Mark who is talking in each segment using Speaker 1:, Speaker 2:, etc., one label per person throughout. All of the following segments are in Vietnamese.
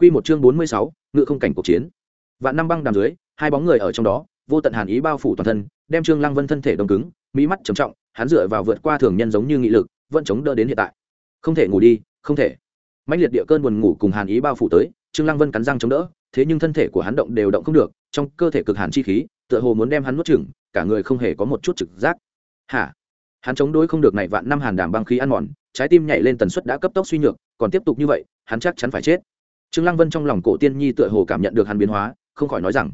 Speaker 1: Quy một chương bốn mươi sáu, ngự không cảnh cuộc chiến. Vạn năm băng đàm dưới, hai bóng người ở trong đó, vô tận hàn ý bao phủ toàn thân, đem Trương Lăng Vân thân thể đông cứng, mỹ mắt trầm trọng, hắn dựa vào vượt qua thường nhân giống như nghị lực, vẫn chống đỡ đến hiện tại. Không thể ngủ đi, không thể. Mãnh liệt địa cơn buồn ngủ cùng hàn ý bao phủ tới, Trương Lăng Vân cắn răng chống đỡ, thế nhưng thân thể của hắn động đều động không được, trong cơ thể cực hàn chi khí, tựa hồ muốn đem hắn nuốt chửng, cả người không hề có một chút trực giác. Hả? Hắn chống đối không được này vạn năm hàn đảm băng khí ăn mòn, trái tim nhảy lên tần suất đã cấp tốc suy nhược, còn tiếp tục như vậy, hắn chắc chắn phải chết trương lăng vân trong lòng cổ tiên nhi tựa hồ cảm nhận được hắn biến hóa, không khỏi nói rằng,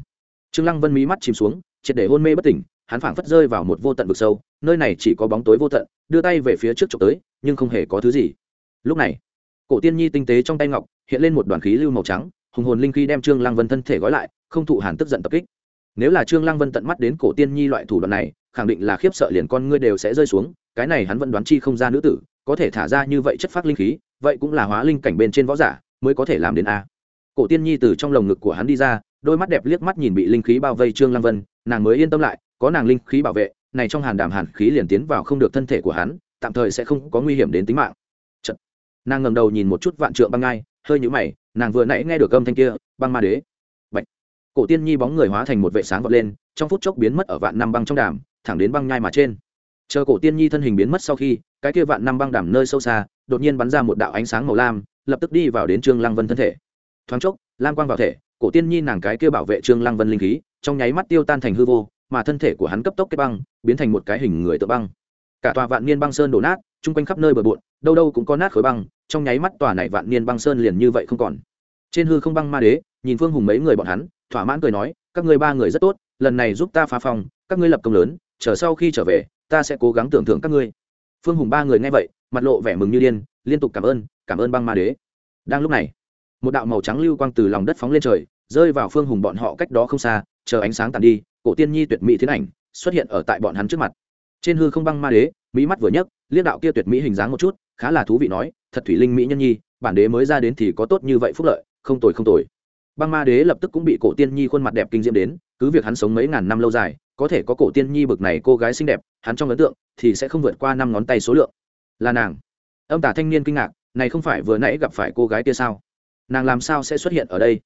Speaker 1: trương lăng vân mí mắt chìm xuống, triệt để hôn mê bất tỉnh, hắn phảng phất rơi vào một vô tận vực sâu, nơi này chỉ có bóng tối vô tận, đưa tay về phía trước chụp tới, nhưng không hề có thứ gì. Lúc này, cổ tiên nhi tinh tế trong tay ngọc, hiện lên một đoàn khí lưu màu trắng, hùng hồn linh khí đem trương lăng vân thân thể gói lại, không thụ hàn tức giận tập kích. Nếu là trương lăng vân tận mắt đến cổ tiên nhi loại thủ đoạn này, khẳng định là khiếp sợ liền con ngươi đều sẽ rơi xuống, cái này hắn vẫn đoán chi không ra nữ tử, có thể thả ra như vậy chất phát linh khí, vậy cũng là hóa linh cảnh bên trên võ giả mới có thể làm đến a cổ tiên nhi từ trong lồng ngực của hắn đi ra, đôi mắt đẹp liếc mắt nhìn bị linh khí bao vây trương lăng vân, nàng mới yên tâm lại, có nàng linh khí bảo vệ, này trong hàn đàm hàn khí liền tiến vào không được thân thể của hắn, tạm thời sẽ không có nguy hiểm đến tính mạng Chật. nàng ngẩng đầu nhìn một chút vạn trượng băng ngai, hơi nhũ mày, nàng vừa nãy nghe được âm thanh kia, băng ma đế Bạch. cổ tiên nhi bóng người hóa thành một vệ sáng vọt lên, trong phút chốc biến mất ở vạn năm băng trong đàm, thẳng đến băng nhai mà trên chờ cổ tiên nhi thân hình biến mất sau khi, cái kia vạn năm băng đàm nơi sâu xa, đột nhiên bắn ra một đạo ánh sáng màu lam lập tức đi vào đến trương lăng vân thân thể. Thoáng chốc, lam quang vào thể, cổ tiên nhi nàng cái kia bảo vệ trương lăng vân linh khí, trong nháy mắt tiêu tan thành hư vô, mà thân thể của hắn cấp tốc kết băng, biến thành một cái hình người tự băng. Cả tòa vạn niên băng sơn đổ nát, chung quanh khắp nơi bờ bộn, đâu đâu cũng có nát khối băng, trong nháy mắt tòa này vạn niên băng sơn liền như vậy không còn. Trên hư không băng ma đế, nhìn phương hùng mấy người bọn hắn, thỏa mãn cười nói, các ngươi ba người rất tốt, lần này giúp ta phá phòng, các ngươi lập công lớn, chờ sau khi trở về, ta sẽ cố gắng tưởng thưởng các ngươi. Phương hùng ba người nghe vậy, mặt lộ vẻ mừng như điên, liên tục cảm ơn cảm ơn băng ma đế. Đang lúc này, một đạo màu trắng lưu quang từ lòng đất phóng lên trời, rơi vào phương hùng bọn họ cách đó không xa, chờ ánh sáng tàn đi, cổ tiên nhi tuyệt mỹ thiên ảnh xuất hiện ở tại bọn hắn trước mặt. Trên hư không băng ma đế, mỹ mắt vừa nhấc, liếc đạo kia tuyệt mỹ hình dáng một chút, khá là thú vị nói, thật thủy linh mỹ nhân nhi, bản đế mới ra đến thì có tốt như vậy phúc lợi, không tồi không tồi. Băng ma đế lập tức cũng bị cổ tiên nhi khuôn mặt đẹp kinh diễm đến, cứ việc hắn sống mấy ngàn năm lâu dài, có thể có cổ tiên nhi bực này cô gái xinh đẹp, hắn trong ấn tượng thì sẽ không vượt qua năm ngón tay số lượng. Là nàng. Âm tả thanh niên kinh ngạc này không phải vừa nãy gặp phải cô gái kia sao? Nàng làm sao sẽ xuất hiện ở đây?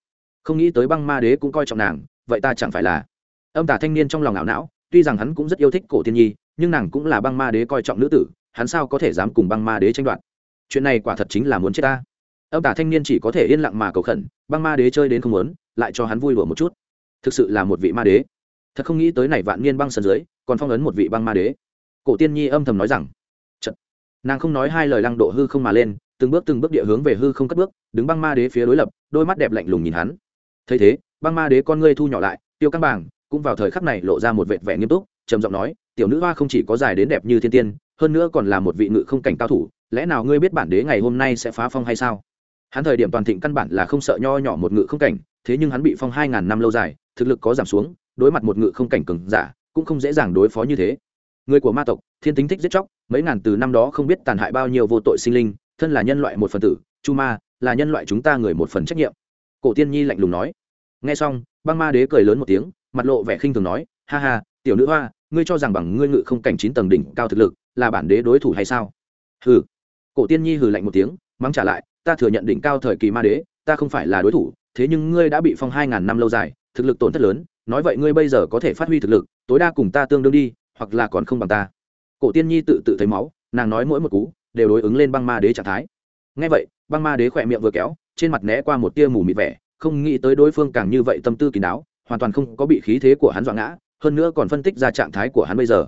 Speaker 1: Không nghĩ tới băng ma đế cũng coi trọng nàng, vậy ta chẳng phải là? Âm tả thanh niên trong lòng ảo não, tuy rằng hắn cũng rất yêu thích cổ tiên nhi, nhưng nàng cũng là băng ma đế coi trọng nữ tử, hắn sao có thể dám cùng băng ma đế tranh đoạt? Chuyện này quả thật chính là muốn chết ta. Âm tả thanh niên chỉ có thể yên lặng mà cầu khẩn, băng ma đế chơi đến không muốn, lại cho hắn vui đùa một chút. Thực sự là một vị ma đế. Thật không nghĩ tới này vạn niên băng sân dưới, còn phong ấn một vị băng ma đế. Cổ tiên nhi âm thầm nói rằng Chật. nàng không nói hai lời lăng độ hư không mà lên từng bước từng bước địa hướng về hư không cất bước, đứng băng ma đế phía đối lập, đôi mắt đẹp lạnh lùng nhìn hắn. Thấy thế, băng ma đế con ngươi thu nhỏ lại, tiêu căng bảng cũng vào thời khắc này lộ ra một vệt vẻ nghiêm túc, trầm giọng nói, tiểu nữ hoa không chỉ có dài đến đẹp như thiên tiên, hơn nữa còn là một vị ngự không cảnh cao thủ, lẽ nào ngươi biết bản đế ngày hôm nay sẽ phá phong hay sao? Hắn thời điểm toàn thịnh căn bản là không sợ nho nhỏ một ngự không cảnh, thế nhưng hắn bị phong hai ngàn năm lâu dài, thực lực có giảm xuống, đối mặt một ngự không cảnh cường giả, cũng không dễ dàng đối phó như thế. Người của ma tộc, thiên tính thích giết chóc, mấy ngàn từ năm đó không biết tàn hại bao nhiêu vô tội sinh linh thân là nhân loại một phần tử, chu ma là nhân loại chúng ta người một phần trách nhiệm. Cổ tiên nhi lạnh lùng nói. Nghe xong, băng ma đế cười lớn một tiếng, mặt lộ vẻ khinh thường nói, ha ha, tiểu nữ hoa, ngươi cho rằng bằng ngươi ngự không cảnh chín tầng đỉnh cao thực lực là bản đế đối thủ hay sao? Hừ. Cổ tiên nhi hừ lạnh một tiếng, mắng trả lại, ta thừa nhận đỉnh cao thời kỳ ma đế, ta không phải là đối thủ, thế nhưng ngươi đã bị phong hai ngàn năm lâu dài, thực lực tổn thất lớn, nói vậy ngươi bây giờ có thể phát huy thực lực, tối đa cùng ta tương đương đi, hoặc là còn không bằng ta. Cổ tiên nhi tự tự thấy máu, nàng nói mỗi một cú đều đối ứng lên băng ma đế trạng thái. Ngay vậy, băng ma đế khỏe miệng vừa kéo, trên mặt né qua một tia mù mịt vẻ, không nghĩ tới đối phương càng như vậy tâm tư kín đáo, hoàn toàn không có bị khí thế của hắn dọa ngã, hơn nữa còn phân tích ra trạng thái của hắn bây giờ.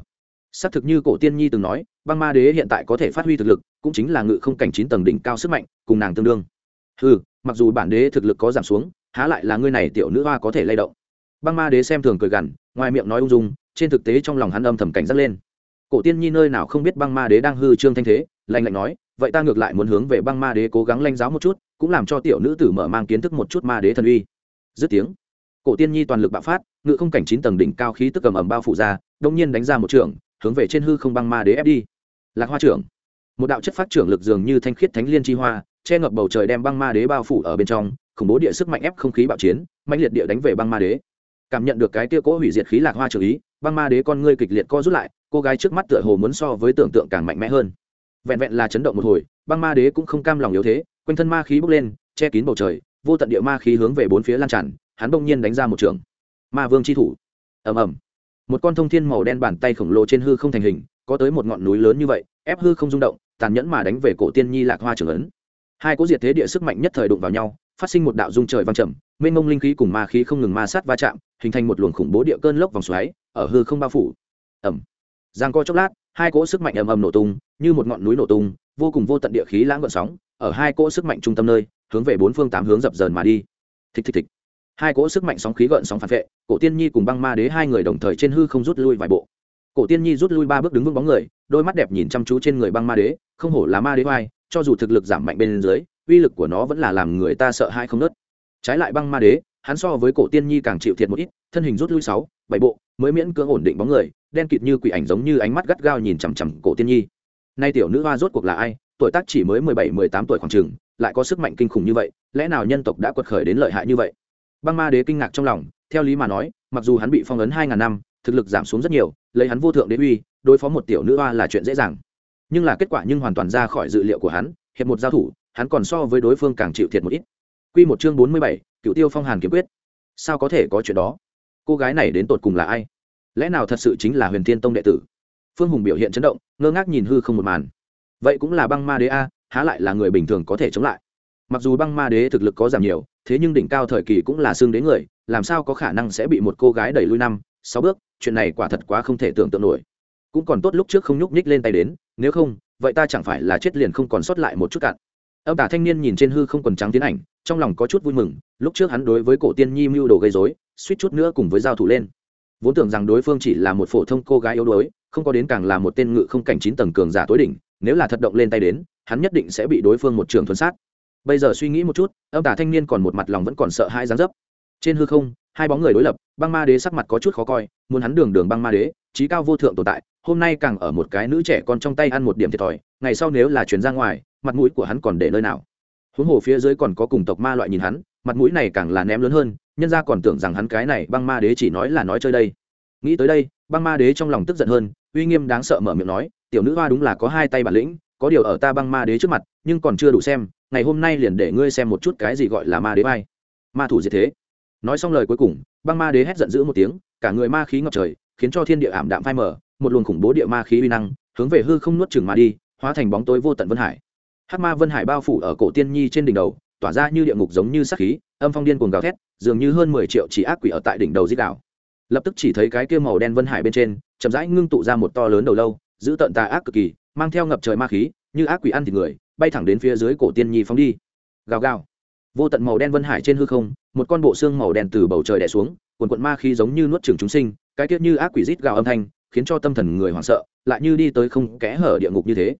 Speaker 1: Xác thực như cổ tiên nhi từng nói, băng ma đế hiện tại có thể phát huy thực lực, cũng chính là ngự không cảnh chín tầng đỉnh cao sức mạnh, cùng nàng tương đương. Ừ mặc dù bản đế thực lực có giảm xuống, há lại là ngươi này tiểu nữ hoa có thể lay động. Băng ma đế xem thường cười gằn, ngoài miệng nói ung dung, trên thực tế trong lòng hắn âm thầm cảnh giác lên. Cổ tiên nhi nơi nào không biết băng ma đế đang hư trương thanh thế lạnh lạnh nói, vậy ta ngược lại muốn hướng về băng ma đế cố gắng lanh giáo một chút, cũng làm cho tiểu nữ tử mở mang kiến thức một chút ma đế thần uy. Dứt tiếng, cổ tiên nhi toàn lực bạo phát, ngự không cảnh chín tầng đỉnh cao khí tức cầm ẩm bao phủ ra đông nhiên đánh ra một trường, hướng về trên hư không băng ma đế ép đi. Lạc hoa trưởng, một đạo chất phát trưởng lực dường như thanh khiết thánh liên chi hoa, che ngập bầu trời đem băng ma đế bao phủ ở bên trong, khủng bố địa sức mạnh ép không khí bạo chiến mạnh liệt địa đánh về băng ma đế. Cảm nhận được cái tia cỗ hủy diệt khí lạc hoa trưởng ý, băng ma đế con ngươi kịch liệt co rút lại, cô gái trước mắt tựa hồ muốn so với tưởng tượng càng mạnh mẽ hơn vẹn vẹn là chấn động một hồi, băng ma đế cũng không cam lòng yếu thế, quanh thân ma khí bốc lên, che kín bầu trời, vô tận địa ma khí hướng về bốn phía lan tràn, hắn bỗng nhiên đánh ra một trường. Ma vương chi thủ. Ầm ầm. Một con thông thiên màu đen bàn tay khổng lồ trên hư không thành hình, có tới một ngọn núi lớn như vậy, ép hư không rung động, tàn nhẫn mà đánh về cổ tiên nhi lạc hoa trường ấn. Hai cỗ diệt thế địa sức mạnh nhất thời đụng vào nhau, phát sinh một đạo dung trời vang trầm, mênh mông linh khí cùng ma khí không ngừng ma sát va chạm, hình thành một luồng khủng bố địa cơn lốc vòng xoáy, ở hư không bao phủ. Ẩm giang co chốc lát hai cỗ sức mạnh ầm ầm nổ tung, như một ngọn núi nổ tung, vô cùng vô tận địa khí lãng gợn sóng, ở hai cỗ sức mạnh trung tâm nơi, hướng về bốn phương tám hướng dập dờn mà đi. Thịch thịch thịch. Hai cỗ sức mạnh sóng khí gợn sóng phản vệ, cổ tiên nhi cùng băng ma đế hai người đồng thời trên hư không rút lui vài bộ. Cổ tiên nhi rút lui ba bước đứng vững bóng người, đôi mắt đẹp nhìn chăm chú trên người băng ma đế, không hổ là ma đế vai cho dù thực lực giảm mạnh bên dưới, uy lực của nó vẫn là làm người ta sợ hãi không nớt. Trái lại băng ma đế, hắn so với cổ tiên nhi càng chịu thiệt một ít, thân hình rút lui sáu bảy bộ, mới miễn cưỡng ổn định bóng người, đen kịt như quỷ ảnh giống như ánh mắt gắt gao nhìn chằm chằm cổ tiên nhi. Nay tiểu nữ hoa rốt cuộc là ai? Tuổi tác chỉ mới mười bảy, mười tám tuổi khoảng trường lại có sức mạnh kinh khủng như vậy, lẽ nào nhân tộc đã quật khởi đến lợi hại như vậy? Băng ma đế kinh ngạc trong lòng, theo lý mà nói, mặc dù hắn bị phong ấn hai ngàn năm, thực lực giảm xuống rất nhiều, lấy hắn vô thượng đế uy, đối phó một tiểu nữ hoa là chuyện dễ dàng. Nhưng là kết quả nhưng hoàn toàn ra khỏi dự liệu của hắn, hiệp một giao thủ, hắn còn so với đối phương càng chịu thiệt một ít. Q một chương bốn mươi bảy cựu tiêu phong hàn kiếm quyết. Sao có thể có chuyện đó? Cô gái này đến tột cùng là ai? Lẽ nào thật sự chính là huyền thiên tông đệ tử? Phương hùng biểu hiện chấn động, ngơ ngác nhìn hư không một màn. Vậy cũng là băng ma đế a, há lại là người bình thường có thể chống lại? Mặc dù băng ma đế thực lực có giảm nhiều, thế nhưng đỉnh cao thời kỳ cũng là xương đến người, làm sao có khả năng sẽ bị một cô gái đẩy lui năm, sáu bước? Chuyện này quả thật quá không thể tưởng tượng nổi. Cũng còn tốt lúc trước không nhúc nhích lên tay đến, nếu không, vậy ta chẳng phải là chết liền không còn sót lại một chút cạn. Âm tả thanh niên nhìn trên hư không quần trắng tiến ảnh, trong lòng có chút vui mừng, lúc trước hắn đối với cổ tiên nhi mưu đồ gây dối suýt chút nữa cùng với giao thủ lên. Vốn tưởng rằng đối phương chỉ là một phổ thông cô gái yếu đuối, không có đến càng là một tên ngự không cảnh chín tầng cường giả tối đỉnh, nếu là thật động lên tay đến, hắn nhất định sẽ bị đối phương một trường thuần sát. Bây giờ suy nghĩ một chút, âm tả thanh niên còn một mặt lòng vẫn còn sợ hai dáng dấp. Trên hư không, hai bóng người đối lập, băng ma đế sắc mặt có chút khó coi, muốn hắn đường đường băng ma đế trí cao vô thượng tồn tại, hôm nay càng ở một cái nữ trẻ con trong tay ăn một điểm thiệt thòi, ngày sau nếu là chuyển ra ngoài, mặt mũi của hắn còn để nơi nào? Huống hồ phía dưới còn có cùng tộc ma loại nhìn hắn, mặt mũi này càng là ném lớn hơn nhân ra còn tưởng rằng hắn cái này băng ma đế chỉ nói là nói chơi đây. Nghĩ tới đây, băng ma đế trong lòng tức giận hơn, uy nghiêm đáng sợ mở miệng nói, tiểu nữ hoa đúng là có hai tay bản lĩnh, có điều ở ta băng ma đế trước mặt, nhưng còn chưa đủ xem, ngày hôm nay liền để ngươi xem một chút cái gì gọi là ma đế vai. Ma thủ diệt thế. Nói xong lời cuối cùng, băng ma đế hét giận dữ một tiếng, cả người ma khí ngập trời, khiến cho thiên địa ảm đạm phai mở một luồng khủng bố địa ma khí uy năng, hướng về hư không nuốt chừng mà đi, hóa thành bóng tối vô tận vân hải. Hát ma vân hải bao phủ ở cổ tiên nhi trên đỉnh đầu tỏa ra như địa ngục giống như sắc khí, âm phong điên cuồng gào thét, dường như hơn mười triệu chỉ ác quỷ ở tại đỉnh đầu dít đảo. Lập tức chỉ thấy cái kia màu đen vân hải bên trên, chậm rãi ngưng tụ ra một to lớn đầu lâu, giữ tận tà ác cực kỳ, mang theo ngập trời ma khí, như ác quỷ ăn thịt người, bay thẳng đến phía dưới cổ tiên nhi phóng đi. Gào gào. Vô tận màu đen vân hải trên hư không, một con bộ xương màu đen từ bầu trời đẻ xuống quần quận ma khí giống như nuốt trường chúng sinh, cái tiết như ác quỷ rít gào âm thanh, khiến cho tâm thần người hoảng sợ, lại như đi tới không kẽ hở địa ngục như thế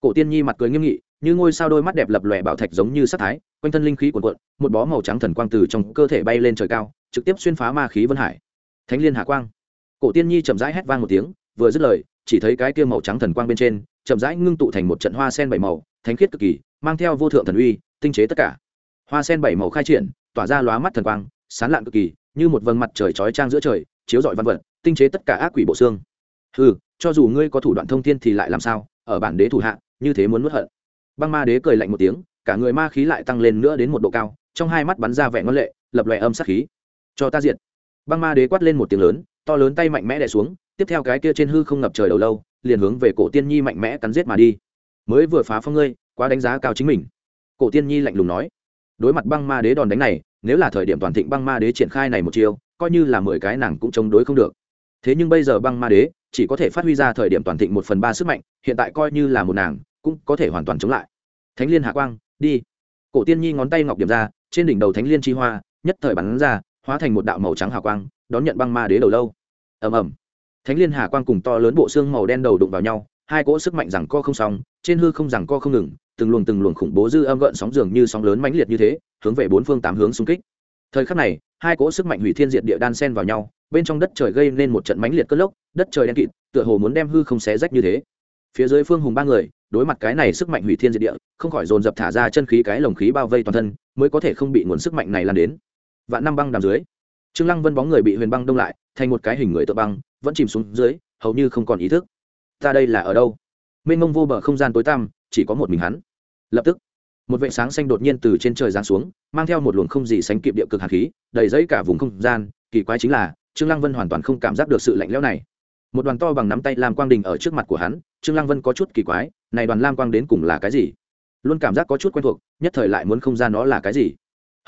Speaker 1: cổ tiên nhi mặt cười nghiêm nghị, như ngôi sao đôi mắt đẹp lập lòe bảo thạch giống như sắc thái, quanh thân linh khí cuồn cuộn, một bó màu trắng thần quang từ trong cơ thể bay lên trời cao, trực tiếp xuyên phá ma khí vân hải. Thánh liên hạ quang. Cổ tiên nhi chậm rãi hét vang một tiếng, vừa dứt lời, chỉ thấy cái kia màu trắng thần quang bên trên, chậm rãi ngưng tụ thành một trận hoa sen bảy màu, thánh khiết cực kỳ, mang theo vô thượng thần uy, tinh chế tất cả. Hoa sen bảy màu khai triển, tỏa ra lóa mắt thần quang sán lạn cực kỳ, như một vầng mặt trời chói trang giữa trời, chiếu rọi văn vật, tinh chế tất cả ác quỷ bộ xương. Ừ cho dù ngươi có thủ đoạn thông thiên thì lại làm sao? Ở bản đế thủ hạ như thế muốn nuốt hận. Băng ma đế cười lạnh một tiếng, cả người ma khí lại tăng lên nữa đến một độ cao, trong hai mắt bắn ra vẻ ngon lệ, lập lòe âm sát khí. Cho ta diệt. băng ma đế quát lên một tiếng lớn, to lớn tay mạnh mẽ đè xuống, tiếp theo cái kia trên hư không ngập trời đầu lâu, liền hướng về cổ tiên nhi mạnh mẽ cắn giết mà đi. Mới vừa phá phong ngươi, quá đánh giá cao chính mình. Cổ tiên nhi lạnh lùng nói. Đối mặt băng ma đế đòn đánh này, nếu là thời điểm toàn thịnh băng ma đế triển khai này một chiều coi như là mười cái nàng cũng chống đối không được. Thế nhưng bây giờ băng ma đế chỉ có thể phát huy ra thời điểm toàn thịnh một phần ba sức mạnh, hiện tại coi như là một nàng, cũng có thể hoàn toàn chống lại. Thánh liên hạ quang, đi. Cổ tiên nhi ngón tay ngọc điểm ra, trên đỉnh đầu thánh liên chi hoa, nhất thời bắn ra, hóa thành một đạo màu trắng hạ quang, đón nhận băng ma đế đầu lâu. Ầm ầm. Thánh liên hà quang cùng to lớn bộ xương màu đen đầu đụng vào nhau, hai cỗ sức mạnh rằng co không xong, trên hư không rằng co không ngừng, từng luồng từng luồng khủng bố dư âm gợn sóng dường như sóng lớn mãnh liệt như thế, hướng về bốn phương tám hướng xung kích. Thời khắc này hai cỗ sức mạnh hủy thiên diệt địa đan sen vào nhau, bên trong đất trời gây nên một trận mãnh liệt cất lốc, đất trời đen kịt, tựa hồ muốn đem hư không xé rách như thế. Phía dưới phương hùng ba người, đối mặt cái này sức mạnh hủy thiên diệt địa, không khỏi dồn dập thả ra chân khí cái lồng khí bao vây toàn thân, mới có thể không bị nguồn sức mạnh này lan đến. Vạn năm băng đàm dưới, trương lăng vân bóng người bị huyền băng đông lại, thành một cái hình người tự băng, vẫn chìm xuống dưới, hầu như không còn ý thức. Ta đây là ở đâu? Mênh mông vô bờ không gian tối tăm, chỉ có một mình hắn. Lập tức một vệ sáng xanh đột nhiên từ trên trời giáng xuống, mang theo một luồng không gì sánh kịp địa cực hạt khí, đầy dẫy cả vùng không gian. Kỳ quái chính là, trương lăng vân hoàn toàn không cảm giác được sự lạnh lẽo này. Một đoàn to bằng nắm tay lam quang đình ở trước mặt của hắn, trương lăng vân có chút kỳ quái, này đoàn lam quang đến cùng là cái gì? Luôn cảm giác có chút quen thuộc, nhất thời lại muốn không ra nó là cái gì.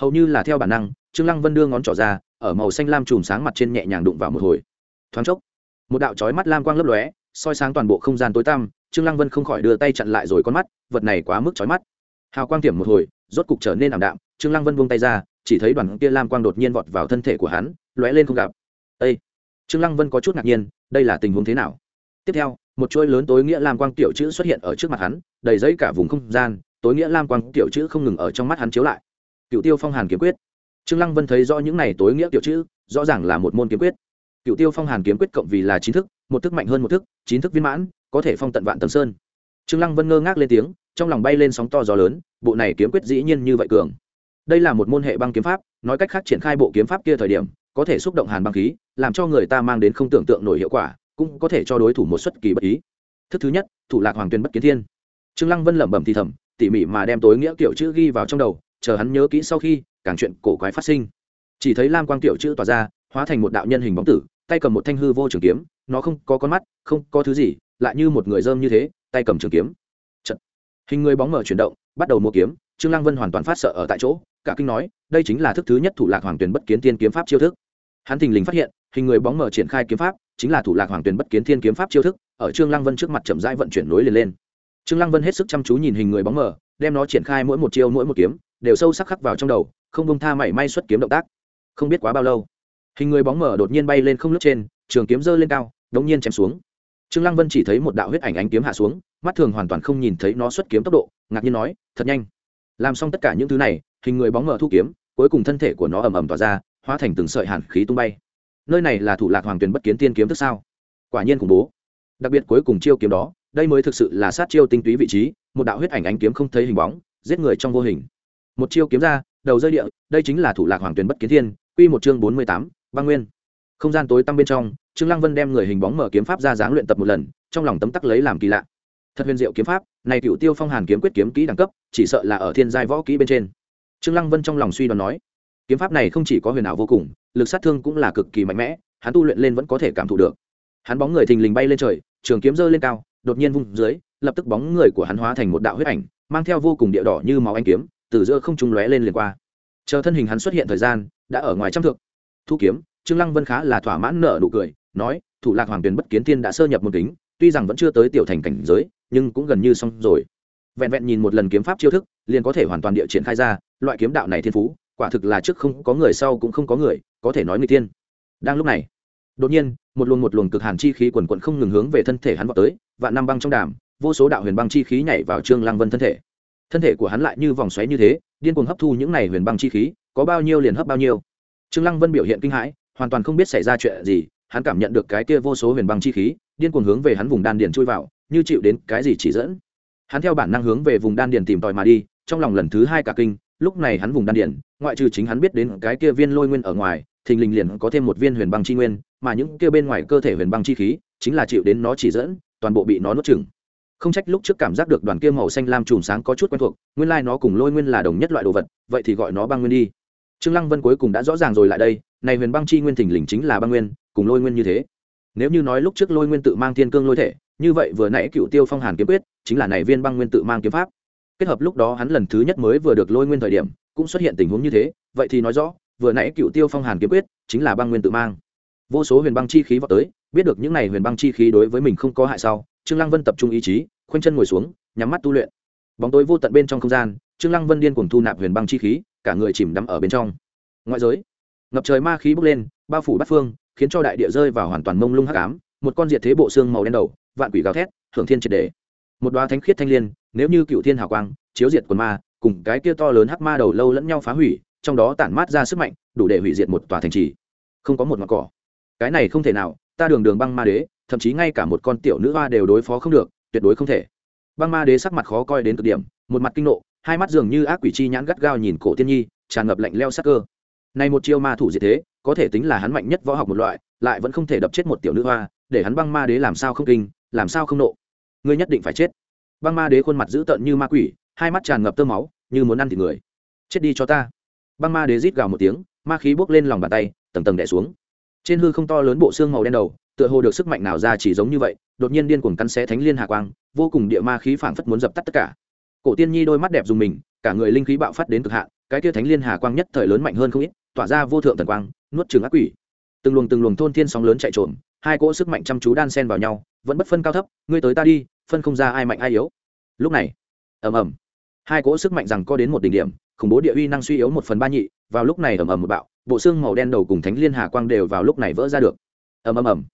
Speaker 1: Hầu như là theo bản năng, trương lăng vân đưa ngón trỏ ra, ở màu xanh lam chùm sáng mặt trên nhẹ nhàng đụng vào một hồi. Thoáng chốc, một đạo chói mắt lam quang lấp lóe, soi sáng toàn bộ không gian tối tăm. Trương lăng vân không khỏi đưa tay chặn lại rồi con mắt, vật này quá mức chói mắt hào quang tiệm một hồi, rốt cục trở nên ảm đạm, trương lăng vân buông tay ra, chỉ thấy đoàn kia lam quang đột nhiên vọt vào thân thể của hắn, lóe lên không gặp. Ê! trương lăng vân có chút ngạc nhiên, đây là tình huống thế nào? Tiếp theo, một chuỗi lớn tối nghĩa lam quang tiểu chữ xuất hiện ở trước mặt hắn, đầy dẫy cả vùng không gian, tối nghĩa lam quang tiểu chữ không ngừng ở trong mắt hắn chiếu lại. Cựu tiêu phong hàn kiếm quyết. Trương lăng vân thấy rõ những này tối nghĩa tiểu chữ, rõ ràng là một môn kiếm quyết. Cựu tiêu phong hàn kiếm quyết cộng vì là chín thức, một thức mạnh hơn một thức, chín thức viên mãn, có thể phong tận vạn tầng sơn. Trương lăng vân ngơ ngác lên tiếng trong lòng bay lên sóng to gió lớn, bộ này kiếm quyết dĩ nhiên như vậy cường. Đây là một môn hệ băng kiếm pháp, nói cách khác triển khai bộ kiếm pháp kia thời điểm, có thể xúc động hàn băng khí, làm cho người ta mang đến không tưởng tượng nổi hiệu quả, cũng có thể cho đối thủ một xuất kỳ bất ý. Thức thứ nhất, thủ lạc hoàng tuyên bất kiến thiên. Trương lăng vân lẩm bẩm thì thầm, tỉ mỉ mà đem tối nghĩa kiểu chữ ghi vào trong đầu, chờ hắn nhớ kỹ sau khi, càng chuyện cổ quái phát sinh. Chỉ thấy lam quang tiểu chữ tỏa ra, hóa thành một đạo nhân hình bóng tử, tay cầm một thanh hư vô trường kiếm, nó không có con mắt, không có thứ gì, lại như một người dơm như thế, tay cầm trường kiếm hình người bóng mở chuyển động, bắt đầu mua kiếm, trương lăng vân hoàn toàn phát sợ ở tại chỗ, cả kinh nói, đây chính là thức thứ nhất thủ lạc hoàng tuyển bất kiến thiên kiếm pháp chiêu thức. Hắn thình lình phát hiện, hình người bóng mở triển khai kiếm pháp, chính là thủ lạc hoàng tuyển bất kiến thiên kiếm pháp chiêu thức, ở trương lăng vân trước mặt chậm rãi vận chuyển nối liền lên. Trương lăng vân hết sức chăm chú nhìn hình người bóng mở, đem nó triển khai mỗi một chiêu mỗi một kiếm, đều sâu sắc khắc vào trong đầu, không bông tha mảy may xuất kiếm động tác. Không biết quá bao lâu, hình người bóng mở đột nhiên bay lên không lướt trên, trường kiếm giơ lên cao, đống nhiên chém xuống trương lăng vân chỉ thấy một đạo huyết ảnh ánh kiếm hạ xuống, mắt thường hoàn toàn không nhìn thấy nó xuất kiếm tốc độ, ngạc nhiên nói, thật nhanh. Làm xong tất cả những thứ này, hình người bóng mở thu kiếm, cuối cùng thân thể của nó ầm ầm tỏa ra, hóa thành từng sợi hàn khí tung bay. Nơi này là thủ lạc hoàng tuyền bất kiến tiên kiếm tức sao? Quả nhiên khủng bố. Đặc biệt cuối cùng chiêu kiếm đó, đây mới thực sự là sát chiêu tinh túy vị trí, một đạo huyết ảnh ánh kiếm không thấy hình bóng, giết người trong vô hình. Một chiêu kiếm ra, đầu rơi địa, đây chính là thủ lạc hoàng tuyền bất kiến thiên, quy một chương bốn mươi tám, băng nguyên. Không gian tối tăm bên trong trương lăng vân đem người hình bóng mở kiếm pháp ra dáng luyện tập một lần, trong lòng tấm tắc lấy làm kỳ lạ. Thật huyền diệu kiếm pháp, này cựu tiêu phong hàn kiếm quyết kiếm kỹ đẳng cấp, chỉ sợ là ở thiên giai võ kỹ bên trên. Trương lăng vân trong lòng suy đoán nói, kiếm pháp này không chỉ có huyền ảo vô cùng, lực sát thương cũng là cực kỳ mạnh mẽ, hắn tu luyện lên vẫn có thể cảm thụ được. Hắn bóng người thình lình bay lên trời, trường kiếm giơ lên cao, đột nhiên vung dưới, lập tức bóng người của hắn hóa thành một đạo huyết ảnh, mang theo vô cùng địa đỏ như máu anh kiếm, từ giữa không trung lóe lên liền qua. Chờ thân hình hắn xuất hiện thời gian, đã ở ngoài trăm thượng thu kiếm, trương lăng vân khá là thỏa mãn nở nụ cười nói, thủ lạc hoàng tuyền bất kiến tiên đã sơ nhập một kính, tuy rằng vẫn chưa tới tiểu thành cảnh giới, nhưng cũng gần như xong rồi. Vẹn vẹn nhìn một lần kiếm pháp chiêu thức, liền có thể hoàn toàn địa triển khai ra, loại kiếm đạo này thiên phú, quả thực là trước không có người sau cũng không có người, có thể nói người tiên đang lúc này, đột nhiên, một luồng một luồng cực hàn chi khí quần quận không ngừng hướng về thân thể hắn vào tới, vạn năm băng trong đàm, vô số đạo huyền băng chi khí nhảy vào trương lăng vân thân thể. Thân thể của hắn lại như vòng xoáy như thế, điên cuồng hấp thu những này huyền băng chi khí, có bao nhiêu liền hấp bao nhiêu. Trương lăng vân biểu hiện kinh hãi, hoàn toàn không biết xảy ra chuyện gì hắn cảm nhận được cái kia vô số huyền băng chi khí, điên cuồng hướng về hắn vùng đan điền chui vào, như chịu đến cái gì chỉ dẫn. Hắn theo bản năng hướng về vùng đan điền tìm tòi mà đi, trong lòng lần thứ hai cả kinh, lúc này hắn vùng đan điền, ngoại trừ chính hắn biết đến cái kia viên lôi nguyên ở ngoài, thình lình liền có thêm một viên huyền băng chi nguyên, mà những kia bên ngoài cơ thể huyền băng chi khí, chính là chịu đến nó chỉ dẫn, toàn bộ bị nó nuốt chửng. Không trách lúc trước cảm giác được đoàn kia màu xanh lam chùm sáng có chút quen thuộc, nguyên lai nó cùng lôi nguyên là đồng nhất loại đồ vật, vậy thì gọi nó băng nguyên đi. Trương lăng vân cuối cùng đã rõ ràng rồi lại đây, này huyền băng chi nguyên thình lình chính là băng nguyên cùng lôi nguyên như thế. Nếu như nói lúc trước lôi nguyên tự mang thiên cương lôi thể, như vậy vừa nãy cựu tiêu phong hàn kiếm quyết, chính là này viên băng nguyên tự mang kiếm pháp. Kết hợp lúc đó hắn lần thứ nhất mới vừa được lôi nguyên thời điểm, cũng xuất hiện tình huống như thế, vậy thì nói rõ, vừa nãy cựu tiêu phong hàn kiếm quyết, chính là băng nguyên tự mang. Vô số huyền băng chi khí vào tới, biết được những này huyền băng chi khí đối với mình không có hại sau, trương lăng vân tập trung ý chí, khoanh chân ngồi xuống, nhắm mắt tu luyện. Bóng tối vô tận bên trong không gian, trương lăng vân điên cùng thu nạp huyền băng chi khí, cả người chìm đắm ở bên trong. Ngoại giới, ngập trời ma khí bốc lên, bao phủ bát phương khiến cho đại địa rơi vào hoàn toàn mông lung hắc ám, một con diệt thế bộ xương màu đen đầu, vạn quỷ gào thét thượng thiên triệt đề. Một đoá thánh khiết thanh liên, nếu như cựu thiên hào quang, chiếu diệt quần ma, cùng cái kia to lớn hắc ma đầu lâu lẫn nhau phá hủy, trong đó tản mát ra sức mạnh, đủ để hủy diệt một tòa thành trì. Không có một mặt cỏ. Cái này không thể nào, ta đường đường băng ma đế, thậm chí ngay cả một con tiểu nữ hoa đều đối phó không được, tuyệt đối không thể. Băng ma đế sắc mặt khó coi đến cực điểm, một mặt kinh nộ, hai mắt dường như ác quỷ chi nhãn gắt gao nhìn cổ tiên nhi, tràn ngập lạnh leo sắc cơ này một chiêu ma thủ diệt thế, có thể tính là hắn mạnh nhất võ học một loại, lại vẫn không thể đập chết một tiểu nữ hoa, để hắn băng ma đế làm sao không kinh, làm sao không nộ. Ngươi nhất định phải chết. Băng ma đế khuôn mặt dữ tợn như ma quỷ, hai mắt tràn ngập tơ máu, như muốn ăn thịt người. Chết đi cho ta. Băng ma đế rít gào một tiếng, ma khí bốc lên lòng bàn tay, tầng tầng đè xuống. Trên hư không to lớn bộ xương màu đen đầu, tựa hồ được sức mạnh nào ra chỉ giống như vậy, đột nhiên điên cuồng cắn xé thánh liên hà quang, vô cùng địa ma khí phảng phất muốn dập tắt tất cả. Cổ tiên nhi đôi mắt đẹp dùng mình, cả người linh khí bạo phát đến cực hạn, cái kia thánh liên hà quang nhất thời lớn mạnh hơn không ít tỏa ra vô thượng thần quang, nuốt chửng ác quỷ. Từng luồng từng luồng thôn thiên sóng lớn chạy trộm hai cỗ sức mạnh chăm chú đan sen vào nhau, vẫn bất phân cao thấp, ngươi tới ta đi, phân không ra ai mạnh ai yếu. Lúc này, ầm ầm, hai cỗ sức mạnh rằng có đến một đỉnh điểm, khủng bố địa uy năng suy yếu một phần ba nhị, vào lúc này ầm ầm một bạo, bộ xương màu đen đầu cùng thánh liên hà quang đều vào lúc này vỡ ra được. Ầm ầm ầm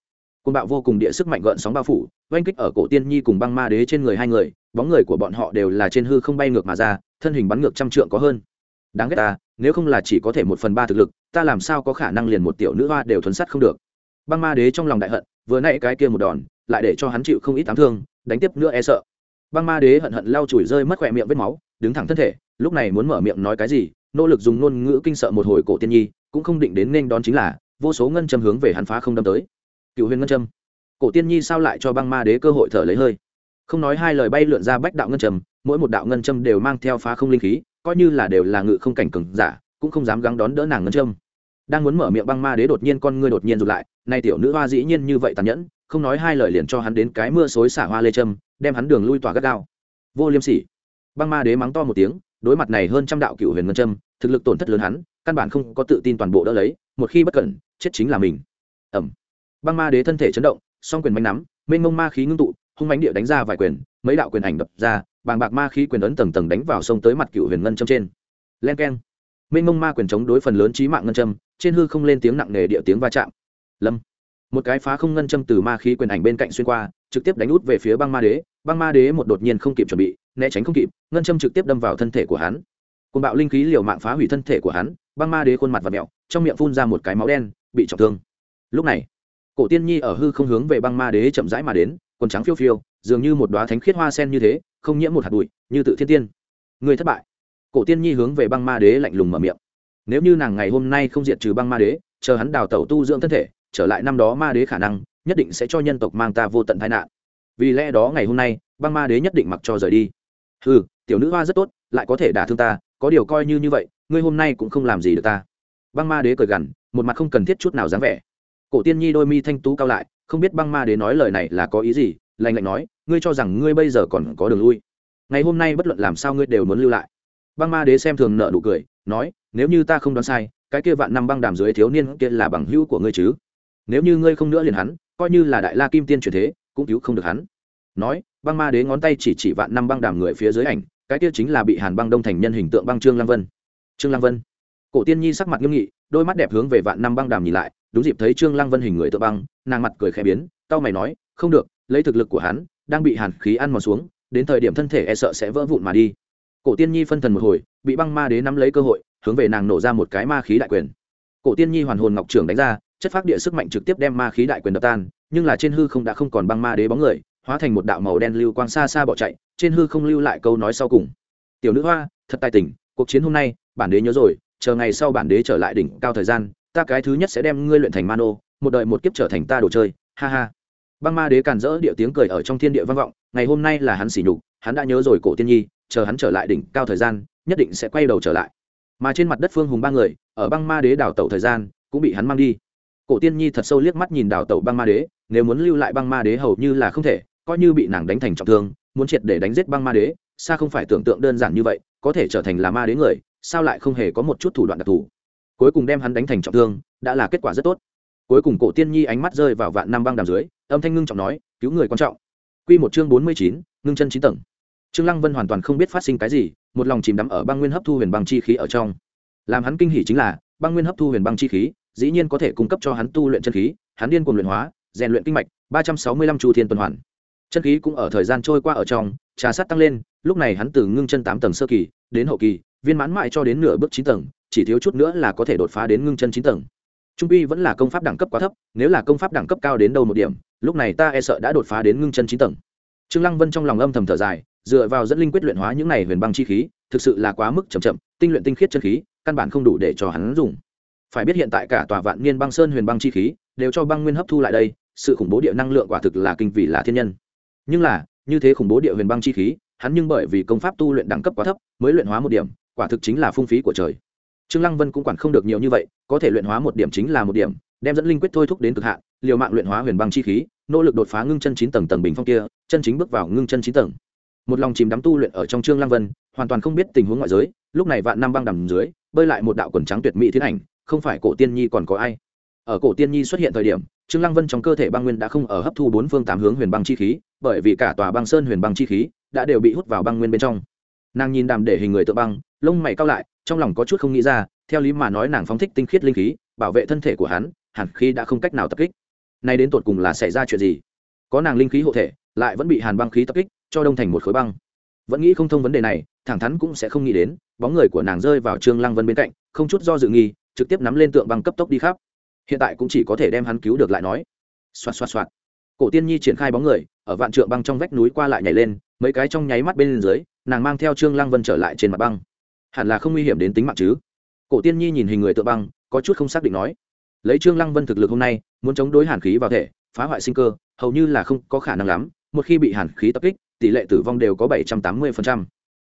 Speaker 1: côn bạo vô cùng địa sức mạnh gợn sóng bao phủ, oanh kích ở cổ tiên nhi cùng băng ma đế trên người hai người, bóng người của bọn họ đều là trên hư không bay ngược mà ra, thân hình bắn ngược trăm trượng có hơn đáng ghét ta, nếu không là chỉ có thể một phần ba thực lực, ta làm sao có khả năng liền một tiểu nữ hoa đều thuấn sắt không được. Băng ma đế trong lòng đại hận, vừa nãy cái kia một đòn, lại để cho hắn chịu không ít tám thương, đánh tiếp nữa e sợ. Băng ma đế hận hận lau chùi rơi mất khỏe miệng vết máu, đứng thẳng thân thể, lúc này muốn mở miệng nói cái gì, nỗ lực dùng ngôn ngữ kinh sợ một hồi cổ tiên nhi, cũng không định đến nên đón chính là, vô số ngân châm hướng về hắn phá không đâm tới. Cựu huyền ngân châm. Cổ tiên nhi sao lại cho băng ma đế cơ hội thở lấy hơi? Không nói hai lời bay lượn ra bách đạo ngân châm, mỗi một đạo ngân châm đều mang theo phá không linh khí coi như là đều là ngự không cảnh cường giả, cũng không dám gắng đón đỡ nàng ngân châm. Đang muốn mở miệng băng ma đế đột nhiên con ngươi đột nhiên rụt lại, nay tiểu nữ hoa dĩ nhiên như vậy tàn nhẫn, không nói hai lời liền cho hắn đến cái mưa xối xả hoa lê châm, đem hắn đường lui tỏa gắt gao. Vô liêm sỉ. Băng ma đế mắng to một tiếng, đối mặt này hơn trăm đạo cựu huyền ngân châm, thực lực tổn thất lớn hắn, căn bản không có tự tin toàn bộ đỡ lấy, một khi bất cẩn, chết chính là mình. Ẩm băng ma đế thân thể chấn động, song quyền mánh nắm, mênh mông ma khí ngưng tụ, hung mãnh địa đánh ra vài quyền, mấy đạo quyền ảnh đập ra bàng bạc ma khí quyền ấn tầng tầng đánh vào sông tới mặt cựu huyền ngân châm trên. Len keng. Mênh mông ma quyền chống đối phần lớn trí mạng ngân châm, trên hư không lên tiếng nặng nề địa tiếng va chạm. Lâm. Một cái phá không ngân châm từ ma khí quyền ảnh bên cạnh xuyên qua, trực tiếp đánh út về phía băng ma đế. Băng ma đế một đột nhiên không kịp chuẩn bị, né tránh không kịp, ngân châm trực tiếp đâm vào thân thể của hắn. Côn bạo linh khí liều mạng phá hủy thân thể của hắn, băng ma đế khuôn mặt và mẹo trong miệng phun ra một cái máu đen, bị trọng thương. Lúc này, cổ tiên nhi ở hư không hướng về băng ma đế chậm rãi mà đến, quần trắng phiêu phiêu, dường như một đoá thánh khiết hoa sen như thế không nhiễm một hạt bụi, như tự thiên tiên. Người thất bại. Cổ tiên nhi hướng về băng ma đế lạnh lùng mở miệng. Nếu như nàng ngày hôm nay không diệt trừ băng ma đế, chờ hắn đào tẩu tu dưỡng thân thể, trở lại năm đó ma đế khả năng, nhất định sẽ cho nhân tộc mang ta vô tận tai nạn. Vì lẽ đó ngày hôm nay, băng ma đế nhất định mặc cho rời đi. Ừ tiểu nữ hoa rất tốt, lại có thể đả thương ta, có điều coi như như vậy, ngươi hôm nay cũng không làm gì được ta. Băng ma đế cười gằn, một mặt không cần thiết chút nào dáng vẻ. Cổ tiên nhi đôi mi thanh tú cao lại, không biết băng ma đế nói lời này là có ý gì lành lạnh nói ngươi cho rằng ngươi bây giờ còn có đường lui. Ngày hôm nay bất luận làm sao ngươi đều muốn lưu lại. Băng ma đế xem thường nợ nụ cười, nói, nếu như ta không đoán sai, cái kia vạn năm băng đàm dưới thiếu niên kia là bằng hữu của ngươi chứ? Nếu như ngươi không nữa liền hắn, coi như là đại la kim tiên truyền thế, cũng cứu không được hắn. Nói, băng ma đế ngón tay chỉ chỉ vạn năm băng đàm người phía dưới ảnh, cái kia chính là bị hàn băng đông thành nhân hình tượng băng trương lăng vân. Trương lăng vân. Cổ tiên nhi sắc mặt nghiêm nghị, đôi mắt đẹp hướng về vạn năm băng đàm nhìn lại, đúng dịp thấy trương lăng vân hình người tự băng, nàng mặt cười khẽ biến tao mày nói, không được, lấy thực lực của hắn đang bị hàn khí ăn mòn xuống, đến thời điểm thân thể e sợ sẽ vỡ vụn mà đi. Cổ tiên nhi phân thần một hồi, bị băng ma đế nắm lấy cơ hội, hướng về nàng nổ ra một cái ma khí đại quyền. Cổ tiên nhi hoàn hồn ngọc trưởng đánh ra, chất phát địa sức mạnh trực tiếp đem ma khí đại quyền đập tan, nhưng là trên hư không đã không còn băng ma đế bóng người, hóa thành một đạo màu đen lưu quang xa xa bỏ chạy, trên hư không lưu lại câu nói sau cùng. Tiểu nữ hoa, thật tài tình, cuộc chiến hôm nay, bản đế nhớ rồi, chờ ngày sau bản đế trở lại đỉnh cao thời gian, ta cái thứ nhất sẽ đem ngươi luyện thành mano một đời một kiếp trở thành ta đồ chơi, ha ha băng ma đế càn rỡ địa tiếng cười ở trong thiên địa vang vọng, ngày hôm nay là hắn xỉ nhục, hắn đã nhớ rồi cổ tiên nhi, chờ hắn trở lại đỉnh cao thời gian, nhất định sẽ quay đầu trở lại. Mà trên mặt đất phương hùng ba người, ở băng ma đế đảo tẩu thời gian, cũng bị hắn mang đi. Cổ tiên nhi thật sâu liếc mắt nhìn đảo tẩu băng ma đế, nếu muốn lưu lại băng ma đế hầu như là không thể, coi như bị nàng đánh thành trọng thương, muốn triệt để đánh giết băng ma đế, xa không phải tưởng tượng đơn giản như vậy, có thể trở thành là ma đế người, sao lại không hề có một chút thủ đoạn đặc thù. Cuối cùng đem hắn đánh thành trọng thương, đã là kết quả rất tốt. Cuối cùng cổ tiên nhi ánh mắt rơi vào vạn năm băng đàm dưới âm thanh ngưng trọng nói, cứu người quan trọng. Q một chương bốn mươi chín, ngưng chân chín tầng. Trương lăng vân hoàn toàn không biết phát sinh cái gì, một lòng chìm đắm ở băng nguyên hấp thu huyền băng chi khí ở trong. Làm hắn kinh hỉ chính là, băng nguyên hấp thu huyền băng chi khí, dĩ nhiên có thể cung cấp cho hắn tu luyện chân khí, hắn điên cuồng luyện hóa, rèn luyện kinh mạch, ba trăm sáu mươi lăm chu thiên tuần hoàn. Chân khí cũng ở thời gian trôi qua ở trong, trà sát tăng lên, lúc này hắn từ ngưng chân tám tầng sơ kỳ đến hậu kỳ, viên mãn mãi cho đến nửa bước chín tầng, chỉ thiếu chút nữa là có thể đột phá đến ngưng chân chín tầng trung quy vẫn là công pháp đẳng cấp quá thấp, nếu là công pháp đẳng cấp cao đến đâu một điểm, lúc này ta e sợ đã đột phá đến ngưng chân chín tầng. Trương lăng vân trong lòng âm thầm thở dài, dựa vào dẫn linh quyết luyện hóa những này huyền băng chi khí, thực sự là quá mức chậm chậm, tinh luyện tinh khiết chân khí, căn bản không đủ để cho hắn dùng. Phải biết hiện tại cả tòa vạn niên băng sơn huyền băng chi khí, đều cho băng nguyên hấp thu lại đây, sự khủng bố địa năng lượng quả thực là kinh vì là thiên nhân. Nhưng là, như thế khủng bố địa huyền băng chi khí, hắn nhưng bởi vì công pháp tu luyện đẳng cấp quá thấp, mới luyện hóa một điểm, quả thực chính là phung phí của trời trương lăng vân cũng quản không được nhiều như vậy, có thể luyện hóa một điểm chính là một điểm, đem dẫn linh quyết thôi thúc đến cực hạn, liều mạng luyện hóa huyền băng chi khí, nỗ lực đột phá ngưng chân chín tầng tầng bình phong kia, chân chính bước vào ngưng chân chín tầng. Một lòng chìm đắm tu luyện ở trong trương lăng vân, hoàn toàn không biết tình huống ngoại giới, lúc này vạn năm băng đầm dưới, bơi lại một đạo quần trắng tuyệt mỹ thiên ảnh, không phải cổ tiên nhi còn có ai? Ở cổ tiên nhi xuất hiện thời điểm, trương lăng vân trong cơ thể băng nguyên đã không ở hấp thu bốn phương tám hướng huyền băng chi khí, bởi vì cả tòa băng sơn huyền băng chi khí đã đều bị hút vào băng nguyên bên trong. Nàng nhìn đàm để hình người tự băng lông mày cao lại, trong lòng có chút không nghĩ ra, theo lý mà nói nàng phóng thích tinh khiết linh khí, bảo vệ thân thể của hắn Hàn Khí đã không cách nào tập kích. Nay đến tột cùng là xảy ra chuyện gì? Có nàng linh khí hộ thể, lại vẫn bị hàn băng khí tập kích, cho đông thành một khối băng. Vẫn nghĩ không thông vấn đề này, thẳng thắn cũng sẽ không nghĩ đến, bóng người của nàng rơi vào trương lăng vân bên cạnh, không chút do dự nghi, trực tiếp nắm lên tượng băng cấp tốc đi khắp. Hiện tại cũng chỉ có thể đem hắn cứu được lại nói. Xoạt xoạt xoạt. Cổ tiên nhi triển khai bóng người, ở vạn trượng băng trong vách núi qua lại nhảy lên, mấy cái trong nháy mắt bên dưới, nàng mang theo trương lăng vân trở lại trên mặt băng hẳn là không nguy hiểm đến tính mạng chứ. Cổ tiên nhi nhìn hình người tượng băng, có chút không xác định nói. Lấy trương lăng vân thực lực hôm nay, muốn chống đối hàn khí vào thể, phá hoại sinh cơ, hầu như là không có khả năng lắm, một khi bị hàn khí tập kích, tỷ lệ tử vong đều có bảy trăm tám mươi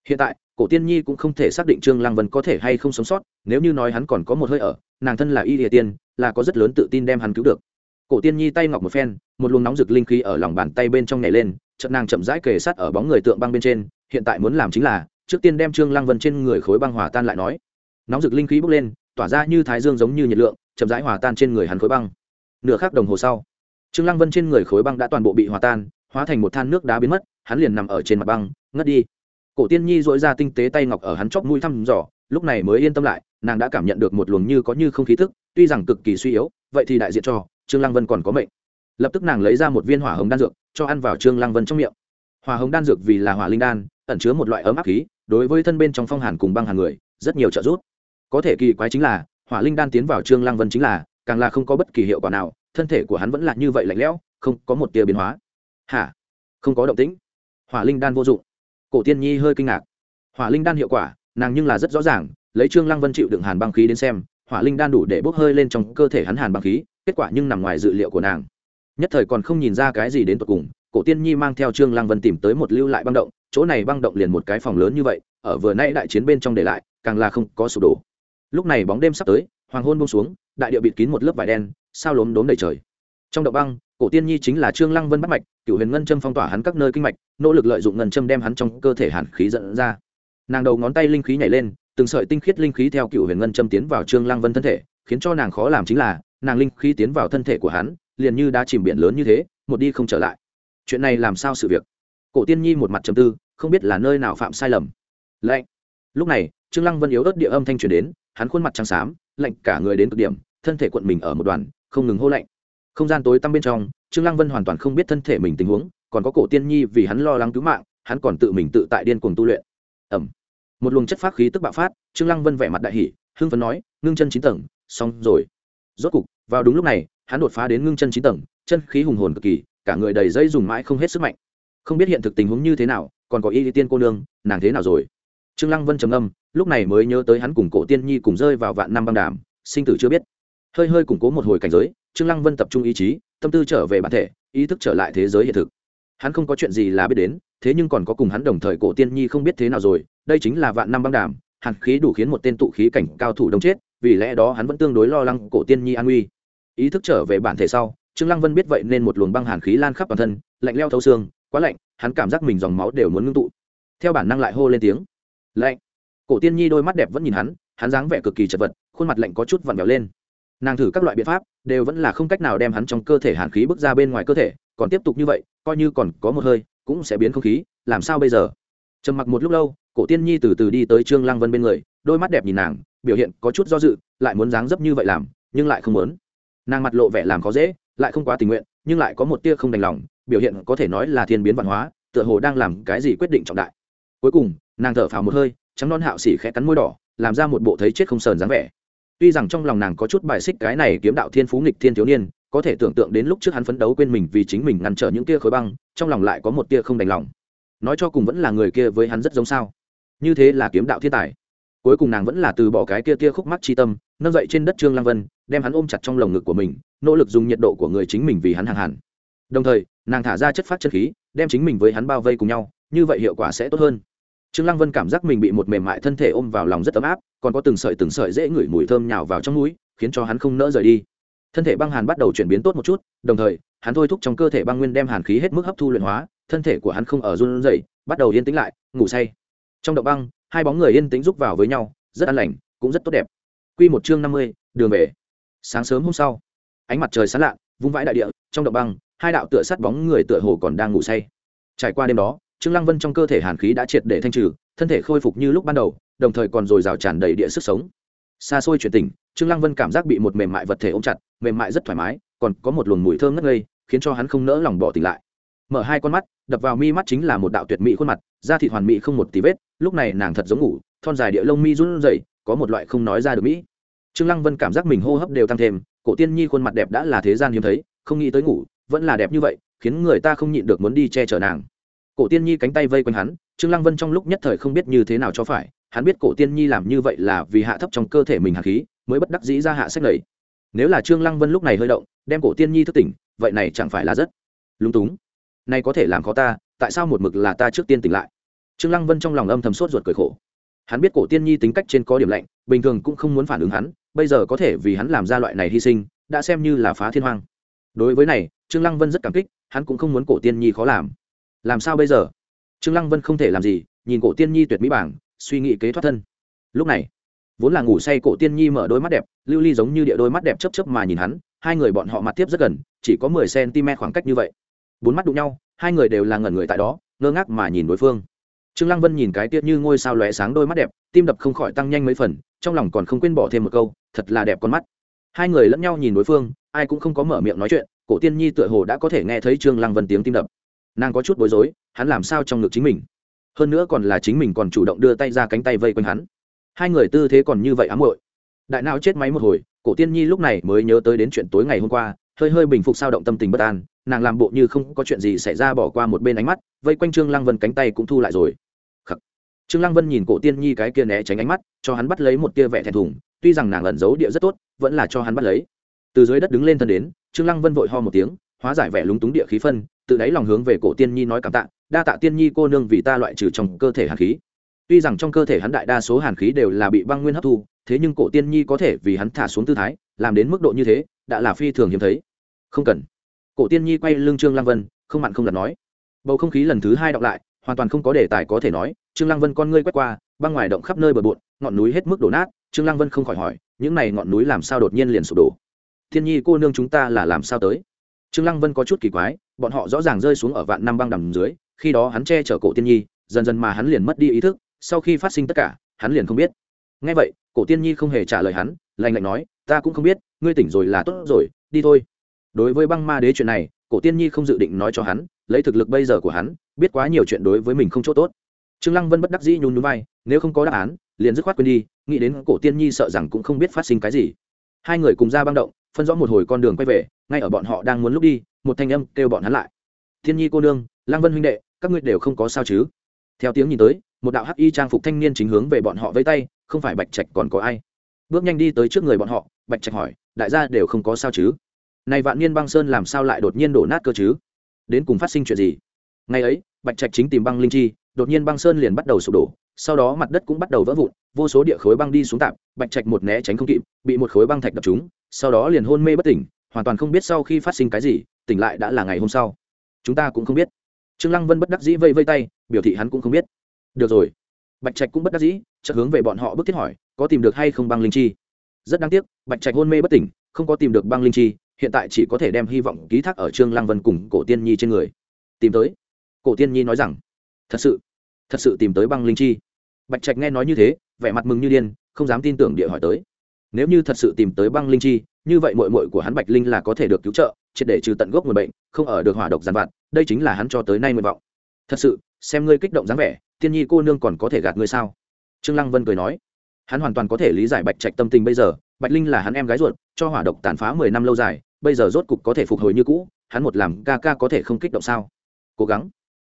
Speaker 1: hiện tại, cổ tiên nhi cũng không thể xác định trương lăng vân có thể hay không sống sót, nếu như nói hắn còn có một hơi ở, nàng thân là y địa tiên, là có rất lớn tự tin đem hắn cứu được. Cổ tiên nhi tay ngọc một phen, một luồng nóng rực linh khí ở lòng bàn tay bên trong nhảy lên, chợt nàng chậm rãi kề sát ở bóng người tượng băng bên trên, hiện tại muốn làm chính là trước tiên đem trương lăng vân trên người khối băng hòa tan lại nói. Nóng rực linh khí bốc lên, tỏa ra như thái dương giống như nhiệt lượng, chậm rãi hòa tan trên người hắn khối băng. Nửa khắc đồng hồ sau, trương lăng vân trên người khối băng đã toàn bộ bị hòa tan, hóa thành một than nước đá biến mất, hắn liền nằm ở trên mặt băng, ngất đi. Cổ tiên nhi dội ra tinh tế tay ngọc ở hắn chóp mũi thăm dò, lúc này mới yên tâm lại, nàng đã cảm nhận được một luồng như có như không khí thức tuy rằng cực kỳ suy yếu, vậy thì đại diện cho trương lăng vân còn có mệnh. Lập tức nàng lấy ra một viên hỏa hồng đan dược, cho ăn vào trương lăng vân trong miệng. Hỏa hồng đan dược vì là hỏa linh đan ẩn chứa một loại ấm áp khí, đối với thân bên trong phong hàn cùng băng hàn người, rất nhiều trợ giúp. Có thể kỳ quái chính là, hỏa linh đan tiến vào trương lăng vân chính là, càng là không có bất kỳ hiệu quả nào, thân thể của hắn vẫn là như vậy lạnh lẽo, không có một tia biến hóa. Hả? Không có động tĩnh. Hỏa linh đan vô dụng. Cổ tiên nhi hơi kinh ngạc. Hỏa linh đan hiệu quả, nàng nhưng là rất rõ ràng, lấy trương lăng vân chịu đựng hàn băng khí đến xem, hỏa linh đan đủ để bốc hơi lên trong cơ thể hắn hàn băng khí, kết quả nhưng nằm ngoài dự liệu của nàng. Nhất thời còn không nhìn ra cái gì đến tột cùng, cổ tiên nhi mang theo trương lăng vân tìm tới một lưu lại băng động chỗ này băng động liền một cái phòng lớn như vậy, ở vừa nay đại chiến bên trong để lại, càng là không có sụp đổ. Lúc này bóng đêm sắp tới, hoàng hôn bông xuống, đại địa bịt kín một lớp vải đen, sao lốm đốm đầy trời. Trong động băng, cổ tiên nhi chính là trương lăng vân bắt mạch, cựu huyền ngân châm phong tỏa hắn các nơi kinh mạch, nỗ lực lợi dụng ngân châm đem hắn trong cơ thể hàn khí dẫn ra. Nàng đầu ngón tay linh khí nhảy lên, từng sợi tinh khiết linh khí theo cựu huyền ngân châm tiến vào trương lăng vân thân thể, khiến cho nàng khó làm chính là, nàng linh khí tiến vào thân thể của hắn, liền như đã chìm biển lớn như thế, một đi không trở lại. Chuyện này làm sao sự việc? Cổ tiên nhi một mặt trầm tư, không biết là nơi nào phạm sai lầm. Lạnh. Lúc này, trương lăng vân yếu ớt địa âm thanh truyền đến, hắn khuôn mặt trắng xám, lạnh cả người đến cực điểm, thân thể cuộn mình ở một đoàn, không ngừng hô lạnh. Không gian tối tăm bên trong, trương lăng vân hoàn toàn không biết thân thể mình tình huống, còn có cổ tiên nhi vì hắn lo lắng cứu mạng, hắn còn tự mình tự tại điên cuồng tu luyện. Ẩm một luồng chất phát khí tức bạo phát, trương lăng vân vẻ mặt đại hỉ, hưng phấn nói, ngưng chân chín tầng, xong rồi. Rốt cục, vào đúng lúc này, hắn đột phá đến ngưng chân chín tầng, chân khí hùng hồn cực kỳ, cả người đầy dây dùng mãi không hết sức mạnh không biết hiện thực tình huống như thế nào, còn có y tiên cô nương, nàng thế nào rồi? Trương lăng vân trầm âm lúc này mới nhớ tới hắn cùng cổ tiên nhi cùng rơi vào vạn năm băng đàm, sinh tử chưa biết. Hơi hơi củng cố một hồi cảnh giới, trương lăng vân tập trung ý chí, tâm tư trở về bản thể, ý thức trở lại thế giới hiện thực. Hắn không có chuyện gì là biết đến, thế nhưng còn có cùng hắn đồng thời cổ tiên nhi không biết thế nào rồi, đây chính là vạn năm băng đàm, hàn khí đủ khiến một tên tụ khí cảnh cao thủ đông chết, vì lẽ đó hắn vẫn tương đối lo lắng cổ tiên nhi an nguy. Ý thức trở về bản thể sau, trương lăng vân biết vậy nên một luồng băng hàn khí lan khắp toàn thân, lạnh leo thấu xương quá lạnh, hắn cảm giác mình dòng máu đều muốn ngưng tụ. Theo bản năng lại hô lên tiếng. Lạnh. Cổ tiên nhi đôi mắt đẹp vẫn nhìn hắn hắn dáng vẻ cực kỳ chật vật, khuôn mặt lạnh có chút vặn vẹo lên. Nàng thử các loại biện pháp, đều vẫn là không cách nào đem hắn trong cơ thể hàn khí bước ra bên ngoài cơ thể, còn tiếp tục như vậy, coi như còn có một hơi, cũng sẽ biến không khí, làm sao bây giờ? Trầm mặc một lúc lâu, cổ tiên nhi từ từ đi tới trương lăng vân bên người, đôi mắt đẹp nhìn nàng, biểu hiện có chút do dự, lại muốn dáng dấp như vậy làm, nhưng lại không muốn. Nàng mặt lộ vẻ làm khó dễ, lại không quá tình nguyện, nhưng lại có một tia không đành lòng biểu hiện có thể nói là thiên biến văn hóa, tựa hồ đang làm cái gì quyết định trọng đại. Cuối cùng, nàng thở phào một hơi, trắng non hạo xỉ khẽ cắn môi đỏ, làm ra một bộ thấy chết không sờn dáng vẻ. Tuy rằng trong lòng nàng có chút bài xích cái này kiếm đạo thiên phú nghịch thiên thiếu niên, có thể tưởng tượng đến lúc trước hắn phấn đấu quên mình vì chính mình ngăn trở những tia khối băng, trong lòng lại có một tia không đành lòng. Nói cho cùng vẫn là người kia với hắn rất giống sao. Như thế là kiếm đạo thiên tài. Cuối cùng nàng vẫn là từ bỏ cái tia tia khúc mắc chi tâm, nâng dậy trên đất trương lăng vân, đem hắn ôm chặt trong lồng ngực của mình, nỗ lực dùng nhiệt độ của người chính mình vì hắn hàng hẳn đồng thời nàng thả ra chất phát chân khí đem chính mình với hắn bao vây cùng nhau như vậy hiệu quả sẽ tốt hơn. Trương lăng vân cảm giác mình bị một mềm mại thân thể ôm vào lòng rất ấm áp còn có từng sợi từng sợi dễ ngửi mùi thơm nhào vào trong mũi khiến cho hắn không nỡ rời đi. Thân thể băng hàn bắt đầu chuyển biến tốt một chút đồng thời hắn thôi thúc trong cơ thể băng nguyên đem hàn khí hết mức hấp thu luyện hóa thân thể của hắn không ở run rẩy bắt đầu yên tĩnh lại ngủ say. Trong động băng hai bóng người yên tĩnh rúc vào với nhau rất an lành cũng rất tốt đẹp. Quy một chương năm mươi, đường về. Sáng sớm hôm sau ánh mặt trời sáng lạ vung vãi đại địa trong động băng hai đạo tựa sắt bóng người tựa hồ còn đang ngủ say. Trải qua đêm đó, trương lăng vân trong cơ thể hàn khí đã triệt để thanh trừ, thân thể khôi phục như lúc ban đầu, đồng thời còn dồi dào tràn đầy địa sức sống. Xa xôi chuyển tỉnh trương lăng vân cảm giác bị một mềm mại vật thể ôm chặt, mềm mại rất thoải mái, còn có một luồng mùi thơm ngất ngây, khiến cho hắn không nỡ lòng bỏ tỉnh lại. Mở hai con mắt, đập vào mi mắt chính là một đạo tuyệt mỹ khuôn mặt, da thịt hoàn mỹ không một tí vết, lúc này nàng thật giống ngủ, thon dài địa lông mi run rẩy, có một loại không nói ra được mỹ. Trương lăng vân cảm giác mình hô hấp đều tăng thêm, cổ tiên nhi khuôn mặt đẹp đã là thế gian hiếm thấy, không nghĩ tới ngủ vẫn là đẹp như vậy, khiến người ta không nhịn được muốn đi che chở nàng. Cổ tiên nhi cánh tay vây quanh hắn, trương lăng vân trong lúc nhất thời không biết như thế nào cho phải, hắn biết cổ tiên nhi làm như vậy là vì hạ thấp trong cơ thể mình hạt khí, mới bất đắc dĩ ra hạ sách lầy. Nếu là trương lăng vân lúc này hơi động, đem cổ tiên nhi thức tỉnh, vậy này chẳng phải là rất lúng túng. Này có thể làm khó ta, tại sao một mực là ta trước tiên tỉnh lại? Trương lăng vân trong lòng âm thầm sốt ruột cười khổ. Hắn biết cổ tiên nhi tính cách trên có điểm lạnh, bình thường cũng không muốn phản ứng hắn, bây giờ có thể vì hắn làm ra loại này hy sinh, đã xem như là phá thiên hoang. Đối với này trương lăng vân rất cảm kích, hắn cũng không muốn cổ tiên nhi khó làm. Làm sao bây giờ? Trương lăng vân không thể làm gì, nhìn cổ tiên nhi tuyệt mỹ bảng, suy nghĩ kế thoát thân. Lúc này, vốn là ngủ say cổ tiên nhi mở đôi mắt đẹp, lưu ly giống như địa đôi mắt đẹp chấp chấp mà nhìn hắn, hai người bọn họ mặt tiếp rất gần, chỉ có mười cm khoảng cách như vậy. Bốn mắt đụng nhau, hai người đều là ngẩn người tại đó, ngơ ngác mà nhìn đối phương. Trương lăng vân nhìn cái tiết như ngôi sao lóe sáng đôi mắt đẹp, tim đập không khỏi tăng nhanh mấy phần, trong lòng còn không quên bỏ thêm một câu, thật là đẹp con mắt. Hai người lẫn nhau nhìn đối phương, ai cũng không có mở miệng nói chuyện cổ tiên nhi tựa hồ đã có thể nghe thấy trương lăng vân tiếng tim đập. Nàng có chút bối rối, hắn làm sao trong ngực chính mình? Hơn nữa còn là chính mình còn chủ động đưa tay ra cánh tay vây quanh hắn. Hai người tư thế còn như vậy ám muội. Đại não chết máy một hồi, cổ tiên nhi lúc này mới nhớ tới đến chuyện tối ngày hôm qua, hơi hơi bình phục sao động tâm tình bất an, nàng làm bộ như không có chuyện gì xảy ra bỏ qua một bên ánh mắt, vây quanh trương lăng vân cánh tay cũng thu lại rồi. Khắc. trương lăng vân nhìn cổ tiên nhi cái kia né tránh ánh mắt, cho hắn bắt lấy một tia vẻ thẹn thùng, tuy rằng nàng ẩn giấu địa rất tốt, vẫn là cho hắn bắt lấy. Từ dưới đất đứng lên thân đến trương lăng vân vội ho một tiếng, hóa giải vẻ lúng túng địa khí phân tự đáy lòng hướng về cổ tiên nhi nói cảm tạ, đa tạ tiên nhi cô nương vì ta loại trừ trong cơ thể hàn khí. Tuy rằng trong cơ thể hắn đại đa số hàn khí đều là bị băng nguyên hấp thu, thế nhưng cổ tiên nhi có thể vì hắn thả xuống tư thái, làm đến mức độ như thế, đã là phi thường hiếm thấy. Không cần. Cổ tiên nhi quay lưng trương lăng vân, không mặn không đặt nói. Bầu không khí lần thứ hai đọc lại, hoàn toàn không có đề tài có thể nói, trương lăng vân con ngươi quét qua, băng ngoài động khắp nơi bờ bộn, ngọn núi hết mức đổ nát, trương lăng vân không khỏi hỏi, những này ngọn núi làm sao đột nhiên liền sụp đổ? Thiên nhi cô nương chúng ta là làm sao tới? Trương lăng vân có chút kỳ quái, bọn họ rõ ràng rơi xuống ở vạn năm băng đầm dưới, khi đó hắn che chở cổ tiên nhi, dần dần mà hắn liền mất đi ý thức, sau khi phát sinh tất cả, hắn liền không biết. Ngay vậy, cổ tiên nhi không hề trả lời hắn, lạnh lạnh nói, ta cũng không biết, ngươi tỉnh rồi là tốt rồi, đi thôi. Đối với băng ma đế chuyện này, cổ tiên nhi không dự định nói cho hắn, lấy thực lực bây giờ của hắn, biết quá nhiều chuyện đối với mình không chỗ tốt. Trương lăng vân bất đắc dĩ nhún nhún vai, nếu không có đáp án, liền dứt khoát quên đi, nghĩ đến cổ tiên nhi sợ rằng cũng không biết phát sinh cái gì. Hai người cùng ra băng động phân rõ một hồi con đường quay về, ngay ở bọn họ đang muốn lúc đi, một thanh âm kêu bọn hắn lại. Thiên nhi cô nương, lang vân huynh đệ, các ngươi đều không có sao chứ? Theo tiếng nhìn tới, một đạo hắc y trang phục thanh niên chính hướng về bọn họ với tay, không phải bạch trạch còn có ai? Bước nhanh đi tới trước người bọn họ, bạch trạch hỏi, đại gia đều không có sao chứ? Này vạn niên băng sơn làm sao lại đột nhiên đổ nát cơ chứ? Đến cùng phát sinh chuyện gì? Ngày ấy, bạch trạch chính tìm băng linh chi, đột nhiên băng sơn liền bắt đầu sụp đổ sau đó mặt đất cũng bắt đầu vỡ vụn, vô số địa khối băng đi xuống tạm, bạch trạch một né tránh không kịp, bị một khối băng thạch đập trúng, sau đó liền hôn mê bất tỉnh, hoàn toàn không biết sau khi phát sinh cái gì, tỉnh lại đã là ngày hôm sau. Chúng ta cũng không biết. Trương lăng vân bất đắc dĩ vây vây tay, biểu thị hắn cũng không biết. Được rồi. Bạch trạch cũng bất đắc dĩ, chợt hướng về bọn họ bước thiết hỏi, có tìm được hay không băng linh chi? Rất đáng tiếc, bạch trạch hôn mê bất tỉnh, không có tìm được băng linh chi, hiện tại chỉ có thể đem hy vọng ký thác ở trương lăng vân cùng cổ tiên nhi trên người. Tìm tới. Cổ tiên nhi nói rằng, thật sự thật sự tìm tới băng linh chi. Bạch trạch nghe nói như thế, vẻ mặt mừng như điên, không dám tin tưởng địa hỏi tới. Nếu như thật sự tìm tới băng linh chi, như vậy mội mội của hắn bạch linh là có thể được cứu trợ, triệt để trừ tận gốc người bệnh, không ở được hỏa độc giàn vặt, đây chính là hắn cho tới nay nguyện vọng. Thật sự, xem ngươi kích động dáng vẻ, tiên nhi cô nương còn có thể gạt ngươi sao? Trương lăng vân cười nói. Hắn hoàn toàn có thể lý giải bạch trạch tâm tình bây giờ, bạch linh là hắn em gái ruột, cho hỏa độc tàn phá mười năm lâu dài, bây giờ rốt cục có thể phục hồi như cũ, hắn một làm ca ca có thể không kích động sao? Cố gắng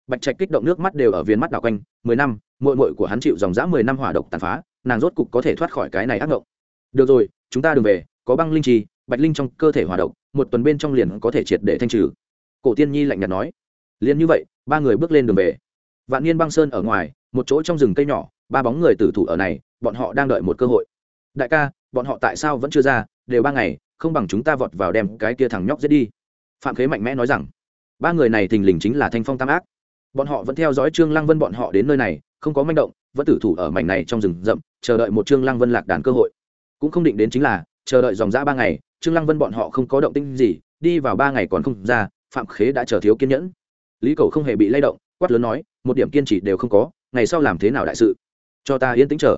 Speaker 1: bạch trạch kích động nước mắt đều ở viên mắt đảo quanh, mười năm mội mội của hắn chịu dòng dã mười năm hỏa độc tàn phá, nàng rốt cục có thể thoát khỏi cái này ác ngộng. Được rồi, chúng ta đừng về, có băng linh trì, bạch linh trong cơ thể hỏa độc, một tuần bên trong liền có thể triệt để thanh trừ. Cổ tiên nhi lạnh nhạt nói. Liền như vậy, ba người bước lên đường về. Vạn niên băng sơn ở ngoài, một chỗ trong rừng cây nhỏ, ba bóng người tử thủ ở này, bọn họ đang đợi một cơ hội. Đại ca, bọn họ tại sao vẫn chưa ra, đều ba ngày, không bằng chúng ta vọt vào đem cái kia thằng nhóc giết đi. Phạm khế mạnh mẽ nói rằng, ba người này thình lình chính là thanh phong tam ác bọn họ vẫn theo dõi trương lăng vân bọn họ đến nơi này, không có manh động, vẫn tử thủ ở mảnh này trong rừng rậm, chờ đợi một trương lăng vân lạc đàn cơ hội. Cũng không định đến chính là, chờ đợi dòng dã ba ngày, trương lăng vân bọn họ không có động tĩnh gì, đi vào ba ngày còn không ra, phạm khế đã chờ thiếu kiên nhẫn. Lý cầu không hề bị lay động, quát lớn nói, một điểm kiên trì đều không có, ngày sau làm thế nào đại sự? Cho ta yên tĩnh chờ.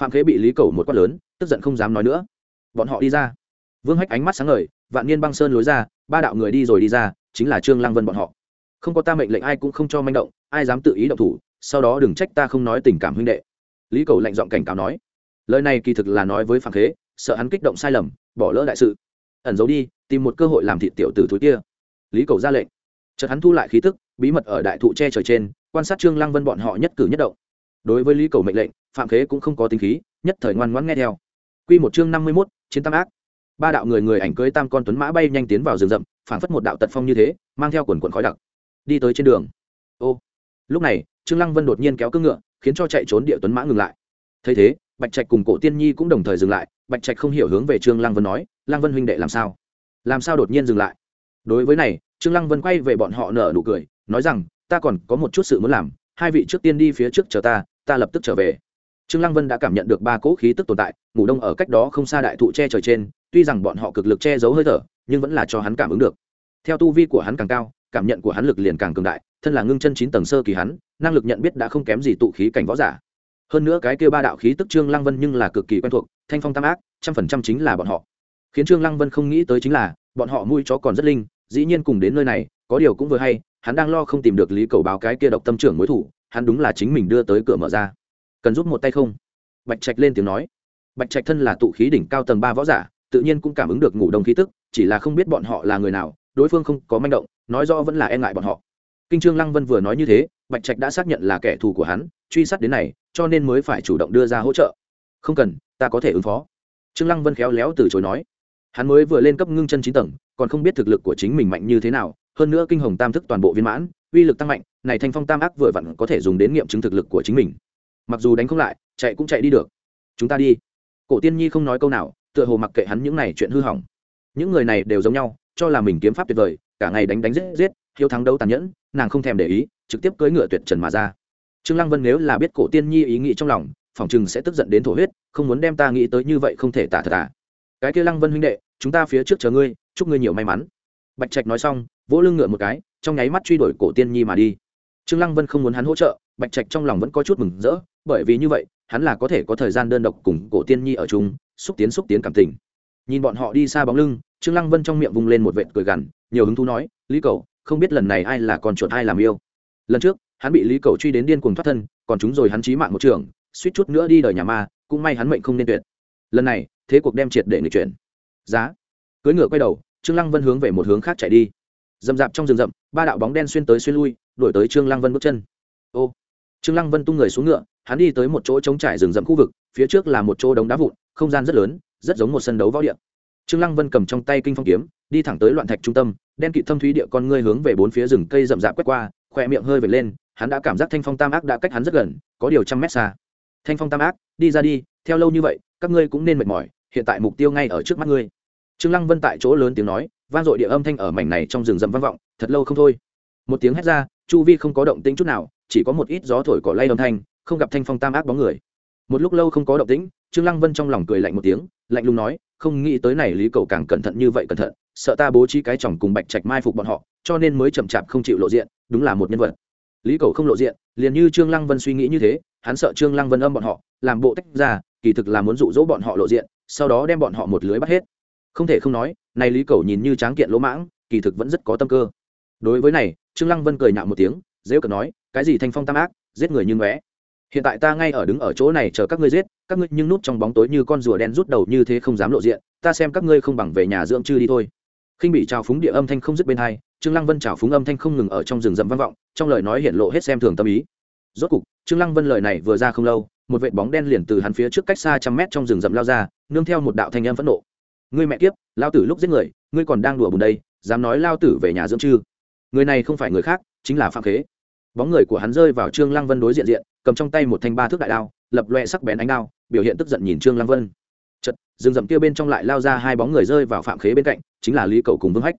Speaker 1: Phạm khế bị lý cầu một quát lớn, tức giận không dám nói nữa. Bọn họ đi ra. Vương hách ánh mắt sáng ngời, vạn niên băng sơn lối ra, ba đạo người đi rồi đi ra, chính là trương lăng vân bọn họ không có ta mệnh lệnh ai cũng không cho manh động ai dám tự ý động thủ sau đó đừng trách ta không nói tình cảm huynh đệ. Lý cầu lạnh giọng cảnh cáo nói. Lời này kỳ thực là nói với phạm Thế, sợ hắn kích động sai lầm bỏ lỡ đại sự. Ẩn giấu đi tìm một cơ hội làm thịt tiểu tử thúi kia. Lý cầu ra lệnh. Chợt hắn thu lại khí tức bí mật ở đại thụ che trời trên quan sát trương lăng vân bọn họ nhất cử nhất động. Đối với lý cầu mệnh lệnh phạm khế cũng không có tính khí nhất thời ngoan ngoãn nghe theo. Quy một chương năm mươi 51, chiến tam ác. Ba đạo người người ảnh cưới tam con tuấn mã bay nhanh tiến vào rừng rậm phảng phất một đạo tật phong như thế mang theo quần quần khói đặc đi tới trên đường. Ô, lúc này, trương lăng vân đột nhiên kéo cưỡng ngựa, khiến cho chạy trốn địa tuấn mã ngừng lại. Thấy thế, bạch trạch cùng cổ tiên nhi cũng đồng thời dừng lại. Bạch trạch không hiểu hướng về trương lăng vân nói, lăng vân huynh đệ làm sao? Làm sao đột nhiên dừng lại? Đối với này, trương lăng vân quay về bọn họ nở nụ cười, nói rằng, ta còn có một chút sự muốn làm, hai vị trước tiên đi phía trước chờ ta ta lập tức trở về. Trương lăng vân đã cảm nhận được ba cỗ khí tức tồn tại, ngủ đông ở cách đó không xa đại thụ che trời trên, tuy rằng bọn họ cực lực che giấu hơi thở, nhưng vẫn là cho hắn cảm ứng được. Theo tu vi của hắn càng cao cảm nhận của hắn lực liền càng cường đại, thân là ngưng chân chín tầng sơ kỳ hắn, năng lực nhận biết đã không kém gì tụ khí cảnh võ giả. Hơn nữa cái kia ba đạo khí tức trương lăng vân nhưng là cực kỳ quen thuộc, thanh phong tam ác, trăm phần trăm chính là bọn họ. Khiến trương lăng vân không nghĩ tới chính là, bọn họ mũi chó còn rất linh, dĩ nhiên cùng đến nơi này, có điều cũng vừa hay, hắn đang lo không tìm được lý cầu báo cái kia độc tâm trưởng mối thủ, hắn đúng là chính mình đưa tới cửa mở ra. Cần giúp một tay không? Bạch trạch lên tiếng nói. Bạch trạch thân là tụ khí đỉnh cao tầng ba võ giả, tự nhiên cũng cảm ứng được ngủ đông khí tức, chỉ là không biết bọn họ là người nào đối phương không có manh động, nói rõ vẫn là e ngại bọn họ. Kinh trương lăng vân vừa nói như thế, bạch trạch đã xác nhận là kẻ thù của hắn, truy sát đến này, cho nên mới phải chủ động đưa ra hỗ trợ. Không cần, ta có thể ứng phó. Trương lăng vân khéo léo từ chối nói. Hắn mới vừa lên cấp ngưng chân chín tầng, còn không biết thực lực của chính mình mạnh như thế nào, hơn nữa kinh hồng tam thức toàn bộ viên mãn, uy lực tăng mạnh, này thanh phong tam ác vừa vặn có thể dùng đến nghiệm chứng thực lực của chính mình. Mặc dù đánh không lại, chạy cũng chạy đi được. Chúng ta đi. Cổ tiên nhi không nói câu nào, tựa hồ mặc kệ hắn những này chuyện hư hỏng. Những người này đều giống nhau cho là mình kiếm pháp tuyệt vời, cả ngày đánh đánh giết giết, hiếu thắng đấu tàn nhẫn, nàng không thèm để ý, trực tiếp cưỡi ngựa tuyệt trần mà ra. Trương lăng vân nếu là biết cổ tiên nhi ý nghĩ trong lòng, phỏng chừng sẽ tức giận đến thổ huyết, không muốn đem ta nghĩ tới như vậy không thể tả thật à. Cái kia lăng vân huynh đệ, chúng ta phía trước chờ ngươi, chúc ngươi nhiều may mắn. Bạch trạch nói xong, vỗ lưng ngựa một cái, trong nháy mắt truy đuổi cổ tiên nhi mà đi. Trương lăng vân không muốn hắn hỗ trợ, bạch trạch trong lòng vẫn có chút mừng rỡ, bởi vì như vậy, hắn là có thể có thời gian đơn độc cùng cổ tiên nhi ở chung, xúc tiến xúc tiến cảm tình. Nhìn bọn họ đi xa bóng lưng trương lăng vân trong miệng vung lên một vệt cười gằn, nhiều hứng thú nói, lý cầu không biết lần này ai là con chuột ai làm yêu? Lần trước, hắn bị lý cầu truy đến điên cuồng thoát thân, còn chúng rồi hắn chí mạng một trường, suýt chút nữa đi đời nhà ma, cũng may hắn mệnh không nên tuyệt. Lần này, thế cuộc đem triệt để người chuyển. Giá. Cưỡi ngựa quay đầu, trương lăng vân hướng về một hướng khác chạy đi. Dầm dạp trong rừng rậm, ba đạo bóng đen xuyên tới xuyên lui đổi tới trương lăng vân bước chân. Ô. Trương lăng vân tung người xuống ngựa, hắn đi tới một chỗ trống trải rừng rậm khu vực, phía trước là một chỗ đống đá vụn, không gian rất lớn, rất giống một sân đấu võ điện trương lăng vân cầm trong tay kinh phong kiếm, đi thẳng tới loạn thạch trung tâm, đen kịt thâm thúy địa con ngươi hướng về bốn phía rừng cây rậm rạp quét qua khỏe miệng hơi vệt lên, hắn đã cảm giác thanh phong tam ác đã cách hắn rất gần, có điều trăm mét xa. Thanh phong tam ác, đi ra đi, theo lâu như vậy, các ngươi cũng nên mệt mỏi, hiện tại mục tiêu ngay ở trước mắt ngươi. Trương lăng vân tại chỗ lớn tiếng nói, vang dội địa âm thanh ở mảnh này trong rừng rậm vang vọng, thật lâu không thôi. Một tiếng hét ra, chu vi không có động tĩnh chút nào, chỉ có một ít gió thổi cỏ lay âm thanh, không gặp thanh phong tam ác bóng người một lúc lâu không có động tĩnh, trương lăng vân trong lòng cười lạnh một tiếng, lạnh lùng nói, không nghĩ tới này lý cầu càng cẩn thận như vậy cẩn thận, sợ ta bố trí cái chồng cùng bạch trạch mai phục bọn họ, cho nên mới chậm chạp không chịu lộ diện, đúng là một nhân vật. Lý cầu không lộ diện, liền như trương lăng vân suy nghĩ như thế, hắn sợ trương lăng vân âm bọn họ, làm bộ tách ra, kỳ thực là muốn dụ dỗ bọn họ lộ diện, sau đó đem bọn họ một lưới bắt hết. Không thể không nói, này lý cầu nhìn như tráng kiện lỗ mãng, kỳ thực vẫn rất có tâm cơ. Đối với này, trương lăng vân cười nhạo một tiếng, dễ cợt nói, cái gì thanh phong tam ác, giết người như ngóe hiện tại ta ngay ở đứng ở chỗ này chờ các ngươi giết, các ngươi nhưng núp trong bóng tối như con rùa đen rút đầu như thế không dám lộ diện, ta xem các ngươi không bằng về nhà dưỡng chư đi thôi. Khinh bị trào phúng địa âm thanh không dứt bên hai, trương lăng vân trào phúng âm thanh không ngừng ở trong rừng rậm vang vọng, trong lời nói hiện lộ hết xem thường tâm ý. Rốt cục, trương lăng vân lời này vừa ra không lâu, một vệt bóng đen liền từ hắn phía trước cách xa trăm mét trong rừng rậm lao ra, nương theo một đạo thanh âm phẫn nộ. Ngươi mẹ kiếp, lao tử lúc giết người, ngươi còn đang đùa bùn đây, dám nói lao tử về nhà dưỡng chư. Người này không phải người khác, chính là phạm khế bóng người của hắn rơi vào trương lăng vân đối diện diện, cầm trong tay một thanh ba thước đại đao, lập loe sắc bén ánh đao, biểu hiện tức giận nhìn trương lăng vân. Chật rừng rậm kia bên trong lại lao ra hai bóng người rơi vào phạm khế bên cạnh, chính là lý cầu cùng vương hách.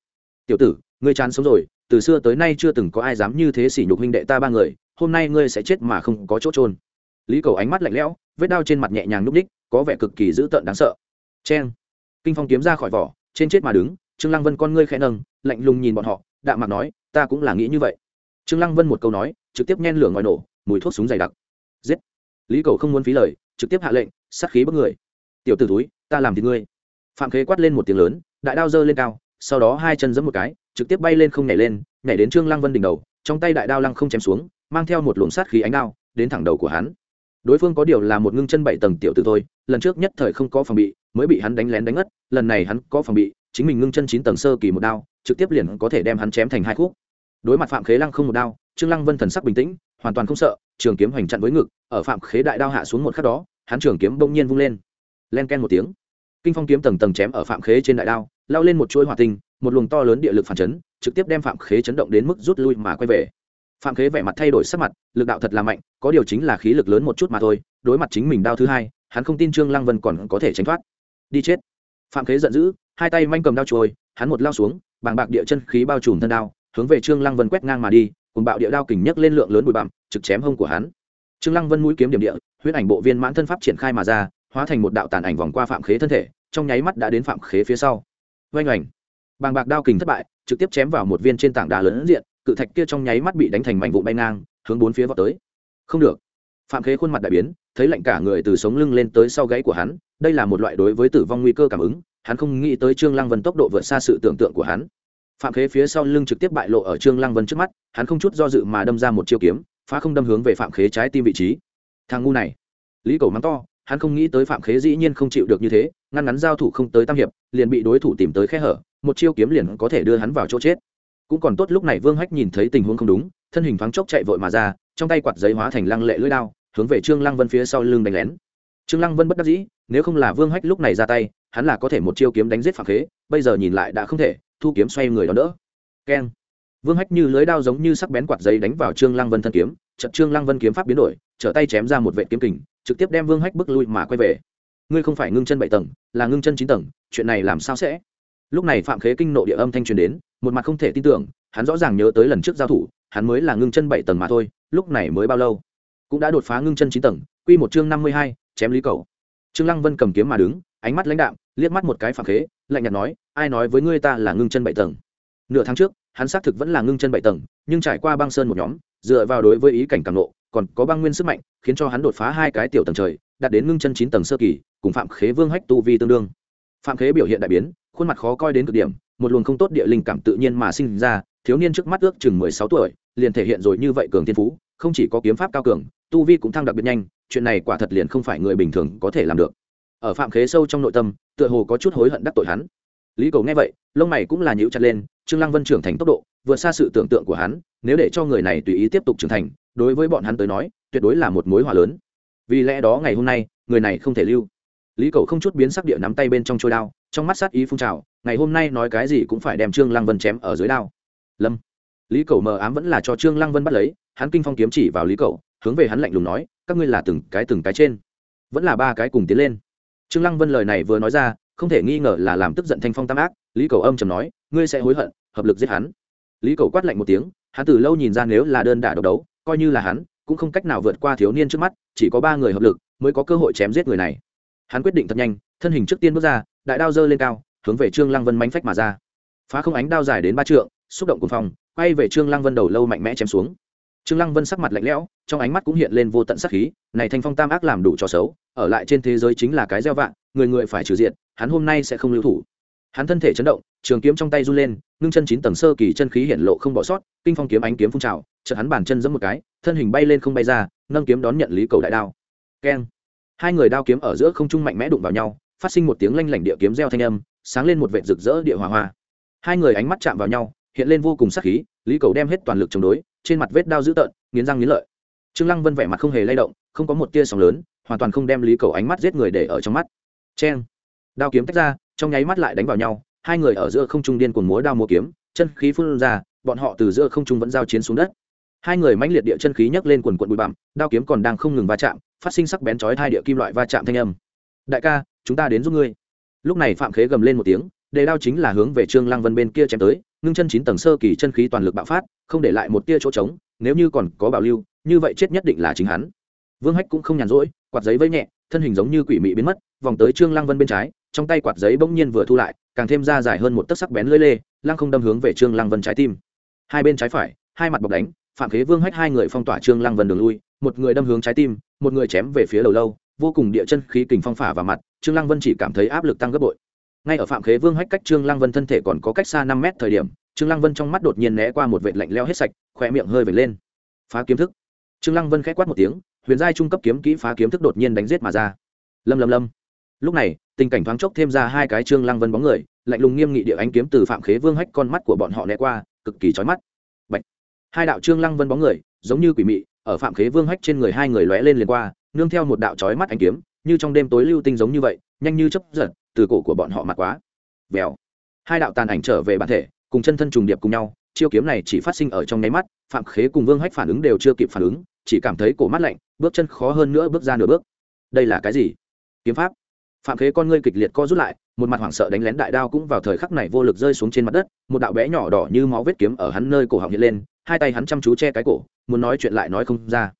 Speaker 1: Tiểu tử, ngươi chán sống rồi, từ xưa tới nay chưa từng có ai dám như thế sỉ nhục huynh đệ ta ba người, hôm nay ngươi sẽ chết mà không có chỗ trôn lý cầu ánh mắt lạnh lẽo, vết đao trên mặt nhẹ nhàng núp ních, có vẻ cực kỳ dữ tợn đáng sợ. Cheng. Kinh phong kiếm ra khỏi vỏ, trên chết mà đứng, trương lăng vân con ngươi khẽ nâng, lạnh lùng nhìn bọn họ, đạm mặt nói, ta cũng là nghĩ như vậy trương lăng vân một câu nói, trực tiếp nhen lửa ngòi nổ, mùi thuốc súng dày đặc. Giết! Lý cầu không muốn phí lời, trực tiếp hạ lệnh, sát khí bức người. Tiểu tử túi, ta làm thì ngươi. Phạm khế quát lên một tiếng lớn, đại đao giơ lên cao, sau đó hai chân giẫm một cái, trực tiếp bay lên không nhảy lên, nhảy đến trương lăng vân đỉnh đầu, trong tay đại đao lăng không chém xuống, mang theo một luồng sát khí ánh đao, đến thẳng đầu của hắn. Đối phương có điều là một ngưng chân bảy tầng tiểu tử thôi, lần trước nhất thời không có phòng bị, mới bị hắn đánh lén đánh ngất, lần này hắn có phòng bị, chính mình ngưng chân chín tầng sơ kỳ một đao, trực tiếp liền có thể đem hắn chém thành hai khúc đối mặt phạm khế lăng không một đao trương lăng vân thần sắc bình tĩnh, hoàn toàn không sợ, trường kiếm hoành chặn với ngực, ở phạm khế đại đao hạ xuống một khắc đó, hắn trường kiếm bỗng nhiên vung lên. Len ken một tiếng. Kinh phong kiếm tầng tầng chém ở phạm khế trên đại đao, lao lên một chuỗi hỏa tinh, một luồng to lớn địa lực phản chấn, trực tiếp đem phạm khế chấn động đến mức rút lui mà quay về. Phạm khế vẻ mặt thay đổi sắc mặt, lực đạo thật là mạnh, có điều chính là khí lực lớn một chút mà thôi, đối mặt chính mình đao thứ hai, hắn không tin trương lăng vân còn có thể tránh thoát. Đi chết. Phạm khế giận dữ, hai tay manh cầm đao trôi, hắn một lao xuống, bàng bạc địa chân khí bao trùm thân đao hướng về trương lăng vân quét ngang mà đi, cùng bạo địa đao kình nhấc lên lượng lớn bụi bặm, trực chém hông của hắn. Trương lăng vân mũi kiếm điểm địa, huyết ảnh bộ viên mãn thân pháp triển khai mà ra, hóa thành một đạo tàn ảnh vòng qua phạm khế thân thể, trong nháy mắt đã đến phạm khế phía sau. Vanh ảnh bàng bạc đao kình thất bại, trực tiếp chém vào một viên trên tảng đá lớn diện, cự thạch kia trong nháy mắt bị đánh thành mảnh vụn bay ngang, hướng bốn phía vọt tới. Không được. Phạm khế khuôn mặt đại biến, thấy lạnh cả người từ sống lưng lên tới sau gáy của hắn, đây là một loại đối với tử vong nguy cơ cảm ứng, hắn không nghĩ tới trương lăng vân tốc độ vượt xa sự tưởng tượng của hắn phạm khế phía sau lưng trực tiếp bại lộ ở trương lăng vân trước mắt, hắn không chút do dự mà đâm ra một chiêu kiếm, phá không đâm hướng về phạm khế trái tim vị trí. Thằng ngu này. Lý cầu mắng to, hắn không nghĩ tới phạm khế dĩ nhiên không chịu được như thế, ngăn ngắn giao thủ không tới tam hiệp, liền bị đối thủ tìm tới khe hở, một chiêu kiếm liền có thể đưa hắn vào chỗ chết. Cũng còn tốt lúc này vương hách nhìn thấy tình huống không đúng, thân hình thoáng chốc chạy vội mà ra, trong tay quạt giấy hóa thành lăng lệ lưỡi đao, hướng về trương lăng vân phía sau lưng đánh lén. Trương lăng vân bất đắc dĩ, nếu không là vương hách lúc này ra tay, hắn là có thể một chiêu kiếm đánh giết phạm khế, bây giờ nhìn lại đã không thể thu kiếm xoay người đón đỡ. Keng. Vương hách như lưới đao giống như sắc bén quạt giấy đánh vào trương lăng vân thân kiếm trận trương lăng vân kiếm pháp biến đổi, trở tay chém ra một vệ kiếm kình, trực tiếp đem vương hách bước lui mà quay về. Ngươi không phải ngưng chân bảy tầng, là ngưng chân chín tầng, chuyện này làm sao sẽ? Lúc này phạm khế kinh nộ địa âm thanh truyền đến, một mặt không thể tin tưởng, hắn rõ ràng nhớ tới lần trước giao thủ, hắn mới là ngưng chân bảy tầng mà thôi, lúc này mới bao lâu? Cũng đã đột phá ngưng chân chín tầng, quy một chương năm mươi hai, chém lý cầu. Trương lăng vân cầm kiếm mà đứng ánh mắt lãnh đạm, liếc mắt một cái phạm khế, lạnh nhạt nói, ai nói với ngươi ta là ngưng chân bảy tầng? Nửa tháng trước, hắn xác thực vẫn là ngưng chân bảy tầng, nhưng trải qua băng sơn một nhóm, dựa vào đối với ý cảnh càng nộ còn có băng nguyên sức mạnh, khiến cho hắn đột phá hai cái tiểu tầng trời, đạt đến ngưng chân chín tầng sơ kỳ, cùng phạm khế vương hách tu vi tương đương. Phạm khế biểu hiện đại biến, khuôn mặt khó coi đến cực điểm, một luồng không tốt địa linh cảm tự nhiên mà sinh ra, thiếu niên trước mắt ước chừng mười sáu tuổi, liền thể hiện rồi như vậy cường thiên phú, không chỉ có kiếm pháp cao cường, tu vi cũng thăng đặc biệt nhanh, chuyện này quả thật liền không phải người bình thường có thể làm được ở phạm khế sâu trong nội tâm, tựa hồ có chút hối hận đắc tội hắn. Lý cầu nghe vậy, lông mày cũng là nhíu chặt lên, trương lăng vân trưởng thành tốc độ, vượt xa sự tưởng tượng của hắn, nếu để cho người này tùy ý tiếp tục trưởng thành, đối với bọn hắn tới nói, tuyệt đối là một mối hòa lớn. Vì lẽ đó ngày hôm nay, người này không thể lưu. Lý cầu không chút biến sắc địa nắm tay bên trong trôi đao, trong mắt sát ý phun trào, ngày hôm nay nói cái gì cũng phải đem trương lăng vân chém ở dưới đao. Lâm. Lý cầu mờ ám vẫn là cho trương lăng vân bắt lấy, hắn kinh phong kiếm chỉ vào lý cầu, hướng về hắn lạnh lùng nói, các ngươi là từng cái từng cái trên. Vẫn là ba cái cùng tiến lên trương lăng vân lời này vừa nói ra, không thể nghi ngờ là làm tức giận thanh phong tam ác, lý cầu âm trầm nói, ngươi sẽ hối hận, hợp lực giết hắn. Lý cầu quát lạnh một tiếng, hắn từ lâu nhìn ra nếu là đơn đả độc đấu, coi như là hắn, cũng không cách nào vượt qua thiếu niên trước mắt, chỉ có ba người hợp lực mới có cơ hội chém giết người này. Hắn quyết định thật nhanh, thân hình trước tiên bước ra, đại đao giơ lên cao, hướng về trương lăng vân mánh phách mà ra. Phá không ánh đao dài đến ba trượng, xúc động cùng phòng quay về trương lăng vân đầu lâu mạnh mẽ chém xuống. Trương lăng vân sắc mặt lạnh lẽo, trong ánh mắt cũng hiện lên vô tận sát khí, này thanh phong tam ác làm đủ cho xấu ở lại trên thế giới chính là cái gieo vạn người người phải trừ diện hắn hôm nay sẽ không lưu thủ. Hắn thân thể chấn động, trường kiếm trong tay run lên, ngưng chân chín tầng sơ kỳ chân khí hiện lộ không bỏ sót, kinh phong kiếm ánh kiếm phun trào, chợt hắn bàn chân giẫm một cái, thân hình bay lên không bay ra, nâng kiếm đón nhận lý cầu đại đao. Keng. Hai người đao kiếm ở giữa không trung mạnh mẽ đụng vào nhau, phát sinh một tiếng lanh lảnh địa kiếm reo thanh âm, sáng lên một vệt rực rỡ địa hỏa hoa. Hai người ánh mắt chạm vào nhau, hiện lên vô cùng sắc khí, lý cầu đem hết toàn lực chống đối, trên mặt vết đao dữ tợn, nghiến răng nghiến lợi. Trương lăng vân vẻ mặt không hề lay động, không có một tia sóng lớn hoàn toàn không đem lý cầu ánh mắt giết người để ở trong mắt cheng đao kiếm tách ra trong nháy mắt lại đánh vào nhau hai người ở giữa không trung điên cuồng múa đao múa kiếm chân khí phun ra bọn họ từ giữa không trung vẫn giao chiến xuống đất hai người mãnh liệt địa chân khí nhấc lên quần quận bụi bặm đao kiếm còn đang không ngừng va chạm phát sinh sắc bén chói hai địa kim loại va chạm thanh âm đại ca chúng ta đến giúp ngươi lúc này phạm khế gầm lên một tiếng đề đao chính là hướng về trương lăng vân bên kia chém tới ngưng chân chín tầng sơ kỳ chân khí toàn lực bạo phát không để lại một tia chỗ trống nếu như còn có bảo lưu như vậy chết nhất định là chính hắn vương hách cũng không nhàn rỗi quạt giấy vẫy nhẹ, thân hình giống như quỷ mị biến mất, vòng tới trương lăng vân bên trái, trong tay quạt giấy bỗng nhiên vừa thu lại, càng thêm ra dài hơn một tấc sắc bén lưỡi lê, lăng không đâm hướng về trương lăng vân trái tim. Hai bên trái phải, hai mặt bọc đánh, phạm khế vương hách hai người phong tỏa trương lăng vân đường lui, một người đâm hướng trái tim, một người chém về phía đầu lâu, vô cùng địa chân khí kình phong phả vào mặt, trương lăng vân chỉ cảm thấy áp lực tăng gấp bội. Ngay ở phạm khế vương hách cách trương lăng vân thân thể còn có cách xa năm mét thời điểm, trương lăng vân trong mắt đột nhiên né qua một vệt lạnh leo hết sạch khỏe miệng hơi vệt lên. Phá kiếm thức. Trương lăng vân khẽ quát một tiếng huyền giai trung cấp kiếm kỹ phá kiếm thức đột nhiên đánh giết mà ra. Lâm lâm lâm. Lúc này, tình cảnh thoáng chốc thêm ra hai cái trương lăng vân bóng người, lạnh lùng nghiêm nghị địa ánh kiếm từ phạm khế vương hách con mắt của bọn họ né qua, cực kỳ chói mắt. Bạch. hai đạo trương lăng vân bóng người, giống như quỷ mị, ở phạm khế vương hách trên người hai người lóe lên liền qua, nương theo một đạo chói mắt ánh kiếm, như trong đêm tối lưu tinh giống như vậy, nhanh như chấp giật, từ cổ của bọn họ mặt quá. Vèo. Hai đạo tàn ảnh trở về bản thể, cùng chân thân trùng điệp cùng nhau chiêu kiếm này chỉ phát sinh ở trong nháy mắt, phạm khế cùng vương hách phản ứng đều chưa kịp phản ứng, chỉ cảm thấy cổ mắt lạnh, bước chân khó hơn nữa bước ra nửa bước. Đây là cái gì? Kiếm pháp. Phạm khế con ngươi kịch liệt co rút lại, một mặt hoảng sợ đánh lén đại đao cũng vào thời khắc này vô lực rơi xuống trên mặt đất, một đạo bé nhỏ đỏ như máu vết kiếm ở hắn nơi cổ họng hiện lên, hai tay hắn chăm chú che cái cổ, muốn nói chuyện lại nói không ra.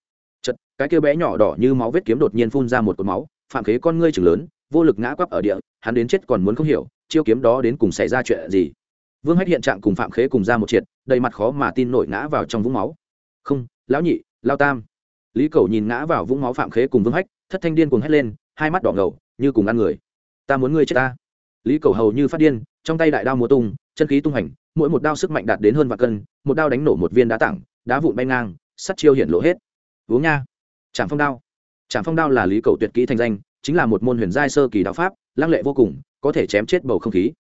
Speaker 1: Chật cái kia bé nhỏ đỏ như máu vết kiếm đột nhiên phun ra một cột máu, phạm khế con ngươi chừng lớn, vô lực ngã quắp ở địa, hắn đến chết còn muốn không hiểu, chiêu kiếm đó đến cùng xảy ra chuyện gì vương hách hiện trạng cùng phạm khế cùng ra một triệt, đầy mặt khó mà tin nổi ngã vào trong vũng máu. Không, lão nhị, lao tam. Lý cầu nhìn ngã vào vũng máu phạm khế cùng vương hách, thất thanh điên cùng hét lên, hai mắt đỏ ngầu, như cùng ăn người. Ta muốn ngươi chết ta. Lý cầu hầu như phát điên, trong tay đại đao mùa tung, chân khí tung hành, mỗi một đao sức mạnh đạt đến hơn vạn cân, một đao đánh nổ một viên đá tảng, đá vụn bay ngang, sắt chiêu hiện lộ hết. Uống nha. Trảm phong đao. Trảm phong đao là lý cầu tuyệt kỹ thành danh, chính là một môn huyền giai sơ kỳ đạo pháp, lăng lệ vô cùng, có thể chém chết bầu không khí.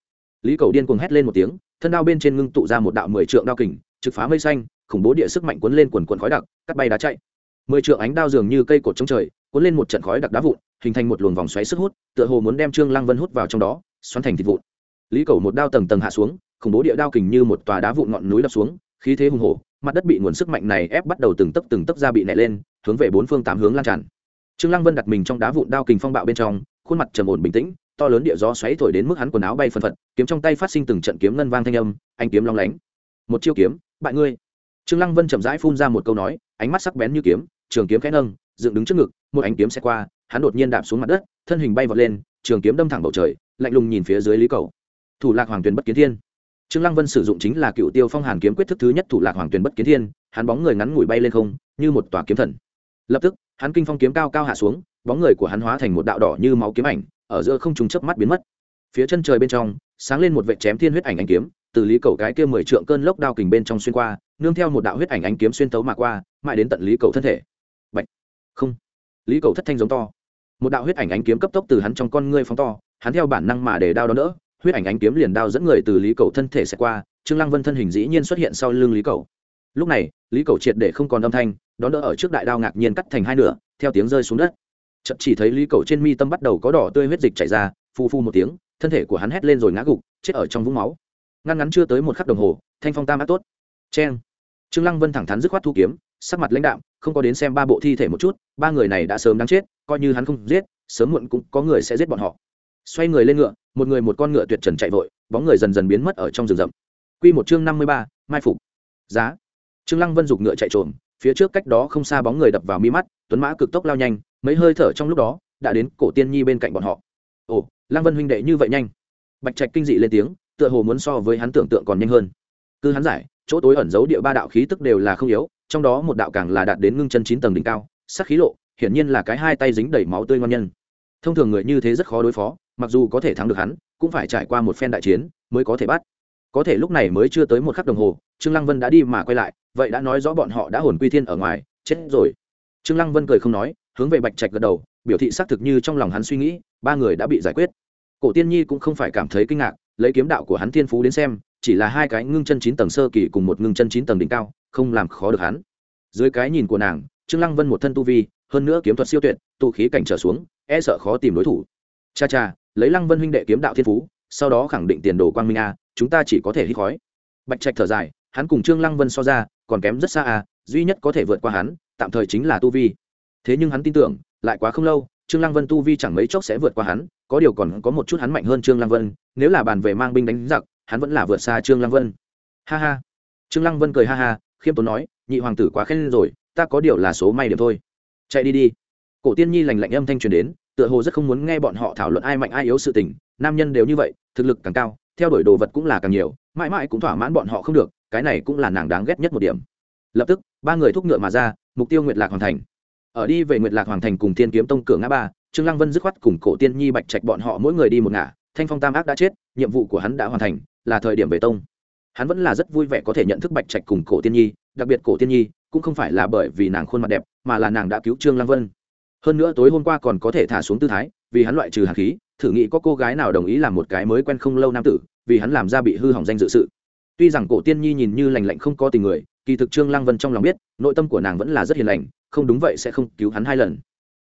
Speaker 1: Lý cầu điên cuồng hét lên một tiếng thân đao bên trên ngưng tụ ra một đạo mười trượng đao kình, trực phá mây xanh, khủng bố địa sức mạnh cuốn lên quần quần khói đặc, cắt bay đá chạy. Mười trượng ánh đao dường như cây cột trống trời, cuốn lên một trận khói đặc đá vụn, hình thành một luồng vòng xoáy sức hút, tựa hồ muốn đem trương lăng vân hút vào trong đó, xoắn thành thịt vụn. Lý cầu một đao tầng tầng hạ xuống, khủng bố địa đao kình như một tòa đá vụn ngọn núi đập xuống, khí thế hùng hổ, mặt đất bị nguồn sức mạnh này ép bắt đầu từng tấc từng tấc ra bị nảy lên, hướng về bốn phương tám hướng lan tràn. Trương lăng vân đặt mình trong đá vụn đao kình phong bạo bên trong, khuôn mặt trầm ổn bình tĩnh to lớn địa gió xoáy thổi đến mức hắn quần áo bay phân phật, kiếm trong tay phát sinh từng trận kiếm ngân vang thanh âm, anh kiếm long lánh. Một chiêu kiếm, bại ngươi. Trương lăng vân chậm rãi phun ra một câu nói, ánh mắt sắc bén như kiếm, trường kiếm khẽ nâng, dựng đứng trước ngực, một ánh kiếm sẽ qua, hắn đột nhiên đạp xuống mặt đất, thân hình bay vọt lên, trường kiếm đâm thẳng bầu trời, lạnh lùng nhìn phía dưới lý cầu. Thủ lạc hoàng tuyền bất kiến thiên. Trương lăng vân sử dụng chính là cựu tiêu phong hàn kiếm quyết thức thứ nhất thủ lạc hoàng tuyền bất kiến thiên, hắn bóng người ngắn ngủi bay lên không, như một tòa kiếm thần. Lập tức, hắn kinh phong kiếm cao cao hạ xuống, bóng người của hắn hóa thành một đạo đỏ như máu kiếm ảnh ở giữa không trùng chớp mắt biến mất. Phía chân trời bên trong, sáng lên một vệt chém thiên huyết ảnh ánh kiếm, từ lý cầu cái kia mười trượng cơn lốc đao kình bên trong xuyên qua, nương theo một đạo huyết ảnh ánh kiếm xuyên tấu mà qua, mãi đến tận lý cầu thân thể. Bạch. không. Lý cầu thất thanh giống to. Một đạo huyết ảnh ánh kiếm cấp tốc từ hắn trong con ngươi phóng to, hắn theo bản năng mà để đao đó nữa huyết ảnh ánh kiếm liền đao dẫn người từ lý cầu thân thể sẽ qua, trương lăng vân thân hình dĩ nhiên xuất hiện sau lưng lý cầu. Lúc này, lý cầu triệt để không còn âm thanh, đón đỡ ở trước đại đao ngạc nhiên cắt thành hai nửa, theo tiếng rơi xuống đất chậm chỉ thấy lý cầu trên mi tâm bắt đầu có đỏ tươi huyết dịch chảy ra phu phu một tiếng thân thể của hắn hét lên rồi ngã gục chết ở trong vũng máu. Ngăn ngắn chưa tới một khắc đồng hồ thanh phong tam ác tốt. Cheng. Trương lăng vân thẳng thắn dứt khoát thu kiếm sắc mặt lãnh đạm không có đến xem ba bộ thi thể một chút ba người này đã sớm đáng chết coi như hắn không giết sớm muộn cũng có người sẽ giết bọn họ. Xoay người lên ngựa một người một con ngựa tuyệt trần chạy vội bóng người dần dần biến mất ở trong rừng rậm. Quy một chương năm mươi ba, mai phục. Giá. Trương lăng vân dục ngựa chạy trồm phía trước cách đó không xa bóng người đập vào mi mắt tuấn mã cực tốc lao nhanh mấy hơi thở trong lúc đó, đã đến cổ tiên nhi bên cạnh bọn họ. Ồ lăng vân huynh đệ như vậy nhanh. Bạch trạch kinh dị lên tiếng, tựa hồ muốn so với hắn tưởng tượng còn nhanh hơn. Cứ hắn giải, chỗ tối ẩn giấu địa ba đạo khí tức đều là không yếu, trong đó một đạo càng là đạt đến ngưng chân chín tầng đỉnh cao, sắc khí lộ, hiển nhiên là cái hai tay dính đầy máu tươi ngon nhân. Thông thường người như thế rất khó đối phó, mặc dù có thể thắng được hắn, cũng phải trải qua một phen đại chiến mới có thể bắt. Có thể lúc này mới chưa tới một khắc đồng hồ, trương lăng vân đã đi mà quay lại, vậy đã nói rõ bọn họ đã hồn quy thiên ở ngoài, chết rồi. Trương lăng vân cười không nói hướng về bạch trạch gật đầu, biểu thị xác thực như trong lòng hắn suy nghĩ, ba người đã bị giải quyết. Cổ tiên nhi cũng không phải cảm thấy kinh ngạc, lấy kiếm đạo của hắn thiên phú đến xem, chỉ là hai cái ngưng chân chín tầng sơ kỳ cùng một ngưng chân chín tầng đỉnh cao, không làm khó được hắn. Dưới cái nhìn của nàng, trương lăng vân một thân tu vi, hơn nữa kiếm thuật siêu tuyệt, tụ khí cảnh trở xuống e sợ khó tìm đối thủ. Cha cha, lấy lăng vân huynh đệ kiếm đạo thiên phú, sau đó khẳng định tiền đồ quang minh a, chúng ta chỉ có thể hít khói. Bạch trạch thở dài, hắn cùng trương lăng vân so ra, còn kém rất xa à duy nhất có thể vượt qua hắn, tạm thời chính là tu vi thế nhưng hắn tin tưởng, lại quá không lâu, trương lăng vân tu vi chẳng mấy chốc sẽ vượt qua hắn, có điều còn có một chút hắn mạnh hơn trương lăng vân, nếu là bàn về mang binh đánh giặc, hắn vẫn là vượt xa trương lăng vân. Ha ha. Trương lăng vân cười ha ha, khiêm tốn nói, nhị hoàng tử quá khen rồi, ta có điều là số may điểm thôi. Chạy đi đi. Cổ tiên nhi lành lạnh âm thanh truyền đến, tựa hồ rất không muốn nghe bọn họ thảo luận ai mạnh ai yếu sự tình, nam nhân đều như vậy, thực lực càng cao, theo đuổi đồ vật cũng là càng nhiều, mãi mãi cũng thỏa mãn bọn họ không được, cái này cũng là nàng đáng ghét nhất một điểm. Lập tức, ba người thúc ngựa mà ra, mục tiêu nguyện lạc hoàn thành ở đi về nguyệt lạc hoàng thành cùng thiên kiếm tông cửa ngã ba, trương lăng vân dứt khoát cùng cổ tiên nhi bạch trạch bọn họ mỗi người đi một ngả, thanh phong tam ác đã chết, nhiệm vụ của hắn đã hoàn thành, là thời điểm về tông. Hắn vẫn là rất vui vẻ có thể nhận thức bạch trạch cùng cổ tiên nhi, đặc biệt cổ tiên nhi cũng không phải là bởi vì nàng khuôn mặt đẹp, mà là nàng đã cứu trương lăng vân. Hơn nữa tối hôm qua còn có thể thả xuống tư thái, vì hắn loại trừ hàn khí, thử nghĩ có cô gái nào đồng ý làm một cái mới quen không lâu nam tử, vì hắn làm ra bị hư hỏng danh dự sự. Tuy rằng cổ tiên nhi nhìn như lành lạnh không có tình người kỳ thực trương lăng vân trong lòng biết, nội tâm của nàng vẫn là rất hiền lành, không đúng vậy sẽ không cứu hắn hai lần.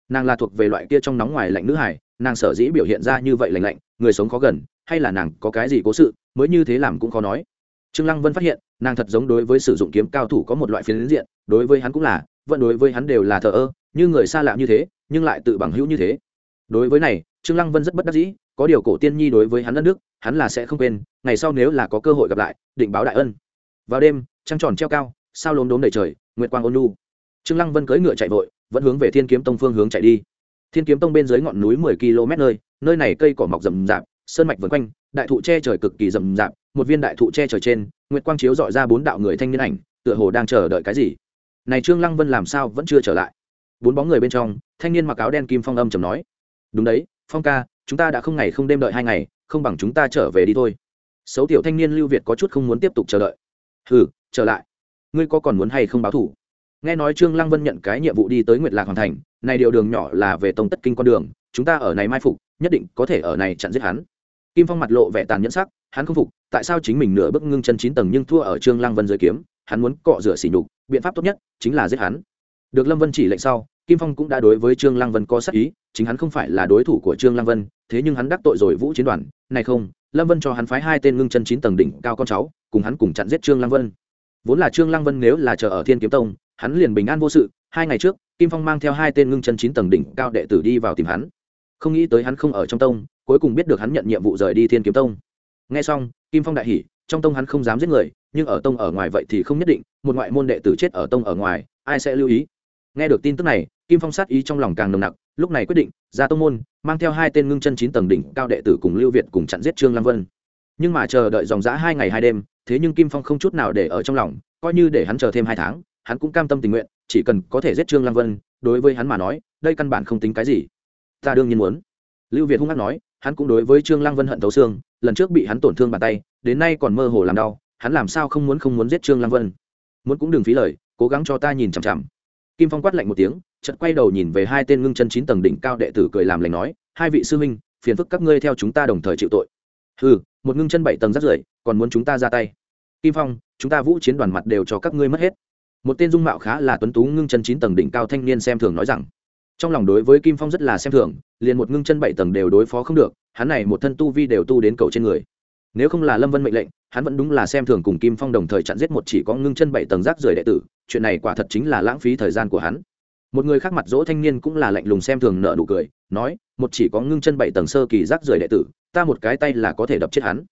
Speaker 1: Nàng là thuộc về loại kia trong nóng ngoài lạnh nữ hải nàng sở dĩ biểu hiện ra như vậy lạnh lạnh, người sống khó gần, hay là nàng có cái gì cố sự, mới như thế làm cũng khó nói. Trương lăng vân phát hiện, nàng thật giống đối với sử dụng kiếm cao thủ có một loại phiến diện, đối với hắn cũng là, vẫn đối với hắn đều là thờ ơ, như người xa lạ như thế, nhưng lại tự bằng hữu như thế. Đối với này, trương lăng vân rất bất đắc dĩ, có điều cổ tiên nhi đối với hắn đất nước, hắn là sẽ không quên, ngày sau nếu là có cơ hội gặp lại, định báo đại ân. Vào đêm trăng tròn treo cao, sao lốm đốm đầy trời, nguyệt quang ôn lu trương lăng vân cưỡi ngựa chạy vội, vẫn hướng về thiên kiếm tông phương hướng chạy đi. Thiên kiếm tông bên dưới ngọn núi mười km nơi nơi này cây cỏ mọc rậm rạp, sơn mạch vần quanh, đại thụ che trời cực kỳ rậm rạp, một viên đại thụ che trời trên, nguyệt quang chiếu dọi ra bốn đạo người thanh niên ảnh, tựa hồ đang chờ đợi cái gì. Này trương lăng vân làm sao vẫn chưa trở lại? Bốn bóng người bên trong, thanh niên mặc áo đen kim phong âm trầm nói, đúng đấy, phong ca, chúng ta đã không ngày không đêm đợi hai ngày, không bằng chúng ta trở về đi thôi. Xấu tiểu thanh niên lưu việt có chút không muốn tiếp tục chờ đợi hừ, trở lại. Ngươi có còn muốn hay không báo thủ? Nghe nói trương lăng vân nhận cái nhiệm vụ đi tới nguyệt lạc hoàn thành này điều đường nhỏ là về tông tất kinh con đường chúng ta ở này mai phục nhất định có thể ở này chặn giết hắn. Kim phong mặt lộ vẻ tàn nhẫn sắc hắn không phục tại sao chính mình nửa bước ngưng chân chín tầng nhưng thua ở trương lăng vân dưới kiếm hắn muốn cọ rửa xỉ nhục biện pháp tốt nhất chính là giết hắn. Được lâm vân chỉ lệnh sau kim phong cũng đã đối với trương lăng vân có sắc ý chính hắn không phải là đối thủ của trương lăng vân thế nhưng hắn đắc tội rồi vũ chiến đoàn. Này không lâm vân cho hắn phái hai tên ngưng chân chín tầng đỉnh cao con cháu cùng hắn cùng chặn giết trương lăng vân. Vốn là trương lăng vân nếu là chờ ở thiên kiếm tông, hắn liền bình an vô sự, hai ngày trước, kim phong mang theo hai tên ngưng chân chín tầng đỉnh cao đệ tử đi vào tìm hắn. Không nghĩ tới hắn không ở trong tông, cuối cùng biết được hắn nhận nhiệm vụ rời đi thiên kiếm tông. Nghe xong, kim phong đại hỉ, trong tông hắn không dám giết người, nhưng ở tông ở ngoài vậy thì không nhất định, một ngoại môn đệ tử chết ở tông ở ngoài, ai sẽ lưu ý? Nghe được tin tức này, kim phong sát ý trong lòng càng nồng nặc, lúc này quyết định, ra tông môn, mang theo hai tên ngưng chân chín tầng đỉnh cao đệ tử cùng lưu việt cùng chặn giết trương lăng vân nhưng mà chờ đợi dòng dã hai ngày hai đêm, thế nhưng kim phong không chút nào để ở trong lòng, coi như để hắn chờ thêm hai tháng, hắn cũng cam tâm tình nguyện, chỉ cần có thể giết trương lăng vân, đối với hắn mà nói, đây căn bản không tính cái gì. Ta đương nhiên muốn. Lưu việt hung hăng nói, hắn cũng đối với trương lăng vân hận thấu xương, lần trước bị hắn tổn thương bàn tay, đến nay còn mơ hồ làm đau, hắn làm sao không muốn không muốn giết trương lăng vân. Muốn cũng đừng phí lời, cố gắng cho ta nhìn chằm chằm. Kim phong quát lạnh một tiếng, chợt quay đầu nhìn về hai tên ngưng chân chín tầng đỉnh cao đệ tử cười làm lành nói, hai vị sư huynh, phiền phức các ngươi theo chúng ta đồng thời chịu tội ừ một ngưng chân bảy tầng rất rưởi, còn muốn chúng ta ra tay. Kim phong, chúng ta vũ chiến đoàn mặt đều cho các ngươi mất hết. Một tên dung mạo khá là tuấn tú ngưng chân chín tầng đỉnh cao thanh niên xem thường nói rằng. Trong lòng đối với kim phong rất là xem thường, liền một ngưng chân bảy tầng đều đối phó không được, hắn này một thân tu vi đều tu đến cầu trên người. Nếu không là lâm vân mệnh lệnh, hắn vẫn đúng là xem thường cùng kim phong đồng thời chặn giết một chỉ có ngưng chân bảy tầng rác rưởi đệ tử, chuyện này quả thật chính là lãng phí thời gian của hắn một người khác mặt dỗ thanh niên cũng là lạnh lùng xem thường nợ nụ cười, nói, một chỉ có ngưng chân bảy tầng sơ kỳ rác rưởi đệ tử, ta một cái tay là có thể đập chết hắn.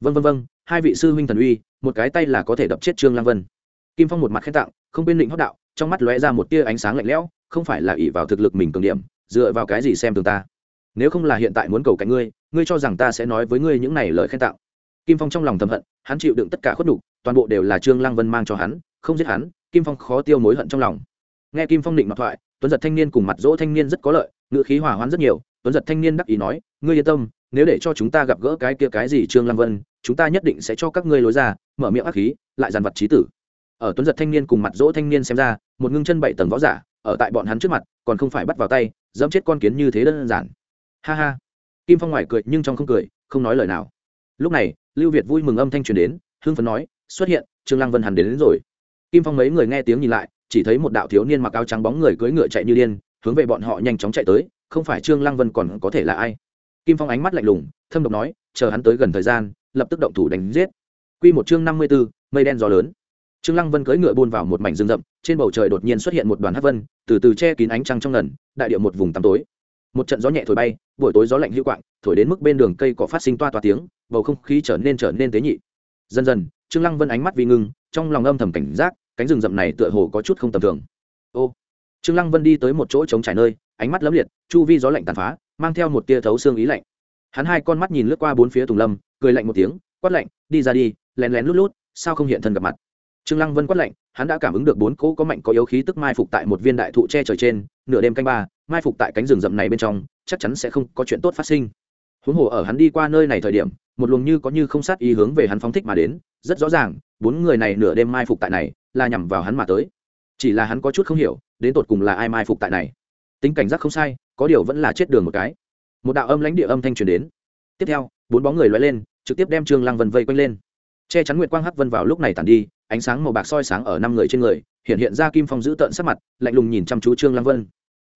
Speaker 1: Vân vân vân hai vị sư huynh thần uy, một cái tay là có thể đập chết trương lang vân. Kim phong một mặt khen tặng, không bên định hót đạo, trong mắt lóe ra một tia ánh sáng lạnh lẽo, không phải là ỷ vào thực lực mình cường điểm, dựa vào cái gì xem thường ta? Nếu không là hiện tại muốn cầu cạnh ngươi ngươi cho rằng ta sẽ nói với ngươi những này lời khen tặng. Kim phong trong lòng thầm hận, hắn chịu đựng tất cả khuất đục toàn bộ đều là trương lang vân mang cho hắn, không giết hắn, kim phong khó tiêu mối hận trong lòng nghe kim phong định mặc thoại tuấn giật thanh niên cùng mặt dỗ thanh niên rất có lợi ngựa khí hỏa hoãn rất nhiều. Tuấn giật thanh niên đắc ý nói ngươi yên tâm nếu để cho chúng ta gặp gỡ cái kia cái gì trương lăng vân chúng ta nhất định sẽ cho các ngươi lối ra mở miệng ác khí lại dàn vật trí tử. Ở tuấn giật thanh niên cùng mặt dỗ thanh niên xem ra một ngưng chân bảy tầng võ giả ở tại bọn hắn trước mặt còn không phải bắt vào tay dẫm chết con kiến như thế đơn giản. Ha ha. Kim phong ngoài cười nhưng trong không cười không nói lời nào. Lúc này lưu việt vui mừng âm thanh truyền đến hưng phấn nói xuất hiện trương lăng vân hẳn đến, đến rồi. Kim phong mấy người nghe tiếng nhìn lại chỉ thấy một đạo thiếu niên mặc áo trắng bóng người cưỡi ngựa chạy như điên hướng về bọn họ nhanh chóng chạy tới không phải trương lăng vân còn có thể là ai? Kim phong ánh mắt lạnh lùng thâm độc nói chờ hắn tới gần thời gian lập tức động thủ đánh giết. Quy một chương năm mươi 54, mây đen gió lớn. Trương lăng vân cưỡi ngựa buôn vào một mảnh rừng rậm trên bầu trời đột nhiên xuất hiện một đoàn hắc vân từ từ che kín ánh trăng trong ngần đại địa một vùng tăm tối. Một trận gió nhẹ thổi bay buổi tối gió lạnh hữu quạng thổi đến mức bên đường cây cỏ phát sinh toa toa tiếng bầu không khí trở nên trở nên tế nhị. Dần dần trương lăng vân ánh mắt vi ngưng trong lòng âm thầm cảnh giác cánh rừng rậm này tựa hồ có chút không tầm thường. Ô, trương lăng vân đi tới một chỗ trống trải nơi, ánh mắt lấm liệt, chu vi gió lạnh tàn phá, mang theo một tia thấu xương ý lạnh. Hắn hai con mắt nhìn lướt qua bốn phía tùng lâm, cười lạnh một tiếng, quát lạnh, đi ra đi, lén lén lút lút, sao không hiện thân gặp mặt? Trương lăng vân quát lạnh, hắn đã cảm ứng được bốn cỗ có mạnh có yếu khí tức mai phục tại một viên đại thụ che trời trên, nửa đêm canh ba, mai phục tại cánh rừng rậm này bên trong, chắc chắn sẽ không có chuyện tốt phát sinh. Huống hồ ở hắn đi qua nơi này thời điểm, một luồng như có như không sát ý hướng về hắn phóng thích mà đến, rất rõ ràng, bốn người này nửa đêm mai phục tại này là nhằm vào hắn mà tới. Chỉ là hắn có chút không hiểu, đến tột cùng là ai mai phục tại này. Tính cảnh giác không sai, có điều vẫn là chết đường một cái. Một đạo âm lãnh địa âm thanh truyền đến. Tiếp theo, bốn bóng người loay lên, trực tiếp đem trương lăng vân vây quanh lên. Che chắn nguyệt quang hắc vân vào lúc này tàn đi, ánh sáng màu bạc soi sáng ở năm người trên người, hiện hiện ra kim phong giữ tợn sắc mặt, lạnh lùng nhìn chăm chú trương lăng vân.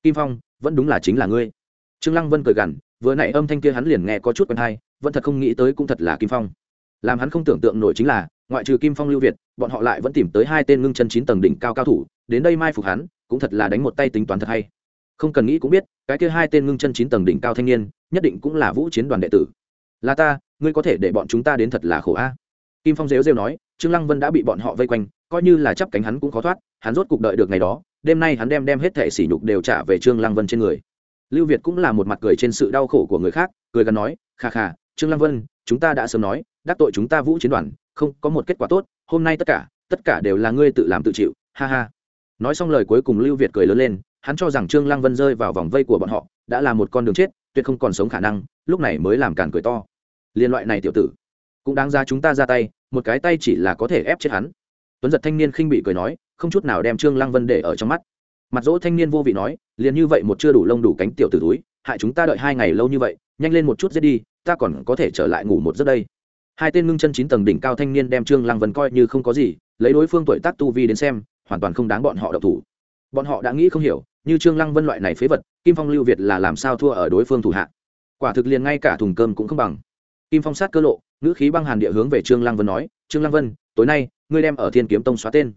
Speaker 1: Kim phong, vẫn đúng là chính là ngươi. Trương lăng vân cười gằn, vừa nãy âm thanh kia hắn liền nghe có chút quen hay, vẫn thật không nghĩ tới cũng thật là kim phong làm hắn không tưởng tượng nổi chính là, ngoại trừ kim phong, lưu việt, bọn họ lại vẫn tìm tới hai tên ngưng chân chín tầng đỉnh cao cao thủ, đến đây mai phục hắn, cũng thật là đánh một tay tính toán thật hay. Không cần nghĩ cũng biết, cái kia hai tên ngưng chân chín tầng đỉnh cao thanh niên, nhất định cũng là vũ chiến đoàn đệ tử. Là ta, ngươi có thể để bọn chúng ta đến thật là khổ a. Kim phong rêu rêu nói, trương lăng vân đã bị bọn họ vây quanh, coi như là chấp cánh hắn cũng khó thoát, hắn rốt cục đợi được ngày đó, đêm nay hắn đem đem hết thể sỉ nhục đều trả về trương lăng vân trên người. Lưu việt cũng là một mặt cười trên sự đau khổ của người khác, cười gần nói, kha kha trương lăng vân, chúng ta đã sớm nói, đắc tội chúng ta vũ chiến đoàn, không có một kết quả tốt, hôm nay tất cả tất cả đều là ngươi tự làm tự chịu, ha ha. Nói xong lời cuối cùng lưu việt cười lớn lên, hắn cho rằng trương lăng vân rơi vào vòng vây của bọn họ, đã là một con đường chết, tuyệt không còn sống khả năng, lúc này mới làm càn cười to. Liên loại này tiểu tử, cũng đáng ra chúng ta ra tay, một cái tay chỉ là có thể ép chết hắn. Tuấn giật thanh niên khinh bị cười nói, không chút nào đem trương lăng vân để ở trong mắt. Mặt dỗ thanh niên vô vị nói, liền như vậy một chưa đủ lông đủ cánh tiểu tử túi, hại chúng ta đợi hai ngày lâu như vậy, nhanh lên một chút giết đi ta còn có thể trở lại ngủ một giấc đây. Hai tên ngưng chân chín tầng đỉnh cao thanh niên đem trương lăng vân coi như không có gì, lấy đối phương tuổi tác tu vi đến xem, hoàn toàn không đáng bọn họ độc thủ. Bọn họ đã nghĩ không hiểu, như trương lăng vân loại này phế vật, kim phong lưu việt là làm sao thua ở đối phương thủ hạ? Quả thực liền ngay cả thùng cơm cũng không bằng. Kim phong sát cơ lộ, ngữ khí băng hàn địa hướng về trương lăng vân nói, trương lăng vân, tối nay, ngươi đem ở thiên kiếm tông xóa tên.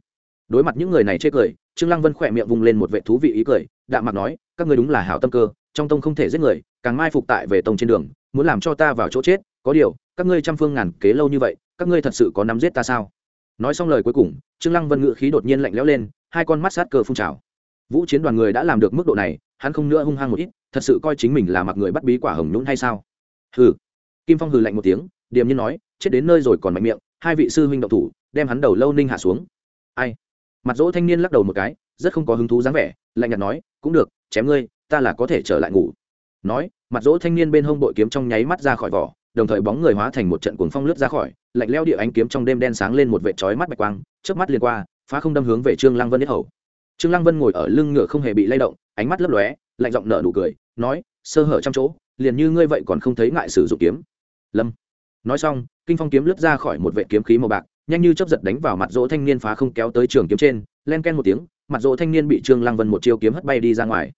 Speaker 1: Đối mặt những người này chê cười, trương lăng vân khỏe miệng vùng lên một vệ thú vị ý cười, đạm mặt nói, các ngươi đúng là hảo tâm cơ trong tông không thể giết người, càng mai phục tại về tông trên đường, muốn làm cho ta vào chỗ chết, có điều, các ngươi trăm phương ngàn kế lâu như vậy, các ngươi thật sự có nắm giết ta sao? Nói xong lời cuối cùng, trương lăng vân ngự khí đột nhiên lạnh lẽo lên, hai con mắt sát cơ phun trào. Vũ chiến đoàn người đã làm được mức độ này, hắn không nữa hung hăng một ít, thật sự coi chính mình là mặc người bắt bí quả hồng nhũng hay sao? Hừ. Kim phong hừ lạnh một tiếng, điềm nhiên nói, chết đến nơi rồi còn mạnh miệng, hai vị sư huynh động thủ, đem hắn đầu lâu ninh hạ xuống. Ai? Mặt dỗ thanh niên lắc đầu một cái, rất không có hứng thú dáng vẻ, lạnh nhạt nói, cũng được, chém ngươi ta là có thể trở lại ngủ. Nói, mặt dỗ thanh niên bên hông bội kiếm trong nháy mắt ra khỏi vỏ, đồng thời bóng người hóa thành một trận cuồng phong lướt ra khỏi, lạnh leo địa ánh kiếm trong đêm đen sáng lên một vệt chói mắt bạch quang trước mắt liền qua, phá không đâm hướng về trương lăng vân nhất hầu. Trương lăng vân ngồi ở lưng ngựa không hề bị lay động, ánh mắt lấp lóe, lạnh giọng nở nụ cười, nói, sơ hở trong chỗ, liền như ngươi vậy còn không thấy ngại sử dụng kiếm. Lâm. Nói xong, kinh phong kiếm lướt ra khỏi một vệ kiếm khí màu bạc, nhanh như chớp giật đánh vào mặt dỗ thanh niên phá không kéo tới trường kiếm trên, len ken một tiếng, mặt dỗ thanh niên bị trương lăng vân một chiêu kiếm hất bay đi ra ngoài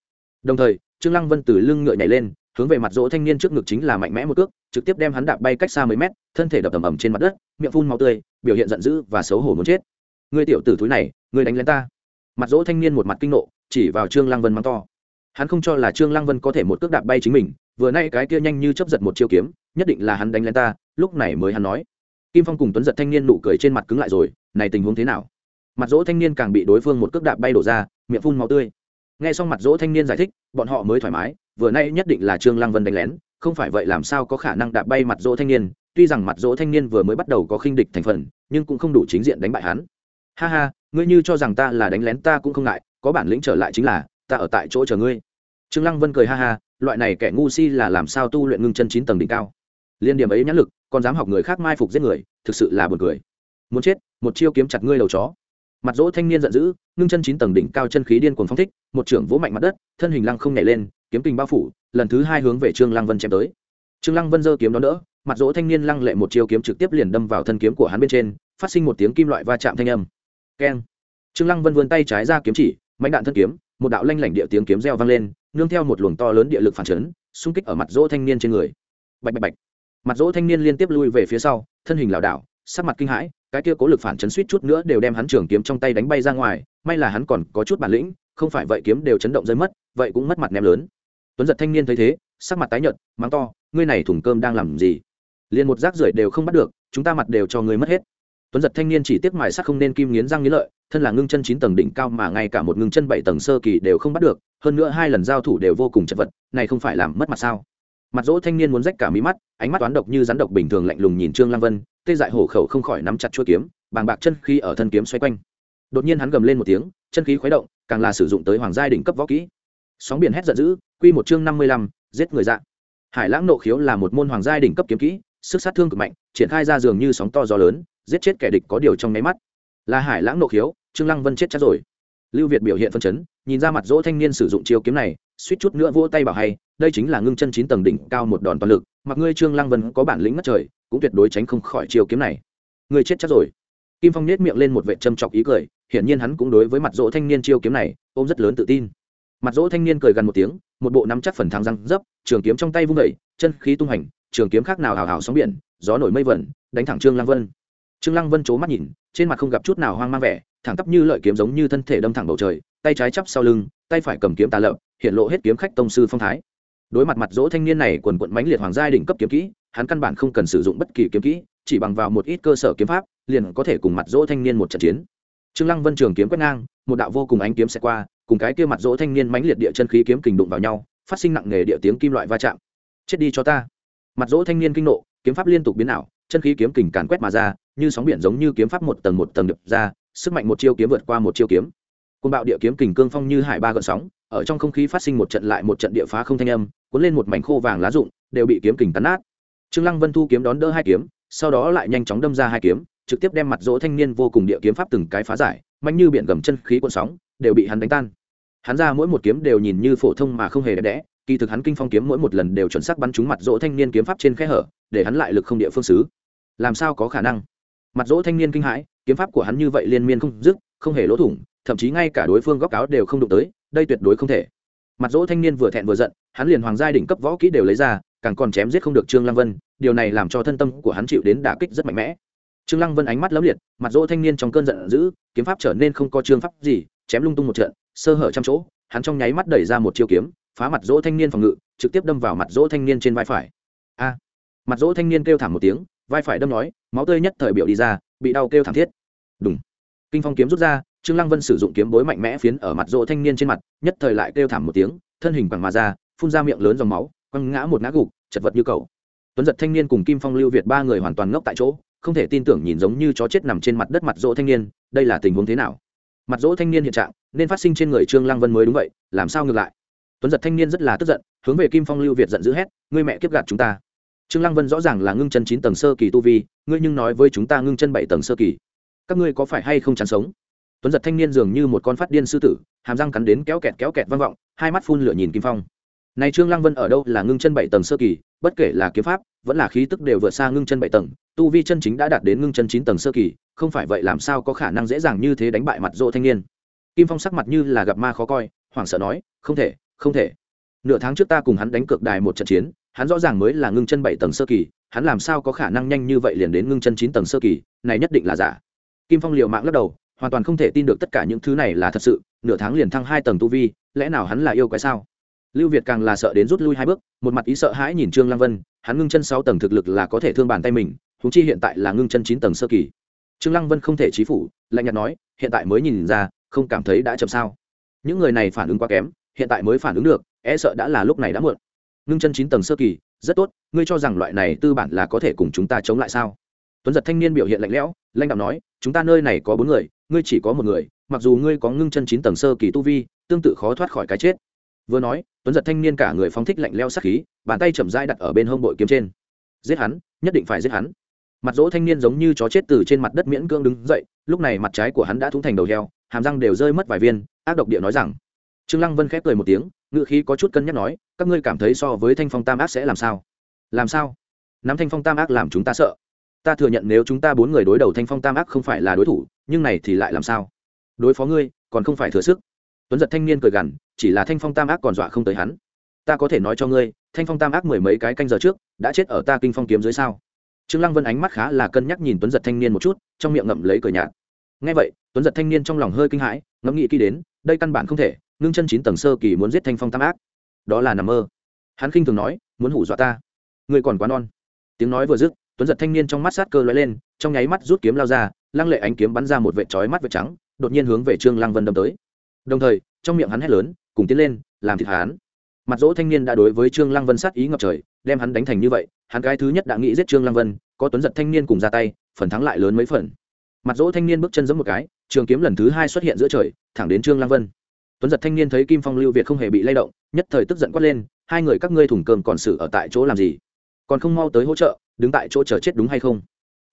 Speaker 1: đồng thời, trương lăng vân từ lưng ngựa nhảy lên, hướng về mặt dỗ thanh niên trước ngực chính là mạnh mẽ một cước, trực tiếp đem hắn đạp bay cách xa mấy mét, thân thể đập tầm ầm trên mặt đất, miệng phun máu tươi, biểu hiện giận dữ và xấu hổ muốn chết. Ngươi tiểu tử thúi này, ngươi đánh lên ta. Mặt dỗ thanh niên một mặt kinh nộ, chỉ vào trương lăng vân mắng to. Hắn không cho là trương lăng vân có thể một cước đạp bay chính mình, vừa nay cái kia nhanh như chấp giật một chiêu kiếm, nhất định là hắn đánh lên ta, lúc này mới hắn nói. Kim phong cùng tuấn giật thanh niên nụ cười trên mặt cứng lại rồi, này tình huống thế nào? Mặt dỗ thanh niên càng bị đối phương một cước đạp bay đổ ra, miệng phun máu tươi nghe xong mặt dỗ thanh niên giải thích, bọn họ mới thoải mái, vừa nay nhất định là trương lăng vân đánh lén, không phải vậy làm sao có khả năng đạp bay mặt dỗ thanh niên, tuy rằng mặt dỗ thanh niên vừa mới bắt đầu có khinh địch thành phần, nhưng cũng không đủ chính diện đánh bại hắn. Ha ha, ngươi như cho rằng ta là đánh lén ta cũng không ngại, có bản lĩnh trở lại chính là, ta ở tại chỗ chờ ngươi. Trương lăng vân cười ha ha, loại này kẻ ngu si là làm sao tu luyện ngưng chân chín tầng đỉnh cao. Liên điểm ấy nhãn lực, còn dám học người khác mai phục giết người, thực sự là buồn cười. Muốn chết, một chiêu kiếm chặt ngươi đầu chó mặt dỗ thanh niên giận dữ, ngưng chân chín tầng đỉnh cao chân khí điên cuồng phong thích, một trưởng vỗ mạnh mặt đất, thân hình lăng không nhảy lên, kiếm kình bao phủ, lần thứ hai hướng về trương lăng vân chém tới. Trương lăng vân giơ kiếm đó đỡ, mặt dỗ thanh niên lăng lệ một chiêu kiếm trực tiếp liền đâm vào thân kiếm của hắn bên trên, phát sinh một tiếng kim loại va chạm thanh âm. Keng. Trương lăng vân vươn tay trái ra kiếm chỉ, mạnh đạn thân kiếm, một đạo lanh lảnh địa tiếng kiếm reo vang lên, nương theo một luồng to lớn địa lực phản chấn, xung kích ở mặt dỗ thanh niên trên người. Bạch bạch bạch. Mặt dỗ thanh niên liên tiếp lui về phía sau, thân hình lảo đảo, sắc mặt kinh hãi cái kia cố lực phản chấn suýt chút nữa đều đem hắn trường kiếm trong tay đánh bay ra ngoài, may là hắn còn có chút bản lĩnh, không phải vậy kiếm đều chấn động rơi mất, vậy cũng mất mặt ném lớn. Tuấn giật thanh niên thấy thế, sắc mặt tái nhợt, mắng to, ngươi này thùng cơm đang làm gì? Liền một rác rưởi đều không bắt được, chúng ta mặt đều cho ngươi mất hết. Tuấn giật thanh niên chỉ tiếc mài sắc không nên kim nghiến răng nghiến lợi, thân là ngưng chân chín tầng đỉnh cao mà ngay cả một ngưng chân bảy tầng sơ kỳ đều không bắt được, hơn nữa hai lần giao thủ đều vô cùng chật vật, này không phải làm mất mặt sao? Mặt dỗ thanh niên muốn rách cả mí mắt, ánh mắt toán độc như rắn độc bình thường lạnh lùng nhìn trương lăng vân, tê dại hổ khẩu không khỏi nắm chặt chuôi kiếm, bàng bạc chân khí ở thân kiếm xoay quanh. Đột nhiên hắn gầm lên một tiếng, chân khí khuấy động, càng là sử dụng tới hoàng giai đỉnh cấp võ kỹ. Sóng biển hét giận dữ, quy một chương năm mươi lăm, giết người dạ. Hải lãng nộ khiếu là một môn hoàng giai đỉnh cấp kiếm kỹ, sức sát thương cực mạnh, triển khai ra dường như sóng to gió lớn, giết chết kẻ địch có điều trong nháy mắt. Là hải lãng nộ khiếu, trương lăng vân chết chắc rồi lưu việt biểu hiện phân chấn nhìn ra mặt dỗ thanh niên sử dụng chiêu kiếm này suýt chút nữa vỗ tay bảo hay đây chính là ngưng chân chín tầng đỉnh cao một đòn toàn lực mặc ngươi trương lăng vân có bản lĩnh ngất trời cũng tuyệt đối tránh không khỏi chiêu kiếm này. Ngươi chết chắc rồi. Kim phong nết miệng lên một vệ châm chọc ý cười hiển nhiên hắn cũng đối với mặt dỗ thanh niên chiêu kiếm này ôm rất lớn tự tin. Mặt dỗ thanh niên cười gần một tiếng một bộ nắm chắc phần thắng răng dấp trường kiếm trong tay vung đẩy, chân khí tung hành trường kiếm khác nào hào hào sóng biển gió nổi mây vẩn đánh thẳng trương lăng vân. Trương lăng vân chố mắt nhìn trên mặt không gặp chút nào hoang mang vẻ, thẳng tắp như lợi kiếm giống như thân thể đâm thẳng bầu trời, tay trái chắp sau lưng, tay phải cầm kiếm tà lợp hiện lộ hết kiếm khách tông sư phong thái. Đối mặt mặt dỗ thanh niên này quần quận mãnh liệt hoàng gia đỉnh cấp kiếm kỹ, hắn căn bản không cần sử dụng bất kỳ kiếm kỹ, chỉ bằng vào một ít cơ sở kiếm pháp, liền có thể cùng mặt dỗ thanh niên một trận chiến. Trương lăng vân trường kiếm quét ngang, một đạo vô cùng ánh kiếm sẽ qua, cùng cái kia mặt dỗ thanh niên mãnh liệt địa chân khí kiếm kình đụng vào nhau, phát sinh nặng nề địa tiếng kim loại va chạm. Chết đi cho ta. Mặt dỗ thanh niên kinh nộ, kiếm pháp liên tục biến ảo chân khí kiếm kình càn quét mà ra, như sóng biển giống như kiếm pháp một tầng một tầng đập ra, sức mạnh một chiêu kiếm vượt qua một chiêu kiếm. Côn bạo địa kiếm kình cương phong như hải ba gợn sóng, ở trong không khí phát sinh một trận lại một trận địa phá không thanh âm, cuốn lên một mảnh khô vàng lá rụng, đều bị kiếm kình tán nát. Trương lăng vân thu kiếm đón đỡ hai kiếm, sau đó lại nhanh chóng đâm ra hai kiếm, trực tiếp đem mặt dỗ thanh niên vô cùng địa kiếm pháp từng cái phá giải, mạnh như biển gầm chân khí cuộn sóng, đều bị hắn đánh tan. Hắn ra mỗi một kiếm đều nhìn như phổ thông mà không hề đẹp đẽ kỳ thực hắn kinh phong kiếm mỗi một lần đều chuẩn xác bắn trúng mặt dỗ thanh niên kiếm pháp trên khe hở, để hắn lại lực không địa phương xứ. Làm sao có khả năng? Mặt dỗ thanh niên kinh hãi, kiếm pháp của hắn như vậy liên miên không dứt, không hề lỗ thủng, thậm chí ngay cả đối phương góc áo đều không đụng tới, đây tuyệt đối không thể. Mặt dỗ thanh niên vừa thẹn vừa giận, hắn liền hoàng gia đỉnh cấp võ kỹ đều lấy ra, càng còn chém giết không được trương lăng vân, điều này làm cho thân tâm của hắn chịu đến đả kích rất mạnh mẽ. Trương lăng vân ánh mắt lấm liệt, mặt dỗ thanh niên trong cơn giận dữ, kiếm pháp trở nên không có trương pháp gì, chém lung tung một trận, sơ hở trăm chỗ, hắn trong nháy mắt đẩy ra một chiêu kiếm phá mặt dỗ thanh niên phòng ngự, trực tiếp đâm vào mặt dỗ thanh niên trên vai phải. A! Mặt dỗ thanh niên kêu thảm một tiếng, vai phải đâm nói, máu tươi nhất thời biểu đi ra, bị đau kêu thảm thiết. Đúng kinh phong kiếm rút ra, trương lăng vân sử dụng kiếm bối mạnh mẽ phiến ở mặt dỗ thanh niên trên mặt, nhất thời lại kêu thảm một tiếng, thân hình bằng mà ra, phun ra miệng lớn dòng máu, quăng ngã một ngã gục, chật vật như cầu tuấn giật thanh niên cùng kim phong lưu việt ba người hoàn toàn ngốc tại chỗ, không thể tin tưởng nhìn giống như chó chết nằm trên mặt đất mặt dỗ thanh niên, đây là tình huống thế nào? Mặt dỗ thanh niên hiện trạng, nên phát sinh trên người trương lăng vân mới đúng vậy, làm sao ngược lại? Tuấn giật thanh niên rất là tức giận, hướng về kim phong lưu việt giận dữ hét, ngươi mẹ kiếp gạt chúng ta. Trương lăng vân rõ ràng là ngưng chân chín tầng sơ kỳ tu vi, ngươi nhưng nói với chúng ta ngưng chân bảy tầng sơ kỳ, các ngươi có phải hay không chán sống? Tuấn giật thanh niên dường như một con phát điên sư tử, hàm răng cắn đến kéo kẹt kéo kẹt vang vọng, hai mắt phun lửa nhìn kim phong. Này trương lăng vân ở đâu là ngưng chân bảy tầng sơ kỳ, bất kể là kiếm pháp, vẫn là khí tức đều vượt xa ngưng chân bảy tầng, tu vi chân chính đã đạt đến ngưng chân chín tầng sơ kỳ, không phải vậy làm sao có khả năng dễ dàng như thế đánh bại mặt dỗ thanh niên? Kim phong sắc mặt như là gặp ma khó coi, hoảng sợ nói, không thể không thể. Nửa tháng trước ta cùng hắn đánh cược đài một trận chiến, hắn rõ ràng mới là ngưng chân bảy tầng sơ kỳ, hắn làm sao có khả năng nhanh như vậy liền đến ngưng chân chín tầng sơ kỳ, này nhất định là giả. Kim phong liều mạng lắc đầu, hoàn toàn không thể tin được tất cả những thứ này là thật sự, nửa tháng liền thăng hai tầng tu vi, lẽ nào hắn là yêu quái sao? Lưu việt càng là sợ đến rút lui hai bước, một mặt ý sợ hãi nhìn trương lăng vân, hắn ngưng chân sáu tầng thực lực là có thể thương bàn tay mình húng chi hiện tại là ngưng chân chín tầng sơ kỳ. Trương lăng vân không thể trí phủ, lạnh nhạt nói, hiện tại mới nhìn ra, không cảm thấy đã chậm sao. Những người này phản ứng quá kém hiện tại mới phản ứng được e sợ đã là lúc này đã muộn. Ngưng chân chín tầng sơ kỳ, rất tốt, ngươi cho rằng loại này tư bản là có thể cùng chúng ta chống lại sao? Tuấn giật thanh niên biểu hiện lạnh lẽo lanh đạo nói, chúng ta nơi này có bốn người, ngươi chỉ có một người, mặc dù ngươi có ngưng chân chín tầng sơ kỳ tu vi, tương tự khó thoát khỏi cái chết. Vừa nói, tuấn giật thanh niên cả người phóng thích lạnh leo sắc khí, bàn tay chậm rãi đặt ở bên hông bội kiếm trên. Giết hắn, nhất định phải giết hắn. Mặt dỗ thanh niên giống như chó chết từ trên mặt đất miễn cưỡng đứng dậy, lúc này mặt trái của hắn đã thúng thành đầu heo, hàm răng đều rơi mất vài viên, ác độc địa nói rằng trương lăng vân khép cười một tiếng, ngữ khí có chút cân nhắc nói, các ngươi cảm thấy so với thanh phong tam ác sẽ làm sao? Làm sao? Nắm thanh phong tam ác làm chúng ta sợ. Ta thừa nhận nếu chúng ta bốn người đối đầu thanh phong tam ác không phải là đối thủ, nhưng này thì lại làm sao? Đối phó ngươi, còn không phải thừa sức. Tuấn giật thanh niên cười gằn, chỉ là thanh phong tam ác còn dọa không tới hắn. Ta có thể nói cho ngươi, thanh phong tam ác mười mấy cái canh giờ trước, đã chết ở ta kinh phong kiếm dưới sao? Trương lăng vân ánh mắt khá là cân nhắc nhìn tuấn giật thanh niên một chút, trong miệng ngậm lấy cười nhạt. Nghe vậy, tuấn giật thanh niên trong lòng hơi kinh hãi, ngẫm nghĩ kỹ đến, đây căn bản không thể ngưng chân chín tầng sơ kỳ muốn giết thanh phong tam ác. Đó là nằm mơ. Hắn khinh thường nói, muốn hủ dọa ta. Người còn quá non. Tiếng nói vừa dứt, tuấn giật thanh niên trong mắt sát cơ lóe lên, trong nháy mắt rút kiếm lao ra, lăng lệ ánh kiếm bắn ra một vệt chói mắt vệt trắng, đột nhiên hướng về trương lăng vân đâm tới. Đồng thời, trong miệng hắn hét lớn, cùng tiến lên, làm thịt hắn. Mặt dỗ thanh niên đã đối với trương lăng vân sát ý ngập trời, đem hắn đánh thành như vậy, hắn cái thứ nhất đã nghĩ giết trương lăng vân, có tuấn giật thanh niên cùng ra tay, phần thắng lại lớn mấy phần. Mặt dỗ thanh niên bước chân giẫm một cái, trường kiếm lần thứ hai xuất hiện giữa trời, thẳng đến trương lăng vân tuấn giật thanh niên thấy kim phong lưu việt không hề bị lay động, nhất thời tức giận quát lên, hai người các ngươi thủng cơm còn xử ở tại chỗ làm gì? Còn không mau tới hỗ trợ, đứng tại chỗ chờ chết đúng hay không?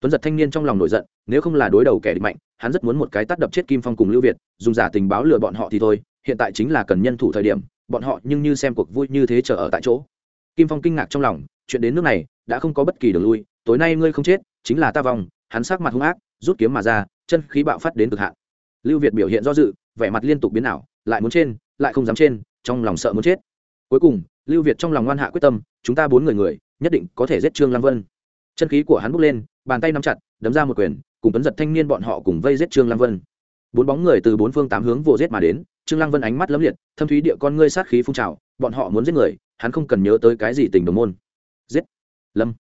Speaker 1: Tuấn giật thanh niên trong lòng nổi giận, nếu không là đối đầu kẻ địch mạnh, hắn rất muốn một cái tắt đập chết kim phong cùng lưu việt, dùng giả tình báo lừa bọn họ thì thôi, hiện tại chính là cần nhân thủ thời điểm, bọn họ nhưng như xem cuộc vui như thế chờ ở tại chỗ. Kim phong kinh ngạc trong lòng, chuyện đến nước này, đã không có bất kỳ đường lui, tối nay ngươi không chết, chính là ta vòng hắn sắc mặt hung ác, rút kiếm mà ra, chân khí bạo phát đến cực hạn. Lưu việt biểu hiện do dự, vẻ mặt liên tục biến ảo lại muốn trên, lại không dám trên, trong lòng sợ muốn chết. Cuối cùng, lưu việt trong lòng ngoan hạ quyết tâm, chúng ta bốn người người, nhất định có thể giết trương lăng vân. Chân khí của hắn bốc lên, bàn tay nắm chặt, đấm ra một quyền, cùng tuấn giật thanh niên bọn họ cùng vây giết trương lăng vân. Bốn bóng người từ bốn phương tám hướng vồ giết mà đến, trương lăng vân ánh mắt lấm liệt, thâm thúy địa con ngươi sát khí phun trào, bọn họ muốn giết người, hắn không cần nhớ tới cái gì tình đồng môn. Giết! Lâm!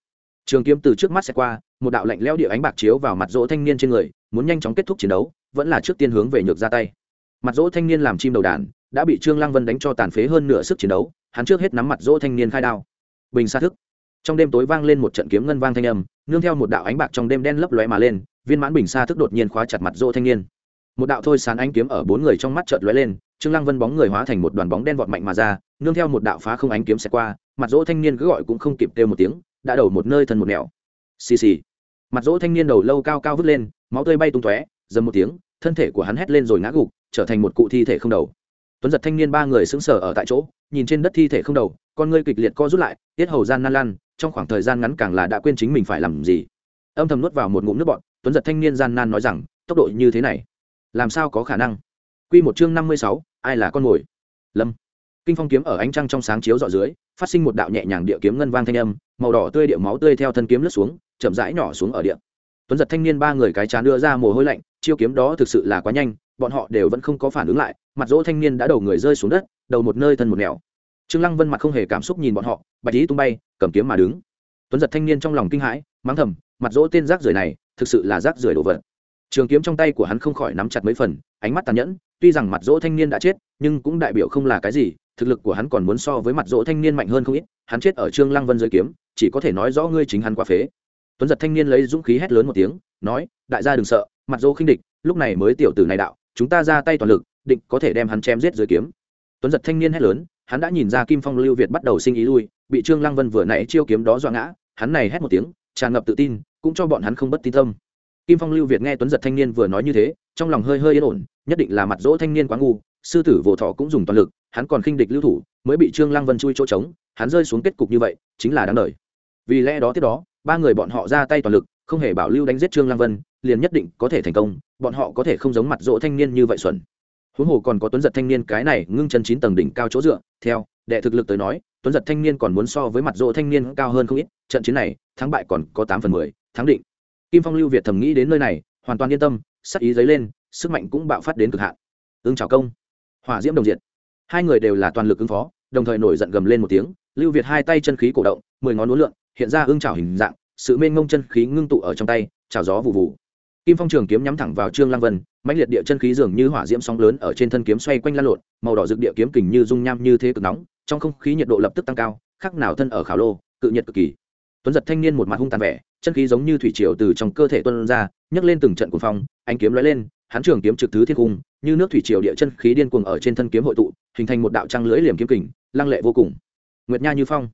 Speaker 1: Trường kiếm từ trước mắt sẽ qua, một đạo lạnh lẽo địa ánh bạc chiếu vào mặt rỗ thanh niên trên người, muốn nhanh chóng kết thúc chiến đấu, vẫn là trước tiên hướng về nhược ra tay mặt dỗ thanh niên làm chim đầu đàn, đã bị trương lăng vân đánh cho tàn phế hơn nửa sức chiến đấu, hắn trước hết nắm mặt dỗ thanh niên khai đao. Bình xa thức. Trong đêm tối vang lên một trận kiếm ngân vang thanh âm, nương theo một đạo ánh bạc trong đêm đen lấp lóe mà lên, viên mãn bình xa thức đột nhiên khóa chặt mặt dỗ thanh niên. Một đạo thôi sán ánh kiếm ở bốn người trong mắt chợt lóe lên, trương lăng vân bóng người hóa thành một đoàn bóng đen vọt mạnh mà ra, nương theo một đạo phá không ánh kiếm sẽ qua, mặt dỗ thanh niên cứ gọi cũng không kịp kêu một tiếng, đã đầu một nơi thân một nẻo. Xì xì. Mặt dỗ thanh niên đầu lâu cao cao vứt lên, máu tươi bay tung tóe, dầm một tiếng, thân thể của hắn hét lên rồi ngã gục trở thành một cụ thi thể không đầu. Tuấn giật thanh niên ba người sững sờ ở tại chỗ, nhìn trên đất thi thể không đầu, con ngươi kịch liệt co rút lại, tiết hầu gian nan lan trong khoảng thời gian ngắn càng là đã quên chính mình phải làm gì. Âm thầm nuốt vào một ngụm nước bọn tuấn giật thanh niên gian nan nói rằng, tốc độ như thế này, làm sao có khả năng? Quy một chương năm mươi sáu, ai là con mồi? Lâm. Kinh phong kiếm ở ánh trăng trong sáng chiếu dọ dưới, phát sinh một đạo nhẹ nhàng địa kiếm ngân vang thanh âm, màu đỏ tươi địa máu tươi theo thân kiếm lướt xuống, chậm rãi nhỏ xuống ở địa tuấn giật thanh niên ba người cái chán đưa ra mồ hôi lạnh, chiêu kiếm đó thực sự là quá nhanh, bọn họ đều vẫn không có phản ứng lại, mặt dỗ thanh niên đã đầu người rơi xuống đất, đầu một nơi thân một nẻo. Trương lăng vân mặt không hề cảm xúc nhìn bọn họ, bạch lý tung bay, cầm kiếm mà đứng. Tuấn giật thanh niên trong lòng kinh hãi, mắng thầm, mặt dỗ tên rác rưởi này, thực sự là rác rưởi đồ vật. Trường kiếm trong tay của hắn không khỏi nắm chặt mấy phần, ánh mắt tàn nhẫn, tuy rằng mặt dỗ thanh niên đã chết, nhưng cũng đại biểu không là cái gì, thực lực của hắn còn muốn so với mặt dỗ thanh niên mạnh hơn không ít, hắn chết ở trương lăng vân dưới kiếm, chỉ có thể nói rõ ngươi chính hắn quá phế tuấn giật thanh niên lấy dũng khí hét lớn một tiếng, nói, đại gia đừng sợ, mặt dô khinh địch, lúc này mới tiểu tử này đạo, chúng ta ra tay toàn lực, định có thể đem hắn chém giết dưới kiếm. Tuấn giật thanh niên hét lớn, hắn đã nhìn ra kim phong lưu việt bắt đầu sinh ý lui, bị trương lăng vân vừa nãy chiêu kiếm đó dọa ngã, hắn này hét một tiếng, tràn ngập tự tin, cũng cho bọn hắn không bất tin tâm. Kim phong lưu việt nghe tuấn giật thanh niên vừa nói như thế, trong lòng hơi hơi yên ổn, nhất định là mặt dỗ thanh niên quá ngu, sư tử vỗ thọ cũng dùng toàn lực, hắn còn khinh địch lưu thủ, mới bị trương lăng vân chui chỗ trống, hắn rơi xuống kết cục như vậy, chính là đáng đời. Vì lẽ đó tiếp đó ba người bọn họ ra tay toàn lực, không hề bảo lưu đánh giết trương lăng vân, liền nhất định có thể thành công, bọn họ có thể không giống mặt dỗ thanh niên như vậy xuẩn. Huống hồ còn có tuấn giật thanh niên cái này ngưng chân chín tầng đỉnh cao chỗ dựa, theo, đệ thực lực tới nói, tuấn giật thanh niên còn muốn so với mặt dỗ thanh niên cao hơn không ít, trận chiến này, thắng bại còn có tám phần mười, thắng định. Kim phong lưu việt thầm nghĩ đến nơi này, hoàn toàn yên tâm, sắc ý dấy lên, sức mạnh cũng bạo phát đến cực hạn. Ưng chào công. Hỏa diễm đồng diệt. Hai người đều là toàn lực ứng phó, đồng thời nổi giận gầm lên một tiếng, lưu việt hai tay chân khí cổ động, mười ngón uốn lượn hiện ra ương chảo hình dạng, sự mênh mông chân khí ngưng tụ ở trong tay, chảo gió vụ vụ kim phong trường kiếm nhắm thẳng vào trương lăng vân, mãnh liệt địa chân khí dường như hỏa diễm sóng lớn ở trên thân kiếm xoay quanh lan lộn, màu đỏ rực địa kiếm kình như dung nham như thế cực nóng, trong không khí nhiệt độ lập tức tăng cao khác nào thân ở khảo lô, cự nhiệt cực kỳ. Tuấn giật thanh niên một mặt hung tàn vẻ, chân khí giống như thủy triều từ trong cơ thể tuân ra, nhấc lên từng trận cuồng phong anh kiếm lóe lên, hắn trường kiếm trực thứ thiên cung, như nước thủy triều địa chân khí điên cuồng ở trên thân kiếm hội tụ, hình thành một đạo trăng lưỡi liềm kiếm kình, lăng lệ vô cùng. Nguyệt nha như phong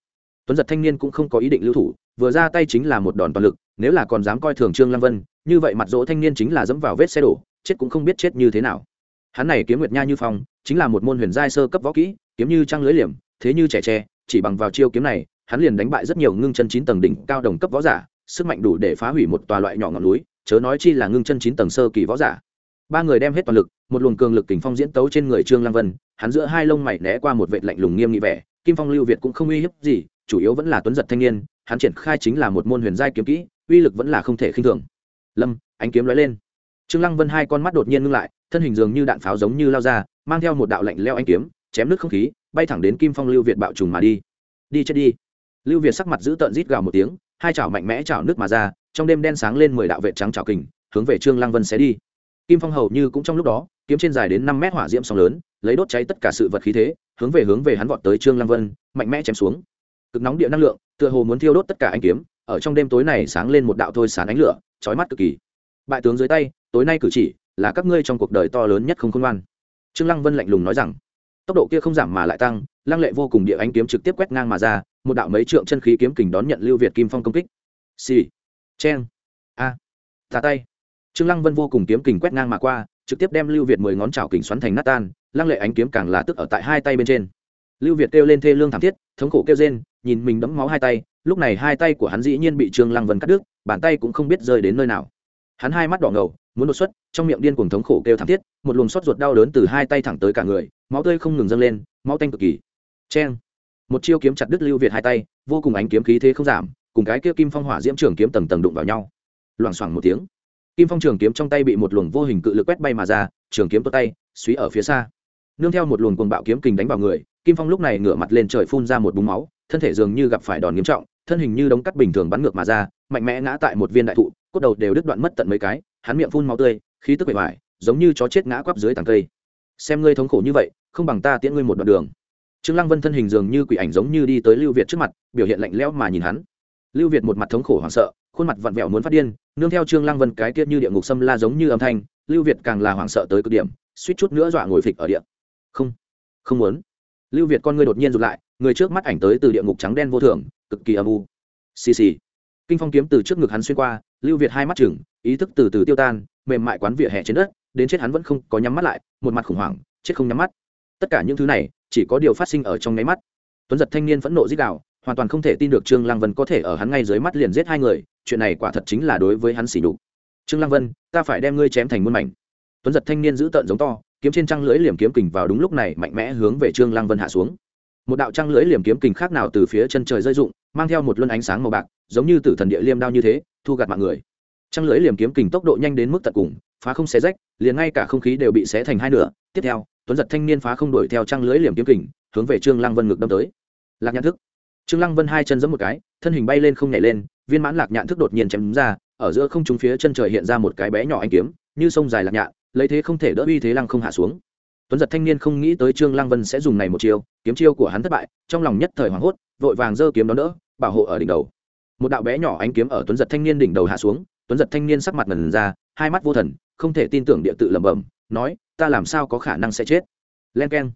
Speaker 1: tuấn giật thanh niên cũng không có ý định lưu thủ, vừa ra tay chính là một đòn toàn lực, nếu là còn dám coi thường trương lăng vân, như vậy mặt dỗ thanh niên chính là dẫm vào vết xe đổ, chết cũng không biết chết như thế nào. Hắn này kiếm nguyệt nha như phong, chính là một môn huyền giai sơ cấp võ kỹ, kiếm như trăng lưới liềm, thế như trẻ tre, chỉ bằng vào chiêu kiếm này, hắn liền đánh bại rất nhiều ngưng chân chín tầng đỉnh cao đồng cấp võ giả, sức mạnh đủ để phá hủy một tòa loại nhỏ ngọn núi, chớ nói chi là ngưng chân chín tầng sơ kỳ võ giả. Ba người đem hết toàn lực, một luồng cường lực kình phong diễn tấu trên người trương lăng vân hắn giữa hai lông mày né qua một vệt lạnh lùng nghiêm nghị vẻ, kim phong lưu việt cũng không uy hiếp gì, chủ yếu vẫn là tuấn giật thanh niên, hắn triển khai chính là một môn huyền giai kiếm kỹ, uy lực vẫn là không thể khinh thường. Lâm, ánh kiếm lóe lên. Trương lăng vân hai con mắt đột nhiên ngưng lại, thân hình dường như đạn pháo giống như lao ra, mang theo một đạo lạnh leo ánh kiếm, chém nước không khí, bay thẳng đến kim phong lưu việt bạo trùng mà đi. Đi chết đi. Lưu việt sắc mặt giữ tợn rít gào một tiếng, hai chảo mạnh mẽ chảo nước mà ra, trong đêm đen sáng lên mười đạo vệ trắng chảo kình, hướng về trương lăng vân sẽ đi. Kim phong hầu như cũng trong lúc đó kiếm trên dài đến năm mét hỏa diễm sóng lớn, lấy đốt cháy tất cả sự vật khí thế, hướng về hướng về hắn vọt tới trương lăng vân, mạnh mẽ chém xuống. Cực nóng địa năng lượng, tựa hồ muốn thiêu đốt tất cả anh kiếm, ở trong đêm tối này sáng lên một đạo thôi sán ánh lửa, chói mắt cực kỳ. Bại tướng dưới tay, tối nay cử chỉ là các ngươi trong cuộc đời to lớn nhất không khôn ngoan. Trương lăng vân lạnh lùng nói rằng, tốc độ kia không giảm mà lại tăng, lăng lệ vô cùng địa ánh kiếm trực tiếp quét ngang mà ra, một đạo mấy trượng chân khí kiếm kình đón nhận lưu việt kim phong công kích. Xì. Cheng. A. Tà tay. Trương lăng vân vô cùng kiếm kình quét ngang mà qua trực tiếp đem lưu việt mười ngón chảo kình xoắn thành nát tan, lăng lệ ánh kiếm càng là tức ở tại hai tay bên trên. Lưu việt kêu lên thê lương thảm thiết, thống khổ kêu rên, nhìn mình đấm máu hai tay, lúc này hai tay của hắn dĩ nhiên bị trương lăng vân cắt đứt, bàn tay cũng không biết rơi đến nơi nào. Hắn hai mắt đỏ ngầu, muốn đột xuất, trong miệng điên cuồng thống khổ kêu thảm thiết, một luồng xót ruột đau đớn từ hai tay thẳng tới cả người, máu tươi không ngừng dâng lên, máu tanh cực kỳ. Cheng! Một chiêu kiếm chặt đứt lưu việt hai tay, vô cùng ánh kiếm khí thế không giảm, cùng cái kia kim phong hỏa diễm trường kiếm tầng tầng đụng vào nhau. Loảng xoảng một tiếng kim phong trường kiếm trong tay bị một luồng vô hình cự lực quét bay mà ra, trường kiếm tốt tay suý ở phía xa. Nương theo một luồng cuồng bạo kiếm kình đánh vào người, kim phong lúc này ngửa mặt lên trời phun ra một búng máu, thân thể dường như gặp phải đòn nghiêm trọng, thân hình như đống cắt bình thường bắn ngược mà ra, mạnh mẽ ngã tại một viên đại thụ, cốt đầu đều đứt đoạn mất tận mấy cái, hắn miệng phun máu tươi, khí tức bề ngoài giống như chó chết ngã quắp dưới tàng cây. Xem ngươi thống khổ như vậy, không bằng ta tiễn ngươi một đoạn đường. Trương lăng vân thân hình dường như quỷ ảnh giống như đi tới lưu việt trước mặt, biểu hiện lạnh lẽo mà nhìn hắn. Lưu việt một mặt thống khổ hoảng sợ khuôn mặt vặn vẹo muốn phát điên, nương theo trương lăng vân cái tiết như địa ngục xâm la giống như âm thanh, lưu việt càng là hoảng sợ tới cực điểm, suýt chút nữa dọa ngồi phịch ở địa. Không không muốn. Lưu việt con ngươi đột nhiên rụt lại, người trước mắt ảnh tới từ địa ngục trắng đen vô thường, cực kỳ âm u. Xì xì. Kinh phong kiếm từ trước ngực hắn xuyên qua, lưu việt hai mắt chừng, ý thức từ từ tiêu tan, mềm mại quán vỉa hè trên đất, đến chết hắn vẫn không có nhắm mắt lại, một mặt khủng hoảng, chết không nhắm mắt. Tất cả những thứ này, chỉ có điều phát sinh ở trong nháy mắt. Tuấn giật thanh niên phẫn nộ dích đạo hoàn toàn không thể tin được trương lăng vân có thể ở hắn ngay dưới mắt liền giết hai người, chuyện này quả thật chính là đối với hắn xỉ đục trương lăng vân, ta phải đem ngươi chém thành muôn mảnh. Tuấn giật thanh niên giữ tợn giống to, kiếm trên trăng lưỡi liềm kiếm kình vào đúng lúc này mạnh mẽ hướng về trương lăng vân hạ xuống. Một đạo trăng lưỡi liềm kiếm kình khác nào từ phía chân trời rơi rụng, mang theo một luân ánh sáng màu bạc, giống như tử thần địa liêm đao như thế, thu gạt mạng người. Trăng lưỡi liềm kiếm kình tốc độ nhanh đến mức tận cùng, phá không xé rách, liền ngay cả không khí đều bị xé thành hai nửa. Tiếp theo, tuấn giật thanh niên phá không đuổi theo trăng lưỡi liềm kiếm kình, hướng về trương lăng vân ngực đâm tới. Lạc nhãn thức trương lăng vân hai chân giẫm một cái, thân hình bay lên không nhảy lên, viên mãn lạc nhạn thức đột nhiên chém ra, ở giữa không trung phía chân trời hiện ra một cái bé nhỏ anh kiếm, như sông dài lạc nhạn, lấy thế không thể đỡ uy thế lăng không hạ xuống. Tuấn giật thanh niên không nghĩ tới trương lăng vân sẽ dùng này một chiêu, kiếm chiêu của hắn thất bại, trong lòng nhất thời hoảng hốt, vội vàng giơ kiếm đó đỡ, bảo hộ ở đỉnh đầu. Một đạo bé nhỏ ánh kiếm ở tuấn giật thanh niên đỉnh đầu hạ xuống, tuấn giật thanh niên sắc mặt ngần ra, hai mắt vô thần, không thể tin tưởng địa tự lẩm bẩm, nói, ta làm sao có khả năng sẽ chết? Len keng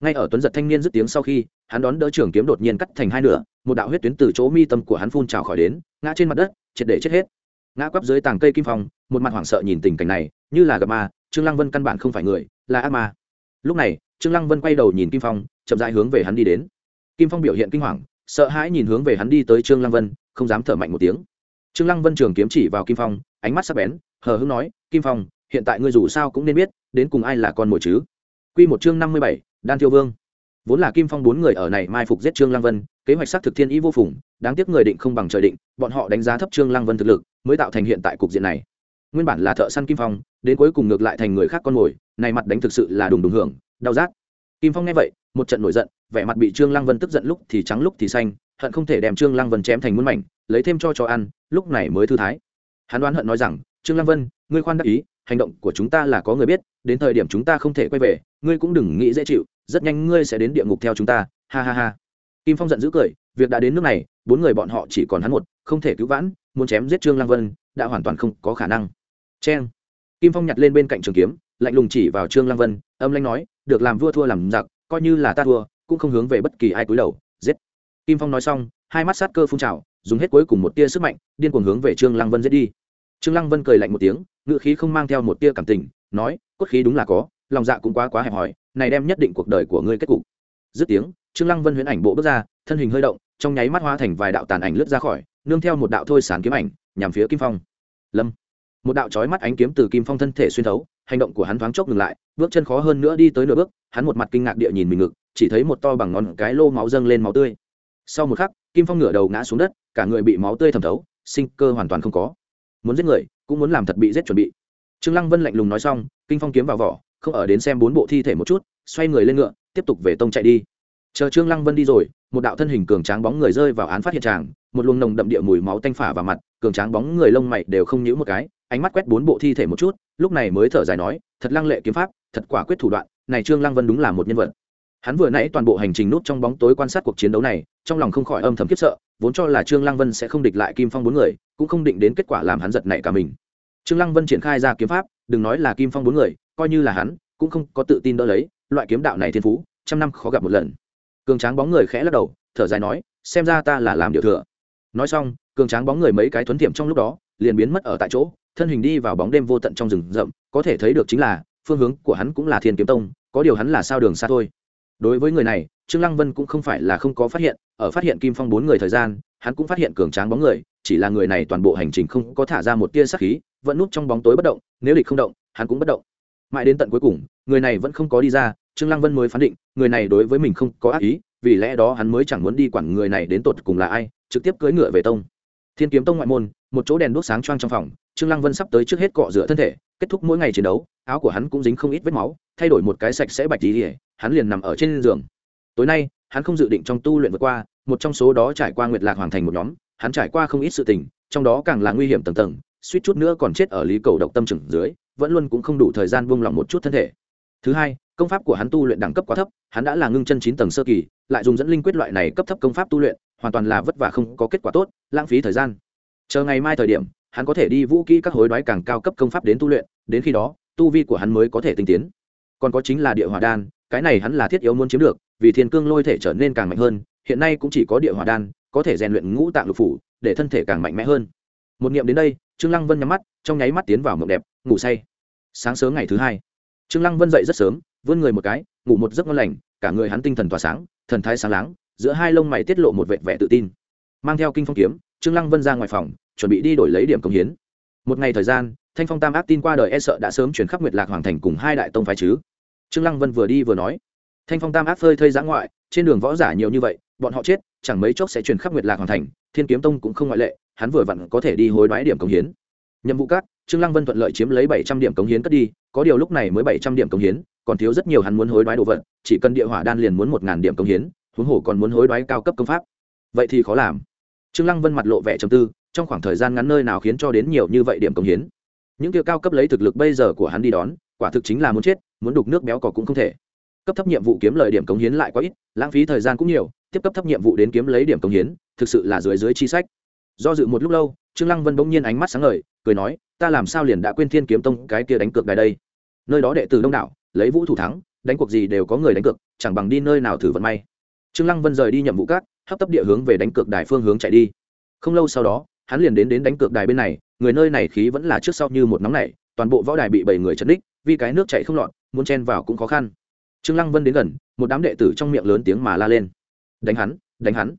Speaker 1: ngay ở tuấn giật thanh niên dứt tiếng sau khi, hắn đón đỡ trường kiếm đột nhiên cắt thành hai nửa, một đạo huyết tuyến từ chỗ mi tâm của hắn phun trào khỏi đến, ngã trên mặt đất, triệt để chết hết. Ngã quắp dưới tàng cây kim phong, một mặt hoảng sợ nhìn tình cảnh này, như là gặp ma, trương lăng vân căn bản không phải người, là ác ma. Lúc này, trương lăng vân quay đầu nhìn kim phong, chậm rãi hướng về hắn đi đến. Kim phong biểu hiện kinh hoàng, sợ hãi nhìn hướng về hắn đi tới trương lăng vân, không dám thở mạnh một tiếng. Trương lăng vân trường kiếm chỉ vào kim phong, ánh mắt sắc bén, hờ hững nói, kim phong, hiện tại ngươi dù sao cũng nên biết, đến cùng ai là con mồi chứ? Quy một chương năm mươi bảy đan Thiêu vương. Vốn là kim phong bốn người ở này mai phục giết trương lăng vân, kế hoạch xác thực thiên ý vô phùng, đáng tiếc người định không bằng trời định, bọn họ đánh giá thấp trương lăng vân thực lực, mới tạo thành hiện tại cục diện này. Nguyên bản là thợ săn kim phong, đến cuối cùng ngược lại thành người khác con mồi, này mặt đánh thực sự là đùng đùng hưởng, đau rát. Kim phong nghe vậy, một trận nổi giận, vẻ mặt bị trương lăng vân tức giận lúc thì trắng lúc thì xanh, hận không thể đem trương lăng vân chém thành muôn mảnh, lấy thêm cho cho ăn, lúc này mới thư thái. Hắn đoán hận nói rằng, trương lăng vân, ngươi khoan đắc ý hành động của chúng ta là có người biết, đến thời điểm chúng ta không thể quay về, ngươi cũng đừng nghĩ dễ chịu, rất nhanh ngươi sẽ đến địa ngục theo chúng ta, ha ha ha. Kim phong giận dữ cười, việc đã đến nước này, bốn người bọn họ chỉ còn hắn một, không thể cứu vãn, muốn chém giết trương lăng vân, đã hoàn toàn không có khả năng. Cheng. Kim phong nhặt lên bên cạnh trường kiếm, lạnh lùng chỉ vào trương lăng vân, âm lanh nói, được làm vua thua làm giặc, coi như là ta thua, cũng không hướng về bất kỳ ai cúi đầu, giết. Kim phong nói xong, hai mắt sát cơ phun trào, dùng hết cuối cùng một tia sức mạnh, điên cuồng hướng về trương lăng vân giết đi. Trương lăng vân cười lạnh một tiếng ngự khí không mang theo một tia cảm tình, nói, cốt khí đúng là có, lòng dạ cũng quá quá hẹp hòi, này đem nhất định cuộc đời của ngươi kết cục. Dứt tiếng, trương lăng vân huyễn ảnh bộ bước ra, thân hình hơi động, trong nháy mắt hóa thành vài đạo tàn ảnh lướt ra khỏi, nương theo một đạo thôi sán kiếm ảnh, nhằm phía kim phong. Lâm. Một đạo chói mắt ánh kiếm từ kim phong thân thể xuyên thấu, hành động của hắn thoáng chốc ngừng lại, bước chân khó hơn nữa đi tới nửa bước, hắn một mặt kinh ngạc địa nhìn mình ngực, chỉ thấy một to bằng ngón cái lô máu dâng lên máu tươi. Sau một khắc, kim phong ngửa đầu ngã xuống đất, cả người bị máu tươi thẩm thấu, sinh cơ hoàn toàn không có. Muốn giết người cũng muốn làm thật bị giết chuẩn bị. Trương lăng vân lạnh lùng nói xong, kinh phong kiếm vào vỏ, không ở đến xem bốn bộ thi thể một chút, xoay người lên ngựa, tiếp tục về tông chạy đi. Chờ trương lăng vân đi rồi, một đạo thân hình cường tráng bóng người rơi vào án phát hiện tràng, một luồng nồng đậm địa mùi máu tanh phả vào mặt, cường tráng bóng người lông mày đều không nhíu một cái, ánh mắt quét bốn bộ thi thể một chút, lúc này mới thở dài nói, thật lăng lệ kiếm pháp, thật quả quyết thủ đoạn, này trương lăng vân đúng là một nhân vật hắn vừa nãy toàn bộ hành trình nút trong bóng tối quan sát cuộc chiến đấu này, trong lòng không khỏi âm thầm khiếp sợ, vốn cho là trương lăng vân sẽ không địch lại kim phong bốn người, cũng không định đến kết quả làm hắn giật nảy cả mình. Trương lăng vân triển khai ra kiếm pháp, đừng nói là kim phong bốn người, coi như là hắn, cũng không có tự tin đỡ lấy, loại kiếm đạo này thiên phú, trăm năm khó gặp một lần. Cường tráng bóng người khẽ lắc đầu, thở dài nói, xem ra ta là làm điều thừa. Nói xong, cường tráng bóng người mấy cái thuấn tiệm trong lúc đó, liền biến mất ở tại chỗ, thân hình đi vào bóng đêm vô tận trong rừng rậm, có thể thấy được chính là, phương hướng của hắn cũng là thiên kiếm tông, có điều hắn là sao đường xa thôi đối với người này, trương lăng vân cũng không phải là không có phát hiện, ở phát hiện kim phong bốn người thời gian, hắn cũng phát hiện cường tráng bóng người, chỉ là người này toàn bộ hành trình không có thả ra một tia sắc khí, vẫn núp trong bóng tối bất động, nếu địch không động, hắn cũng bất động. Mãi đến tận cuối cùng, người này vẫn không có đi ra, trương lăng vân mới phán định, người này đối với mình không có ác ý, vì lẽ đó hắn mới chẳng muốn đi quản người này đến tột cùng là ai, trực tiếp cưỡi ngựa về tông. Thiên kiếm tông ngoại môn, một chỗ đèn đốt sáng choang trong phòng, trương lăng vân sắp tới trước hết cọ rửa thân thể kết thúc mỗi ngày chiến đấu, áo của hắn cũng dính không ít vết máu, thay đổi một cái sạch sẽ bạch tí hắn liền nằm ở trên giường. Tối nay, hắn không dự định trong tu luyện vượt qua, một trong số đó trải qua nguyệt lạc hoàng thành một nhóm, hắn trải qua không ít sự tình, trong đó càng là nguy hiểm tầng tầng, suýt chút nữa còn chết ở lý cầu độc tâm trừng dưới, vẫn luôn cũng không đủ thời gian buông lỏng một chút thân thể. Thứ hai, công pháp của hắn tu luyện đẳng cấp quá thấp, hắn đã là ngưng chân chín tầng sơ kỳ, lại dùng dẫn linh quyết loại này cấp thấp công pháp tu luyện, hoàn toàn là vất vả không có kết quả tốt, lãng phí thời gian. Chờ ngày mai thời điểm hắn có thể đi vũ kỹ các hối đoái càng cao cấp công pháp đến tu luyện, đến khi đó, tu vi của hắn mới có thể tinh tiến. Còn có chính là địa hỏa đan, cái này hắn là thiết yếu muốn chiếm được, vì thiên cương lôi thể trở nên càng mạnh hơn, hiện nay cũng chỉ có địa hỏa đan, có thể rèn luyện ngũ tạng lục phủ, để thân thể càng mạnh mẽ hơn. Một niệm đến đây, trương lăng vân nhắm mắt, trong nháy mắt tiến vào mộng đẹp, ngủ say. Sáng sớm ngày thứ hai, trương lăng vân dậy rất sớm, vươn người một cái, ngủ một giấc ngon lành, cả người hắn tinh thần tỏa sáng, thần thái sáng láng, giữa hai lông mày tiết lộ một vệt vẻ tự tin. Mang theo kinh phong kiếm, trương lăng vân ra ngoài phòng chuẩn bị đi đổi lấy điểm công hiến. Một ngày thời gian, thanh phong tam ác tin qua đời e sợ đã sớm chuyển khắp nguyệt lạc hoàng thành cùng hai đại tông phái chứ. Trương lăng vân vừa đi vừa nói, thanh phong tam ác phơi thây giã ngoại, trên đường võ giả nhiều như vậy, bọn họ chết, chẳng mấy chốc sẽ chuyển khắp nguyệt lạc hoàng thành, thiên kiếm tông cũng không ngoại lệ, hắn vừa vặn có thể đi hối đoái điểm công hiến. Nhiệm vụ các, trương lăng vân thuận lợi chiếm lấy bảy trăm điểm công hiến cất đi, có điều lúc này mới bảy trăm điểm công hiến, còn thiếu rất nhiều hắn muốn hối đoái đồ vật, chỉ cần địa hỏa đan liền muốn một ngàn điểm công hiến, huống hồ còn muốn hối đoái cao cấp công pháp. Vậy thì khó làm. Trương lăng vân mặt lộ vẻ trầm tư trong khoảng thời gian ngắn nơi nào khiến cho đến nhiều như vậy điểm công hiến. Những kia cao cấp lấy thực lực bây giờ của hắn đi đón, quả thực chính là muốn chết, muốn đục nước béo cò cũng không thể. Cấp thấp nhiệm vụ kiếm lời điểm cống hiến lại quá ít, lãng phí thời gian cũng nhiều, tiếp cấp thấp nhiệm vụ đến kiếm lấy điểm cống hiến, thực sự là dưới dưới chi sách. Do dự một lúc lâu, trương lăng vân bỗng nhiên ánh mắt sáng ngời, cười nói, ta làm sao liền đã quên thiên kiếm tông cái kia đánh cược đài đây? Nơi đó đệ tử đông đảo, lấy vũ thủ thắng, đánh cuộc gì đều có người đánh cược, chẳng bằng đi nơi nào thử vận may. Trương lăng vân rời đi nhậm vụ cát hấp tấp địa hướng về đánh cược đài phương hướng chạy đi. Không lâu sau đó hắn liền đến đến đánh cược đài bên này, người nơi này khí vẫn là trước sau như một nóng này toàn bộ võ đài bị bảy người chấn đích, vì cái nước chạy không lọt, muốn chen vào cũng khó khăn. Trương lăng vân đến gần, một đám đệ tử trong miệng lớn tiếng mà la lên. Đánh hắn đánh hắn.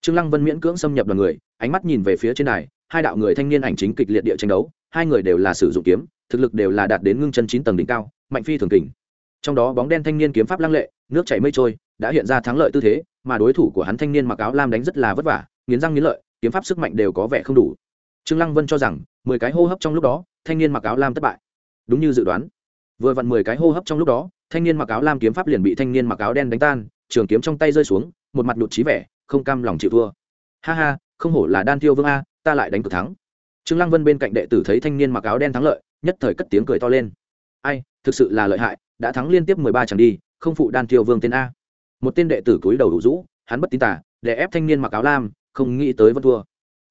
Speaker 1: Trương lăng vân miễn cưỡng xâm nhập đoàn người, ánh mắt nhìn về phía trên đài, hai đạo người thanh niên ảnh chính kịch liệt địa tranh đấu, hai người đều là sử dụng kiếm, thực lực đều là đạt đến ngưng chân chín tầng đỉnh cao, mạnh phi thường kình. Trong đó bóng đen thanh niên kiếm pháp lăng lệ, nước chảy mây trôi, đã hiện ra thắng lợi tư thế, mà đối thủ của hắn thanh niên mặc áo lam đánh rất là vất vả, nghiến răng nghiến lợi kiếm pháp sức mạnh đều có vẻ không đủ. Trương lăng vân cho rằng, mười cái hô hấp trong lúc đó, thanh niên mặc áo lam thất bại. Đúng như dự đoán. Vừa vặn mười cái hô hấp trong lúc đó, thanh niên mặc áo lam kiếm pháp liền bị thanh niên mặc áo đen đánh tan, trường kiếm trong tay rơi xuống, một mặt nhụt chí vẻ, không cam lòng chịu thua. Ha ha, không hổ là đan tiêu vương a, ta lại đánh cược thắng. Trương lăng vân bên cạnh đệ tử thấy thanh niên mặc áo đen thắng lợi, nhất thời cất tiếng cười to lên. Ai, thực sự là lợi hại, đã thắng liên tiếp mười ba chẳng đi, không phụ đan tiêu vương tên a. Một tên đệ tử cúi đầu đủ rũ, hắn bất tín tả để ép thanh niên mặc áo lam không nghĩ tới vẫn thua.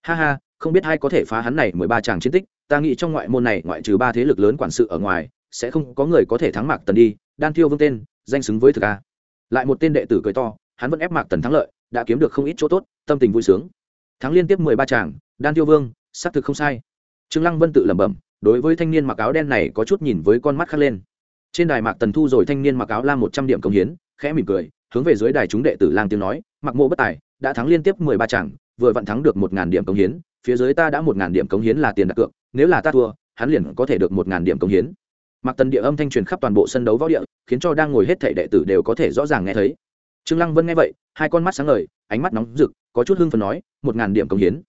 Speaker 1: Ha ha, không biết ai có thể phá hắn này mười ba chàng chiến tích, ta nghĩ trong ngoại môn này ngoại trừ ba thế lực lớn quản sự ở ngoài, sẽ không có người có thể thắng mạc tần đi, đan tiêu vương tên, danh xứng với thực a. Lại một tên đệ tử cười to, hắn vẫn ép mạc tần thắng lợi, đã kiếm được không ít chỗ tốt, tâm tình vui sướng. Thắng liên tiếp mười ba chàng, đan tiêu vương, xác thực không sai. Trương lăng vân tự lẩm bẩm, đối với thanh niên mặc áo đen này có chút nhìn với con mắt khác lên. Trên đài mạc tần thu rồi thanh niên mặc áo lam một trăm điểm công hiến, khẽ mỉm cười, hướng về dưới đài chúng đệ tử lang tiếng nói, mặc mộ bất tài đã thắng liên tiếp mười ba chàng vừa vặn thắng được một ngàn điểm công hiến. Phía dưới ta đã một ngàn điểm công hiến là tiền đặt cược, nếu là ta thua, hắn liền có thể được một ngàn điểm công hiến. Mạc tần địa âm thanh truyền khắp toàn bộ sân đấu võ địa, khiến cho đang ngồi hết thảy đệ tử đều có thể rõ ràng nghe thấy. Trương lăng vân nghe vậy, hai con mắt sáng ngời, ánh mắt nóng rực, có chút hưng phấn nói, một ngàn điểm công hiến.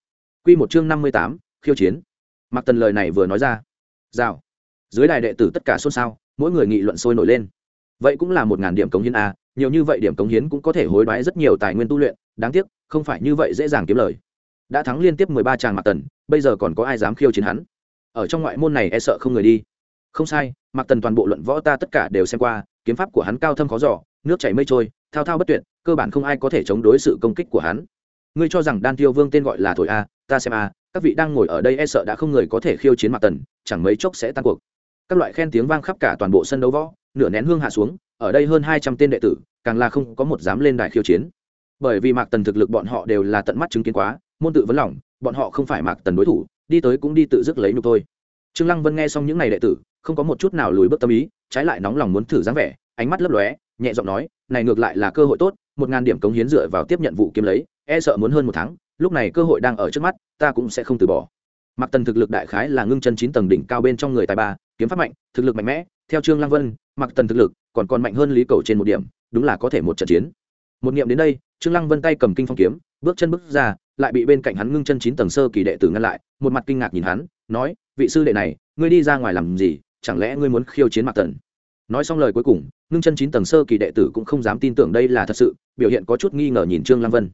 Speaker 1: Quy một chương năm mươi tám, khiêu chiến. Mặc tần lời này vừa nói ra. Rào. Dưới đài đệ tử tất cả xôn xao, mỗi người nghị luận sôi nổi lên. Vậy cũng là một ngàn điểm cống hiến a nhiều như vậy điểm cống hiến cũng có thể hối đoái rất nhiều tài nguyên tu luyện đáng tiếc, không phải như vậy dễ dàng kiếm lời. Đã thắng liên tiếp mười ba tràng mạc tần, bây giờ còn có ai dám khiêu chiến hắn? Ở trong ngoại môn này e sợ không người đi. Không sai, mạc tần toàn bộ luận võ ta tất cả đều xem qua, kiếm pháp của hắn cao thâm khó giỏ nước chảy mây trôi, thao thao bất tuyệt, cơ bản không ai có thể chống đối sự công kích của hắn. Ngươi cho rằng đan tiêu vương tên gọi là thổi a, ta xem a, các vị đang ngồi ở đây e sợ đã không người có thể khiêu chiến mạc tần, chẳng mấy chốc sẽ tan cuộc. Các loại khen tiếng vang khắp cả toàn bộ sân đấu võ, nửa nén hương hạ xuống, ở đây hơn hai trăm tên đệ tử, càng là không có một dám lên đài khiêu chiến bởi vì mạc tần thực lực bọn họ đều là tận mắt chứng kiến quá, môn tự vấn lòng, bọn họ không phải mạc tần đối thủ, đi tới cũng đi tự dứt lấy nhục thôi. Trương lăng vân nghe xong những n à y đệ tử, không có một chút nào lùi bước tâm ý, trái lại nóng lòng muốn thử dáng vẻ, ánh mắt lấp lóe, nhẹ giọng nói, này ngược lại là cơ hội tốt, một ngàn điểm cống hiến dựa vào tiếp nhận vụ kiếm lấy e sợ muốn hơn một tháng, lúc này cơ hội đang ở trước mắt, ta cũng sẽ không từ bỏ. Mặc tần thực lực đại khái là ngưng chân chín tầng đỉnh cao bên trong người tài ba, kiếm pháp mạnh, thực lực mạnh mẽ, theo trương lăng vân mặc tần thực lực còn còn mạnh hơn lý cầu trên một điểm, đúng là có thể một trận chiến. Một nghiệm đến đây trương lăng vân tay cầm kinh phong kiếm, bước chân bước ra, lại bị bên cạnh hắn ngưng chân chín tầng sơ kỳ đệ tử ngăn lại, một mặt kinh ngạc nhìn hắn, nói, vị sư đệ này, ngươi đi ra ngoài làm gì? Chẳng lẽ ngươi muốn khiêu chiến mạc tần? Nói xong lời cuối cùng, ngưng chân chín tầng sơ kỳ đệ tử cũng không dám tin tưởng đây là thật sự, biểu hiện có chút nghi ngờ nhìn trương lăng vân.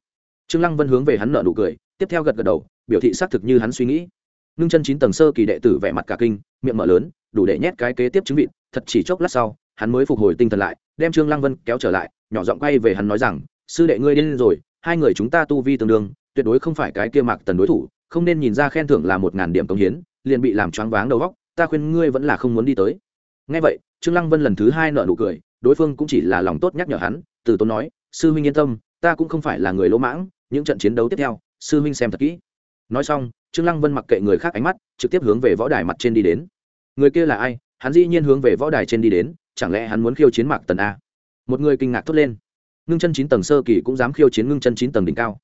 Speaker 1: Trương lăng vân hướng về hắn nở nụ cười, tiếp theo gật gật đầu, biểu thị xác thực như hắn suy nghĩ. Ngưng chân chín tầng sơ kỳ đệ tử vẻ mặt cả kinh, miệng mở lớn, đủ để nhét cái kế tiếp chứng vịt thật chỉ chốc lát sau, hắn mới phục hồi tinh thần lại, đem trương lăng vân kéo trở lại, nhỏ giọng quay về hắn nói rằng sư đệ ngươi điên rồi, hai người chúng ta tu vi tương đương, tuyệt đối không phải cái kia mạc tần đối thủ, không nên nhìn ra khen thưởng là một ngàn điểm công hiến, liền bị làm choáng váng đầu góc ta khuyên ngươi vẫn là không muốn đi tới. Ngay vậy, trương lăng vân lần thứ hai nợ nụ cười, đối phương cũng chỉ là lòng tốt nhắc nhở hắn, từ tốn nói, sư huynh yên tâm, ta cũng không phải là người lỗ mãng, những trận chiến đấu tiếp theo, sư huynh xem thật kỹ. Nói xong, trương lăng vân mặc kệ người khác ánh mắt, trực tiếp hướng về võ đài mặt trên đi đến. Người kia là ai? Hắn dĩ nhiên hướng về võ đài trên đi đến, chẳng lẽ hắn muốn khiêu chiến mạc tần a? Một người kinh ngạc thốt lên ngưng chân chín tầng sơ kỳ cũng dám khiêu chiến ngưng chân chín tầng đỉnh cao.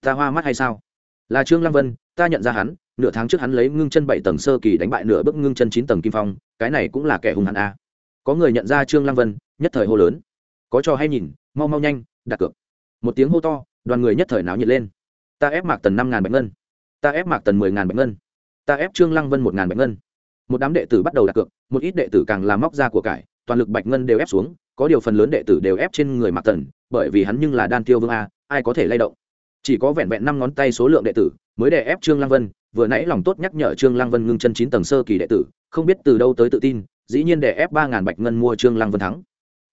Speaker 1: Ta hoa mắt hay sao? Là trương lăng vân, ta nhận ra hắn, nửa tháng trước hắn lấy ngưng chân bảy tầng sơ kỳ đánh bại nửa bước ngưng chân chín tầng kim phong, cái này cũng là kẻ hung hãn a. Có người nhận ra trương lăng vân, nhất thời hô lớn. Có trò hay nhìn, mau mau nhanh, đặt cược. Một tiếng hô to, đoàn người nhất thời náo nhiệt lên. Ta ép mạc tần năm ngàn bạch ngân. Ta ép mạc tần mười ngàn bạch ngân. Ta ép trương lăng vân một ngàn bạch ngân. Một đám đệ tử bắt đầu đặt cược, một ít đệ tử càng làm móc ra của cải, toàn lực bạch ngân đều ép xuống, có điều phần lớn đệ tử đều ép trên người mạc tần bởi vì hắn nhưng là đan tiêu vương a, ai có thể lay động? Chỉ có vẹn vẹn năm ngón tay số lượng đệ tử mới đè ép trương lăng vân, vừa nãy lòng tốt nhắc nhở trương lăng vân ngưng chân chín tầng sơ kỳ đệ tử, không biết từ đâu tới tự tin, dĩ nhiên đè ép ba ngàn bạch ngân mua trương lăng vân thắng.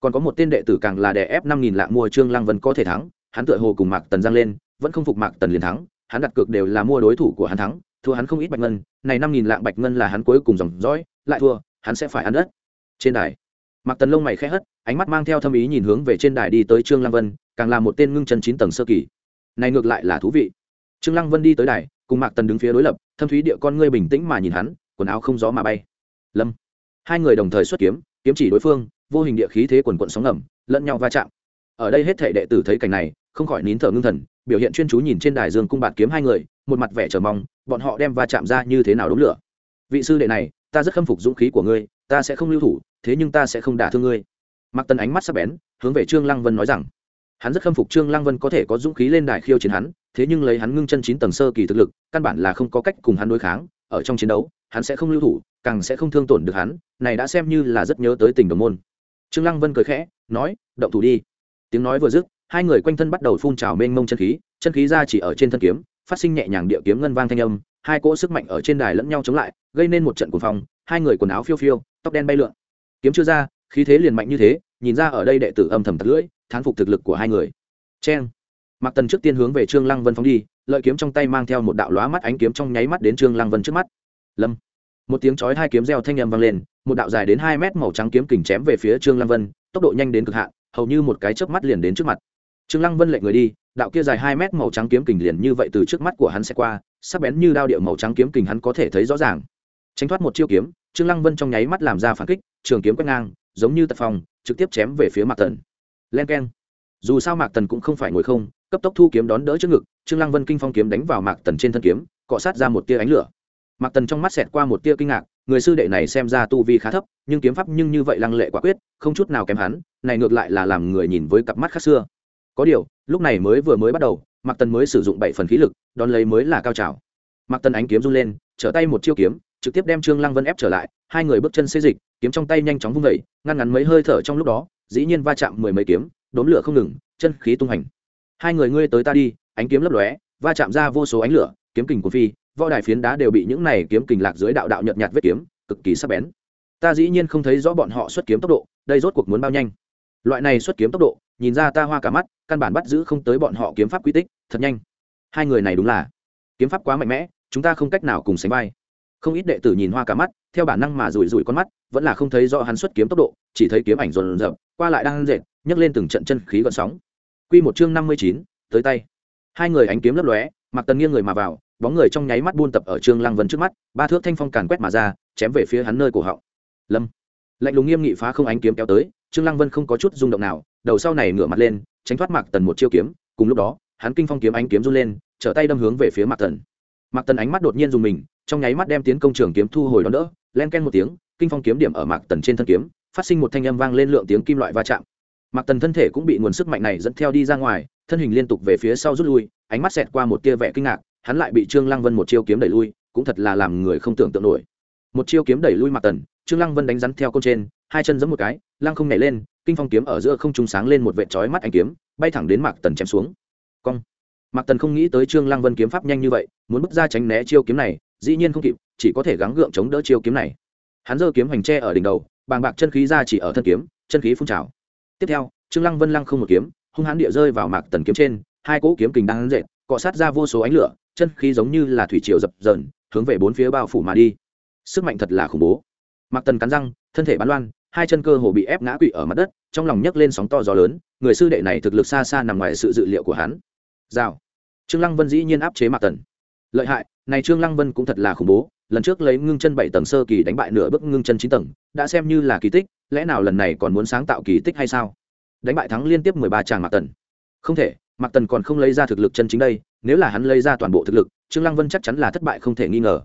Speaker 1: Còn có một tên đệ tử càng là đè ép năm nghìn lạng mua trương lăng vân có thể thắng, hắn tựa hồ cùng mạc tần giang lên, vẫn không phục mạc tần liền thắng, hắn đặt cược đều là mua đối thủ của hắn thắng, thua hắn không ít bạch ngân, này năm nghìn lạng bạch ngân là hắn cuối cùng dòng dõi, lại thua, hắn sẽ phải ăn đất. Trên đài mạc tần lông mày khẽ hất, ánh mắt mang theo thâm ý nhìn hướng về trên đài đi tới trương lăng vân, càng là một tên ngưng chân chín tầng sơ kỳ. Này ngược lại là thú vị. Trương lăng vân đi tới đài, cùng mạc tần đứng phía đối lập, thâm thúy địa con ngươi bình tĩnh mà nhìn hắn, quần áo không gió mà bay. Lâm. Hai người đồng thời xuất kiếm kiếm chỉ đối phương, vô hình địa khí thế quần quận sóng ngầm, lẫn nhau va chạm. Ở đây hết thể đệ tử thấy cảnh này, không khỏi nín thở ngưng thần, biểu hiện chuyên chú nhìn trên đài dương cung bạt kiếm hai người, một mặt vẻ chờ mong, bọn họ đem va chạm ra như thế nào đống lửa. Vị sư đệ này, ta rất khâm phục dũng khí của ngươi, ta sẽ không lưu thủ thế nhưng ta sẽ không đả thương ngươi. Mặc tần ánh mắt sắc bén, hướng về trương lăng vân nói rằng, hắn rất khâm phục trương lăng vân có thể có dũng khí lên đài khiêu chiến hắn, thế nhưng lấy hắn ngưng chân chín tầng sơ kỳ thực lực, căn bản là không có cách cùng hắn đối kháng, ở trong chiến đấu, hắn sẽ không lưu thủ, càng sẽ không thương tổn được hắn, này đã xem như là rất nhớ tới tình đồng môn. Trương lăng vân cười khẽ, nói, động thủ đi. Tiếng nói vừa dứt, hai người quanh thân bắt đầu phun trào mênh mông chân khí chân khí ra chỉ ở trên thân kiếm, phát sinh nhẹ nhàng địa kiếm ngân vang thanh âm, hai cỗ sức mạnh ở trên đài lẫn nhau chống lại, gây nên một trận cuồng phong, hai người quần áo phiêu phiêu, tóc đen bay lượn kiếm chưa ra, khí thế liền mạnh như thế, nhìn ra ở đây đệ tử âm thầm tật lưỡi, thán phục thực lực của hai người. Cheng. Mặc tần trước tiên hướng về trương lăng vân phóng đi, lợi kiếm trong tay mang theo một đạo lóa mắt ánh kiếm trong nháy mắt đến trương lăng vân trước mắt. Lâm. Một tiếng chói hai kiếm reo thanh âm vang lên, một đạo dài đến hai mét màu trắng kiếm kình chém về phía trương lăng vân, tốc độ nhanh đến cực hạn, hầu như một cái chớp mắt liền đến trước mặt. Trương lăng vân lệnh người đi, đạo kia dài hai mét màu trắng kiếm kình liền như vậy từ trước mắt của hắn sẽ qua, sắc bén như đao điệu màu trắng kiếm kình hắn có thể thấy rõ ràng. Tránh thoát một chiêu kiếm trương lăng vân trong nháy mắt làm ra phản kích, trường kiếm quét ngang, giống như tật phòng trực tiếp chém về phía mạc tần len keng. Dù sao mạc tần cũng không phải ngồi không, cấp tốc thu kiếm đón đỡ trước ngực, trương lăng vân kinh phong kiếm đánh vào mạc tần trên thân kiếm, cọ sát ra một tia ánh lửa. Mạc tần trong mắt xẹt qua một tia kinh ngạc, người sư đệ này xem ra tu vi khá thấp, nhưng kiếm pháp nhưng như vậy lăng lệ quả quyết, không chút nào kém hắn, này ngược lại là làm người nhìn với cặp mắt khác xưa. Có điều, lúc này mới vừa mới bắt đầu, mạc tần mới sử dụng bảy phần khí lực, đón lấy mới là cao trào. Mạc tần ánh kiếm run lên, trở tay một chiêu kiếm trực tiếp đem trương lăng vân ép trở lại, hai người bước chân xê dịch, kiếm trong tay nhanh chóng vung vẩy ngăn ngắn mấy hơi thở trong lúc đó, dĩ nhiên va chạm mười mấy kiếm, đốn lửa không ngừng, chân khí tung hành. Hai người ngươi tới ta đi, ánh kiếm lấp lóe, va chạm ra vô số ánh lửa, kiếm kình của phi, võ đài phiến đá đều bị những này kiếm kình lạc dưới đạo đạo nhợt nhạt vết kiếm, cực kỳ sắc bén. Ta dĩ nhiên không thấy rõ bọn họ xuất kiếm tốc độ, đây rốt cuộc muốn bao nhanh. Loại này xuất kiếm tốc độ, nhìn ra ta hoa cả mắt, căn bản bắt giữ không tới bọn họ kiếm pháp quy tích, thật nhanh. Hai người này đúng là kiếm pháp quá mạnh mẽ, chúng ta không cách nào cùng sánh vai không ít đệ tử nhìn hoa cả mắt, theo bản năng mà rủi rủi con mắt, vẫn là không thấy rõ hắn xuất kiếm tốc độ, chỉ thấy kiếm ảnh rồn rập, qua lại đang dệt, nhấc lên từng trận chân khí gợn sóng. Quy một chương năm mươi chín, tới tay. Hai người ánh kiếm lấp lóe mặc tần nghiêng người mà vào, bóng người trong nháy mắt buôn tập ở trương lăng vân trước mắt, ba thước thanh phong càn quét mà ra, chém về phía hắn nơi cổ họng. Lâm. Lạnh lùng nghiêm nghị phá không ánh kiếm kéo tới, trương lăng vân không có chút rung động nào, đầu sau này ngửa mặt lên, tránh thoát mạc tần một chiêu kiếm, cùng lúc đó, hắn kinh phong kiếm ánh kiếm run lên, trở tay đâm hướng về phía mạc tần. Mạc tần ánh mắt đột nhiên dùng mình trong nháy mắt đem tiến công trường kiếm thu hồi đón đỡ, len ken một tiếng, kinh phong kiếm điểm ở mạc tần trên thân kiếm, phát sinh một thanh âm vang lên lượng tiếng kim loại va chạm. Mạc tần thân thể cũng bị nguồn sức mạnh này dẫn theo đi ra ngoài, thân hình liên tục về phía sau rút lui, ánh mắt xẹt qua một tia vẻ kinh ngạc, hắn lại bị trương lăng vân một chiêu kiếm đẩy lui, cũng thật là làm người không tưởng tượng nổi. Một chiêu kiếm đẩy lui mạc tần, trương lăng vân đánh rắn theo con trên, hai chân giẫm một cái, lăng không nhảy lên, kinh phong kiếm ở giữa không trung sáng lên một vệt chói mắt ánh kiếm, bay thẳng đến mạc tần chém xuống. Cong. Mạc tần không nghĩ tới trương lăng vân kiếm pháp nhanh như vậy, muốn bước ra tránh né chiêu kiếm này dĩ nhiên không kịp, chỉ có thể gắng gượng chống đỡ chiêu kiếm này. Hắn giơ kiếm hoành tre ở đỉnh đầu, bàng bạc chân khí ra chỉ ở thân kiếm, chân khí phun trào. Tiếp theo, trương lăng vân lăng không một kiếm, hung hãn địa rơi vào mạc tần kiếm trên, hai cỗ kiếm kình đang dệt cọ sát ra vô số ánh lửa, chân khí giống như là thủy triều dập dờn, hướng về bốn phía bao phủ mà đi. Sức mạnh thật là khủng bố. Mạc tần cắn răng, thân thể bắn loan, hai chân cơ hồ bị ép ngã quỵ ở mặt đất, trong lòng nhấc lên sóng to gió lớn, người sư đệ này thực lực xa xa nằm ngoài sự dự liệu của hắn. Rào. Trương lăng vân dĩ nhiên áp chế mạc tần. Lợi hại này trương lăng vân cũng thật là khủng bố lần trước lấy ngưng chân bảy tầng sơ kỳ đánh bại nửa bước ngưng chân chín tầng đã xem như là kỳ tích lẽ nào lần này còn muốn sáng tạo kỳ tích hay sao? Đánh bại thắng liên tiếp mười ba tràng mạc tần. Không thể mạc tần còn không lấy ra thực lực chân chính đây nếu là hắn lấy ra toàn bộ thực lực trương lăng vân chắc chắn là thất bại không thể nghi ngờ.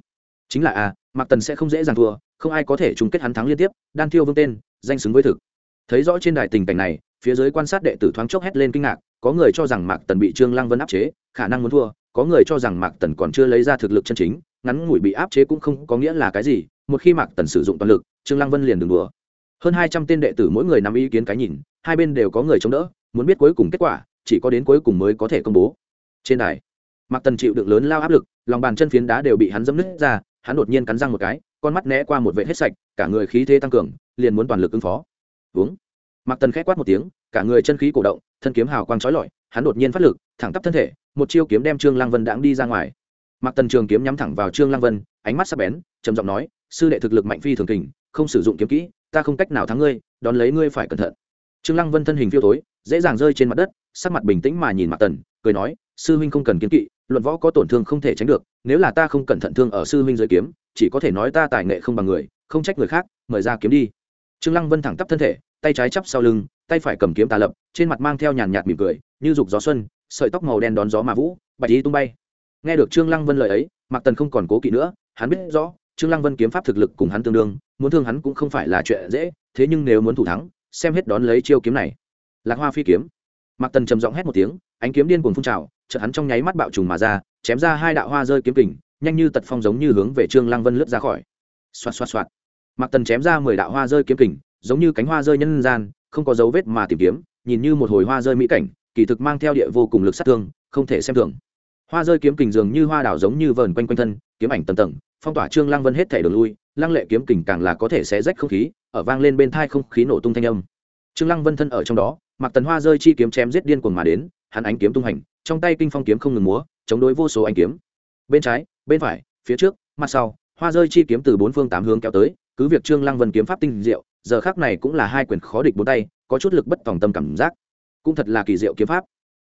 Speaker 1: Chính là a à, mạc tần sẽ không dễ dàng thua không ai có thể chung kết hắn thắng liên tiếp đan thiêu vương tên danh xứng với thực. Thấy rõ trên đài tình cảnh này phía dưới quan sát đệ tử thoáng chốc hét lên kinh ngạc có người cho rằng mạc tần bị trương lăng vân áp chế khả năng muốn thua có người cho rằng mạc tần còn chưa lấy ra thực lực chân chính, ngắn ngủi bị áp chế cũng không có nghĩa là cái gì, một khi mạc tần sử dụng toàn lực, trương lăng vân liền đừng đùa. Hơn hai trăm tên đệ tử mỗi người nắm ý kiến cái nhìn, hai bên đều có người chống đỡ, muốn biết cuối cùng kết quả, chỉ có đến cuối cùng mới có thể công bố. Trên đài, mạc tần chịu đựng lớn lao áp lực, lòng bàn chân phiến đá đều bị hắn dẫm nứt ra, hắn đột nhiên cắn răng một cái, con mắt né qua một vệ hết sạch, cả người khí thế tăng cường, liền muốn toàn lực ứng phó. Uống mạc tần khẽ quát một tiếng, cả người chân khí cổ động, thân kiếm hào quang trói lọi, hắn đột nhiên phát lực, thẳng tắp thân thể một chiêu kiếm đem trương lăng vân đãng đi ra ngoài. Mạc tần trường kiếm nhắm thẳng vào trương lăng vân, ánh mắt sắc bén, trầm giọng nói, sư đệ thực lực mạnh phi thường kình, không sử dụng kiếm kỹ, ta không cách nào thắng ngươi, đón lấy ngươi phải cẩn thận. Trương lăng vân thân hình phiêu tối, dễ dàng rơi trên mặt đất, sắc mặt bình tĩnh mà nhìn mạc tần, cười nói, sư huynh không cần kiếm kỵ luận võ có tổn thương không thể tránh được, nếu là ta không cẩn thận thương ở sư huynh dưới kiếm, chỉ có thể nói ta tài nghệ không bằng người, không trách người khác, mời ra kiếm đi. Trương lăng vân thẳng tắp thân thể, tay trái chắp sau lưng, tay phải cầm kiếm tà lập, trên mặt mang theo nhàn nhạt mỉm cười, như dục gió xuân sợi tóc màu đen đón gió mà vũ, bạch ý tung bay. Nghe được trương lăng vân lời ấy, mạc tần không còn cố kỵ nữa, hắn biết rõ, trương lăng vân kiếm pháp thực lực cùng hắn tương đương, muốn thương hắn cũng không phải là chuyện dễ, thế nhưng nếu muốn thủ thắng, xem hết đón lấy chiêu kiếm này. Lạc hoa phi kiếm. Mạc tần trầm giọng hét một tiếng, ánh kiếm điên cuồng phun trào, chợt hắn trong nháy mắt bạo trùng mà ra, chém ra hai đạo hoa rơi kiếm kình, nhanh như tật phong giống như hướng về trương lăng vân lướt ra khỏi. Xoạt xoạt xoạt. Mạc tần chém ra mười đạo hoa rơi kiếm kình, giống như cánh hoa rơi nhân gian, không có dấu vết mà tìm kiếm, nhìn như một hồi hoa rơi mỹ cảnh kỳ thực mang theo địa vô cùng lực sát thương, không thể xem thường. Hoa rơi kiếm kình dường như hoa đảo giống như vờn quanh quanh thân, kiếm ảnh tầng tầng, phong tỏa trương lăng vân hết thể đường lui, lăng lệ kiếm kình càng là có thể xé rách không khí, ở vang lên bên thai không khí nổ tung thanh âm. Trương lăng vân thân ở trong đó mặc tần hoa rơi chi kiếm chém giết điên cuồng mà đến, hắn ánh kiếm tung hành, trong tay kinh phong kiếm không ngừng múa, chống đối vô số ánh kiếm. Bên trái, bên phải, phía trước, mặt sau, hoa rơi chi kiếm từ bốn phương tám hướng kéo tới, cứ việc trương lăng vân kiếm pháp tinh diệu, giờ khác này cũng là hai quyền khó địch bốn tay, có chút lực bất tòng tâm cảm giác cũng thật là kỳ diệu kiếm pháp.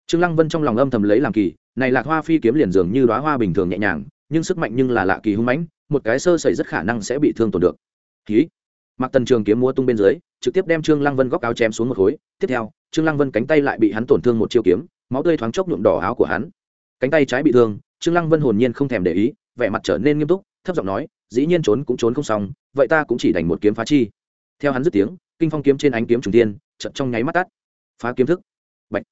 Speaker 1: Trương lăng vân trong lòng âm thầm lấy làm kỳ, này lạc hoa phi kiếm liền dường như đóa hoa bình thường nhẹ nhàng, nhưng sức mạnh nhưng là lạ kỳ hung mãnh, một cái sơ sẩy rất khả năng sẽ bị thương tổn được. Khí. mặc tần trường kiếm múa tung bên dưới, trực tiếp đem trương lăng vân góc áo chém xuống một khối, tiếp theo, trương lăng vân cánh tay lại bị hắn tổn thương một chiêu kiếm, máu tươi thoáng chốc nhuộm đỏ áo của hắn. Cánh tay trái bị thương, trương lăng vân hồn nhiên không thèm để ý, vẻ mặt trở nên nghiêm túc, thấp giọng nói, dĩ nhiên trốn cũng trốn không xong, vậy ta cũng chỉ đành một kiếm phá chi. Theo hắn dứt tiếng, kinh phong kiếm trên ánh kiếm trùng tiên chợt trong nháy mắt tắt phá kiếm thức. Bạch.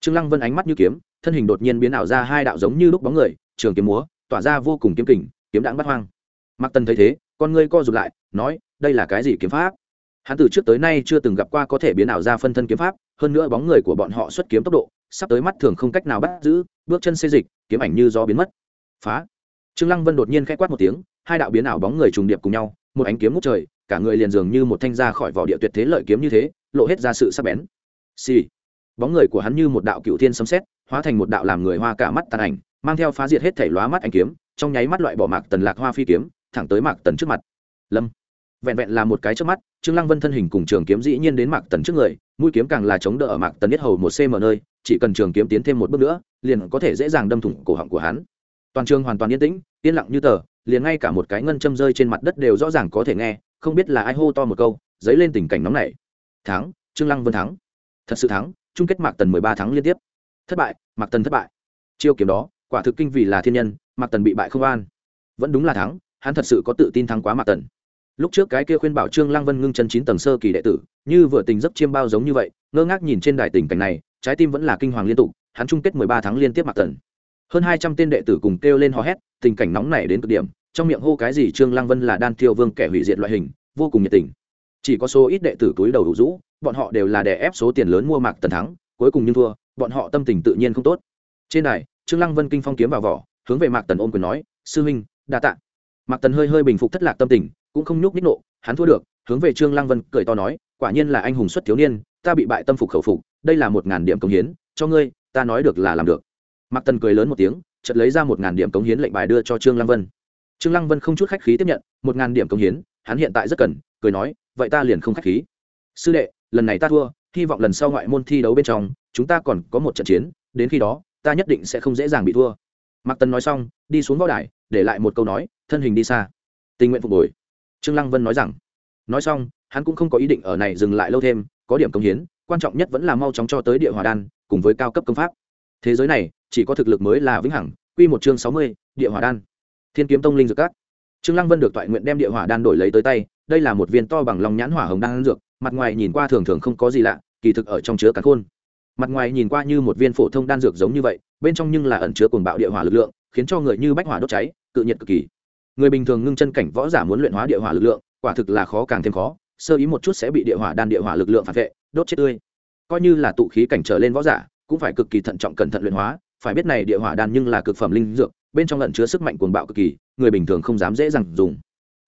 Speaker 1: trương lăng vân ánh mắt như kiếm, thân hình đột nhiên biến ảo ra hai đạo giống như lúc bóng người, trường kiếm múa, tỏa ra vô cùng kiếm kình, kiếm đãng bắt hoang. Mặc tần thấy thế, con ngươi co rụt lại, nói, đây là cái gì kiếm pháp? Hắn từ trước tới nay chưa từng gặp qua có thể biến ảo ra phân thân kiếm pháp, hơn nữa bóng người của bọn họ xuất kiếm tốc độ, sắp tới mắt thường không cách nào bắt giữ, bước chân xê dịch, kiếm ảnh như gió biến mất. Phá. Trương lăng vân đột nhiên khẽ quát một tiếng, hai đạo biến ảo bóng người trùng điệp cùng nhau, một ánh kiếm ngút trời, cả người liền dường như một thanh ra khỏi vỏ địa tuyệt thế lợi kiếm như thế, lộ hết ra sự sắc bén. Xì. bóng người của hắn như một đạo cựu thiên sấm xét hóa thành một đạo làm người hoa cả mắt tàn ảnh, mang theo phá diệt hết thể lóa mắt ánh kiếm, trong nháy mắt loại bỏ mạc tần lạc hoa phi kiếm, thẳng tới mạc tần trước mặt. Lâm. Vẹn vẹn là một cái trước mắt, trương lăng vân thân hình cùng trường kiếm dĩ nhiên đến mạc tần trước người, mũi kiếm càng là chống đỡ ở mạc tần nhất hầu một cm nơi, chỉ cần trường kiếm tiến thêm một bước nữa, liền có thể dễ dàng đâm thủng cổ họng của hắn. Toàn trường hoàn toàn yên tĩnh, yên lặng như tờ, liền ngay cả một cái ngân châm rơi trên mặt đất đều rõ ràng có thể nghe, không biết là ai hô to một câu, dấy lên tình cảnh nóng này thắng, trương lăng vân thắng thật sự thắng, chung kết mạc tần mười ba tháng liên tiếp. Thất bại, mạc tần thất bại. Chiêu kiếm đó, quả thực kinh vì là thiên nhân, mạc tần bị bại không an. Vẫn đúng là thắng, hắn thật sự có tự tin thắng quá mạc tần. Lúc trước cái kia khuyên bảo trương lăng vân ngưng chân chín tầng sơ kỳ đệ tử, như vừa tình giấc chiêm bao giống như vậy, ngơ ngác nhìn trên đài tình cảnh này, trái tim vẫn là kinh hoàng liên tục, hắn chung kết mười ba tháng liên tiếp mạc tần. Hơn hai trăm tên đệ tử cùng kêu lên hò hét, tình cảnh nóng này đến cực điểm, trong miệng hô cái gì trương lăng vân là đan tiêu vương kẻ hủy diệt loại hình, vô cùng nhiệt tình. Chỉ có số ít đệ tử túi đầu đủ rũ bọn họ đều là đè ép số tiền lớn mua mạc tần thắng, cuối cùng nhưng thua, bọn họ tâm tình tự nhiên không tốt. Trên đài, trương lăng vân kinh phong kiếm vào vỏ, hướng về mạc tần ôm quyền nói, sư huynh, đa tạ. Mạc tần hơi hơi bình phục thất lạc tâm tình, cũng không nhúc nhích nộ, hắn thua được, hướng về trương lăng vân cười to nói, quả nhiên là anh hùng xuất thiếu niên, ta bị bại tâm phục khẩu phục, đây là một ngàn điểm công hiến, cho ngươi, ta nói được là làm được. Mạc tần cười lớn một tiếng, chợt lấy ra một ngàn điểm cống hiến lệnh bài đưa cho trương lăng vân. Trương lăng vân không chút khách khí tiếp nhận, một ngàn điểm cống hiến, hắn hiện tại rất cần, cười nói, vậy ta liền không khách khí. Sư đệ lần này ta thua hy vọng lần sau ngoại môn thi đấu bên trong chúng ta còn có một trận chiến đến khi đó ta nhất định sẽ không dễ dàng bị thua. Mạc tần nói xong đi xuống võ đài để lại một câu nói thân hình đi xa. Tình nguyện phục hồi. Trương lăng vân nói rằng. Nói xong hắn cũng không có ý định ở này dừng lại lâu thêm có điểm công hiến quan trọng nhất vẫn là mau chóng cho tới địa hòa đan cùng với cao cấp công pháp. Thế giới này chỉ có thực lực mới là vĩnh hằng quy một chương sáu mươi, địa hỏa đan. Thiên kiếm tông linh dược các. Trương lăng vân được toại nguyện đem địa hỏa đan đổi lấy tới tay đây là một viên to bằng lòng nhãn hỏa hồng đan dược, mặt ngoài nhìn qua thường thường không có gì lạ, kỳ thực ở trong chứa cắn khôn. Mặt ngoài nhìn qua như một viên phổ thông đan dược giống như vậy, bên trong nhưng là ẩn chứa cuồng bạo địa hỏa lực lượng, khiến cho người như bách hỏa đốt cháy, cự nhiệt cực kỳ. Người bình thường ngưng chân cảnh võ giả muốn luyện hóa địa hỏa lực lượng, quả thực là khó càng thêm khó, sơ ý một chút sẽ bị địa hỏa đan địa hỏa lực lượng phản vệ, đốt chết tươi. Coi như là tụ khí cảnh trở lên võ giả, cũng phải cực kỳ thận trọng cẩn thận luyện hóa, phải biết này địa hỏa đan nhưng là cực phẩm linh dược, bên trong lẫn chứa sức mạnh cuồng bạo cực kỳ, người bình thường không dám dễ dàng dùng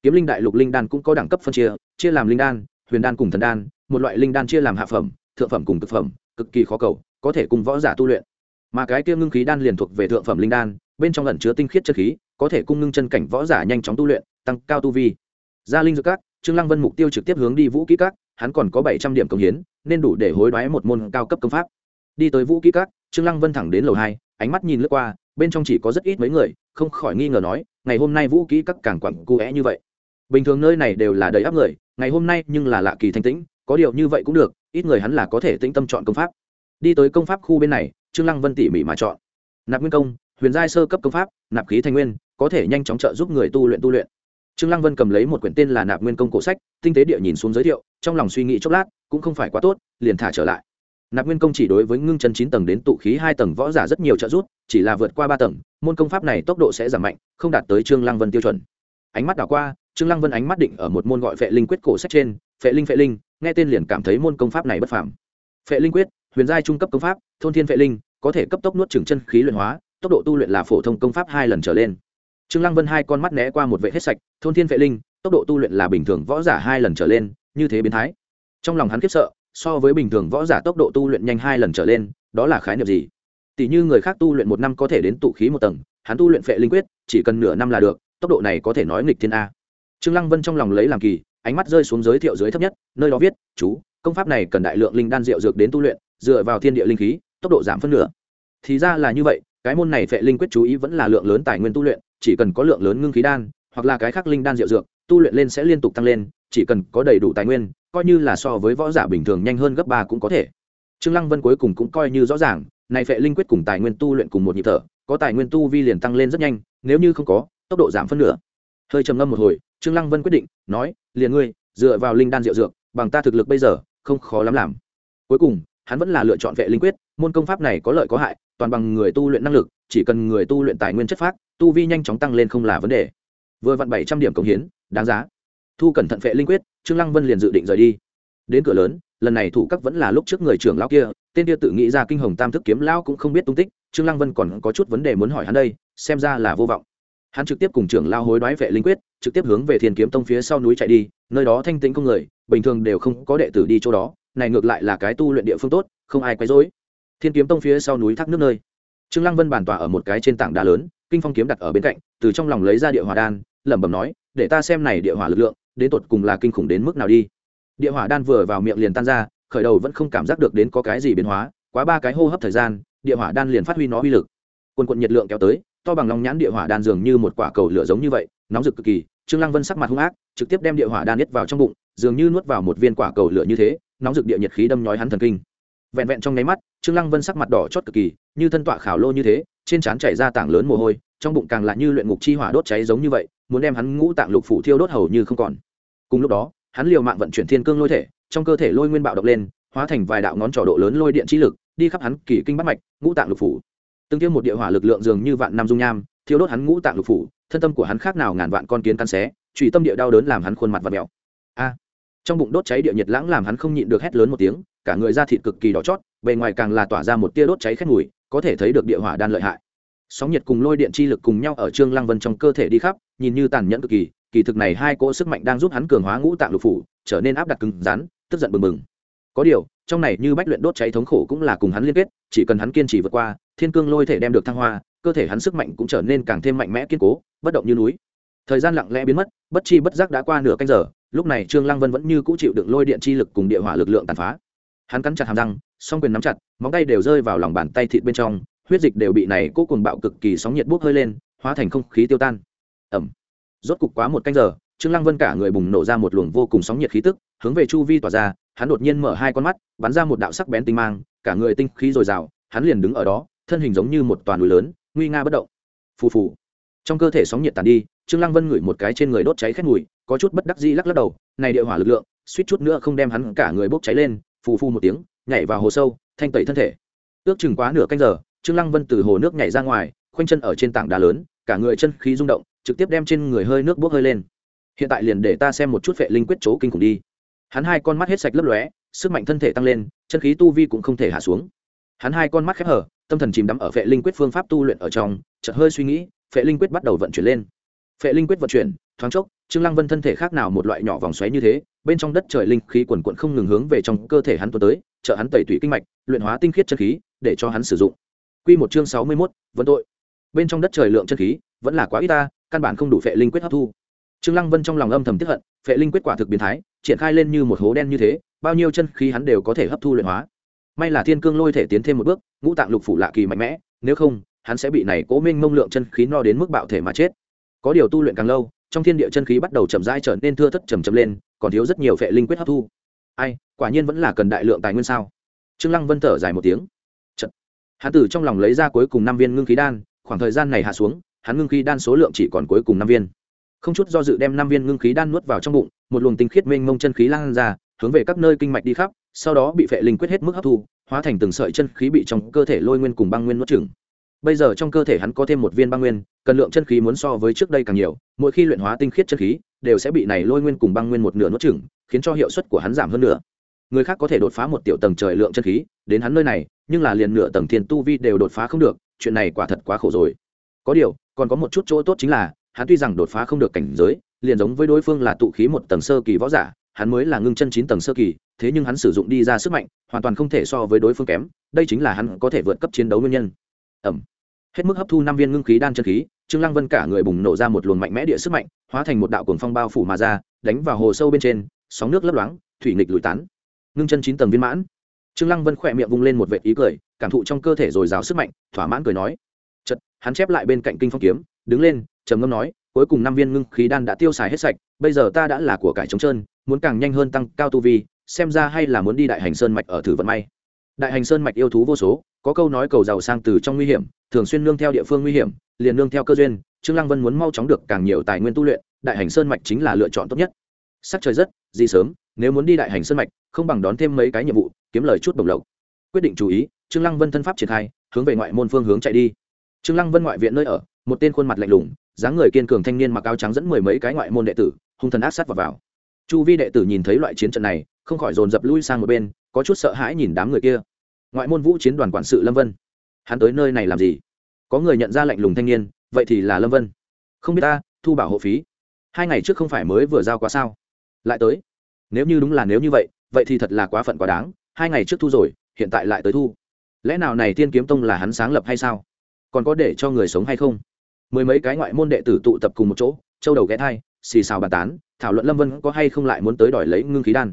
Speaker 1: kiếm linh đại lục linh đan cũng có đẳng cấp phân chia chia làm linh đan, huyền đan cùng thần đan, một loại linh đan chia làm hạ phẩm, thượng phẩm cùng cực phẩm, cực kỳ khó cầu, có thể cùng võ giả tu luyện. Mà cái kia ngưng khí đan liền thuộc về thượng phẩm linh đan, bên trong lẩn chứa tinh khiết chất khí, có thể cung ngưng chân cảnh võ giả nhanh chóng tu luyện, tăng cao tu vi. Gia linh dược các, trương lăng vân mục tiêu trực tiếp hướng đi vũ kỹ các, hắn còn có bảy trăm điểm công hiến, nên đủ để hối đoái một môn cao cấp công pháp. Đi tới vũ kỹ các, trương lăng vân thẳng đến lầu hai, ánh mắt nhìn lướt qua, bên trong chỉ có rất ít mấy người, không khỏi nghi ngờ nói, ngày hôm nay vũ kỹ các càng quẳng cu é như vậy bình thường nơi này đều là đầy áp người, ngày hôm nay nhưng là lạ kỳ thanh tĩnh, có điều như vậy cũng được, ít người hắn là có thể tĩnh tâm chọn công pháp. Đi tới công pháp khu bên này, trương lăng vân tỉ mỉ mà chọn. Nạp nguyên công, huyền giai sơ cấp công pháp, nạp khí thanh nguyên, có thể nhanh chóng trợ giúp người tu luyện tu luyện. Trương lăng vân cầm lấy một quyển tên là nạp nguyên công cổ sách, tinh tế địa nhìn xuống giới thiệu, trong lòng suy nghĩ chốc lát, cũng không phải quá tốt, liền thả trở lại. Nạp nguyên công chỉ đối với ngưng chân chín tầng đến tụ khí hai tầng võ giả rất nhiều trợ giúp, chỉ là vượt qua ba tầng, môn công pháp này tốc độ sẽ giảm mạnh, không đạt tới trương lăng vân tiêu chuẩn. Ánh mắt đảo qua trương lăng vân ánh mắt định ở một môn gọi phệ linh quyết cổ sách trên, phệ linh phệ linh, nghe tên liền cảm thấy môn công pháp này bất phàm. Phệ linh quyết, huyền giai trung cấp công pháp, thôn thiên phệ linh, có thể cấp tốc nuốt trừng chân khí luyện hóa, tốc độ tu luyện là phổ thông công pháp hai lần trở lên. Trương lăng vân hai con mắt né qua một vệ hết sạch, thôn thiên phệ linh, tốc độ tu luyện là bình thường võ giả hai lần trở lên, như thế biến thái. Trong lòng hắn khiếp sợ, so với bình thường võ giả tốc độ tu luyện nhanh hai lần trở lên, đó là khái niệm gì? Tỷ như người khác tu luyện một năm có thể đến tụ khí một tầng, hắn tu luyện phệ linh quyết, chỉ cần nửa năm là được, tốc độ này có thể nói nghịch thiên a trương lăng vân trong lòng lấy làm kỳ, ánh mắt rơi xuống giới thiệu dưới thấp nhất, nơi đó viết, chú, công pháp này cần đại lượng linh đan rượu dược đến tu luyện, dựa vào thiên địa linh khí, tốc độ giảm phân nửa. Thì ra là như vậy, cái môn này phệ linh quyết chú ý vẫn là lượng lớn tài nguyên tu luyện, chỉ cần có lượng lớn ngưng khí đan, hoặc là cái khác linh đan rượu dược, tu luyện lên sẽ liên tục tăng lên, chỉ cần có đầy đủ tài nguyên, coi như là so với võ giả bình thường nhanh hơn gấp ba cũng có thể. Trương lăng vân cuối cùng cũng coi như rõ ràng, này phệ linh quyết cùng tài nguyên tu luyện cùng một nhịp thở, có tài nguyên tu vi liền tăng lên rất nhanh, nếu như không có, tốc độ giảm phân nửa. Hơi trầm ngâm một hồi trương lăng vân quyết định, nói, liền ngươi, dựa vào linh đan diệu dược, bằng ta thực lực bây giờ, không khó lắm làm. Cuối cùng, hắn vẫn là lựa chọn vệ linh quyết, môn công pháp này có lợi có hại, toàn bằng người tu luyện năng lực, chỉ cần người tu luyện tài nguyên chất phác, tu vi nhanh chóng tăng lên không là vấn đề. Vừa vặn bảy trăm điểm cống hiến, đáng giá. Thu cẩn thận vệ linh quyết, trương lăng vân liền dự định rời đi. Đến cửa lớn, lần này thủ các vẫn là lúc trước người trưởng lão kia, tên kia tự nghĩ ra kinh hồng tam thức kiếm lão cũng không biết tung tích, trương lăng vân còn có chút vấn đề muốn hỏi hắn đây, xem ra là vô vọng. Hắn trực tiếp cùng trưởng lao hối đoái vệ linh quyết trực tiếp hướng về thiên kiếm tông phía sau núi chạy đi, nơi đó thanh tĩnh không người, bình thường đều không có đệ tử đi chỗ đó, này ngược lại là cái tu luyện địa phương tốt, không ai quấy rối. Thiên kiếm tông phía sau núi thác nước nơi. Trương lăng vân bàn tỏa ở một cái trên tảng đá lớn, kinh phong kiếm đặt ở bên cạnh, từ trong lòng lấy ra địa hỏa đan, lẩm bẩm nói, để ta xem này địa hỏa lực lượng, đến tột cùng là kinh khủng đến mức nào đi. Địa hỏa đan vừa vào miệng liền tan ra, khởi đầu vẫn không cảm giác được đến có cái gì biến hóa, quá ba cái hô hấp thời gian, địa hỏa đan liền phát huy nó uy lực. Quần quận nhiệt lượng kéo tới, to bằng lòng nhãn địa hỏa đan dường như một quả cầu lửa giống như vậy, nóng rực cực kỳ trương lăng vân sắc mặt hung ác, trực tiếp đem địa hỏa đan nhất vào trong bụng, dường như nuốt vào một viên quả cầu lửa như thế, nóng rực địa nhiệt khí đâm nhói hắn thần kinh. Vẹn vẹn trong nháy mắt, trương lăng vân sắc mặt đỏ chót cực kỳ, như thân tọa khảo lô như thế, trên trán chảy ra tảng lớn mồ hôi, trong bụng càng lại như luyện ngục chi hỏa đốt cháy giống như vậy, muốn đem hắn ngũ tạng lục phủ thiêu đốt hầu như không còn. Cùng lúc đó, hắn liều mạng vận chuyển thiên cương lôi thể, trong cơ thể lôi nguyên bạo động lên, hóa thành vài đạo ngón trỏ độ lớn lôi điện chi lực, đi khắp hắn kỳ kinh bắt mạch, ngũ tạng lục phủ. Từng tiêu một địa hỏa lực lượng dường như vạn năm dung nham, thiêu đốt hắn ngũ tạng lục phủ thân tâm của hắn khác nào ngàn vạn con kiến cắn xé trụy tâm địa đau đớn làm hắn khuôn mặt và mèo. A! Trong bụng đốt cháy địa nhiệt lãng làm hắn không nhịn được hét lớn một tiếng, cả người da thịt cực kỳ đỏ chót, bề ngoài càng là tỏa ra một tia đốt cháy khét mùi, có thể thấy được địa hỏa đan lợi hại. Sóng nhiệt cùng lôi điện chi lực cùng nhau ở trương lăng vân trong cơ thể đi khắp, nhìn như tàn nhẫn cực kỳ kỳ thực này hai cỗ sức mạnh đang giúp hắn cường hóa ngũ tạng lục phủ, trở nên áp đặt cứng rắn, tức giận bừng bừng. Có điều, trong này như bách luyện đốt cháy thống khổ cũng là cùng hắn liên kết, chỉ cần hắn kiên trì vượt qua thiên cương lôi thể đem được thăng hoa, cơ thể hắn sức mạnh cũng trở nên càng thêm mạnh mẽ kiên cố, bất động như núi. Thời gian lặng lẽ biến mất, bất chi bất giác đã qua nửa canh giờ, lúc này trương lăng vân vẫn như cũ chịu đựng lôi điện chi lực cùng địa hỏa lực lượng tàn phá. Hắn cắn chặt hàm răng, song quyền nắm chặt, móng tay đều rơi vào lòng bàn tay thịt bên trong, huyết dịch đều bị này cố cùng bạo cực kỳ sóng nhiệt bốc hơi lên, hóa thành không khí tiêu tan. Ẩm rốt cục quá một canh giờ, trương lăng vân cả người bùng nổ ra một luồng vô cùng sóng nhiệt khí tức, hướng về chu vi tỏa ra, hắn đột nhiên mở hai con mắt, bắn ra một đạo sắc bén tinh mang, cả người tinh khí dồi dào, hắn liền đứng ở đó thân hình giống như một toàn núi lớn, nguy nga bất động. Phù phù. Trong cơ thể sóng nhiệt tàn đi, trương lăng vân ngửi một cái trên người đốt cháy khét mùi, có chút bất đắc dĩ lắc lắc đầu, này địa hỏa lực lượng, suýt chút nữa không đem hắn cả người bốc cháy lên. Phù phù một tiếng, nhảy vào hồ sâu, thanh tẩy thân thể. Ước chừng quá nửa canh giờ, trương lăng vân từ hồ nước nhảy ra ngoài, khoanh chân ở trên tảng đá lớn, cả người chân khí rung động, trực tiếp đem trên người hơi nước bốc hơi lên. Hiện tại liền để ta xem một chút vệ linh quyết chỗ kinh khủng đi. Hắn hai con mắt hết sạch lấp lóe, sức mạnh thân thể tăng lên, chân khí tu vi cũng không thể hạ xuống. Hắn hai con mắt khép hở tâm thần chìm đắm ở vệ linh quyết phương pháp tu luyện ở trong chợt hơi suy nghĩ vệ linh quyết bắt đầu vận chuyển lên. Vệ linh quyết vận chuyển thoáng chốc trương lăng vân thân thể khác nào một loại nhỏ vòng xoáy như thế bên trong đất trời linh khí quần quận không ngừng hướng về trong cơ thể hắn tuôn tới trợ hắn tẩy tủy kinh mạch luyện hóa tinh khiết chân khí để cho hắn sử dụng. Quy một chương 61, vấn tội. Bên trong đất trời lượng chân khí vẫn là quá ít ta căn bản không đủ vệ linh quyết hấp thu. Trương lăng vân trong lòng âm thầm tiếc hận vệ linh quyết quả thực biến thái triển khai lên như một hố đen như thế bao nhiêu chân khí hắn đều có thể hấp thu luyện hóa may là thiên cương lôi thể tiến thêm một bước, ngũ tạng lục phủ lạ kỳ mạnh mẽ, nếu không, hắn sẽ bị này cố minh mông lượng chân khí no đến mức bạo thể mà chết. Có điều tu luyện càng lâu, trong thiên địa chân khí bắt đầu chậm rãi trở nên thưa thất chầm chậm lên, còn thiếu rất nhiều vệ linh quyết hấp thu. Ai, quả nhiên vẫn là cần đại lượng tài nguyên sao? Trương lăng vân thở dài một tiếng. Chật. hắn từ trong lòng lấy ra cuối cùng năm viên ngưng khí đan, khoảng thời gian này hạ xuống, hắn ngưng khí đan số lượng chỉ còn cuối cùng năm viên. Không chút do dự đem năm viên ngưng khí đan nuốt vào trong bụng, một luồng tinh khiết mênh mông chân khí lan ra hướng về các nơi kinh mạch đi khắp, sau đó bị phệ linh quyết hết mức hấp thu, hóa thành từng sợi chân khí bị trong cơ thể lôi nguyên cùng băng nguyên nuốt chửng. Bây giờ trong cơ thể hắn có thêm một viên băng nguyên, cần lượng chân khí muốn so với trước đây càng nhiều, mỗi khi luyện hóa tinh khiết chân khí, đều sẽ bị này lôi nguyên cùng băng nguyên một nửa nuốt chửng, khiến cho hiệu suất của hắn giảm hơn nữa người khác có thể đột phá một tiểu tầng trời lượng chân khí, đến hắn nơi này, nhưng là liền nửa tầng thiên tu vi đều đột phá không được, chuyện này quả thật quá khổ rồi. Có điều, còn có một chút chỗ tốt chính là, hắn tuy rằng đột phá không được cảnh giới, liền giống với đối phương là tụ khí một tầng sơ kỳ võ giả hắn mới là ngưng chân chín tầng sơ kỳ, thế nhưng hắn sử dụng đi ra sức mạnh, hoàn toàn không thể so với đối phương kém, đây chính là hắn có thể vượt cấp chiến đấu nguyên nhân. Ẩm. Hết mức hấp thu năm viên ngưng khí đan chân khí, trương lăng vân cả người bùng nổ ra một luồng mạnh mẽ địa sức mạnh, hóa thành một đạo cuồng phong bao phủ mà ra, đánh vào hồ sâu bên trên, sóng nước lấp loáng, thủy nghịch lùi tán. Ngưng chân chín tầng viên mãn. Trương lăng vân khỏe miệng vung lên một vệt ý cười, cảm thụ trong cơ thể dồi dào sức mạnh, thỏa mãn cười nói. Chật hắn chép lại bên cạnh kinh phong kiếm, đứng lên, trầm ngâm nói, cuối cùng năm viên ngưng khí đan đã tiêu xài hết sạch, bây giờ ta đã là của cải trống trơn muốn càng nhanh hơn tăng cao tu vi, xem ra hay là muốn đi đại hành sơn mạch ở thử vận may. Đại hành sơn mạch yêu thú vô số, có câu nói cầu giàu sang từ trong nguy hiểm, thường xuyên nương theo địa phương nguy hiểm, liền nương theo cơ duyên, trương lăng vân muốn mau chóng được càng nhiều tài nguyên tu luyện, đại hành sơn mạch chính là lựa chọn tốt nhất. Sắc trời rất, gì sớm, nếu muốn đi đại hành sơn mạch, không bằng đón thêm mấy cái nhiệm vụ, kiếm lời chút đồng lộc. Quyết định chú ý, trương lăng vân thân pháp triển khai, hướng về ngoại môn phương hướng chạy đi. Trương lăng vân ngoại viện nơi ở, một tên khuôn mặt lạnh lùng, dáng người kiên cường thanh niên mặc áo trắng dẫn mười mấy cái ngoại môn đệ tử, hung thần ác sát vào vào chu vi đệ tử nhìn thấy loại chiến trận này, không khỏi dồn dập lui sang một bên, có chút sợ hãi nhìn đám người kia. Ngoại môn vũ chiến đoàn quản sự lâm vân. Hắn tới nơi này làm gì? Có người nhận ra lạnh lùng thanh niên, vậy thì là lâm vân. Không biết ta, thu bảo hộ phí. Hai ngày trước không phải mới vừa giao quá sao? Lại tới. Nếu như đúng là nếu như vậy vậy thì thật là quá phận quá đáng. Hai ngày trước thu rồi, hiện tại lại tới thu. Lẽ nào này tiên kiếm tông là hắn sáng lập hay sao? Còn có để cho người sống hay không? Mười mấy cái ngoại môn đệ tử tụ tập cùng một chỗ, châu đầu ghé thai, xì xào bàn tán thảo luận lâm vân có hay không lại muốn tới đòi lấy ngưng khí đan.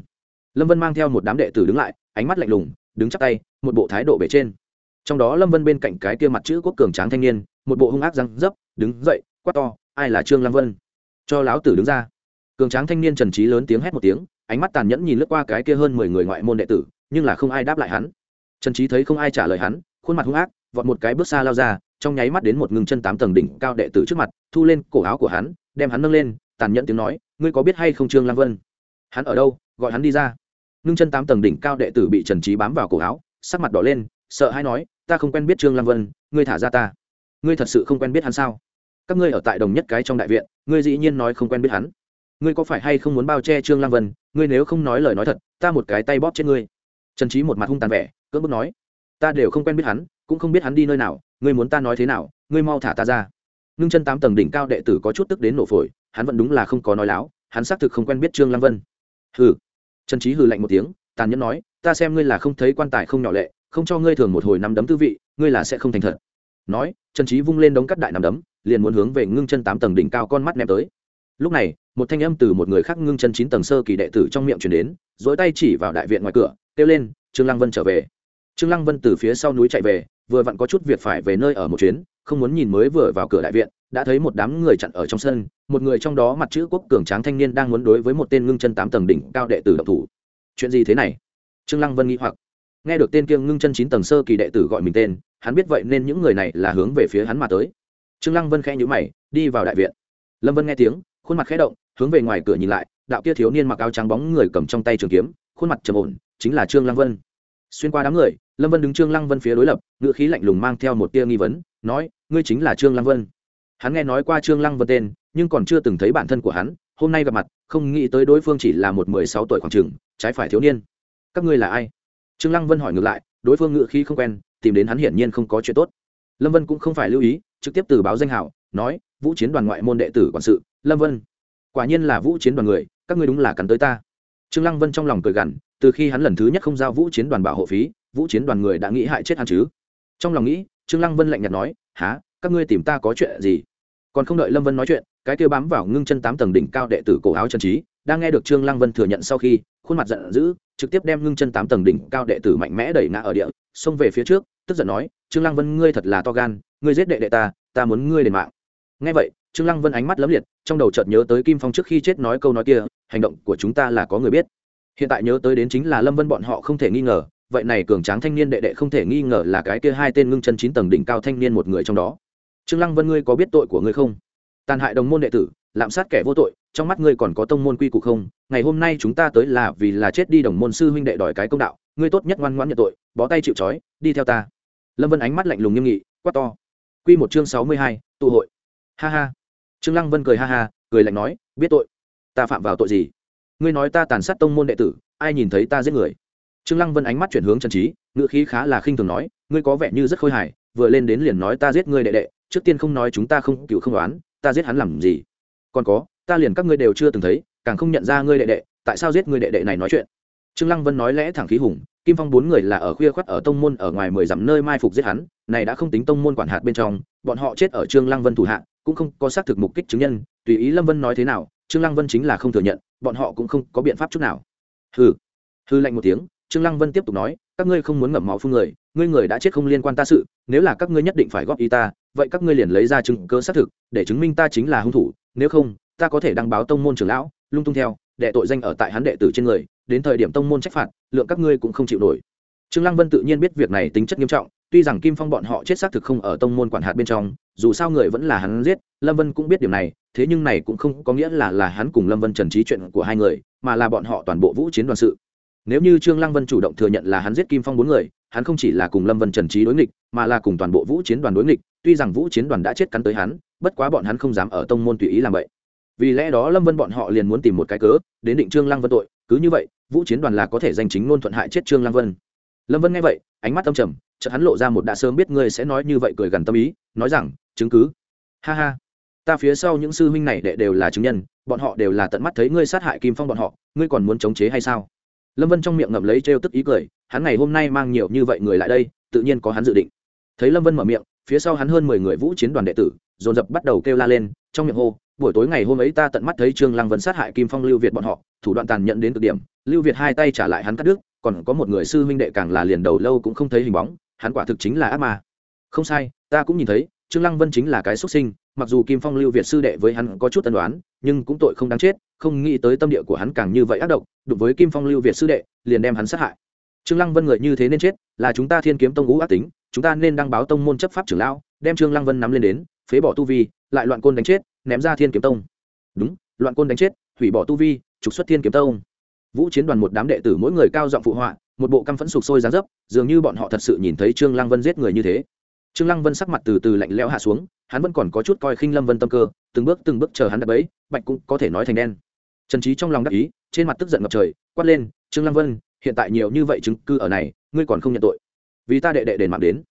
Speaker 1: Lâm vân mang theo một đám đệ tử đứng lại, ánh mắt lạnh lùng, đứng chắc tay, một bộ thái độ bể trên. Trong đó lâm vân bên cạnh cái kia mặt chữ quốc cường tráng thanh niên, một bộ hung ác răng dấp, đứng dậy, quát to, ai là trương lâm vân? Cho láo tử đứng ra. Cường tráng thanh niên trần trí lớn tiếng hét một tiếng, ánh mắt tàn nhẫn nhìn lướt qua cái kia hơn mười người ngoại môn đệ tử, nhưng là không ai đáp lại hắn. Trần trí thấy không ai trả lời hắn, khuôn mặt hung ác, vọt một cái bước xa lao ra, trong nháy mắt đến một ngừng chân tám tầng đỉnh cao đệ tử trước mặt, thu lên cổ áo của hắn, đem hắn nâng lên tàn nhẫn tiếng nói, ngươi có biết hay không trương lăng vân? Hắn ở đâu? Gọi hắn đi ra. Ngưng chân tám tầng đỉnh cao đệ tử bị trần trí bám vào cổ áo, sắc mặt đỏ lên, sợ hay nói, ta không quen biết trương lăng vân, ngươi thả ra ta. Ngươi thật sự không quen biết hắn sao? Các ngươi ở tại đồng nhất cái trong đại viện, ngươi dĩ nhiên nói không quen biết hắn. Ngươi có phải hay không muốn bao che trương lăng vân? Ngươi nếu không nói lời nói thật, ta một cái tay bóp trên ngươi. Trần trí một mặt hung tàn vẻ, cưỡng bức nói, ta đều không quen biết hắn, cũng không biết hắn đi nơi nào, ngươi muốn ta nói thế nào, ngươi mau thả ta ra ngưng chân tám tầng đỉnh cao đệ tử có chút tức đến nổ phổi, hắn vẫn đúng là không có nói láo, hắn xác thực không quen biết trương lăng vân. Hừ. Trần trí hừ lạnh một tiếng, tàn nhẫn nói, ta xem ngươi là không thấy quan tài không nhỏ lệ, không cho ngươi thường một hồi năm đấm tư vị, ngươi là sẽ không thành thật. Nói, trần trí vung lên đống cắt đại năm đấm, liền muốn hướng về ngưng chân tám tầng đỉnh cao con mắt ném tới. Lúc này, một thanh âm từ một người khác ngưng chân chín tầng sơ kỳ đệ tử trong miệng truyền đến dỗi tay chỉ vào đại viện ngoài cửa, kêu lên, trương lăng vân trở về. Trương lăng vân từ phía sau núi chạy về, vừa vặn có chút việc phải về nơi ở một chuyến không muốn nhìn mới vừa vào cửa đại viện, đã thấy một đám người chặn ở trong sân, một người trong đó mặt chữ quốc cường tráng thanh niên đang muốn đối với một tên ngưng chân tám tầng đỉnh cao đệ tử độc thủ. Chuyện gì thế này? Trương lăng vân nghĩ hoặc. Nghe được tên kiêng ngưng chân chín tầng sơ kỳ đệ tử gọi mình tên, hắn biết vậy nên những người này là hướng về phía hắn mà tới. Trương lăng vân khẽ nhíu mày, đi vào đại viện. Lâm vân nghe tiếng, khuôn mặt khẽ động, hướng về ngoài cửa nhìn lại, đạo kia thiếu niên mặc áo trắng bóng người cầm trong tay trường kiếm, khuôn mặt trầm ổn, chính là trương lăng vân xuyên qua đám người, lâm vân đứng trương lăng vân phía đối lập, ngữ khí lạnh lùng mang theo một tia nghi vấn, nói, ngươi chính là trương lăng vân. Hắn nghe nói qua trương lăng vân tên, nhưng còn chưa từng thấy bản thân của hắn, hôm nay gặp mặt, không nghĩ tới đối phương chỉ là một mười sáu tuổi khoảng trường trái phải thiếu niên. Các ngươi là ai? Trương lăng vân hỏi ngược lại, đối phương ngữ khí không quen, tìm đến hắn hiển nhiên không có chuyện tốt. Lâm vân cũng không phải lưu ý, trực tiếp từ báo danh hảo, nói, vũ chiến đoàn ngoại môn đệ tử quản sự, lâm vân. Quả nhiên là vũ chiến đoàn người, các ngươi đúng là cắn tới ta trương lăng vân trong lòng cười gằn, từ khi hắn lần thứ nhất không giao vũ chiến đoàn bảo hộ phí, vũ chiến đoàn người đã nghĩ hại chết hắn chứ. Trong lòng nghĩ, trương lăng vân lạnh nhạt nói há các ngươi tìm ta có chuyện gì? Còn không đợi lâm vân nói chuyện, cái kia bám vào ngưng chân tám tầng đỉnh cao đệ tử cổ áo trần trí, đang nghe được trương lăng vân thừa nhận sau khi, khuôn mặt giận dữ, trực tiếp đem ngưng chân tám tầng đỉnh cao đệ tử mạnh mẽ đẩy ngã ở địa, xông về phía trước, tức giận nói, trương lăng vân, ngươi thật là to gan, ngươi giết đệ đệ ta ta muốn ngươi đền mạng. Nghe vậy trương lăng vân ánh mắt lấm liệt, trong đầu chợt nhớ tới kim phong trước khi chết nói câu nói kia, hành động của chúng ta là có người biết. Hiện tại nhớ tới đến chính là lâm vân bọn họ không thể nghi ngờ, vậy này cường tráng thanh niên đệ đệ không thể nghi ngờ là cái kia hai tên ngưng chân chín tầng đỉnh cao thanh niên một người trong đó. Trương lăng vân ngươi có biết tội của ngươi không? Tàn hại đồng môn đệ tử, lạm sát kẻ vô tội, trong mắt ngươi còn có tông môn quy củ không? Ngày hôm nay chúng ta tới là vì là chết đi đồng môn sư huynh đệ đòi cái công đạo, ngươi tốt nhất ngoan ngoãn nhận tội, bó tay chịu trói, đi theo ta. Lâm vân ánh mắt lạnh lùng nghiêm nghị, quát to. Quy một chương sáu mươi hai, tụ hội. Ha ha trương lăng vân cười ha ha, cười lạnh nói, biết tội. Ta phạm vào tội gì? Ngươi nói ta tàn sát tông môn đệ tử, ai nhìn thấy ta giết người? Trương lăng vân ánh mắt chuyển hướng trần trí ngựa khí khá là khinh thường nói, ngươi có vẻ như rất khôi hài, vừa lên đến liền nói ta giết ngươi đệ đệ, trước tiên không nói chúng ta không, cựu không đoán, ta giết hắn làm gì? Còn có, ta liền các ngươi đều chưa từng thấy, càng không nhận ra ngươi đệ đệ, tại sao giết ngươi đệ đệ này nói chuyện? Trương lăng vân nói lẽ thẳng khí hùng, kim phong bốn người là ở khuya khoắt ở tông môn ở ngoài mười dặm nơi mai phục giết hắn, này đã không tính tông môn quản hạt bên trong, bọn họ chết ở trương lăng vân thủ hạ cũng không có xác thực mục kích chứng nhân, tùy ý lâm vân nói thế nào, trương lăng vân chính là không thừa nhận, bọn họ cũng không có biện pháp chút nào. Hừ. Hư lạnh một tiếng, trương lăng vân tiếp tục nói, các ngươi không muốn ngậm máu phun người, ngươi người đã chết không liên quan ta sự, nếu là các ngươi nhất định phải góp ý ta, vậy các ngươi liền lấy ra chứng cơ xác thực, để chứng minh ta chính là hung thủ, nếu không, ta có thể đăng báo tông môn trưởng lão, lung tung theo, đệ tội danh ở tại hắn đệ tử trên người, đến thời điểm tông môn trách phạt, lượng các ngươi cũng không chịu nổi. Trương lăng vân tự nhiên biết việc này tính chất nghiêm trọng, tuy rằng kim phong bọn họ chết xác thực không ở tông môn quản hạt bên trong dù sao người vẫn là hắn giết, lâm vân cũng biết điều này, thế nhưng này cũng không có nghĩa là là hắn cùng lâm vân trần trí chuyện của hai người, mà là bọn họ toàn bộ vũ chiến đoàn sự. Nếu như trương lăng vân chủ động thừa nhận là hắn giết kim phong bốn người, hắn không chỉ là cùng lâm vân trần trí đối nghịch, mà là cùng toàn bộ vũ chiến đoàn đối nghịch, tuy rằng vũ chiến đoàn đã chết cắn tới hắn, bất quá bọn hắn không dám ở tông môn tùy ý làm vậy. Vì lẽ đó lâm vân bọn họ liền muốn tìm một cái cớ, đến định trương lăng vân tội, cứ như vậy, vũ chiến đoàn là có thể danh chính ngôn thuận hại chết trương lăng vân. Lâm vân nghe vậy ánh mắt âm trầm, chợt hắn lộ ra một đã sớm biết ngươi sẽ nói như vậy cười gần tâm ý, nói rằng, chứng cứ. Ha ha, ta phía sau những sư huynh này đệ đều là chứng nhân, bọn họ đều là tận mắt thấy ngươi sát hại kim phong bọn họ, ngươi còn muốn chống chế hay sao? Lâm vân trong miệng ngậm lấy trêu tức ý cười, hắn ngày hôm nay mang nhiều như vậy người lại đây, tự nhiên có hắn dự định. Thấy lâm vân mở miệng, phía sau hắn hơn mười người vũ chiến đoàn đệ tử, dồn dập bắt đầu kêu la lên, trong miệng hô, buổi tối ngày hôm ấy ta tận mắt thấy trương lăng vân sát hại kim phong lưu việt bọn họ, thủ đoạn tàn nhẫn đến cực điểm, lưu việt hai tay trả lại hắn cắt đứt còn có một người sư huynh đệ càng là liền đầu lâu cũng không thấy hình bóng, hắn quả thực chính là ác ma. Không sai, ta cũng nhìn thấy, trương lăng vân chính là cái xuất sinh, mặc dù kim phong lưu việt sư đệ với hắn có chút tân đoán nhưng cũng tội không đáng chết, không nghĩ tới tâm địa của hắn càng như vậy ác độc, đụng với kim phong lưu việt sư đệ, liền đem hắn sát hại. Trương lăng vân người như thế nên chết, là chúng ta thiên kiếm tông ngũ ác tính, chúng ta nên đăng báo tông môn chấp pháp trưởng lão, đem trương lăng vân nắm lên đến, phế bỏ tu vi, lại loạn côn đánh chết, ném ra thiên kiếm tông. Đúng, loạn côn đánh chết, hủy bỏ tu vi, trục xuất thiên kiếm tông vũ chiến đoàn một đám đệ tử mỗi người cao giọng phụ họa, một bộ căm phẫn sục sôi dáng dấp, dường như bọn họ thật sự nhìn thấy trương lăng vân giết người như thế. Trương lăng vân sắc mặt từ từ lạnh lẽo hạ xuống, hắn vẫn còn có chút coi khinh lâm vân tâm cơ, từng bước từng bước chờ hắn đập ấy bạch cũng có thể nói thành đen. Trần trí trong lòng đắc ý, trên mặt tức giận ngập trời, quát lên, trương lăng vân, hiện tại nhiều như vậy chứng cứ ở này, ngươi còn không nhận tội. Vì ta đệ đệ đền mạng đến.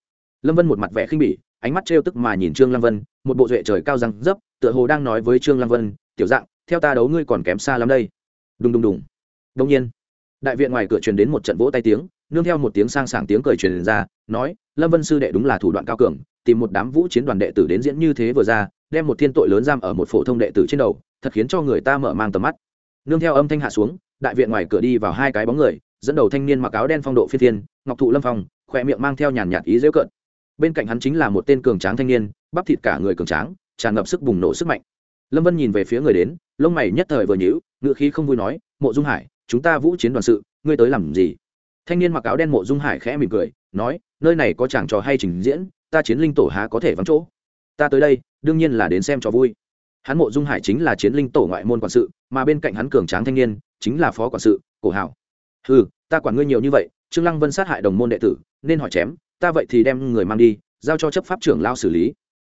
Speaker 1: Lâm vân một mặt vẻ khinh bỉ, ánh mắt trêu tức mà nhìn trương lăng vân, một bộ duệ trời cao răng dấp, tựa hồ đang nói với trương lăng vân, tiểu dạng, theo ta đấu ngươi còn kém xa lắm đây. Đùng đùng đùng đông nhiên, đại viện ngoài cửa truyền đến một trận vỗ tay tiếng, nương theo một tiếng sang sảng tiếng cười truyền ra, nói, lâm vân sư đệ đúng là thủ đoạn cao cường, tìm một đám vũ chiến đoàn đệ tử đến diễn như thế vừa ra, đem một thiên tội lớn giam ở một phổ thông đệ tử trên đầu, thật khiến cho người ta mở mang tầm mắt. Nương theo âm thanh hạ xuống, đại viện ngoài cửa đi vào hai cái bóng người, dẫn đầu thanh niên mặc áo đen phong độ phi thiên, ngọc thụ lâm phong, khỏe miệng mang theo nhàn nhạt ý dễu cợt. Bên cạnh hắn chính là một tên cường tráng thanh niên, bắp thịt cả người cường tráng, tràn ngập sức bùng nổ sức mạnh. Lâm vân nhìn về phía người đến, lông mày nhất thời vừa nhíu ngựa khí không vui nói, mộ dung hải chúng ta vũ chiến đoàn sự, ngươi tới làm gì? Thanh niên mặc áo đen mộ dung hải khẽ mỉm cười, nói, nơi này có chàng trò hay trình diễn, ta chiến linh tổ há có thể vắng chỗ. Ta tới đây, đương nhiên là đến xem trò vui. Hắn mộ dung hải chính là chiến linh tổ ngoại môn quản sự, mà bên cạnh hắn cường tráng thanh niên, chính là phó quản sự, cổ hảo ừ ta quản ngươi nhiều như vậy, trương lăng vân sát hại đồng môn đệ tử, nên hỏi chém, ta vậy thì đem người mang đi, giao cho chấp pháp trưởng lao xử lý.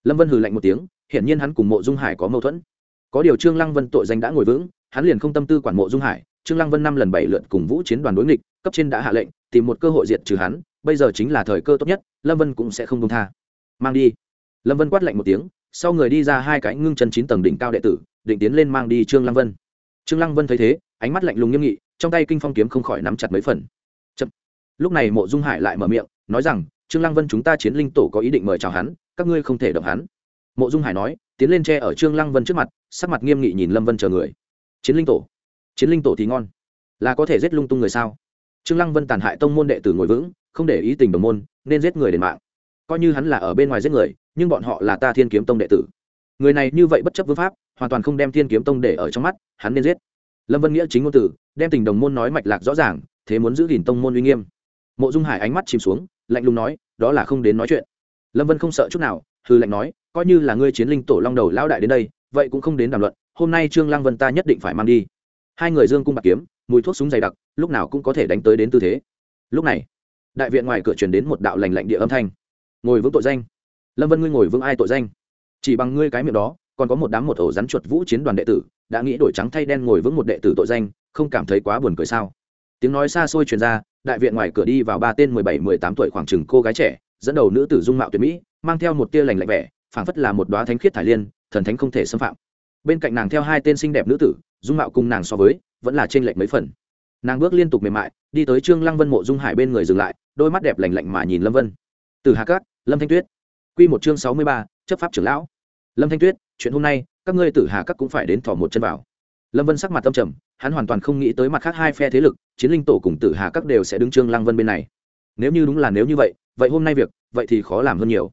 Speaker 1: Lâm vân hừ lạnh một tiếng, hiển nhiên hắn cùng mộ dung hải có mâu thuẫn. Có điều trương lăng vân tội danh đã ngồi vững, hắn liền không tâm tư quản mộ dung hải trương lăng vân năm lần bảy lượt cùng vũ chiến đoàn đối nghịch, cấp trên đã hạ lệnh, tìm một cơ hội diệt trừ hắn, bây giờ chính là thời cơ tốt nhất, lâm vân cũng sẽ không công tha. Mang đi. Lâm vân quát lạnh một tiếng, sau người đi ra hai cái ngưng chân chín tầng đỉnh cao đệ tử, định tiến lên mang đi trương lăng vân. Trương lăng vân thấy thế, ánh mắt lạnh lùng nghiêm nghị, trong tay kinh phong kiếm không khỏi nắm chặt mấy phần. Chậm. lúc này mộ dung hải lại mở miệng, nói rằng, trương lăng vân chúng ta chiến linh tổ có ý định mời chào hắn, các ngươi không thể động hắn. Mộ dung hải nói, tiến lên tre ở trương lăng vân trước mặt, sắc mặt nghiêm nghị nhìn lâm vân chờ người. Chiến linh tổ chiến linh tổ thì ngon. Là có thể giết lung tung người sao? Trương lăng vân tàn hại tông môn đệ tử ngồi vững, không để ý tình đồng môn, nên giết người đền mạng. Coi như hắn là ở bên ngoài giết người, nhưng bọn họ là ta thiên kiếm tông đệ tử. Người này như vậy bất chấp vương pháp, hoàn toàn không đem thiên kiếm tông để ở trong mắt, hắn nên giết. Lâm vân nghĩa chính ngôn tử, đem tình đồng môn nói mạch lạc rõ ràng, thế muốn giữ gìn tông môn uy nghiêm. Mộ dung hải ánh mắt chìm xuống, lạnh lùng nói, đó là không đến nói chuyện. Lâm vân không sợ chút nào hư lạnh nói, coi như là ngươi chiến linh tổ long đầu lão đại đến đây, vậy cũng không đến đàm luận, hôm nay trương lăng vân ta nhất định phải mang đi hai người dương cung bạc kiếm, mùi thuốc súng dày đặc, lúc nào cũng có thể đánh tới đến tư thế. Lúc này, đại viện ngoài cửa truyền đến một đạo lành lạnh địa âm thanh. Ngồi vững tội danh. Lâm vân ngươi ngồi vững ai tội danh? Chỉ bằng ngươi cái miệng đó, còn có một đám một ổ rắn chuột vũ chiến đoàn đệ tử, đã nghĩ đổi trắng thay đen ngồi vững một đệ tử tội danh, không cảm thấy quá buồn cười sao? Tiếng nói xa xôi truyền ra, đại viện ngoài cửa đi vào ba tên mười bảy, mười tám tuổi khoảng chừng cô gái trẻ, dẫn đầu nữ tử dung mạo tuyệt mỹ, mang theo một tia lành lạnh vẻ, phảng phất là một đoá thánh khiết thải liên, thần thánh không thể xâm phạm bên cạnh nàng theo hai tên xinh đẹp nữ tử, dung mạo cùng nàng so với, vẫn là trên lệch mấy phần. Nàng bước liên tục mềm mại, đi tới trương lăng vân mộ dung hải bên người dừng lại, đôi mắt đẹp lành lạnh mà nhìn lâm vân. Từ hà cát lâm thanh tuyết. Q một chương sáu mươi ba, chấp pháp trưởng lão. Lâm thanh tuyết, chuyện hôm nay, các ngươi tử hà các cũng phải đến thỏ một chân vào. Lâm vân sắc mặt tâm trầm, hắn hoàn toàn không nghĩ tới mặt khác hai phe thế lực, chiến linh tổ cùng tử hà các đều sẽ đứng trương lăng vân bên này. Nếu như đúng là nếu như vậy vậy hôm nay việc, vậy thì khó làm hơn nhiều.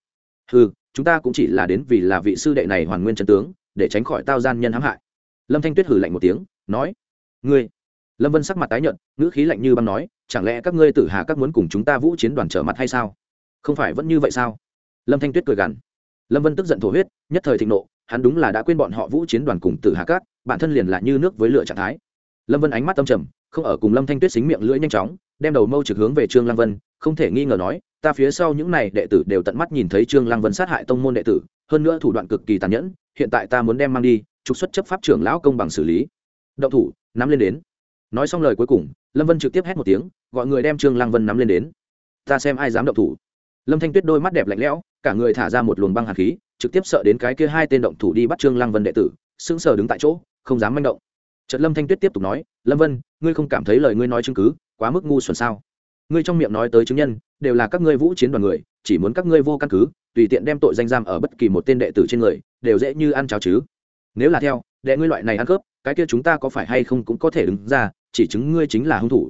Speaker 1: Ừ chúng ta cũng chỉ là đến vì là vị sư đệ này hoàn nguyên chân tướng để tránh khỏi tao gian nhân hãm hại. Lâm thanh tuyết hử lạnh một tiếng, nói, ngươi. Lâm vân sắc mặt tái nhợt, ngữ khí lạnh như băng nói, chẳng lẽ các ngươi tử hà các muốn cùng chúng ta vũ chiến đoàn trở mặt hay sao? Không phải, vẫn như vậy sao? Lâm thanh tuyết cười gằn. Lâm vân tức giận thổ huyết, nhất thời thịnh nộ, hắn đúng là đã quên bọn họ vũ chiến đoàn cùng tử hà các, bản thân liền là như nước với lửa trạng thái. Lâm vân ánh mắt tâm trầm, không ở cùng lâm thanh tuyết xính miệng lưỡi nhanh chóng, đem đầu mâu trực hướng về trương lăng vân, không thể nghi ngờ nói, ta phía sau những này đệ tử đều tận mắt nhìn thấy trương lăng vân sát hại tông môn đệ tử, hơn nữa thủ đoạn cực kỳ tàn nhẫn hiện tại ta muốn đem mang đi trục xuất chấp pháp trưởng lão công bằng xử lý. Động thủ nắm lên đến. Nói xong lời cuối cùng lâm vân trực tiếp hét một tiếng gọi người đem trương lăng vân nắm lên đến. Ta xem ai dám động thủ. Lâm thanh tuyết đôi mắt đẹp lạnh lẽo cả người thả ra một luồng băng hạt khí trực tiếp sợ đến cái kia hai tên động thủ đi bắt trương lăng vân đệ tử sững sờ đứng tại chỗ không dám manh động. Trật Lâm Thanh Tuyết tiếp tục nói, "Lâm Vân, ngươi không cảm thấy lời ngươi nói chứng cứ quá mức ngu xuẩn sao? Ngươi trong miệng nói tới chứng nhân, đều là các ngươi vũ chiến đoàn người, chỉ muốn các ngươi vô căn cứ, tùy tiện đem tội danh giam ở bất kỳ một tên đệ tử trên người, đều dễ như ăn cháo chứ. Nếu là theo, đệ ngươi loại này ăn cướp, cái kia chúng ta có phải hay không cũng có thể đứng ra, chỉ chứng ngươi chính là hung thủ.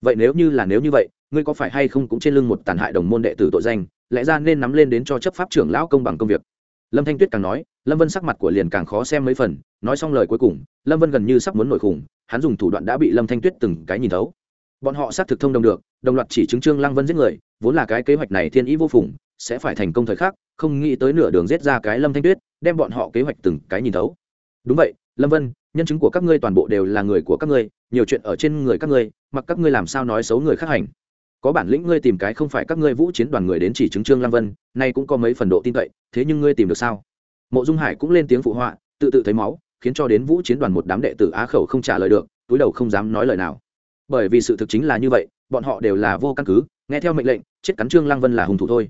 Speaker 1: Vậy nếu như là nếu như vậy, ngươi có phải hay không cũng trên lưng một tàn hại đồng môn đệ tử tội danh, lẽ ra nên nắm lên đến cho chấp pháp trưởng lão công bằng công việc." Lâm Thanh Tuyết càng nói, Lâm Vân sắc mặt của liền càng khó xem mấy phần, nói xong lời cuối cùng, Lâm Vân gần như sắp muốn nổi khủng, hắn dùng thủ đoạn đã bị Lâm Thanh Tuyết từng cái nhìn thấu. Bọn họ xác thực thông đồng được, đồng loạt chỉ chứng Trương Lăng Vân giết người, vốn là cái kế hoạch này thiên ý vô phùng, sẽ phải thành công thời khắc, không nghĩ tới nửa đường giết ra cái Lâm Thanh Tuyết, đem bọn họ kế hoạch từng cái nhìn thấu. Đúng vậy, Lâm Vân, nhân chứng của các ngươi toàn bộ đều là người của các ngươi, nhiều chuyện ở trên người các ngươi, mặc các ngươi làm sao nói xấu người khác hành. Có bản lĩnh ngươi tìm cái không phải các ngươi vũ chiến đoàn người đến chỉ chứng Trương Lăng Vân, nay cũng có mấy phần độ tin cậy, thế nhưng ngươi tìm được sao? Mộ Dung Hải cũng lên tiếng phụ họa, tự tự thấy máu, khiến cho đến vũ chiến đoàn một đám đệ tử á khẩu không trả lời được túi đầu không dám nói lời nào bởi vì sự thực chính là như vậy, bọn họ đều là vô căn cứ, nghe theo mệnh lệnh, chết cắn trương lăng vân là hung thủ thôi.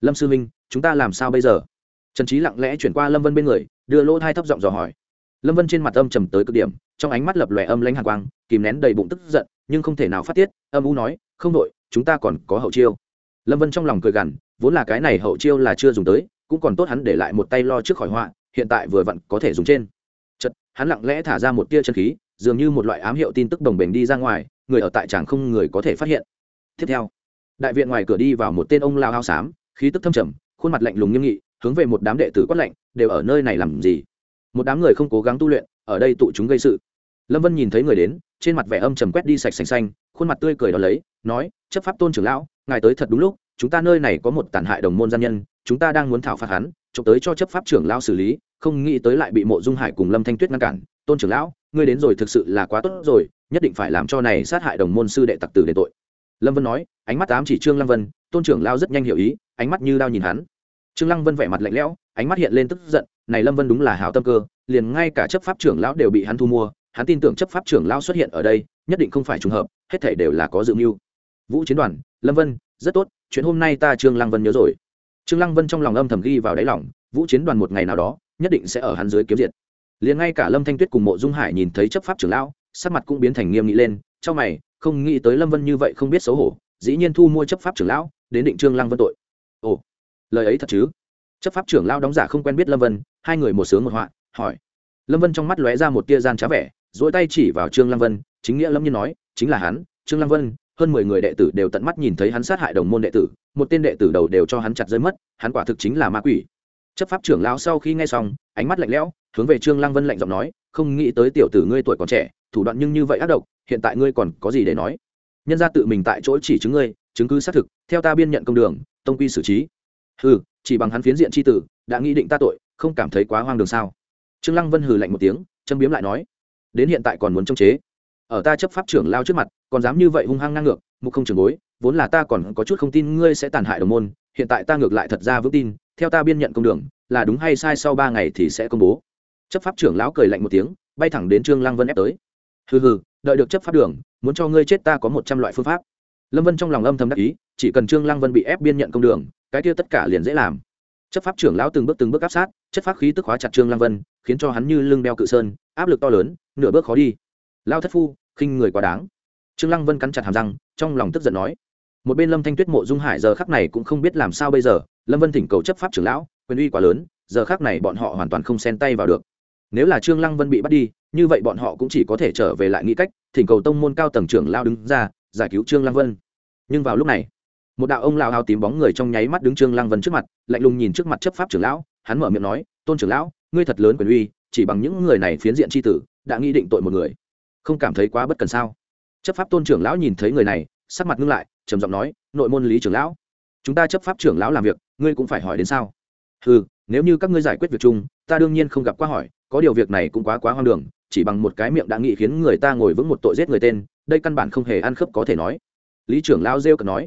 Speaker 1: Lâm sư minh, chúng ta làm sao bây giờ? Trần trí lặng lẽ chuyển qua lâm vân bên người, đưa lỗ thai thấp giọng dò hỏi. Lâm vân trên mặt âm trầm tới cực điểm, trong ánh mắt lập lòe âm lãnh hàn quang, kìm nén đầy bụng tức giận, nhưng không thể nào phát tiết, âm u nói, không đội, chúng ta còn có hậu chiêu. Lâm vân trong lòng cười gằn, vốn là cái này hậu chiêu là chưa dùng tới, cũng còn tốt hắn để lại một tay lo trước khỏi họa, hiện tại vừa vặn có thể dùng trên. Chật hắn lặng lẽ thả ra một tia chân khí, dường như một loại ám hiệu tin tức đồng bền đi ra ngoài người ở tại tràng không người có thể phát hiện. Tiếp theo, đại viện ngoài cửa đi vào một tên ông lao hao xám, khí tức thâm trầm, khuôn mặt lạnh lùng nghiêm nghị, hướng về một đám đệ tử quát lạnh, đều ở nơi này làm gì? Một đám người không cố gắng tu luyện, ở đây tụ chúng gây sự. Lâm vân nhìn thấy người đến, trên mặt vẻ âm trầm quét đi sạch sành xanh, khuôn mặt tươi cười đó lấy, nói, chấp pháp tôn trưởng lão, ngài tới thật đúng lúc, chúng ta nơi này có một tàn hại đồng môn gian nhân, chúng ta đang muốn thảo phạt hắn trộm tới cho chấp pháp trưởng lão xử lý, không nghĩ tới lại bị mộ dung hải cùng lâm thanh tuyết ngăn cản. Tôn trưởng lão, ngươi đến rồi thực sự là quá tốt rồi nhất định phải làm cho này sát hại đồng môn sư đệ tặc tử đền tội. Lâm vân nói, ánh mắt tám chỉ trương lăng vân, tôn trưởng lão rất nhanh hiểu ý, ánh mắt như đao nhìn hắn. Trương lăng vân vẻ mặt lạnh lẽo, ánh mắt hiện lên tức giận, này lâm vân đúng là hảo tâm cơ, liền ngay cả chấp pháp trưởng lão đều bị hắn thu mua, hắn tin tưởng chấp pháp trưởng lão xuất hiện ở đây, nhất định không phải trùng hợp, hết thể đều là có dự mưu. Vũ chiến đoàn, lâm vân, rất tốt, chuyện hôm nay ta trương lăng vân nhớ rồi. Trương lăng vân trong lòng âm thầm ghi vào đáy lòng, vũ chiến đoàn một ngày nào đó, nhất định sẽ ở hắn dưới kiếm diệt liền ngay cả lâm thanh tuyết cùng mộ dung hải nhìn thấy chấp pháp trưởng lão sắc mặt cũng biến thành nghiêm nghị lên trong mày, không nghĩ tới lâm vân như vậy không biết xấu hổ, dĩ nhiên thu mua chấp pháp trưởng lão, đến định trương lăng vân tội. Ồ, lời ấy thật chứ? Chấp pháp trưởng lão đóng giả không quen biết lâm vân, hai người một sướng một họa, hỏi. Lâm vân trong mắt lóe ra một tia gian trá vẻ dỗi tay chỉ vào trương lăng vân, chính nghĩa lâm nhiên nói, chính là hắn, trương lăng vân, hơn mười người đệ tử đều tận mắt nhìn thấy hắn sát hại đồng môn đệ tử, một tên đệ tử đầu đều cho hắn chặt rơi mất, hắn quả thực chính là ma quỷ. Chấp pháp trưởng lão sau khi nghe xong, ánh mắt lạnh lẽo, hướng về trương lăng vân lạnh giọng nói, không nghĩ tới tiểu tử ngươi tuổi còn trẻ thủ đoạn nhưng như vậy ác độc, hiện tại ngươi còn có gì để nói? Nhân ra tự mình tại chỗ chỉ chứng ngươi, chứng cứ xác thực, theo ta biên nhận công đường, tông quy xử trí. Hừ, chỉ bằng hắn phiến diện tri tử, đã nghĩ định ta tội, không cảm thấy quá hoang đường sao? Trương lăng vân hừ lạnh một tiếng, châm biếm lại nói, đến hiện tại còn muốn chống chế. Ở ta chấp pháp trưởng lao trước mặt, còn dám như vậy hung hăng ngang ngược, mục không trường bối, vốn là ta còn có chút không tin ngươi sẽ tàn hại đồng môn, hiện tại ta ngược lại thật ra vững tin, theo ta biên nhận công đường, là đúng hay sai sau ba ngày thì sẽ công bố. Chấp pháp trưởng lão cười lạnh một tiếng, bay thẳng đến trương lăng vân ép tới hừ hừ, đợi được chấp pháp đường, muốn cho ngươi chết ta có một trăm loại phương pháp. Lâm vân trong lòng âm thầm đắc ý, chỉ cần trương lăng vân bị ép biên nhận công đường, cái kia tất cả liền dễ làm. Chấp pháp trưởng lão từng bước từng bước áp sát, chất pháp khí tức hóa chặt trương lăng vân, khiến cho hắn như lưng đeo cự sơn, áp lực to lớn, nửa bước khó đi. Lao thất phu, khinh người quá đáng. Trương lăng vân cắn chặt hàm răng, trong lòng tức giận nói. Một bên lâm thanh tuyết mộ dung hải giờ khắc này cũng không biết làm sao bây giờ, lâm vân thỉnh cầu chấp pháp trưởng lão, quyền uy quá lớn, giờ khắc này bọn họ hoàn toàn không xen tay vào được nếu là trương lăng vân bị bắt đi, như vậy bọn họ cũng chỉ có thể trở về lại nghĩ cách, thỉnh cầu tông môn cao tầng trưởng lao đứng ra, giải cứu trương lăng vân. Nhưng vào lúc này, một đạo ông lao hao tím bóng người trong nháy mắt đứng trương lăng vân trước mặt, lạnh lùng nhìn trước mặt chấp pháp trưởng lão, hắn mở miệng nói, tôn trưởng lão, ngươi thật lớn quyền uy, chỉ bằng những người này phiến diện tri tử, đã nghĩ định tội một người. Không cảm thấy quá bất cần sao? Chấp pháp tôn trưởng lão nhìn thấy người này, sắc mặt ngưng lại, trầm giọng nói, nội môn lý trưởng lão, chúng ta chấp pháp trưởng lão làm việc, ngươi cũng phải hỏi đến sao? Ừ nếu như các ngươi giải quyết việc chung, ta đương nhiên không gặp qua hỏi có điều việc này cũng quá quá hoang đường, chỉ bằng một cái miệng đã nghĩ khiến người ta ngồi vững một tội giết người tên, đây căn bản không hề ăn khớp có thể nói. Lý trưởng lão rêu cần nói.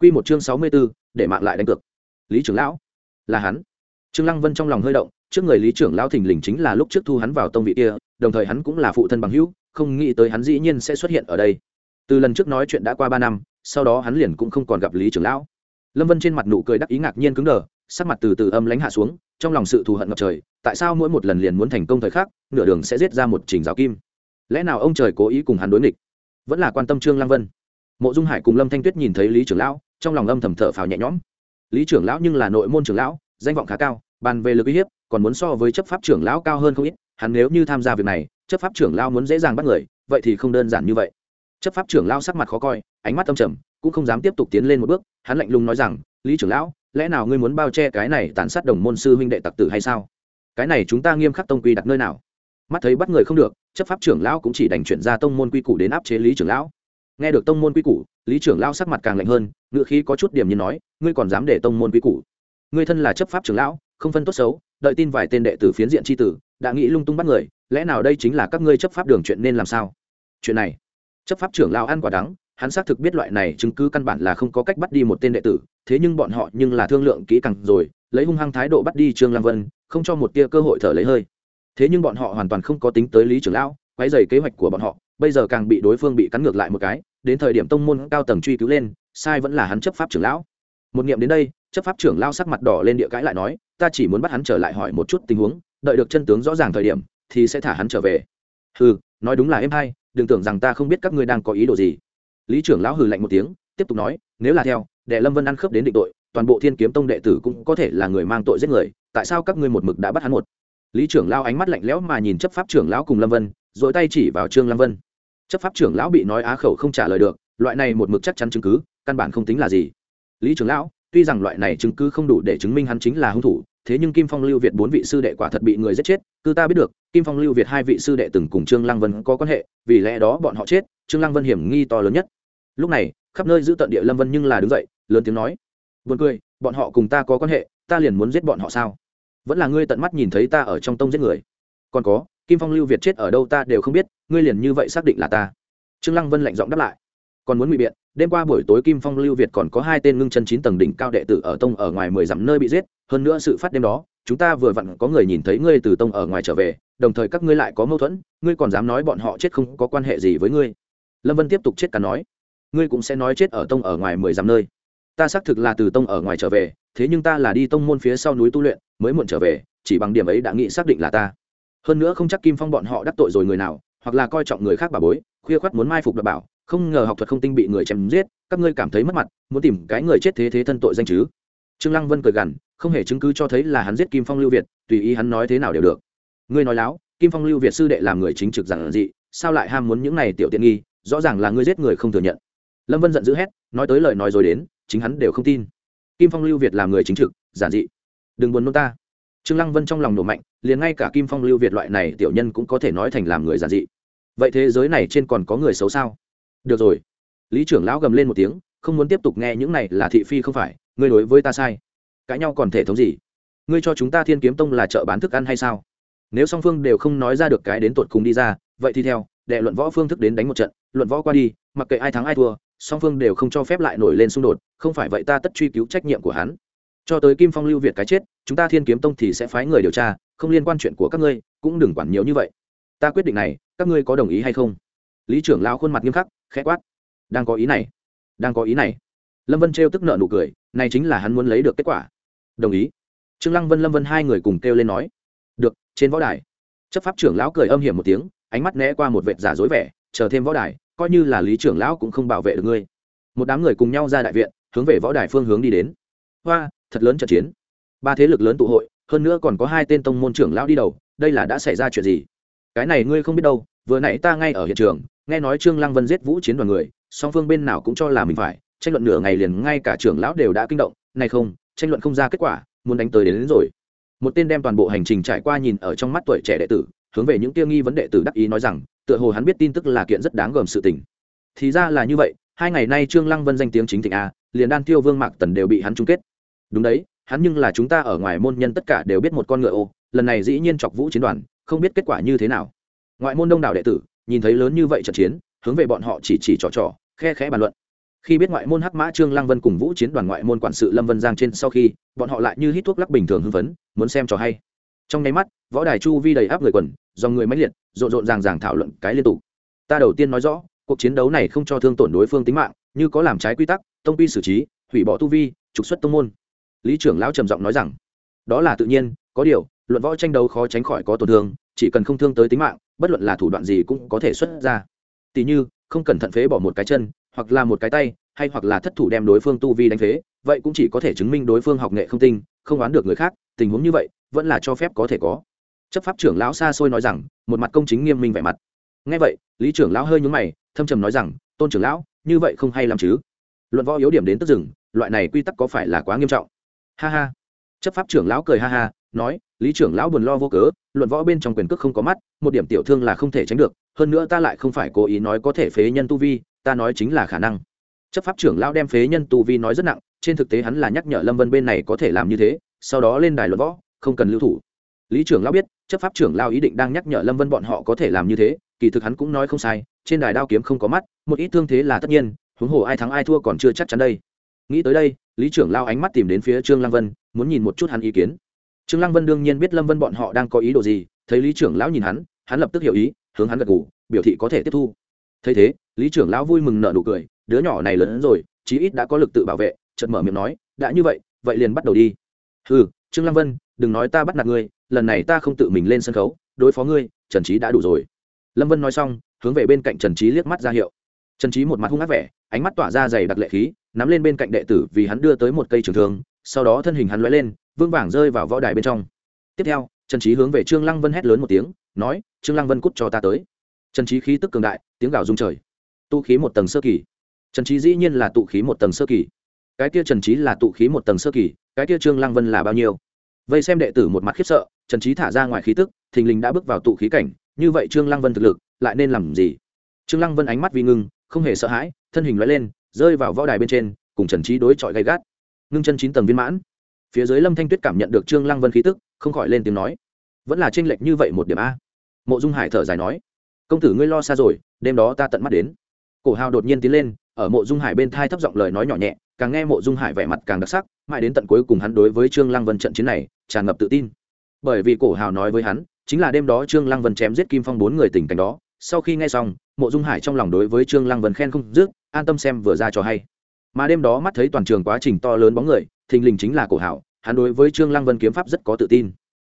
Speaker 1: Q một chương sáu mươi b ố để mạng lại đánh cược. Lý trưởng lão, là hắn. Trương lăng vân trong lòng hơi động, trước người lý trưởng lão thình lình chính là lúc trước thu hắn vào tông vị kia, đồng thời hắn cũng là phụ thân bằng hữu, không nghĩ tới hắn dĩ nhiên sẽ xuất hiện ở đây. Từ lần trước nói chuyện đã qua ba năm, sau đó hắn liền cũng không còn gặp lý trưởng lão. Lâm vân trên mặt nụ cười đắc ý ngạc nhiên cứng đờ sắc mặt từ từ âm lánh hạ xuống, trong lòng sự thù hận ngập trời, tại sao mỗi một lần liền muốn thành công thời khắc, nửa đường sẽ giết ra một trình giáo kim? Lẽ nào ông trời cố ý cùng hắn đối nghịch? Vẫn là quan tâm trương lăng vân. Mộ dung hải cùng lâm thanh tuyết nhìn thấy lý trưởng lão, trong lòng âm thầm thở phào nhẹ nhõm. Lý trưởng lão nhưng là nội môn trưởng lão, danh vọng khá cao, bàn về lực uy hiếp, còn muốn so với chấp pháp trưởng lão cao hơn không ít, hắn nếu như tham gia việc này, chấp pháp trưởng lão muốn dễ dàng bắt người, vậy thì không đơn giản như vậy. Chấp pháp trưởng lão sắc mặt khó coi, ánh mắt âm trầm, cũng không dám tiếp tục tiến lên một bước, hắn lạnh lùng nói rằng, lý trưởng lão lẽ nào ngươi muốn bao che cái này tàn sát đồng môn sư huynh đệ tặc tử hay sao? Cái này chúng ta nghiêm khắc tông quy đặt nơi nào? Mắt thấy bắt người không được, chấp pháp trưởng lão cũng chỉ đành chuyển ra tông môn quy củ đến áp chế lý trưởng lão. Nghe được tông môn quy củ, lý trưởng lão sắc mặt càng lạnh hơn ngựa khí có chút điểm như nói, ngươi còn dám để tông môn quy củ? Ngươi thân là chấp pháp trưởng lão, không phân tốt xấu, đợi tin vài tên đệ tử phiến diện tri tử, đã nghĩ lung tung bắt người, lẽ nào đây chính là các ngươi chấp pháp đường chuyện nên làm sao? Chuyện này, chấp pháp trưởng lão ăn quả đắng hắn xác thực biết loại này chứng cứ căn bản là không có cách bắt đi một tên đệ tử, thế nhưng bọn họ nhưng là thương lượng kỹ càng rồi, lấy hung hăng thái độ bắt đi trương lăng vân, không cho một tia cơ hội thở lấy hơi. Thế nhưng bọn họ hoàn toàn không có tính tới lý trưởng lão, quấy dày kế hoạch của bọn họ, bây giờ càng bị đối phương bị cắn ngược lại một cái, đến thời điểm tông môn cao tầng truy cứu lên, sai vẫn là hắn chấp pháp trưởng lão. Một nghiệm đến đây, chấp pháp trưởng lão sắc mặt đỏ lên địa cãi lại nói, ta chỉ muốn bắt hắn trở lại hỏi một chút tình huống, đợi được chân tướng rõ ràng thời điểm, thì sẽ thả hắn trở về. Hừ, nói đúng là em hay, đừng tưởng rằng ta không biết các ngươi đang có ý đồ gì lý trưởng lão hừ lạnh một tiếng, tiếp tục nói, nếu là theo đệ lâm vân ăn khớp đến định tội, toàn bộ thiên kiếm tông đệ tử cũng có thể là người mang tội giết người, tại sao các ngươi một mực đã bắt hắn một? Lý trưởng lão ánh mắt lạnh lẽo mà nhìn chấp pháp trưởng lão cùng lâm vân, rồi tay chỉ vào trương lâm vân. Chấp pháp trưởng lão bị nói á khẩu không trả lời được, loại này một mực chắc chắn chứng cứ, căn bản không tính là gì. Lý trưởng lão, tuy rằng loại này chứng cứ không đủ để chứng minh hắn chính là hung thủ, thế nhưng kim phong lưu việt bốn vị sư đệ quả thật bị người giết chết, cứ ta biết được, kim phong lưu việt hai vị sư đệ từng cùng trương lăng vân có quan hệ, vì lẽ đó bọn họ chết trương lăng vân hiểm nghi to lớn nhất. Lúc này, khắp nơi giữ tận địa lâm vân nhưng là đứng dậy, lớn tiếng nói, buồn cười, bọn họ cùng ta có quan hệ, ta liền muốn giết bọn họ sao? Vẫn là ngươi tận mắt nhìn thấy ta ở trong tông giết người. Còn có, kim phong lưu việt chết ở đâu ta đều không biết, ngươi liền như vậy xác định là ta. Trương lăng vân lạnh giọng đáp lại, còn muốn ngụy biện, đêm qua buổi tối kim phong lưu việt còn có hai tên ngưng chân chín tầng đỉnh cao đệ tử ở tông ở ngoài mười dặm nơi bị giết, hơn nữa sự phát đêm đó, chúng ta vừa vặn có người nhìn thấy ngươi từ tông ở ngoài trở về, đồng thời các ngươi lại có mâu thuẫn, ngươi còn dám nói bọn họ chết không có quan hệ gì với ngươi lâm vân tiếp tục chết cả nói. Ngươi cũng sẽ nói chết ở tông ở ngoài mười dặm nơi. Ta xác thực là từ tông ở ngoài trở về, thế nhưng ta là đi tông môn phía sau núi tu luyện, mới muộn trở về, chỉ bằng điểm ấy đã nghĩ xác định là ta. Hơn nữa không chắc kim phong bọn họ đắc tội rồi người nào, hoặc là coi trọng người khác bà bối, khuya khoắt muốn mai phục đảm bảo, không ngờ học thuật không tinh bị người chém giết, các ngươi cảm thấy mất mặt, muốn tìm cái người chết thế thế thân tội danh chứ. Trương lăng vân cười gằn, không hề chứng cứ cho thấy là hắn giết kim phong lưu việt, tùy ý hắn nói thế nào đều được. Ngươi nói láo, kim phong lưu việt sư đệ làm người chính trực giản dị, sao lại ham muốn những này tiểu tiện nghi rõ ràng là ngươi giết người không thừa nhận. Lâm vân giận dữ hét, nói tới lời nói rồi đến, chính hắn đều không tin. Kim phong lưu việt là người chính trực, giản dị. Đừng buồn nôn ta. Trương lăng vân trong lòng nổ mạnh, liền ngay cả kim phong lưu việt loại này tiểu nhân cũng có thể nói thành làm người giản dị. Vậy thế giới này trên còn có người xấu sao? Được rồi. Lý trưởng lão gầm lên một tiếng, không muốn tiếp tục nghe những này là thị phi không phải, ngươi đối với ta sai. Cãi nhau còn thể thống gì? Ngươi cho chúng ta thiên kiếm tông là chợ bán thức ăn hay sao? Nếu song phương đều không nói ra được cái đến tột cùng đi ra, vậy thì theo đệ luận võ phương thức đến đánh một trận, luận võ qua đi, mặc kệ ai thắng ai thua, song phương đều không cho phép lại nổi lên xung đột, không phải vậy ta tất truy cứu trách nhiệm của hắn. Cho tới kim phong, lưu việt cái chết, chúng ta thiên kiếm tông thì sẽ phái người điều tra, không liên quan chuyện của các ngươi, cũng đừng quản nhiều như vậy. Ta quyết định này, các ngươi có đồng ý hay không? Lý trưởng lao khuôn mặt nghiêm khắc, khẽ quát. Đang có ý này, đang có ý này. Lâm vân trêu tức nợ nụ cười, này chính là hắn muốn lấy được kết quả. Đồng ý. Trương lăng vân, lâm vân hai người cùng kêu lên nói. Được, trên võ đài. Chấp pháp trưởng lão cười âm hiểm một tiếng ánh mắt né qua một vệt giả dối vẻ chờ thêm võ đài coi như là lý trưởng lão cũng không bảo vệ được ngươi. Một đám người cùng nhau ra đại viện hướng về võ đài phương hướng đi đến. Hoa thật lớn trận chiến. Ba thế lực lớn tụ hội hơn nữa còn có hai tên tông môn trưởng lão đi đầu đây là đã xảy ra chuyện gì? Cái này ngươi không biết đâu vừa nãy ta ngay ở hiện trường nghe nói trương lăng vân giết vũ chiến đoàn người song phương bên nào cũng cho là mình phải tranh luận nửa ngày liền ngay cả trưởng lão đều đã kinh động này không tranh luận không ra kết quả muốn đánh tới đến, đến rồi. Một tên đem toàn bộ hành trình trải qua nhìn ở trong mắt tuổi trẻ đệ tử hướng về những tiêu nghi vấn đệ tử đắc ý nói rằng, tựa hồ hắn biết tin tức là kiện rất đáng gờm sự tình. Thì ra là như vậy, hai ngày nay trương lăng vân danh tiếng chính thịnh a, liền đan tiêu vương mạc tần đều bị hắn chung kết. Đúng đấy, hắn nhưng là chúng ta ở ngoài môn nhân tất cả đều biết một con ngựa ô, lần này dĩ nhiên chọc vũ chiến đoàn, không biết kết quả như thế nào. Ngoại môn đông đảo đệ tử, nhìn thấy lớn như vậy trận chiến, hướng về bọn họ chỉ chỉ trò trò, khe khẽ bàn luận. Khi biết ngoại môn hắc mã trương lăng vân cùng vũ chiến đoàn ngoại môn quản sự lâm vân giang trên sau khi, bọn họ lại như hít thuốc lắc bình thường hưng phấn, muốn xem trò hay trong nháy mắt, võ đài chu vi đầy áp người quần do người máy liệt, rộn rộn ràng ràng thảo luận cái liên tục. Ta đầu tiên nói rõ, cuộc chiến đấu này không cho thương tổn đối phương tính mạng, như có làm trái quy tắc, tông quy xử trí, hủy bỏ tu vi, trục xuất tông môn. Lý trưởng lão trầm giọng nói rằng, đó là tự nhiên, có điều, luận võ tranh đấu khó tránh khỏi có tổn thương, chỉ cần không thương tới tính mạng, bất luận là thủ đoạn gì cũng có thể xuất ra. Tỉ như, không cẩn thận phế bỏ một cái chân, hoặc là một cái tay, hay hoặc là thất thủ đem đối phương tu vi đánh phế, vậy cũng chỉ có thể chứng minh đối phương học nghệ không tinh, không oán được người khác, tình huống như vậy vẫn là cho phép có thể có. Chấp pháp trưởng lão xa xôi nói rằng, một mặt công chính nghiêm minh vẻ mặt. Ngay vậy, lý trưởng lão hơi nhúng mày, thâm trầm nói rằng, tôn trưởng lão, như vậy không hay làm chứ. Luận võ yếu điểm đến tức rừng loại này quy tắc có phải là quá nghiêm trọng? Ha ha. Chấp pháp trưởng lão cười ha ha, nói, lý trưởng lão buồn lo vô cớ, luận võ bên trong quyền cước không có mắt, một điểm tiểu thương là không thể tránh được, hơn nữa ta lại không phải cố ý nói có thể phế nhân tu vi, ta nói chính là khả năng. Chấp pháp trưởng lão đem phế nhân tu vi nói rất nặng, trên thực tế hắn là nhắc nhở lâm vân bên này có thể làm như thế, sau đó lên đài luận võ không cần lưu thủ. Lý trưởng lão biết, chấp pháp trưởng lao ý định đang nhắc nhở lâm vân bọn họ có thể làm như thế, kỳ thực hắn cũng nói không sai, trên đài đao kiếm không có mắt, một ít thương thế là tất nhiên, huống hồ ai thắng ai thua còn chưa chắc chắn đây. Nghĩ tới đây, lý trưởng lao ánh mắt tìm đến phía trương lăng vân, muốn nhìn một chút hắn ý kiến. Trương lăng vân đương nhiên biết lâm vân bọn họ đang có ý đồ gì, thấy lý trưởng lão nhìn hắn hắn lập tức hiểu ý, hướng hắn gật ngủ biểu thị có thể tiếp thu. Thấy thế, lý trưởng lão vui mừng nợ nụ cười, đứa nhỏ này lớn hơn rồi, chí ít đã có lực tự bảo vệ, chợt mở miệng nói, đã như vậy vậy liền bắt đầu đi. Ừ trương lăng vân đừng nói ta bắt nạt ngươi, lần này ta không tự mình lên sân khấu, đối phó ngươi, trần trí đã đủ rồi. Lâm vân nói xong, hướng về bên cạnh trần trí liếc mắt ra hiệu. Trần trí một mặt hung ác vẻ, ánh mắt tỏa ra dày đặc lệ khí, nắm lên bên cạnh đệ tử vì hắn đưa tới một cây trường thương, sau đó thân hình hắn lóe lên, vương vàng rơi vào võ đài bên trong. Tiếp theo, trần trí hướng về trương lăng vân hét lớn một tiếng, nói, trương lăng vân cút cho ta tới. Trần trí khí tức cường đại, tiếng gào rung trời. Tụ khí một tầng sơ kỳ. Trần trí dĩ nhiên là tụ khí một tầng sơ kỳ. Cái kia trần trí là tụ khí một tầng sơ kỳ, cái kia trương lăng vân là bao nhiêu? Vây xem đệ tử một mặt khiếp sợ, trần trí thả ra ngoài khí tức, thình lình đã bước vào tụ khí cảnh, như vậy trương lăng vân thực lực, lại nên làm gì? Trương lăng vân ánh mắt vi ngưng, không hề sợ hãi, thân hình lóe lên, rơi vào võ đài bên trên, cùng trần trí đối chọi gay gắt. Ngưng chân chín tầng viên mãn. Phía dưới lâm thanh tuyết cảm nhận được trương lăng vân khí tức, không khỏi lên tiếng nói, vẫn là tranh lệch như vậy một điểm a. Mộ dung hải thở dài nói, công tử ngươi lo xa rồi, đêm đó ta tận mắt đến. Cổ hào đột nhiên tiến lên, ở mộ dung hải bên thai thấp giọng lời nói nhỏ nhẹ, càng nghe mộ dung hải vẻ mặt càng đặc sắc, mãi đến tận cuối cùng hắn đối với trương lăng vân trận chiến này tràn ngập tự tin. Bởi vì cổ hào nói với hắn, chính là đêm đó trương lăng vân chém giết kim phong bốn người tình cảnh đó, sau khi nghe xong, mộ dung hải trong lòng đối với trương lăng vân khen không dứt, an tâm xem vừa ra cho hay. Mà đêm đó mắt thấy toàn trường quá trình to lớn bóng người, thình lình chính là cổ hảo hắn đối với trương lăng vân kiếm pháp rất có tự tin.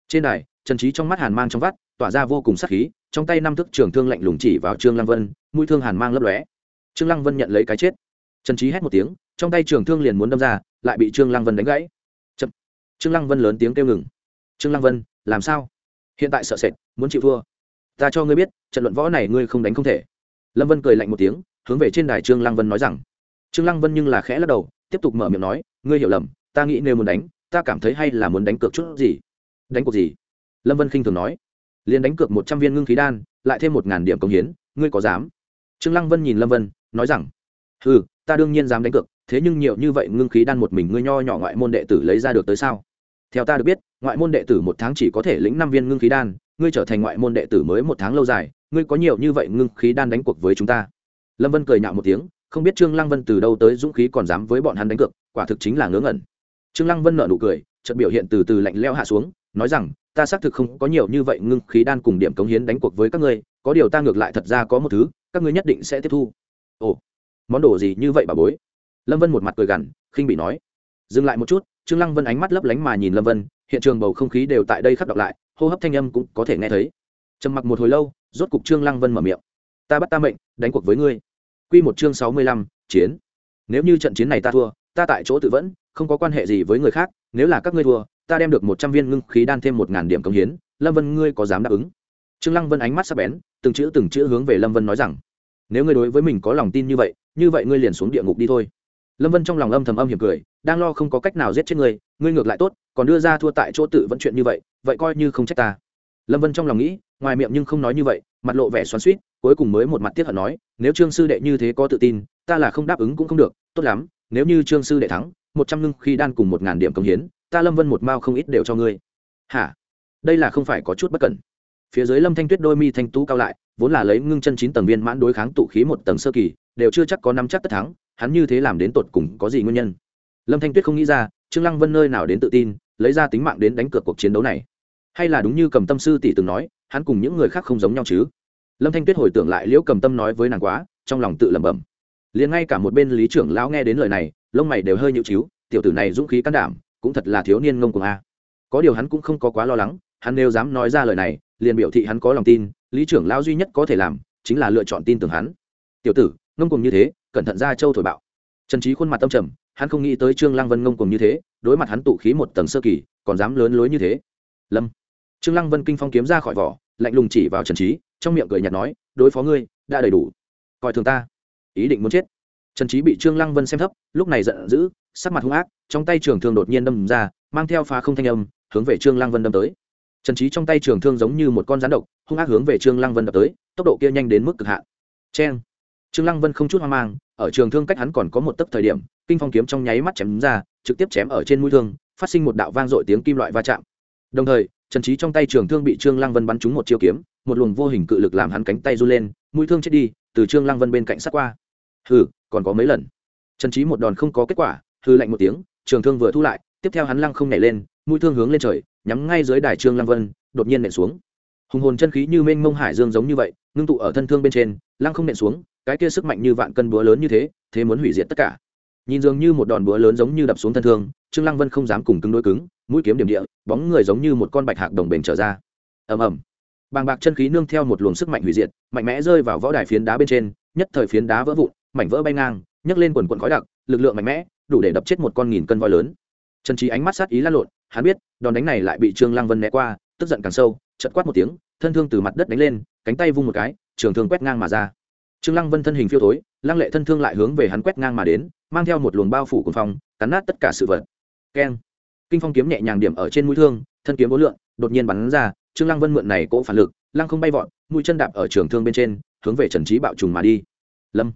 Speaker 1: Trên đài, trần trí trong mắt hàn mang trong vắt, tỏa ra vô cùng sắc khí, trong tay năm thức trường thương lạnh lùng chỉ vào trương lăng vân, mũi thương hàn mang lấp lóe. Trương lăng vân nhận lấy cái chết. Trần trí hét một tiếng, trong tay trường thương liền muốn đâm ra, lại bị trương lăng vân đánh gãy trương lăng vân lớn tiếng kêu ngừng. Trương lăng vân, làm sao? Hiện tại sợ sệt, muốn chịu thua. Ta cho ngươi biết, trận luận võ này ngươi không đánh không thể. Lâm vân cười lạnh một tiếng, hướng về trên đài trương lăng vân nói rằng. Trương lăng vân nhưng là khẽ lắc đầu, tiếp tục mở miệng nói, ngươi hiểu lầm, ta nghĩ nếu muốn đánh, ta cảm thấy hay là muốn đánh cược chút gì. Đánh cuộc gì? Lâm vân khinh thường nói. Liền đánh cược một trăm viên ngưng khí đan, lại thêm một ngàn điểm công hiến, ngươi có dám? Trương lăng vân nhìn lâm vân, nói rằng. Ừ ta đương nhiên dám đánh cược, thế nhưng nhiều như vậy ngưng khí đan một mình ngươi nho nhỏ ngoại môn đệ tử lấy ra được tới sao? Theo ta được biết, ngoại môn đệ tử một tháng chỉ có thể lĩnh năm viên ngưng khí đan, ngươi trở thành ngoại môn đệ tử mới một tháng lâu dài, ngươi có nhiều như vậy ngưng khí đan đánh cuộc với chúng ta? Lâm vân cười nhạo một tiếng, không biết trương lăng vân từ đâu tới dũng khí còn dám với bọn hắn đánh cược, quả thực chính là ngớ ngẩn. Trương lăng vân nợ nụ cười trận biểu hiện từ từ lạnh leo hạ xuống, nói rằng, ta xác thực không có nhiều như vậy ngưng khí đan cùng điểm cống hiến đánh cuộc với các ngươi, có điều ta ngược lại thật ra có một thứ, các ngươi nhất định sẽ tiếp thu. Ồ, món đồ gì như vậy bà bối? Lâm vân một mặt cười gằn, khinh bị nói dừng lại một chút, trương lăng vân ánh mắt lấp lánh mà nhìn lâm vân, hiện trường bầu không khí đều tại đây khắc đọc lại, hô hấp thanh âm cũng có thể nghe thấy. Trầm mặc một hồi lâu, rốt cục trương lăng vân mở miệng. Ta bắt ta mệnh, đánh cuộc với ngươi. Quy một chương sáu mươi lăm, chiến. Nếu như trận chiến này ta thua, ta tại chỗ tự vẫn, không có quan hệ gì với người khác, nếu là các ngươi thua, ta đem được một trăm viên ngưng khí đan thêm một ngàn điểm công hiến, lâm vân ngươi có dám đáp ứng? Trương lăng vân ánh mắt sắc bén, từng chữ từng chữ hướng về lâm vân nói rằng, nếu ngươi đối với mình có lòng tin như vậy như vậy ngươi liền xuống địa ngục đi thôi lâm vân trong lòng âm thầm âm hiểm cười, đang lo không có cách nào giết chết ngươi ngươi ngược lại tốt, còn đưa ra thua tại chỗ tự vẫn chuyện như vậy vậy coi như không trách ta. Lâm vân trong lòng nghĩ, ngoài miệng nhưng không nói như vậy, mặt lộ vẻ xoắn suýt cuối cùng mới một mặt tiếc hận nói, nếu trương sư đệ như thế có tự tin, ta là không đáp ứng cũng không được, tốt lắm, nếu như trương sư đệ thắng, một trăm ngưng khi đan cùng một ngàn điểm công hiến, ta lâm vân một mao không ít đều cho ngươi. Hả? Đây là không phải có chút bất cẩn. Phía dưới lâm thanh tuyết đôi mi thanh tú cao lại, vốn là lấy ngưng chân chín tầng viên mãn đối kháng tụ khí một tầng sơ kỳ, đều chưa chắc có năm chắc tất thắng hắn như thế làm đến tột cùng có gì nguyên nhân? Lâm thanh tuyết không nghĩ ra, trương lăng vân nơi nào đến tự tin, lấy ra tính mạng đến đánh cược cuộc chiến đấu này. Hay là đúng như cầm tâm sư tỷ từng nói, hắn cùng những người khác không giống nhau chứ? Lâm thanh tuyết hồi tưởng lại liễu cầm tâm nói với nàng quá, trong lòng tự lẩm bẩm. Liền ngay cả một bên lý trưởng lão nghe đến lời này, lông mày đều hơi nhịu chíu, tiểu tử này dũng khí can đảm, cũng thật là thiếu niên ngông cuồng a. Có điều hắn cũng không có quá lo lắng, hắn nếu dám nói ra lời này, liền biểu thị hắn có lòng tin, lý trưởng lão duy nhất có thể làm, chính là lựa chọn tin tưởng hắn. Tiểu tử, ngông cuồng như thế cẩn thận ra châu thổi bạo. Trần trí khuôn mặt tâm trầm, hắn không nghĩ tới trương lăng vân ngông cuồng như thế, đối mặt hắn tụ khí một tầng sơ kỳ, còn dám lớn lối như thế. Lâm. Trương lăng vân kinh phong kiếm ra khỏi vỏ, lạnh lùng chỉ vào trần trí trong miệng cười nhạt nói, đối phó ngươi, đã đầy đủ. Coi thường ta. Ý định muốn chết. Trần trí bị trương lăng vân xem thấp, lúc này giận dữ, sắc mặt hung ác, trong tay trường thương đột nhiên đâm ra, mang theo phá không thanh âm, hướng về trương lăng vân đâm tới. Trần trí trong tay trường thương giống như một con rắn độc, hung ác hướng về trương lăng vân đập tới, tốc độ kia nhanh đến mức cực hạn. Cheng trương lăng vân không chút hoang mang, ở trường thương cách hắn còn có một tấc thời điểm, kinh phong kiếm trong nháy mắt chém ra, trực tiếp chém ở trên mũi thương, phát sinh một đạo vang dội tiếng kim loại va chạm. Đồng thời, trần trí trong tay trường thương bị trương lăng vân bắn trúng một chiêu kiếm, một luồng vô hình cự lực làm hắn cánh tay run lên, mũi thương chết đi, từ trương lăng vân bên cạnh sát qua. Hừ, còn có mấy lần. Trần trí một đòn không có kết quả hư lạnh một tiếng, trường thương vừa thu lại, tiếp theo hắn lăng không nhảy lên, mũi thương hướng lên trời, nhắm ngay dưới đài trương lăng vân, đột nhiên nện xuống. Hùng hồn chân khí như mênh mông hải dương giống như vậy, ngưng tụ ở thân thương bên trên, lăng không nện xuống cái kia sức mạnh như vạn cân búa lớn như thế thế muốn hủy diệt tất cả. Nhìn dường như một đòn búa lớn giống như đập xuống thân thương, trương lăng vân không dám cùng cứng đối cứng, mũi kiếm điểm địa, bóng người giống như một con bạch hạc đồng bền trở ra. Ầm ầm. Bàng bạc chân khí nương theo một luồng sức mạnh hủy diệt, mạnh mẽ rơi vào võ đài phiến đá bên trên, nhất thời phiến đá vỡ vụn, mảnh vỡ bay ngang, nhấc lên quần quần khói đặc, lực lượng mạnh mẽ, đủ để đập chết một con nghìn cân voi lớn. Trần trí ánh mắt sát ý lan lộn, hắn biết, đòn đánh này lại bị trương lăng vân né qua, tức giận càng sâu, chợt quát một tiếng, thân thương từ mặt đất đánh lên, cánh tay vung một cái, trường thương quét ngang mà ra trương lăng vân thân hình phiêu thối, lăng lệ thân thương lại hướng về hắn quét ngang mà đến, mang theo một luồng bao phủ cuồng phong, cắn nát tất cả sự vật. Keng. Kinh phong kiếm nhẹ nhàng điểm ở trên mũi thương, thân kiếm bốn lượng đột nhiên bắn ra, trương lăng vân mượn này cỗ phản lực, lăng không bay vọt, mũi chân đạp ở trường thương bên trên, hướng về trần trí bạo trùng mà đi. Lâm.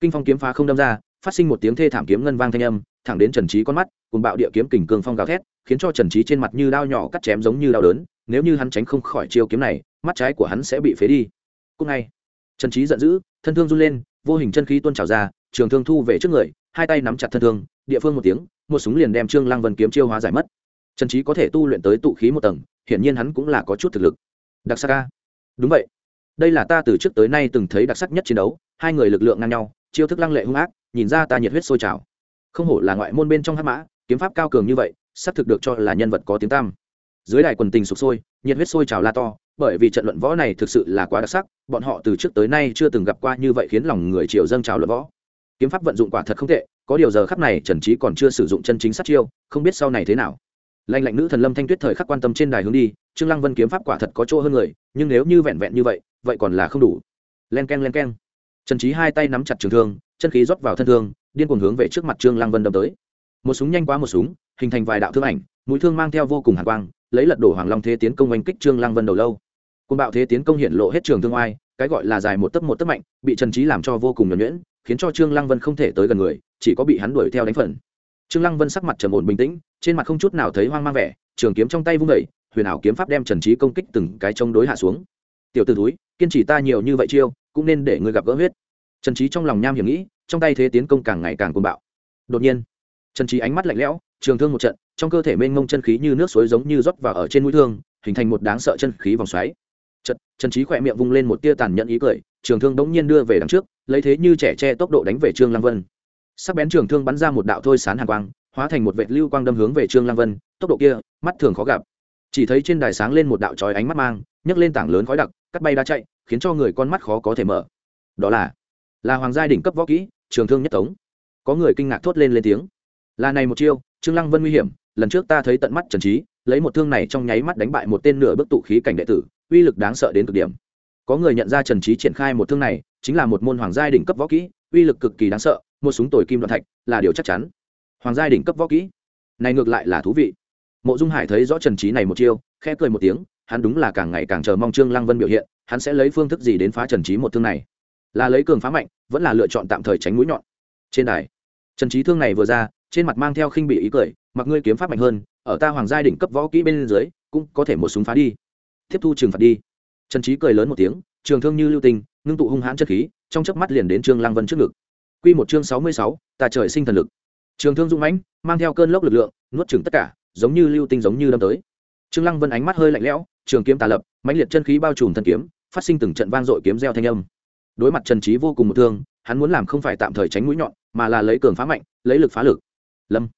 Speaker 1: Kinh phong kiếm phá không đâm ra, phát sinh một tiếng thê thảm kiếm ngân vang thanh âm, thẳng đến trần trí con mắt cùng bạo địa kiếm kình cường phong gào thét, khiến cho trần trí trên mặt như đao nhỏ cắt chém giống như đau đớn, nếu như hắn tránh không khỏi chiêu kiếm này, mắt trái của hắn sẽ bị phế đi. Cúc ngay trần trí giận dữ, thân thương run lên, vô hình chân khí tuôn trào ra, trường thương thu về trước người, hai tay nắm chặt thân thương, địa phương một tiếng, một súng liền đem trương lăng vân kiếm chiêu hóa giải mất. Trần trí có thể tu luyện tới tụ khí một tầng, hiển nhiên hắn cũng là có chút thực lực. Đặc sắc ca đúng vậy. Đây là ta từ trước tới nay từng thấy đặc sắc nhất chiến đấu, hai người lực lượng ngang nhau, chiêu thức lăng lệ hung ác, nhìn ra ta nhiệt huyết sôi trào. Không hổ là ngoại môn bên trong hắc mã, kiếm pháp cao cường như vậy, xác thực được cho là nhân vật có tiếng tam dưới đài quần tình sụp sôi nhiệt huyết sôi trào la to, bởi vì trận luận võ này thực sự là quá đặc sắc, bọn họ từ trước tới nay chưa từng gặp qua như vậy khiến lòng người triều dâng trào luận võ. Kiếm pháp vận dụng quả thật không tệ, có điều giờ khắp này trần trí còn chưa sử dụng chân chính sát chiêu, không biết sau này thế nào. Lanh lạnh nữ thần lâm thanh tuyết thời khắc quan tâm trên đài hướng đi, trương lăng vân kiếm pháp quả thật có chỗ hơn người, nhưng nếu như vẹn vẹn như vậy vậy còn là không đủ. Len keng len keng. Trần trí hai tay nắm chặt trường thương, chân khí rót vào thân thương, điên cuồng hướng về trước mặt trương lăng vân đâm tới. Một súng nhanh quá một súng, hình thành vài đạo thương ảnh, mũi thương mang theo vô cùng hàn quang lấy lật đổ hoàng long thế tiến công oanh kích trương lăng vân đầu lâu. Côn bạo thế tiến công hiện lộ hết trường thương oai, cái gọi là dài một tấc một tấc mạnh, bị trần trí làm cho vô cùng nhuẩn nhuyễn, khiến cho trương lăng vân không thể tới gần người, chỉ có bị hắn đuổi theo đánh phần. Trương lăng vân sắc mặt trầm ổn bình tĩnh, trên mặt không chút nào thấy hoang mang vẻ, trường kiếm trong tay vung đẩy huyền ảo kiếm pháp đem trần trí công kích từng cái chống đối hạ xuống. Tiểu tử túi kiên trì ta nhiều như vậy chiêu, cũng nên để ngươi gặp gỡ huyết. Trần trí trong lòng nham hiểm nghĩ, trong tay thế tiến công càng ngày càng côn bạo. Đột nhiên, trần trí ánh mắt lạnh lẽo, trường thương một trận trong cơ thể mênh mông chân khí như nước suối giống như rót vào ở trên mũi thương hình thành một đáng sợ chân khí vòng xoáy. Chật, trần trí khỏe miệng vung lên một tia tàn nhẫn ý cười trường thương đống nhiên đưa về đằng trước lấy thế như trẻ che tốc độ đánh về trương lăng vân. Sắc bén trường thương bắn ra một đạo thôi sán hàn quang hóa thành một vệt lưu quang đâm hướng về trương lăng vân tốc độ kia mắt thường khó gặp. Chỉ thấy trên đài sáng lên một đạo chói ánh mắt mang nhấc lên tảng lớn khói đặc cắt bay đá chạy khiến cho người con mắt khó có thể mở. Đó là là hoàng gia đỉnh cấp võ kỹ trường thương nhất tống có người kinh ngạc thốt lên lên tiếng. Là này một chiêu trương lăng vân nguy hiểm lần trước ta thấy tận mắt trần trí, lấy một thương này trong nháy mắt đánh bại một tên nửa bức tụ khí cảnh đệ tử, uy lực đáng sợ đến cực điểm. Có người nhận ra trần trí triển khai một thương này, chính là một môn hoàng gia đỉnh cấp võ kỹ, uy lực cực kỳ đáng sợ, một súng tồi kim đoạn thạch là điều chắc chắn. Hoàng gia đỉnh cấp võ kỹ, này ngược lại là thú vị. Mộ dung hải thấy rõ trần trí này một chiêu, khẽ cười một tiếng, hắn đúng là càng ngày càng chờ mong trương lăng vân biểu hiện, hắn sẽ lấy phương thức gì đến phá trần trí một thương này? Là lấy cường phá mạnh, vẫn là lựa chọn tạm thời tránh mũi nhọn? Trên đài, trần trí thương này vừa ra trên mặt mang theo khinh bị ý cười mặc ngươi kiếm pháp mạnh hơn ở ta hoàng gia đỉnh cấp võ kỹ bên dưới cũng có thể một súng phá đi tiếp thu trừng phạt đi trần trí cười lớn một tiếng trường thương như lưu tinh ngưng tụ hung hãn chất khí trong chớp mắt liền đến trương lăng vân trước ngực Quy một chương sáu mươi sáu, ta trời sinh thần lực. Trường thương dũng mãnh, mang theo cơn lốc lực lượng, nuốt chửng tất cả, giống như lưu tinh giống như đâm tới. Trương Lăng Vân ánh mắt hơi lạnh lẽo, trường kiếm tà lập, mãnh liệt chân khí bao trùm thân kiếm, phát sinh từng trận vang dội kiếm reo thanh âm. Đối mặt Trần Chí vô cùng một thương, hắn muốn làm không phải tạm thời tránh mũi nhọn, mà là lấy cường phá mạnh, lấy lực phá lực. Lâm.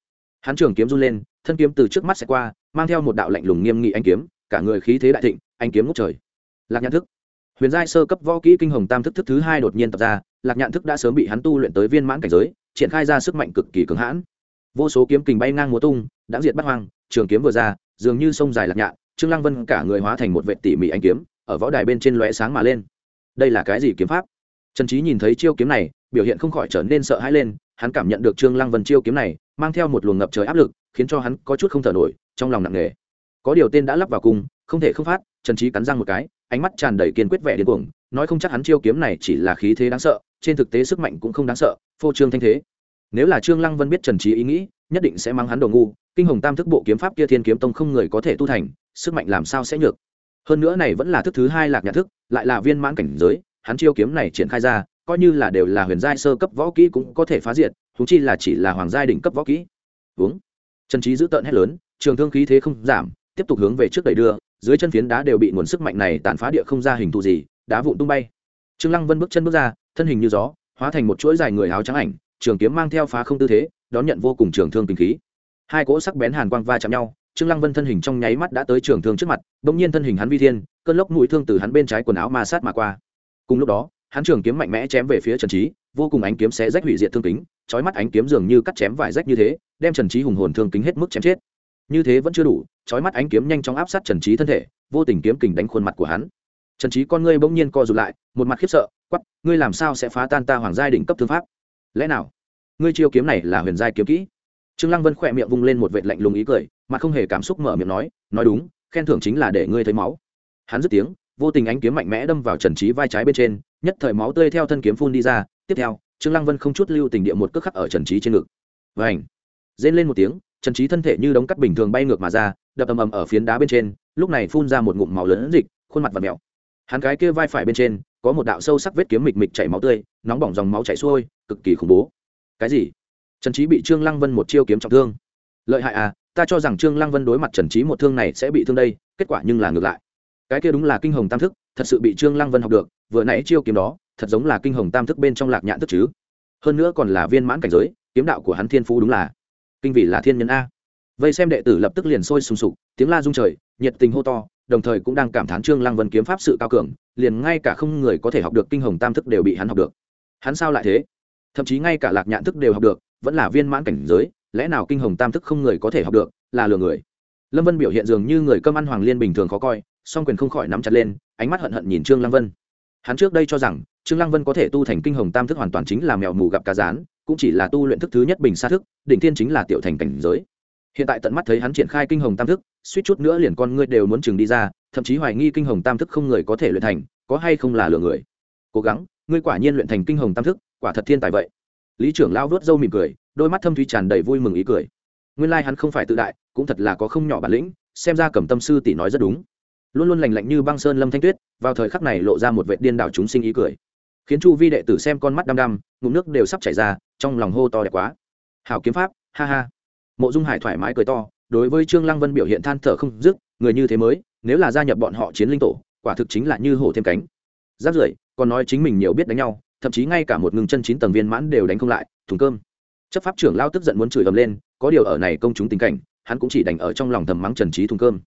Speaker 1: Hắn trường kiếm run lên, thân kiếm từ trước mắt sẽ qua, mang theo một đạo lạnh lùng nghiêm nghị ánh kiếm, cả người khí thế đại thịnh, ánh kiếm ngút trời. Lạc Nhãn thức. Huyền giai sơ cấp võ kỹ kinh hồng tam thức thức thứ hai đột nhiên tập ra, Lạc Nhãn thức đã sớm bị hắn tu luyện tới viên mãn cảnh giới, triển khai ra sức mạnh cực kỳ cường hãn. Vô số kiếm kình bay ngang múa tung, đã diệt bắt hoang, trường kiếm vừa ra, dường như sông dài lạc nhạn, Trương Lăng Vân cả người hóa thành một vệ tỉ mỉ ánh kiếm, ở võ đài bên trên lóe sáng mà lên. Đây là cái gì kiếm pháp? Trần Chí nhìn thấy chiêu kiếm này, biểu hiện không khỏi trở nên sợ hãi lên, hắn cảm nhận được Trương Lăng Vân chiêu kiếm này, mang theo một luồng ngập trời áp lực, khiến cho hắn có chút không thở nổi, trong lòng nặng nề. Có điều tên đã lắp vào cung, không thể không phát, Trần Chí cắn răng một cái, ánh mắt tràn đầy kiên quyết vẻ điên cuồng, nói không chắc hắn chiêu kiếm này chỉ là khí thế đáng sợ, trên thực tế sức mạnh cũng không đáng sợ, phô trương thanh thế. Nếu là Trương Lăng Vân biết Trần Chí ý nghĩ, nhất định sẽ mang hắn đồ ngu, kinh hồng tam thức bộ kiếm pháp kia Thiên kiếm tông không người có thể tu thành, sức mạnh làm sao sẽ nhược. Hơn nữa này vẫn là thức thứ hai lạc nhã thức, lại là viên mãn cảnh giới, hắn chiêu kiếm này triển khai ra, coi như là đều là huyền giai sơ cấp võ kỹ cũng có thể phá diệt, huống chi là chỉ là hoàng gia đỉnh cấp võ kỹ. Uống. Trần Chí giữ tợn hét lớn, trường thương khí thế không giảm, tiếp tục hướng về trước đẩy đưa, dưới chân phiến đá đều bị nguồn sức mạnh này tàn phá địa không ra hình thù gì, đá vụn tung bay. Trương Lăng Vân bước chân bước ra, thân hình như gió, hóa thành một chuỗi dài người áo trắng ảnh, trường kiếm mang theo phá không tư thế, đón nhận vô cùng trường thương tình khí. Hai cỗ sắc bén hàn quang va chạm nhau, Trương Lăng Vân thân hình trong nháy mắt đã tới trường thương trước mặt, bỗng nhiên thân hình hắn vi thiên, cơn lốc mũi thương từ hắn bên trái quần áo ma sát mà qua. Cùng lúc đó, hắn trường kiếm mạnh mẽ chém về phía Trần Chí, vô cùng ánh kiếm xé rách hủy diệt thương kính, chói mắt ánh kiếm dường như cắt chém vải rách như thế, đem Trần Chí hùng hồn thương kính hết mức chém chết. Như thế vẫn chưa đủ, chói mắt ánh kiếm nhanh chóng áp sát Trần Chí thân thể, vô tình kiếm kình đánh khuôn mặt của hắn. Trần Chí con ngươi bỗng nhiên co rụt lại, một mặt khiếp sợ, quắp ngươi làm sao sẽ phá tan ta hoàng giai đỉnh cấp thương pháp? Lẽ nào, ngươi chiêu kiếm này là huyền giai kiếm kỹ? Trương Lăng Vân khỏe miệng vung lên một vệt lạnh lùng ý cười, mà không hề cảm xúc mở miệng nói, nói đúng, khen thưởng chính là để ngươi thấy máu. Hắn dứt tiếng, vô tình ánh kiếm mạnh mẽ đâm vào Trần Chí vai trái bên trên, nhất thời máu tươi theo thân kiếm phun đi ra, tiếp theo, Trương Lăng Vân không chút lưu tình địa một cước khắc ở Trần Chí trên ngực. vảnh Rên lên một tiếng, Trần Chí thân thể như đống cắt bình thường bay ngược mà ra, đập ầm ầm ở phiến đá bên trên, lúc này phun ra một ngụm máu lớn dịch, khuôn mặt và mèo. Hắn cái kia vai phải bên trên, có một đạo sâu sắc vết kiếm mịch mịch chảy máu tươi, nóng bỏng dòng máu chảy xuôi, cực kỳ khủng bố. Cái gì? Trần Chí bị Trương Lăng Vân một chiêu kiếm trọng thương. Lợi hại à, ta cho rằng Trương Lăng Vân đối mặt Trần Chí một thương này sẽ bị thương đây, kết quả nhưng là ngược lại. Cái kia đúng là kinh hồng tam thức, thật sự bị Trương Lăng Vân học được, vừa nãy chiêu kiếm đó, thật giống là kinh hồng tam thức bên trong lạc nhạn thức chứ. Hơn nữa còn là viên mãn cảnh giới, kiếm đạo của hắn thiên phú đúng là kinh vị là thiên nhân a. Vây xem đệ tử lập tức liền sôi sùng sục, tiếng la rung trời, nhiệt tình hô to, đồng thời cũng đang cảm thán Trương Lăng Vân kiếm pháp sự cao cường, liền ngay cả không người có thể học được kinh hồng tam thức đều bị hắn học được. Hắn sao lại thế? Thậm chí ngay cả lạc nhạn thức đều học được, vẫn là viên mãn cảnh giới, lẽ nào kinh hồng tam thức không người có thể học được, là lừa người. Lâm Vân biểu hiện dường như người cơm ăn hoàng liên bình thường khó coi, song quyền không khỏi nắm chặt lên, ánh mắt hận hận nhìn Trương Lăng Vân. Hắn trước đây cho rằng Trương Lăng Vân có thể tu thành kinh hồng tam thức hoàn toàn chính là mèo mù gặp cá rán, cũng chỉ là tu luyện thức thứ nhất bình sa thức, đỉnh thiên chính là tiểu thành cảnh giới. Hiện tại tận mắt thấy hắn triển khai kinh hồng tam thức, suýt chút nữa liền con ngươi đều muốn chừng đi ra, thậm chí hoài nghi kinh hồng tam thức không người có thể luyện thành, có hay không là lừa người. Cố gắng, ngươi quả nhiên luyện thành kinh hồng tam thức, quả thật thiên tài vậy. Lý trưởng lao vớt râu mỉm cười, đôi mắt thâm thúy tràn đầy vui mừng ý cười. Nguyên lai like hắn không phải tự đại, cũng thật là có không nhỏ bản lĩnh, xem ra Cẩm Tâm sư tỷ nói rất đúng. Luôn luôn lành lạnh như băng sơn lâm thanh tuyết, vào thời khắc này lộ ra một vệ điên đảo chúng sinh ý cười. Khiến chu vi đệ tử xem con mắt đăm đăm ngụm nước đều sắp chảy ra trong lòng hô to đẹp quá. Hảo kiếm pháp ha ha. Mộ dung hải thoải mái cười to đối với trương lăng vân biểu hiện than thở không dứt người như thế mới nếu là gia nhập bọn họ chiến linh tổ quả thực chính là như hổ thêm cánh. Giáp rưỡi còn nói chính mình nhiều biết đánh nhau thậm chí ngay cả một ngừng chân chín tầng viên mãn đều đánh không lại thùng cơm. Chấp pháp trưởng lao tức giận muốn chửi ầm lên có điều ở này công chúng tình cảnh hắn cũng chỉ đành ở trong lòng thầm mắng trần trí thùng cơm.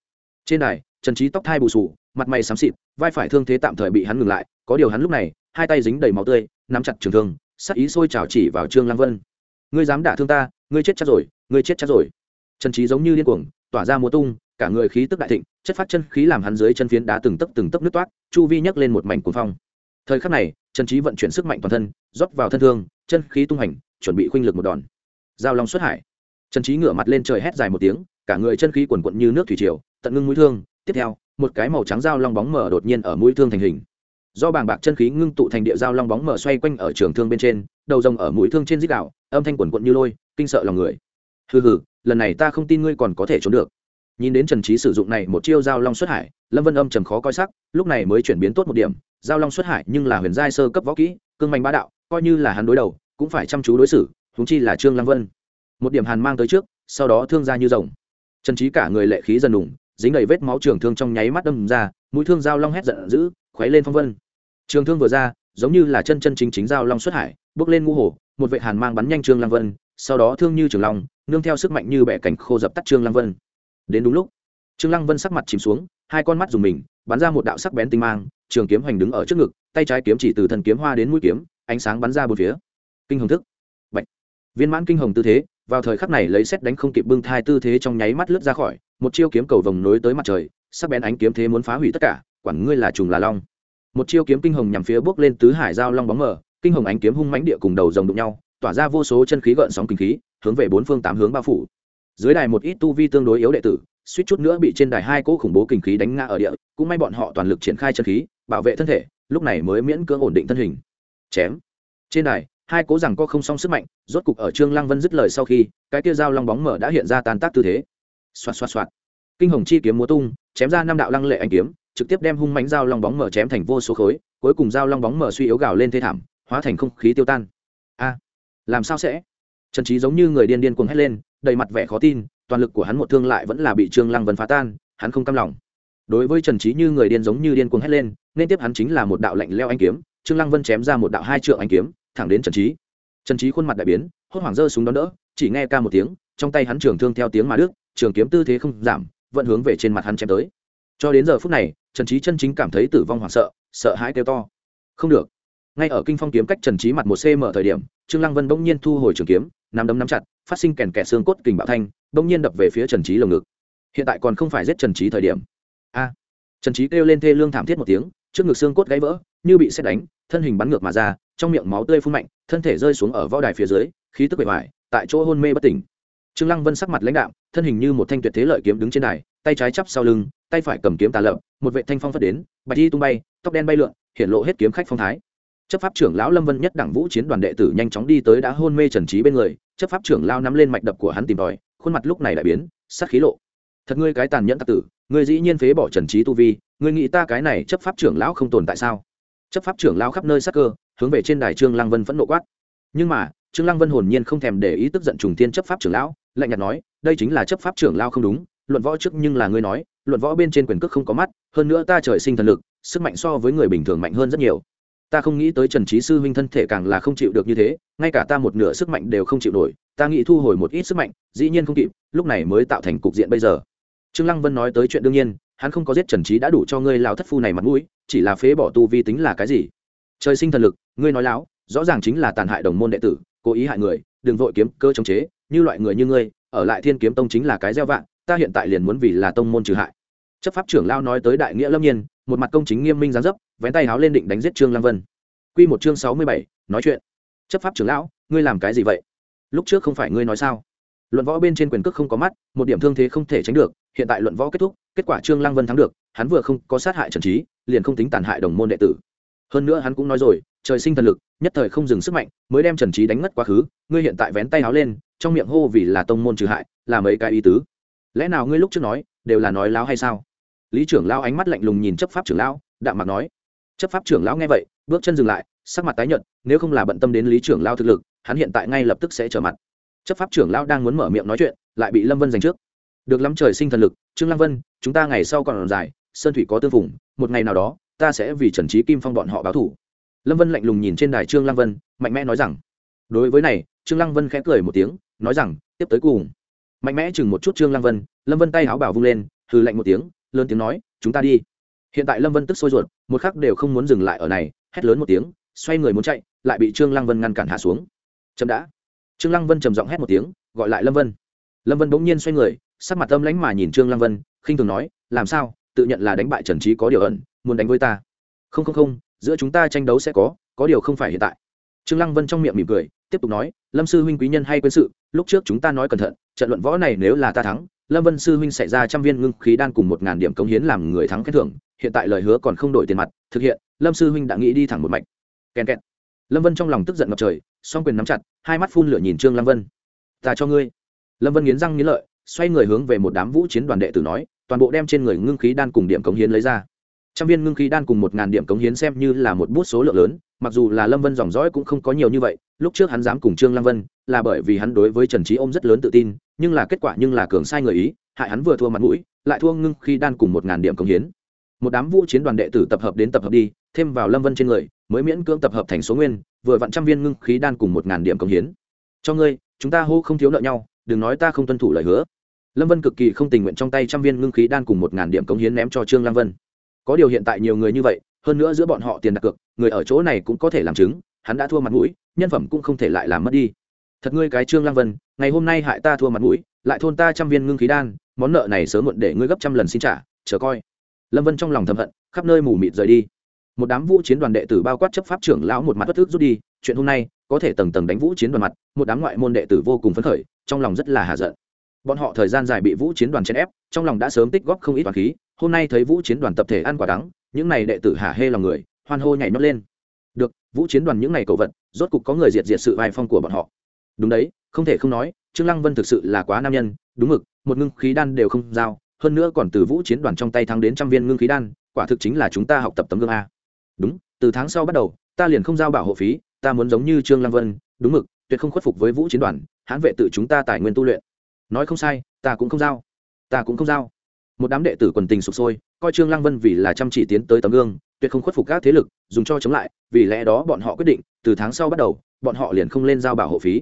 Speaker 1: Trên đài trần trí tóc thai bù sù, mặt mày xám xịt, vai phải thương thế tạm thời bị hắn ngừng lại, có điều hắn lúc này, hai tay dính đầy máu tươi, nắm chặt trường thương, sắc ý sôi trào chỉ vào trương lăng vân. Ngươi dám đả thương ta, ngươi chết chắc rồi, ngươi chết chắc rồi. Trần trí giống như điên cuồng, tỏa ra múa tung, cả người khí tức đại thịnh, chất phát chân khí làm hắn dưới chân phiến đá từng tấc từng tấc nước toát, chu vi nhấc lên một mảnh cuồng phong. Thời khắc này, trần trí vận chuyển sức mạnh toàn thân, rót vào thân thương, chân khí tung hành, chuẩn bị khuynh lực một đòn. Giao long xuất hải. Trần trí ngửa mặt lên trời hét dài một tiếng, cả người chân khí quần quận như nước thủy triều, tận ngưng mũi thương tiếp theo, một cái màu trắng dao long bóng mở đột nhiên ở mũi thương thành hình. Do bàng bạc chân khí ngưng tụ thành địa dao long bóng mở xoay quanh ở trường thương bên trên, đầu rồng ở mũi thương trên dít đạo âm thanh quần quận như lôi, kinh sợ lòng người. Hừ hừ, lần này ta không tin ngươi còn có thể trốn được. Nhìn đến trần trí sử dụng này một chiêu dao long xuất hải, lâm vân âm trầm khó coi sắc, lúc này mới chuyển biến tốt một điểm, dao long xuất hải nhưng là huyền giai sơ cấp võ kỹ, cương mạnh bá đạo, coi như là hắn đối đầu, cũng phải chăm chú đối xử húng chi là trương lăng vân. Một điểm hàn mang tới trước, sau đó thương ra như rồng. Trần trí cả người lệ khí dần đủng dính đầy vết máu trường thương trong nháy mắt đâm ra, mũi thương dao long hét giận dữ, khuấy lên phong vân. Trường thương vừa ra, giống như là chân chân chính chính dao long xuất hải, bước lên ngũ hồ, một vệ hàn mang bắn nhanh trương lăng vân, sau đó thương như trường long, nương theo sức mạnh như bẻ cảnh khô dập tắt trương lăng vân. Đến đúng lúc, trương lăng vân sắc mặt chìm xuống, hai con mắt dùng mình, bắn ra một đạo sắc bén tinh mang, trường kiếm hoành đứng ở trước ngực, tay trái kiếm chỉ từ thần kiếm hoa đến mũi kiếm, ánh sáng bắn ra bốn phía. Kinh hồng thức. Bạch. viên mãn kinh hồng tư thế vào thời khắc này lấy xét đánh không kịp bưng thai tư thế trong nháy mắt lướt ra khỏi, một chiêu kiếm cầu vồng nối tới mặt trời, sắc bén ánh kiếm thế muốn phá hủy tất cả, quản ngươi là trùng là long. Một chiêu kiếm kinh hồng nhằm phía bước lên tứ hải giao long bóng mờ, kinh hồng ánh kiếm hung mãnh địa cùng đầu rồng đụng nhau, tỏa ra vô số chân khí gợn sóng kinh khí, hướng về bốn phương tám hướng bao phủ. Dưới đài một ít tu vi tương đối yếu đệ tử, suýt chút nữa bị trên đài hai cỗ khủng bố kinh khí đánh ngã ở địa, cũng may bọn họ toàn lực triển khai chân khí, bảo vệ thân thể, lúc này mới miễn cưỡng ổn định thân hình. Chém. Trên đài hai cố rằng có không song sức mạnh, rốt cục ở trương lăng vân dứt lời sau khi, cái kia dao long bóng mở đã hiện ra tan tác tư thế. Xoạt xoạt xoạt. Kinh hồng chi kiếm múa tung, chém ra năm đạo lăng lệ anh kiếm, trực tiếp đem hung mánh dao long bóng mở chém thành vô số khối, cuối cùng dao long bóng mở suy yếu gào lên thê thảm, hóa thành không khí tiêu tan. A, làm sao sẽ? Trần trí giống như người điên điên cuồng hét lên, đầy mặt vẻ khó tin, toàn lực của hắn một thương lại vẫn là bị trương lăng vân phá tan, hắn không cam lòng. Đối với trần trí như người điên giống như điên cuồng hét lên, nên tiếp hắn chính là một đạo lạnh leo anh kiếm, trương lăng vân chém ra một đạo hai trượng anh kiếm thẳng đến trần trí trần trí khuôn mặt đại biến, hốt hoảng giơ súng đón đỡ, chỉ nghe ca một tiếng, trong tay hắn trường thương theo tiếng mà đức trường kiếm tư thế không giảm, vẫn hướng về trên mặt hắn chém tới. Cho đến giờ phút này, trần trí chân chính cảm thấy tử vong hoảng sợ sợ hãi kêu to. Không được. Ngay ở kinh phong kiếm cách trần trí mặt một cm thời điểm, trương lăng vân bỗng nhiên thu hồi trường kiếm, nắm đấm nắm chặt, phát sinh kèn kẻ xương cốt kình bạo thanh, bỗng nhiên đập về phía trần trí lồng ngực. Hiện tại còn không phải giết trần trí thời điểm. A. Trần trí kêu lên thê lương thảm thiết một tiếng, trước ngực xương cốt gãy vỡ như bị xét đánh, thân hình bắn ngược mà ra, trong miệng máu tươi phun mạnh, thân thể rơi xuống ở võ đài phía dưới, khí tức bề ngoài, tại chỗ hôn mê bất tỉnh. Trương lăng vân sắc mặt lãnh đạm, thân hình như một thanh tuyệt thế lợi kiếm đứng trên đài, tay trái chắp sau lưng, tay phải cầm kiếm tà lợm một vệ thanh phong phất đến, bạch y tung bay, tóc đen bay lượn hiện lộ hết kiếm khách phong thái. Chấp pháp trưởng lão lâm vân nhất đẳng vũ chiến đoàn đệ tử nhanh chóng đi tới đã hôn mê trần trí bên người, chấp pháp trưởng lao nắm lên mạch đập của hắn tìm tòi, khuôn mặt lúc này đại biến sắc khí lộ. Thật ngươi cái tàn nhẫn tặc tử, ngươi dĩ nhiên phế bỏ trần trí tu vi, ngươi nghĩ ta cái này chấp pháp trưởng lão không tồn tại sao? Chấp pháp trưởng lao khắp nơi sắc cơ, hướng về trên đài trương lăng vân phẫn nộ quát. Nhưng mà, trương lăng vân hồn nhiên không thèm để ý tức giận trùng thiên chấp pháp trưởng lão, lạnh nhạt nói, đây chính là chấp pháp trưởng lao không đúng, luận võ trước nhưng là ngươi nói, luận võ bên trên quyền cước không có mắt, hơn nữa ta trời sinh thần lực, sức mạnh so với người bình thường mạnh hơn rất nhiều. Ta không nghĩ tới trần trí sư huynh thân thể càng là không chịu được như thế, ngay cả ta một nửa sức mạnh đều không chịu nổi, ta nghĩ thu hồi một ít sức mạnh, dĩ nhiên không kịp, lúc này mới tạo thành cục diện bây giờ. Trương lăng vân nói tới chuyện đương nhiên hắn không có giết trần trí đã đủ cho ngươi lao thất phu này mặt mũi, chỉ là phế bỏ tu vi tính là cái gì? Trời sinh thần lực, ngươi nói láo, rõ ràng chính là tàn hại đồng môn đệ tử, cố ý hại người, đừng vội kiếm cơ chống chế, như loại người như ngươi, ở lại thiên kiếm tông chính là cái gieo vạn ta hiện tại liền muốn vì là tông môn trừ hại. Chấp pháp trưởng lao nói tới đại nghĩa lâm nhiên, một mặt công chính nghiêm minh gián dấp, vén tay háo lên định đánh giết trương lăng vân. Quy một chương sáu mươi bảy, nói chuyện. Chấp pháp trưởng lão, ngươi làm cái gì vậy? Lúc trước không phải ngươi nói sao? Luận võ bên trên quyền cước không có mắt, một điểm thương thế không thể tránh được, hiện tại luận võ kết thúc, kết quả trương lăng vân thắng được, hắn vừa không có sát hại trần trí liền không tính tàn hại đồng môn đệ tử. Hơn nữa hắn cũng nói rồi, trời sinh thần lực, nhất thời không dừng sức mạnh, mới đem trần trí đánh mất quá khứ, ngươi hiện tại vén tay áo lên, trong miệng hô vì là tông môn trừ hại, là mấy cái ý tứ. Lẽ nào ngươi lúc trước nói, đều là nói láo hay sao? Lý trưởng lao ánh mắt lạnh lùng nhìn chấp pháp trưởng lão, đạm mặt nói. Chấp pháp trưởng lão nghe vậy, bước chân dừng lại, sắc mặt tái nhợt, nếu không là bận tâm đến lý trưởng lao thực lực, hắn hiện tại ngay lập tức sẽ trở mặt chấp pháp trưởng lão đang muốn mở miệng nói chuyện, lại bị lâm vân giành trước. Được lắm trời sinh thần lực, trương lăng vân, chúng ta ngày sau còn dài, sơn thủy có tương phùng, một ngày nào đó, ta sẽ vì trần trí kim phong bọn họ báo thủ. Lâm vân lạnh lùng nhìn trên đài trương lăng vân, mạnh mẽ nói rằng, đối với này, trương lăng vân khẽ cười một tiếng, nói rằng, tiếp tới cùng. Mạnh mẽ chừng một chút trương lăng vân, lâm vân tay áo bảo vung lên, hừ lạnh một tiếng, lớn tiếng nói, chúng ta đi. Hiện tại lâm vân tức sôi ruột, một khắc đều không muốn dừng lại ở này, hét lớn một tiếng, xoay người muốn chạy, lại bị trương lăng vân ngăn cản hạ xuống. Chậm đã trương lăng vân trầm giọng hét một tiếng, gọi lại lâm vân. Lâm vân bỗng nhiên xoay người, sắc mặt âm lãnh mà nhìn trương lăng vân, khinh thường nói, làm sao? Tự nhận là đánh bại trần trí có điều ẩn, muốn đánh với ta? Không không không, giữa chúng ta tranh đấu sẽ có có điều không phải hiện tại. Trương lăng vân trong miệng mỉm cười, tiếp tục nói, lâm sư huynh quý nhân hay quân sự, lúc trước chúng ta nói cẩn thận, trận luận võ này nếu là ta thắng, lâm vân sư huynh sẽ ra trăm viên ngưng khí đan cùng một ngàn điểm cống hiến làm người thắng khen thưởng, hiện tại lời hứa còn không đổi tiền mặt, thực hiện. Lâm sư huynh đã nghĩ đi thẳng một mạch. Kèn kẹt. Lâm vân trong lòng tức giận ngập trời song quyền nắm chặt, hai mắt phun lửa nhìn trương lâm vân. Ta cho ngươi. Lâm vân nghiến răng nghiến lợi, xoay người hướng về một đám vũ chiến đoàn đệ tử nói, toàn bộ đem trên người ngưng khí đan cùng điểm cống hiến lấy ra. Trăm viên ngưng khí đan cùng một ngàn điểm cống hiến xem như là một bút số lượng lớn, mặc dù là lâm vân dòng dõi cũng không có nhiều như vậy, lúc trước hắn dám cùng trương lâm vân, là bởi vì hắn đối với trần trí ôm rất lớn tự tin, nhưng là kết quả nhưng là cường sai người ý, hại hắn vừa thua mặt mũi, lại thua ngưng khi đan cùng một ngàn điểm cống hiến. Một đám vũ chiến đoàn đệ tử tập hợp đến tập hợp đi, thêm vào lâm vân trên người, mới miễn cưỡng tập hợp thành số nguyên vừa vặn trăm viên ngưng khí đan cùng một ngàn điểm công hiến. Cho ngươi, chúng ta hô không thiếu nợ nhau, đừng nói ta không tuân thủ lời hứa. Lâm vân cực kỳ không tình nguyện trong tay trăm viên ngưng khí đan cùng một ngàn điểm công hiến ném cho trương lăng vân. Có điều hiện tại nhiều người như vậy, hơn nữa giữa bọn họ tiền đặt cược, người ở chỗ này cũng có thể làm chứng, hắn đã thua mặt mũi, nhân phẩm cũng không thể lại làm mất đi. Thật ngươi cái trương lăng vân, ngày hôm nay hại ta thua mặt mũi, lại thôn ta trăm viên ngưng khí đan, món nợ này sớm muộn để ngươi gấp trăm lần xin trả, chờ coi. Lâm vân trong lòng thầm hận, khắp nơi mù mịt rời đi một đám vũ chiến đoàn đệ tử bao quát chấp pháp trưởng lão một mặt bất thức rút đi, chuyện hôm nay, có thể tầng tầng đánh vũ chiến đoàn mặt, một đám ngoại môn đệ tử vô cùng phấn khởi, trong lòng rất là hạ giận. Bọn họ thời gian dài bị vũ chiến đoàn chèn ép, trong lòng đã sớm tích góp không ít toàn khí, hôm nay thấy vũ chiến đoàn tập thể ăn quả đắng, những này đệ tử hả hê lòng người, hoan hô nhảy nhót lên. Được, vũ chiến đoàn những này cầu vật, rốt cục có người diệt diệt sự vai phong của bọn họ. Đúng đấy, không thể không nói, trương lăng vân thực sự là quá nam nhân, đúng mực, một ngưng khí đan đều không giao, hơn nữa còn từ vũ chiến đoàn trong tay thắng đến trăm viên ngưng khí đan, quả thực chính là chúng ta học tập tấm gương a đúng, từ tháng sau bắt đầu, ta liền không giao bảo hộ phí, ta muốn giống như trương lăng vân, đúng mực, tuyệt không khuất phục với vũ chiến đoàn, hãn vệ tự chúng ta tài nguyên tu luyện. Nói không sai, ta cũng không giao. Ta cũng không giao. Một đám đệ tử quần tình sụp sôi, coi trương lăng vân vì là chăm chỉ tiến tới tấm gương, tuyệt không khuất phục các thế lực, dùng cho chống lại, vì lẽ đó bọn họ quyết định, từ tháng sau bắt đầu, bọn họ liền không lên giao bảo hộ phí.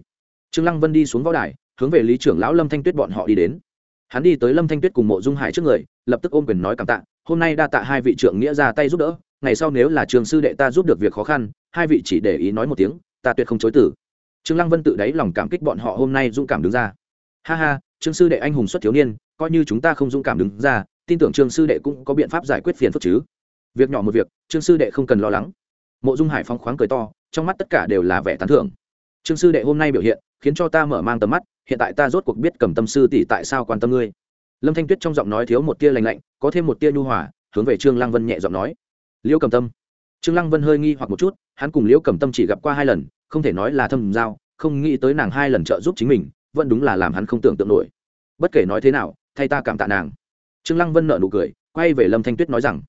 Speaker 1: Trương lăng vân đi xuống võ đài, hướng về lý trưởng lão lâm thanh tuyết bọn họ đi đến. Hắn đi tới lâm thanh tuyết cùng mộ dung hải trước người, lập tức ôm quyền nói cảm tạ, hôm nay đa tạ hai vị trưởng nghĩa ra tay giúp đỡ ngày sau nếu là trường sư đệ ta giúp được việc khó khăn, hai vị chỉ để ý nói một tiếng, ta tuyệt không chối tử trương lăng vân tự đáy lòng cảm kích bọn họ hôm nay dũng cảm đứng ra. Ha ha, trương sư đệ anh hùng xuất thiếu niên, coi như chúng ta không dũng cảm đứng ra, tin tưởng trương sư đệ cũng có biện pháp giải quyết phiền phức chứ. Việc nhỏ một việc, trương sư đệ không cần lo lắng. Mộ dung hải phong khoáng cười to, trong mắt tất cả đều là vẻ tán thưởng. Trương sư đệ hôm nay biểu hiện, khiến cho ta mở mang tầm mắt, hiện tại ta rốt cuộc biết cầm tâm sư tỷ tại sao quan tâm ngươi. Lâm thanh tuyết trong giọng nói thiếu một tia lành lạnh, có thêm một tia nhu hòa, hướng về trương lăng vân nhẹ giọng nói liễu cầm tâm. Trương lăng vân hơi nghi hoặc một chút, hắn cùng liễu cầm tâm chỉ gặp qua hai lần, không thể nói là thâm giao, không nghĩ tới nàng hai lần trợ giúp chính mình, vẫn đúng là làm hắn không tưởng tượng nổi. Bất kể nói thế nào, thay ta cảm tạ nàng. Trương lăng vân nợ nụ cười, quay về lâm thanh tuyết nói rằng,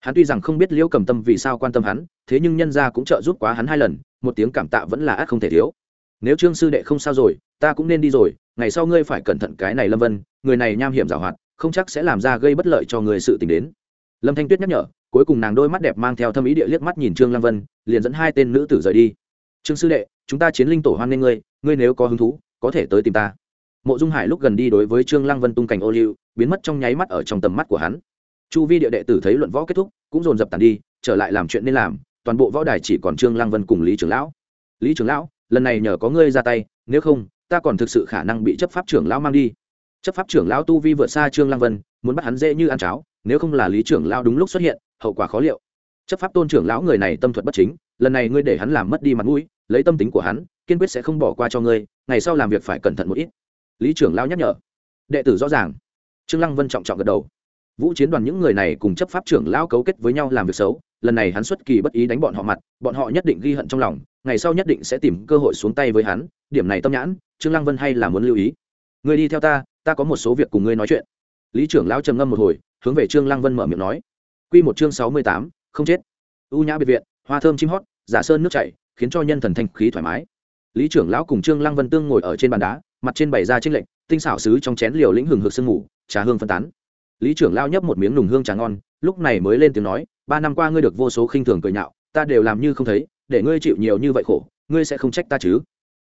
Speaker 1: hắn tuy rằng không biết liễu cầm tâm vì sao quan tâm hắn, thế nhưng nhân gia cũng trợ giúp quá hắn hai lần, một tiếng cảm tạ vẫn là ác không thể thiếu. Nếu trương sư đệ không sao rồi, ta cũng nên đi rồi, ngày sau ngươi phải cẩn thận cái này lâm vân, người này nham hiểm giảo hoạt, không chắc sẽ làm ra gây bất lợi cho người sự tình đến. Lâm thanh tuyết nhắc nhở cuối cùng nàng đôi mắt đẹp mang theo thâm ý địa liếc mắt nhìn trương lăng vân, liền dẫn hai tên nữ tử rời đi. Trương sư đệ, chúng ta chiến linh tổ hoan nghênh ngươi ngươi nếu có hứng thú, có thể tới tìm ta. Mộ dung hải lúc gần đi đối với trương lăng vân tung cảnh ô liu, biến mất trong nháy mắt ở trong tầm mắt của hắn. Chu vi địa đệ tử thấy luận võ kết thúc, cũng dồn dập tàn đi, trở lại làm chuyện nên làm, toàn bộ võ đài chỉ còn trương lăng vân cùng lý trưởng lão. Lý trưởng lão, lần này nhờ có ngươi ra tay, nếu không, ta còn thực sự khả năng bị chấp pháp trưởng lão mang đi. Chấp pháp trưởng lão tu vi vượt xa trương lăng vân, muốn bắt hắn dễ như ăn cháo, nếu không là lý trưởng lão đúng lúc xuất hiện hậu quả khó liệu. Chấp pháp tôn trưởng lão người này tâm thuật bất chính, lần này ngươi để hắn làm mất đi mặt mũi, lấy tâm tính của hắn, kiên quyết sẽ không bỏ qua cho ngươi, ngày sau làm việc phải cẩn thận một ít. Lý trưởng lão nhắc nhở. Đệ tử rõ ràng. Trương lăng vân trọng trọng gật đầu. Vũ chiến đoàn những người này cùng chấp pháp trưởng lão cấu kết với nhau làm việc xấu, lần này hắn xuất kỳ bất ý đánh bọn họ mặt, bọn họ nhất định ghi hận trong lòng, ngày sau nhất định sẽ tìm cơ hội xuống tay với hắn, điểm này tâm nhãn, trương lăng vân hay là muốn lưu ý. Người đi theo ta ta có một số việc cùng ngươi nói chuyện. Lý trưởng lão trầm ngâm một hồi, hướng về trương lăng vân mở miệng nói quy một chương sáu mươi tám, không chết. U nhã biệt viện hoa thơm chim hót giả sơn nước chảy khiến cho nhân thần thanh khí thoải mái. Lý trưởng lão cùng trương lăng vân tương ngồi ở trên bàn đá mặt trên bày ra trinh lệnh tinh xảo sứ trong chén liều lĩnh hừng hực sương ngủ trà hương phân tán. Lý trưởng lão nhấp một miếng nùng hương trà ngon lúc này mới lên tiếng nói ba năm qua ngươi được vô số khinh thường cười nhạo ta đều làm như không thấy để ngươi chịu nhiều như vậy khổ ngươi sẽ không trách ta chứ?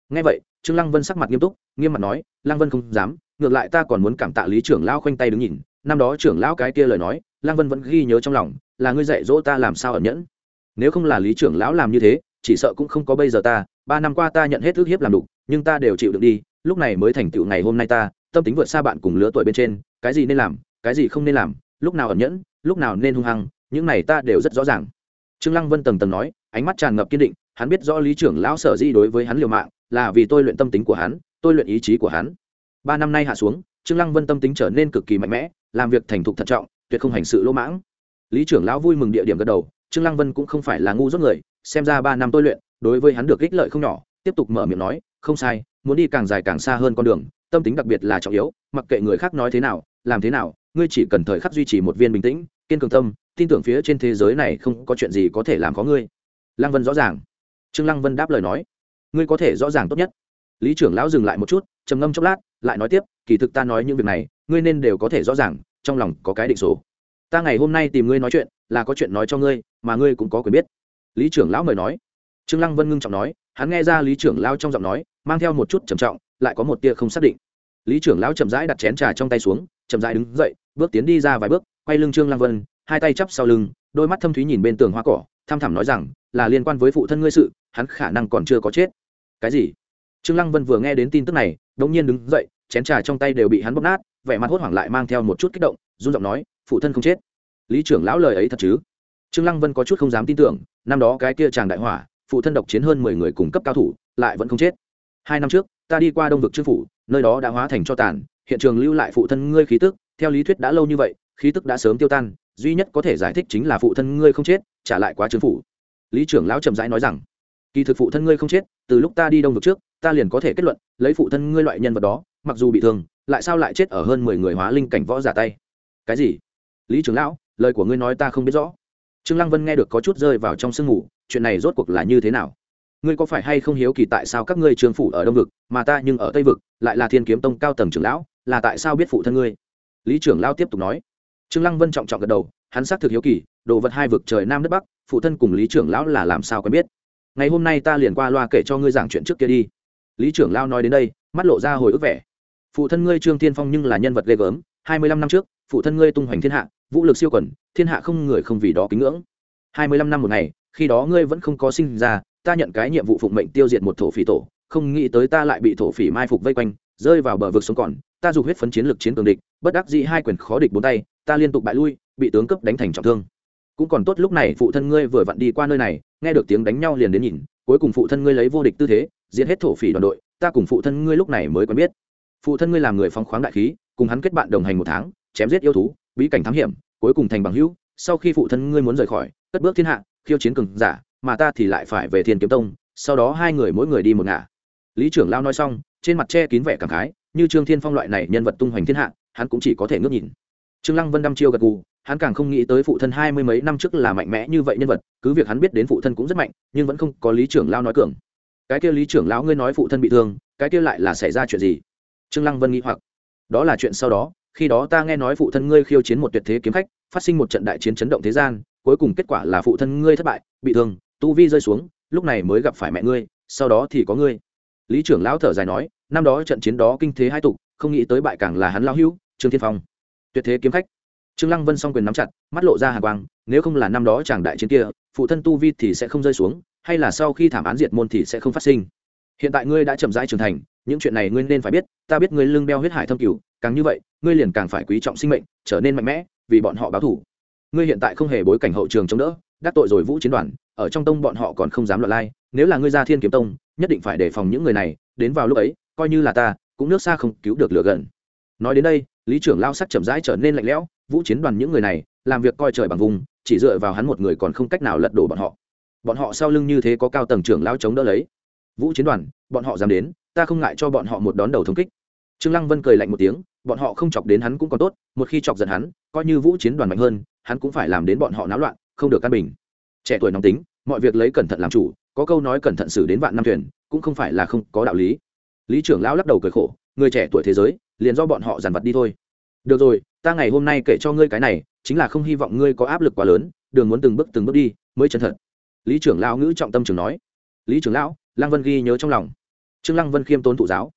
Speaker 1: Nghe vậy trương lăng vân sắc mặt nghiêm túc nghiêm mặt nói lăng vân không dám ngược lại ta còn muốn cảm tạ lý trưởng lão khoanh tay đứng nhìn năm đó trưởng lão cái kia lời nói lăng vân vẫn ghi nhớ trong lòng, là ngươi dạy dỗ ta làm sao ẩn nhẫn. Nếu không là lý trưởng lão làm như thế, chỉ sợ cũng không có bây giờ ta, ba năm qua ta nhận hết ước hiếp làm đục, nhưng ta đều chịu được đi, lúc này mới thành tựu ngày hôm nay ta, tâm tính vượt xa bạn cùng lứa tuổi bên trên, cái gì nên làm, cái gì không nên làm, lúc nào ẩn nhẫn, lúc nào nên hung hăng, những này ta đều rất rõ ràng. Trương lăng vân tầng tầng nói, ánh mắt tràn ngập kiên định, hắn biết rõ lý trưởng lão sở di đối với hắn liều mạng, là vì tôi luyện tâm tính của hắn, tôi luyện ý chí của hắn. Ba năm nay hạ xuống, trương lăng vân tâm tính trở nên cực kỳ mạnh mẽ, làm việc thành thục thận trọng tuyệt không hành sự lỗ mãng. Lý trưởng lão vui mừng địa điểm gật đầu, trương lăng vân cũng không phải là ngu dốt người, xem ra ba năm tôi luyện, đối với hắn được ích lợi không nhỏ, tiếp tục mở miệng nói, không sai, muốn đi càng dài càng xa hơn con đường, tâm tính đặc biệt là trọng yếu, mặc kệ người khác nói thế nào, làm thế nào, ngươi chỉ cần thời khắc duy trì một viên bình tĩnh, kiên cường tâm, tin tưởng phía trên thế giới này không có chuyện gì có thể làm có ngươi. Lăng vân rõ ràng. Trương lăng vân đáp lời nói. Ngươi có thể rõ ràng tốt nhất. Lý trưởng lão dừng lại một chút, trầm ngâm chốc lát, lại nói tiếp, kỳ thực ta nói những việc này, ngươi nên đều có thể rõ ràng trong lòng có cái định số. Ta ngày hôm nay tìm ngươi nói chuyện, là có chuyện nói cho ngươi, mà ngươi cũng có quyền biết. Lý trưởng lão mời nói. Trương lăng vân ngưng trọng nói, hắn nghe ra lý trưởng lão trong giọng nói, mang theo một chút trầm trọng, lại có một tia không xác định. Lý trưởng lão chậm rãi đặt chén trà trong tay xuống, chậm rãi đứng dậy, bước tiến đi ra vài bước, quay lưng trương lăng vân, hai tay chắp sau lưng, đôi mắt thâm thúy nhìn bên tường hoa cỏ, tham thẳm nói rằng, là liên quan với phụ thân ngươi sự, hắn khả năng còn chưa có chết. Cái gì? Trương lăng vân vừa nghe đến tin tức này đống nhiên đứng dậy, chén trà trong tay đều bị hắn bóp nát vẻ mặt hốt hoảng lại mang theo một chút kích động, run giọng nói, phụ thân không chết? Lý trưởng lão lời ấy thật chứ? Trương lăng vân có chút không dám tin tưởng, năm đó cái kia chàng đại hỏa, phụ thân độc chiến hơn mười người cùng cấp cao thủ, lại vẫn không chết. Hai năm trước, ta đi qua đông vực trương phủ, nơi đó đã hóa thành cho tàn, hiện trường lưu lại phụ thân ngươi khí tức, theo lý thuyết đã lâu như vậy, khí tức đã sớm tiêu tan, duy nhất có thể giải thích chính là phụ thân ngươi không chết, trả lại quá trương phủ. Lý trưởng lão chậm rãi nói rằng, kỳ thực phụ thân ngươi không chết, từ lúc ta đi đông vực trước, ta liền có thể kết luận, lấy phụ thân ngươi loại nhân vật đó, mặc dù bị thương lại sao lại chết ở hơn mười người hóa linh cảnh võ giả tay? Cái gì? Lý trưởng lão, lời của ngươi nói ta không biết rõ. Trương lăng vân nghe được có chút rơi vào trong sương ngủ chuyện này rốt cuộc là như thế nào? Ngươi có phải hay không hiếu kỳ tại sao các ngươi trường phủ ở đông vực, mà ta nhưng ở tây vực, lại là thiên kiếm tông cao tầng trưởng lão, là tại sao biết phụ thân ngươi? Lý trưởng lão tiếp tục nói. Trương lăng vân trọng trọng gật đầu, hắn xác thực hiếu kỳ, đồ vật hai vực trời nam đất bắc, phụ thân cùng lý trưởng lão là làm sao quen biết? Ngày hôm nay ta liền qua loa kể cho ngươi giảng chuyện trước kia đi. Lý trưởng lão nói đến đây, mắt lộ ra hồi ức vẻ phụ thân ngươi trương thiên phong nhưng là nhân vật ghê gớm, hai mươi lăm năm trước, phụ thân ngươi tung hoành thiên hạ, vũ lực siêu quẩn thiên hạ không người không vì đó kính ngưỡng. hai mươi lăm năm một ngày, khi đó ngươi vẫn không có sinh ra, ta nhận cái nhiệm vụ phụng mệnh tiêu diệt một thổ phỉ tổ, không nghĩ tới ta lại bị thổ phỉ mai phục vây quanh, rơi vào bờ vực sống còn, ta dùng huyết phấn chiến lực chiến cường địch, bất đắc dĩ hai quyền khó địch bốn tay, ta liên tục bại lui, bị tướng cấp đánh thành trọng thương. Cũng còn tốt lúc này phụ thân ngươi vừa vặn đi qua nơi này, nghe được tiếng đánh nhau liền đến nhìn, cuối cùng phụ thân ngươi lấy vô địch tư thế, giết hết thổ phỉ đoàn đội, ta cùng phụ thân ngươi lúc này mới quen biết phụ thân ngươi làm người phóng khoáng đại khí, cùng hắn kết bạn đồng hành một tháng, chém giết yêu thú, bí cảnh thám hiểm, cuối cùng thành bằng hữu, sau khi phụ thân ngươi muốn rời khỏi, cất bước thiên hạ, khiêu chiến cường giả, mà ta thì lại phải về thiên kiếm tông, sau đó hai người mỗi người đi một ngả. Lý trưởng lao nói xong, trên mặt che kín vẻ cảm khái, như trương thiên phong loại này nhân vật tung hoành thiên hạ, hắn cũng chỉ có thể ngước nhìn. Trương lăng vân đăm chiêu gật gù, hắn càng không nghĩ tới phụ thân hai mươi mấy năm trước là mạnh mẽ như vậy nhân vật, cứ việc hắn biết đến phụ thân cũng rất mạnh, nhưng vẫn không có lý trưởng lao nói cường. Cái kia lý trưởng lão ngươi nói phụ thân bị thương, cái kia lại là xảy ra chuyện gì? Trương lăng vân nghĩ hoặc, đó là chuyện sau đó, khi đó ta nghe nói phụ thân ngươi khiêu chiến một tuyệt thế kiếm khách, phát sinh một trận đại chiến chấn động thế gian, cuối cùng kết quả là phụ thân ngươi thất bại, bị thương, tu vi rơi xuống, lúc này mới gặp phải mẹ ngươi, sau đó thì có ngươi. Lý trưởng lão thở dài nói, năm đó trận chiến đó kinh thế hai tục, không nghĩ tới bại càng là hắn lão hữu, trương thiên phong. Tuyệt thế kiếm khách. Trương lăng vân song quyền nắm chặt, mắt lộ ra hàng quang, nếu không là năm đó chàng đại chiến kia, phụ thân tu vi thì sẽ không rơi xuống, hay là sau khi thảm án diệt môn thì sẽ không phát sinh hiện tại ngươi đã chậm rãi trưởng thành, những chuyện này ngươi nên phải biết, ta biết ngươi lưng đeo huyết hải thâm cửu càng như vậy, ngươi liền càng phải quý trọng sinh mệnh, trở nên mạnh mẽ, vì bọn họ báo thủ. Ngươi hiện tại không hề bối cảnh hậu trường chống đỡ, đắc tội rồi vũ chiến đoàn, ở trong tông bọn họ còn không dám loạn lai, nếu là ngươi ra thiên kiếm tông, nhất định phải đề phòng những người này, đến vào lúc ấy, coi như là ta, cũng nước xa không cứu được lửa gần. Nói đến đây, lý trưởng lao sắc chậm rãi trở nên lạnh lẽo, vũ chiến đoàn những người này, làm việc coi trời bằng vùng, chỉ dựa vào hắn một người còn không cách nào lật đổ bọn họ. Bọn họ sau lưng như thế có cao tầng trưởng lao chống đỡ lấy vũ chiến đoàn, bọn họ dám đến, ta không ngại cho bọn họ một đón đầu thống kích. Trương lăng vân cười lạnh một tiếng, bọn họ không chọc đến hắn cũng còn tốt, một khi chọc giận hắn, coi như vũ chiến đoàn mạnh hơn, hắn cũng phải làm đến bọn họ náo loạn, không được căn bình. Trẻ tuổi nóng tính, mọi việc lấy cẩn thận làm chủ, có câu nói cẩn thận xử đến vạn năm thuyền, cũng không phải là không có đạo lý. Lý trưởng lão lắc đầu cười khổ, người trẻ tuổi thế giới, liền do bọn họ dàn vật đi thôi. Được rồi, ta ngày hôm nay kể cho ngươi cái này, chính là không hy vọng ngươi có áp lực quá lớn, đường muốn từng bước từng bước đi, mới chân thật. Lý trưởng lão ngữ trọng tâm trường nói. Lý trưởng lão lăng vân ghi nhớ trong lòng. Trương lăng vân khiêm tốn thụ giáo.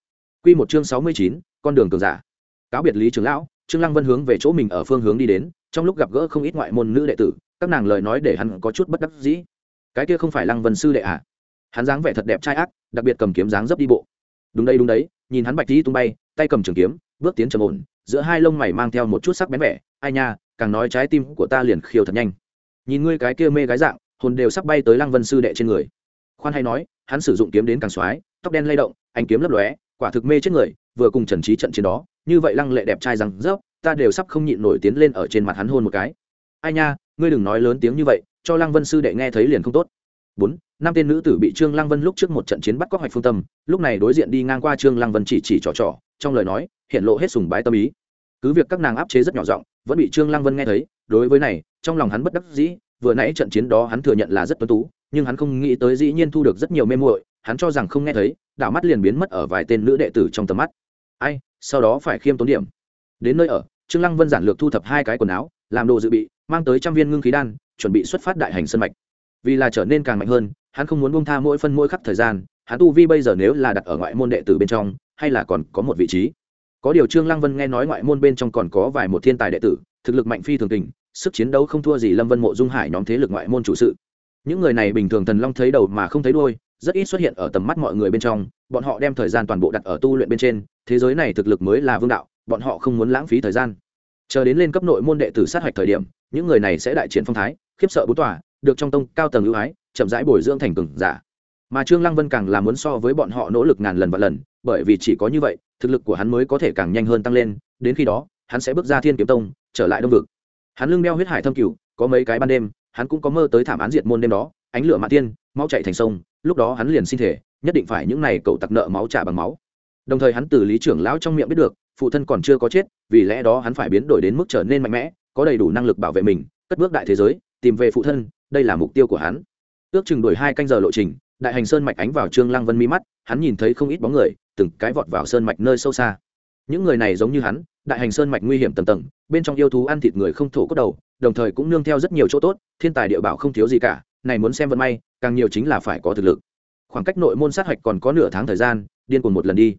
Speaker 1: Quy một chương sáu mươi chín, con đường cường giả. Cáo biệt lý trưởng lão, trương lăng vân hướng về chỗ mình ở phương hướng đi đến, trong lúc gặp gỡ không ít ngoại môn nữ đệ tử, các nàng lời nói để hắn có chút bất đắc dĩ. Cái kia không phải lăng vân sư đệ à? Hắn dáng vẻ thật đẹp trai ác, đặc biệt cầm kiếm dáng dấp đi bộ. Đúng đây đúng đấy, nhìn hắn bạch tí tung bay, tay cầm trường kiếm, bước tiến trầm ổn, giữa hai lông mày mang theo một chút sắc bén vẻ. Ai nha, càng nói trái tim của ta liền khiêu thật nhanh. Nhìn ngươi cái kia mê gái dạng, hồn đều sắp bay tới lăng vân sư đệ trên người khoan hay nói, hắn sử dụng kiếm đến càng xoái tóc đen lay động anh kiếm lấp lóe, quả thực mê chết người, vừa cùng trần trí trận chiến đó, như vậy lăng lệ đẹp trai rằng rớp, ta đều sắp không nhịn nổi tiến lên ở trên mặt hắn hôn một cái. Ai nha, ngươi đừng nói lớn tiếng như vậy, cho lăng vân sư đệ nghe thấy liền không tốt. Bốn, năm tên nữ tử bị trương lăng vân lúc trước một trận chiến bắt cóc hoạch phương tâm, lúc này đối diện đi ngang qua trương lăng vân chỉ chỉ trò trò, trong lời nói, hiện lộ hết sùng bái tâm ý. Cứ việc các nàng áp chế rất nhỏ giọng, vẫn bị trương lăng vân nghe thấy, đối với này, trong lòng hắn bất đắc dĩ vừa nãy trận chiến đó hắn thừa nhận là rất tuấn tú, nhưng hắn không nghĩ tới dĩ nhiên thu được rất nhiều mê muội, hắn cho rằng không nghe thấy, đảo mắt liền biến mất ở vài tên nữ đệ tử trong tầm mắt. Ai, sau đó phải khiêm tốn điểm. Đến nơi ở, trương lăng vân giản lược thu thập hai cái quần áo, làm đồ dự bị, mang tới trăm viên ngưng khí đan, chuẩn bị xuất phát đại hành sân mạch. Vì là trở nên càng mạnh hơn, hắn không muốn buông tha mỗi phân mỗi khắc thời gian, hắn tu vi bây giờ nếu là đặt ở ngoại môn đệ tử bên trong, hay là còn có một vị trí. Có điều trương lăng vân nghe nói ngoại môn bên trong còn có vài một thiên tài đệ tử, thực lực mạnh phi thường tình sức chiến đấu không thua gì lâm vân mộ dung hải nhóm thế lực ngoại môn chủ sự. Những người này bình thường thần long thấy đầu mà không thấy đuôi, rất ít xuất hiện ở tầm mắt mọi người bên trong, bọn họ đem thời gian toàn bộ đặt ở tu luyện bên trên, thế giới này thực lực mới là vương đạo, bọn họ không muốn lãng phí thời gian. Chờ đến lên cấp nội môn đệ tử sát hạch thời điểm, những người này sẽ đại triển phong thái, khiếp sợ bút tỏa được trong tông cao tầng ưu ái, chậm rãi bồi dưỡng thành cường giả. Mà trương lăng vân càng là muốn so với bọn họ nỗ lực ngàn lần và lần, bởi vì chỉ có như vậy, thực lực của hắn mới có thể càng nhanh hơn tăng lên, đến khi đó, hắn sẽ bước ra thiên kiếm tông, trở lại đông vực hắn lưng đeo huyết hải thâm cửu, có mấy cái ban đêm, hắn cũng có mơ tới thảm án diệt môn đêm đó, ánh lửa mạ tiên, máu chạy thành sông, lúc đó hắn liền xin thể, nhất định phải những này cậu tặc nợ máu trả bằng máu. Đồng thời hắn từ lý trưởng lão trong miệng biết được, phụ thân còn chưa có chết, vì lẽ đó hắn phải biến đổi đến mức trở nên mạnh mẽ, có đầy đủ năng lực bảo vệ mình, cất bước đại thế giới, tìm về phụ thân, đây là mục tiêu của hắn. Ước chừng đổi hai canh giờ lộ trình, đại hành sơn mạch ánh vào trương lăng vân mi mắt, hắn nhìn thấy không ít bóng người, từng cái vọt vào sơn mạch nơi sâu xa. Những người này giống như hắn đại hành sơn mạch nguy hiểm tầng tầng, bên trong yêu thú ăn thịt người không thổ cốt đầu, đồng thời cũng nương theo rất nhiều chỗ tốt, thiên tài địa bảo không thiếu gì cả, này muốn xem vận may, càng nhiều chính là phải có thực lực. Khoảng cách nội môn sát hạch còn có nửa tháng thời gian, điên cuồng một lần đi.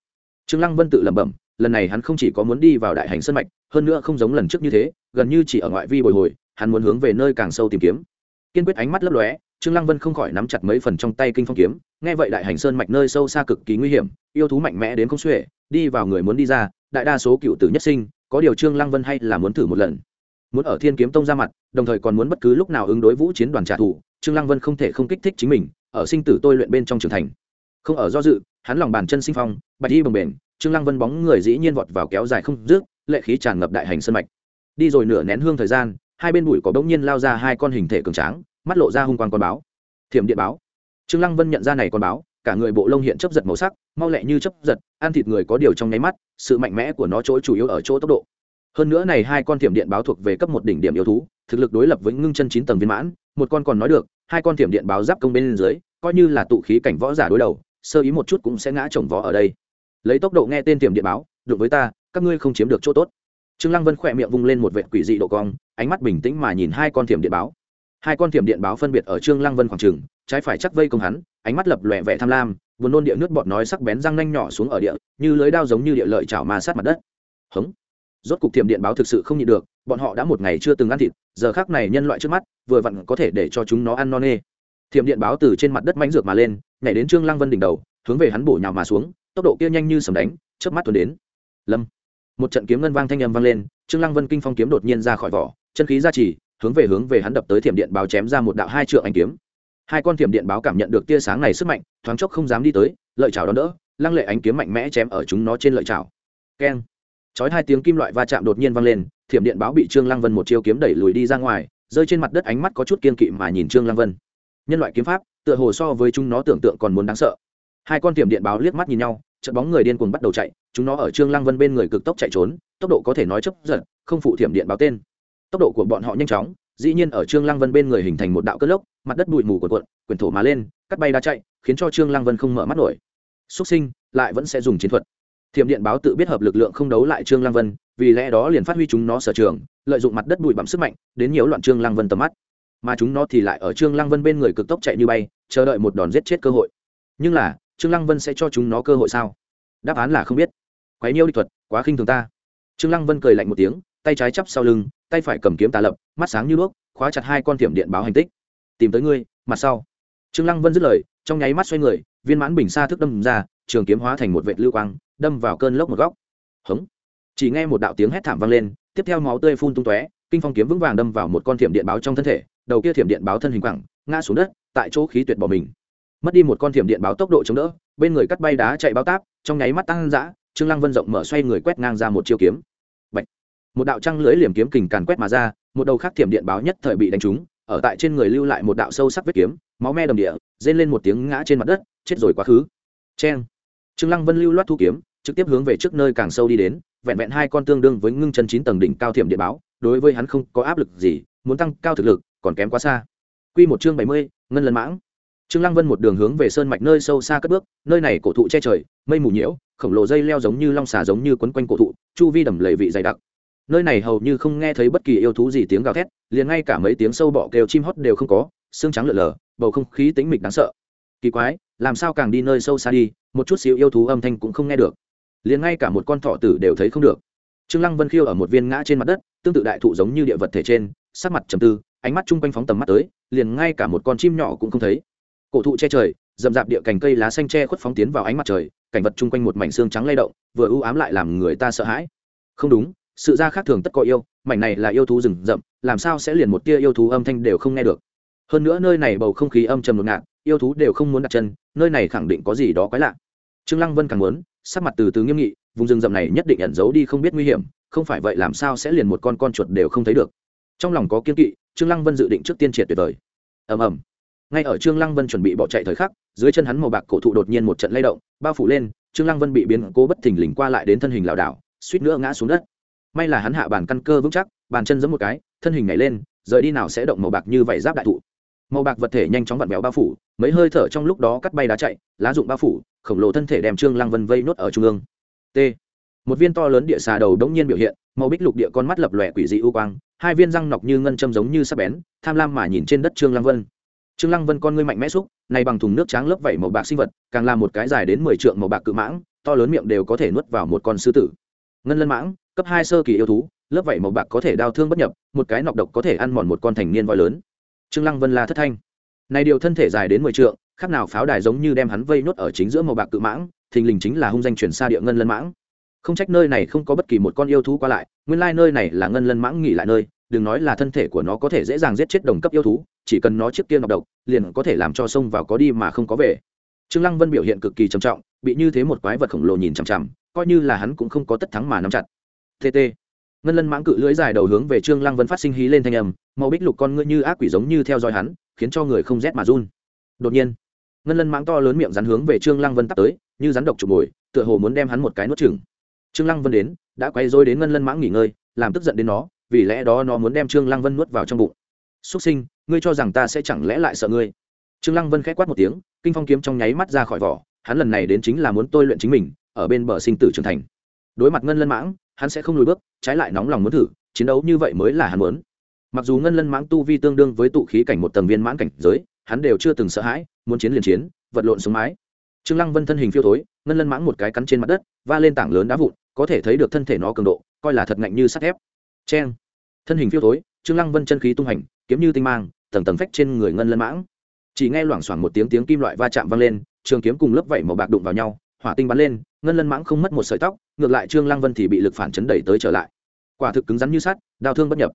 Speaker 1: Trương lăng vân tự lẩm bẩm, lần này hắn không chỉ có muốn đi vào đại hành sơn mạch, hơn nữa không giống lần trước như thế, gần như chỉ ở ngoại vi bồi hồi, hắn muốn hướng về nơi càng sâu tìm kiếm. Kiên quyết ánh mắt lấp lóe, trương lăng vân không khỏi nắm chặt mấy phần trong tay kinh phong kiếm, nghe vậy đại hành sơn mạch nơi sâu xa cực kỳ nguy hiểm, yêu thú mạnh mẽ đến không xuể, đi vào người muốn đi ra đại đa số cựu tử nhất sinh, có điều trương lăng vân hay là muốn thử một lần. Muốn ở thiên kiếm tông ra mặt, đồng thời còn muốn bất cứ lúc nào ứng đối vũ chiến đoàn trả thù, trương lăng vân không thể không kích thích chính mình, ở sinh tử tôi luyện bên trong trưởng thành. Không ở do dự, hắn lòng bàn chân sinh phong, bạch y bồng bềnh, trương lăng vân bóng người dĩ nhiên vọt vào kéo dài không dứt, lệ khí tràn ngập đại hành sân mạch. Đi rồi nửa nén hương thời gian, hai bên bụi có bỗng nhiên lao ra hai con hình thể cường tráng, mắt lộ ra hung quang con báo. Thiểm điện báo. Trương lăng vân nhận ra này con báo cả người bộ lông hiện chấp giật màu sắc, mau lẹ như chấp giật, ăn thịt người có điều trong nháy mắt, sự mạnh mẽ của nó chỗ chủ yếu ở chỗ tốc độ. Hơn nữa này hai con thiểm điện báo thuộc về cấp một đỉnh điểm yêu thú, thực lực đối lập với ngưng chân chín tầng viên mãn, một con còn nói được, hai con thiểm điện báo giáp công bên dưới, coi như là tụ khí cảnh võ giả đối đầu, sơ ý một chút cũng sẽ ngã chồng võ ở đây. Lấy tốc độ nghe tên thiểm điện báo, đụng với ta, các ngươi không chiếm được chỗ tốt. Trương lăng vân khỏe miệng vung lên một vệt quỷ dị độ cong, ánh mắt bình tĩnh mà nhìn hai con thiểm điện báo. Hai con thiểm điện báo phân biệt ở trương lăng vân khoảng trường trái phải chắc vây công hắn ánh mắt lập lòe vẻ tham lam, buồn nôn địa nước bọt nói sắc bén răng nanh nhỏ xuống ở địa, như lưới đao giống như địa lợi chảo ma sát mặt đất. Hống. Rốt cục thiểm điện báo thực sự không nhịn được, bọn họ đã một ngày chưa từng ăn thịt, giờ khác này nhân loại trước mắt, vừa vặn có thể để cho chúng nó ăn no nê. Thiểm điện báo từ trên mặt đất mánh rượt mà lên, nhảy đến trương lăng vân đỉnh đầu, hướng về hắn bổ nhào mà xuống, tốc độ kia nhanh như sầm đánh, chớp mắt tuần đến. Lâm. Một trận kiếm ngân vang thanh âm vang lên, trương lăng vân kinh phong kiếm đột nhiên ra khỏi vỏ, chân khí ra chỉ hướng về hướng về hắn đập tới thiểm điện báo chém ra một đạo hai trượng ánh kiếm hai con thiểm điện báo cảm nhận được tia sáng này sức mạnh, thoáng chốc không dám đi tới, lợi chảo đón đỡ, lăng lệ ánh kiếm mạnh mẽ chém ở chúng nó trên lợi chảo. Keng. Chói hai tiếng kim loại va chạm đột nhiên vang lên, thiểm điện báo bị trương lăng vân một chiêu kiếm đẩy lùi đi ra ngoài, rơi trên mặt đất ánh mắt có chút kiên kỵ mà nhìn trương lăng vân. Nhân loại kiếm pháp, tựa hồ so với chúng nó tưởng tượng còn muốn đáng sợ. Hai con thiểm điện báo liếc mắt nhìn nhau trận bóng người điên cuồng bắt đầu chạy, chúng nó ở trương lăng vân bên người cực tốc chạy trốn, tốc độ có thể nói chấp giật, không phụ thiểm điện báo tên. Tốc độ của bọn họ nhanh chóng dĩ nhiên ở trương lăng vân bên người hình thành một đạo cơn lốc, mặt đất bụi mù của cuộn quyển thổ mà lên, cắt bay đá chạy, khiến cho trương lăng vân không mở mắt nổi. Xuất sinh, lại vẫn sẽ dùng chiến thuật. Thiểm điện báo tự biết hợp lực lượng không đấu lại trương lăng vân, vì lẽ đó liền phát huy chúng nó sở trường, lợi dụng mặt đất bụi bặm sức mạnh, đến nhiễu loạn trương lăng vân tầm mắt. Mà chúng nó thì lại ở trương lăng vân bên người cực tốc chạy như bay, chờ đợi một đòn giết chết cơ hội. Nhưng là, trương lăng vân sẽ cho chúng nó cơ hội sao? Đáp án là không biết. Quá nhiêu địch thuật, quá khinh thường ta. Trương lăng vân cười lạnh một tiếng, tay trái chắp sau lưng tay phải cầm kiếm tà lập, mắt sáng như đuốc, khóa chặt hai con thiểm điện báo hành tích. Tìm tới ngươi, mặt sau. Trương lăng vân dứt lời, trong nháy mắt xoay người, viên mãn bình xa thức đâm ra, trường kiếm hóa thành một vệt lưu quang, đâm vào cơn lốc một góc. Hống. Chỉ nghe một đạo tiếng hét thảm vang lên, tiếp theo máu tươi phun tung tóe, kinh phong kiếm vững vàng đâm vào một con thiểm điện báo trong thân thể, đầu kia thiểm điện báo thân hình quẳng, ngã xuống đất, tại chỗ khí tuyệt bỏ mình. Mất đi một con thiểm điện báo tốc độ chống đỡ, bên người cắt bay đá chạy báo táp, trong nháy mắt tăng dã, trương lăng vân rộng mở xoay người quét ngang ra một chiêu kiếm một đạo trăng lưới liềm kiếm kình càn quét mà ra, một đầu khác thiểm điện báo nhất thời bị đánh trúng, ở tại trên người lưu lại một đạo sâu sắc vết kiếm, máu me đầm địa, rên lên một tiếng ngã trên mặt đất, chết rồi quá khứ. Cheng. Trương lăng vân lưu loát thu kiếm, trực tiếp hướng về trước nơi càng sâu đi đến, vẹn vẹn hai con tương đương với ngưng chân chín tầng đỉnh cao thiểm điện báo, đối với hắn không có áp lực gì, muốn tăng cao thực lực, còn kém quá xa. Quy một chương bảy mươi, ngân lần mãng. Trương lăng vân một đường hướng về sơn mạch nơi sâu xa cất bước, nơi này cổ thụ che trời, mây mù nhiễu, khổng lồ dây leo giống như long xà giống như quấn quanh cổ thụ, chu vi đầm lầy vị dày đặc nơi này hầu như không nghe thấy bất kỳ yêu thú gì tiếng gào thét, liền ngay cả mấy tiếng sâu bọ kêu chim hót đều không có, xương trắng lợn lờ bầu không khí tĩnh mịch đáng sợ. Kỳ quái, làm sao càng đi nơi sâu xa đi, một chút xíu yêu thú âm thanh cũng không nghe được. Liền ngay cả một con thọ tử đều thấy không được. Trương lăng vân khiêu ở một viên ngã trên mặt đất, tương tự đại thụ giống như địa vật thể trên, sắc mặt trầm tư, ánh mắt chung quanh phóng tầm mắt tới, liền ngay cả một con chim nhỏ cũng không thấy. Cổ thụ che trời, rậm rạp địa cành cây lá xanh che khuất phóng tiến vào ánh mặt trời, cảnh vật chung quanh một mảnh xương trắng lay động, vừa u ám lại làm người ta sợ hãi. Không đúng sự ra khác thường tất có yêu, mảnh này là yêu thú rừng rậm, làm sao sẽ liền một tia yêu thú âm thanh đều không nghe được? Hơn nữa nơi này bầu không khí âm trầm ngột ngạt, yêu thú đều không muốn đặt chân, nơi này khẳng định có gì đó quái lạ. Trương lăng vân càng muốn, sắc mặt từ từ nghiêm nghị, vùng rừng rậm này nhất định ẩn giấu đi không biết nguy hiểm, không phải vậy làm sao sẽ liền một con con chuột đều không thấy được. Trong lòng có kiên kỵ, trương lăng vân dự định trước tiên triệt tuyệt vời. Ầm ầm. Ngay ở trương lăng vân chuẩn bị bỏ chạy thời khắc, dưới chân hắn màu bạc cổ thụ đột nhiên một trận lay động, bao phủ lên, trương lăng vân bị biến cố bất thình lình qua lại đến thân hình lảo đảo, suýt nữa ngã xuống đất may là hắn hạ bàn căn cơ vững chắc, bàn chân giẫm một cái, thân hình nhảy lên, rời đi nào sẽ động màu bạc như vậy giáp đại thụ. Màu bạc vật thể nhanh chóng vặn béo bao phủ, mấy hơi thở trong lúc đó cắt bay đá chạy, lá dụng bao phủ, khổng lồ thân thể đem trương lăng vân vây nốt ở trung ương. T. Một viên to lớn địa xà đầu đống nhiên biểu hiện, màu bích lục địa con mắt lập lòe quỷ dị u quang, hai viên răng nọc như ngân châm giống như sắc bén, tham lam mà nhìn trên đất trương lăng vân. Trương lăng vân con ngươi mạnh mẽ xúc, này bằng thùng nước trắng lớp vảy màu bạc sinh vật, càng là một cái dài đến mười trượng màu bạc cự mãng, to lớn miệng đều có thể nuốt vào một con sư tử. Ngân lân mãng cấp hai sơ kỳ yêu thú, lớp vảy màu bạc có thể đau thương bất nhập, một cái nọc độc có thể ăn mòn một con thành niên voi lớn. Trương lăng vân la thất thanh. Này điều thân thể dài đến mười trượng, khác nào pháo đài giống như đem hắn vây nốt ở chính giữa màu bạc cự mãng, thình lình chính là hung danh chuyển xa địa ngân lân mãng. Không trách nơi này không có bất kỳ một con yêu thú qua lại, nguyên lai nơi này là ngân lân mãng nghỉ lại nơi, đừng nói là thân thể của nó có thể dễ dàng giết chết đồng cấp yêu thú, chỉ cần nó trước kia nọc độc, liền có thể làm cho sông vào có đi mà không có về. Trương lăng vân biểu hiện cực kỳ trầm trọng, bị như thế một quái vật khổng lồ nhìn chằm chằm, coi như là hắn cũng không có tất thắng mà nắm chặt tt ngân lân mãng cự lưỡi dài đầu hướng về trương lăng vân phát sinh hí lên thanh âm, màu bích lục con ngươi như ác quỷ giống như theo dõi hắn, khiến cho người không rét mà run. Đột nhiên, ngân lân mãng to lớn miệng rắn hướng về trương lăng vân tắt tới, như rắn độc chụp mồi, tựa hồ muốn đem hắn một cái nuốt chừng trương lăng vân đến, đã quay dối đến ngân lân mãng nghỉ ngơi, làm tức giận đến nó, vì lẽ đó nó muốn đem trương lăng vân nuốt vào trong bụng. Xuất sinh, ngươi cho rằng ta sẽ chẳng lẽ lại sợ ngươi? Trương lăng vân khẽ quát một tiếng, kinh phong kiếm trong nháy mắt ra khỏi vỏ, hắn lần này đến chính là muốn tôi luyện chính mình, ở bên bờ sinh tử trưởng thành. Đối mặt ngân lân mãng hắn sẽ không lùi bước, trái lại nóng lòng muốn thử, chiến đấu như vậy mới là hắn muốn. Mặc dù ngân lân mãng tu vi tương đương với tụ khí cảnh một tầng viên mãn cảnh giới, hắn đều chưa từng sợ hãi, muốn chiến liền chiến, vật lộn xuống mái. Trương lăng vân thân hình phiêu thối, ngân lân mãng một cái cắn trên mặt đất, va lên tảng lớn đá vụn, có thể thấy được thân thể nó cường độ, coi là thật ngạnh như sắt thép. Cheng. Thân hình phiêu thối, trương lăng vân chân khí tung hành, kiếm như tinh mang, tầng tầng phách trên người ngân lân mãng. Chỉ nghe loảng xoảng một tiếng tiếng kim loại va chạm vang lên, trường kiếm cùng lớp vảy màu bạc đụng vào nhau, hỏa tinh bắn lên ngân lân mãng không mất một sợi tóc, ngược lại trương lăng vân thì bị lực phản chấn đẩy tới trở lại. Quả thực cứng rắn như sắt, đau thương bất nhập.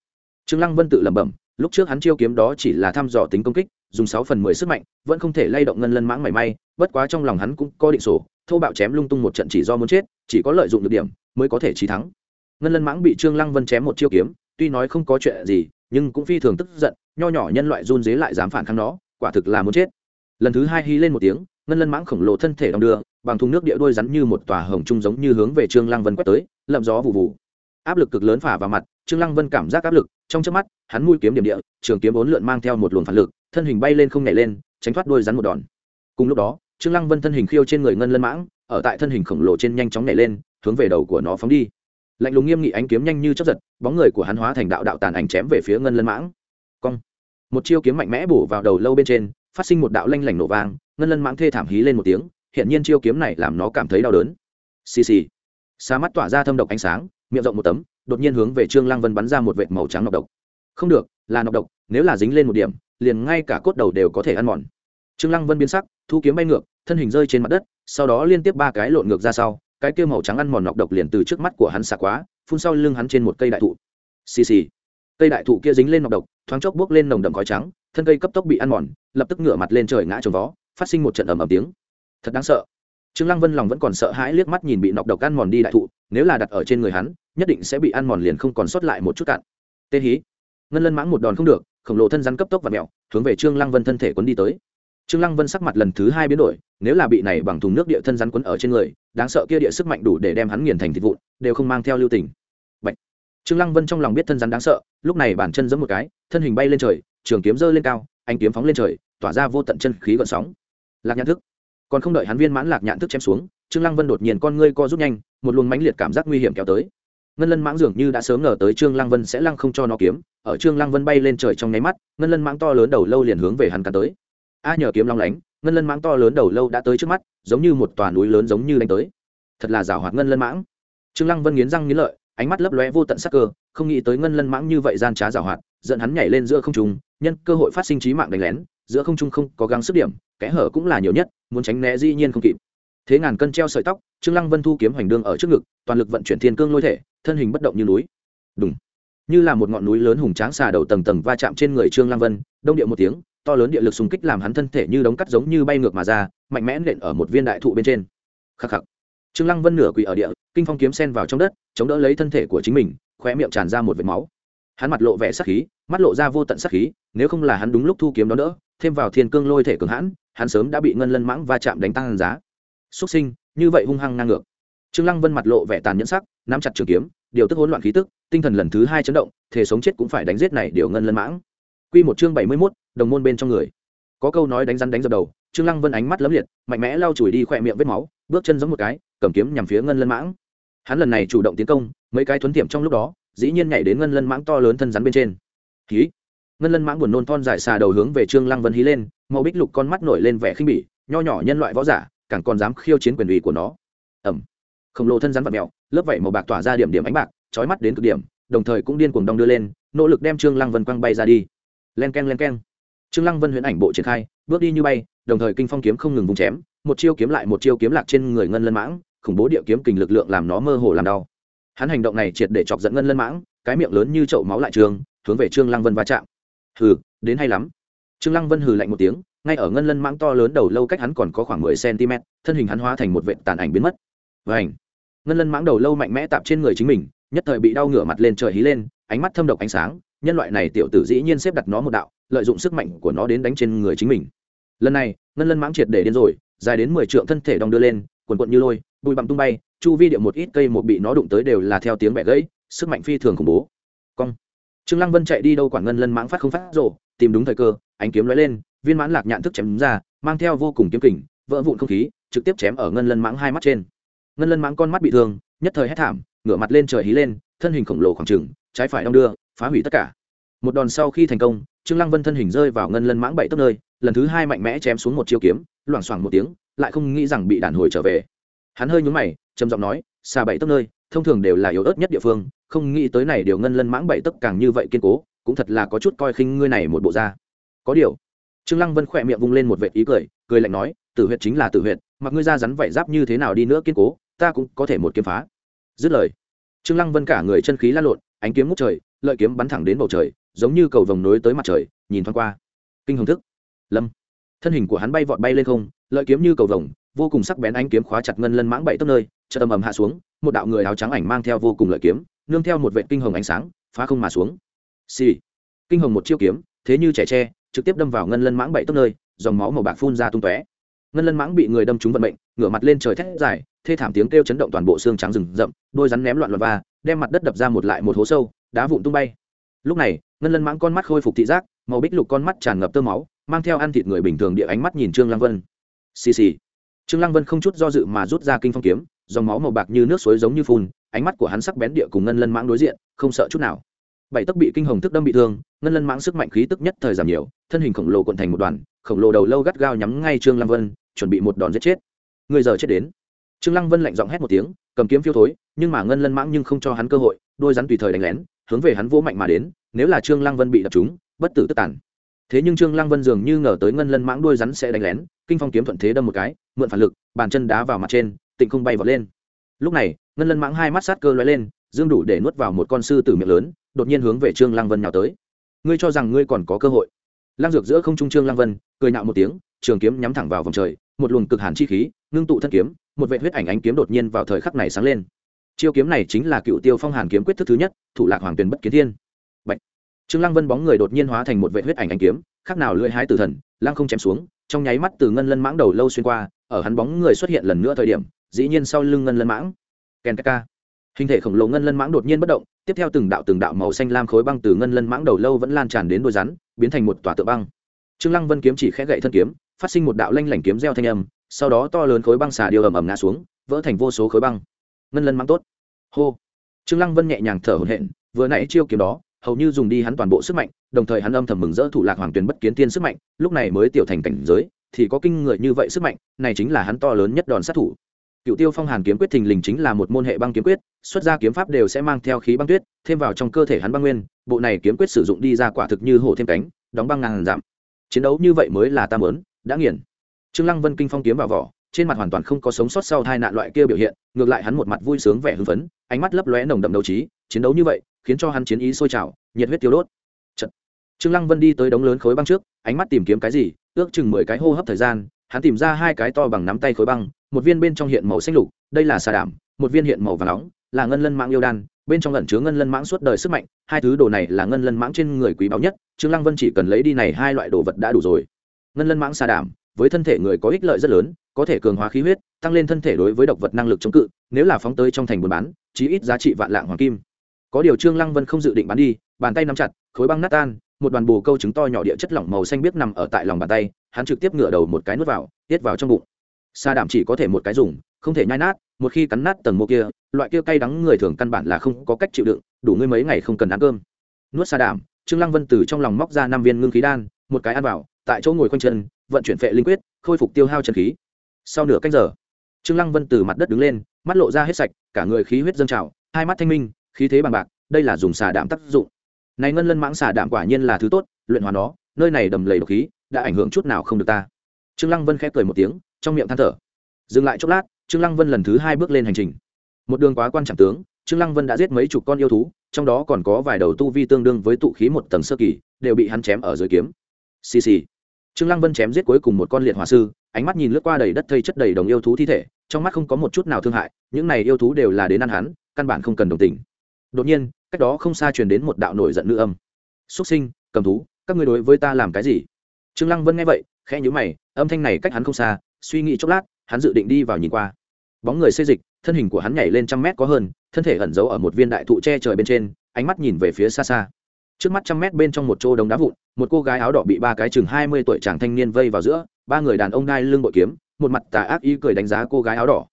Speaker 1: Trương lăng vân tự lẩm bẩm, lúc trước hắn chiêu kiếm đó chỉ là thăm dò tính công kích, dùng sáu phần mười sức mạnh, vẫn không thể lay động ngân lân mãng mảy may, bất quá trong lòng hắn cũng có định sổ, thô bạo chém lung tung một trận chỉ do muốn chết, chỉ có lợi dụng được điểm mới có thể trí thắng. Ngân lân mãng bị trương lăng vân chém một chiêu kiếm, tuy nói không có chuyện gì, nhưng cũng phi thường tức giận, nho nhỏ nhân loại run dế lại dám phản kháng nó, quả thực là muốn chết. Lần thứ hai hí lên một tiếng ngân lân mãng khổng lồ thân thể đong đưa, bằng thùng nước địa đuôi rắn như một tòa hồng trung giống như hướng về trương lăng vân quét tới, lậm gió vụ vụ. Áp lực cực lớn phả vào mặt, trương lăng vân cảm giác áp lực, trong chớp mắt, hắn mũi kiếm điểm địa, trường kiếm bốn lượn mang theo một luồng phản lực, thân hình bay lên không nhảy lên, tránh thoát đuôi rắn một đòn. Cùng lúc đó, trương lăng vân thân hình khiêu trên người ngân lân mãng, ở tại thân hình khổng lồ trên nhanh chóng nhảy lên, hướng về đầu của nó phóng đi. Lạnh lùng nghiêm nghị ánh kiếm nhanh như chớp giật, bóng người của hắn hóa thành đạo đạo tàn ảnh chém về phía ngân lân mãng. Cong. Một chiêu kiếm mạnh mẽ bổ vào đầu lâu bên trên phát sinh một đạo lanh lảnh nổ vang, ngân lân mãng thê thảm hí lên một tiếng hiện nhiên chiêu kiếm này làm nó cảm thấy đau đớn. Xì xì. Xa mắt tỏa ra thâm độc ánh sáng, miệng rộng một tấm, đột nhiên hướng về trương lăng vân bắn ra một vệt màu trắng nọc độc. Không được, là nọc độc, nếu là dính lên một điểm, liền ngay cả cốt đầu đều có thể ăn mòn. Trương lăng vân biến sắc, thu kiếm bay ngược, thân hình rơi trên mặt đất, sau đó liên tiếp ba cái lộn ngược ra sau, cái kia màu trắng ăn mòn nọc độc liền từ trước mắt của hắn xả quá, phun sau lưng hắn trên một cây đại thụ. Xì xì. Cây đại thụ kia dính lên nọc độc thoáng chốc bước lên nồng đậm khói trắng, thân cây cấp tốc bị ăn mòn, lập tức ngửa mặt lên trời ngã trồng vó, phát sinh một trận ầm ầm tiếng. Thật đáng sợ. Trương lăng vân lòng vẫn còn sợ hãi liếc mắt nhìn bị nọc độc ăn mòn đi đại thụ, nếu là đặt ở trên người hắn, nhất định sẽ bị ăn mòn liền không còn sót lại một chút cạn. Tê hí. Ngân lân mãng một đòn không được, khổng lồ thân rắn cấp tốc và mèo, hướng về trương lăng vân thân thể quấn đi tới. Trương lăng vân sắc mặt lần thứ hai biến đổi, nếu là bị này bằng thùng nước địa thân rắn quấn ở trên người, đáng sợ kia địa sức mạnh đủ để đem hắn nghiền thành thịt vụn, đều không mang theo lưu tình trương lăng vân trong lòng biết thân rắn đáng sợ, lúc này bản chân giẫm một cái, thân hình bay lên trời, trường kiếm giơ lên cao anh kiếm phóng lên trời, tỏa ra vô tận chân khí gợn sóng. Lạc nhãn thức. Còn không đợi hắn viên mãn lạc nhãn thức chém xuống, trương lăng vân đột nhiên con ngươi co rút nhanh, một luồng mãnh liệt cảm giác nguy hiểm kéo tới. Ngân lân mãng dường như đã sớm ngờ tới trương lăng vân sẽ lăng không cho nó kiếm, ở trương lăng vân bay lên trời trong nháy mắt, ngân lân mãng to lớn đầu lâu liền hướng về hắn cắn tới. A, nhờ kiếm long lánh, ngân lân mãng to lớn đầu lâu đã tới trước mắt, giống như một tòa núi lớn giống như đánh tới. Thật là rào hoạt ngân lân mãng. Trương lăng vân nghiến răng nghiến lợi ánh mắt lấp lóe vô tận sắc cơ, không nghĩ tới ngân lân mãng như vậy gian trá giảo hoạt, dẫn hắn nhảy lên giữa không trung, nhân cơ hội phát sinh trí mạng đánh lén, giữa không trung không có gắng sức điểm, kẽ hở cũng là nhiều nhất, muốn tránh né dĩ nhiên không kịp. Thế ngàn cân treo sợi tóc, trương lăng vân thu kiếm hoành đương ở trước ngực, toàn lực vận chuyển thiên cương lôi thể, thân hình bất động như núi. Đúng như là một ngọn núi lớn hùng tráng xà đầu tầng tầng va chạm trên người trương lăng vân, đông điệu một tiếng, to lớn địa lực xung kích làm hắn thân thể như đống cắt giống như bay ngược mà ra, mạnh mẽ nện ở một viên đại thụ bên trên. Khắc khắc trương lăng vân nửa quỳ ở địa kinh phong kiếm sen vào trong đất chống đỡ lấy thân thể của chính mình khóe miệng tràn ra một vệt máu. Hắn mặt lộ vẻ sắc khí mắt lộ ra vô tận sắc khí nếu không là hắn đúng lúc thu kiếm đó đỡ thêm vào thiên cương lôi thể cường hãn hắn sớm đã bị ngân lân mãng va chạm đánh tăng giá. Xuất sinh như vậy hung hăng ngang ngược. Trương lăng vân mặt lộ vẻ tàn nhẫn sắc nắm chặt trường kiếm điều tức hỗn loạn khí tức tinh thần lần thứ hai chấn động thể sống chết cũng phải đánh giết này điều ngân lân mãng. Quy một chương bảy mươi 71, đồng môn bên trong người. Có câu nói đánh rắn đánh dập đầu trương lăng vân ánh mắt lấm liệt mạnh mẽ lau chùi đi khỏe miệng vết máu bước chân giống một cái cầm kiếm nhằm phía ngân lân mãng. Hắn lần này chủ động tiến công, mấy cái thuấn tiệm trong lúc đó, dĩ nhiên nhảy đến ngân lân mãng to lớn thân rắn bên trên. Hí! Ngân lân mãng buồn nôn thon dài xà đầu hướng về trương lăng vân hí lên, màu bích lục con mắt nổi lên vẻ khinh bỉ, nho nhỏ nhân loại võ giả, càng còn dám khiêu chiến quyền uy của nó. Ẩm khổng lồ thân rắn vật mèo, lớp vảy màu bạc tỏa ra điểm điểm ánh bạc, chói mắt đến cực điểm, đồng thời cũng điên cuồng đong đưa lên, nỗ lực đem trương lăng vân quăng bay ra đi. Len keng len keng. Trương lăng vân huyễn ảnh bộ triển khai, bước đi như bay, đồng thời kinh phong kiếm không ngừng vùng chém, một chiêu kiếm lại một chiêu kiếm lạc trên người ngân lân mãng khủng bố địa kiếm kình lực lượng làm nó mơ hồ làm đau. Hắn hành động này triệt để chọc dẫn ngân lân mãng, cái miệng lớn như chậu máu lại trường, hướng về trương lăng vân va chạm. Hừ, đến hay lắm. Trương lăng vân hừ lạnh một tiếng, ngay ở ngân lân mãng to lớn đầu lâu cách hắn còn có khoảng mười cm thân hình hắn hóa thành một vệt tàn ảnh biến mất. Và ngân lân mãng đầu lâu mạnh mẽ tạp trên người chính mình, nhất thời bị đau ngửa mặt lên trời hí lên, ánh mắt thâm độc ánh sáng, nhân loại này tiểu tử dĩ nhiên xếp đặt nó một đạo, lợi dụng sức mạnh của nó đến đánh trên người chính mình. Lần này, ngân lân mãng triệt để điên rồi, dài đến mười trượng thân thể đong đưa lên quần quận như lôi, bụi bặm tung bay, chu vi điệu một ít cây một bị nó đụng tới đều là theo tiếng bẻ gãy, sức mạnh phi thường khủng bố. Cong. Trương lăng vân chạy đi đâu quản ngân lân mãng phát không phát rổ tìm đúng thời cơ, ánh kiếm lóe lên, viên mãn lạc nhạn thức chém ra, mang theo vô cùng kiếm kình, vỡ vụn không khí, trực tiếp chém ở ngân lân mãng hai mắt trên. Ngân lân mãng con mắt bị thương, nhất thời hét thảm, ngửa mặt lên trời hí lên, thân hình khổng lồ khoảng trừng trái phải đong đưa, phá hủy tất cả. Một đòn sau khi thành công, trương lăng vân thân hình rơi vào ngân lân mãng bảy tấc nơi, lần thứ hai mạnh mẽ chém xuống một chiêu kiếm, loảng xoảng một tiếng lại không nghĩ rằng bị đàn hồi trở về. Hắn hơi nhúng mày, trầm giọng nói xa bảy tấc nơi, thông thường đều là yếu ớt nhất địa phương, không nghĩ tới này điều ngân lân mãng bảy tấc càng như vậy kiên cố, cũng thật là có chút coi khinh ngươi này một bộ da. Có điều. Trương lăng vân khỏe miệng vung lên một vệt ý cười cười lạnh nói, tử huyệt chính là tử huyệt, mặc ngươi ra rắn vảy giáp như thế nào đi nữa kiên cố, ta cũng có thể một kiếm phá. Dứt lời, trương lăng vân cả người chân khí lan lộn, ánh kiếm ngút trời, lợi kiếm bắn thẳng đến bầu trời, giống như cầu vồng nối tới mặt trời, nhìn thoáng qua. Kinh hồng thức. Lâm. Thân hình của hắn bay vọt bay lên không lợi kiếm như cầu vồng, vô cùng sắc bén ánh kiếm khóa chặt ngân lân mãng bảy tấc nơi, chợt ầm ầm hạ xuống, một đạo người áo trắng ảnh mang theo vô cùng lợi kiếm, nương theo một vệ kinh hồng ánh sáng, phá không mà xuống. Xì、sì. kinh hồng một chiêu kiếm, thế như trẻ tre, trực tiếp đâm vào ngân lân mãng bảy tấc nơi, dòng máu màu bạc phun ra tung tóe. Ngân lân mãng bị người đâm trúng vận mệnh, ngửa mặt lên trời thét dài, thê thảm tiếng kêu chấn động toàn bộ xương trắng rừng rậm, đôi rắn ném loạn loạn va, đem mặt đất đập ra một lại một hố sâu, đá vụn tung bay. Lúc này, ngân lân mãng con mắt khôi phục thị giác, màu bích lục con mắt tràn ngập tơ máu, mang theo ăn thịt người bình thường địa ánh mắt nhìn trương lăng vân xì xì. Trương lăng vân không chút do dự mà rút ra kinh phong kiếm, dòng máu màu bạc như nước suối giống như phun, ánh mắt của hắn sắc bén địa cùng ngân lân mãng đối diện, không sợ chút nào. Bảy tấc bị kinh hồng thức đâm bị thương, ngân lân mãng sức mạnh khí tức nhất thời giảm nhiều, thân hình khổng lồ cuộn thành một đoàn, khổng lồ đầu lâu gắt gao nhắm ngay trương lăng vân, chuẩn bị một đòn giết chết. Người giờ chết đến. Trương lăng vân lạnh giọng hét một tiếng, cầm kiếm phiêu thối, nhưng mà ngân lân mãng nhưng không cho hắn cơ hội, đôi rắn tùy thời đánh lén, hướng về hắn vỗ mạnh mà đến, nếu là trương lăng vân bị đập trúng, bất tử tức tàn thế nhưng trương lăng vân dường như ngờ tới ngân lân mãng đuôi rắn sẽ đánh lén, kinh phong kiếm thuận thế đâm một cái, mượn phản lực, bàn chân đá vào mặt trên, tịnh không bay vọt lên. Lúc này, ngân lân mãng hai mắt sát cơ lóe lên, dương đủ để nuốt vào một con sư tử miệng lớn, đột nhiên hướng về trương lăng vân nhào tới. Ngươi cho rằng ngươi còn có cơ hội? Lăng dược giữa không trung trương lăng vân, cười nạo một tiếng, trường kiếm nhắm thẳng vào vòng trời, một luồng cực hàn chi khí, ngưng tụ thân kiếm, một vệ huyết ảnh ánh kiếm đột nhiên vào thời khắc này sáng lên. Chiêu kiếm này chính là cựu tiêu phong hàn kiếm quyết thức thứ nhất, thủ lạc hoàng tuyền bất kiến thiên trương lăng vân bóng người đột nhiên hóa thành một vệ huyết ảnh ánh kiếm, khác nào lưỡi hái tử thần, lăng không chém xuống, trong nháy mắt từ ngân lân mãng đầu lâu xuyên qua, ở hắn bóng người xuất hiện lần nữa thời điểm, dĩ nhiên sau lưng ngân lân mãng. Ken ka hình thể khổng lồ ngân lân mãng đột nhiên bất động, tiếp theo từng đạo từng đạo màu xanh lam khối băng từ ngân lân mãng đầu lâu vẫn lan tràn đến đôi rắn, biến thành một tòa tượng băng. Trương lăng vân kiếm chỉ khẽ gậy thân kiếm, phát sinh một đạo lanh lảnh kiếm reo thanh âm, sau đó to lớn khối băng xà điều ầm ầm ngã xuống, vỡ thành vô số khối băng. Ngân lân mãng tốt. Hô. Trương lăng vân nhẹ nhàng thở hổn hển, vừa nãy chiêu kiếm đó hầu như dùng đi hắn toàn bộ sức mạnh, đồng thời hắn âm thầm mừng rỡ thủ lạc hoàng tuyền bất kiến tiên sức mạnh, lúc này mới tiểu thành cảnh giới, thì có kinh người như vậy sức mạnh, này chính là hắn to lớn nhất đòn sát thủ. Cựu tiêu phong hàn kiếm quyết thình lình chính là một môn hệ băng kiếm quyết, xuất ra kiếm pháp đều sẽ mang theo khí băng tuyết, thêm vào trong cơ thể hắn băng nguyên, bộ này kiếm quyết sử dụng đi ra quả thực như hổ thêm cánh, đóng băng ngàn giảm. Chiến đấu như vậy mới là tam lớn đã nghiền. Trương lăng vân kinh phong kiếm vào vỏ, trên mặt hoàn toàn không có sống sót sau tai nạn loại kia biểu hiện, ngược lại hắn một mặt vui sướng vẻ hưng phấn, ánh mắt lấp lóe nồng đậm đấu trí, chiến đấu như vậy khiến cho hắn chiến ý sôi trào, nhiệt huyết tiêu đốt Trận. trương lăng vân đi tới đống lớn khối băng trước, ánh mắt tìm kiếm cái gì, ước chừng mười cái hô hấp thời gian, hắn tìm ra hai cái to bằng nắm tay khối băng, một viên bên trong hiện màu xanh lục, đây là xà đảm, một viên hiện màu vàng nóng, là ngân lân mãng yêu đan, bên trong lẩn chứa ngân lân mãng suốt đời sức mạnh, hai thứ đồ này là ngân lân mãng trên người quý báu nhất, trương lăng vân chỉ cần lấy đi này hai loại đồ vật đã đủ rồi ngân lân mãng xà đảm, với thân thể người có ích lợi rất lớn, có thể cường hóa khí huyết, tăng lên thân thể đối với độc vật năng lực chống cự, nếu là phóng tới trong thành buôn bán, chí ít giá trị vạn lạng hoàng kim có điều trương lăng vân không dự định bán đi bàn tay nắm chặt khối băng nát tan một đoàn bồ câu trứng to nhỏ địa chất lỏng màu xanh biếc nằm ở tại lòng bàn tay hắn trực tiếp ngửa đầu một cái nuốt vào tiết vào trong bụng. Sa đảm chỉ có thể một cái dùng không thể nhai nát một khi cắn nát tầng mô kia loại kia cay đắng người thường căn bản là không có cách chịu đựng đủ ngươi mấy ngày không cần ăn cơm. Nuốt sa đảm, trương lăng vân từ trong lòng móc ra năm viên ngưng khí đan một cái ăn vào tại chỗ ngồi quanh chân vận chuyển phệ linh quyết khôi phục tiêu hao chân khí. Sau nửa canh giờ trương lăng vân từ mặt đất đứng lên mắt lộ ra hết sạch cả người khí huyết dâng trào hai mắt thanh minh khí thế bằng bạc, đây là dùng xà đạm tác dụng. Này ngân lân mãng xà đạm quả nhiên là thứ tốt, luyện hóa nó, nơi này đầm lầy độc khí, đã ảnh hưởng chút nào không được ta. Trương lăng vân khẽ cười một tiếng, trong miệng than thở. Dừng lại chốc lát, trương lăng vân lần thứ hai bước lên hành trình. Một đường quá quan trọng tướng, trương lăng vân đã giết mấy chục con yêu thú, trong đó còn có vài đầu tu vi tương đương với tụ khí một tầng sơ kỳ, đều bị hắn chém ở dưới kiếm. Xì xì. Trương lăng vân chém giết cuối cùng một con liệt hỏa sư, ánh mắt nhìn lướt qua đầy đất thây chất đầy đồng yêu thú thi thể, trong mắt không có một chút nào thương hại, những này yêu thú đều là đến ăn hắn, căn bản không cần đồng tình đột nhiên, cách đó không xa truyền đến một đạo nổi giận nữ âm. Xuất sinh, cầm thú, các ngươi đối với ta làm cái gì? Trương lăng vân nghe vậy, khẽ nhíu mày, âm thanh này cách hắn không xa, suy nghĩ chốc lát, hắn dự định đi vào nhìn qua. Bóng người xê dịch, thân hình của hắn nhảy lên trăm mét có hơn, thân thể ẩn giấu ở một viên đại thụ che trời bên trên, ánh mắt nhìn về phía xa xa. Trước mắt trăm mét bên trong một chỗ đống đá vụn, một cô gái áo đỏ bị ba cái chừng hai mươi tuổi chàng thanh niên vây vào giữa, ba người đàn ông đai lưng bội kiếm, một mặt tà ác ý cười đánh giá cô gái áo đỏ.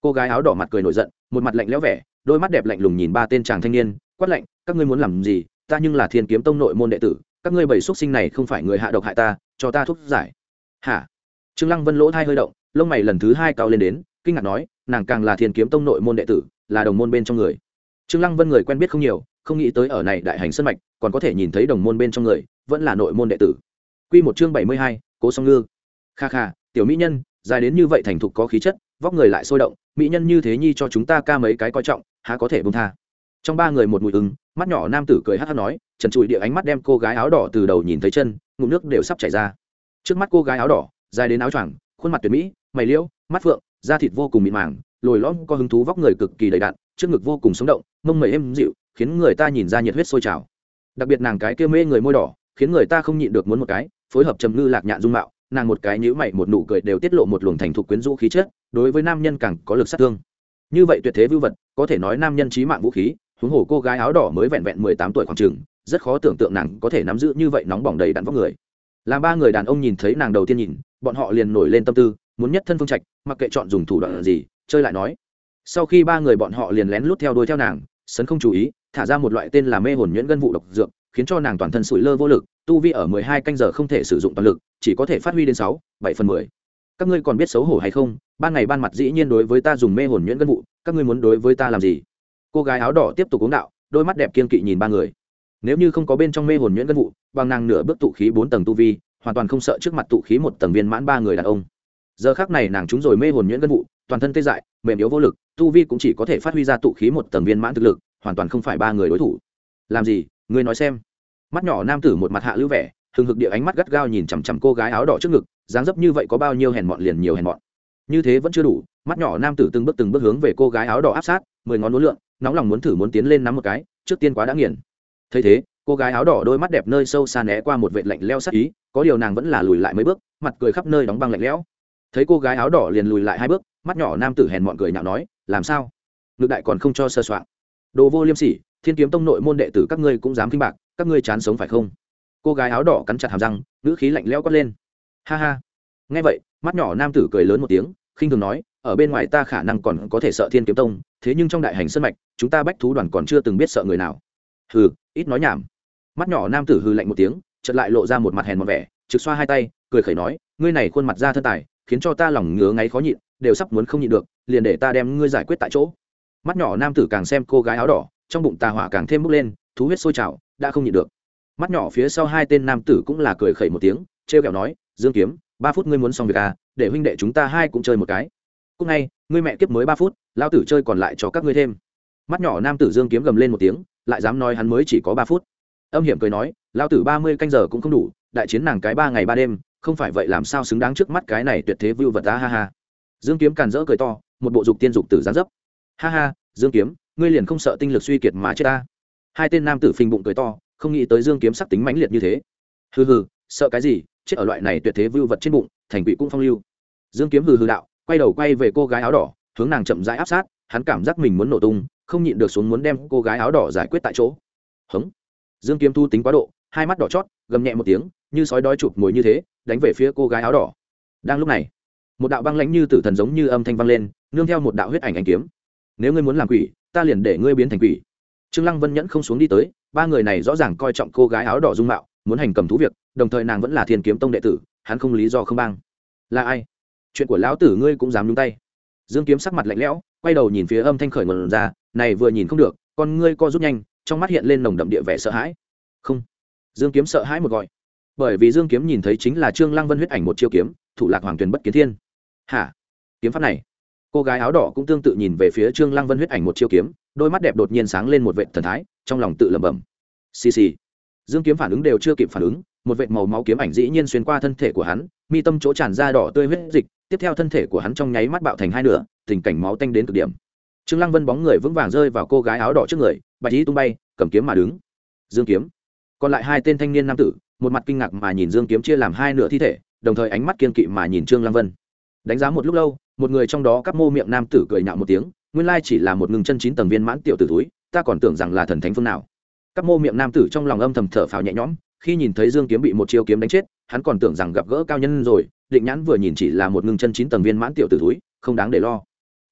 Speaker 1: Cô gái áo đỏ mặt cười nổi giận, một mặt lạnh lẽo vẻ đôi mắt đẹp lạnh lùng nhìn ba tên chàng thanh niên quát lạnh các ngươi muốn làm gì? Ta nhưng là thiên kiếm tông nội môn đệ tử các ngươi bảy xuất sinh này không phải người hạ độc hại ta cho ta thuốc giải. Hả? Trương lăng vân lỗ thai hơi động lông mày lần thứ hai cao lên đến kinh ngạc nói nàng càng là thiên kiếm tông nội môn đệ tử là đồng môn bên trong người. Trương lăng vân người quen biết không nhiều không nghĩ tới ở này đại hành sân mạch còn có thể nhìn thấy đồng môn bên trong người vẫn là nội môn đệ tử. Quy một chương bảy mươi hai, cố song ngư. Kha kha tiểu mỹ nhân dài đến như vậy thành thục có khí chất vóc người lại sôi động mỹ nhân như thế nhi cho chúng ta ca mấy cái coi trọng há có thể buông tha. Trong ba người một mùi ứng, mắt nhỏ nam tử cười hát hát nói, trần trụi địa ánh mắt đem cô gái áo đỏ từ đầu nhìn thấy chân, ngụm nước đều sắp chảy ra. Trước mắt cô gái áo đỏ, dài đến áo choàng, khuôn mặt tuyệt mỹ, mày liễu, mắt phượng, da thịt vô cùng mịn màng, lồi lõm có hứng thú vóc người cực kỳ đầy đặn, trước ngực vô cùng sống động, mông mẩy êm dịu, khiến người ta nhìn ra nhiệt huyết sôi trào. Đặc biệt nàng cái kia mê người môi đỏ, khiến người ta không nhịn được muốn một cái, phối hợp trầm ngư lạc nhạn dung mạo, nàng một cái nhíu mày một nụ cười đều tiết lộ một luồng thành thục quyến rũ khí chất, đối với nam nhân càng có lực sát thương như vậy tuyệt thế vưu vật, có thể nói nam nhân trí mạng vũ khí, huống hồ cô gái áo đỏ mới vẹn vẹn mười tám tuổi khoảng trường rất khó tưởng tượng nàng có thể nắm giữ như vậy nóng bỏng đầy đặn vóc người. Làm ba người đàn ông nhìn thấy nàng đầu tiên nhìn, bọn họ liền nổi lên tâm tư, muốn nhất thân phương trạch, mặc kệ chọn dùng thủ đoạn gì, chơi lại nói. Sau khi ba người bọn họ liền lén lút theo đuôi theo nàng, sấn không chú ý, thả ra một loại tên là mê hồn nhuyễn gân vụ độc dược, khiến cho nàng toàn thân sủi lơ vô lực, tu vi ở mười hai canh giờ không thể sử dụng toàn lực, chỉ có thể phát huy đến sáu, bảy phần mười các ngươi còn biết xấu hổ hay không? Ban ngày ban mặt dĩ nhiên đối với ta dùng mê hồn nhuyễn gân vụ, các ngươi muốn đối với ta làm gì? Cô gái áo đỏ tiếp tục uống đạo, đôi mắt đẹp kiên kỵ nhìn ba người. Nếu như không có bên trong mê hồn nhuyễn gân vụ, bằng nàng nửa bước tụ khí bốn tầng tu vi, hoàn toàn không sợ trước mặt tụ khí một tầng viên mãn ba người đàn ông. Giờ khác này nàng trúng rồi mê hồn nhuyễn gân vụ, toàn thân tê dại, mềm yếu vô lực, tu vi cũng chỉ có thể phát huy ra tụ khí một tầng viên mãn thực lực, hoàn toàn không phải ba người đối thủ. Làm gì? Ngươi nói xem. Mắt nhỏ nam tử một mặt hạ lưu vẻ hừng hực địa ánh mắt gắt gao nhìn chằm chằm cô gái áo đỏ trước ngực, dáng dấp như vậy có bao nhiêu hèn mọn liền nhiều hèn mọn. Như thế vẫn chưa đủ, mắt nhỏ nam tử từng bước từng bước hướng về cô gái áo đỏ áp sát, mười ngón uốn lượn, nóng lòng muốn thử muốn tiến lên nắm một cái, trước tiên quá đã nghiền. Thấy thế, cô gái áo đỏ đôi mắt đẹp nơi sâu xa né qua một vệt lạnh leo sắc ý, có điều nàng vẫn là lùi lại mấy bước, mặt cười khắp nơi đóng băng lạnh lẽo. Thấy cô gái áo đỏ liền lùi lại hai bước, mắt nhỏ nam tử hèn mọn cười nhạo nói, làm sao? Ngược đại còn không cho sơ soạn. Đồ vô liêm sỉ, thiên kiếm tông nội môn đệ tử các ngươi cũng dám kinh bạc, các ngươi chán sống phải không? Cô gái áo đỏ cắn chặt hàm răng, ngữ khí lạnh lẽo quát lên. Ha ha. Nghe vậy, mắt nhỏ nam tử cười lớn một tiếng, khinh thường nói, ở bên ngoài ta khả năng còn có thể sợ thiên kiếm tông, thế nhưng trong đại hành sân mạch, chúng ta bách thú đoàn còn chưa từng biết sợ người nào. Hừ, ít nói nhảm. Mắt nhỏ nam tử hừ lạnh một tiếng, chợt lại lộ ra một mặt hèn một vẻ, trực xoa hai tay, cười khẩy nói, ngươi này khuôn mặt ra thân tài, khiến cho ta lòng ngứa ngáy khó nhịn, đều sắp muốn không nhịn được, liền để ta đem ngươi giải quyết tại chỗ. Mắt nhỏ nam tử càng xem cô gái áo đỏ, trong bụng tà hỏa càng thêm bốc lên, thú huyết sôi trào, đã không nhịn được mắt nhỏ phía sau hai tên nam tử cũng là cười khẩy một tiếng, trêu kẹo nói, dương kiếm, ba phút ngươi muốn xong việc à để huynh đệ chúng ta hai cũng chơi một cái. Cúc ngay, ngươi mẹ kiếp mới ba phút lao tử chơi còn lại cho các ngươi thêm. Mắt nhỏ nam tử dương kiếm gầm lên một tiếng, lại dám nói hắn mới chỉ có ba phút. Âm hiểm cười nói lao tử ba mươi canh giờ cũng không đủ, đại chiến nàng cái ba ngày ba đêm, không phải vậy làm sao xứng đáng trước mắt cái này tuyệt thế vưu vật ta ha ha. Dương kiếm càn rỡ cười to, một bộ dục tiên dục tử gián dấp. Ha ha, dương kiếm, ngươi liền không sợ tinh lực suy kiệt mà chết ta. Hai tên nam tử phình bụng cười to không nghĩ tới dương kiếm sắc tính mãnh liệt như thế. Hừ hừ, sợ cái gì, chết ở loại này tuyệt thế vưu vật trên bụng, thành quỷ cũng phong lưu. Dương kiếm hừ hừ đạo, quay đầu quay về cô gái áo đỏ, hướng nàng chậm rãi áp sát, hắn cảm giác mình muốn nổ tung, không nhịn được xuống muốn đem cô gái áo đỏ giải quyết tại chỗ. Hống. Dương kiếm thu tính quá độ, hai mắt đỏ chót, gầm nhẹ một tiếng, như sói đói chụp mồi như thế, đánh về phía cô gái áo đỏ. Đang lúc này, một đạo băng lãnh như tử thần giống như âm thanh vang lên, nương theo một đạo huyết ảnh ánh kiếm. Nếu ngươi muốn làm quỷ, ta liền để ngươi biến thành quỷ trương lăng vân nhẫn không xuống đi tới, ba người này rõ ràng coi trọng cô gái áo đỏ dung mạo, muốn hành cầm thú việc, đồng thời nàng vẫn là thiên kiếm tông đệ tử, hắn không lý do không bang. Là ai? Chuyện của lão tử ngươi cũng dám nhúng tay. Dương kiếm sắc mặt lạnh lẽo, quay đầu nhìn phía âm thanh khởi nguồn ra, này vừa nhìn không được, con ngươi co rút nhanh, trong mắt hiện lên nồng đậm địa vẻ sợ hãi. Không. Dương kiếm sợ hãi một gọi. Bởi vì dương kiếm nhìn thấy chính là trương lăng vân huyết ảnh một chiêu kiếm, thủ lạc hoàng tuyền bất kiến thiên. Hả? Kiếm pháp này cô gái áo đỏ cũng tương tự nhìn về phía trương lăng vân huyết ảnh một chiêu kiếm, đôi mắt đẹp đột nhiên sáng lên một vệ thần thái, trong lòng tự lẩm bẩm. Xì xì. Dương kiếm phản ứng đều chưa kịp phản ứng, một vệt màu máu kiếm ảnh dĩ nhiên xuyên qua thân thể của hắn, mi tâm chỗ tràn ra đỏ tươi huyết dịch, tiếp theo thân thể của hắn trong nháy mắt bạo thành hai nửa, tình cảnh máu tanh đến cực điểm. Trương lăng vân bóng người vững vàng rơi vào cô gái áo đỏ trước người, bạch ý tung bay, cầm kiếm mà đứng. Dương kiếm. Còn lại hai tên thanh niên nam tử, một mặt kinh ngạc mà nhìn dương kiếm chia làm hai nửa thi thể, đồng thời ánh mắt kiên kỵ mà nhìn trương lăng vân đánh giá một lúc lâu, một người trong đó cắp mô miệng nam tử cười nhạo một tiếng, nguyên lai chỉ là một ngừng chân chín tầng viên mãn tiểu tử túi ta còn tưởng rằng là thần thánh phương nào. Cắp mô miệng nam tử trong lòng âm thầm thở phào nhẹ nhõm, khi nhìn thấy dương kiếm bị một chiêu kiếm đánh chết, hắn còn tưởng rằng gặp gỡ cao nhân rồi, định nhãn vừa nhìn chỉ là một ngưng chân chín tầng viên mãn tiểu tử túi không đáng để lo.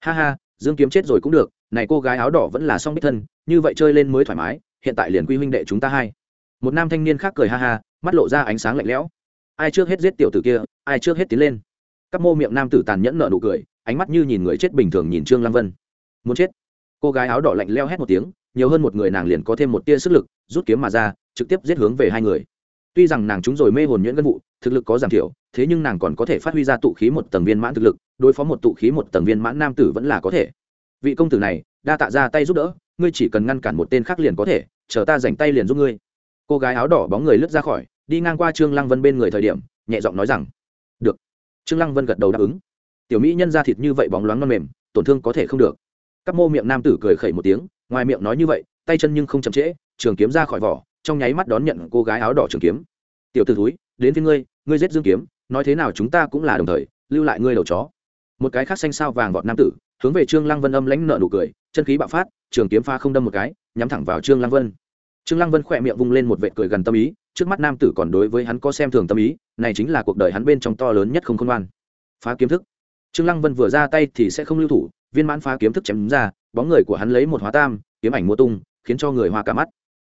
Speaker 1: Ha ha, dương kiếm chết rồi cũng được, này cô gái áo đỏ vẫn là song bích thân, như vậy chơi lên mới thoải mái, hiện tại liền quy huynh đệ chúng ta hai. Một nam thanh niên khác cười ha ha, mắt lộ ra ánh sáng lạnh lẽo. Ai trước hết giết tiểu tử kia, ai trước hết tiến lên các mô miệng nam tử tàn nhẫn nợ nụ cười, ánh mắt như nhìn người chết bình thường nhìn trương lăng vân. Muốn chết? Cô gái áo đỏ lạnh leo hét một tiếng, nhiều hơn một người nàng liền có thêm một tia sức lực, rút kiếm mà ra, trực tiếp giết hướng về hai người. Tuy rằng nàng chúng rồi mê hồn nhuyễn ngân vụ, thực lực có giảm thiểu, thế nhưng nàng còn có thể phát huy ra tụ khí một tầng viên mãn thực lực, đối phó một tụ khí một tầng viên mãn nam tử vẫn là có thể. Vị công tử này, đa tạ ra tay giúp đỡ, ngươi chỉ cần ngăn cản một tên khác liền có thể, chờ ta dành tay liền giúp ngươi. Cô gái áo đỏ bóng người lướt ra khỏi, đi ngang qua trương lăng vân bên người thời điểm, nhẹ giọng nói rằng trương lăng vân gật đầu đáp ứng. Tiểu mỹ nhân ra thịt như vậy bóng loáng non mềm tổn thương có thể không được. Các mô miệng nam tử cười khẩy một tiếng ngoài miệng nói như vậy tay chân nhưng không chậm trễ trường kiếm ra khỏi vỏ trong nháy mắt đón nhận cô gái áo đỏ trường kiếm. Tiểu tử thúi, túi đến với ngươi ngươi giết dương kiếm nói thế nào chúng ta cũng là đồng thời lưu lại ngươi đầu chó. Một cái khác xanh sao vàng vọt nam tử hướng về trương lăng vân âm lãnh nợ nụ cười chân khí bạo phát trường kiếm pha không đâm một cái nhắm thẳng vào trương lăng vân. Trương lăng vân khỏe miệng vung lên một vệt cười gần tâm ý trước mắt nam tử còn đối với hắn có xem thường tâm ý, này chính là cuộc đời hắn bên trong to lớn nhất không khôn ngoan. Phá kiếm thức. Trương lăng vân vừa ra tay thì sẽ không lưu thủ, viên mãn phá kiếm thức chém ra, bóng người của hắn lấy một hóa tam, kiếm ảnh mua tung, khiến cho người hoa cả mắt.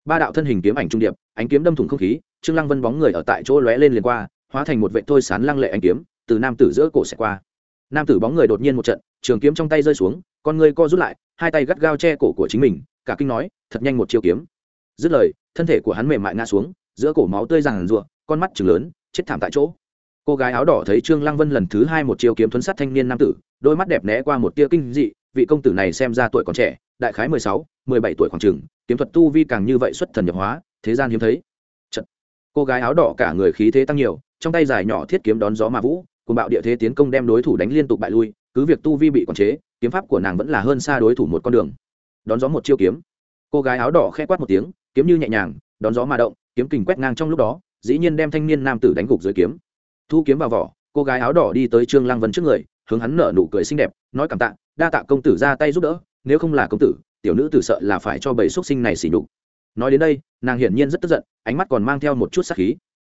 Speaker 1: Ba đạo thân hình kiếm ảnh trung điệp, ánh kiếm đâm thủng không khí, trương lăng vân bóng người ở tại chỗ lóe lên liền qua, hóa thành một vệ thôi sán lăng lệ ánh kiếm, từ nam tử giữa cổ sẽ qua. Nam tử bóng người đột nhiên một trận, trường kiếm trong tay rơi xuống, con người co rút lại, hai tay gắt gao che cổ của chính mình, cả kinh nói, thật nhanh một chiêu kiếm. Dứt lời, thân thể của hắn mềm mại ngã xuống giữa cổ máu tươi ràng rụa con mắt chừng lớn, chết thảm tại chỗ. Cô gái áo đỏ thấy trương lăng vân lần thứ hai một chiêu kiếm thuấn sát thanh niên nam tử, đôi mắt đẹp né qua một tia kinh dị, vị công tử này xem ra tuổi còn trẻ, đại khái mười sáu, mười bảy tuổi khoảng chừng, kiếm thuật tu vi càng như vậy xuất thần nhập hóa, thế gian hiếm thấy. Chật. cô gái áo đỏ cả người khí thế tăng nhiều, trong tay dài nhỏ thiết kiếm đón gió mà vũ cùng bạo địa thế tiến công đem đối thủ đánh liên tục bại lui, cứ việc tu vi bị quản chế, kiếm pháp của nàng vẫn là hơn xa đối thủ một con đường. Đón gió một chiêu kiếm. Cô gái áo đỏ khẽ quát một tiếng, kiếm như nhẹ nhàng, đón gió mà động kiếm kình quét ngang trong lúc đó, dĩ nhiên đem thanh niên nam tử đánh gục dưới kiếm. Thu kiếm vào vỏ, cô gái áo đỏ đi tới trương lăng vân trước người, hướng hắn nở nụ cười xinh đẹp, nói cảm tạ, đa tạ công tử ra tay giúp đỡ, nếu không là công tử, tiểu nữ tử sợ là phải cho bầy xuất sinh này xỉ nhục. Nói đến đây, nàng hiển nhiên rất tức giận, ánh mắt còn mang theo một chút sắc khí.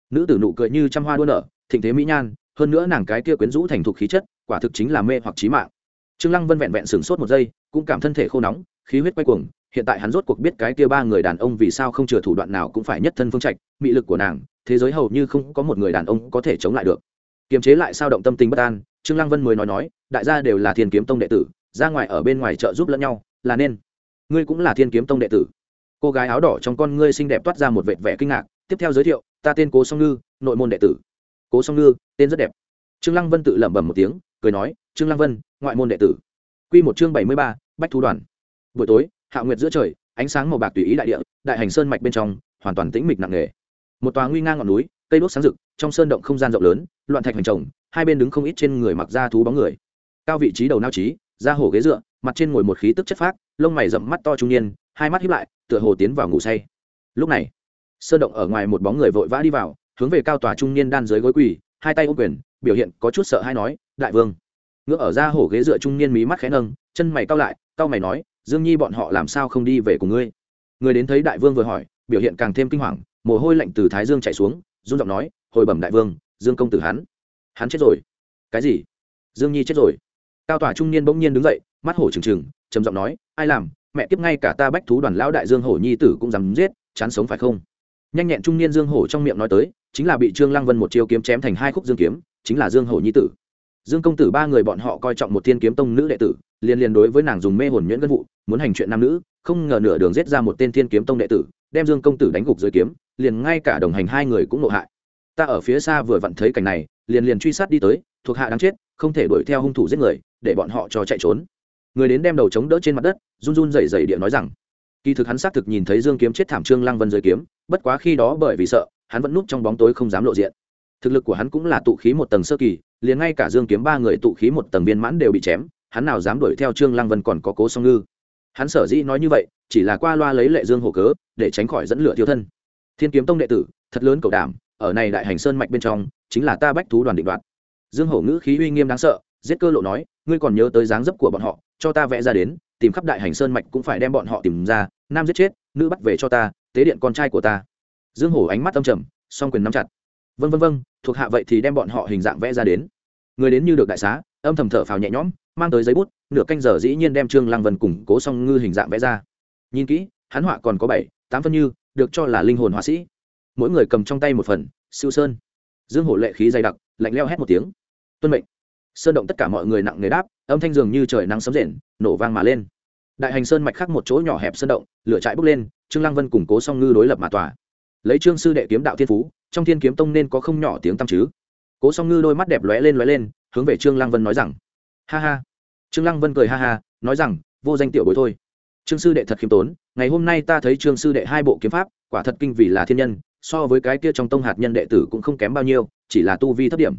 Speaker 1: Nữ tử nụ cười như trăm hoa đua nở, thịnh thế mỹ nhan, hơn nữa nàng cái kia quyến rũ thành thục khí chất, quả thực chính là mê hoặc trí mạng. Trương lăng vân vẹn vẹn sửng sốt một giây, cũng cảm thân thể khô nóng, khí huyết quay cuồng hiện tại hắn rốt cuộc biết cái kia ba người đàn ông vì sao không chừa thủ đoạn nào cũng phải nhất thân phương trạch mị lực của nàng thế giới hầu như không có một người đàn ông có thể chống lại được. Kiềm chế lại sao động tâm tình bất an trương lăng vân mới nói nói đại gia đều là thiên kiếm tông đệ tử ra ngoài ở bên ngoài chợ giúp lẫn nhau là nên. Ngươi cũng là thiên kiếm tông đệ tử. Cô gái áo đỏ trong con ngươi xinh đẹp toát ra một vệt vẻ kinh ngạc tiếp theo giới thiệu ta tên cố song ngư nội môn đệ tử. Cố song ngư tên rất đẹp. Trương lăng vân tự lẩm bẩm một tiếng cười nói trương lăng vân ngoại môn đệ tử. Quy một chương bảy mươi ba, bách thú đoàn. Buổi tối hạ nguyệt giữa trời, ánh sáng màu bạc tùy ý đại địa, đại hành sơn mạch bên trong, hoàn toàn tĩnh mịch nặng nề. Một tòa nguy ngang ngọn núi, cây đốt sáng rực, trong sơn động không gian rộng lớn, loạn thạch hành trồng, hai bên đứng không ít trên người mặc da thú bóng người. Cao vị trí đầu nao trí, da hổ ghế dựa, mặt trên ngồi một khí tức chất phác, lông mày rậm mắt to trung niên, hai mắt hiếp lại, tựa hồ tiến vào ngủ say. Lúc này, sơn động ở ngoài một bóng người vội vã đi vào, hướng về cao tòa trung niên đan dưới gối quỳ, hai tay ôm quyền, biểu hiện có chút sợ hay nói, đại vương. Ngựa ở ra hổ ghế dựa trung niên mí mắt khẽ nâng, chân mày cao lại cao mày nói dương nhi bọn họ làm sao không đi về cùng ngươi? Người đến thấy đại vương vừa hỏi, biểu hiện càng thêm kinh hoàng, mồ hôi lạnh từ thái dương chạy xuống, run giọng nói, hồi bẩm đại vương, dương công tử hắn hắn chết rồi. Cái gì? Dương nhi chết rồi. Cao tỏa trung niên bỗng nhiên đứng dậy, mắt hổ trừng trừng, trầm giọng nói, ai làm? Mẹ tiếp ngay cả ta bách thú đoàn lão đại dương hổ nhi tử cũng dám giết, chán sống phải không? Nhanh nhẹn trung niên dương hổ trong miệng nói tới, chính là bị trương lăng vân một chiêu kiếm chém thành hai khúc dương kiếm, chính là dương hổ nhi tử. Dương công tử ba người bọn họ coi trọng một thiên kiếm tông nữ đệ tử liên liên đối với nàng dùng mê hồn nhuyễn ngân vụ, muốn hành chuyện nam nữ, không ngờ nửa đường giết ra một tên thiên kiếm tông đệ tử, đem dương công tử đánh gục dưới kiếm, liền ngay cả đồng hành hai người cũng nộ hại. Ta ở phía xa vừa vặn thấy cảnh này, liền liền truy sát đi tới, thuộc hạ đáng chết, không thể đuổi theo hung thủ giết người, để bọn họ cho chạy trốn. Người đến đem đầu chống đỡ trên mặt đất, run run rẩy rẩy địa nói rằng, kỳ thực hắn xác thực nhìn thấy dương kiếm chết thảm trương lăng vân dưới kiếm, bất quá khi đó bởi vì sợ, hắn vẫn núp trong bóng tối không dám lộ diện. Thực lực của hắn cũng là tụ khí một tầng sơ kỳ, liền ngay cả dương kiếm ba người tụ khí một tầng viên mãn đều bị chém hắn nào dám đuổi theo trương lăng vân còn có cố song ngư. Hắn sở dĩ nói như vậy, chỉ là qua loa lấy lệ dương hồ cớ, để tránh khỏi dẫn lửa thiêu thân. Thiên kiếm tông đệ tử, thật lớn cầu đảm, ở này đại hành sơn mạch bên trong, chính là ta bách thú đoàn định đoạt. Dương hổ ngữ khí uy nghiêm đáng sợ, giết cơ lộ nói, ngươi còn nhớ tới dáng dấp của bọn họ, cho ta vẽ ra đến, tìm khắp đại hành sơn mạch cũng phải đem bọn họ tìm ra, nam giết chết, nữ bắt về cho ta, tế điện con trai của ta. Dương hổ ánh mắt âm trầm, song quyền nắm chặt. Vân vân vân thuộc hạ vậy thì đem bọn họ hình dạng vẽ ra đến. Người đến như được đại xá âm thầm thở phào nhẹ nhõm, mang tới giấy bút, nửa canh giờ dĩ nhiên đem trương lăng vân củng cố song ngư hình dạng vẽ ra. Nhìn kỹ, hắn họa còn có bảy, tám phân như, được cho là linh hồn họa sĩ. Mỗi người cầm trong tay một phần, siêu sơn. Dương hổ lệ khí dày đặc, lạnh leo hét một tiếng. Tuân mệnh. Sơn động tất cả mọi người nặng nề đáp, âm thanh dường như trời nắng sấm rền, nổ vang mà lên. Đại hành sơn mạch khắc một chỗ nhỏ hẹp sơn động, lửa trại bốc lên, trương lăng vân củng cố song ngư đối lập mà tỏa lấy trương sư đệ kiếm đạo thiên phú, trong thiên kiếm tông nên có không nhỏ tiếng tăm chứ. Cố song ngư đôi mắt đẹp lóe lên lóe lên hướng về trương lăng vân nói rằng, ha ha. Trương lăng vân cười ha ha, nói rằng, vô danh tiểu bối thôi. Trương sư đệ thật khiêm tốn, ngày hôm nay ta thấy trương sư đệ hai bộ kiếm pháp, quả thật kinh vì là thiên nhân, so với cái kia trong tông hạt nhân đệ tử cũng không kém bao nhiêu, chỉ là tu vi thấp điểm.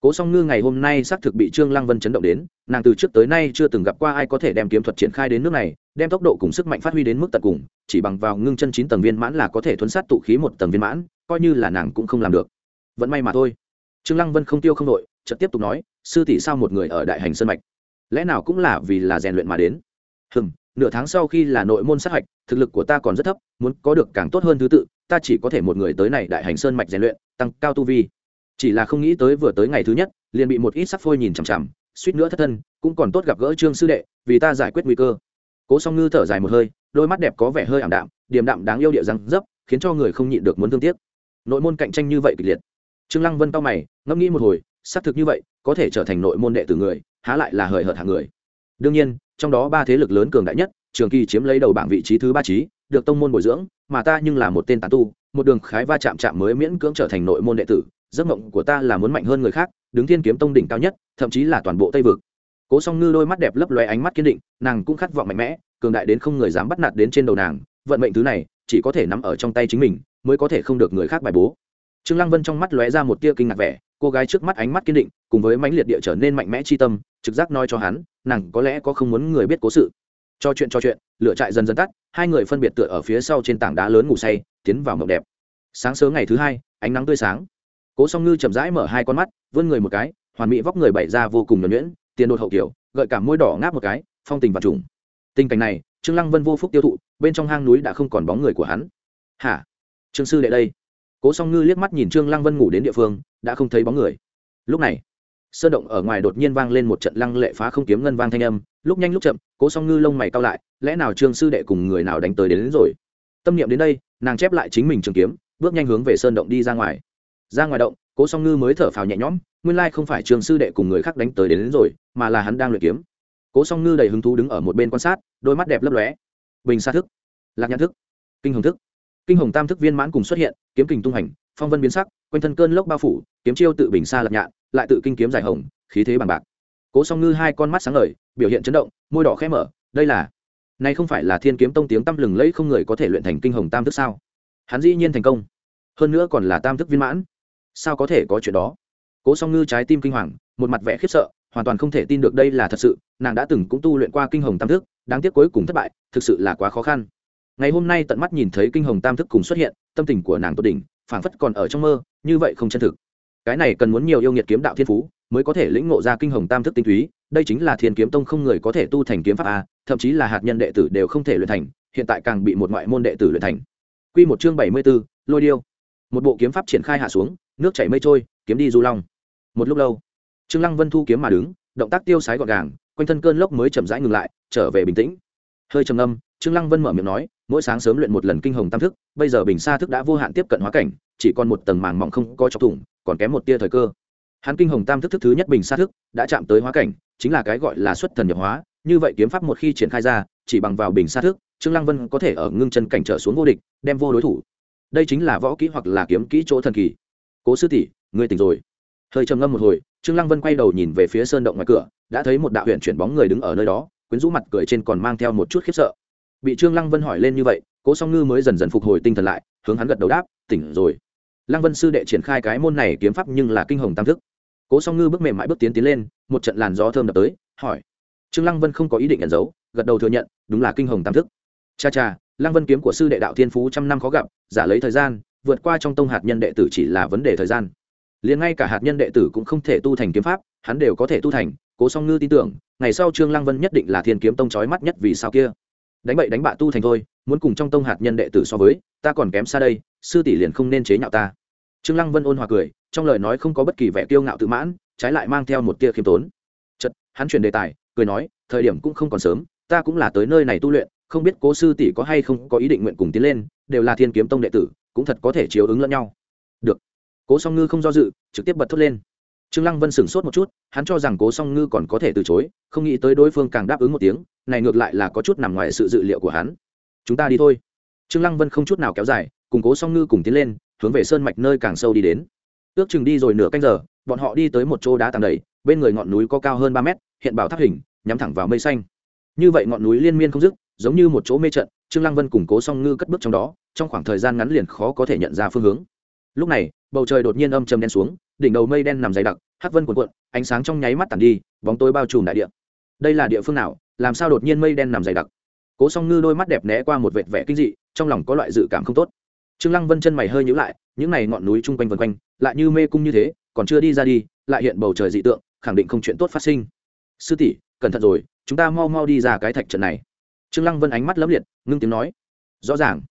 Speaker 1: Cố song ngư ngày hôm nay xác thực bị trương lăng vân chấn động đến, nàng từ trước tới nay chưa từng gặp qua ai có thể đem kiếm thuật triển khai đến nước này, đem tốc độ cùng sức mạnh phát huy đến mức tận cùng, chỉ bằng vào ngưng chân chín tầng viên mãn là có thể thuấn sát tụ khí một tầng viên mãn, coi như là nàng cũng không làm được. Vẫn may mà thôi. Trương lăng vân không tiêu không đội chợt tiếp tục nói, sư tỷ sao một người ở đại hành sơn mạch? Lẽ nào cũng là vì là rèn luyện mà đến? Hừm, nửa tháng sau khi là nội môn sát hạch, thực lực của ta còn rất thấp, muốn có được càng tốt hơn thứ tự, ta chỉ có thể một người tới này đại hành sơn mạch rèn luyện, tăng cao tu vi. Chỉ là không nghĩ tới vừa tới ngày thứ nhất, liền bị một ít sắc phôi nhìn chằm chằm, suýt nữa thất thân, cũng còn tốt gặp gỡ trương sư đệ, vì ta giải quyết nguy cơ. Cố song ngư thở dài một hơi, đôi mắt đẹp có vẻ hơi ảm đạm, điềm đạm đáng yêu địa răng dấp, khiến cho người không nhịn được muốn thương tiếc. Nội môn cạnh tranh như vậy kịch liệt. Trương lăng vân cao mày, ngẫm nghĩ một hồi xác thực như vậy, có thể trở thành nội môn đệ tử người, há lại là hời hợt hạng người. Đương nhiên, trong đó ba thế lực lớn cường đại nhất, trường kỳ chiếm lấy đầu bảng vị trí thứ ba trí, được tông môn bồi dưỡng, mà ta nhưng là một tên tán tu, một đường khái va chạm chạm mới miễn cưỡng trở thành nội môn đệ tử, giấc mộng của ta là muốn mạnh hơn người khác, đứng thiên kiếm tông đỉnh cao nhất, thậm chí là toàn bộ tây vực. Cố song ngư đôi mắt đẹp lấp loe ánh mắt kiên định, nàng cũng khát vọng mạnh mẽ, cường đại đến không người dám bắt nạt đến trên đầu nàng, vận mệnh thứ này, chỉ có thể nắm ở trong tay chính mình, mới có thể không được người khác bài bố. Trương lăng vân trong mắt lóe ra một tia kinh ngạc vẻ cô gái trước mắt ánh mắt kiên định, cùng với mãnh liệt địa trở nên mạnh mẽ chi tâm, trực giác nói cho hắn, nàng có lẽ có không muốn người biết cố sự. Cho chuyện cho chuyện, lửa trại dần dần tắt, hai người phân biệt tựa ở phía sau trên tảng đá lớn ngủ say, tiến vào mộng đẹp. Sáng sớm ngày thứ hai, ánh nắng tươi sáng. Cố song ngư chậm rãi mở hai con mắt, vươn người một cái, hoàn mỹ vóc người bày ra vô cùng nhuẩn nhuyễn, tiền đột hậu kiểu, gợi cảm môi đỏ ngáp một cái, phong tình và trùng. Tình cảnh này, trương lăng vân vô phúc tiêu thụ, bên trong hang núi đã không còn bóng người của hắn. Hả? Trương sư đệ đây cố song ngư liếc mắt nhìn trương lăng vân ngủ đến địa phương đã không thấy bóng người. Lúc này sơn động ở ngoài đột nhiên vang lên một trận lăng lệ phá không kiếm ngân vang thanh âm lúc nhanh lúc chậm cố song ngư lông mày cao lại lẽ nào trương sư đệ cùng người nào đánh tới đến, đến rồi? Tâm niệm đến đây nàng chép lại chính mình trường kiếm bước nhanh hướng về sơn động đi ra ngoài. Ra ngoài động cố song ngư mới thở phào nhẹ nhõm nguyên lai không phải trường sư đệ cùng người khác đánh tới đến, đến rồi mà là hắn đang luyện kiếm. Cố song ngư đầy hứng thú đứng ở một bên quan sát đôi mắt đẹp lấp lóe. Bình xa thức lạc nhãn thức kinh hồng thức kinh hồng tam thức viên mãn cùng xuất hiện, kiếm kình tung hành, phong vân biến sắc, quanh thân cơn lốc bao phủ, kiếm chiêu tự bình xa lập nhạn, lại tự kinh kiếm dài hồng, khí thế bằng bạc. Cố song ngư hai con mắt sáng ngời, biểu hiện chấn động, môi đỏ khẽ mở, đây là, này không phải là thiên kiếm tông tiếng tăm lừng lẫy không người có thể luyện thành kinh hồng tam thức sao? Hắn dĩ nhiên thành công, hơn nữa còn là tam thức viên mãn. Sao có thể có chuyện đó? Cố song ngư trái tim kinh hoàng, một mặt vẻ khiếp sợ, hoàn toàn không thể tin được đây là thật sự, nàng đã từng cũng tu luyện qua kinh hồng tam thức, đáng tiếc cuối cùng thất bại, thực sự là quá khó khăn ngày hôm nay tận mắt nhìn thấy kinh hồng tam thức cùng xuất hiện tâm tình của nàng tốt đỉnh phảng phất còn ở trong mơ như vậy không chân thực. Cái này cần muốn nhiều yêu nghiệt kiếm đạo thiên phú mới có thể lĩnh ngộ ra kinh hồng tam thức tinh túy đây chính là thiên kiếm tông không người có thể tu thành kiếm pháp a thậm chí là hạt nhân đệ tử đều không thể luyện thành hiện tại càng bị một ngoại môn đệ tử luyện thành. Quy một chương bảy mươi 74, lôi điêu. Một bộ kiếm pháp triển khai hạ xuống nước chảy mây trôi kiếm đi du long. Một lúc lâu trương lăng vân thu kiếm mà đứng động tác tiêu sái gọn gàng quanh thân cơn lốc mới chậm rãi ngừng lại trở về bình tĩnh. Hơi trầm âm trương lăng vân mở miệng nói, mỗi sáng sớm luyện một lần kinh hồng tam thức, bây giờ bình sa thức đã vô hạn tiếp cận hóa cảnh, chỉ còn một tầng màng mỏng không có chọc thủng, còn kém một tia thời cơ. Hắn kinh hồng tam thức thức thứ nhất bình sa thức đã chạm tới hóa cảnh, chính là cái gọi là xuất thần nhập hóa, như vậy kiếm pháp một khi triển khai ra, chỉ bằng vào bình sa thức, trương lăng vân có thể ở ngưng chân cảnh trở xuống vô địch, đem vô đối thủ. Đây chính là võ kỹ hoặc là kiếm kỹ chỗ thần kỳ. Cố sư tỷ, ngươi tỉnh rồi. Hơi trầm ngâm một hồi, trương lăng vân quay đầu nhìn về phía sơn động ngoài cửa, đã thấy một đạo huyện chuyển bóng người đứng ở nơi đó, quyến rũ mặt cười trên còn mang theo một chút khiếp sợ bị trương lăng vân hỏi lên như vậy, cố song ngư mới dần dần phục hồi tinh thần lại, hướng hắn gật đầu đáp, tỉnh rồi. Lăng vân sư đệ triển khai cái môn này kiếm pháp nhưng là kinh hồng tam thức. Cố song ngư bước mềm mại bước tiến tiến lên, một trận làn gió thơm đập tới, hỏi. Trương lăng vân không có ý định nhận dấu gật đầu thừa nhận, đúng là kinh hồng tam thức. Cha cha, lăng vân kiếm của sư đệ đạo thiên phú trăm năm khó gặp, giả lấy thời gian, vượt qua trong tông hạt nhân đệ tử chỉ là vấn đề thời gian. Liền ngay cả hạt nhân đệ tử cũng không thể tu thành kiếm pháp, hắn đều có thể tu thành, cố song ngư tin tưởng, ngày sau trương lăng vân nhất định là thiên kiếm tông trói mắt nhất vì sao kia đánh bậy đánh bạ tu thành thôi, muốn cùng trong tông hạt nhân đệ tử so với, ta còn kém xa đây, sư tỷ liền không nên chế nhạo ta. Trương lăng vân ôn hòa cười, trong lời nói không có bất kỳ vẻ kiêu ngạo tự mãn, trái lại mang theo một tia khiêm tốn. Chật hắn chuyển đề tài, cười nói, thời điểm cũng không còn sớm, ta cũng là tới nơi này tu luyện, không biết cố sư tỷ có hay không có ý định nguyện cùng tiến lên, đều là thiên kiếm tông đệ tử, cũng thật có thể chiếu ứng lẫn nhau. Được. Cố song ngư không do dự, trực tiếp bật thốt lên trương lăng vân sửng sốt một chút, hắn cho rằng cố song ngư còn có thể từ chối, không nghĩ tới đối phương càng đáp ứng một tiếng, này ngược lại là có chút nằm ngoài sự dự liệu của hắn. Chúng ta đi thôi. Trương lăng vân không chút nào kéo dài, cùng cố song ngư cùng tiến lên, hướng về sơn mạch nơi càng sâu đi đến. Ước chừng đi rồi nửa canh giờ, bọn họ đi tới một chỗ đá tàng đầy, bên người ngọn núi có cao hơn ba mét, hiện bảo tháp hình, nhắm thẳng vào mây xanh. Như vậy ngọn núi liên miên không dứt, giống như một chỗ mê trận, trương lăng vân cùng cố song ngư cất bước trong đó, trong khoảng thời gian ngắn liền khó có thể nhận ra phương hướng. Lúc này, bầu trời đột nhiên âm trầm đen xuống đỉnh đầu mây đen nằm dày đặc, hắc vân cuộn cuộn, ánh sáng trong nháy mắt tàn đi, bóng tối bao trùm đại địa. Đây là địa phương nào? Làm sao đột nhiên mây đen nằm dày đặc? Cố song ngư đôi mắt đẹp né qua một vệt vẻ kinh dị, trong lòng có loại dự cảm không tốt. Trương lăng vân chân mày hơi nhíu lại, những này ngọn núi chung quanh vần quanh, lại như mê cung như thế, còn chưa đi ra đi, lại hiện bầu trời dị tượng, khẳng định không chuyện tốt phát sinh. Sư tỷ, cẩn thận rồi, chúng ta mau mau đi ra cái thạch trận này. Trương lăng vân ánh mắt lấp liệt, ngưng tiếng nói. Rõ ràng.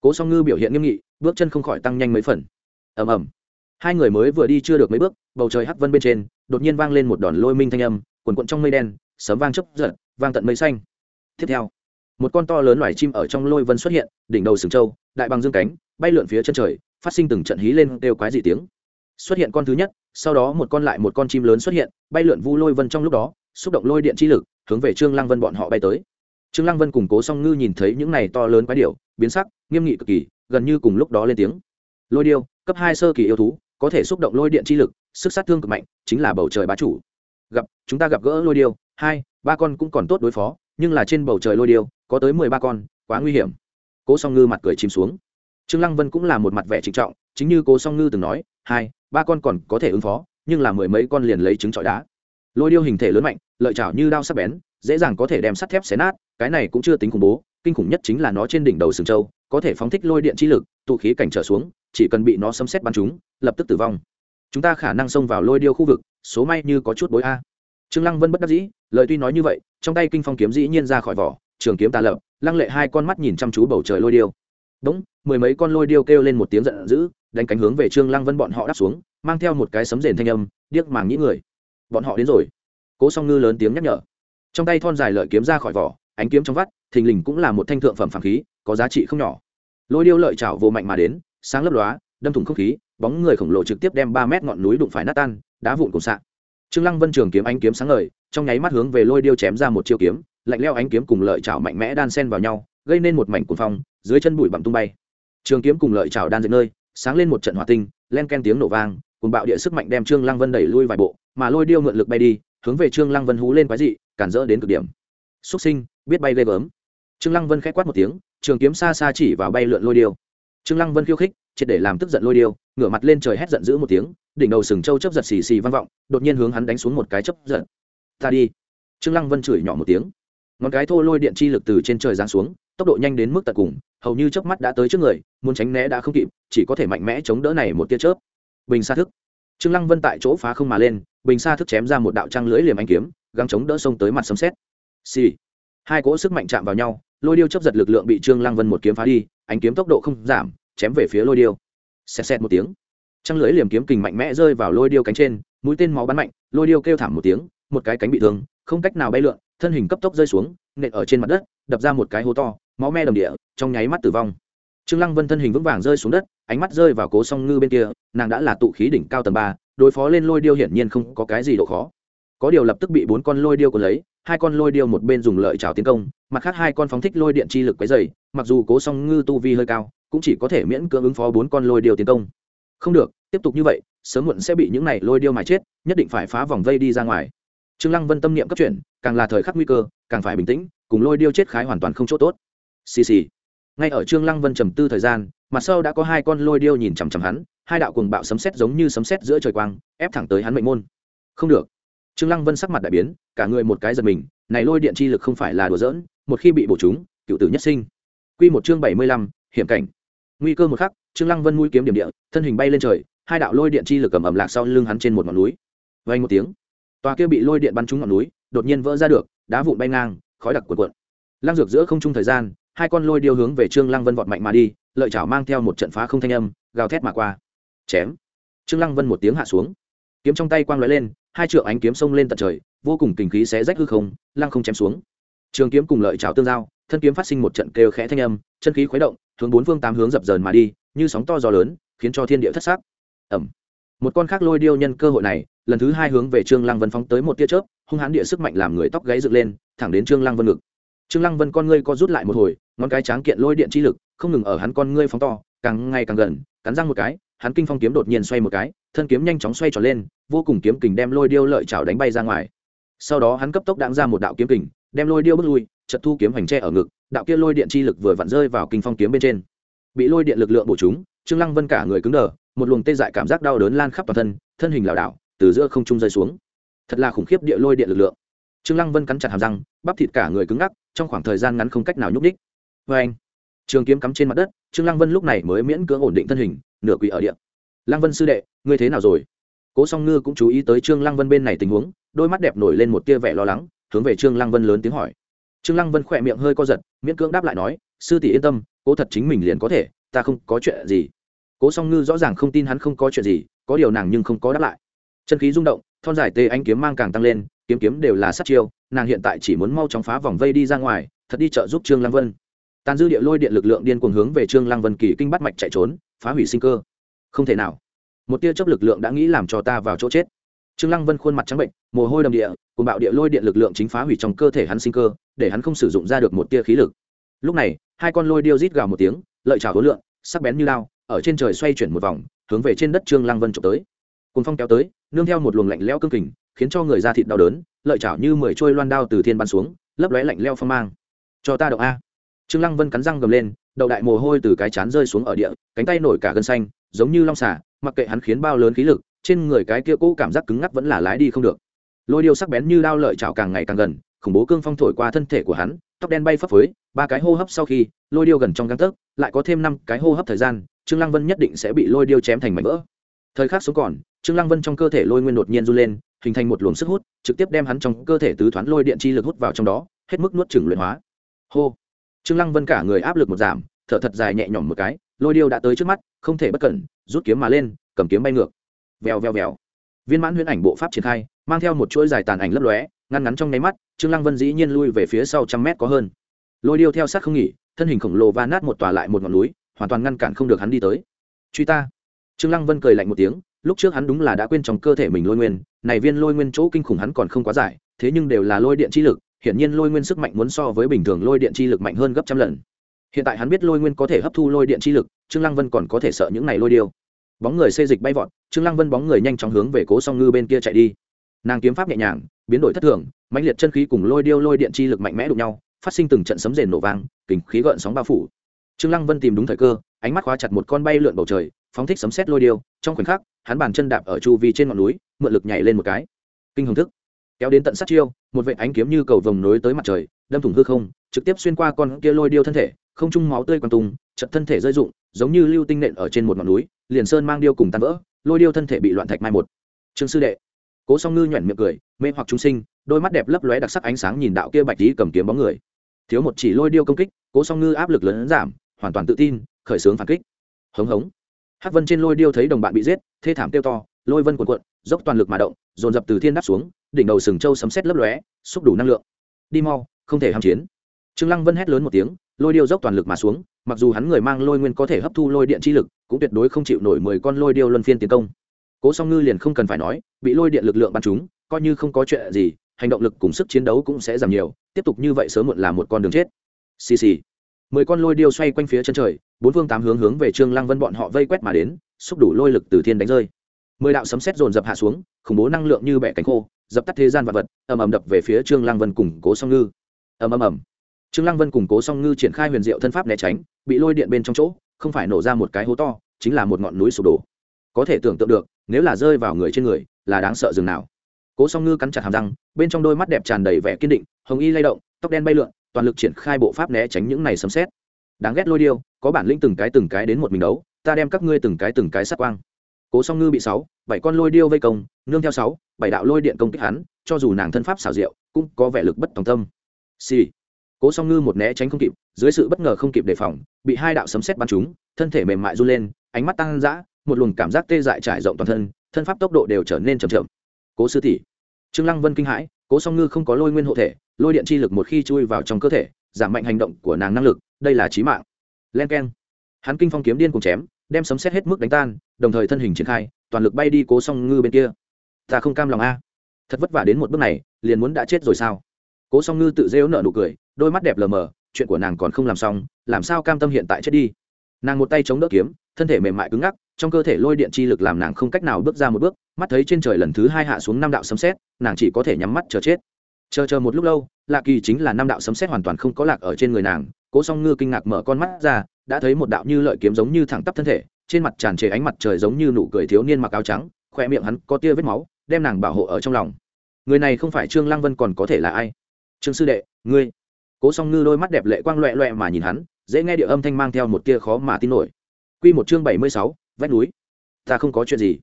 Speaker 1: Cố song ngư biểu hiện nghiêm nghị, bước chân không khỏi tăng nhanh mấy phần. Ầm ầm hai người mới vừa đi chưa được mấy bước, bầu trời hắc vân bên trên, đột nhiên vang lên một đòn lôi minh thanh âm, quần quận trong mây đen, sấm vang chốc giật, vang tận mây xanh. Tiếp theo, một con to lớn loài chim ở trong lôi vân xuất hiện, đỉnh đầu sừng châu đại bằng dương cánh, bay lượn phía chân trời, phát sinh từng trận hí lên đều quái dị tiếng. Xuất hiện con thứ nhất, sau đó một con lại một con chim lớn xuất hiện, bay lượn vu lôi vân trong lúc đó, xúc động lôi điện chi lực, hướng về trương lăng vân bọn họ bay tới. Trương lăng vân cùng cố song ngư nhìn thấy những này to lớn quái điểu, biến sắc, nghiêm nghị cực kỳ, gần như cùng lúc đó lên tiếng. Lôi điêu, cấp hai sơ kỳ yêu thú có thể xúc động lôi điện chi lực, sức sát thương cực mạnh, chính là bầu trời bá chủ. Gặp, chúng ta gặp gỡ lôi điêu, hai, ba con cũng còn tốt đối phó, nhưng là trên bầu trời lôi điêu, có tới mười ba con, quá nguy hiểm. Cố song ngư mặt cười chìm xuống. Trương lăng vân cũng là một mặt vẻ trịnh trọng, chính như cố song ngư từng nói, hai, ba con còn có thể ứng phó, nhưng là mười mấy con liền lấy trứng trọi đá. Lôi điêu hình thể lớn mạnh, lợi chảo như đao sắc bén, dễ dàng có thể đem sắt thép xé nát, cái này cũng chưa tính khủng bố, kinh khủng nhất chính là nó trên đỉnh đầu sừng châu có thể phóng thích lôi điện chi lực tụ khí cảnh trở xuống, chỉ cần bị nó xâm xét bắn chúng, lập tức tử vong. Chúng ta khả năng xông vào lôi điêu khu vực, số may như có chút bối a. Trương lăng vân bất đắc dĩ, lời tuy nói như vậy, trong tay kinh phong kiếm dĩ nhiên ra khỏi vỏ, trường kiếm tà lập, lăng lệ hai con mắt nhìn chăm chú bầu trời lôi điêu. Đúng, mười mấy con lôi điêu kêu lên một tiếng giận dữ, đánh cánh hướng về trương lăng vân bọn họ đáp xuống, mang theo một cái sấm rền thanh âm, điếc màng nhĩ người. Bọn họ đến rồi. Cố song ngư lớn tiếng nhắc nhở. Trong tay thon dài lợi kiếm ra khỏi vỏ, ánh kiếm trong vắt, thình lình cũng là một thanh thượng phẩm phàm khí, có giá trị không nhỏ lôi điêu lợi chảo vô mạnh mà đến, sáng lấp lóa, đâm thủng không khí, bóng người khổng lồ trực tiếp đem ba mét ngọn núi đụng phải nát tan, đá vụn cùng sạn trương lăng vân trường kiếm ánh kiếm sáng ngời, trong nháy mắt hướng về lôi điêu chém ra một chiêu kiếm, lạnh leo ánh kiếm cùng lợi chảo mạnh mẽ đan sen vào nhau, gây nên một mảnh cuồng phong, dưới chân bụi bặm tung bay. Trường kiếm cùng lợi chảo đan dệt nơi, sáng lên một trận hỏa tinh, len ken tiếng nổ vang cùng bạo địa sức mạnh đem trương lăng vân đẩy lui vài bộ, mà lôi điêu mượn lực bay đi, hướng về trương lăng vân hú lên quái dị, cản rỡ đến cực điểm. Xuất sinh, biết bay ghê gớm. Trương lăng vân khẽ quát một tiếng trường kiếm xa xa chỉ vào bay lượn lôi điêu. Trương lăng vân khiêu khích, triệt để làm tức giận lôi điêu, ngửa mặt lên trời hét giận dữ một tiếng, đỉnh đầu sừng châu chấp giật xì xì vang vọng, đột nhiên hướng hắn đánh xuống một cái chấp giật. ta đi. Trương lăng vân chửi nhỏ một tiếng. Ngón cái thô lôi điện chi lực từ trên trời giáng xuống, tốc độ nhanh đến mức tận cùng, hầu như chớp mắt đã tới trước người, muốn tránh né đã không kịp, chỉ có thể mạnh mẽ chống đỡ này một tia chớp. Bình xa thức. Trương lăng vân tại chỗ phá không mà lên, bình xa thức chém ra một đạo trăng lưỡi liềm anh kiếm găng chống đỡ sông tới mặt sấm xét xì. Hai cỗ sức mạnh chạm vào nhau lôi điêu chấp giật lực lượng bị trương lăng vân một kiếm phá đi, ánh kiếm tốc độ không giảm, chém về phía lôi điêu. Xẹt xẹt một tiếng, trăng lưỡi liềm kiếm kình mạnh mẽ rơi vào lôi điêu cánh trên, mũi tên máu bắn mạnh, lôi điêu kêu thảm một tiếng, một cái cánh bị thương, không cách nào bay lượn, thân hình cấp tốc rơi xuống, nện ở trên mặt đất, đập ra một cái hố to, máu me đầm địa, trong nháy mắt tử vong. Trương lăng vân thân hình vững vàng rơi xuống đất, ánh mắt rơi vào cố song ngư bên kia, nàng đã là tụ khí đỉnh cao tầng ba, đối phó lên lôi điêu hiển nhiên không có cái gì độ khó có điều lập tức bị bốn con lôi điêu còn lấy, hai con lôi điêu một bên dùng lợi trào tiến công, mặt khác hai con phóng thích lôi điện chi lực quấy dày mặc dù cố song ngư tu vi hơi cao, cũng chỉ có thể miễn cưỡng ứng phó bốn con lôi điêu tiến công. Không được, tiếp tục như vậy, sớm muộn sẽ bị những này lôi điêu mà chết, nhất định phải phá vòng vây đi ra ngoài. Trương lăng vân tâm niệm cấp chuyển, càng là thời khắc nguy cơ, càng phải bình tĩnh, cùng lôi điêu chết khái hoàn toàn không chỗ tốt. Xì xì. Ngay ở trương lăng vân trầm tư thời gian, mặt sau đã có hai con lôi điêu nhìn chằm chằm hắn, hai đạo cuồng bạo sấm sét giống như sấm sét giữa trời quang, ép thẳng tới hắn mệnh môn. Không được trương lăng vân sắc mặt đại biến cả người một cái giật mình này lôi điện chi lực không phải là đùa giỡn một khi bị bổ trúng cựu tử nhất sinh. Quy một chương bảy mươi lăm, hiểm cảnh. Nguy cơ một khắc trương lăng vân mũi kiếm điểm địa thân hình bay lên trời hai đạo lôi điện chi lực cầm ẩm lạc sau lưng hắn trên một ngọn núi. Vang một tiếng tòa kia bị lôi điện bắn trúng ngọn núi đột nhiên vỡ ra được đá vụn bay ngang khói đặc cuộn cuộn. Lăng dược giữa không trung thời gian hai con lôi điêu hướng về trương lăng vân vọt mạnh mà đi lợi chảo mang theo một trận phá không thanh âm gào thét mà qua. Chém. Trương lăng vân một tiếng hạ xuống. Kiếm trong tay quang lóe lên hai trượng ánh kiếm xông lên tận trời, vô cùng kình khí xé rách hư không, lăng không chém xuống. Trường kiếm cùng lợi chảo tương giao, thân kiếm phát sinh một trận kêu khẽ thanh âm, chân khí khuấy động, hướng bốn phương tám hướng dập dờn mà đi, như sóng to gió lớn, khiến cho thiên địa thất sắc. Ẩm một con khác lôi điêu nhân cơ hội này, lần thứ hai hướng về trương lăng vân phóng tới một tia chớp, hung hãn địa sức mạnh làm người tóc gáy dựng lên, thẳng đến trương lăng vân ngực. Trương lăng vân con ngươi co rút lại một hồi, ngón cái tráng kiện lôi điện chi lực, không ngừng ở hắn con ngươi phóng to, càng ngày càng gần, cắn răng một cái hắn kinh phong kiếm đột nhiên xoay một cái, thân kiếm nhanh chóng xoay tròn lên, vô cùng kiếm kình đem lôi điêu lợi chảo đánh bay ra ngoài. Sau đó hắn cấp tốc đãng ra một đạo kiếm kình, đem lôi điêu bước lui, chật thu kiếm hoành tre ở ngực, đạo kia lôi điện chi lực vừa vặn rơi vào kinh phong kiếm bên trên. Bị lôi điện lực lượng bổ chúng, trương lăng vân cả người cứng đờ, một luồng tê dại cảm giác đau đớn lan khắp toàn thân thân hình lảo đảo, từ giữa không trung rơi xuống. Thật là khủng khiếp địa lôi điện lực lượng. Trương lăng vân cắn chặt hàm răng, bắp thịt cả người cứng ngắc, trong khoảng thời gian ngắn không cách nào nhúc đích vê vâng. anh trường kiếm cắm trên mặt đất, trương lăng vân lúc này mới miễn cưỡng ổn định thân hình nửa quỷ ở địa. Lăng vân sư đệ, ngươi thế nào rồi? Cố song ngư cũng chú ý tới trương lăng vân bên này tình huống, đôi mắt đẹp nổi lên một tia vẻ lo lắng, hướng về trương lăng vân lớn tiếng hỏi. Trương lăng vân khỏe miệng hơi co giật, miễn cưỡng đáp lại nói, sư tỷ yên tâm, cố thật chính mình liền có thể, ta không có chuyện gì. Cố song ngư rõ ràng không tin hắn không có chuyện gì, có điều nàng nhưng không có đáp lại. Chân khí rung động, thon dài tê anh kiếm mang càng tăng lên, kiếm kiếm đều là sát chiêu, nàng hiện tại chỉ muốn mau chóng phá vòng vây đi ra ngoài, thật đi trợ giúp trương lăng vân. Tàn dư địa lôi điện lực lượng điên cuồng hướng về trương lăng vân kỳ kinh bắt mạch chạy trốn phá hủy sinh cơ. Không thể nào. Một tia chớp lực lượng đã nghĩ làm cho ta vào chỗ chết. Trương lăng vân khuôn mặt trắng bệnh, mồ hôi đầm địa cùng bạo địa lôi điện lực lượng chính phá hủy trong cơ thể hắn sinh cơ, để hắn không sử dụng ra được một tia khí lực. Lúc này, hai con lôi điêu rít gào một tiếng, lợi trào hối lượng sắc bén như lao, ở trên trời xoay chuyển một vòng, hướng về trên đất trương lăng vân trộm tới. Cùng phong kéo tới, nương theo một luồng lạnh lẽo cương kình, khiến cho người da thịt đau đớn, lợi chảo như mười trôi loan đao từ thiên bắn xuống, lấp lóe lạnh leo phong mang. Cho ta động a trương lăng vân cắn răng gầm lên đầu đại mồ hôi từ cái chán rơi xuống ở địa, cánh tay nổi cả gân xanh, giống như long xả mặc kệ hắn khiến bao lớn khí lực, trên người cái kia cũ cảm giác cứng ngắc vẫn là lái đi không được. Lôi điêu sắc bén như đao lợi chảo càng ngày càng gần, khủng bố cương phong thổi qua thân thể của hắn, tóc đen bay phấp phới, ba cái hô hấp sau khi, lôi điêu gần trong găng tấc, lại có thêm năm cái hô hấp thời gian, trương lăng vân nhất định sẽ bị lôi điêu chém thành mảnh vỡ. Thời khắc sống còn, trương lăng vân trong cơ thể lôi nguyên đột nhiên run lên, hình thành một luồng sức hút, trực tiếp đem hắn trong cơ thể tứ thoán lôi điện chi lực hút vào trong đó, hết mức nuốt chửng luyện hóa. Hô! Trương lăng vân cả người áp lực một giảm, thở thật dài nhẹ nhõm một cái, lôi điêu đã tới trước mắt, không thể bất cẩn, rút kiếm mà lên, cầm kiếm bay ngược. Vèo vèo vèo. Viên mãn huyễn ảnh bộ pháp triển khai, mang theo một chuỗi dài tàn ảnh lấp lóe, ngăn ngắn trong nháy mắt, trương lăng vân dĩ nhiên lui về phía sau trăm mét có hơn. Lôi điêu theo sát không nghỉ, thân hình khổng lồ va nát một tòa lại một ngọn núi, hoàn toàn ngăn cản không được hắn đi tới. Truy ta. Trương lăng vân cười lạnh một tiếng, lúc trước hắn đúng là đã quên trong cơ thể mình lôi nguyên, này viên lôi nguyên chỗ kinh khủng hắn còn không quá giải, thế nhưng đều là lôi điện chi lực hiển nhiên lôi nguyên sức mạnh muốn so với bình thường lôi điện chi lực mạnh hơn gấp trăm lần. Hiện tại hắn biết lôi nguyên có thể hấp thu lôi điện chi lực, trương lăng vân còn có thể sợ những này lôi điêu. Bóng người xê dịch bay vọt, trương lăng vân bóng người nhanh chóng hướng về cố song ngư bên kia chạy đi. Nàng kiếm pháp nhẹ nhàng, biến đổi thất thường, mãnh liệt chân khí cùng lôi điêu lôi điện chi lực mạnh mẽ đụng nhau, phát sinh từng trận sấm rền nổ vang, kình khí gợn sóng bao phủ. Trương lăng vân tìm đúng thời cơ, ánh mắt khóa chặt một con bay lượn bầu trời, phóng thích sấm sét lôi điêu, trong khoảnh khắc, hắn bàn chân đạp ở chu vi trên ngọn núi, mượn lực nhảy lên một cái. Kinh hồng thức kéo đến tận sát chiêu, một vệ ánh kiếm như cầu vồng nối tới mặt trời, đâm thủng hư không, trực tiếp xuyên qua con kia lôi điêu thân thể, không trung máu tươi quằn tung chật thân thể rơi rụng, giống như lưu tinh nện ở trên một ngọn núi, liền sơn mang điêu cùng tan vỡ, lôi điêu thân thể bị loạn thạch mai một. Trương sư đệ. Cố song ngư nhoẻn miệng cười, mê hoặc chúng sinh, đôi mắt đẹp lấp lóe đặc sắc ánh sáng nhìn đạo kia bạch tí cầm kiếm bóng người. Thiếu một chỉ lôi điêu công kích, cố song ngư áp lực lớn giảm, hoàn toàn tự tin, khởi xướng phản kích. Hống hống hắc vân trên lôi điêu thấy đồng bạn bị giết, thê thảm tiêu to, lôi vân cuộn cuộn, dốc toàn lực mà động, dồn dập từ thiên đáp xuống, đỉnh đầu sừng châu sấm sét lấp lóe, xúc đủ năng lượng. Đi mau, không thể ham chiến. Trương lăng vân hét lớn một tiếng, lôi điêu dốc toàn lực mà xuống, mặc dù hắn người mang lôi nguyên có thể hấp thu lôi điện chi lực, cũng tuyệt đối không chịu nổi mười con lôi điêu luân phiên tiến công. Cố song ngư liền không cần phải nói, bị lôi điện lực lượng bắn chúng coi như không có chuyện gì, hành động lực cùng sức chiến đấu cũng sẽ giảm nhiều, tiếp tục như vậy sớm muộn là một con đường chết. Xì xì mười con lôi điêu xoay quanh phía chân trời, bốn phương tám hướng hướng về trương lăng vân bọn họ vây quét mà đến, xúc đủ lôi lực từ thiên đánh rơi. Mười đạo sấm sét dồn dập hạ xuống, khủng bố năng lượng như bẻ cánh khô, dập tắt thế gian vật vật, ầm ầm đập về phía trương lăng vân củng cố song ngư. Ầm ầm ầm. Trương lăng vân củng cố song ngư triển khai huyền diệu thân pháp né tránh, bị lôi điện bên trong chỗ, không phải nổ ra một cái hố to, chính là một ngọn núi sụp đổ. Có thể tưởng tượng được, nếu là rơi vào người trên người, là đáng sợ dường nào. Cố song ngư cắn chặt hàm răng, bên trong đôi mắt đẹp tràn đầy vẻ kiên định, hồng y lay động, tóc đen bay lượn toàn lực triển khai bộ pháp né tránh những này sấm xét đáng ghét lôi điêu, có bản lĩnh từng cái từng cái đến một mình đấu, ta đem các ngươi từng cái từng cái sát quang. Cố song ngư bị sáu, bảy con lôi điêu vây công, nương theo sáu, bảy đạo lôi điện công kích hắn, cho dù nàng thân pháp xảo diệu, cũng có vẻ lực bất tòng tâm. Xì、sì. cố song ngư một né tránh không kịp, dưới sự bất ngờ không kịp đề phòng, bị hai đạo sấm xét bắn trúng, thân thể mềm mại run lên, ánh mắt tăng dã, một luồng cảm giác tê dại trải rộng toàn thân thân pháp tốc độ đều trở nên chậm chậm. Cố sư tỷ. Trương lăng vân kinh hãi cố song ngư không có lôi nguyên hộ thể, lôi điện chi lực một khi chui vào trong cơ thể, giảm mạnh hành động của nàng năng lực, đây là chí mạng. Len keng. Hắn kinh phong kiếm điên cùng chém, đem sấm xét hết mức đánh tan, đồng thời thân hình triển khai, toàn lực bay đi cố song ngư bên kia. Ta không cam lòng a. Thật vất vả đến một bước này, liền muốn đã chết rồi sao? Cố song ngư tự rêu nở nụ cười, đôi mắt đẹp lờ mờ, chuyện của nàng còn không làm xong, làm sao cam tâm hiện tại chết đi? Nàng một tay chống đỡ kiếm thân thể mềm mại cứng ngắc, trong cơ thể lôi điện chi lực làm nàng không cách nào bước ra một bước, mắt thấy trên trời lần thứ hai hạ xuống năm đạo sấm xét nàng chỉ có thể nhắm mắt chờ chết. Chờ chờ một lúc lâu, lạ kỳ chính là năm đạo sấm xét hoàn toàn không có lạc ở trên người nàng, cố song ngư kinh ngạc mở con mắt ra, đã thấy một đạo như lợi kiếm giống như thẳng tắp thân thể, trên mặt tràn trề ánh mặt trời giống như nụ cười thiếu niên mặc áo trắng, khoe miệng hắn có tia vết máu, đem nàng bảo hộ ở trong lòng. Người này không phải trương lăng vân còn có thể là ai? Trương sư đệ, ngươi. Cố song ngư đôi mắt đẹp lệ quang loẹ loẹ mà nhìn hắn, dễ nghe địa âm thanh mang theo một tia khó mà tin nổi. Quy một chương bảy mươi sáu, vách núi. Ta không có chuyện gì.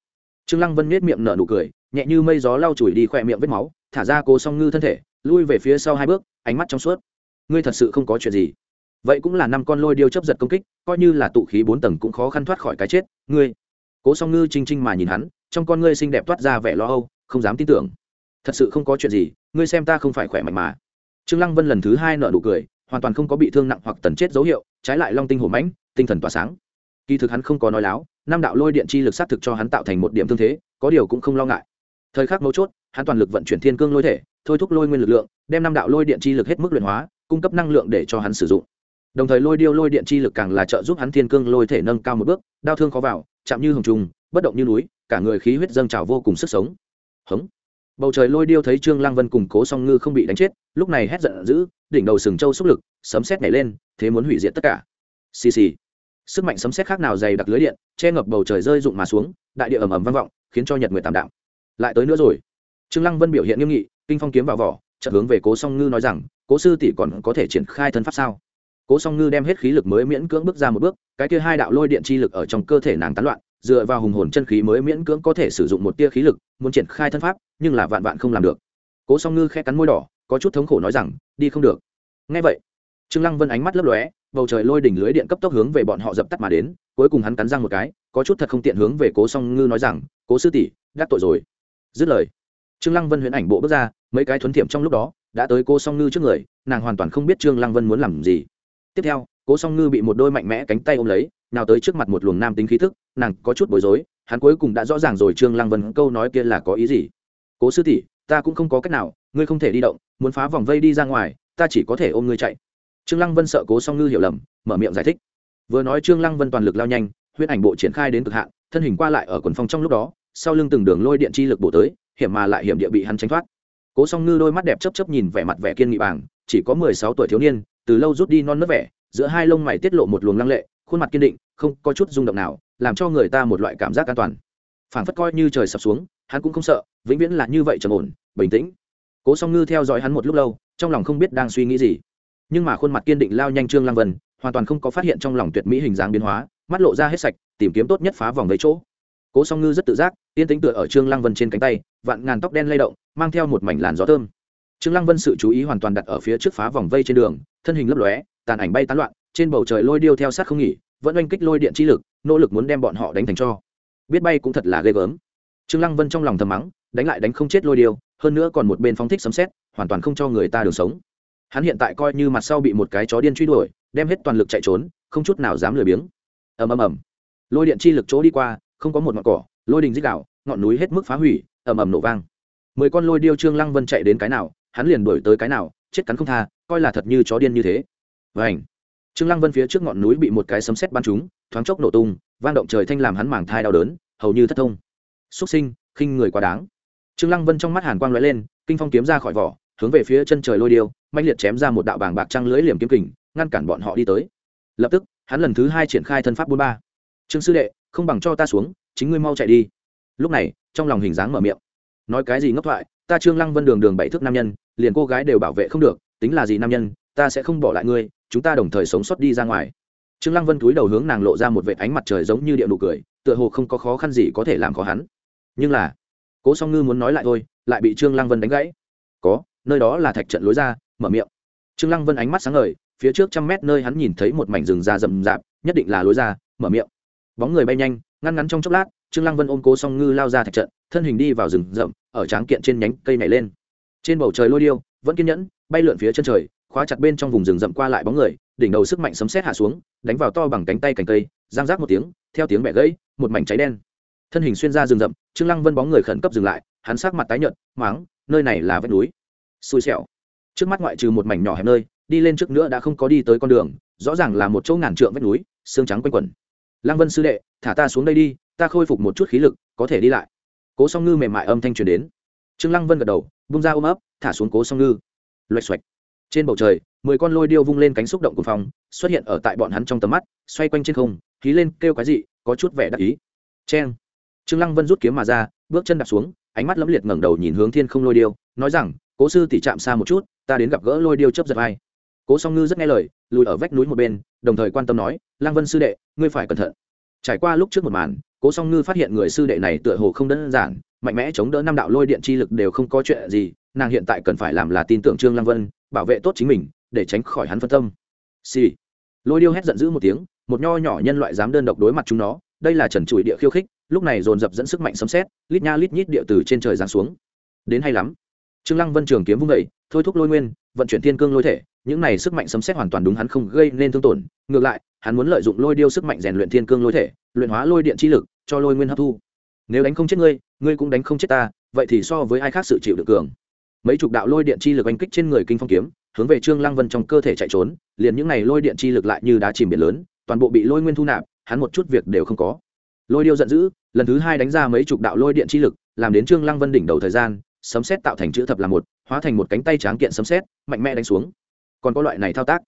Speaker 1: Trương Lăng Vân nhếch miệng nở nụ cười, nhẹ như mây gió lau chùi đi khỏe miệng vết máu, thả ra Cố Song Ngư thân thể, lui về phía sau hai bước, ánh mắt trong suốt. Ngươi thật sự không có chuyện gì? Vậy cũng là năm con lôi điêu chấp giật công kích, coi như là tụ khí bốn tầng cũng khó khăn thoát khỏi cái chết, ngươi. Cố Song Ngư chinh chinh mà nhìn hắn, trong con ngươi xinh đẹp toát ra vẻ lo âu, không dám tin tưởng. Thật sự không có chuyện gì, ngươi xem ta không phải khỏe mạnh mà. Trương Lăng Vân lần thứ hai nở nụ cười, hoàn toàn không có bị thương nặng hoặc tần chết dấu hiệu, trái lại long tinh hổ mãnh, tinh thần tỏa sáng kỳ thực hắn không có nói láo, năm đạo lôi điện chi lực xác thực cho hắn tạo thành một điểm thương thế, có điều cũng không lo ngại. Thời khắc mấu chốt, hắn toàn lực vận chuyển thiên cương lôi thể, thôi thúc lôi nguyên lực lượng, đem năm đạo lôi điện chi lực hết mức luyện hóa, cung cấp năng lượng để cho hắn sử dụng. Đồng thời lôi điêu lôi điện chi lực càng là trợ giúp hắn thiên cương lôi thể nâng cao một bước đau thương khó vào, chạm như hồng trùng, bất động như núi, cả người khí huyết dâng trào vô cùng sức sống. Hống. Bầu trời lôi điêu thấy trương lang vân cùng cố song ngư không bị đánh chết, lúc này hét giận dữ, đỉnh đầu sừng châu xúc lực, sấm xét nảy lên, thế muốn hủy diệt tất cả. Xì xì sức mạnh sấm xét khác nào dày đặc lưới điện, che ngập bầu trời rơi rụng mà xuống, đại địa ầm ầm vang vọng, khiến cho nhật nguyệt tạm đạm. Lại tới nữa rồi. Trương lăng vân biểu hiện nghiêm nghị, kinh phong kiếm vào vỏ, chợt hướng về cố song ngư nói rằng, cố sư tỷ còn có thể triển khai thân pháp sao? Cố song ngư đem hết khí lực mới miễn cưỡng bước ra một bước, cái kia hai đạo lôi điện chi lực ở trong cơ thể nàng tán loạn, dựa vào hùng hồn chân khí mới miễn cưỡng có thể sử dụng một tia khí lực, muốn triển khai thân pháp, nhưng là vạn vạn không làm được. Cố song ngư khẽ cắn môi đỏ, có chút thống khổ nói rằng, đi không được. Ngay vậy, trương lăng vân ánh mắt lấp lóe bầu trời lôi đỉnh lưới điện cấp tốc hướng về bọn họ dập tắt mà đến, cuối cùng hắn cắn răng một cái, có chút thật không tiện hướng về cố song ngư nói rằng, cố sư tỷ gác tội rồi. Dứt lời, trương lăng vân huyễn ảnh bộ bước ra, mấy cái thuấn thiệm trong lúc đó đã tới cô song ngư trước người, nàng hoàn toàn không biết trương lăng vân muốn làm gì. Tiếp theo, cố song ngư bị một đôi mạnh mẽ cánh tay ôm lấy, nào tới trước mặt một luồng nam tính khí thức, nàng có chút bối rối, hắn cuối cùng đã rõ ràng rồi trương lăng vân câu nói kia là có ý gì. Cố sư tỷ, ta cũng không có cách nào, ngươi không thể đi động, muốn phá vòng vây đi ra ngoài, ta chỉ có thể ôm ngươi chạy trương lăng vân sợ cố song ngư hiểu lầm, mở miệng giải thích. Vừa nói trương lăng vân toàn lực lao nhanh, huyết ảnh bộ triển khai đến cực hạn, thân hình qua lại ở quần phong trong lúc đó, sau lưng từng đường lôi điện chi lực bổ tới, hiểm mà lại hiểm địa bị hắn tránh thoát. Cố song ngư đôi mắt đẹp chấp chấp nhìn vẻ mặt vẻ kiên nghị bảng chỉ có mười sáu tuổi thiếu niên, từ lâu rút đi non nớt vẻ, giữa hai lông mày tiết lộ một luồng lăng lệ, khuôn mặt kiên định, không có chút rung động nào, làm cho người ta một loại cảm giác an toàn. Phảng phất coi như trời sập xuống, hắn cũng không sợ, vĩnh viễn là như vậy trầm ổn, bình tĩnh. Cố song ngư theo dõi hắn một lúc lâu, trong lòng không biết đang suy nghĩ gì nhưng mà khuôn mặt kiên định lao nhanh trương lăng vân, hoàn toàn không có phát hiện trong lòng tuyệt mỹ hình dáng biến hóa, mắt lộ ra hết sạch, tìm kiếm tốt nhất phá vòng lấy chỗ. Cố song ngư rất tự giác, yên tĩnh tựa ở trương lăng vân trên cánh tay vạn ngàn tóc đen lay động, mang theo một mảnh làn gió thơm. Trương lăng vân sự chú ý hoàn toàn đặt ở phía trước phá vòng vây trên đường, thân hình lấp lóe, tàn ảnh bay tán loạn, trên bầu trời lôi điêu theo sát không nghỉ, vẫn oanh kích lôi điện chi lực, nỗ lực muốn đem bọn họ đánh thành cho. Biết bay cũng thật là ghê gớm. Trương lăng vân trong lòng thầm mắng, đánh lại đánh không chết lôi điêu, hơn nữa còn một bên phóng thích sấm xét hoàn toàn không cho người ta đường sống hắn hiện tại coi như mặt sau bị một cái chó điên truy đuổi, đem hết toàn lực chạy trốn, không chút nào dám lười biếng. Ầm ầm ầm. Lôi điện chi lực chỗ đi qua, không có một ngọn cỏ, lôi đình dích đạo ngọn núi hết mức phá hủy, ầm ầm nổ vang. Mười con lôi điêu trương lăng vân chạy đến cái nào, hắn liền đuổi tới cái nào, chết cắn không tha, coi là thật như chó điên như thế. Vảnh trương lăng vân phía trước ngọn núi bị một cái sấm sét bắn trúng, thoáng chốc nổ tung, vang động trời thanh làm hắn màng thai đau đớn, hầu như thất thông. Xuất sinh, khinh người quá đáng. Trương lăng vân trong mắt hàn quang lóe lên, kinh phong kiếm ra khỏi vỏ hướng về phía chân trời lôi điêu mạnh liệt chém ra một đạo bàng bạc trăng lưới liềm kiếm kình, ngăn cản bọn họ đi tới. Lập tức, hắn lần thứ hai triển khai thân pháp bốn ba. Trương sư đệ, không bằng cho ta xuống, chính ngươi mau chạy đi. Lúc này, trong lòng hình dáng mở miệng. Nói cái gì ngốc thoại, ta trương lăng vân đường đường bảy thước nam nhân, liền cô gái đều bảo vệ không được, tính là gì nam nhân, ta sẽ không bỏ lại ngươi, chúng ta đồng thời sống sót đi ra ngoài. Trương lăng vân cúi đầu hướng nàng lộ ra một vệ ánh mặt trời giống như điệu nụ cười, tựa hồ không có khó khăn gì có thể làm khó hắn. Nhưng là, cố song ngư muốn nói lại thôi, lại bị trương lăng vân đánh gãy. Có nơi đó là thạch trận lối ra, mở miệng. Trương lăng vân ánh mắt sáng ngời, phía trước trăm mét nơi hắn nhìn thấy một mảnh rừng già rậm rạp, nhất định là lối ra, mở miệng. Bóng người bay nhanh, ngăn ngắn trong chốc lát, trương lăng vân ôm cố song ngư lao ra thạch trận, thân hình đi vào rừng rậm, ở tráng kiện trên nhánh cây này lên. Trên bầu trời lôi điêu, vẫn kiên nhẫn, bay lượn phía chân trời, khóa chặt bên trong vùng rừng rậm qua lại bóng người, đỉnh đầu sức mạnh sấm sét hạ xuống, đánh vào to bằng cánh tay cành cây, giang rác một tiếng, theo tiếng bẻ gãy, một mảnh cháy đen. Thân hình xuyên ra rừng rậm, trương lăng vân bóng người khẩn cấp dừng lại, hắn sắc mặt tái nhợt máng nơi này là vách núi xui xẻo. Trước mắt ngoại trừ một mảnh nhỏ hẹp nơi, đi lên trước nữa đã không có đi tới con đường, rõ ràng là một chỗ ngàn trượng vách núi, xương trắng quanh quẩn. Lăng vân sư đệ, thả ta xuống đây đi, ta khôi phục một chút khí lực, có thể đi lại. Cố song ngư mềm mại âm thanh truyền đến. Trương lăng vân gật đầu bung ra ôm ấp, thả xuống cố song ngư. Loạch xoạch. Trên bầu trời, mười con lôi điêu vung lên cánh xúc động của phòng, xuất hiện ở tại bọn hắn trong tầm mắt, xoay quanh trên không khí lên kêu cái gì có chút vẻ đắc ý. Cheng. Trương lăng vân rút kiếm mà ra, bước chân đạp xuống, ánh mắt lẫm liệt ngẩng đầu nhìn hướng thiên không lôi điêu, nói rằng cố sư tỷ chạm xa một chút, ta đến gặp gỡ lôi điêu chấp giật vai. Cố song ngư rất nghe lời, lùi ở vách núi một bên, đồng thời quan tâm nói Lang vân sư đệ, ngươi phải cẩn thận. Trải qua lúc trước một màn, cố song ngư phát hiện người sư đệ này tựa hồ không đơn giản, mạnh mẽ chống đỡ năm đạo lôi điện chi lực đều không có chuyện gì, nàng hiện tại cần phải làm là tin tưởng trương Lang vân, bảo vệ tốt chính mình, để tránh khỏi hắn phân tâm. Xì、sì. lôi điêu hét giận dữ một tiếng, một nho nhỏ nhân loại dám đơn độc đối mặt chúng nó, đây là trần trụi địa khiêu khích, lúc này dồn dập dẫn sức mạnh sấm xét lít nha lít nhít địa từ trên trời giáng xuống. Đến hay lắm trương lăng vân trường kiếm vung dậy, thôi thúc lôi nguyên vận chuyển thiên cương lôi thể những này sức mạnh sấm xét hoàn toàn đúng hắn không gây nên thương tổn. Ngược lại hắn muốn lợi dụng lôi điêu sức mạnh rèn luyện thiên cương lôi thể luyện hóa lôi điện chi lực cho lôi nguyên hấp thu. Nếu đánh không chết ngươi ngươi cũng đánh không chết ta vậy thì so với ai khác sự chịu được cường. Mấy chục đạo lôi điện chi lực oanh kích trên người kinh phong kiếm hướng về trương lăng vân trong cơ thể chạy trốn liền những này lôi điện chi lực lại như đá chìm biển lớn toàn bộ bị lôi nguyên thu nạp hắn một chút việc đều không có. Lôi điêu giận dữ lần thứ hai đánh ra mấy chục đạo lôi điện chi lực làm đến trương lăng vân đỉnh đầu thời gian sấm xét tạo thành chữ thập là một hóa thành một cánh tay tráng kiện sấm xét mạnh mẽ đánh xuống. Còn có loại này thao tác.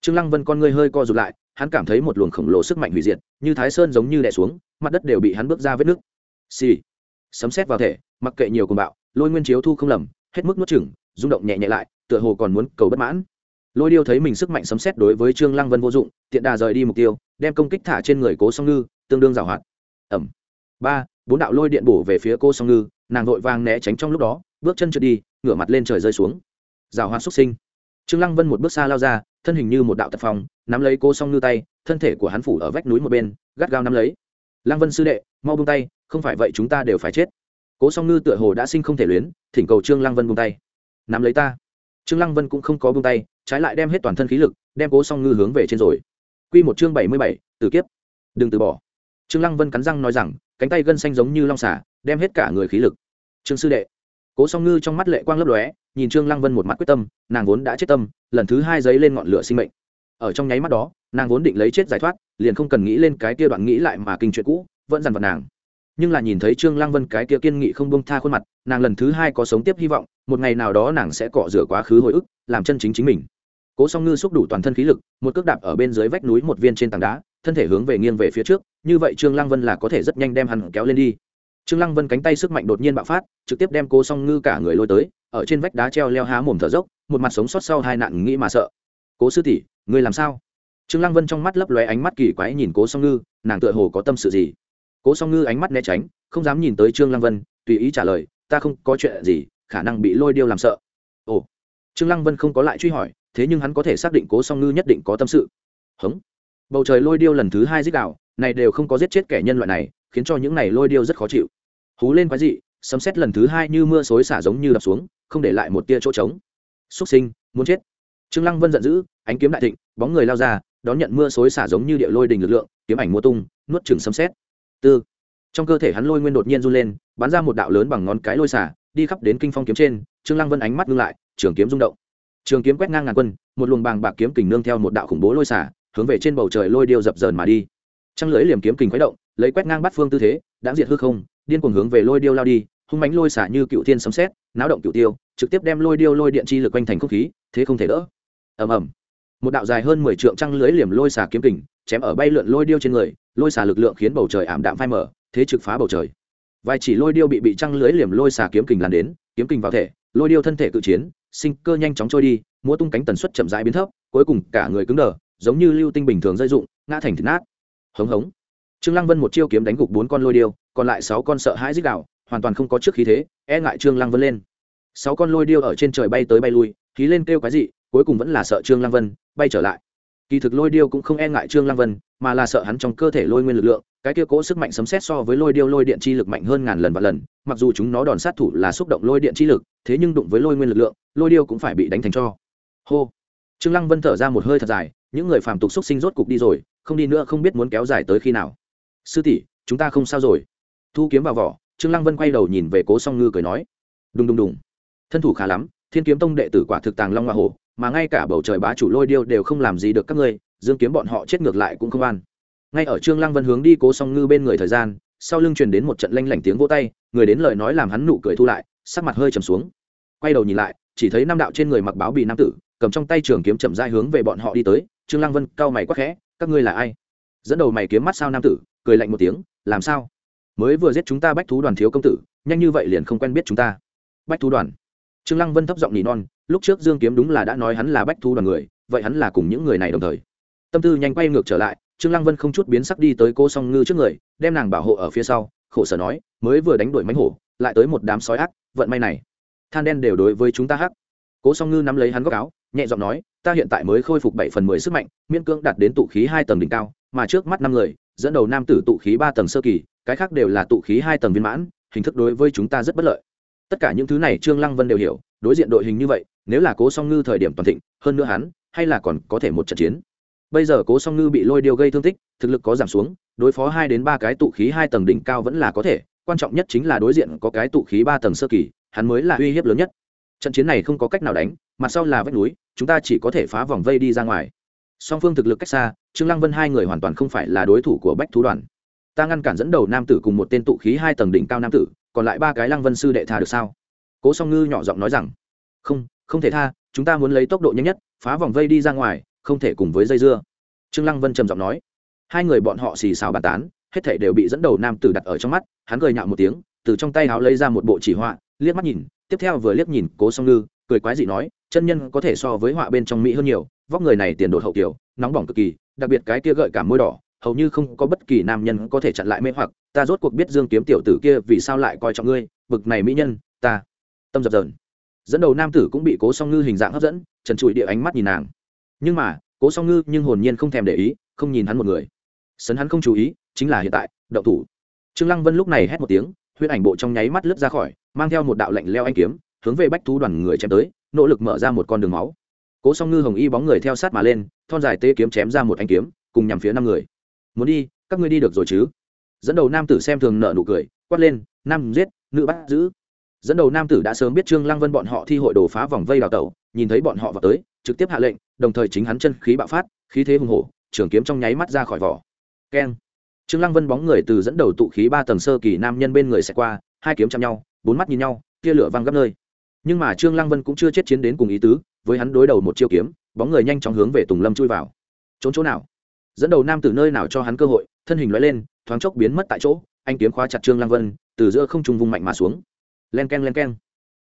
Speaker 1: Trương lăng vân con ngươi hơi co rụt lại hắn cảm thấy một luồng khổng lồ sức mạnh hủy diệt như thái sơn giống như đè xuống mặt đất đều bị hắn bước ra vết nước xì. Sấm xét vào thể mặc kệ nhiều cùng bạo lôi nguyên chiếu thu không lầm hết mức nuốt chửng, rung động nhẹ nhẹ lại tựa hồ còn muốn cầu bất mãn. Lôi điêu thấy mình sức mạnh sấm xét đối với trương lăng vân vô dụng tiện đà rời đi mục tiêu đem công kích thả trên người cố song ngư tương đương giảo hoạt. Ẩm. Ba bốn đạo lôi điện bổ về phía cô song ngư nàng vội vàng né tránh trong lúc đó bước chân trượt đi ngửa mặt lên trời rơi xuống. Rào hoa xuất sinh. Trương lăng vân một bước xa lao ra thân hình như một đạo tật phong nắm lấy cố song ngư tay thân thể của hắn phủ ở vách núi một bên gắt gao nắm lấy. Lăng vân sư đệ mau buông tay không phải vậy chúng ta đều phải chết. Cố song ngư tựa hồ đã sinh không thể luyến thỉnh cầu trương lăng vân buông tay. Nắm lấy ta. Trương lăng vân cũng không có buông tay trái lại đem hết toàn thân khí lực đem cố song ngư hướng về trên rồi. Quy một chương bảy mươi bảy, từ kiếp. Đừng từ bỏ. Trương lăng vân cắn răng nói rằng cánh tay gân xanh giống như long xả đem hết cả người khí lực. Trương sư đệ. Cố song ngư trong mắt lệ quang lấp lóe, nhìn trương lăng vân một mắt quyết tâm, nàng vốn đã chết tâm, lần thứ hai giấy lên ngọn lửa sinh mệnh. Ở trong nháy mắt đó, nàng vốn định lấy chết giải thoát, liền không cần nghĩ lên cái kia đoạn nghĩ lại mà kinh chuyện cũ, vẫn dằn vặt nàng. Nhưng là nhìn thấy trương lăng vân cái kia kiên nghị không buông tha khuôn mặt, nàng lần thứ hai có sống tiếp hy vọng, một ngày nào đó nàng sẽ cọ rửa quá khứ hồi ức, làm chân chính chính mình. Cố song ngư xúc đủ toàn thân khí lực, một cước đạp ở bên dưới vách núi một viên trên tảng đá, thân thể hướng về nghiêng về phía trước, như vậy trương lăng vân là có thể rất nhanh đem hắn kéo lên đi trương lăng vân cánh tay sức mạnh đột nhiên bạo phát, trực tiếp đem cố song ngư cả người lôi tới, ở trên vách đá treo leo há mồm thở dốc, một mặt sống sót sau hai nạn nghĩ mà sợ. Cố sư tỷ, ngươi làm sao? Trương lăng vân trong mắt lấp lóe ánh mắt kỳ quái nhìn cố song ngư, nàng tựa hồ có tâm sự gì? Cố song ngư ánh mắt né tránh, không dám nhìn tới trương lăng vân, tùy ý trả lời, ta không có chuyện gì, khả năng bị lôi điêu làm sợ. Ồ. Trương lăng vân không có lại truy hỏi, thế nhưng hắn có thể xác định cố song ngư nhất định có tâm sự. Hống. Bầu trời lôi điêu lần thứ hai giết đạo này đều không có giết chết kẻ nhân loại này khiến cho những này lôi điêu rất khó chịu. Hú lên quái dị, sấm xét lần thứ hai như mưa xối xả giống như đập xuống, không để lại một tia chỗ trống. Xúc sinh, muốn chết. Trương lăng vân giận dữ, ánh kiếm đại thịnh, bóng người lao ra, đón nhận mưa xối xả giống như địa lôi đình lực lượng, kiếm ảnh mua tung, nuốt chửng sấm xét tư. Trong cơ thể hắn lôi nguyên đột nhiên run lên, bắn ra một đạo lớn bằng ngón cái lôi xả, đi khắp đến kinh phong kiếm trên, trương lăng vân ánh mắt ngưng lại, trường kiếm rung động. Trường kiếm quét ngang ngàn quân, một luồng bàng bạc kiếm kình nương theo một đạo khủng bố lôi xả, hướng về trên bầu trời lôi điêu dập dờn mà đi. Trăng lưỡi liềm kiếm kình khuấy động lấy quét ngang bắt phương tư thế, đã diệt hư không, điên cuồng hướng về lôi điêu lao đi, hung mánh lôi xả như cựu thiên sấm xét náo động cựu tiêu, trực tiếp đem lôi điêu lôi điện chi lực quanh thành không khí, thế không thể đỡ. Ầm ầm. Một đạo dài hơn mười trượng trăng lưới liềm lôi xả kiếm kình, chém ở bay lượn lôi điêu trên người, lôi xả lực lượng khiến bầu trời ảm đạm phai mở thế trực phá bầu trời. Vài chỉ lôi điêu bị bị trăng lưới liềm lôi xả kiếm kình lan đến, kiếm kình vào thể, lôi điêu thân thể cự chiến, sinh cơ nhanh chóng trôi đi, múa tung cánh tần suất chậm rãi biến thấp, cuối cùng cả người cứng đờ, giống như lưu tinh bình thường dây dụng ngã thành thịt nát. Hống hống trương lăng vân một chiêu kiếm đánh gục bốn con lôi điêu còn lại sáu con sợ hãi dích gào, hoàn toàn không có trước khí thế e ngại trương lăng vân lên. Sáu con lôi điêu ở trên trời bay tới bay lui khí lên kêu cái gì cuối cùng vẫn là sợ trương lăng vân bay trở lại. Kỳ thực lôi điêu cũng không e ngại trương lăng vân mà là sợ hắn trong cơ thể lôi nguyên lực lượng cái kia cố sức mạnh sấm xét so với lôi điêu lôi điện chi lực mạnh hơn ngàn lần và lần mặc dù chúng nó đòn sát thủ là xúc động lôi điện chi lực thế nhưng đụng với lôi nguyên lực lượng lôi điêu cũng phải bị đánh thành cho. Hô. Trương lăng vân thở ra một hơi thật dài những người phàm tục xúc sinh rốt cục đi rồi không đi nữa không biết muốn kéo dài tới khi nào sư tỷ, chúng ta không sao rồi. Thu kiếm vào vỏ, trương lăng vân quay đầu nhìn về cố song ngư cười nói, đùng đùng đùng. Thân thủ khá lắm, thiên kiếm tông đệ tử quả thực tàng long hoa hổ, mà ngay cả bầu trời bá chủ lôi điêu đều không làm gì được các ngươi, dương kiếm bọn họ chết ngược lại cũng không an. Ngay ở trương lăng vân hướng đi cố song ngư bên người thời gian, sau lưng truyền đến một trận lanh lảnh tiếng vỗ tay, người đến lời nói làm hắn nụ cười thu lại, sắc mặt hơi trầm xuống. Quay đầu nhìn lại, chỉ thấy nam đạo trên người mặc báo bì nam tử, cầm trong tay trường kiếm chậm rãi hướng về bọn họ đi tới. Trương lăng vân cau mày quắc khẽ, các ngươi là ai? Dẫn đầu mày kiếm mắt sao nam tử cười lạnh một tiếng, làm sao? Mới vừa giết chúng ta bách thú đoàn thiếu công tử, nhanh như vậy liền không quen biết chúng ta. Bách thú đoàn? Trương lăng vân thấp giọng nỉ non, lúc trước dương kiếm đúng là đã nói hắn là bách thú đoàn người, vậy hắn là cùng những người này đồng thời. Tâm tư nhanh quay ngược trở lại, trương lăng vân không chút biến sắc đi tới cô song ngư trước người, đem nàng bảo hộ ở phía sau, khổ sở nói, mới vừa đánh đuổi mánh hổ, lại tới một đám sói ác, vận may này, than đen đều đối với chúng ta hắc. Cố song ngư nắm lấy hắn góc áo, nhẹ giọng nói, ta hiện tại mới khôi phục bảy phần mười sức mạnh, miễn cưỡng đạt đến tụ khí hai tầng đỉnh cao, mà trước mắt năm người dẫn đầu nam tử tụ khí ba tầng sơ kỳ, cái khác đều là tụ khí hai tầng viên mãn, hình thức đối với chúng ta rất bất lợi. Tất cả những thứ này trương lăng vân đều hiểu, đối diện đội hình như vậy, nếu là cố song ngư thời điểm toàn thịnh, hơn nữa hắn, hay là còn có thể một trận chiến. Bây giờ cố song ngư bị lôi điều gây thương tích, thực lực có giảm xuống, đối phó hai đến ba cái tụ khí hai tầng đỉnh cao vẫn là có thể, quan trọng nhất chính là đối diện có cái tụ khí ba tầng sơ kỳ, hắn mới là uy hiếp lớn nhất. Trận chiến này không có cách nào đánh, mặt sau là vách núi, chúng ta chỉ có thể phá vòng vây đi ra ngoài song phương thực lực cách xa, trương lăng vân hai người hoàn toàn không phải là đối thủ của bách thú đoàn. Ta ngăn cản dẫn đầu nam tử cùng một tên tụ khí hai tầng đỉnh cao nam tử, còn lại ba cái lăng vân sư đệ tha được sao? Cố song ngư nhỏ giọng nói rằng, không không thể tha, chúng ta muốn lấy tốc độ nhanh nhất, phá vòng vây đi ra ngoài, không thể cùng với dây dưa. Trương lăng vân trầm giọng nói. Hai người bọn họ xì xào bàn tán, hết thảy đều bị dẫn đầu nam tử đặt ở trong mắt, hắn cười nhạo một tiếng, từ trong tay áo lấy ra một bộ chỉ họa, liếc mắt nhìn, tiếp theo vừa liếc nhìn cố song ngư, cười quái dị nói, chân nhân có thể so với họa bên trong mỹ hơn nhiều vóc người này tiền đột hậu tiểu nóng bỏng cực kỳ, đặc biệt cái kia gợi cả môi đỏ, hầu như không có bất kỳ nam nhân có thể chặn lại mê hoặc, ta rốt cuộc biết dương kiếm tiểu tử kia vì sao lại coi trọng ngươi, bực này mỹ nhân, ta. Tâm dập dờn. Dẫn đầu nam tử cũng bị cố song ngư hình dạng hấp dẫn, trần trụi địa ánh mắt nhìn nàng. Nhưng mà, cố song ngư nhưng hồn nhiên không thèm để ý, không nhìn hắn một người. Sấn hắn không chú ý, chính là hiện tại đậu thủ. Trương lăng vân lúc này hét một tiếng, huyết ảnh bộ trong nháy mắt lướt ra khỏi, mang theo một đạo lạnh leo anh kiếm, hướng về bách thú đoàn người chém tới, nỗ lực mở ra một con đường máu cố song ngư hồng y bóng người theo sát mà lên, thon dài tê kiếm chém ra một anh kiếm, cùng nhằm phía năm người. Muốn đi, các ngươi đi được rồi chứ? Dẫn đầu nam tử xem thường nợ nụ cười, quát lên, nam giết, nữ bắt giữ. Dẫn đầu nam tử đã sớm biết trương lăng vân bọn họ thi hội đồ phá vòng vây đào tẩu, nhìn thấy bọn họ vào tới, trực tiếp hạ lệnh, đồng thời chính hắn chân khí bạo phát, khí thế hùng hổ, trường kiếm trong nháy mắt ra khỏi vỏ. Keng. Trương lăng vân bóng người từ dẫn đầu tụ khí ba tầng sơ kỳ nam nhân bên người sẽ qua, hai kiếm chạm nhau, bốn mắt nhìn nhau, tia lửa văng gấp nơi nhưng mà trương lăng vân cũng chưa chết chiến đến cùng ý tứ, với hắn đối đầu một chiêu kiếm, bóng người nhanh chóng hướng về tùng lâm chui vào. Trốn chỗ nào? Dẫn đầu nam từ nơi nào cho hắn cơ hội, thân hình lóe lên, thoáng chốc biến mất tại chỗ, anh kiếm khóa chặt trương lăng vân, từ giữa không trung vung mạnh mà xuống. Len keng len keng.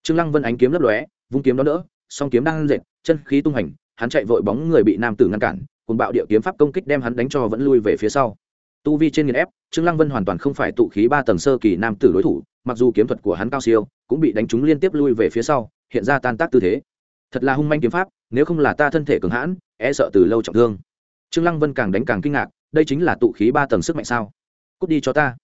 Speaker 1: Trương lăng vân ánh kiếm lấp lóe, vung kiếm đó đỡ, song kiếm đang dệt, chân khí tung hành, hắn chạy vội bóng người bị nam tử ngăn cản cùng bạo địa kiếm pháp công kích đem hắn đánh cho vẫn lui về phía sau. Tu vi trên nghiền ép, trương lăng vân hoàn toàn không phải tụ khí ba tầng sơ kỳ nam tử đối thủ mặc dù kiếm thuật của hắn cao siêu, cũng bị đánh trúng liên tiếp lui về phía sau, hiện ra tan tác tư thế. Thật là hung manh kiếm pháp, nếu không là ta thân thể cường hãn e sợ từ lâu trọng thương. Trương lăng vân càng đánh càng kinh ngạc, đây chính là tụ khí ba tầng sức mạnh sao? Cút đi cho ta.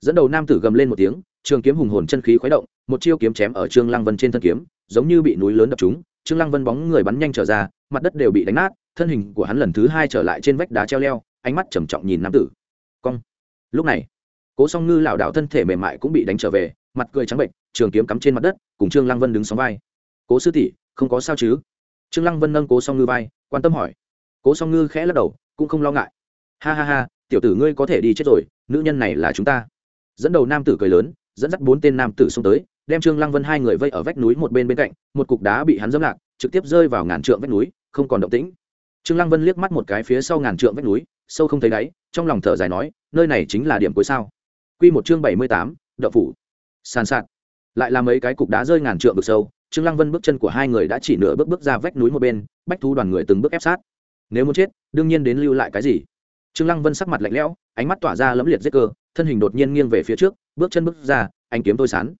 Speaker 1: Dẫn đầu nam tử gầm lên một tiếng, trường kiếm hùng hồn chân khí khuấy động, một chiêu kiếm chém ở trương lăng vân trên thân kiếm, giống như bị núi lớn đập trúng, trương lăng vân bóng người bắn nhanh trở ra, mặt đất đều bị đánh nát, thân hình của hắn lần thứ hai trở lại trên vách đá treo leo, ánh mắt trầm trọng nhìn nam tử. Cong. Lúc này cố song ngư lảo đảo thân thể mềm mại cũng bị đánh trở về, mặt cười trắng bệnh trường kiếm cắm trên mặt đất, cùng trương lăng vân đứng sóng vai. Cố sư tỷ, không có sao chứ? Trương lăng vân nâng cố song ngư vai, quan tâm hỏi. Cố song ngư khẽ lắc đầu, cũng không lo ngại. Ha ha ha, tiểu tử ngươi có thể đi chết rồi, nữ nhân này là chúng ta. Dẫn đầu nam tử cười lớn, dẫn dắt bốn tên nam tử xông tới, đem trương lăng vân hai người vây ở vách núi một bên bên cạnh, một cục đá bị hắn dẫm lạc, trực tiếp rơi vào ngàn trượng vách núi, không còn động tĩnh. Trương lăng vân liếc mắt một cái phía sau ngàn trượng vách núi, sâu không thấy đáy, trong lòng thở dài nói, nơi này chính là điểm cuối sao? Quy một chương bảy mươi tám, đậu phủ. Sàn sạt. Lại là mấy cái cục đá rơi ngàn trượng vực sâu trương lăng vân bước chân của hai người đã chỉ nửa bước bước ra vách núi một bên bách thú đoàn người từng bước ép sát. Nếu muốn chết đương nhiên đến lưu lại cái gì? Trương lăng vân sắc mặt lạnh lẽo ánh mắt tỏa ra lẫm liệt giết cơ thân hình đột nhiên nghiêng về phía trước bước chân bước ra anh kiếm tôi sán.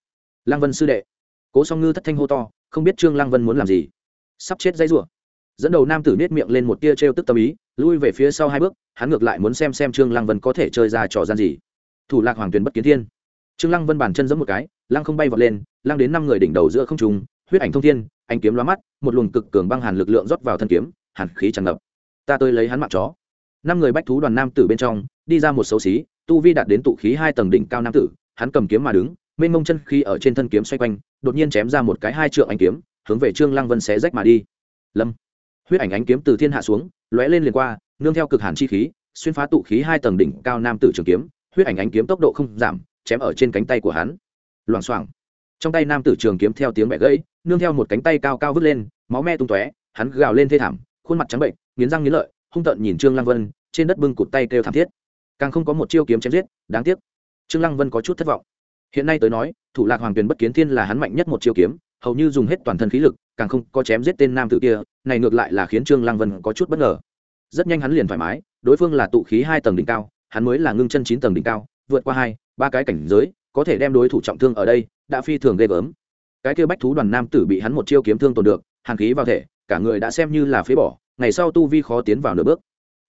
Speaker 1: Lăng vân sư đệ. Cố song ngư thất thanh hô to không biết trương lăng vân muốn làm gì. Sắp chết dây rủa. Dẫn đầu nam tử nhếch miệng lên một tia trêu tức tâm ý lui về phía sau hai bước hắn ngược lại muốn xem xem trương lăng vân có thể chơi ra trò gian gì thủ lạc hoàng tuyền bất kiến thiên. Trương lăng vân bàn chân giẫm một cái, lăng không bay vọt lên, lăng đến năm người đỉnh đầu giữa không trung, huyết ảnh thông thiên anh kiếm lóa mắt, một luồng cực cường băng hàn lực lượng rót vào thân kiếm, hàn khí tràn ngập. Ta tới lấy hắn mạng chó. Năm người bách thú đoàn nam tử bên trong, đi ra một xấu xí, tu vi đạt đến tụ khí hai tầng đỉnh cao nam tử, hắn cầm kiếm mà đứng, mênh mông chân khí ở trên thân kiếm xoay quanh, đột nhiên chém ra một cái hai trượng anh kiếm, hướng về trương lăng vân xé rách mà đi. Lâm. Huyết ảnh ánh kiếm từ thiên hạ xuống, lóe lên liền qua, nương theo cực hàn chi khí, xuyên phá tụ khí hai tầng đỉnh cao nam tử trường kiếm huyết ảnh ánh kiếm tốc độ không giảm, chém ở trên cánh tay của hắn. Loảng xoảng. Trong tay nam tử trường kiếm theo tiếng bẻ gãy, nương theo một cánh tay cao cao vứt lên, máu me tung tóe, hắn gào lên thê thảm, khuôn mặt trắng bệnh, nghiến răng nghiến lợi, hung tợn nhìn trương lăng vân, trên đất bưng cụt tay kêu thảm thiết. Càng không có một chiêu kiếm chém giết, đáng tiếc. Trương lăng vân có chút thất vọng. Hiện nay tới nói, thủ lạc hoàng tuyền bất kiến thiên là hắn mạnh nhất một chiêu kiếm, hầu như dùng hết toàn thân khí lực, càng không có chém giết tên nam tử kia, này ngược lại là khiến trương lăng vân có chút bất ngờ. Rất nhanh hắn liền thoải mái, đối phương là tụ khí hai tầng đỉnh cao hắn mới là ngưng chân chín tầng đỉnh cao, vượt qua hai, ba cái cảnh giới, có thể đem đối thủ trọng thương ở đây, đã phi thường ghê gớm. Cái kia bách thú đoàn nam tử bị hắn một chiêu kiếm thương tồn được, hàn khí vào thể, cả người đã xem như là phế bỏ, ngày sau tu vi khó tiến vào nửa bước.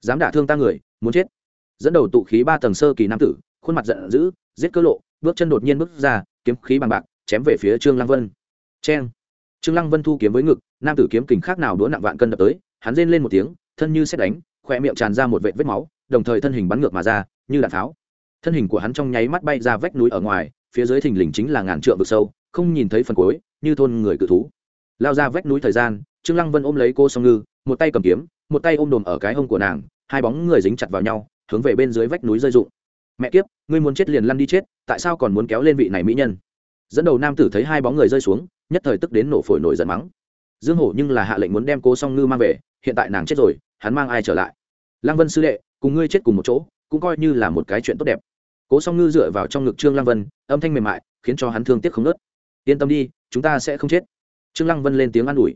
Speaker 1: Dám đả thương ta người, muốn chết. Dẫn đầu tụ khí ba tầng sơ kỳ nam tử, khuôn mặt giận dữ, giết cơ lộ, bước chân đột nhiên bước ra, kiếm khí bằng bạc, chém về phía trương lăng vân. Cheng. Trương lăng vân thu kiếm với ngực, nam tử kiếm kình khác nào đũa nặng vạn cân đập tới, hắn rên lên một tiếng, thân như xét đánh khoe miệng tràn ra một vệt vết máu, đồng thời thân hình bắn ngược mà ra, như đạn tháo thân hình của hắn trong nháy mắt bay ra vách núi ở ngoài, phía dưới thình lình chính là ngàn trượng vực sâu, không nhìn thấy phần cuối, như thôn người cự thú. Lao ra vách núi thời gian, trương lăng vân ôm lấy cô song ngư, một tay cầm kiếm, một tay ôm đồm ở cái hông của nàng, hai bóng người dính chặt vào nhau, hướng về bên dưới vách núi rơi rụng. Mẹ kiếp, ngươi muốn chết liền lăn đi chết, tại sao còn muốn kéo lên vị này mỹ nhân? Dẫn đầu nam tử thấy hai bóng người rơi xuống, nhất thời tức đến nổ phổi nổi giận mắng. Dương hổ nhưng là hạ lệnh muốn đem cô song ngư mang về, hiện tại nàng chết rồi, hắn mang ai trở lại? Lăng vân sư đệ, cùng ngươi chết cùng một chỗ, cũng coi như là một cái chuyện tốt đẹp. Cố song ngư dựa vào trong ngực trương lăng vân, âm thanh mềm mại, khiến cho hắn thương tiếc không nớt. Yên tâm đi, chúng ta sẽ không chết. Trương lăng vân lên tiếng an ủi.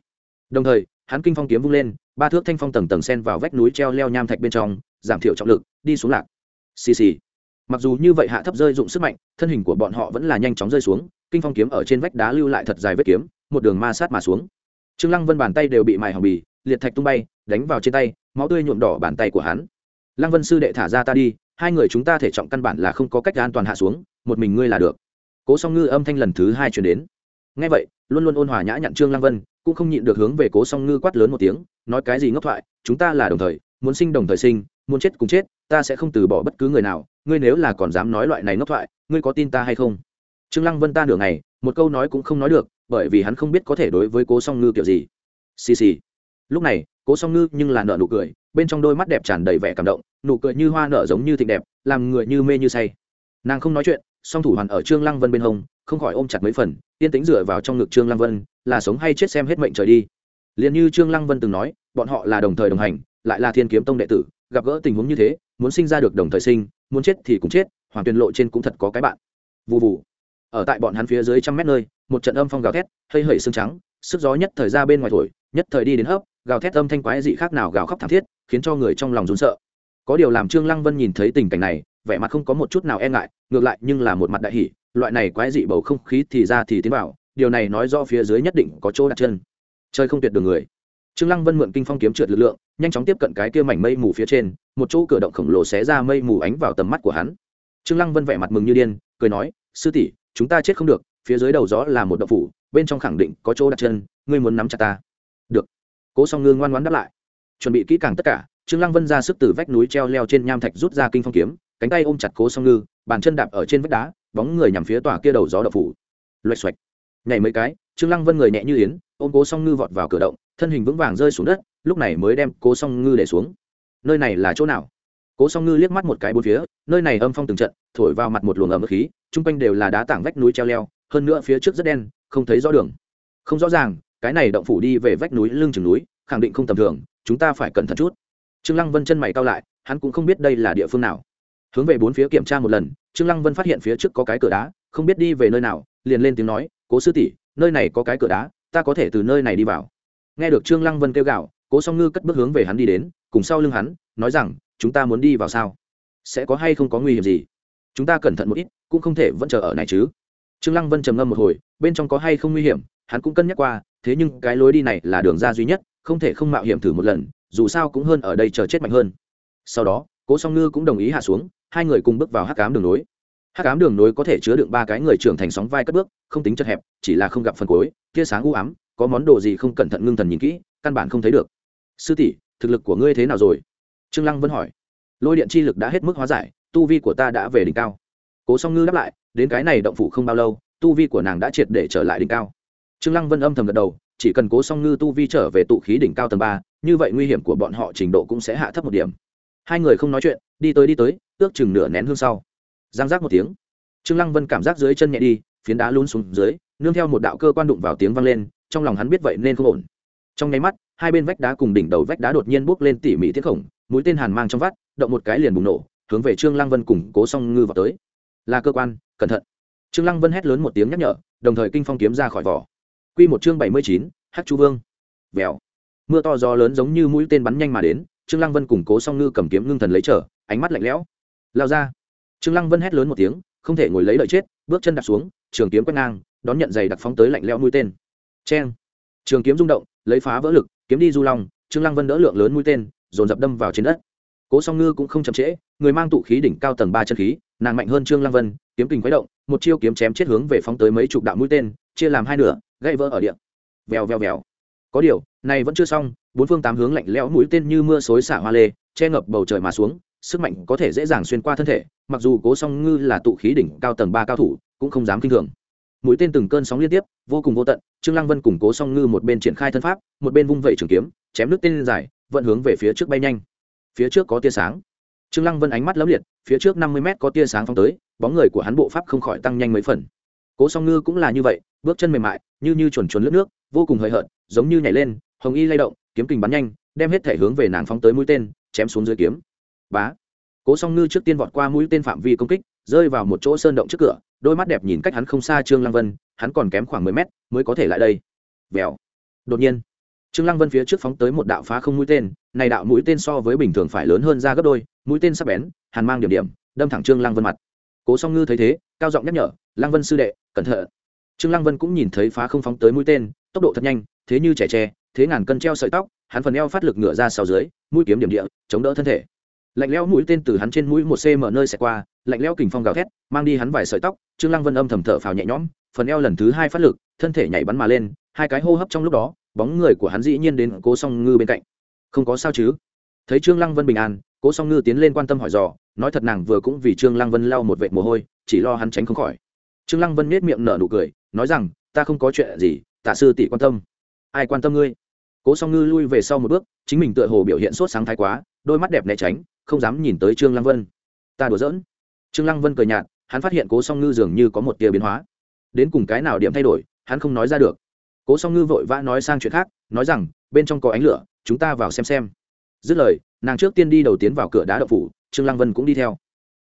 Speaker 1: Đồng thời, hắn kinh phong kiếm vung lên, ba thước thanh phong tầng tầng sen vào vách núi treo leo nham thạch bên trong, giảm thiểu trọng lực, đi xuống lạc. Xì xì. Mặc dù như vậy hạ thấp rơi dụng sức mạnh, thân hình của bọn họ vẫn là nhanh chóng rơi xuống, kinh phong kiếm ở trên vách đá lưu lại thật dài vết kiếm, một đường ma sát mà xuống. Trương lăng vân bàn tay đều bị mài hỏng bì liệt thạch tung bay, đánh vào trên tay, máu tươi nhuộm đỏ bàn tay của hắn. Lăng vân sư đệ thả ra ta đi, hai người chúng ta thể trọng căn bản là không có cách an toàn hạ xuống, một mình ngươi là được. Cố song ngư âm thanh lần thứ hai chuyển đến. Ngay vậy, luôn luôn ôn hòa nhã nhặn trương lăng vân, cũng không nhịn được hướng về cố song ngư quát lớn một tiếng, nói cái gì ngốc thoại, chúng ta là đồng thời, muốn sinh đồng thời sinh, muốn chết cùng chết, ta sẽ không từ bỏ bất cứ người nào, ngươi nếu là còn dám nói loại này ngốc thoại, ngươi có tin ta hay không? Trương lăng vân ta nửa ngày, một câu nói cũng không nói được, bởi vì hắn không biết có thể đối với cố song ngư kiểu gì. Xì xì lúc này, cố song ngư nhưng là nợ nụ cười, bên trong đôi mắt đẹp tràn đầy vẻ cảm động, nụ cười như hoa nở giống như thịnh đẹp, làm người như mê như say. Nàng không nói chuyện, song thủ hoàn ở trương lăng vân bên hông, không khỏi ôm chặt mấy phần, yên tĩnh dựa vào trong ngực trương lăng vân, là sống hay chết xem hết mệnh trời đi. Liền như trương lăng vân từng nói, bọn họ là đồng thời đồng hành, lại là thiên kiếm tông đệ tử, gặp gỡ tình huống như thế, muốn sinh ra được đồng thời sinh, muốn chết thì cũng chết, hoàng tuyền lộ trên cũng thật có cái bạn. Vụ vụ ở tại bọn hắn phía dưới trăm mét nơi, một trận âm phong gào thét hơi hẩy xương trắng, sức gió nhất thời ra bên ngoài thổi, nhất thời đi đến hấp gào thét âm thanh quái dị khác nào gào khóc thảm thiết khiến cho người trong lòng run sợ. Có điều làm trương lăng vân nhìn thấy tình cảnh này vẻ mặt không có một chút nào e ngại ngược lại nhưng là một mặt đại hỉ, loại này quái dị bầu không khí thì ra thì tiến vào điều này nói rõ phía dưới nhất định có chỗ đặt chân. Chơi không tuyệt đường người. Trương lăng vân mượn kinh phong kiếm trượt lực lượng nhanh chóng tiếp cận cái kia mảnh mây mù phía trên một chỗ cửa động khổng lồ xé ra mây mù ánh vào tầm mắt của hắn. Trương lăng vân vẻ mặt mừng như điên cười nói sư tỷ chúng ta chết không được phía dưới đầu gió là một động phủ bên trong khẳng định có chỗ đặt chân ngươi muốn nắm chặt ta cố song ngư ngoan ngoãn đáp lại. Chuẩn bị kỹ càng tất cả, trương lăng vân ra sức từ vách núi treo leo trên nham thạch rút ra kinh phong kiếm, cánh tay ôm chặt cố song ngư, bàn chân đạp ở trên vách đá, bóng người nhằm phía tòa kia đầu gió đập phủ. Loạch xoạch nhảy mấy cái, trương lăng vân người nhẹ như yến, ôm cố song ngư vọt vào cửa động, thân hình vững vàng rơi xuống đất, lúc này mới đem cố song ngư để xuống. Nơi này là chỗ nào? Cố song ngư liếc mắt một cái bốn phía, nơi này âm phong từng trận, thổi vào mặt một luồng ẩm khí, chung quanh đều là đá tảng vách núi treo leo, hơn nữa phía trước rất đen, không thấy rõ đường. Không rõ ràng cái này động phủ đi về vách núi lưng chừng núi, khẳng định không tầm thường, chúng ta phải cẩn thận chút. Trương lăng vân chân mày cao lại, hắn cũng không biết đây là địa phương nào. Hướng về bốn phía kiểm tra một lần, trương lăng vân phát hiện phía trước có cái cửa đá, không biết đi về nơi nào, liền lên tiếng nói, cố sư tỷ, nơi này có cái cửa đá, ta có thể từ nơi này đi vào. Nghe được trương lăng vân kêu gào, cố song ngư cất bước hướng về hắn đi đến, cùng sau lưng hắn, nói rằng, chúng ta muốn đi vào sao? Sẽ có hay không có nguy hiểm gì? Chúng ta cẩn thận một ít, cũng không thể vẫn chờ ở này chứ. Trương lăng vân trầm ngâm một hồi, bên trong có hay không nguy hiểm? Hắn cũng cân nhắc qua thế nhưng cái lối đi này là đường ra duy nhất, không thể không mạo hiểm thử một lần, dù sao cũng hơn ở đây chờ chết mạnh hơn. Sau đó, cố song ngư cũng đồng ý hạ xuống, hai người cùng bước vào hắc cám đường nối. Hắc cám đường nối có thể chứa đựng ba cái người trưởng thành sóng vai cất bước, không tính chật hẹp, chỉ là không gặp phần cuối, tia sáng u ám, có món đồ gì không cẩn thận ngưng thần nhìn kỹ, căn bản không thấy được. Sư tỷ, thực lực của ngươi thế nào rồi? Trương lăng vẫn hỏi. Lôi điện chi lực đã hết mức hóa giải, tu vi của ta đã về đỉnh cao. Cố song ngư đáp lại, đến cái này động phủ không bao lâu, tu vi của nàng đã triệt để trở lại đỉnh cao trương lăng vân âm thầm gật đầu, chỉ cần cố song ngư tu vi trở về tụ khí đỉnh cao tầng ba, như vậy nguy hiểm của bọn họ trình độ cũng sẽ hạ thấp một điểm. Hai người không nói chuyện, đi tới đi tới, ước chừng nửa nén hương sau. Giang giác một tiếng. Trương lăng vân cảm giác dưới chân nhẹ đi, phiến đá lún xuống dưới, nương theo một đạo cơ quan đụng vào tiếng vang lên, trong lòng hắn biết vậy nên không ổn. Trong nháy mắt, hai bên vách đá cùng đỉnh đầu vách đá đột nhiên bốc lên tỉ mỉ tiết khổng, mũi tên hàn mang trong vắt, động một cái liền bùng nổ, hướng về trương lăng vân cùng cố song ngư vào tới. Là cơ quan, cẩn thận. Trương lăng vân hét lớn một tiếng nhắc nhở, đồng thời kinh phong kiếm ra khỏi vỏ quy một chương bảy mươi chín, hắc chu vương. Bèo. mưa to gió lớn giống như mũi tên bắn nhanh mà đến, trương lăng vân cùng cố song ngư cầm kiếm ngưng thần lấy trở, ánh mắt lạnh lẽo. Lao ra. Trương lăng vân hét lớn một tiếng, không thể ngồi lấy đợi chết, bước chân đặt xuống, trường kiếm quét ngang, đón nhận giày đặc phóng tới lạnh lẽo mũi tên. Cheng. Trường kiếm rung động, lấy phá vỡ lực, kiếm đi du long, trương lăng vân đỡ lượng lớn mũi tên, dồn dập đâm vào trên đất. Cố song ngư cũng không chậm trễ, người mang tụ khí đỉnh cao tầng ba chân khí, nàng mạnh hơn trương lăng vân, kiếm kình khuấy động, một chiêu kiếm chém chết hướng về phóng tới mấy chục đạo mũi tên, chia làm hai nửa gãy vỡ ở điện, vèo vèo vèo. Có điều này vẫn chưa xong bốn phương tám hướng lạnh lẽo mũi tên như mưa xối xả hoa lê che ngập bầu trời mà xuống sức mạnh có thể dễ dàng xuyên qua thân thể mặc dù cố song ngư là tụ khí đỉnh cao tầng ba cao thủ cũng không dám kinh thường. Mũi tên từng cơn sóng liên tiếp vô cùng vô tận trương lăng vân củng cố song ngư một bên triển khai thân pháp một bên vung vẩy trường kiếm chém nước tên dài vận hướng về phía trước bay nhanh. Phía trước có tia sáng. Trương lăng vân ánh mắt lấm liệt phía trước năm mươi mét có tia sáng phóng tới bóng người của hắn bộ pháp không khỏi tăng nhanh mấy phần cố song ngư cũng là như vậy, bước chân mềm mại, như như chuồn chuồn lướt nước, vô cùng hời hợt, giống như nhảy lên, hồng y lay động, kiếm kình bắn nhanh, đem hết thể hướng về nàng phóng tới mũi tên, chém xuống dưới kiếm. Bá! Cố song ngư trước tiên vọt qua mũi tên phạm vi công kích, rơi vào một chỗ sơn động trước cửa, đôi mắt đẹp nhìn cách hắn không xa trương lăng vân, hắn còn kém khoảng mười mét mới có thể lại đây. Vèo! Đột nhiên, trương lăng vân phía trước phóng tới một đạo phá không mũi tên, này đạo mũi tên so với bình thường phải lớn hơn ra gấp đôi, mũi tên sắp bén, hàn mang điểm điểm, đâm thẳng trương lăng vân mặt. Cố song ngư thấy thế, cao giọng nhắc nhở lăng vân sư đệ, cẩn thận. Trương lăng vân cũng nhìn thấy phá không phóng tới mũi tên, tốc độ thật nhanh, thế như trẻ tre, thế ngàn cân treo sợi tóc, hắn phần eo phát lực ngựa ra sau dưới, mũi kiếm điểm địa, chống đỡ thân thể. Lạnh lẽo mũi tên từ hắn trên mũi một cm nơi xẹt qua, lạnh lẽo kình phong gào thét, mang đi hắn vài sợi tóc, trương lăng vân âm thầm thở phào nhẹ nhõm, phần eo lần thứ hai phát lực, thân thể nhảy bắn mà lên, hai cái hô hấp trong lúc đó, bóng người của hắn dĩ nhiên đến cố song ngư bên cạnh. Không có sao chứ? Thấy trương lăng vân bình an, cố song ngư tiến lên quan tâm hỏi dò, nói thật nàng vừa cũng vì trương lăng vân lau một vệt mồ hôi, chỉ lo hắn tránh không khỏi trương lăng vân nết miệng nở nụ cười, nói rằng, ta không có chuyện gì, tạ sư tỷ quan tâm. Ai quan tâm ngươi? Cố song ngư lui về sau một bước, chính mình tựa hồ biểu hiện sốt sáng thái quá, đôi mắt đẹp né tránh, không dám nhìn tới trương lăng vân. Ta đùa giỡn. Trương lăng vân cười nhạt, hắn phát hiện cố song ngư dường như có một tia biến hóa. Đến cùng cái nào điểm thay đổi, hắn không nói ra được. Cố song ngư vội vã nói sang chuyện khác, nói rằng, bên trong có ánh lửa, chúng ta vào xem xem. Dứt lời, nàng trước tiên đi đầu tiến vào cửa đá đậu phủ, trương lăng vân cũng đi theo.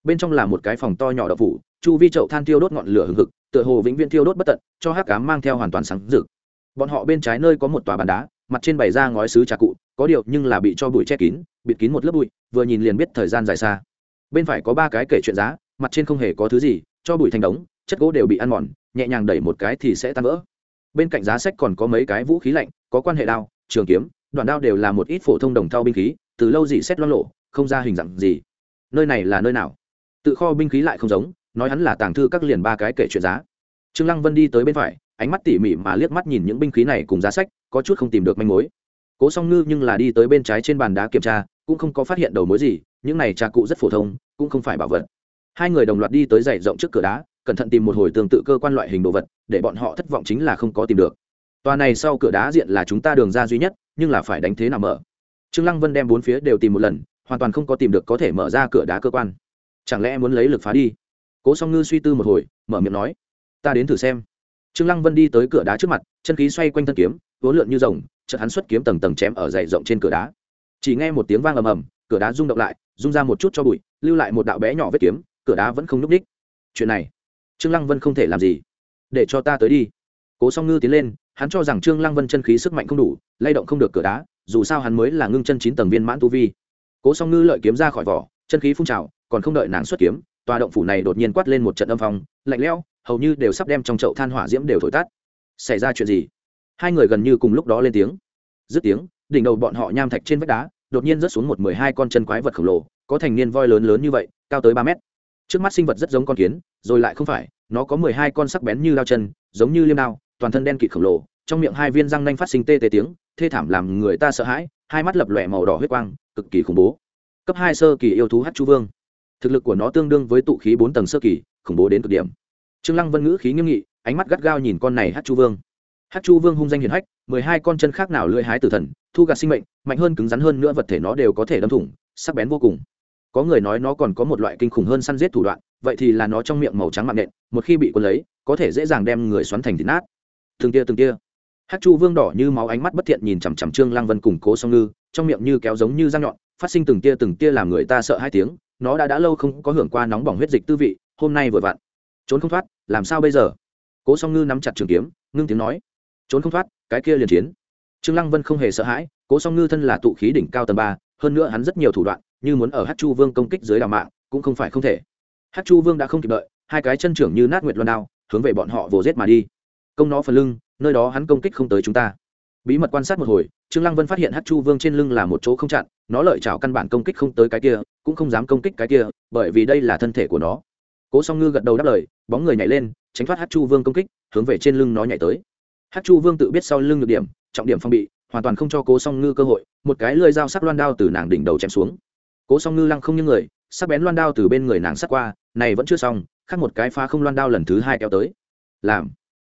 Speaker 1: Bên trong là một cái phòng to nhỏ đậu phủ chu vi chậu than tiêu đốt ngọn lửa hừng hực, tựa hồ vĩnh viễn thiêu đốt bất tận, cho hắc cám mang theo hoàn toàn sáng rực. Bọn họ bên trái nơi có một tòa bàn đá, mặt trên bày ra ngói sứ trà cụ, có điều nhưng là bị cho bụi che kín, bịt kín một lớp bụi, vừa nhìn liền biết thời gian dài xa. Bên phải có ba cái kể chuyện giá, mặt trên không hề có thứ gì, cho bụi thành đống, chất gỗ đều bị ăn mòn, nhẹ nhàng đẩy một cái thì sẽ tan vỡ. Bên cạnh giá sách còn có mấy cái vũ khí lạnh, có quan hệ đao, trường kiếm, đoạn đao đều là một ít phổ thông đồng thau binh khí, từ lâu dị xét lo lộ, không ra hình dạng gì. Nơi này là nơi nào? Tự kho binh khí lại không giống nói hắn là tàng thư các liền ba cái kể chuyện giá. Trương lăng vân đi tới bên phải, ánh mắt tỉ mỉ mà liếc mắt nhìn những binh khí này cùng giá sách, có chút không tìm được manh mối. Cố song ngư nhưng là đi tới bên trái trên bàn đá kiểm tra, cũng không có phát hiện đầu mối gì, những này trà cụ rất phổ thông, cũng không phải bảo vật. Hai người đồng loạt đi tới dày rộng trước cửa đá, cẩn thận tìm một hồi tương tự cơ quan loại hình đồ vật, để bọn họ thất vọng chính là không có tìm được. Tòa này sau cửa đá diện là chúng ta đường ra duy nhất, nhưng là phải đánh thế nào mở? Trương lăng vân đem bốn phía đều tìm một lần, hoàn toàn không có tìm được có thể mở ra cửa đá cơ quan. Chẳng lẽ muốn lấy lực phá đi? Cố song ngư suy tư một hồi, mở miệng nói, ta đến thử xem. Trương lăng vân đi tới cửa đá trước mặt, chân khí xoay quanh thân kiếm, vốn lượn như rồng, chợt hắn xuất kiếm tầng tầng chém ở dày rộng trên cửa đá. Chỉ nghe một tiếng vang ầm ầm, cửa đá rung động lại, rung ra một chút cho bụi, lưu lại một đạo bé nhỏ vết kiếm, cửa đá vẫn không núp ních chuyện này, trương lăng vân không thể làm gì. Để cho ta tới đi. Cố song ngư tiến lên, hắn cho rằng trương lăng vân chân khí sức mạnh không đủ, lay động không được cửa đá, dù sao hắn mới là ngưng chân chín tầng viên mãn tu vi. Cố song ngư lợi kiếm ra khỏi vỏ, chân khí phun trào, còn không đợi nàng xuất kiếm tòa động phủ này đột nhiên quát lên một trận âm phong, lạnh lẽo, hầu như đều sắp đem trong chậu than hỏa diễm đều thổi tắt. Xảy ra chuyện gì? Hai người gần như cùng lúc đó lên tiếng. Dứt tiếng, đỉnh đầu bọn họ nham thạch trên vách đá, đột nhiên rớt xuống một mười hai con chân quái vật khổng lồ, có thành niên voi lớn lớn như vậy, cao tới ba mét. Trước mắt sinh vật rất giống con kiến, rồi lại không phải, nó có mười hai con sắc bén như lao chân, giống như liêm đao, toàn thân đen kịt khổng lồ, trong miệng hai viên răng nanh phát sinh tê tê tiếng, thê thảm làm người ta sợ hãi, hai mắt lập lòe màu đỏ huyết quang, cực kỳ khủng bố. Cấp hai sơ kỳ yêu thú hát chu vương thực lực của nó tương đương với tụ khí bốn tầng sơ kỳ, khủng bố đến cực điểm. Trương lăng vân ngữ khí nghiêm nghị, ánh mắt gắt gao nhìn con này hát chu vương. Hát chu vương hung danh hiền hách, mười hai con chân khác nào lưỡi hái tử thần, thu gạt sinh mệnh, mạnh hơn cứng rắn hơn nữa vật thể nó đều có thể đâm thủng, sắc bén vô cùng. Có người nói nó còn có một loại kinh khủng hơn săn giết thủ đoạn, vậy thì là nó trong miệng màu trắng mạng nện, một khi bị quân lấy, có thể dễ dàng đem người xoắn thành thịt nát. Từng tia từng tia. Hát chu vương đỏ như máu ánh mắt bất thiện nhìn chằm chằm trương lăng vân củng cố song ngư, trong miệng như kéo giống như răng nhọn, phát sinh từng tia từng tia làm người ta sợ hai tiếng nó đã đã lâu không có hưởng qua nóng bỏng huyết dịch tư vị, hôm nay vừa vặn. Trốn không thoát, làm sao bây giờ? Cố song ngư nắm chặt trường kiếm, ngưng tiếng nói. Trốn không thoát, cái kia liền chiến. Trương lăng vân không hề sợ hãi, cố song ngư thân là tụ khí đỉnh cao tầng ba, hơn nữa hắn rất nhiều thủ đoạn, như muốn ở hát chu vương công kích dưới đào mạng, cũng không phải không thể. Hát chu vương đã không kịp đợi, hai cái chân trưởng như nát nguyệt loan đao, hướng về bọn họ vồ rết mà đi. Công nó phần lưng, nơi đó hắn công kích không tới chúng ta. Bí mật quan sát một hồi trương lăng vân phát hiện hát chu vương trên lưng là một chỗ không chặn, nó lợi chảo căn bản công kích không tới cái kia, cũng không dám công kích cái kia, bởi vì đây là thân thể của nó. Cố song ngư gật đầu đáp lời, bóng người nhảy lên, tránh thoát hát chu vương công kích, hướng về trên lưng nó nhảy tới. Hát chu vương tự biết sau lưng được điểm, trọng điểm phong bị, hoàn toàn không cho cố song ngư cơ hội, một cái lưỡi dao sắc loan đao từ nàng đỉnh đầu chém xuống. Cố song ngư lăng không như người, sắc bén loan đao từ bên người nàng sắt qua, này vẫn chưa xong, khác một cái phá không loan đao lần thứ hai kéo tới. Làm.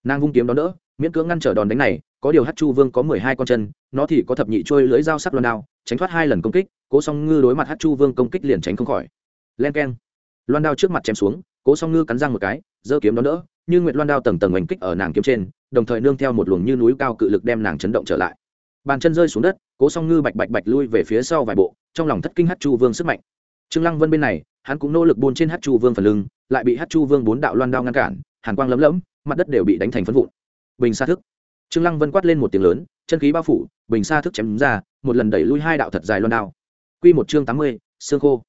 Speaker 1: Nàng vung kiếm đón đỡ, miễn cưỡng ngăn trở đòn đánh này có điều hát chu vương có mười hai con chân, nó thì có thập nhị trôi lưỡi dao sắc loan đao, tránh thoát hai lần công kích, cố song ngư đối mặt hát chu vương công kích liền tránh không khỏi. Len k e n loan đao trước mặt chém xuống, cố song ngư cắn răng một cái, giơ kiếm đón đỡ, như nguyệt loan đao tầng tầng oanh kích ở nàng kiếm trên, đồng thời nương theo một luồng như núi cao cự lực đem nàng chấn động trở lại. Bàn chân rơi xuống đất, cố song ngư bạch bạch bạch lui về phía sau vài bộ, trong lòng thất kinh hát chu vương sức mạnh. Trương lăng vân bên này, hắn cũng nỗ lực buôn trên hát chu vương phần lưng, lại bị hát chu vương bốn đạo loan đao ngăn cản, hàn quang lấm lấm, mặt đất đều bị đánh thành phân vụn. Bình xa thức trương lăng vân quát lên một tiếng lớn, chân khí bao phủ, bình xa thức chém ra, một lần đẩy lui hai đạo thật dài loan đao. Quy một chương tám mươi, xương khô.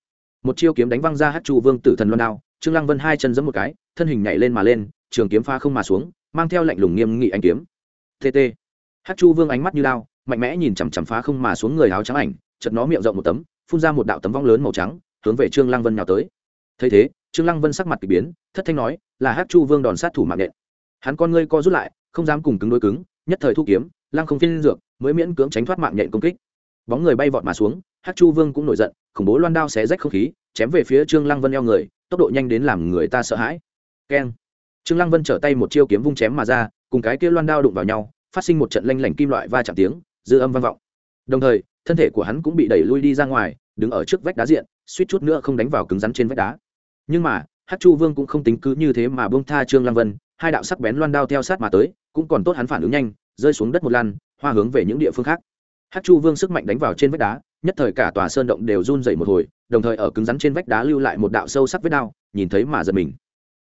Speaker 1: Một chiêu kiếm đánh văng ra hát chu vương tử thần loan đao, trương lăng vân hai chân giẫm một cái, thân hình nhảy lên mà lên, trường kiếm pha không mà xuống, mang theo lạnh lùng nghiêm nghị anh kiếm. Tt hát chu vương ánh mắt như lao mạnh mẽ nhìn chằm chằm phá không mà xuống người áo trắng ảnh chật nó miệng rộng một tấm, phun ra một đạo tấm vong lớn màu trắng, hướng về trương lăng vân nhào tới. Thấy thế, trương lăng vân sắc mặt kỳ biến, thất thanh nói, là hát chu vương đòn sát thủ mạng nện hắn con ngươi co rút lại, không dám cùng cứng đối cứng nhất thời thu kiếm, lăng không phiên dược, mới miễn cưỡng tránh thoát mạng nhện công kích. Bóng người bay vọt mà xuống hát chu vương cũng nổi giận, khủng bố loan đao xé rách không khí, chém về phía trương lăng vân eo người, tốc độ nhanh đến làm người ta sợ hãi. Keng. Trương lăng vân trở tay một chiêu kiếm vung chém mà ra, cùng cái kia loan đao đụng vào nhau, phát sinh một trận lanh lảnh kim loại va chạm tiếng, dư âm vang vọng. Đồng thời, thân thể của hắn cũng bị đẩy lui đi ra ngoài, đứng ở trước vách đá diện, suýt chút nữa không đánh vào cứng rắn trên vách đá. Nhưng mà hát chu vương cũng không tính cứ như thế mà bông tha trương lăng vân hai đạo sắc bén loan đao theo sát mà tới, cũng còn tốt hắn phản ứng nhanh, rơi xuống đất một lần hoa hướng về những địa phương khác. Hát chu vương sức mạnh đánh vào trên vách đá, nhất thời cả tòa sơn động đều run dậy một hồi, đồng thời ở cứng rắn trên vách đá lưu lại một đạo sâu sắc vết đao, nhìn thấy mà giật mình.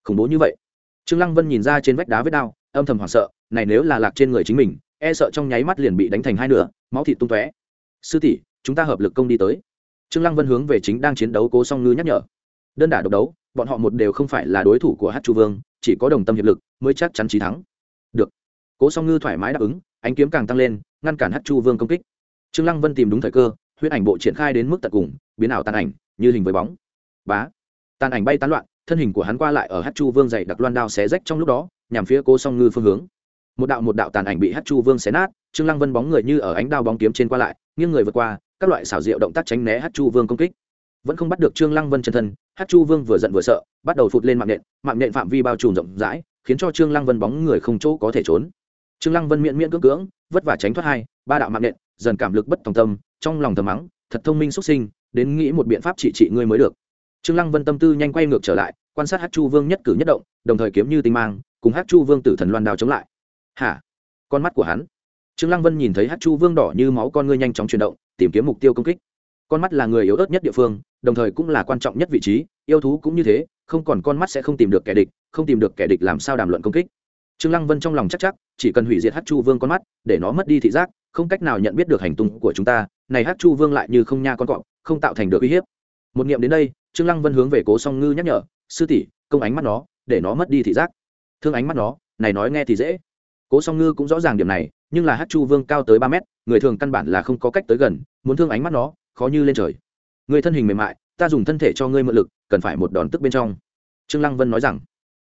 Speaker 1: Khủng bố như vậy. Trương lăng vân nhìn ra trên vách đá vết đao, âm thầm hoảng sợ, này nếu là lạc trên người chính mình e sợ trong nháy mắt liền bị đánh thành hai nửa, máu thịt tung tóe. Sư tỷ, chúng ta hợp lực công đi tới. Trương lăng vân hướng về chính đang chiến đấu cố song ngư nhắc nhở. Đơn đả độc đấu bọn họ một đều không phải là đối thủ của hát chu vương, chỉ có đồng tâm hiệp lực mới chắc chắn trí thắng. Được. Cố song ngư thoải mái đáp ứng, ánh kiếm càng tăng lên, ngăn cản hát chu vương công kích. Trương lăng vân tìm đúng thời cơ, huyết ảnh bộ triển khai đến mức tận cùng, biến ảo tàn ảnh, như hình với bóng. Bá. Tàn ảnh bay tán loạn, thân hình của hắn qua lại ở hát chu vương dày đặc loan đao xé rách trong lúc đó, nhằm phía cố song ngư phương hướng. Một đạo một đạo tàn ảnh bị hát chu vương xé nát, trương lăng vân bóng người như ở ánh đao bóng kiếm trên qua lại, nghiêng người vượt qua, các loại xảo diệu động tác tránh né hát chu vương công kích vẫn không bắt được trương lăng vân chân thân, hát chu vương vừa giận vừa sợ, bắt đầu phụt lên mạng nện mạng nện phạm vi bao trùm rộng rãi, khiến cho trương lăng vân bóng người không chỗ có thể trốn. Trương lăng vân miễn miễn cưỡng cưỡng, vất vả tránh thoát hai, ba đạo mạng nện dần cảm lực bất tòng tâm, trong lòng thầm mắng, thật thông minh xuất sinh, đến nghĩ một biện pháp trị trị ngươi mới được. Trương lăng vân tâm tư nhanh quay ngược trở lại, quan sát hát chu vương nhất cử nhất động, đồng thời kiếm như tinh mang, cùng hát chu vương tử thần loan đào chống lại. Hả? Con mắt của hắn. Trương lăng vân nhìn thấy hát chu vương đỏ như máu con ngươi nhanh chóng chuyển động, tìm kiếm mục tiêu công kích con mắt là người yếu ớt nhất địa phương, đồng thời cũng là quan trọng nhất vị trí, yêu thú cũng như thế, không còn con mắt sẽ không tìm được kẻ địch, không tìm được kẻ địch làm sao đàm luận công kích. Trương lăng vân trong lòng chắc chắc, chỉ cần hủy diệt hát chu vương con mắt, để nó mất đi thị giác, không cách nào nhận biết được hành tung của chúng ta, này hát chu vương lại như không nha con cọp, không tạo thành được uy hiếp. Một niệm đến đây, trương lăng vân hướng về cố song ngư nhắc nhở, sư tỷ, công ánh mắt nó, để nó mất đi thị giác. Thương ánh mắt nó, này nói nghe thì dễ. Cố song ngư cũng rõ ràng điểm này, nhưng là hát chu vương cao tới ba mét, người thường căn bản là không có cách tới gần, muốn thương ánh mắt nó khó như lên trời. Người thân hình mềm mại, ta dùng thân thể cho ngươi mượn lực, cần phải một đòn tức bên trong. Trương lăng vân nói rằng,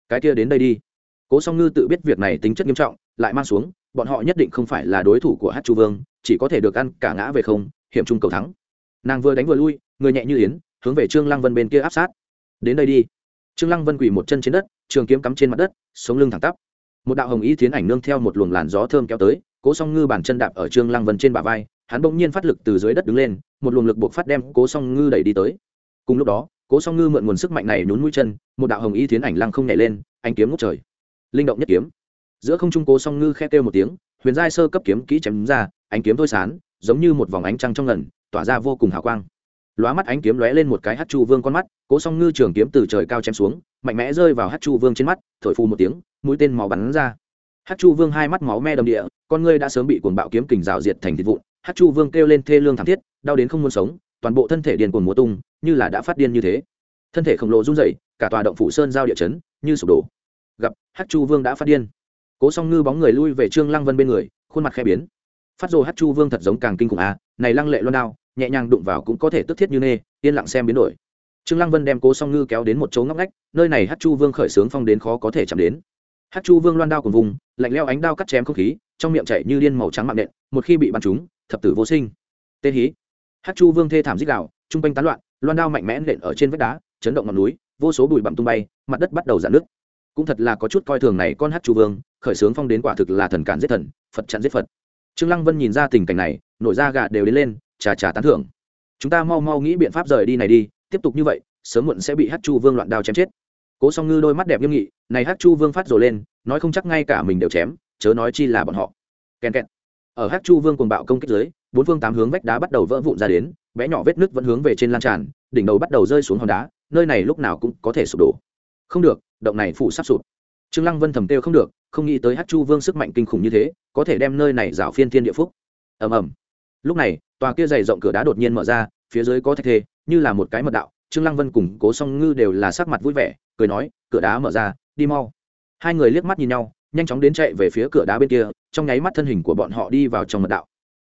Speaker 1: cái kia đến đây đi. Cố song ngư tự biết việc này tính chất nghiêm trọng, lại mang xuống, bọn họ nhất định không phải là đối thủ của hát chu vương, chỉ có thể được ăn cả ngã về không, hiểm trung cầu thắng. Nàng vừa đánh vừa lui, người nhẹ như yến, hướng về trương lăng vân bên kia áp sát. Đến đây đi. Trương lăng vân quỳ một chân trên đất, trường kiếm cắm trên mặt đất, sống lưng thẳng tắp. Một đạo hồng ý tiến ảnh nương theo một luồng làn gió thơm kéo tới, cố song ngư bàn chân đạp ở trương lăng vân trên bả vai hắn bỗng nhiên phát lực từ dưới đất đứng lên, một luồng lực buộc phát đem cố song ngư đẩy đi tới. Cùng lúc đó, cố song ngư mượn nguồn sức mạnh này nhún mũi chân, một đạo hồng y tiến ảnh lăng không nhảy lên anh kiếm ngút trời. Linh động nhất kiếm. Giữa không trung cố song ngư khe kêu một tiếng, huyền giai sơ cấp kiếm kỹ chém ra, ánh kiếm thôi sán, giống như một vòng ánh trăng trong ngần, tỏa ra vô cùng hào quang. Lóa mắt ánh kiếm lóe lên một cái hát chu vương con mắt, cố song ngư trường kiếm từ trời cao chém xuống, mạnh mẽ rơi vào hát chu vương trên mắt, thổi phù một tiếng, mũi tên máu bắn ra. Hát chu vương hai mắt máu me đầm địa, con ngươi đã sớm bị cuồng bạo kiếm kình rào diệt thành thịt vụn hát chu vương kêu lên thê lương thảm thiết, đau đến không muốn sống, toàn bộ thân thể điền cuồng múa tung, như là đã phát điên như thế. Thân thể khổng lồ run rẩy, cả tòa động phủ sơn giao địa chấn như sụp đổ. Gặp, hát chu vương đã phát điên. Cố song ngư bóng người lui về trương lăng vân bên người, khuôn mặt khẽ biến. Phát rồ hát chu vương thật giống càng kinh khủng à này lăng lệ loan đao, nhẹ nhàng đụng vào cũng có thể tức thiết như nê, yên lặng xem biến đổi. Trương lăng vân đem cố song ngư kéo đến một chỗ ngóc ngách, nơi này hát chu vương khởi sướng phong đến khó có thể chạm đến. Hát chu vương loan đao cùng vùng, lạnh leo ánh đao cắt chém không khí, trong miệng chảy như điên màu trắng mạng nện, một khi bị bắn trúng thập tử vô sinh. Tê hí. Hát chu vương thê thảm dích đạo trung quanh tán loạn, loan đao mạnh mẽ nện ở trên vách đá, chấn động ngọn núi, vô số bụi bặm tung bay, mặt đất bắt đầu giãn nước cũng thật là có chút coi thường này con hát chu vương, khởi sướng phong đến quả thực là thần cản giết thần, phật chặn giết phật. Trương lăng vân nhìn ra tình cảnh này, nổi da gà đều đến lên trà trà tán thưởng. Chúng ta mau mau nghĩ biện pháp rời đi này đi, tiếp tục như vậy, sớm muộn sẽ bị hát chu vương loạn đao chém chết. Cố song ngư đôi mắt đẹp nghiêm nghị, này hát chu vương phát rồi lên, nói không chắc ngay cả mình đều chém, chớ nói chi là bọn họ. Kèn kẹt ở hát chu vương cùng bạo công kích dưới, bốn phương tám hướng vách đá bắt đầu vỡ vụn ra đến, bé nhỏ vết nứt vẫn hướng về trên lan tràn, đỉnh đầu bắt đầu rơi xuống hòn đá, nơi này lúc nào cũng có thể sụp đổ. Không được, động này phủ sắp sụp. Trương lăng vân thầm tiêu không được, không nghĩ tới hát chu vương sức mạnh kinh khủng như thế, có thể đem nơi này rào phiên thiên địa phúc. Ầm ầm. Lúc này, tòa kia dày rộng cửa đá đột nhiên mở ra, phía dưới có thạch thê, như là một cái mật đạo, trương lăng vân cùng cố song ngư đều là sắc mặt vui vẻ, cười nói, cửa đá mở ra, đi mau. Hai người liếc mắt nhìn nhau nhanh chóng đến chạy về phía cửa đá bên kia, trong nháy mắt thân hình của bọn họ đi vào trong mật đạo.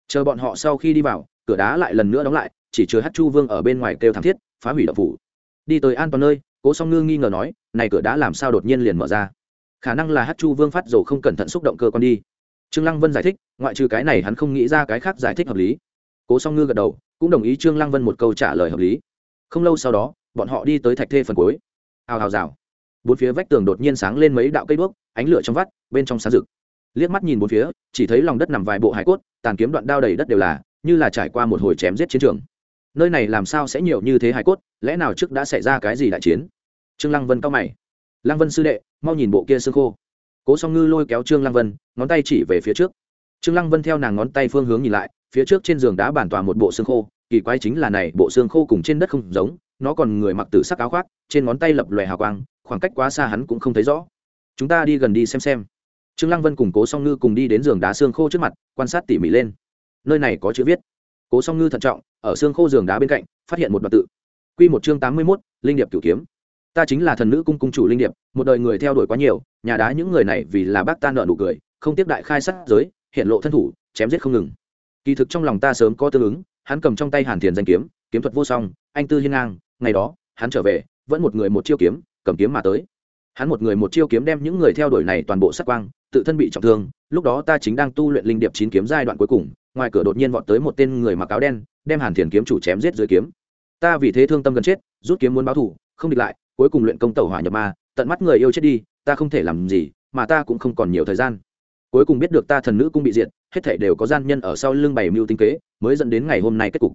Speaker 1: Chờ bọn họ sau khi đi vào, cửa đá lại lần nữa đóng lại, chỉ chứa hát chu vương ở bên ngoài kêu thảm thiết, phá hủy đậu phủ. Đi tới an toàn nơi, cố song ngư nghi ngờ nói, này cửa đá làm sao đột nhiên liền mở ra? Khả năng là hát chu vương phát dầu không cẩn thận xúc động cơ con đi. Trương lăng vân giải thích, ngoại trừ cái này hắn không nghĩ ra cái khác giải thích hợp lý. Cố song ngư gật đầu, cũng đồng ý trương lăng vân một câu trả lời hợp lý. Không lâu sau đó, bọn họ đi tới thạch thê phần cuối. Hào hào rào. Bốn phía vách tường đột nhiên sáng lên mấy đạo cây đuốc, ánh lửa trong vắt bên trong sáng rực. Liếc mắt nhìn bốn phía, chỉ thấy lòng đất nằm vài bộ hải cốt, tàn kiếm đoạn đao đầy đất đều là, như là trải qua một hồi chém giết chiến trường. Nơi này làm sao sẽ nhiều như thế hải cốt, lẽ nào trước đã xảy ra cái gì đại chiến? Trương lăng vân cao mày. Lăng vân sư đệ, mau nhìn bộ kia xương khô. Cố song ngư lôi kéo trương lăng vân, ngón tay chỉ về phía trước. Trương lăng vân theo nàng ngón tay phương hướng nhìn lại, phía trước trên giường đá bản tỏa một bộ xương khô, kỳ quái chính là này bộ xương khô cùng trên đất không giống, nó còn người mặc tử sắc áo khoác, trên ngón tay lập lòe hào quang, khoảng cách quá xa hắn cũng không thấy rõ. Chúng ta đi gần đi xem xem trương lăng vân cùng cố song ngư cùng đi đến giường đá xương khô trước mặt quan sát tỉ mỉ lên. Nơi này có chữ viết. Cố song ngư thận trọng ở xương khô giường đá bên cạnh phát hiện một đoạn tự. Quy một chương tám mươi 81, linh điệp cửu kiếm. Ta chính là thần nữ cung cung chủ linh điệp một đời người theo đuổi quá nhiều nhà đá những người này vì là bác ta nợ nụ cười không tiếp đại khai sát giới hiện lộ thân thủ chém giết không ngừng. Kỳ thực trong lòng ta sớm có tương ứng hắn cầm trong tay hàn thiền danh kiếm kiếm thuật vô song anh tư hiên ngang ngày đó hắn trở về vẫn một người một chiêu kiếm cầm kiếm mà tới. Hắn một người một chiêu kiếm đem những người theo đuổi này toàn bộ sát quang tự thân bị trọng thương, lúc đó ta chính đang tu luyện linh điệp chín kiếm giai đoạn cuối cùng, ngoài cửa đột nhiên vọt tới một tên người mặc áo đen, đem hàn thiền kiếm chủ chém giết dưới kiếm. Ta vì thế thương tâm gần chết, rút kiếm muốn báo thù, không địch lại, cuối cùng luyện công tẩu hỏa nhập ma, tận mắt người yêu chết đi, ta không thể làm gì, mà ta cũng không còn nhiều thời gian. Cuối cùng biết được ta thần nữ cung bị diệt, hết thảy đều có gian nhân ở sau lưng bày mưu tinh kế, mới dẫn đến ngày hôm nay kết cục.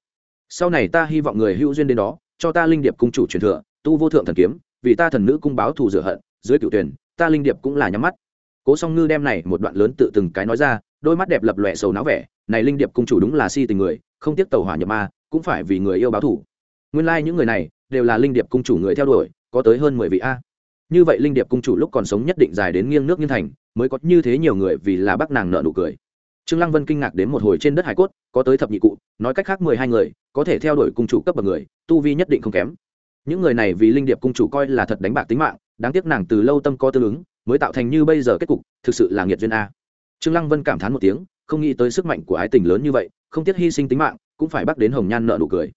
Speaker 1: Sau này ta hy vọng người hữu duyên đến đó, cho ta linh điệp cung chủ truyền thừa, tu vô thượng thần kiếm, vì ta thần nữ cung báo thù rửa hận, dưới cựu tuyển, ta linh điệp cũng là nhắm mắt cố song ngư đem này một đoạn lớn tự từng cái nói ra, đôi mắt đẹp lập lòe sầu náo vẻ, này linh điệp cung chủ đúng là si tình người, không tiếc tàu hỏa nhập ma, cũng phải vì người yêu báo thù nguyên lai những người này đều là linh điệp cung chủ người theo đuổi, có tới hơn mười vị a. Như vậy linh điệp cung chủ lúc còn sống nhất định dài đến nghiêng nước nghiêng thành, mới có như thế nhiều người vì là bác nàng nợ nụ cười. Trương lăng vân kinh ngạc đến một hồi trên đất hải cốt, có tới thập nhị cụ, nói cách khác mười hai người, có thể theo đuổi cung chủ cấp bậc người, tu vi nhất định không kém. Những người này vì linh điệp cung chủ coi là thật đánh bạc tính mạng, đáng tiếc nàng từ lâu tâm có tương ứng mới tạo thành như bây giờ kết cục, thực sự là nghiệt duyên a. Trương lăng vân cảm thán một tiếng, không nghĩ tới sức mạnh của ái tình lớn như vậy, không tiếc hy sinh tính mạng, cũng phải bắt đến hồng nhan nợ nụ cười.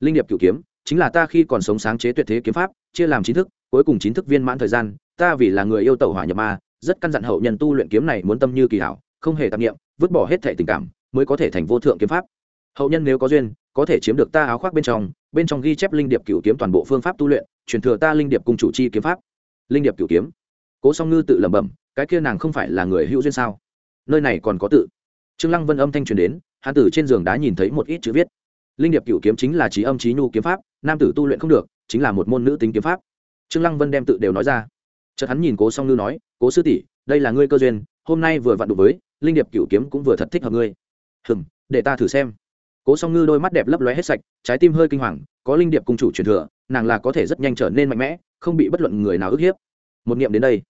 Speaker 1: Linh điệp cửu kiếm, chính là ta khi còn sống sáng chế tuyệt thế kiếm pháp, chia làm chín thức, cuối cùng chín thức viên mãn thời gian, ta vì là người yêu tẩu hỏa nhập ma, rất căn dặn hậu nhân tu luyện kiếm này muốn tâm như kỳ hảo, không hề tạp nghiệm vứt bỏ hết thể tình cảm, mới có thể thành vô thượng kiếm pháp. Hậu nhân nếu có duyên, có thể chiếm được ta áo khoác bên trong bên trong ghi chép linh điệp cửu kiếm toàn bộ phương pháp tu luyện, truyền thừa ta linh điệp cung chủ chi kiếm pháp. Linh điệp cửu kiếm cố song ngư tự lẩm bẩm, cái kia nàng không phải là người hữu duyên sao? Nơi này còn có tự. Trương lăng vân âm thanh truyền đến hán tử trên giường đá nhìn thấy một ít chữ viết. Linh điệp cửu kiếm chính là trí âm trí nhu kiếm pháp, nam tử tu luyện không được, chính là một môn nữ tính kiếm pháp. Trương lăng vân đem tự đều nói ra. Chợt hắn nhìn cố song ngư nói, cố sư tỷ, đây là ngươi cơ duyên, hôm nay vừa vặn đủ với, linh điệp cửu kiếm cũng vừa thật thích hợp ngươi. Hừm, để ta thử xem. Cố song ngư đôi mắt đẹp lấp lóe hết sạch, trái tim hơi kinh hoàng, có linh điệp cung chủ truyền thừa, nàng là có thể rất nhanh trở nên mạnh mẽ, không bị bất luận người nào ức hiếp. Một niệm đến đây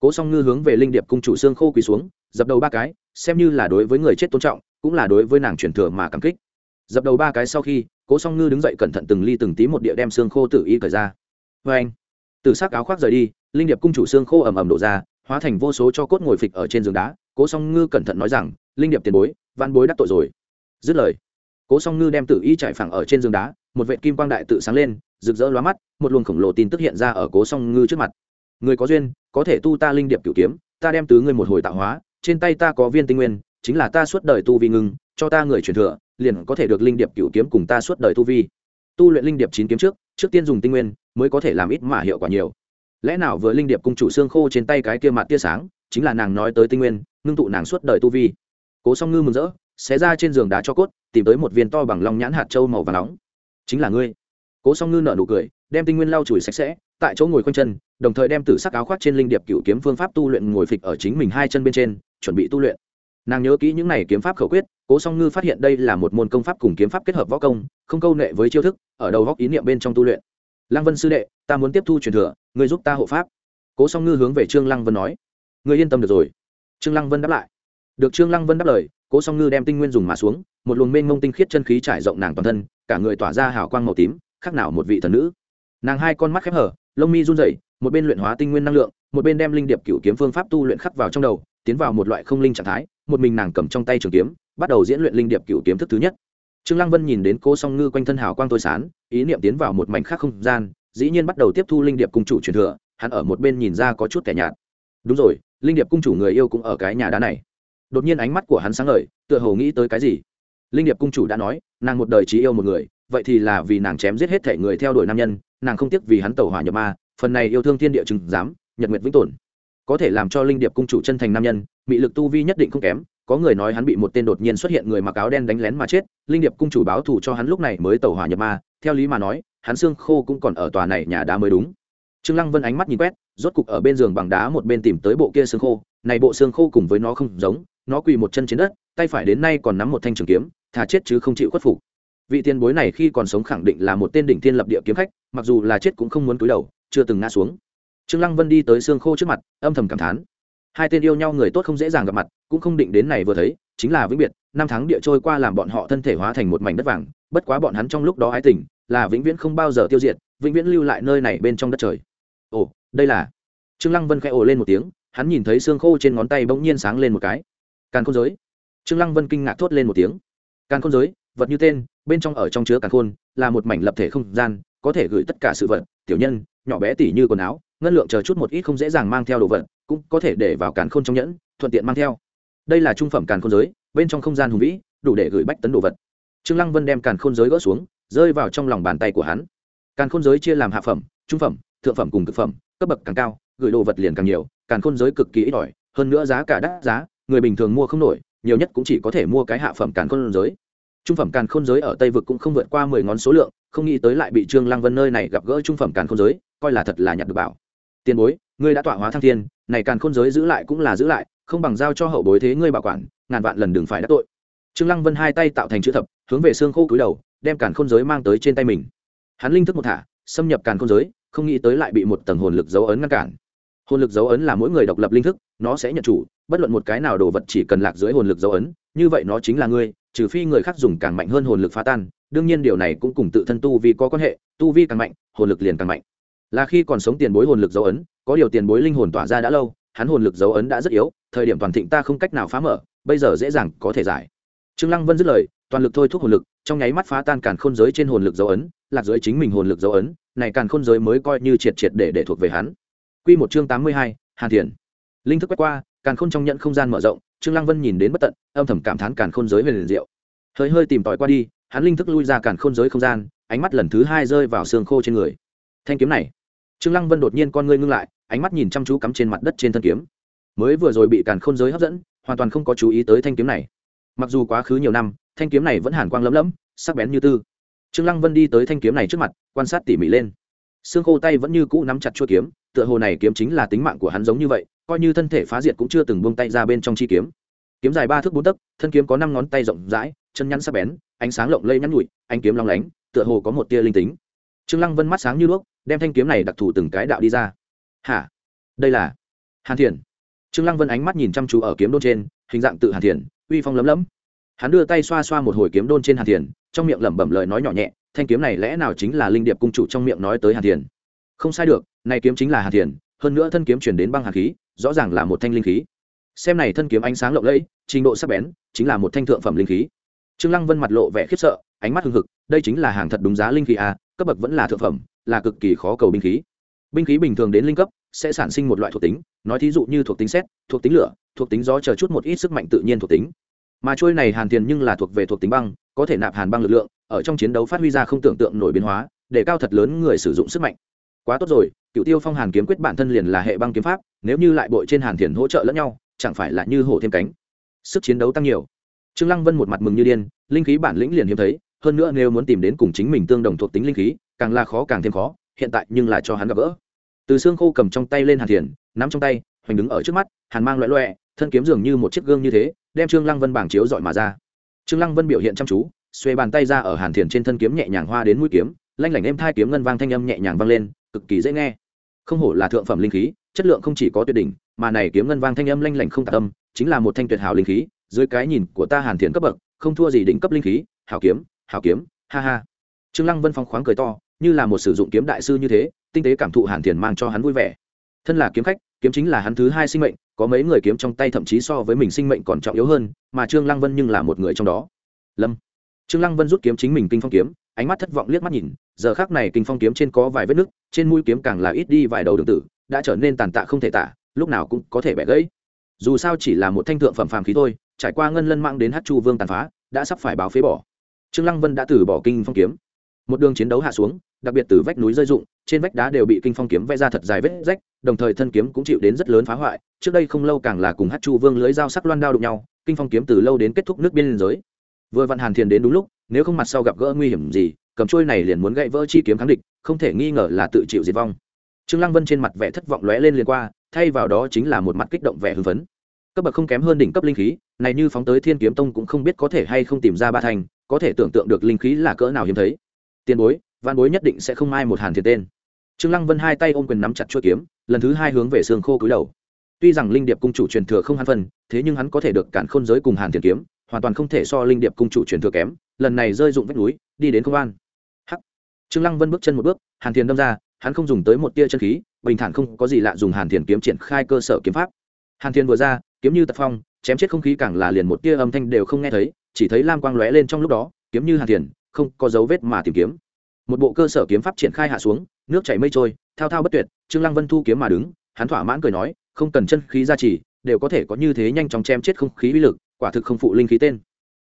Speaker 1: cố song ngư hướng về linh điệp cung chủ xương khô quỳ xuống, dập đầu ba cái, xem như là đối với người chết tôn trọng, cũng là đối với nàng truyền thừa mà cảm kích. Dập đầu ba cái sau khi, cố song ngư đứng dậy cẩn thận từng ly từng tí một địa đem xương khô tự y cởi ra. Vê anh, từ xác áo khoác rời đi, linh điệp cung chủ xương khô ầm ầm đổ ra, hóa thành vô số cho cốt ngồi phịch ở trên giường đá. Cố song ngư cẩn thận nói rằng, linh điệp tiền bối văn bối đắc tội rồi. Dứt lời, cố song ngư đem tự y chạy phẳng ở trên giường đá, một vệ kim quang đại tự sáng lên, rực rỡ lóa mắt, một luồng khổng lồ tin tức hiện ra ở cố song ngư trước mặt người có duyên, có thể tu ta linh điệp cửu kiếm, ta đem tứ ngươi một hồi tạo hóa, trên tay ta có viên tinh nguyên, chính là ta suốt đời tu vi ngưng, cho ta người truyền thừa, liền có thể được linh điệp cửu kiếm cùng ta suốt đời tu vi. Tu luyện linh điệp chín kiếm trước trước tiên dùng tinh nguyên, mới có thể làm ít mà hiệu quả nhiều. Lẽ nào vừa linh điệp cung chủ xương khô trên tay cái kia mặt tia sáng, chính là nàng nói tới tinh nguyên, ngưng tụ nàng suốt đời tu vi. Cố song ngư mừng rỡ, xé ra trên giường đá cho cốt, tìm tới một viên to bằng long nhãn hạt trâu màu và nóng. Chính là ngươi. Cố song ngư nở nụ cười, đem tinh nguyên lau chùi sạch sẽ tại chỗ ngồi quanh chân, đồng thời đem tử sắc áo khoác trên linh điệp cựu kiếm phương pháp tu luyện ngồi phịch ở chính mình hai chân bên trên, chuẩn bị tu luyện. Nàng nhớ kỹ những này kiếm pháp khẩu quyết, cố song ngư phát hiện đây là một môn công pháp cùng kiếm pháp kết hợp võ công, không câu nệ với chiêu thức, ở đầu góc ý niệm bên trong tu luyện. Lăng vân sư đệ, ta muốn tiếp thu truyền thừa người giúp ta hộ pháp. Cố song ngư hướng về trương lăng vân nói. Người yên tâm được rồi. Trương lăng vân đáp lại. Được trương lăng vân đáp lời, cố song ngư đem tinh nguyên dùng mà xuống, một luồng mênh mông tinh khiết chân khí trải rộng nàng toàn thân, cả người tỏa ra hào quang màu tím, khác nào một vị thần nữ. Nàng hai con mắt khép hở lông mi run rẩy, một bên luyện hóa tinh nguyên năng lượng, một bên đem linh điệp cửu kiếm phương pháp tu luyện khắc vào trong đầu, tiến vào một loại không linh trạng thái, một mình nàng cầm trong tay trường kiếm, bắt đầu diễn luyện linh điệp cựu kiếm thức thứ nhất. Trương lăng vân nhìn đến cô song ngư quanh thân hào quang tôi sán, ý niệm tiến vào một mảnh khác không gian, dĩ nhiên bắt đầu tiếp thu linh điệp cung chủ truyền thừa, hắn ở một bên nhìn ra có chút kẻ nhạt. Đúng rồi, linh điệp cung chủ người yêu cũng ở cái nhà đá này. Đột nhiên ánh mắt của hắn sáng ngời, tựa hồ nghĩ tới cái gì. Linh điệp cung chủ đã nói, nàng một đời chỉ yêu một người, vậy thì là vì nàng chém giết hết thể người theo đuổi nam nhân nàng không tiếc vì hắn tẩu hỏa nhập ma, phần này yêu thương thiên địa chừng dám nhật nguyệt vĩnh tồn. Có thể làm cho linh điệp cung chủ chân thành nam nhân bị lực tu vi nhất định không kém, có người nói hắn bị một tên đột nhiên xuất hiện người mặc áo đen đánh lén mà chết, linh điệp cung chủ báo thù cho hắn lúc này mới tẩu hỏa nhập ma, theo lý mà nói, hắn xương khô cũng còn ở tòa này nhà đá mới đúng. Trương lăng vân ánh mắt nhìn quét, rốt cục ở bên giường bằng đá một bên tìm tới bộ kia xương khô, này bộ xương khô cùng với nó không giống, nó quỳ một chân trên đất, tay phải đến nay còn nắm một thanh trường kiếm, thà chết chứ không chịu khuất phục vị tiền bối này khi còn sống khẳng định là một tên đỉnh thiên lập địa kiếm khách, mặc dù là chết cũng không muốn cúi đầu, chưa từng ngã xuống. Trương lăng vân đi tới xương khô trước mặt, âm thầm cảm thán. Hai tên yêu nhau người tốt không dễ dàng gặp mặt, cũng không định đến này vừa thấy, chính là vĩnh biệt, năm tháng địa trôi qua làm bọn họ thân thể hóa thành một mảnh đất vàng, bất quá bọn hắn trong lúc đó ái tình, là vĩnh viễn không bao giờ tiêu diệt, vĩnh viễn lưu lại nơi này bên trong đất trời. Ồ, đây là trương lăng vân khẽ ồ lên một tiếng, hắn nhìn thấy xương khô trên ngón tay bỗng nhiên sáng lên một cái. Càn khôn giới. Trương lăng vân kinh ngạc thốt lên một tiếng. Càn khôn giới vật như tên, bên trong ở trong chứa càn khôn, là một mảnh lập thể không gian, có thể gửi tất cả sự vật, tiểu nhân, nhỏ bé tỉ như quần áo, ngân lượng chờ chút một ít không dễ dàng mang theo đồ vật, cũng có thể để vào càn khôn trong nhẫn, thuận tiện mang theo. Đây là trung phẩm càn khôn giới, bên trong không gian hùng vĩ, đủ để gửi bách tấn đồ vật. Trương lăng vân đem càn khôn giới gỡ xuống, rơi vào trong lòng bàn tay của hắn. Càn khôn giới chia làm hạ phẩm, trung phẩm, thượng phẩm cùng cực phẩm, cấp bậc càng cao, gửi đồ vật liền càng nhiều, càn khôn giới cực kỳ ít ỏi, hơn nữa giá cả đắt giá, người bình thường mua không nổi, nhiều nhất cũng chỉ có thể mua cái hạ phẩm càn khôn giới trung phẩm càn khôn giới ở tây vực cũng không vượt qua mười ngón số lượng, không nghĩ tới lại bị trương lăng vân nơi này gặp gỡ trung phẩm càn khôn giới, coi là thật là nhặt được bảo. Tiền bối, ngươi đã tọa hóa thăng thiên, này càn khôn giới giữ lại cũng là giữ lại, không bằng giao cho hậu bối thế ngươi bảo quản, ngàn vạn lần đừng phải đắc tội. Trương lăng vân hai tay tạo thành chữ thập, hướng về xương khô cúi đầu, đem càn khôn giới mang tới trên tay mình. Hắn linh thức một thả, xâm nhập càn khôn giới, không nghĩ tới lại bị một tầng hồn lực dấu ấn ngăn cản. Hồn lực dấu ấn là mỗi người độc lập linh thức, nó sẽ nhận chủ, bất luận một cái nào đồ vật chỉ cần lạc dưới hồn lực dấu ấn, như vậy nó chính là ngươi trừ phi người khác dùng càng mạnh hơn hồn lực phá tan đương nhiên điều này cũng cùng tự thân tu vi có quan hệ tu vi càng mạnh hồn lực liền càng mạnh. Là khi còn sống tiền bối hồn lực dấu ấn có điều tiền bối linh hồn tỏa ra đã lâu hắn hồn lực dấu ấn đã rất yếu thời điểm toàn thịnh ta không cách nào phá mở bây giờ dễ dàng có thể giải. Trương lăng vân dứt lời toàn lực thôi thúc hồn lực trong nháy mắt phá tan càn khôn giới trên hồn lực dấu ấn lạc dưới chính mình hồn lực dấu ấn này càn khôn giới mới coi như triệt triệt để để thuộc về hắn. Quy một chương tám mươi hai, hàn thiền. Linh thức quét qua càn khôn trong nhận không gian mở rộng, trương lăng vân nhìn đến bất tận, âm thầm cảm thán càn khôn giới về liền diệu. Hơi hơi tìm tòi qua đi, hắn linh thức lui ra càn khôn giới không gian, ánh mắt lần thứ hai rơi vào xương khô trên người. Thanh kiếm này. Trương lăng vân đột nhiên con ngươi ngưng lại, ánh mắt nhìn chăm chú cắm trên mặt đất trên thân kiếm. Mới vừa rồi bị càn khôn giới hấp dẫn, hoàn toàn không có chú ý tới thanh kiếm này. Mặc dù quá khứ nhiều năm, thanh kiếm này vẫn hàn quang lấm lấm, sắc bén như tư. Trương lăng vân đi tới thanh kiếm này trước mặt, quan sát tỉ mỉ lên. Xương khô tay vẫn như cũ nắm chặt chuôi kiếm tựa hồ này kiếm chính là tính mạng của hắn giống như vậy, coi như thân thể phá diệt cũng chưa từng buông tay ra bên trong chi kiếm. Kiếm dài ba thước bốn tấc, thân kiếm có năm ngón tay rộng rãi, chân nhăn sắc bén, ánh sáng lộng lây nhắn nhụi, ánh kiếm long lánh, tựa hồ có một tia linh tính. Trương lăng vân mắt sáng như đuốc, đem thanh kiếm này đặc thù từng cái đạo đi ra. Hả? Đây là hàn thiền. Trương lăng vân ánh mắt nhìn chăm chú ở kiếm đôn trên, hình dạng tự hàn thiền, uy phong lấm lấm. Hắn đưa tay xoa xoa một hồi kiếm đôn trên hàn thiền, trong miệng lẩm bẩm lời nói nhỏ nhẹ, thanh kiếm này lẽ nào chính là linh điệp cung chủ trong miệng nói tới hàn thiền? Không sai được, này kiếm chính là hàn thiền, hơn nữa thân kiếm chuyển đến băng hàn khí, rõ ràng là một thanh linh khí. Xem này thân kiếm ánh sáng lộng lẫy, trình độ sắc bén, chính là một thanh thượng phẩm linh khí. Trương lăng vân mặt lộ vẻ khiếp sợ, ánh mắt hưng hực, đây chính là hàng thật đúng giá linh khí a cấp bậc vẫn là thượng phẩm, là cực kỳ khó cầu binh khí. Binh khí bình thường đến linh cấp, sẽ sản sinh một loại thuộc tính, nói thí dụ như thuộc tính xét thuộc tính lửa, thuộc tính gió chờ chút một ít sức mạnh tự nhiên thuộc tính. Mà trôi này hàn thiền nhưng là thuộc về thuộc tính băng, có thể nạp hàn băng lực lượng, ở trong chiến đấu phát huy ra không tưởng tượng nổi biến hóa, để cao thật lớn người sử dụng sức mạnh quá tốt rồi cựu tiêu phong hàn kiếm quyết bản thân liền là hệ băng kiếm pháp, nếu như lại bội trên hàn thiền hỗ trợ lẫn nhau, chẳng phải là như hổ thêm cánh. Sức chiến đấu tăng nhiều. Trương lăng vân một mặt mừng như điên, linh khí bản lĩnh liền hiếm thấy, hơn nữa nếu muốn tìm đến cùng chính mình tương đồng thuộc tính linh khí, càng là khó càng thêm khó, hiện tại nhưng là cho hắn gặp gỡ. Từ xương khô cầm trong tay lên hàn thiền, nắm trong tay, hoành đứng ở trước mắt, hàn mang loẹ loẹ, thân kiếm dường như một chiếc gương như thế, đem trương lăng vân bảng chiếu dọi mà ra. Trương lăng vân biểu hiện chăm chú, xuê bàn tay ra ở hàn thiền trên thân kiếm nhẹ nhàng hoa đến mũi kiếm, lanh lảnh êm thai kiếm ngân vang thanh âm nhẹ nhàng vang lên cực kỳ dễ nghe. Không hổ là thượng phẩm linh khí, chất lượng không chỉ có tuyệt đỉnh, mà này kiếm ngân vang thanh âm lanh lảnh không tạc âm, chính là một thanh tuyệt hảo linh khí, dưới cái nhìn của ta hàn thiền cấp bậc, không thua gì đỉnh cấp linh khí, hảo kiếm hảo kiếm, ha ha. Trương lăng vân phong khoáng cười to, như là một sử dụng kiếm đại sư như thế, tinh tế cảm thụ hàn thiền mang cho hắn vui vẻ. Thân là kiếm khách, kiếm chính là hắn thứ hai sinh mệnh, có mấy người kiếm trong tay thậm chí so với mình sinh mệnh còn trọng yếu hơn, mà trương lăng vân nhưng là một người trong đó. Lâm. Trương lăng vân rút kiếm chính mình kinh phong kiếm ánh mắt thất vọng liếc mắt nhìn, giờ khác này kinh phong kiếm trên có vài vết nứt, trên mũi kiếm càng là ít đi vài đầu đường tử, đã trở nên tàn tạ không thể tả, lúc nào cũng có thể bẻ gãy. Dù sao chỉ là một thanh thượng phẩm phàm khí thôi, trải qua ngân lân mạng đến hát chu vương tàn phá, đã sắp phải báo phế bỏ. Trương lăng vân đã từ bỏ kinh phong kiếm. Một đường chiến đấu hạ xuống, đặc biệt từ vách núi rơi rụng, trên vách đá đều bị kinh phong kiếm vẽ ra thật dài vết rách, đồng thời thân kiếm cũng chịu đến rất lớn phá hoại, trước đây không lâu càng là cùng hát chu vương lưới dao sắc loan đao đụng nhau, kinh phong kiếm từ lâu đến kết thúc nước biên giới. Vừa vặn hàn thiền đến đúng lúc nếu không mặt sau gặp gỡ nguy hiểm gì, cầm trôi này liền muốn gậy vỡ chi kiếm kháng địch, không thể nghi ngờ là tự chịu diệt vong. Trương lăng vân trên mặt vẻ thất vọng lóe lên liền qua, thay vào đó chính là một mặt kích động vẻ hưng phấn. Cấp bậc không kém hơn đỉnh cấp linh khí, này như phóng tới thiên kiếm tông cũng không biết có thể hay không tìm ra ba thành, có thể tưởng tượng được linh khí là cỡ nào hiếm thấy. Tiền bối văn bối nhất định sẽ không ai một hàn thiền tên. Trương lăng vân hai tay ôm quyền nắm chặt chuôi kiếm, lần thứ hai hướng về xương khô cúi đầu. Tuy rằng linh điệp cung chủ truyền thừa không hắn phân thế nhưng hắn có thể được cản khôn giới cùng hàn thiền kiếm, hoàn toàn không thể so linh điệp cung chủ truyền thừa kém lần này rơi dụng vách núi, đi đến công an. Hắc. Trương lăng vân bước chân một bước, hàn thiền đâm ra, hắn không dùng tới một tia chân khí, bình thản không có gì lạ dùng hàn thiền kiếm triển khai cơ sở kiếm pháp. Hàn thiền vừa ra, kiếm như tật phong, chém chết không khí càng là liền một tia âm thanh đều không nghe thấy, chỉ thấy lam quang lóe lên trong lúc đó, kiếm như hàn thiền, không có dấu vết mà tìm kiếm. Một bộ cơ sở kiếm pháp triển khai hạ xuống, nước chảy mây trôi, thao thao bất tuyệt, trương lăng vân thu kiếm mà đứng, hắn thỏa mãn cười nói, không cần chân khí gia trì, đều có thể có như thế nhanh chóng chém chết không khí uy lực, quả thực không phụ linh khí tên.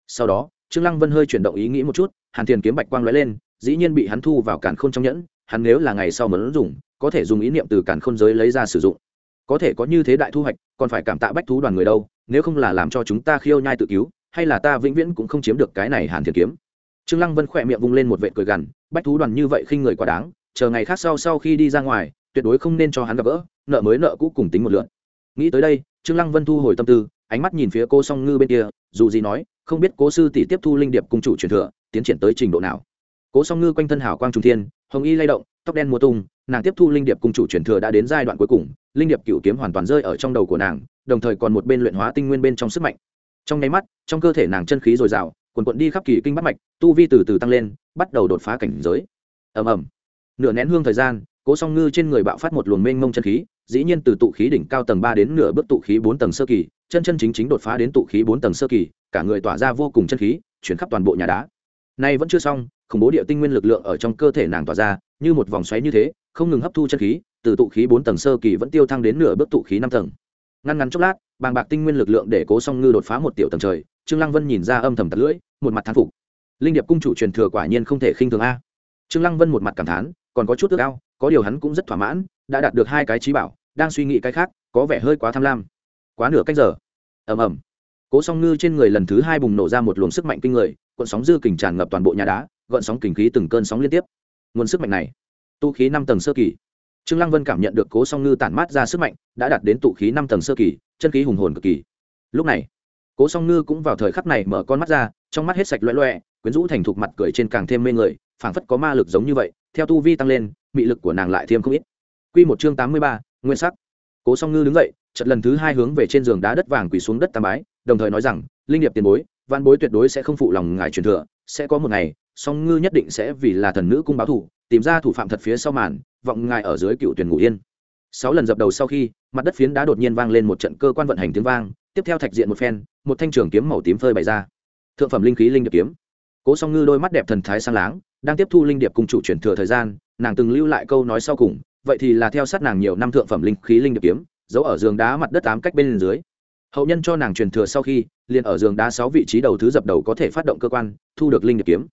Speaker 1: Sau đó trương lăng vân hơi chuyển động ý nghĩ một chút, hàn tiền kiếm bạch quang lóe lên, dĩ nhiên bị hắn thu vào cản khôn trong nhẫn, hắn nếu là ngày sau muốn dùng, có thể dùng ý niệm từ cản khôn giới lấy ra sử dụng. Có thể có như thế đại thu hoạch, còn phải cảm tạ bách thú đoàn người đâu, nếu không là làm cho chúng ta khiêu nhai tự cứu, hay là ta vĩnh viễn cũng không chiếm được cái này hàn thiền kiếm. Trương lăng vân khỏe miệng vung lên một vệ cười gằn, bách thú đoàn như vậy khinh người quá đáng, chờ ngày khác sau sau khi đi ra ngoài, tuyệt đối không nên cho hắn gặp gỡ, nợ mới nợ cũ cùng tính một lượt. Nghĩ tới đây, trương lăng vân thu hồi tâm tư ánh mắt nhìn phía cô song ngư bên kia, dù gì nói, không biết cố sư tỷ tiếp thu linh điệp cung chủ truyền thừa, tiến triển tới trình độ nào. Cố song ngư quanh thân hảo quang trung thiên, hồng y lay động, tóc đen mùa tung, nàng tiếp thu linh điệp cung chủ truyền thừa đã đến giai đoạn cuối cùng, linh điệp cựu kiếm hoàn toàn rơi ở trong đầu của nàng, đồng thời còn một bên luyện hóa tinh nguyên bên trong sức mạnh. Trong nháy mắt, trong cơ thể nàng chân khí dồi dào, quần quận đi khắp kỳ kinh bắt mạch, tu vi từ từ tăng lên, bắt đầu đột phá cảnh giới. Ầm ầm. Nửa nén hương thời gian, cố song ngư trên người bạo phát một luồng mênh mông chân khí dĩ nhiên từ tụ khí đỉnh cao tầng ba đến nửa bước tụ khí bốn tầng sơ kỳ, chân chân chính chính đột phá đến tụ khí bốn tầng sơ kỳ, cả người tỏa ra vô cùng chân khí, chuyển khắp toàn bộ nhà đá. Nay vẫn chưa xong, khủng bố địa tinh nguyên lực lượng ở trong cơ thể nàng tỏa ra, như một vòng xoáy như thế, không ngừng hấp thu chân khí, từ tụ khí bốn tầng sơ kỳ vẫn tiêu thăng đến nửa bước tụ khí năm tầng. Ngăn ngắn chốc lát, bàng bạc tinh nguyên lực lượng để cố song ngư đột phá một tiểu tầng trời, trương lăng vân nhìn ra âm thầm tật lưỡi, một mặt thán phục. Linh điệp cung chủ truyền thừa quả nhiên không thể khinh thường a. Trương lăng vân một mặt cảm thán, còn có chút ước ao, có điều hắn cũng rất thỏa mãn đã đạt được hai cái trí bảo, đang suy nghĩ cái khác, có vẻ hơi quá tham lam. Quá nửa cách giờ. Ầm ầm. Cố song ngư trên người lần thứ hai bùng nổ ra một luồng sức mạnh kinh người, cuộn sóng dư kình tràn ngập toàn bộ nhà đá gọn sóng kình khí từng cơn sóng liên tiếp. Nguồn sức mạnh này tu khí năm tầng sơ kỳ. Trương lăng vân cảm nhận được cố song ngư tản mát ra sức mạnh, đã đạt đến tụ khí năm tầng sơ kỳ, chân khí hùng hồn cực kỳ. Lúc này, cố song ngư cũng vào thời khắc này mở con mắt ra, trong mắt hết sạch loẹ loẹ, quyến rũ thành thục mặt cười trên càng thêm mê người, phảng phất có ma lực giống như vậy, theo tu vi tăng lên, mị lực của nàng lại thêm không ít quy một chương tám mươi ba, nguyên sắc. Cố song ngư đứng dậy chợt lần thứ hai hướng về trên giường đá đất vàng quỳ xuống đất tam bái đồng thời nói rằng linh điệp tiền bối văn bối tuyệt đối sẽ không phụ lòng ngài truyền thừa sẽ có một ngày song ngư nhất định sẽ vì là thần nữ cung báo thủ tìm ra thủ phạm thật phía sau màn vọng ngài ở dưới cựu tuyển ngủ yên. Sáu lần dập đầu sau khi mặt đất phiến đá đột nhiên vang lên một trận cơ quan vận hành tiếng vang tiếp theo thạch diện một phen một thanh trường kiếm màu tím phơi bày ra. Thượng phẩm linh khí linh điệp kiếm. Cố song ngư đôi mắt đẹp thần thái sang láng đang tiếp thu linh điệp cùng chủ truyền thừa thời gian nàng từng lưu lại câu nói sau cùng vậy thì là theo sát nàng nhiều năm thượng phẩm linh khí linh điệp kiếm, giấu ở giường đá mặt đất tám cách bên dưới. Hậu nhân cho nàng truyền thừa sau khi, liền ở giường đá sáu vị trí đầu thứ dập đầu có thể phát động cơ quan, thu được linh điệp kiếm.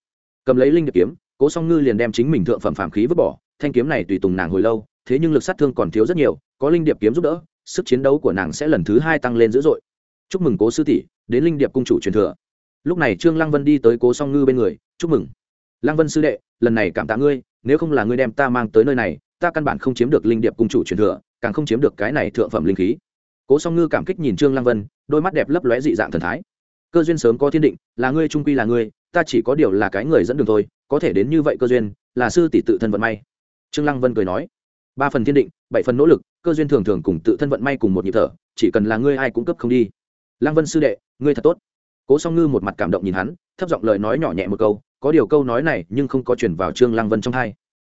Speaker 1: Cầm lấy linh điệp kiếm, cố song ngư liền đem chính mình thượng phẩm phạm khí vứt bỏ, thanh kiếm này tùy tùng nàng hồi lâu, thế nhưng lực sát thương còn thiếu rất nhiều, có linh điệp kiếm giúp đỡ, sức chiến đấu của nàng sẽ lần thứ hai tăng lên dữ dội. Chúc mừng cố sư tỷ, đến linh điệp cung chủ truyền thừa. Lúc này trương lăng vân đi tới cố song ngư bên người, chúc mừng. Lăng vân sư đệ, lần này cảm tạ ngươi, nếu không là ngươi đem ta mang tới nơi này ta căn bản không chiếm được linh điệp cung chủ truyền thừa, càng không chiếm được cái này thượng phẩm linh khí. Cố song ngư cảm kích nhìn trương lăng vân, đôi mắt đẹp lấp lóe dị dạng thần thái. Cơ duyên sớm có thiên định, là ngươi trung quy là ngươi, ta chỉ có điều là cái người dẫn đường thôi, có thể đến như vậy cơ duyên, là sư tỷ tự thân vận may. Trương lăng vân cười nói, ba phần thiên định, bảy phần nỗ lực, cơ duyên thường thường cùng tự thân vận may cùng một nhịp thở, chỉ cần là ngươi ai cũng cấp không đi. Lăng vân sư đệ, ngươi thật tốt. Cố song ngư một mặt cảm động nhìn hắn, thấp giọng lời nói nhỏ nhẹ một câu, có điều câu nói này nhưng không có chuyển vào trương lăng vân trong hai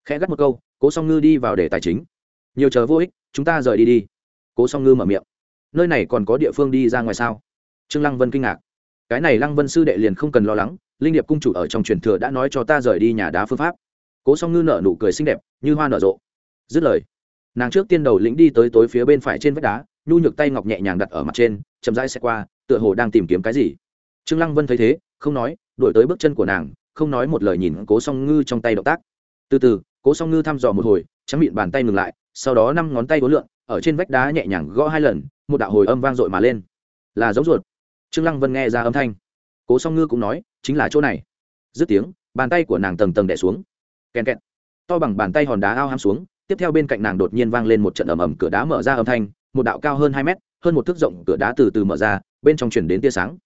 Speaker 1: khẽ gắt một câu cố song ngư đi vào để tài chính. Nhiều chờ vô ích, chúng ta rời đi đi. Cố song ngư mở miệng. Nơi này còn có địa phương đi ra ngoài sao? Trương lăng vân kinh ngạc. Cái này lăng vân sư đệ liền không cần lo lắng, linh điệp cung chủ ở trong truyền thừa đã nói cho ta rời đi nhà đá phương pháp. Cố song ngư nở nụ cười xinh đẹp, như hoa nở rộ. Dứt lời, nàng trước tiên đầu lĩnh đi tới tối phía bên phải trên vách đá, nhu nhược tay ngọc nhẹ nhàng đặt ở mặt trên, chậm rãi xe qua, tựa hồ đang tìm kiếm cái gì. Trương lăng vân thấy thế, không nói, đuổi tới bước chân của nàng, không nói một lời nhìn cố song ngư trong tay động tác. Từ từ cố song ngư thăm dò một hồi, trắng miệng bàn tay ngừng lại, sau đó năm ngón tay gối lượn, ở trên vách đá nhẹ nhàng gõ hai lần, một đạo hồi âm vang dội mà lên. Là giống ruột. Trương lăng vân nghe ra âm thanh. Cố song ngư cũng nói, chính là chỗ này. Dứt tiếng, bàn tay của nàng tầng tầng đẻ xuống. Kèn kẹt. To bằng bàn tay hòn đá ao ham xuống, tiếp theo bên cạnh nàng đột nhiên vang lên một trận ầm ầm cửa đá mở ra âm thanh, một đạo cao hơn hai mét, hơn một thước rộng cửa đá từ từ mở ra, bên trong chuyển đến tia sáng.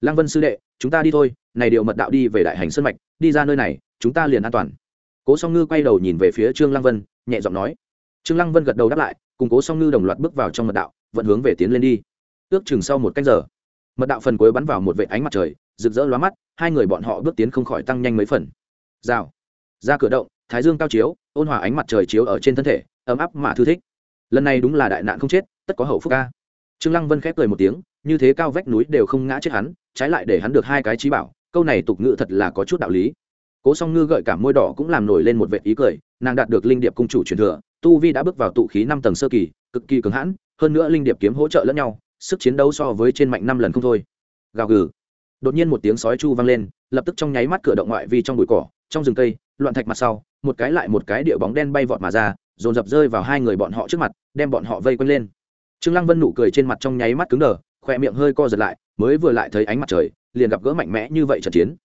Speaker 1: Lăng vân sư đệ, chúng ta đi thôi, này điệu mật đạo đi về đại hành sân mạch, đi ra nơi này, chúng ta liền an toàn cố song ngư quay đầu nhìn về phía trương lăng vân, nhẹ giọng nói. Trương lăng vân gật đầu đáp lại, cùng cố song ngư đồng loạt bước vào trong mật đạo, vận hướng về tiến lên đi. Ước chừng sau một cách giờ, mật đạo phần cuối bắn vào một vệ ánh mặt trời, rực rỡ lóa mắt, hai người bọn họ bước tiến không khỏi tăng nhanh mấy phần. Rào, ra cửa động, thái dương cao chiếu, ôn hòa ánh mặt trời chiếu ở trên thân thể, ấm áp mà thư thích. Lần này đúng là đại nạn không chết, tất có hậu phúc ca. Trương lăng vân khép cười một tiếng, như thế cao vách núi đều không ngã chết hắn, trái lại để hắn được hai cái trí bảo, câu này tục ngữ thật là có chút đạo lý cố song ngư gợi cả môi đỏ cũng làm nổi lên một vệ ý cười, nàng đạt được linh điệp cung chủ truyền thừa, tu vi đã bước vào tụ khí năm tầng sơ kỳ, cực kỳ cứng hãn, hơn nữa linh điệp kiếm hỗ trợ lẫn nhau, sức chiến đấu so với trên mạnh năm lần không thôi. Gào gừ. Đột nhiên một tiếng sói chu vang lên, lập tức trong nháy mắt cửa động ngoại vi trong bụi cỏ, trong rừng cây, loạn thạch mặt sau, một cái lại một cái địa bóng đen bay vọt mà ra, dồn dập rơi vào hai người bọn họ trước mặt, đem bọn họ vây quanh lên. Trương lăng vân nụ cười trên mặt trong nháy mắt cứng đờ khoe miệng hơi co giật lại, mới vừa lại thấy ánh mặt trời, liền gặp gỡ mạnh mẽ như vậy trận chiến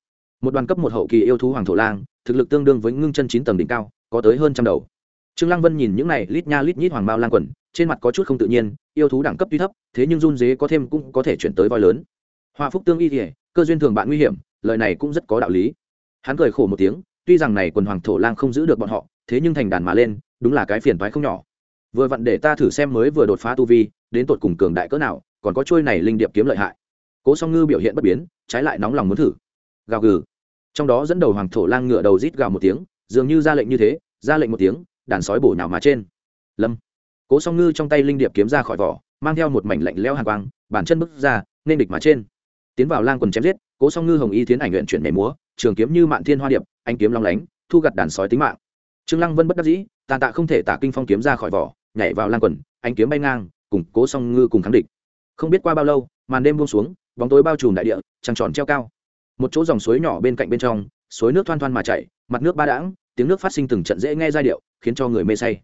Speaker 1: một đoàn cấp một hậu kỳ yêu thú hoàng thổ lang, thực lực tương đương với ngưng chân chín tầng đỉnh cao, có tới hơn trăm đầu. Trương lăng vân nhìn những này lít nha lít nhít hoàng bao lang quần, trên mặt có chút không tự nhiên, yêu thú đẳng cấp tuy thấp, thế nhưng run dế có thêm cũng có thể chuyển tới voi lớn. Hoa phúc tương y thể cơ duyên thường bạn nguy hiểm, lời này cũng rất có đạo lý. Hắn cười khổ một tiếng, tuy rằng này quần hoàng thổ lang không giữ được bọn họ, thế nhưng thành đàn mà lên, đúng là cái phiền toái không nhỏ. Vừa vặn để ta thử xem mới vừa đột phá tu vi, đến tột cùng cường đại cỡ nào, còn có trôi này linh điệp kiếm lợi hại. Cố song ngư biểu hiện bất biến, trái lại nóng lòng muốn thử. Gào gừ trong đó dẫn đầu hoàng thổ lang ngựa đầu rít gào một tiếng, dường như ra lệnh như thế, ra lệnh một tiếng, đàn sói bổ nhào mà trên. Lâm. Cố song ngư trong tay linh điệp kiếm ra khỏi vỏ, mang theo một mảnh lạnh leo hàng quang, bàn chân bước ra, nên địch mà trên. Tiến vào lang quần chém giết, cố song ngư hồng y tiến ảnh luyện chuyển nhảy múa, trường kiếm như mạn thiên hoa điệp anh kiếm long lánh, thu gặt đàn sói tính mạng. Trương lăng vân bất đắc dĩ, tàn tạ không thể tả kinh phong kiếm ra khỏi vỏ, nhảy vào lang quần anh kiếm bay ngang, cùng cố song ngư cùng kháng địch. Không biết qua bao lâu, màn đêm buông xuống, bóng tối bao trùm đại địa, trăng tròn treo cao một chỗ dòng suối nhỏ bên cạnh bên trong, suối nước thoăn thoăn mà chảy, mặt nước ba đãng, tiếng nước phát sinh từng trận dễ nghe giai điệu, khiến cho người mê say.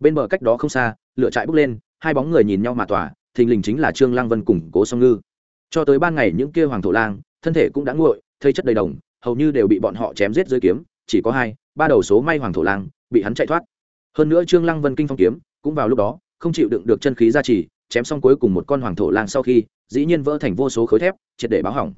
Speaker 1: Bên bờ cách đó không xa, lửa trại bốc lên, hai bóng người nhìn nhau mà tỏa, thình lình chính là trương lang vân cùng cố song ngư. Cho tới ban ngày những kia hoàng thổ lang, thân thể cũng đã nguội, thây chất đầy đồng, hầu như đều bị bọn họ chém giết dưới kiếm, chỉ có hai, ba đầu số may hoàng thổ lang bị hắn chạy thoát. Hơn nữa trương lăng vân kinh phong kiếm, cũng vào lúc đó, không chịu đựng được chân khí gia trì, chém xong cuối cùng một con hoàng thổ lang sau khi, dĩ nhiên vỡ thành vô số khối thép, triệt để báo hỏng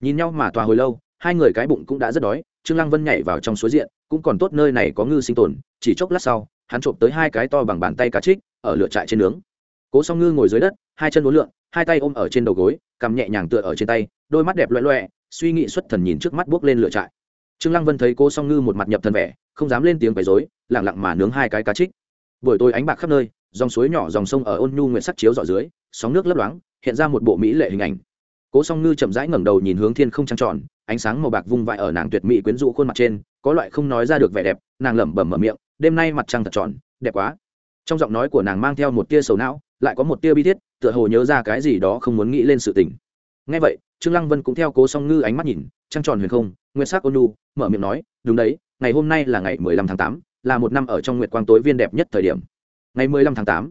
Speaker 1: nhìn nhau mà tòa hồi lâu, hai người cái bụng cũng đã rất đói, trương lăng vân nhảy vào trong suối diện, cũng còn tốt nơi này có ngư sinh tồn, chỉ chốc lát sau, hắn trộm tới hai cái to bằng bàn tay cá trích, ở lửa trại trên nướng. Cố song ngư ngồi dưới đất, hai chân uốn lượn, hai tay ôm ở trên đầu gối, cầm nhẹ nhàng tựa ở trên tay, đôi mắt đẹp loẹ loẹ, suy nghĩ xuất thần nhìn trước mắt bước lên lửa trại. Trương lăng vân thấy cố song ngư một mặt nhập thần vẻ, không dám lên tiếng quấy rối, lặng lặng mà nướng hai cái cá trích. Buổi tối ánh bạc khắp nơi, dòng suối nhỏ dòng sông ở ôn nhu nguyện sắc chiếu dọ dưới, sóng nước lấp loáng, hiện ra một bộ mỹ lệ hình ảnh cố song ngư chậm rãi ngẩng đầu nhìn hướng thiên không trăng tròn ánh sáng màu bạc vung vãi ở nàng tuyệt mỹ quyến rũ khuôn mặt trên có loại không nói ra được vẻ đẹp nàng lẩm bẩm mở miệng đêm nay mặt trăng thật tròn đẹp quá. Trong giọng nói của nàng mang theo một tia sầu não lại có một tia bi thiết tựa hồ nhớ ra cái gì đó không muốn nghĩ lên sự tình. Ngay vậy trương lăng vân cũng theo cố song ngư ánh mắt nhìn trăng tròn huyền không nguyên sắc ôn nhu, mở miệng nói đúng đấy ngày hôm nay là ngày mười lăm tháng tám là một năm ở trong nguyệt quang tối viên đẹp nhất thời điểm. Ngày mười lăm tháng tám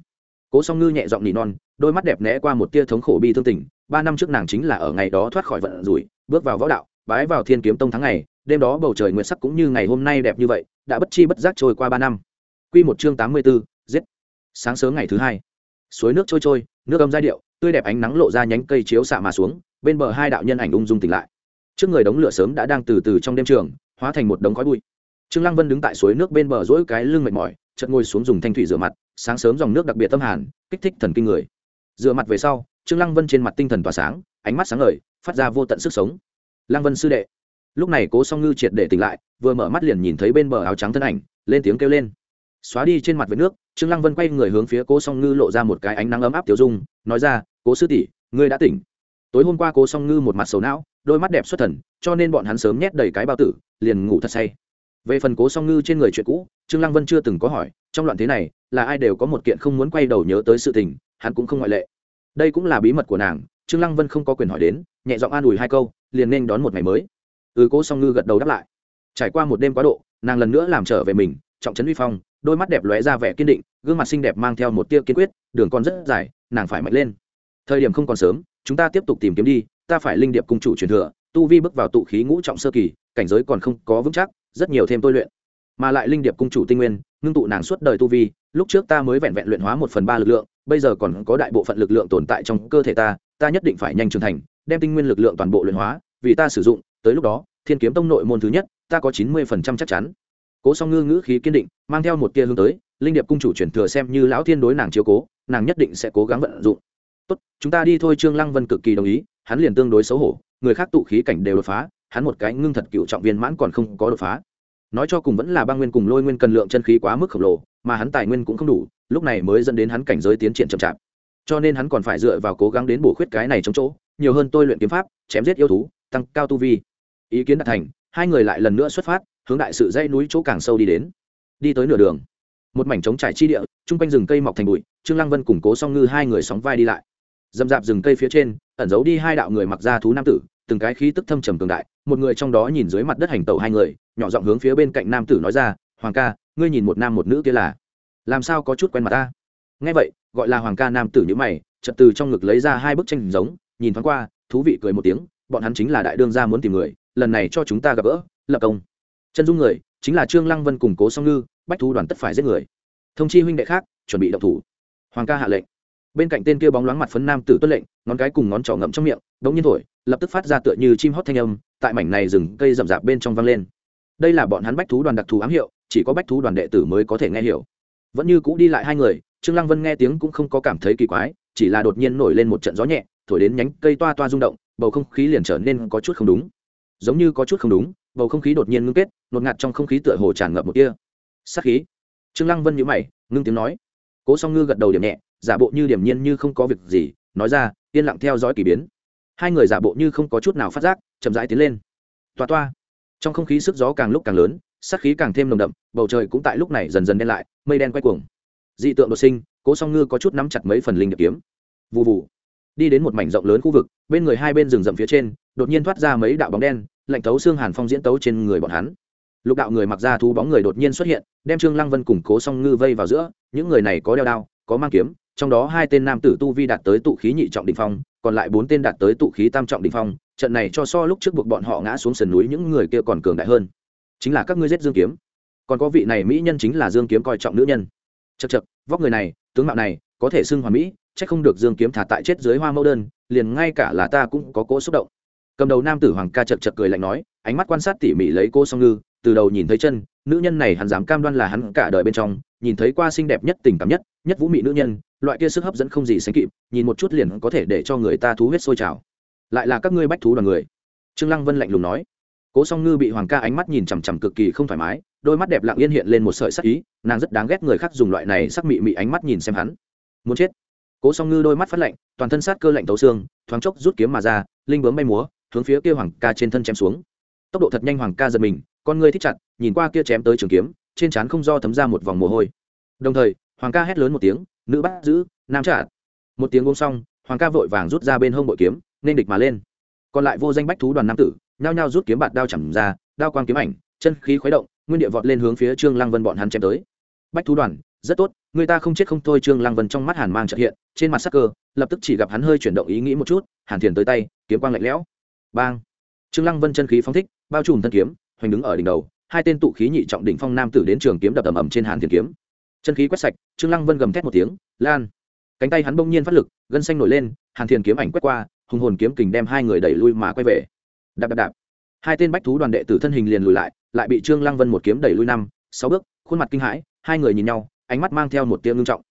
Speaker 1: cố song ngư nhẹ giọng nỉ non đôi mắt đẹp né qua một tia thống khổ bi thương tình ba năm trước nàng chính là ở ngày đó thoát khỏi vận rủi bước vào võ đạo bái vào thiên kiếm tông tháng ngày đêm đó bầu trời nguyệt sắc cũng như ngày hôm nay đẹp như vậy đã bất chi bất giác trôi qua ba năm Quy một chương tám mươi bốn, giết. Sáng sớm ngày thứ hai, suối nước trôi trôi, nước âm giai điệu, tươi đẹp ánh nắng lộ ra nhánh cây chiếu xạ mà xuống, bên bờ hai đạo nhân ảnh ung dung tỉnh lại. Trước người đống lửa sớm đã đang từ từ trong đêm trường, hóa thành một đống khói bụi. Trương Lăng Vân đứng tại suối nước bên bờ duỗi cái lưng mệt mỏi, chợt ngồi xuống dùng thanh thủy rửa mặt, sáng sớm dòng nước đặc biệt tâm hàn, kích thích thần kinh người. Rửa mặt về sau, Trương Lăng Vân trên mặt tinh thần tỏa sáng, ánh mắt sáng ngời, phát ra vô tận sức sống. Lăng Vân sư đệ. Lúc này Cố Song Ngư triệt để tỉnh lại, vừa mở mắt liền nhìn thấy bên bờ áo trắng thân ảnh, lên tiếng kêu lên xóa đi trên mặt với nước trương lăng vân quay người hướng phía cố song ngư lộ ra một cái ánh nắng ấm áp tiểu dung nói ra cố sư tỷ ngươi đã tỉnh tối hôm qua cố song ngư một mặt sầu não đôi mắt đẹp xuất thần cho nên bọn hắn sớm nhét đầy cái bao tử liền ngủ thật say về phần cố song ngư trên người chuyện cũ trương lăng vân chưa từng có hỏi trong loạn thế này là ai đều có một kiện không muốn quay đầu nhớ tới sự tình hắn cũng không ngoại lệ đây cũng là bí mật của nàng, trương lăng vân không có quyền hỏi đến, nhẹ giọng an ủi hai câu, liền nên đón một ngày mới. Ừ cố song ngư gật đầu đáp lại. Trải qua một đêm quá độ, nàng lần nữa làm trở về mình, trọng trấn uy phong, đôi mắt đẹp lóe ra vẻ kiên định, gương mặt xinh đẹp mang theo một tia kiên quyết, đường còn rất dài, nàng phải mạnh lên. Thời điểm không còn sớm, chúng ta tiếp tục tìm kiếm đi, ta phải linh điệp cung chủ truyền thừa, tu vi bước vào tụ khí ngũ trọng sơ kỳ, cảnh giới còn không có vững chắc, rất nhiều thêm tôi luyện. Mà lại linh điệp cung chủ tinh nguyên, ngưng tụ nàng suốt đời tu vi lúc trước ta mới vẹn vẹn luyện hóa một phần ba lực lượng, bây giờ còn có đại bộ phận lực lượng tồn tại trong cơ thể ta ta nhất định phải nhanh trưởng thành, đem tinh nguyên lực lượng toàn bộ luyện hóa, vì ta sử dụng, tới lúc đó, thiên kiếm tông nội môn thứ nhất, ta có chín mươi phần trăm chắc chắn. Cố song ngư ngữ khí kiên định, mang theo một tia hướng tới, linh điệp cung chủ chuyển thừa xem như lão thiên đối nàng chiếu cố, nàng nhất định sẽ cố gắng vận dụng. Tốt, chúng ta đi thôi, trương lăng vân cực kỳ đồng ý, hắn liền tương đối xấu hổ, người khác tụ khí cảnh đều đột phá, hắn một cái ngưng thật cựu trọng viên mãn còn không có đột phá. Nói cho cùng vẫn là băng nguyên cùng lôi nguyên cần lượng chân khí quá mức khổng lồ mà hắn tài nguyên cũng không đủ, lúc này mới dẫn đến hắn cảnh giới tiến triển chậm chạp. Cho nên hắn còn phải dựa vào cố gắng đến bổ khuyết cái này trong chỗ, nhiều hơn tôi luyện kiếm pháp, chém giết yêu thú, tăng cao tu vi. Ý kiến đạt thành, hai người lại lần nữa xuất phát, hướng đại sự dãy núi chỗ càng sâu đi đến. Đi tới nửa đường. Một mảnh trống trải chi địa, chung quanh rừng cây mọc thành bụi, trương lăng vân củng cố song ngư hai người sóng vai đi lại. Dầm dạp rừng cây phía trên, ẩn giấu đi hai đạo người mặc da thú nam tử, từng cái khí tức thâm trầm cường đại, một người trong đó nhìn dưới mặt đất hành tẩu hai người, nhỏ giọng hướng phía bên cạnh nam tử nói ra hoàng ca, ngươi nhìn một nam một nữ kia là, làm sao có chút quen mặt ta? Nghe vậy, gọi là hoàng ca nam tử như mày trật từ trong ngực lấy ra hai bức tranh giống, nhìn thoáng qua, thú vị cười một tiếng, bọn hắn chính là đại đương gia muốn tìm người, lần này cho chúng ta gặp gỡ, lập công. Chân dung người, chính là trương lăng vân củng cố song ngư, bách thú đoàn tất phải giết người. Thông chi huynh đệ khác, chuẩn bị động thủ. Hoàng ca hạ lệnh. Bên cạnh tên kia bóng loáng mặt phấn nam tử tuân lệnh, ngón cái cùng ngón trỏ ngậm trong miệng, đống nhiên thổi, lập tức phát ra tựa như chim hót thanh âm, tại mảnh này rừng cây rậm rạp bên trong vang lên. Đây là bọn hắn bách thú đoàn đặc thù ám hiệu chỉ có bách thú đoàn đệ tử mới có thể nghe hiểu. Vẫn như cũ đi lại hai người, trương lăng vân nghe tiếng cũng không có cảm thấy kỳ quái, chỉ là đột nhiên nổi lên một trận gió nhẹ, thổi đến nhánh cây toa toa rung động, bầu không khí liền trở nên có chút không đúng. Giống như có chút không đúng, bầu không khí đột nhiên ngưng kết, ngột ngạt trong không khí tựa hồ tràn ngập một kia sát khí. Trương lăng vân nhíu mày, ngưng tiếng nói. Cố song ngư gật đầu điểm nhẹ, giả bộ như điểm nhiên như không có việc gì, nói ra, yên lặng theo dõi kỳ biến. Hai người giả bộ như không có chút nào phát giác, chậm rãi tiến lên. Toa toa. Trong không khí sức gió càng lúc càng lớn sát khí càng thêm nồng đậm, bầu trời cũng tại lúc này dần dần đen lại, mây đen quay cuồng. Dị tượng đột sinh, cố song ngư có chút nắm chặt mấy phần linh điệp kiếm. Vụ vụ đi đến một mảnh rộng lớn khu vực, bên người hai bên rừng rậm phía trên, đột nhiên thoát ra mấy đạo bóng đen, lạnh tấu xương hàn phong diễn tấu trên người bọn hắn. Lục đạo người mặc ra thú bóng người đột nhiên xuất hiện, đem trương lăng vân cùng cố song ngư vây vào giữa. Những người này có đeo đao, có mang kiếm, trong đó hai tên nam tử tu vi đạt tới tụ khí nhị trọng đỉnh phong, còn lại bốn tên đạt tới tụ khí tam trọng đỉnh phong. Trận này cho so lúc trước buộc bọn họ ngã xuống sườn núi, những người kia còn cường đại hơn chính là các ngươi giết dương kiếm. Còn có vị này mỹ nhân chính là dương kiếm coi trọng nữ nhân. Chật chật vóc người này, tướng mạo này, có thể xưng hoàn mỹ, chắc không được dương kiếm thả tại chết dưới hoa mẫu đơn, liền ngay cả là ta cũng có cỗ xúc động. Cầm đầu nam tử hoàng ca chật chật cười lạnh nói, ánh mắt quan sát tỉ mỉ lấy cô song ngư, từ đầu nhìn thấy chân, nữ nhân này hắn dám cam đoan là hắn cả đời bên trong, nhìn thấy qua xinh đẹp nhất, tình cảm nhất nhất vũ mị nữ nhân, loại kia sức hấp dẫn không gì sánh kịp, nhìn một chút liền có thể để cho người ta thú huyết sôi trào. Lại là các ngươi bách thú đoàn người. Trương lăng vân lạnh lùng nói cố song ngư bị hoàng ca ánh mắt nhìn chằm chằm cực kỳ không thoải mái, đôi mắt đẹp lặng yên hiện lên một sợi sắc ý, nàng rất đáng ghét người khác dùng loại này sắc mị mị ánh mắt nhìn xem hắn. Muốn chết. Cố song ngư đôi mắt phát lạnh, toàn thân sát cơ lạnh tấu xương, thoáng chốc rút kiếm mà ra, linh bướm bay múa, hướng phía kia hoàng ca trên thân chém xuống. Tốc độ thật nhanh hoàng ca giật mình, con ngươi thích chặt, nhìn qua kia chém tới trường kiếm, trên trán không do thấm ra một vòng mồ hôi. Đồng thời, hoàng ca hét lớn một tiếng, nữ bắt giữ, nam trả. Một tiếng uống xong, hoàng ca vội vàng rút ra bên hông bội kiếm, nên địch mà lên. Còn lại vô danh bách thú đoàn nam tử nhao nhao rút kiếm bạt đao chẳng ra, đao quang kiếm ảnh, chân khí khuấy động, nguyên địa vọt lên hướng phía trương lăng vân bọn hắn chém tới. Bách thú đoàn, rất tốt, người ta không chết không thôi, trương lăng vân trong mắt hàn mang chợt hiện, trên mặt sắc cơ, lập tức chỉ gặp hắn hơi chuyển động ý nghĩ một chút, hàn thiền tới tay, kiếm quang lạnh lẽo. Bang! Trương lăng vân chân khí phóng thích, bao trùm thân kiếm, hoành đứng ở đỉnh đầu, hai tên tụ khí nhị trọng đỉnh phong nam tử đến trường kiếm đập ầm ầm trên hàn thiền kiếm. Chân khí quét sạch, trương lăng vân gầm thét một tiếng, lan. Cánh tay hắn bỗng nhiên phát lực, gân xanh nổi lên, hàn thiền kiếm ảnh quét qua, hùng hồn kiếm kình đem hai người đẩy lui mà quay về đạp đạp đạp. Hai tên bách thú đoàn đệ tử thân hình liền lùi lại lại bị trương lăng vân một kiếm đẩy lui năm, sáu bước, khuôn mặt kinh hãi, hai người nhìn nhau, ánh mắt mang theo một tia ngưng trọng.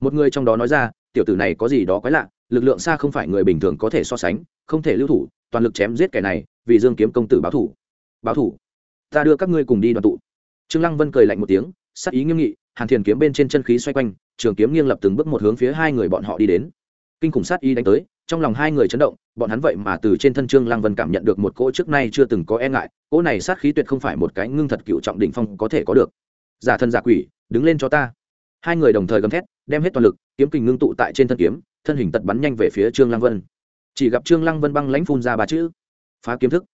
Speaker 1: Một người trong đó nói ra, tiểu tử này có gì đó quái lạ, lực lượng xa không phải người bình thường có thể so sánh, không thể lưu thủ, toàn lực chém giết kẻ này, vì dương kiếm công tử báo thủ. Báo thủ? Ta đưa các ngươi cùng đi đoàn tụ. Trương lăng vân cười lạnh một tiếng, sắc ý nghiêm nghị, hàn thiền kiếm bên trên chân khí xoay quanh, trường kiếm nghiêng lập từng bước một hướng phía hai người bọn họ đi đến kinh khủng sát y đánh tới, trong lòng hai người chấn động, bọn hắn vậy mà từ trên thân trương lăng vân cảm nhận được một cỗ trước nay chưa từng có e ngại, cỗ này sát khí tuyệt không phải một cái ngưng thật cựu trọng đỉnh phong có thể có được. Giả thân giả quỷ, đứng lên cho ta. Hai người đồng thời gầm thét, đem hết toàn lực, kiếm kình ngưng tụ tại trên thân kiếm, thân hình tật bắn nhanh về phía trương lăng vân. Chỉ gặp trương lăng vân băng lãnh phun ra ba chữ, phá kiếm thức.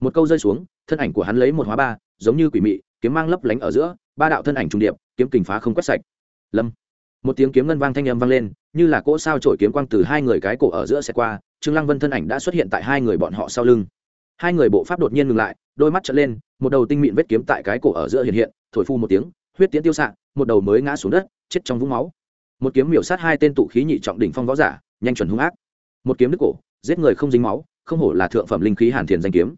Speaker 1: Một câu rơi xuống, thân ảnh của hắn lấy một hóa ba, giống như quỷ mị, kiếm mang lấp lánh ở giữa, ba đạo thân ảnh trùng điệp, kiếm kình phá không quét sạch. Lâm. Một tiếng kiếm ngân vang thanh âm vang lên như là cỗ sao trổi kiếm quang từ hai người cái cổ ở giữa xe qua, trương lăng vân thân ảnh đã xuất hiện tại hai người bọn họ sau lưng. Hai người bộ pháp đột nhiên ngừng lại, đôi mắt trợn lên, một đầu tinh mịn vết kiếm tại cái cổ ở giữa hiện hiện, thổi phu một tiếng, huyết tiễn tiêu xạ, một đầu mới ngã xuống đất, chết trong vũng máu. Một kiếm miểu sát hai tên tụ khí nhị trọng đỉnh phong võ giả, nhanh chuẩn hung ác. Một kiếm đứt cổ, giết người không dính máu, không hổ là thượng phẩm linh khí hàn thiền danh kiếm.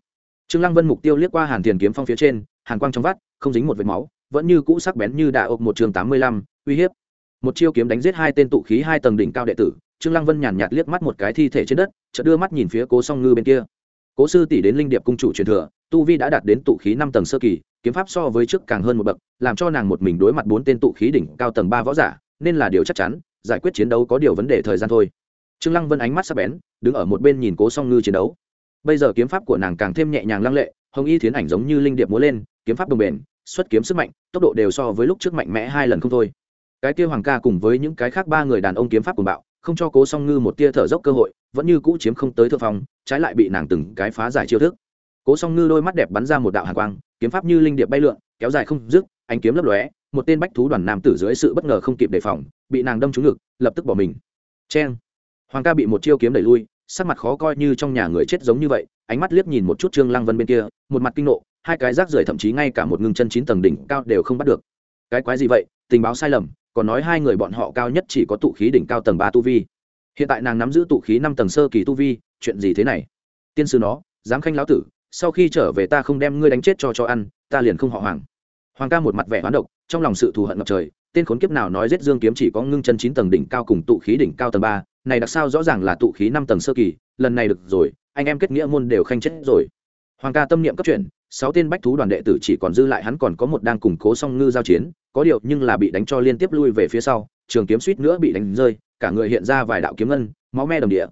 Speaker 1: Trương lăng vân mục tiêu liếc qua hàn thiền kiếm phong phía trên, hàn quang trong vắt, không dính một vệt máu, vẫn như cũ sắc bén như đà ộp một trường tám mươi lăm, uy hiếp một chiêu kiếm đánh giết hai tên tụ khí hai tầng đỉnh cao đệ tử, trương lăng vân nhàn nhạt liếc mắt một cái thi thể trên đất, chợt đưa mắt nhìn phía cố song ngư bên kia. Cố sư tỷ đến linh điệp cung chủ truyền thừa, tu vi đã đạt đến tụ khí năm tầng sơ kỳ, kiếm pháp so với trước càng hơn một bậc, làm cho nàng một mình đối mặt bốn tên tụ khí đỉnh cao tầng ba võ giả, nên là điều chắc chắn, giải quyết chiến đấu có điều vấn đề thời gian thôi. Trương lăng vân ánh mắt sắc bén, đứng ở một bên nhìn cố song ngư chiến đấu. Bây giờ kiếm pháp của nàng càng thêm nhẹ nhàng lăng lệ, hồng y thiến ảnh giống như linh điệp múa lên, kiếm pháp đồng bền, xuất kiếm sức mạnh, tốc độ đều so với lúc trước mạnh mẽ hai lần không thôi cái kia hoàng ca cùng với những cái khác ba người đàn ông kiếm pháp cùng bạo, không cho cố song ngư một tia thở dốc cơ hội, vẫn như cũ chiếm không tới thượng phong, trái lại bị nàng từng cái phá giải chiêu thức. Cố song ngư đôi mắt đẹp bắn ra một đạo hàn quang, kiếm pháp như linh điệp bay lượn, kéo dài không dứt, ánh kiếm lấp lóe, một tên bách thú đoàn nam tử dưới sự bất ngờ không kịp đề phòng, bị nàng đâm trúng ngực, lập tức bỏ mình. Cheng! Hoàng ca bị một chiêu kiếm đẩy lui, sắc mặt khó coi như trong nhà người chết giống như vậy, ánh mắt liếc nhìn một chút trương lăng vân bên kia, một mặt kinh nộ, hai cái rác rưởi thậm chí ngay cả một ngưng chân chín tầng đỉnh cao đều không bắt được. Cái quái gì vậy? Tình báo sai lầm còn nói hai người bọn họ cao nhất chỉ có tụ khí đỉnh cao tầng ba tu vi. Hiện tại nàng nắm giữ tụ khí năm tầng sơ kỳ tu vi, chuyện gì thế này? Tiên sư nó dám khanh lão tử, sau khi trở về ta không đem ngươi đánh chết cho cho ăn, ta liền không họ hoàng. Hoàng ca một mặt vẻ hoán độc, trong lòng sự thù hận ngập trời, tên khốn kiếp nào nói giết dương kiếm chỉ có ngưng chân chín tầng đỉnh cao cùng tụ khí đỉnh cao tầng ba, này đặc sao rõ ràng là tụ khí năm tầng sơ kỳ, lần này được rồi, anh em kết nghĩa môn đều khanh chết rồi. Hoàng ca tâm niệm cấp chuyển sáu tên bách thú đoàn đệ tử chỉ còn dư lại hắn còn có một đang củng cố song ngư giao chiến, có điều nhưng là bị đánh cho liên tiếp lui về phía sau, trường kiếm suýt nữa bị đánh rơi, cả người hiện ra vài đạo kiếm ngân, máu me đồng địa.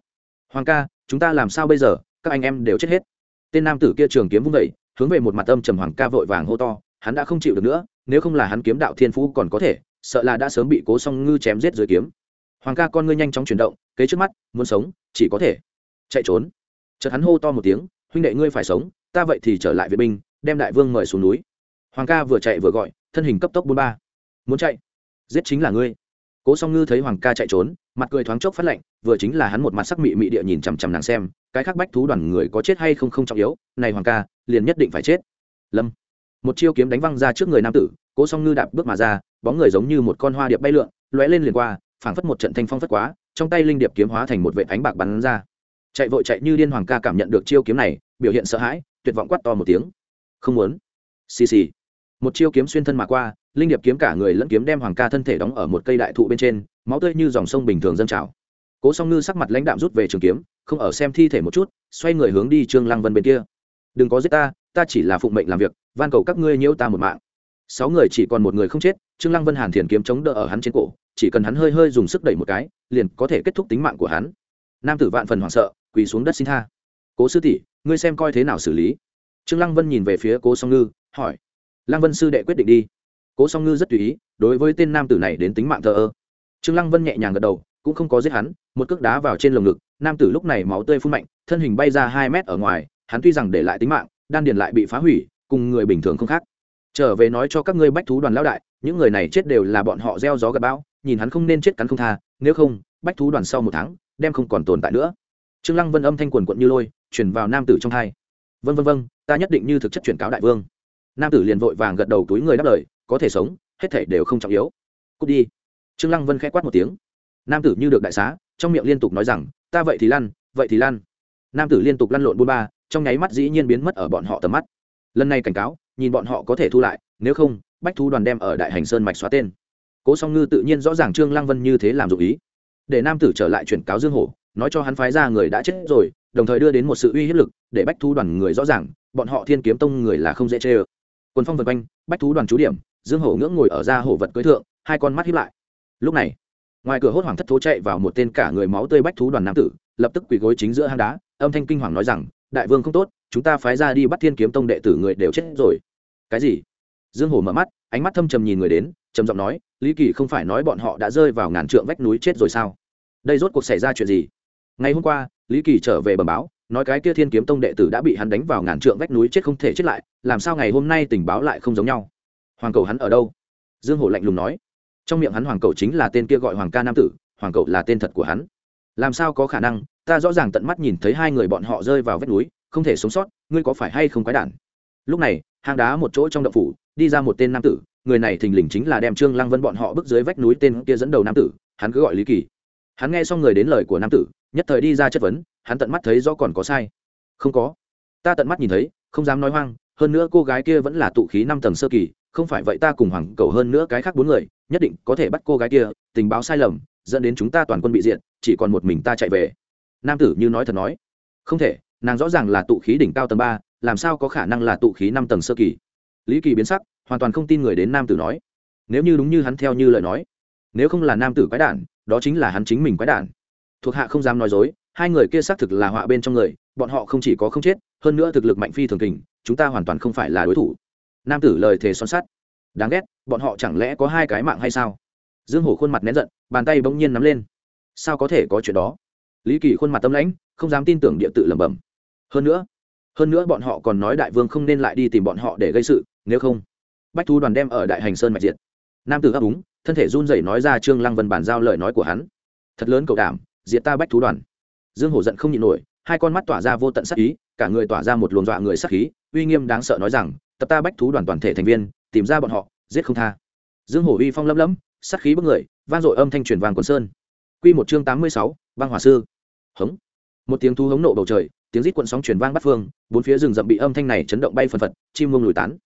Speaker 1: Hoàng ca, chúng ta làm sao bây giờ? Các anh em đều chết hết. Tên nam tử kia trường kiếm vung vẩy hướng về một mặt âm trầm hoàng ca vội vàng hô to, hắn đã không chịu được nữa, nếu không là hắn kiếm đạo thiên phú còn có thể, sợ là đã sớm bị cố song ngư chém giết dưới kiếm. Hoàng ca, con ngươi nhanh chóng chuyển động, kế trước mắt, muốn sống, chỉ có thể chạy trốn. Chợt hắn hô to một tiếng, huynh đệ ngươi phải sống ta vậy thì trở lại viện binh, đem đại vương mời xuống núi. Hoàng ca vừa chạy vừa gọi, thân hình cấp tốc bốn ba. Muốn chạy? Giết chính là ngươi. Cố song ngư thấy hoàng ca chạy trốn, mặt cười thoáng chốc phát lạnh vừa chính là hắn một mặt sắc mị mị địa nhìn chằm chằm nàng xem, cái khác bách thú đoàn người có chết hay không không trọng yếu, này hoàng ca, liền nhất định phải chết. Lâm. Một chiêu kiếm đánh văng ra trước người nam tử, cố song ngư đạp bước mà ra, bóng người giống như một con hoa điệp bay lượn, lóe lên liền qua, phảng phất một trận thanh phong phất quá, trong tay linh điệp kiếm hóa thành một vệ ánh bạc bắn ra. Chạy vội chạy như điên hoàng ca cảm nhận được chiêu kiếm này, biểu hiện sợ hãi tuyệt vọng quát to một tiếng. Không muốn. Xì xì. Một chiêu kiếm xuyên thân mà qua, linh điệp kiếm cả người lẫn kiếm đem hoàng ca thân thể đóng ở một cây đại thụ bên trên, máu tươi như dòng sông bình thường dâng trào. Cố song ngư sắc mặt lãnh đạm rút về trường kiếm, không ở xem thi thể một chút, xoay người hướng đi trương lăng vân bên kia. Đừng có giết ta ta chỉ là phụng mệnh làm việc, van cầu các ngươi nhiễu ta một mạng. Sáu người chỉ còn một người không chết, trương lăng vân hàn thiền kiếm chống đỡ ở hắn trên cổ, chỉ cần hắn hơi hơi dùng sức đẩy một cái, liền có thể kết thúc tính mạng của hắn. Nam tử vạn phần hoảng sợ, quỳ xuống đất xin tha. Cố sư tỷ ngươi xem coi thế nào xử lý. Trương lăng vân nhìn về phía cố song ngư, hỏi. Lăng vân sư đệ quyết định đi. Cố song ngư rất tùy ý, đối với tên nam tử này đến tính mạng thờ ơ. Trương lăng vân nhẹ nhàng gật đầu, cũng không có giết hắn, một cước đá vào trên lồng ngực, nam tử lúc này máu tươi phun mạnh, thân hình bay ra hai mét ở ngoài, hắn tuy rằng để lại tính mạng, đan điền lại bị phá hủy, cùng người bình thường không khác. Trở về nói cho các ngươi bách thú đoàn lão đại, những người này chết đều là bọn họ gieo gió gặp bão, nhìn hắn không nên chết cắn không tha, nếu không, bách thú đoàn sau một tháng, đem không còn tồn tại nữa. Trương lăng vân âm thanh quần quận như lôi chuyển vào nam tử trong thai. Vân vân vân ta nhất định như thực chất chuyển cáo đại vương. Nam tử liền vội vàng gật đầu túi người đáp lời, có thể sống, hết thể đều không trọng yếu. Cút đi. Trương lăng vân khẽ quát một tiếng. Nam tử như được đại xá, trong miệng liên tục nói rằng, ta vậy thì lăn, vậy thì lăn. Nam tử liên tục lăn lộn buôn ba, trong nháy mắt dĩ nhiên biến mất ở bọn họ tầm mắt. Lần này cảnh cáo, nhìn bọn họ có thể thu lại, nếu không, bách thu đoàn đem ở đại hành sơn mạch xóa tên. Cố song ngư tự nhiên rõ ràng trương lăng vân như thế làm dụng ý. Để nam tử trở lại chuyển cáo dương hổ, nói cho hắn phái ra người đã chết rồi đồng thời đưa đến một sự uy hiếp lực để bách thú đoàn người rõ ràng, bọn họ thiên kiếm tông người là không dễ chê ơ. Quần phong vật quanh, bách thú đoàn chú điểm, dương hổ ngưỡng ngồi ở ra hổ vật cưới thượng, hai con mắt hiếp lại. Lúc này, ngoài cửa hốt hoảng thất thố chạy vào một tên cả người máu tươi bách thú đoàn nam tử, lập tức quỳ gối chính giữa hang đá, âm thanh kinh hoàng nói rằng, đại vương không tốt, chúng ta phái ra đi bắt thiên kiếm tông đệ tử người đều chết rồi. Cái gì? Dương hổ mở mắt, ánh mắt thâm trầm nhìn người đến, trầm giọng nói, lý kỳ không phải nói bọn họ đã rơi vào ngàn trượng vách núi chết rồi sao? Đây rốt cuộc xảy ra chuyện gì? Ngày hôm qua lý kỳ trở về bẩm báo, nói cái kia thiên kiếm tông đệ tử đã bị hắn đánh vào ngàn trượng vách núi chết không thể chết lại, làm sao ngày hôm nay tình báo lại không giống nhau? Hoàng cầu hắn ở đâu? Dương hổ lạnh lùng nói. Trong miệng hắn hoàng cầu chính là tên kia gọi hoàng ca nam tử, hoàng cầu là tên thật của hắn. Làm sao có khả năng? Ta rõ ràng tận mắt nhìn thấy hai người bọn họ rơi vào vách núi, không thể sống sót, ngươi có phải hay không quái đản? Lúc này, hang đá một chỗ trong động phủ, đi ra một tên nam tử, người này thình lình chính là đem trương lăng vân bọn họ bước dưới vách núi tên kia dẫn đầu nam tử, hắn cứ gọi lý kỳ hắn nghe xong người đến lời của nam tử, nhất thời đi ra chất vấn, hắn tận mắt thấy rõ còn có sai. Không có. Ta tận mắt nhìn thấy, không dám nói hoang, hơn nữa cô gái kia vẫn là tụ khí năm tầng sơ kỳ, không phải vậy ta cùng hoàng cầu hơn nữa cái khác bốn người, nhất định có thể bắt cô gái kia, tình báo sai lầm, dẫn đến chúng ta toàn quân bị diện chỉ còn một mình ta chạy về. Nam tử như nói thật nói. Không thể, nàng rõ ràng là tụ khí đỉnh cao tầng ba, làm sao có khả năng là tụ khí năm tầng sơ kỳ? Lý kỳ biến sắc, hoàn toàn không tin người đến nam tử nói. Nếu như đúng như hắn theo như lời nói, nếu không là nam tử quái đản đó chính là hắn chính mình quái đản. Thuộc hạ không dám nói dối, hai người kia xác thực là họa bên trong người, bọn họ không chỉ có không chết, hơn nữa thực lực mạnh phi thường kình, chúng ta hoàn toàn không phải là đối thủ. Nam tử lời thề son sắt. Đáng ghét, bọn họ chẳng lẽ có hai cái mạng hay sao? Dương hổ khuôn mặt nén giận, bàn tay bỗng nhiên nắm lên. Sao có thể có chuyện đó? Lý kỳ khuôn mặt tâm lãnh, không dám tin tưởng địa tự lẩm bẩm. Hơn nữa hơn nữa bọn họ còn nói đại vương không nên lại đi tìm bọn họ để gây sự, nếu không, bách thu đoàn đem ở đại hành sơn mạch diệt. Nam tử ấp úng thân thể run rẩy nói ra trương lăng vân bàn giao lời nói của hắn. Thật lớn cầu đảm diệt ta bách thú đoàn. Dương hổ giận không nhịn nổi hai con mắt tỏa ra vô tận sắc ý cả người tỏa ra một luồng dọa người sắc khí uy nghiêm đáng sợ nói rằng tập ta bách thú đoàn toàn thể thành viên tìm ra bọn họ giết không tha. Dương hổ uy phong lấm lấm sắc khí bức người vang dội âm thanh truyền vàng quần sơn. Quy một chương tám mươi sáu, băng hỏa sư. Hống. Một tiếng thu hống nộ bầu trời tiếng rít cuộn sóng truyền vang bắt phương bốn phía rừng rậm bị âm thanh này chấn động bay phần phật chim mông lùi tán.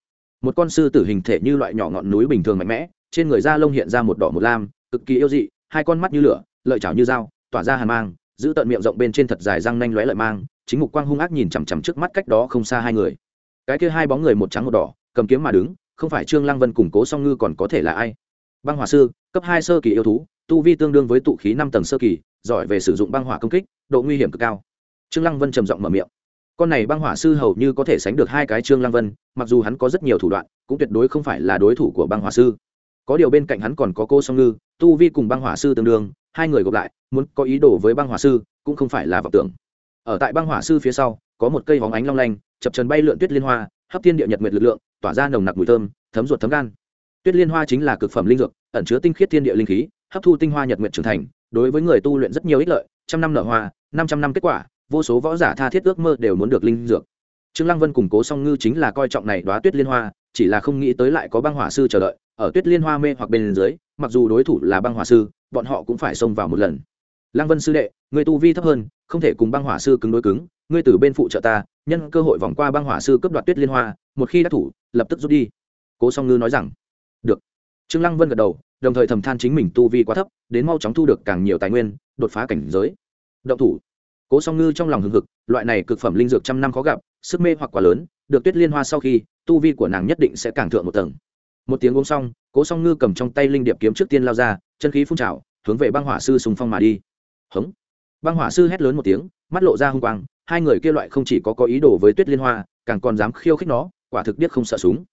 Speaker 1: Một con sư tử hình thể như loại nhỏ ngọn núi bình thường mạnh mẽ trên người da lông hiện ra một đỏ một lam, cực kỳ yêu dị, hai con mắt như lửa, lợi chảo như dao, tỏa ra hàn mang, giữ tận miệng rộng bên trên thật dài răng nanh lóe lợi mang, chính mục quang hung ác nhìn chằm chằm trước mắt cách đó không xa hai người. Cái kia hai bóng người một trắng một đỏ, cầm kiếm mà đứng, không phải trương lăng vân củng cố song ngư còn có thể là ai? Băng hỏa sư, cấp hai sơ kỳ yêu thú, tu vi tương đương với tụ khí năm tầng sơ kỳ, giỏi về sử dụng băng hỏa công kích, độ nguy hiểm cực cao. Trương lăng vân trầm giọng mở miệng. Con này băng hỏa sư hầu như có thể sánh được hai cái trương lăng vân, mặc dù hắn có rất nhiều thủ đoạn, cũng tuyệt đối không phải là đối thủ của băng hỏa sư có điều bên cạnh hắn còn có cô song ngư, tu vi cùng băng hỏa sư tương đương, hai người gộp lại, muốn có ý đồ với băng hỏa sư cũng không phải là vọng tưởng. Ở tại băng hỏa sư phía sau, có một cây hóng ánh long lanh, chập trần bay lượn tuyết liên hoa, hấp thiên địa nhật nguyệt lực lượng, tỏa ra nồng nặc mùi thơm, thấm ruột thấm gan. Tuyết liên hoa chính là cực phẩm linh dược, ẩn chứa tinh khiết thiên địa linh khí, hấp thu tinh hoa nhật nguyệt trưởng thành, đối với người tu luyện rất nhiều ích lợi, trăm năm nở hoa, năm trăm năm kết quả, vô số võ giả tha thiết ước mơ đều muốn được linh dược. Trương lăng vân củng cố song ngư chính là coi trọng này đoá tuyết liên hoa, chỉ là không nghĩ tới lại có băng hỏa sư chờ đợi ở tuyết liên hoa mê hoặc bên dưới, mặc dù đối thủ là băng hỏa sư, bọn họ cũng phải xông vào một lần. Lăng vân sư đệ, người tu vi thấp hơn, không thể cùng băng hỏa sư cứng đối cứng, ngươi từ bên phụ trợ ta, nhân cơ hội vòng qua băng hỏa sư cướp đoạt tuyết liên hoa, một khi đã thủ, lập tức rút đi. Cố song ngư nói rằng. Được. Trương lăng vân gật đầu, đồng thời thầm than chính mình tu vi quá thấp, đến mau chóng thu được càng nhiều tài nguyên, đột phá cảnh giới. Động thủ. Cố song ngư trong lòng hừng hực, loại này cực phẩm linh dược trăm năm khó gặp, sức mê hoặc quá lớn, được tuyết liên hoa sau khi, tu vi của nàng nhất định sẽ càng thượng một tầng một tiếng uống xong, cố song ngư cầm trong tay linh điệp kiếm trước tiên lao ra, chân khí phun trào, hướng về băng hỏa sư sùng phong mà đi. Hống! Băng hỏa sư hét lớn một tiếng, mắt lộ ra hung quang, hai người kia loại không chỉ có có ý đồ với tuyết liên hoa, càng còn dám khiêu khích nó, quả thực biết không sợ súng.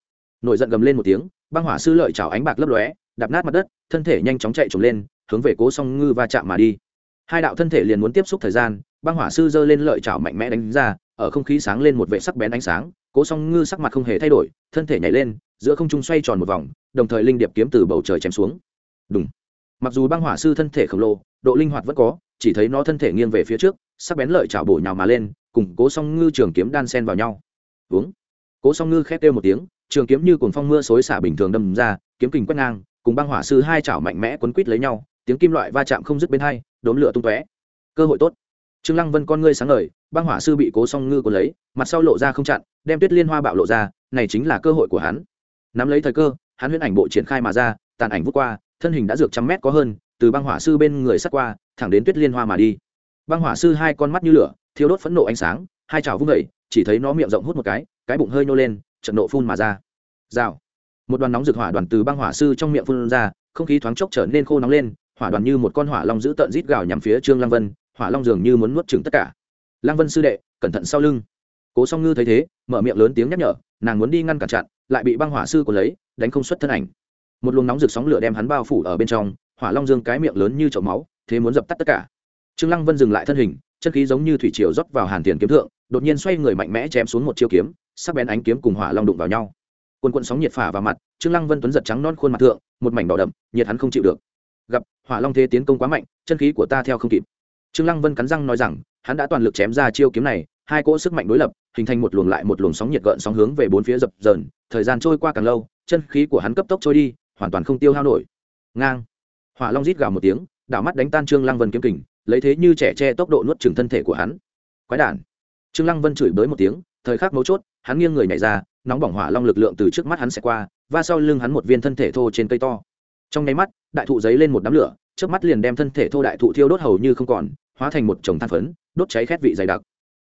Speaker 1: Nổi giận gầm lên một tiếng, băng hỏa sư lợi chảo ánh bạc lấp lóe, đạp nát mặt đất, thân thể nhanh chóng chạy trồng lên, hướng về cố song ngư va chạm mà đi. Hai đạo thân thể liền muốn tiếp xúc thời gian, băng hỏa sư giơ lên lợi chảo mạnh mẽ đánh ra, ở không khí sáng lên một vệ sắc bén ánh sáng, cố song ngư sắc mặt không hề thay đổi, thân thể nhảy lên giữa không trung xoay tròn một vòng, đồng thời linh điệp kiếm từ bầu trời chém xuống. Đúng mặc dù băng hỏa sư thân thể khổng lồ, độ linh hoạt vẫn có, chỉ thấy nó thân thể nghiêng về phía trước, sắc bén lợi chảo bổ nhào mà lên, cùng cố song ngư trường kiếm đan sen vào nhau. Uống. Cố song ngư khét kêu một tiếng, trường kiếm như cồn phong mưa xối xả bình thường đâm ra, kiếm kình quét ngang, cùng băng hỏa sư hai chảo mạnh mẽ quấn quít lấy nhau, tiếng kim loại va chạm không dứt bên hai đốn lửa tung tóe. Cơ hội tốt. Trương lăng vân con ngươi sáng ngời, băng hỏa sư bị cố song ngư cuốn lấy, mặt sau lộ ra không chặn, đem tuyết liên hoa bạo lộ ra, này chính là cơ hội của hắn nắm lấy thời cơ, hắn huyễn ảnh bộ triển khai mà ra, tàn ảnh vút qua, thân hình đã dược trăm mét có hơn, từ băng hỏa sư bên người sắt qua, thẳng đến tuyết liên hoa mà đi. Băng hỏa sư hai con mắt như lửa, thiêu đốt phẫn nộ ánh sáng, hai chảo vung vẩy chỉ thấy nó miệng rộng hút một cái cái bụng hơi nô lên, trận nộ phun mà ra. Rào. Một đoàn nóng rực hỏa đoàn từ băng hỏa sư trong miệng phun ra, không khí thoáng chốc trở nên khô nóng lên, hỏa đoàn như một con hỏa long giữ tợn rít gào nhằm phía trương lăng vân, hỏa long dường như muốn nuốt chửng tất cả. Lăng vân sư đệ, cẩn thận sau lưng. Cố song ngư thấy thế, mở miệng lớn tiếng nhắc nhở nàng muốn đi ngăn cản chặn, lại bị băng hỏa sư của lấy, đánh không xuất thân ảnh. Một luồng nóng rực sóng lửa đem hắn bao phủ ở bên trong, hỏa long dương cái miệng lớn như chậu máu, thế muốn dập tắt tất cả. Trương lăng vân dừng lại thân hình, chân khí giống như thủy triều rót vào hàn tiền kiếm thượng, đột nhiên xoay người mạnh mẽ chém xuống một chiêu kiếm, sắc bén ánh kiếm cùng hỏa long đụng vào nhau. Quần quần sóng nhiệt phả vào mặt, trương lăng vân tuấn giật trắng non khuôn mặt thượng, một mảnh đỏ đậm, nhiệt hắn không chịu được. Gặp hỏa long thế tiến công quá mạnh, chân khí của ta theo không kịp. Trương lăng vân cắn răng nói rằng, hắn đã toàn lực chém ra chiêu kiếm này, hai cỗ sức mạnh đối lập hình thành một luồng lại một luồng sóng nhiệt gợn sóng hướng về bốn phía dập dờn, thời gian trôi qua càng lâu, chân khí của hắn cấp tốc trôi đi, hoàn toàn không tiêu hao nổi. Ngang. Hỏa long rít gào một tiếng đảo mắt đánh tan trương lăng vân kiếm kình, lấy thế như trẻ che tốc độ nuốt chửng thân thể của hắn. Quái đản. Trương lăng vân chửi bới một tiếng, thời khắc mấu chốt, hắn nghiêng người nhảy ra, nóng bỏng hỏa long lực lượng từ trước mắt hắn sẽ qua và sau lưng hắn một viên thân thể thô trên cây to. Trong nháy mắt, đại thụ giấy lên một đám lửa trước mắt liền đem thân thể thô đại thụ thiêu đốt hầu như không còn, hóa thành một chồng than phấn, đốt cháy khét vị dày đặc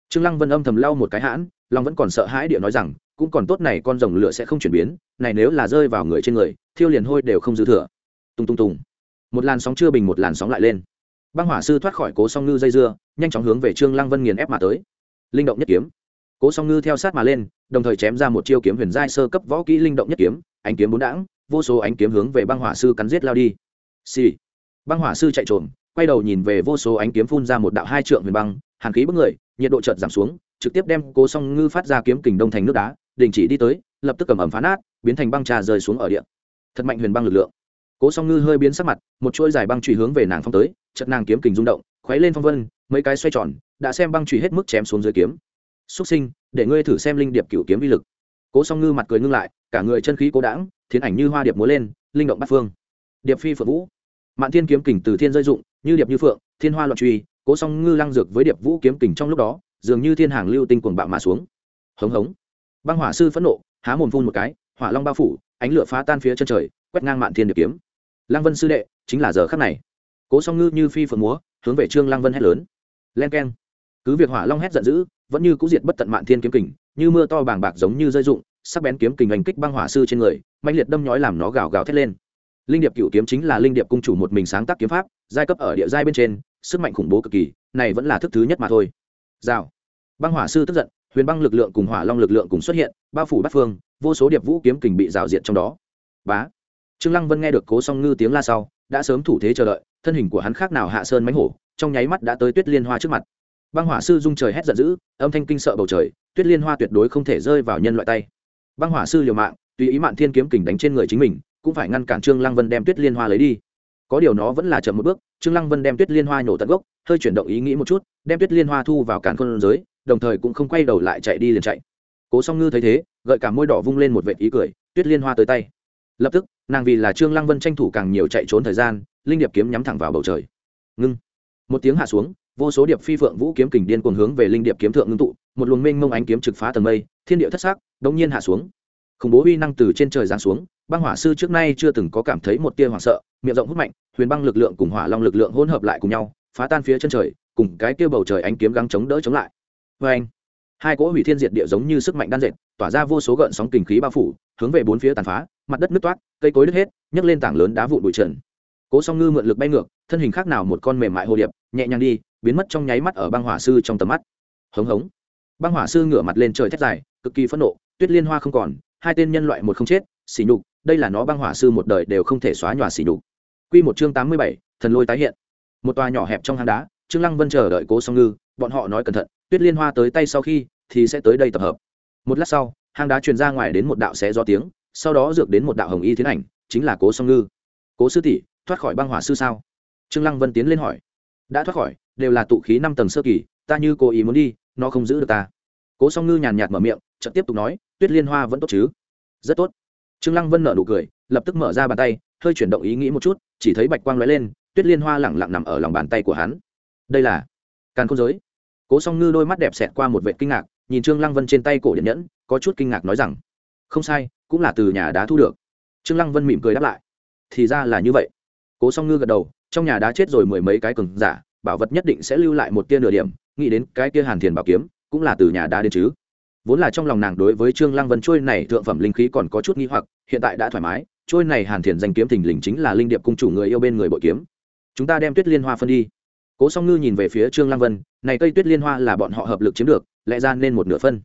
Speaker 1: trương lăng vân âm thầm lau một cái hãn long vẫn còn sợ hãi địa nói rằng, cũng còn tốt này con rồng lửa sẽ không chuyển biến, này nếu là rơi vào người trên người, thiêu liền hôi đều không dư thừa. Tung tung tung một làn sóng chưa bình một làn sóng lại lên. Băng hỏa sư thoát khỏi cố song ngư dây dưa, nhanh chóng hướng về trương lăng vân nghiền ép mà tới. Linh động nhất kiếm. Cố song ngư theo sát mà lên, đồng thời chém ra một chiêu kiếm huyền giai sơ cấp võ kỹ linh động nhất kiếm, ánh kiếm bốn đãng, vô số ánh kiếm hướng về băng hỏa sư cắn giết lao đi. Xì. Băng hỏa sư chạy trộm quay đầu nhìn về vô số ánh kiếm phun ra một đạo hai trượng huyền băng, hàn khí bức người nhiệt độ chợt giảm xuống, trực tiếp đem cố song ngư phát ra kiếm kình đông thành nước đá, đình chỉ đi tới, lập tức cầm ẩm phá nát, biến thành băng trà rơi xuống ở địa. thật mạnh huyền băng lực lượng. Cố song ngư hơi biến sắc mặt, một chuỗi dài băng truy hướng về nàng phong tới chật nàng kiếm kình rung động, khuấy lên phong vân, mấy cái xoay tròn, đã xem băng truy hết mức chém xuống dưới kiếm. Xuất sinh, để ngươi thử xem linh điệp cựu kiếm vi lực. Cố song ngư mặt cười ngưng lại, cả người chân khí cố đãng thiến ảnh như hoa điệp múa lên, linh động bắt phương. Điệp phi phượng vũ. Mạn thiên kiếm kình từ thiên rơi dụng, như điệp như phượng, thiên hoa loạn truy cố song ngư lăng dược với điệp vũ kiếm kình trong lúc đó, dường như thiên hàng lưu tinh cuồng bạo mà xuống. Hống hống. Băng hỏa sư phẫn nộ, há mồm phun một cái, hỏa long bao phủ, ánh lửa phá tan phía chân trời, quét ngang mạn thiên điệp kiếm. Lăng vân sư đệ, chính là giờ khắc này. Cố song ngư như phi phượng múa, hướng về trương lăng vân hét lớn. Len keng. Cứ việc hỏa long hét giận dữ, vẫn như cũng diệt bất tận mạn thiên kiếm kình, như mưa to bàng bạc giống như rơi rụng, sắc bén kiếm kình hành kích băng hỏa sư trên người mạnh liệt đâm nhói làm nó gào gào thét lên. Linh điệp cựu kiếm chính là linh điệp cung chủ một mình sáng tác kiếm pháp, giai cấp ở địa giai bên trên sức mạnh khủng bố cực kỳ, này vẫn là thức thứ nhất mà thôi. Rào. Băng hỏa sư tức giận, huyền băng lực lượng cùng hỏa long lực lượng cùng xuất hiện, bao phủ bắt phương, vô số điệp vũ kiếm kình bị rào diệt trong đó. Bá. Trương lăng vân nghe được cố song ngư tiếng la sau, đã sớm thủ thế chờ đợi, thân hình của hắn khác nào hạ sơn mánh hổ, trong nháy mắt đã tới tuyết liên hoa trước mặt. Băng hỏa sư dung trời hét giận dữ, âm thanh kinh sợ bầu trời, tuyết liên hoa tuyệt đối không thể rơi vào nhân loại tay. Băng hỏa sư liều mạng, tùy ý mạn thiên kiếm kình đánh trên người chính mình, cũng phải ngăn cản trương lăng vân đem tuyết liên hoa lấy đi có điều nó vẫn là chậm một bước, trương lăng vân đem tuyết liên hoa nhổ tận gốc, hơi chuyển động ý nghĩ một chút, đem tuyết liên hoa thu vào càn khôn giới, đồng thời cũng không quay đầu lại chạy đi liền chạy. Cố song ngư thấy thế, gợi cả môi đỏ vung lên một vệt ý cười, tuyết liên hoa tới tay. Lập tức, nàng vì là trương lăng vân tranh thủ càng nhiều chạy trốn thời gian, linh điệp kiếm nhắm thẳng vào bầu trời. Ngưng. Một tiếng hạ xuống, vô số điệp phi phượng vũ kiếm kình điên cuồng hướng về linh điệp kiếm thượng ngưng tụ, một luồng mênh mông ánh kiếm trực phá tầng mây, thiên địa thất sắc đống nhiên hạ xuống. Khủng bố uy năng từ trên trời giáng xuống, băng hỏa sư trước nay chưa từng có cảm thấy một tia hoảng sợ miệng rộng hút mạnh, huyền băng lực lượng cùng hỏa long lực lượng hỗn hợp lại cùng nhau, phá tan phía chân trời, cùng cái kia bầu trời ánh kiếm gắng chống đỡ chống lại. Vê anh, hai cỗ hủy thiên diệt địa giống như sức mạnh đan dệt, tỏa ra vô số gợn sóng kình khí bao phủ, hướng về bốn phía tàn phá, mặt đất nứt toát, cây cối đứt hết, nhấc lên tảng lớn đá vụn bụi trần. Cố song ngư mượn lực bay ngược, thân hình khác nào một con mềm mại hồ điệp, nhẹ nhàng đi, biến mất trong nháy mắt ở băng hỏa sư trong tầm mắt. Hống hống. Băng hỏa sư ngửa mặt lên trời thét dài, cực kỳ phẫn nộ, tuyết liên hoa không còn, hai tên nhân loại một không chết xỉ nhục, đây là nó băng hỏa sư một đời đều không thể xóa nhòa xỉ nhục. Quy một chương tám mươi bảy, thần lôi tái hiện. Một tòa nhỏ hẹp trong hang đá, trương lăng vân chờ đợi cố song ngư, bọn họ nói cẩn thận, tuyết liên hoa tới tay sau khi, thì sẽ tới đây tập hợp. Một lát sau, hang đá truyền ra ngoài đến một đạo xé gió tiếng, sau đó dược đến một đạo hồng y tiến ảnh, chính là cố song ngư. Cố sư tỷ, thoát khỏi băng hỏa sư sao? Trương lăng vân tiến lên hỏi. Đã thoát khỏi, đều là tụ khí năm tầng sơ kỳ, ta như cố ý muốn đi, nó không giữ được ta. Cố song ngư nhàn nhạt mở miệng, chợt tiếp tục nói, tuyết liên hoa vẫn tốt chứ? Rất tốt trương lăng vân nở nụ cười, lập tức mở ra bàn tay, hơi chuyển động ý nghĩ một chút, chỉ thấy bạch quang lóe lên, tuyết liên hoa lẳng lặng nằm ở lòng bàn tay của hắn. Đây là càn khôn giới. Cố song ngư đôi mắt đẹp xẹt qua một vệ kinh ngạc, nhìn trương lăng vân trên tay cổ điện nhẫn, có chút kinh ngạc nói rằng, không sai, cũng là từ nhà đá thu được. Trương lăng vân mỉm cười đáp lại, thì ra là như vậy. Cố song ngư gật đầu, trong nhà đá chết rồi mười mấy cái cường giả, bảo vật nhất định sẽ lưu lại một tia nửa điểm, nghĩ đến cái tia hàn thiền bảo kiếm, cũng là từ nhà đá đến chứ vốn là trong lòng nàng đối với trương lăng vân trôi này thượng phẩm linh khí còn có chút nghi hoặc, hiện tại đã thoải mái, trôi này hàn thiền danh kiếm thình lình chính là linh điệp cung chủ người yêu bên người bội kiếm. Chúng ta đem tuyết liên hoa phân đi. Cố song ngư nhìn về phía trương lăng vân, này cây tuyết liên hoa là bọn họ hợp lực chiếm được, lẽ ra nên một nửa phân.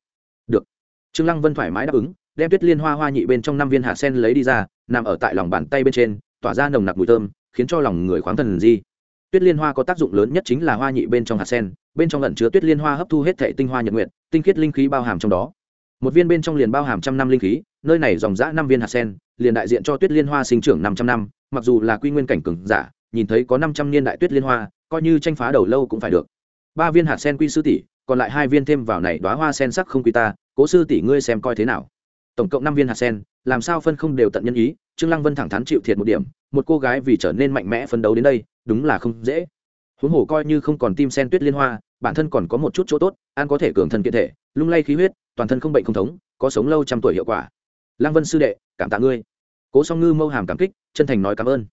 Speaker 1: Được. Trương lăng vân thoải mái đáp ứng, đem tuyết liên hoa hoa nhị bên trong năm viên hạt sen lấy đi ra, nằm ở tại lòng bàn tay bên trên, tỏa ra nồng nặc mùi thơm, khiến cho lòng người khoáng thần di tuyết liên hoa có tác dụng lớn nhất chính là hoa nhị bên trong hạt sen, bên trong lẩn chứa tuyết liên hoa hấp thu hết thệ tinh hoa nhật nguyện tinh khiết linh khí bao hàm trong đó. Một viên bên trong liền bao hàm trăm năm linh khí, nơi này dòng dã năm viên hạt sen, liền đại diện cho tuyết liên hoa sinh trưởng năm trăm năm, mặc dù là quy nguyên cảnh cừng giả, nhìn thấy có năm trăm niên đại tuyết liên hoa, coi như tranh phá đầu lâu cũng phải được. Ba viên hạt sen quy sư tỷ, còn lại hai viên thêm vào này đoá hoa sen sắc không quy ta, cố sư tỷ ngươi xem coi thế nào. Tổng cộng năm viên hạt sen, làm sao phân không đều tận nhân ý, trương lăng vân thẳng thắn chịu thiệt một điểm, một cô gái vì trở nên mạnh mẽ phấn đấu đến đây đúng là không dễ. Huống hồ coi như không còn tim sen tuyết liên hoa, bản thân còn có một chút chỗ tốt, ăn có thể cường thân kiện thể, lung lay khí huyết, toàn thân không bệnh không thống, có sống lâu trăm tuổi hiệu quả. Lăng vân sư đệ, cảm tạ ngươi. Cố song ngư mâu hàm cảm kích, chân thành nói cảm ơn.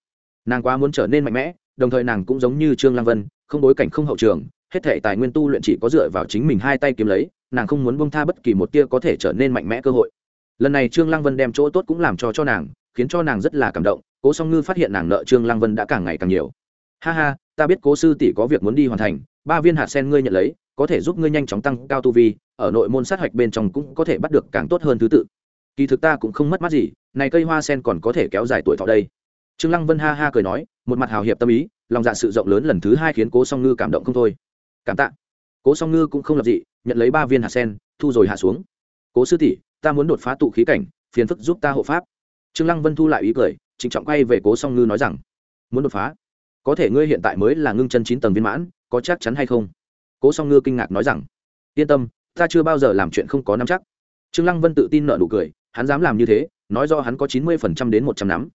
Speaker 1: Nàng quá muốn trở nên mạnh mẽ, đồng thời nàng cũng giống như trương lăng vân, không bối cảnh không hậu trường, hết thể tài nguyên tu luyện chỉ có dựa vào chính mình hai tay kiếm lấy, nàng không muốn bông tha bất kỳ một tia có thể trở nên mạnh mẽ cơ hội. Lần này trương lăng vân đem chỗ tốt cũng làm cho cho nàng, khiến cho nàng rất là cảm động. Cố song ngư phát hiện nàng nợ trương lăng vân đã càng ngày càng nhiều ha ha, ta biết cố sư tỷ có việc muốn đi hoàn thành, ba viên hạt sen ngươi nhận lấy, có thể giúp ngươi nhanh chóng tăng cao tu vi, ở nội môn sát hạch bên trong cũng có thể bắt được càng tốt hơn thứ tự. Kỳ thực ta cũng không mất mát gì, này cây hoa sen còn có thể kéo dài tuổi thọ đây. Trương lăng vân ha ha cười nói, một mặt hào hiệp tâm ý, lòng dạ sự rộng lớn lần thứ hai khiến cố song ngư cảm động không thôi. Cảm tạ. Cố song ngư cũng không lập dị, nhận lấy ba viên hạt sen, thu rồi hạ xuống. Cố sư tỷ, ta muốn đột phá tụ khí cảnh, phiền phức giúp ta hộ pháp. Trương lăng vân thu lại ý cười, trịnh trọng quay về cố song ngư nói rằng, muốn đột phá? Có thể ngươi hiện tại mới là ngưng chân chín tầng viên mãn, có chắc chắn hay không? Cố song ngư kinh ngạc nói rằng, yên tâm, ta chưa bao giờ làm chuyện không có nắm chắc. Trương lăng vân tự tin nợ nụ cười, hắn dám làm như thế, nói do hắn có chín mươi phần trăm đến một trăm nắm.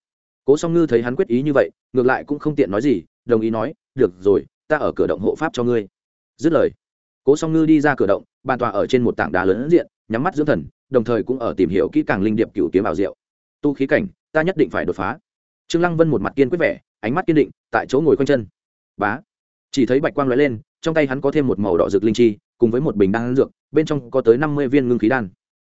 Speaker 1: Cố song ngư thấy hắn quyết ý như vậy, ngược lại cũng không tiện nói gì, đồng ý nói, được rồi, ta ở cửa động hộ pháp cho ngươi. Dứt lời, cố song ngư đi ra cửa động, bàn tòa ở trên một tảng đá lớn diện, nhắm mắt dưỡng thần, đồng thời cũng ở tìm hiểu kỹ càng linh điệp cựu kiếm bảo diệu. Tu khí cảnh, ta nhất định phải đột phá trương lăng vân một mặt kiên quyết vẻ, ánh mắt kiên định, tại chỗ ngồi quanh chân. Bá. Chỉ thấy bạch quang lóe lên, trong tay hắn có thêm một màu đỏ rực linh chi, cùng với một bình đan dược, bên trong có tới năm mươi viên ngưng khí đan.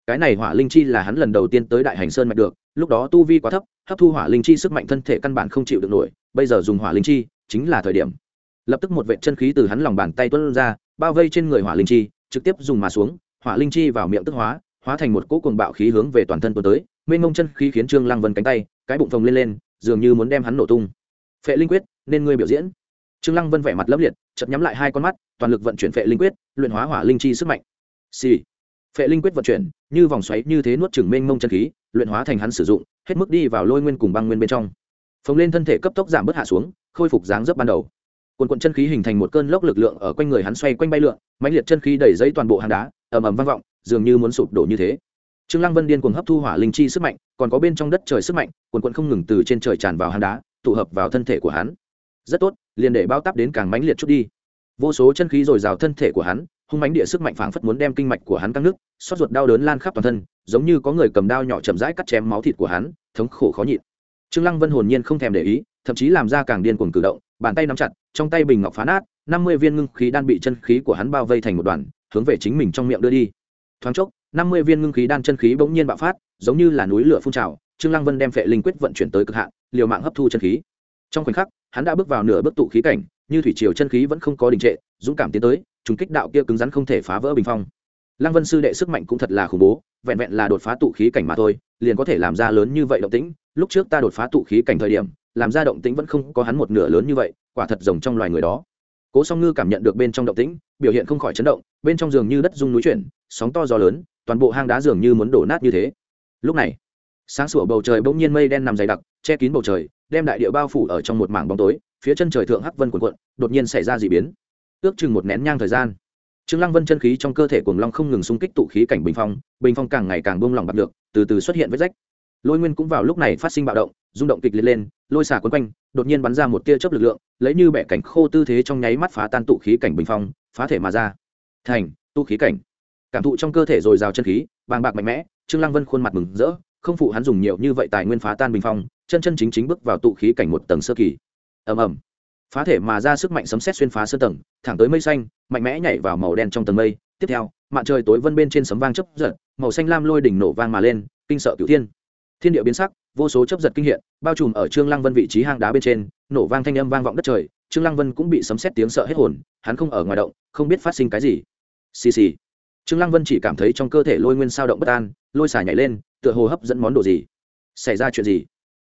Speaker 1: Cái này hỏa linh chi là hắn lần đầu tiên tới đại hành sơn mạch được, lúc đó tu vi quá thấp, hấp thu hỏa linh chi sức mạnh thân thể căn bản không chịu được nổi, bây giờ dùng hỏa linh chi, chính là thời điểm. Lập tức một vệ chân khí từ hắn lòng bàn tay tuôn ra, bao vây trên người hỏa linh chi, trực tiếp dùng mà xuống, hỏa linh chi vào miệng tức hóa hóa thành một cỗ cuồng bạo khí hướng về toàn thân tuôn tới, mênh mông chân khí khiến trương lăng vân cánh tay, cái bụng phồng lên lên dường như muốn đem hắn nổ tung. Phệ linh quyết, nên ngươi biểu diễn. Trương lăng vân vẻ mặt lấp liệt, chợt nhắm lại hai con mắt, toàn lực vận chuyển phệ linh quyết, luyện hóa hỏa linh chi sức mạnh. Xì、sì. phệ linh quyết vận chuyển, như vòng xoáy như thế nuốt chừng mênh mông chân khí, luyện hóa thành hắn sử dụng, hết mức đi vào lôi nguyên cùng băng nguyên bên trong. Phồng lên thân thể cấp tốc giảm bớt hạ xuống, khôi phục dáng dấp ban đầu. Quần quận chân khí hình thành một cơn lốc lực lượng ở quanh người hắn xoay quanh bay lượn, mãnh liệt chân khí đẩy giấy toàn bộ hang đá, ầm ầm vang vọng, dường như muốn sụp đổ như thế trương lăng vân điên cuồng hấp thu hỏa linh chi sức mạnh, còn có bên trong đất trời sức mạnh, quần cuộn không ngừng từ trên trời tràn vào hang đá, tụ hợp vào thân thể của hắn. Rất tốt, liền để bao táp đến càng mãnh liệt chút đi. Vô số chân khí dồi dào thân thể của hắn, hung mãnh địa sức mạnh phảng phất muốn đem kinh mạch của hắn căng nước, xót ruột đau đớn lan khắp toàn thân, giống như có người cầm đao nhỏ chậm rãi cắt chém máu thịt của hắn, thống khổ khó nhịn. Trương lăng vân hồn nhiên không thèm để ý, thậm chí làm ra càng điên cuồng cử động, bàn tay nắm chặt, trong tay bình ngọc phá nát, năm mươi viên ngưng khí đan bị chân khí của hắn bao vây thành một đoàn, hướng về chính mình trong miệng đưa đi. Thoáng chốc năm mươi viên ngưng khí đan chân khí bỗng nhiên bạo phát, giống như là núi lửa phun trào, trương lăng vân đem phệ linh quyết vận chuyển tới cực hạn, liều mạng hấp thu chân khí. Trong khoảnh khắc, hắn đã bước vào nửa bước tụ khí cảnh, như thủy triều chân khí vẫn không có đình trệ, dũng cảm tiến tới, trùng kích đạo kia cứng rắn không thể phá vỡ bình phong. Lăng vân sư đệ sức mạnh cũng thật là khủng bố, vẹn vẹn là đột phá tụ khí cảnh mà thôi, liền có thể làm ra lớn như vậy động tĩnh. Lúc trước ta đột phá tụ khí cảnh thời điểm, làm ra động tĩnh vẫn không có hắn một nửa lớn như vậy, quả thật rồng trong loài người đó. Cố song ngư cảm nhận được bên trong động tĩnh, biểu hiện không khỏi chấn động, bên trong giường như đất rung núi chuyển, sóng to gió lớn toàn bộ hang đá dường như muốn đổ nát như thế. Lúc này, sáng sủa bầu trời bỗng nhiên mây đen nằm dày đặc, che kín bầu trời, đem đại địa bao phủ ở trong một mảng bóng tối, phía chân trời thượng hắc vân quần quận đột nhiên xảy ra d ị biến. Ước chừng một nén nhang thời gian, trương lăng vân chân khí trong cơ thể cuồng long không ngừng xung kích tụ khí cảnh bình phong bình phong càng ngày càng bông lỏng bạc được từ từ xuất hiện vết rách. Lôi nguyên cũng vào lúc này phát sinh bạo động, rung động kịch liệt lên, lôi xả quấn quanh, đột nhiên bắn ra một tia chớp lực lượng, lấy như bẻ cảnh khô tư thế trong nháy mắt phá tan tụ khí cảnh bình phong, phá thể mà ra. Thành, tụ khí cảnh cảm thụ trong cơ thể dồi dào chân khí, bàng bạc mạnh mẽ, trương lăng vân khuôn mặt mừng rỡ, không phụ hắn dùng nhiều như vậy tài nguyên phá tan bình phong, chân chân chính chính bước vào tụ khí cảnh một tầng sơ kỳ. Ầm ầm. Phá thể mà ra sức mạnh sấm sét xuyên phá sơ tầng, thẳng tới mây xanh, mạnh mẽ nhảy vào màu đen trong tầng mây. Tiếp theo, mạn trời tối vân bên trên sấm vang chớp giật, màu xanh lam lôi đỉnh nổ vang mà lên, kinh sợ cửu thiên. Thiên địa biến sắc, vô số chớp giật kinh hiện, bao trùm ở trương lăng vân vị trí hang đá bên trên, nổ vang thanh âm vang vọng đất trời. Trương lăng vân cũng bị sấm sét tiếng sợ hết hồn, hắn không ở ngoài động, không biết phát sinh cái gì. Xì xì trương lăng vân chỉ cảm thấy trong cơ thể lôi nguyên sao động bất an, lôi xả nhảy lên, tựa hồ hấp dẫn món đồ gì? Xảy ra chuyện gì?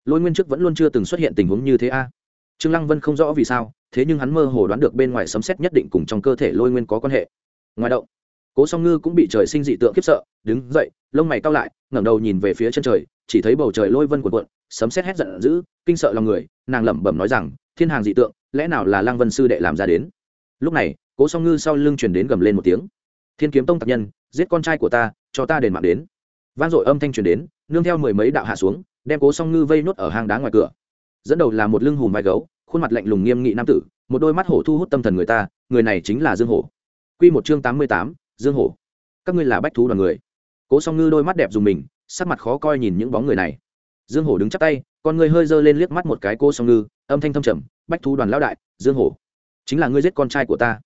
Speaker 1: Lôi nguyên trước vẫn luôn chưa từng xuất hiện tình huống như thế a. Trương lăng vân không rõ vì sao, thế nhưng hắn mơ hồ đoán được bên ngoài sấm xét nhất định cùng trong cơ thể lôi nguyên có quan hệ. Ngoài động, cố song ngư cũng bị trời sinh dị tượng khiếp sợ, đứng dậy, lông mày cao lại, ngẩng đầu nhìn về phía chân trời, chỉ thấy bầu trời lôi vân cuộn cuộn, sấm xét hét giận dữ, kinh sợ lòng người, nàng lẩm bẩm nói rằng, thiên hàng dị tượng, lẽ nào là lăng vân sư đệ làm ra đến? Lúc này, cố song ngư sau lưng truyền đến gầm lên một tiếng thiên kiếm tông tạc nhân, giết con trai của ta, cho ta đền mạng đến. Vang dội âm thanh truyền đến, nương theo mười mấy đạo hạ xuống, đem cố song ngư vây nuốt ở hang đá ngoài cửa. Dẫn đầu là một lưng hùm vai gấu, khuôn mặt lạnh lùng nghiêm nghị nam tử, một đôi mắt hổ thu hút tâm thần người ta, người này chính là dương hổ. Q một chương tám mươi tám, dương hổ. Các ngươi là bách thú đoàn người. Cố song ngư đôi mắt đẹp dùng mình, sắc mặt khó coi nhìn những bóng người này. Dương hổ đứng chắp tay, con người hơi dơ lên liếc mắt một cái cô song ngư, âm thanh thâm trầm, bách thú đoàn lão đại, dương hổ, chính là ngươi giết con trai của ta.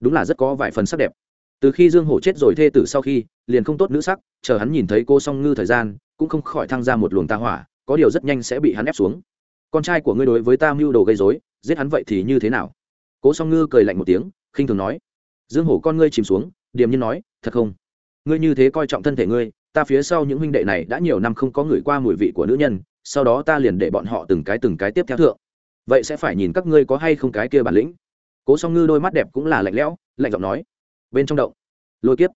Speaker 1: Đúng là rất có vài phần sắc đẹp từ khi dương hổ chết rồi thê tử sau khi, liền không tốt nữ sắc, chờ hắn nhìn thấy cô song ngư thời gian, cũng không khỏi thăng ra một luồng ta hỏa, có điều rất nhanh sẽ bị hắn ép xuống. Con trai của ngươi đối với ta mưu đồ gây dối giết hắn vậy thì như thế nào? Cố song ngư cười lạnh một tiếng, khinh thường nói. Dương hổ con ngươi chìm xuống, điềm nhiên nói, thật không? Ngươi như thế coi trọng thân thể ngươi, ta phía sau những huynh đệ này đã nhiều năm không có người qua mùi vị của nữ nhân, sau đó ta liền để bọn họ từng cái từng cái tiếp theo thượng. Vậy sẽ phải nhìn các ngươi có hay không cái kia bản lĩnh. Cố song ngư đôi mắt đẹp cũng là lạnh lẽo, lạnh giọng nói bên trong động. Lôi kiếp.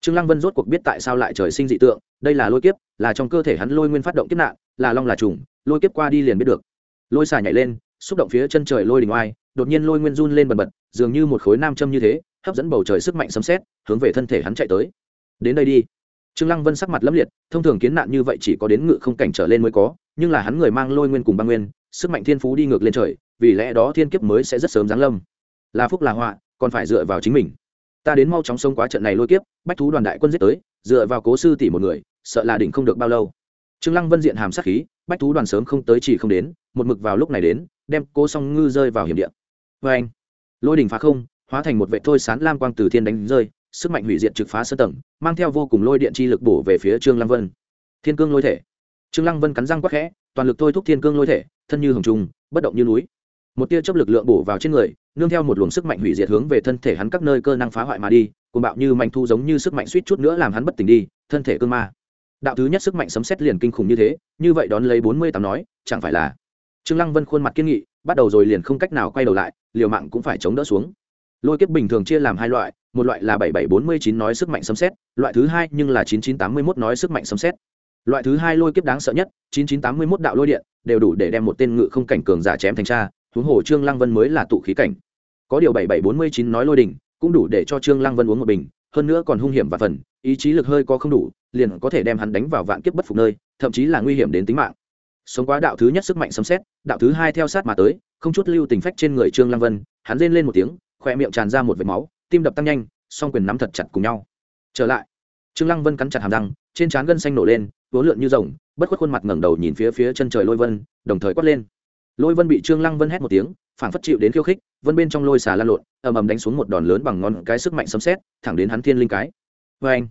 Speaker 1: Trương lăng vân rốt cuộc biết tại sao lại trời sinh dị tượng, đây là lôi kiếp, là trong cơ thể hắn lôi nguyên phát động kiếp nạn, là long là trùng, lôi kiếp qua đi liền biết được. Lôi xà nhảy lên, xúc động phía chân trời lôi đình oai, đột nhiên lôi nguyên run lên bần bật, dường như một khối nam châm như thế, hấp dẫn bầu trời sức mạnh sấm sét, hướng về thân thể hắn chạy tới. Đến đây đi. Trương lăng vân sắc mặt lẫm liệt, thông thường kiến nạn như vậy chỉ có đến ngự không cảnh trở lên mới có, nhưng là hắn người mang lôi nguyên cùng băng nguyên, sức mạnh thiên phú đi ngược lên trời, vì lẽ đó thiên kiếp mới sẽ rất sớm giáng lâm. Là phúc là họa, còn phải dựa vào chính mình ta đến mau chóng xông quá trận này lôi kiếp, bách thú đoàn đại quân giết tới, dựa vào cố sư tỷ một người, sợ là đỉnh không được bao lâu. Trương lăng vân diện hàm sát khí, bách thú đoàn sớm không tới chỉ không đến, một mực vào lúc này đến, đem cố song ngư rơi vào hiểm địa. Với anh, lôi đỉnh phá không, hóa thành một vệ thôi sán lam quang từ thiên đánh rơi, sức mạnh hủy diệt trực phá sơ tầng, mang theo vô cùng lôi điện chi lực bổ về phía trương lăng vân. Thiên cương lôi thể. Trương lăng vân cắn răng quắc khẽ, toàn lực thôi thúc thiên cương lôi thể, thân như hồng trung bất động như núi. Một tia chớp lực lượng bổ vào trên người nương theo một luồng sức mạnh hủy diệt hướng về thân thể hắn các nơi cơ năng phá hoại mà đi cùng bạo như mạnh thu giống như sức mạnh suýt chút nữa làm hắn bất tỉnh đi, thân thể cương ma. Đạo thứ nhất sức mạnh sấm xét liền kinh khủng như thế, như vậy đón lấy bốn mươi tám nói, chẳng phải là? Trương lăng vân khuôn mặt kiên nghị, bắt đầu rồi liền không cách nào quay đầu lại, liều mạng cũng phải chống đỡ xuống. Lôi kiếp bình thường chia làm hai loại, một loại là bảy bảy bốn mươi chín nói sức mạnh sấm xét loại thứ hai nhưng là chín chín tám mươi mốt nói sức mạnh sấm xét loại thứ hai lôi kiếp đáng sợ nhất, chín chín tám mươi mốt đạo lôi điện, đều đủ để đem một tên ngự không cảnh cường giả chém thành cha huống hồ trương lăng vân mới là tụ khí cảnh. Có điều bảy bảy bốn mươi chín nói lôi đỉnh cũng đủ để cho trương lăng vân uống một bình, hơn nữa còn hung hiểm và phần, ý chí lực hơi có không đủ, liền có thể đem hắn đánh vào vạn kiếp bất phục nơi, thậm chí là nguy hiểm đến tính mạng. Sống quá đạo thứ nhất sức mạnh sấm xét, đạo thứ hai theo sát mà tới, không chút lưu tình phách trên người trương lăng vân, hắn rên lên một tiếng, khoe miệng tràn ra một vệt máu, tim đập tăng nhanh, song quyền nắm thật chặt cùng nhau. Trở lại, trương lăng vân cắn chặt hàm răng, trên trán gân xanh nổ lên vố lượn như rồng, bất khuất khuôn mặt ngẩng đầu nhìn phía phía chân trời lôi vân, đồng thời quát lên lôi vân bị trương lăng vân hét một tiếng phản phất chịu đến khiêu khích vân bên trong lôi xà lan lộn ầm ầm đánh xuống một đòn lớn bằng ngón cái sức mạnh sấm sét, thẳng đến hắn thiên linh cái. Vê anh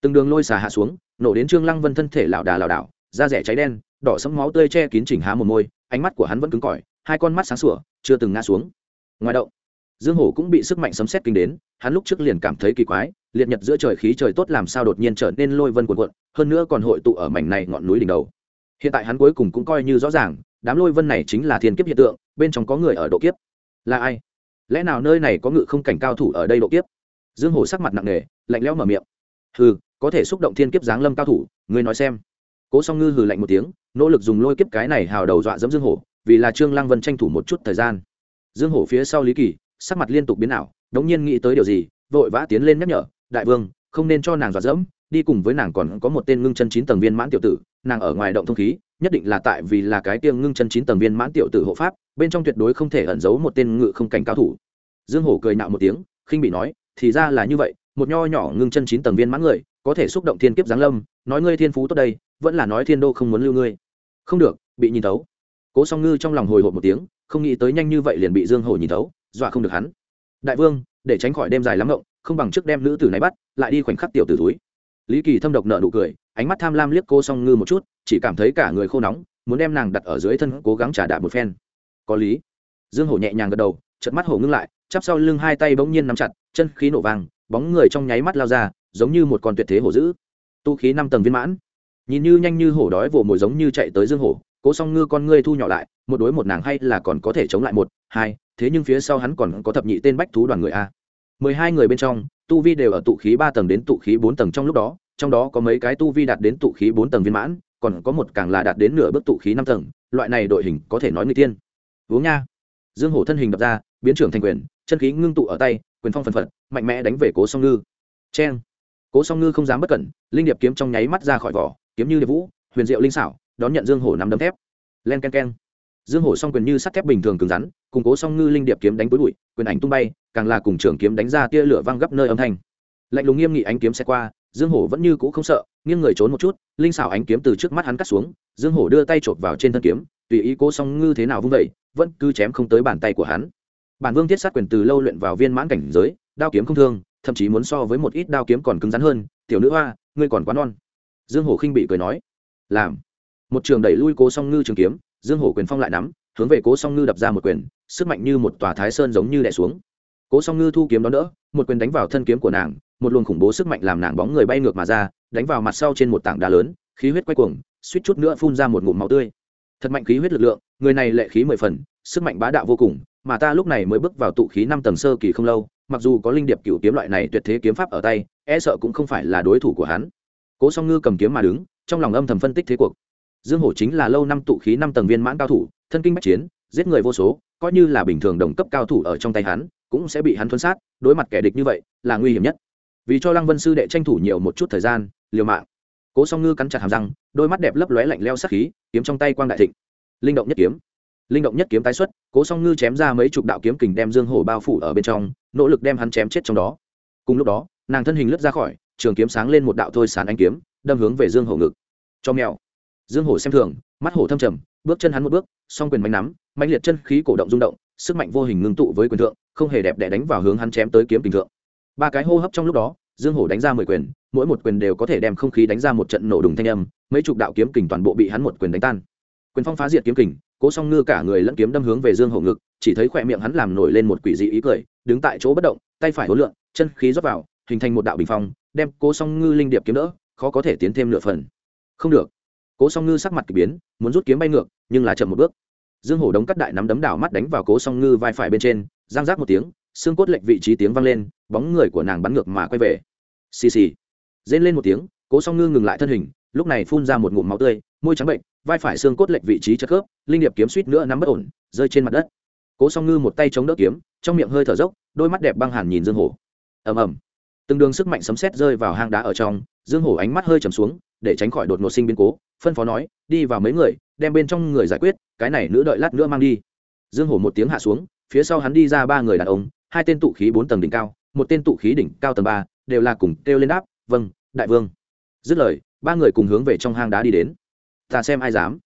Speaker 1: từng đường lôi xà hạ xuống nổ đến trương lăng vân thân thể lảo đà lảo đảo da rẻ cháy đen đỏ sẫm máu tươi che kín chỉnh há một môi ánh mắt của hắn vẫn cứng cỏi hai con mắt sáng sủa chưa từng ngã xuống. Ngoài động dương hổ cũng bị sức mạnh sấm sét kinh đến hắn lúc trước liền cảm thấy kỳ quái liệt nhật giữa trời khí trời tốt làm sao đột nhiên trở nên lôi vân cuộn cuộn hơn nữa còn hội tụ ở mảnh này ngọn núi đỉnh đầu. Hiện tại hắn cuối cùng cũng coi như rõ ràng đám lôi vân này chính là thiên kiếp hiện tượng, bên trong có người ở độ kiếp. Là ai? Lẽ nào nơi này có ngự không cảnh cao thủ ở đây độ kiếp? Dương hồ sắc mặt nặng nề, lạnh lẽo mở miệng. Hừ, có thể xúc động thiên kiếp giáng lâm cao thủ, ngươi nói xem. Cố song ngư hừ lạnh một tiếng, nỗ lực dùng lôi kiếp cái này hào đầu dọa dẫm dương hổ, vì là trương lăng vân tranh thủ một chút thời gian. Dương hổ phía sau lý kỳ, sắc mặt liên tục biến ảo, đống nhiên nghĩ tới điều gì, vội vã tiến lên nhắc nhở, đại vương, không nên cho nàng dọa dẫm, đi cùng với nàng còn có một tên ngưng chân chín tầng viên mãn tiểu tử, nàng ở ngoài động thông khí nhất định là tại vì là cái tiêng ngưng chân chín tầng viên mãn tiểu tử hộ pháp, bên trong tuyệt đối không thể ẩn giấu một tên ngự không cảnh cao thủ. Dương hổ cười nạo một tiếng, khinh bị nói, thì ra là như vậy, một nho nhỏ ngưng chân chín tầng viên mãn người, có thể xúc động thiên kiếp giáng lâm, nói ngươi thiên phú tốt đây, vẫn là nói thiên đô không muốn lưu ngươi. Không được, bị nhìn thấu. Cố song ngư trong lòng hồi hộp một tiếng, không nghĩ tới nhanh như vậy liền bị dương hổ nhìn thấu, dọa không được hắn. Đại vương, để tránh khỏi đêm dài lắm ngộng, không bằng trước đem nữ tử này bắt, lại đi khoảnh khắc tiểu tử túi lý kỳ thâm độc nợ nụ cười, ánh mắt tham lam liếc cô song ngư một chút, chỉ cảm thấy cả người khô nóng, muốn đem nàng đặt ở dưới thân cố gắng trả đạp một phen. Có lý. Dương hổ nhẹ nhàng gật đầu, chợt mắt hổ ngưng lại, chắp sau lưng hai tay bỗng nhiên nắm chặt, chân khí nổ vàng, bóng người trong nháy mắt lao ra, giống như một con tuyệt thế hổ dữ. Tu khí năm tầng viên mãn. Nhìn như nhanh như hổ đói vồ mồi giống như chạy tới dương hổ, cố song ngư con ngươi thu nhỏ lại, một đối một nàng hay là còn có thể chống lại một, hai, thế nhưng phía sau hắn còn có thập nhị tên bách thú đoàn người a mười hai người bên trong, tu vi đều ở tụ khí ba tầng đến tụ khí bốn tầng trong lúc đó, trong đó có mấy cái tu vi đạt đến tụ khí bốn tầng viên mãn, còn có một càng là đạt đến nửa bước tụ khí năm tầng, loại này đội hình có thể nói người tiên. Uống nha. Dương hổ thân hình đập ra, biến trưởng thành quyền, chân khí ngưng tụ ở tay, quyền phong phần phật, mạnh mẽ đánh về cố song ngư. Cheng. Cố song ngư không dám bất cẩn, linh điệp kiếm trong nháy mắt ra khỏi vỏ, kiếm như điệp vũ, huyền diệu linh xảo, đón nhận dương hổ nắm đấm thép. Len k e n k e n dương hổ song quyền như sắt thép bình thường cứng rắn, cùng cố song ngư linh điệp kiếm đánh bối bụi, quyền ảnh tung bay càng là cùng trường kiếm đánh ra tia lửa văng gấp nơi âm thanh. Lạnh lùng nghiêm nghị ánh kiếm xe qua, dương hổ vẫn như cũ không sợ, nghiêng người trốn một chút, linh xảo ánh kiếm từ trước mắt hắn cắt xuống, dương hổ đưa tay chộp vào trên thân kiếm, tùy ý cố song ngư thế nào vung vẩy vẫn cứ chém không tới bàn tay của hắn. Bản vương thiết sát quyền từ lâu luyện vào viên mãn cảnh giới, đao kiếm không thương, thậm chí muốn so với một ít đao kiếm còn cứng rắn hơn, tiểu nữ hoa, ngươi còn quá non. Dương hổ khinh bị cười nói. Làm. Một trường đẩy lui cố song ngư trường kiếm, dương hổ quyền phong lại nắm, hướng về cố song ngư đập ra một quyền, sức mạnh như một tòa thái sơn giống như đè xuống cố song ngư thu kiếm đó nữa một quyền đánh vào thân kiếm của nàng, một luồng khủng bố sức mạnh làm nàng bóng người bay ngược mà ra, đánh vào mặt sau trên một tảng đá lớn, khí huyết quay cuồng, suýt chút nữa phun ra một ngụm máu tươi. Thật mạnh khí huyết lực lượng, người này lệ khí mười phần, sức mạnh bá đạo vô cùng, mà ta lúc này mới bước vào tụ khí năm tầng sơ kỳ không lâu, mặc dù có linh điệp cựu kiếm loại này tuyệt thế kiếm pháp ở tay e sợ cũng không phải là đối thủ của hắn. Cố song ngư cầm kiếm mà đứng, trong lòng âm thầm phân tích thế cuộc. Dương hổ chính là lâu năm tụ khí năm tầng viên mãn cao thủ, thân kinh bách chiến giết người vô số, coi như là bình thường đồng cấp cao thủ ở trong tay hắn, cũng sẽ bị hắn thuấn sát, đối mặt kẻ địch như vậy là nguy hiểm nhất. Vì cho lăng vân sư đệ tranh thủ nhiều một chút thời gian, liều mạng. Cố song ngư cắn chặt hàm răng, đôi mắt đẹp lấp lóe lạnh leo sắc khí, kiếm trong tay quang đại thịnh. Linh động nhất kiếm. Linh động nhất kiếm tái xuất, cố song ngư chém ra mấy chục đạo kiếm kình đem dương hổ bao phủ ở bên trong, nỗ lực đem hắn chém chết trong đó. Cùng lúc đó, nàng thân hình lướt ra khỏi, trường kiếm sáng lên một đạo thôi sán anh kiếm, đâm hướng về dương hổ ngực. Cho mèo. Dương hổ xem thường, mắt hổ thâm trầm bước chân hắn một bước, song quyền mạnh nắm mạnh liệt chân khí cổ động rung động, sức mạnh vô hình ngưng tụ với quyền thượng, không hề đẹp đẽ đánh vào hướng hắn chém tới kiếm tình thượng. Ba cái hô hấp trong lúc đó, dương hổ đánh ra mười quyền, mỗi một quyền đều có thể đem không khí đánh ra một trận nổ đùng thanh âm, mấy chục đạo kiếm kình toàn bộ bị hắn một quyền đánh tan. Quyền phong phá diệt kiếm kình, cố song ngư cả người lẫn kiếm đâm hướng về dương hổ ngực, chỉ thấy khỏe miệng hắn làm nổi lên một quỷ dị ý cười, đứng tại chỗ bất động, tay phải hối lượng chân khí rót vào, hình thành một đạo bình phong, đem cố song ngư linh điệp kiếm đỡ, khó có thể tiến thêm nửa phần. Không được cố song ngư sắc mặt k ỳ biến, muốn rút kiếm bay ngược, nhưng là chậm một bước. Dương hổ đống cắt đại nắm đấm đảo mắt đánh vào cố song ngư vai phải bên trên giang rác một tiếng, xương cốt lệch vị trí tiếng vang lên, bóng người của nàng bắn ngược mà quay về. Xì xì. Rên lên một tiếng, cố song ngư ngừng lại thân hình, lúc này phun ra một ngụm máu tươi, môi trắng bệnh, vai phải xương cốt lệch vị trí chất khớp, linh điệp kiếm suýt nữa nắm bất ổn, rơi trên mặt đất. Cố song ngư một tay chống đỡ kiếm, trong miệng hơi thở dốc, đôi mắt đẹp băng hàn nhìn dương hổ. Ầm ầm. Từng đường sức mạnh sấm sét rơi vào hang đá ở trong, dương hổ ánh mắt hơi trầm xuống để tránh khỏi đột ngột sinh biến cố, phân phó nói, đi vào mấy người, đem bên trong người giải quyết, cái này nữ đợi lát nữa mang đi. Dương hổ một tiếng hạ xuống, phía sau hắn đi ra ba người đàn ông, hai tên tụ khí bốn tầng đỉnh cao, một tên tụ khí đỉnh cao tầng ba, đều là cùng kêu lên đáp vâng đại vương. Dứt lời, ba người cùng hướng về trong hang đá đi đến. Ta xem ai dám.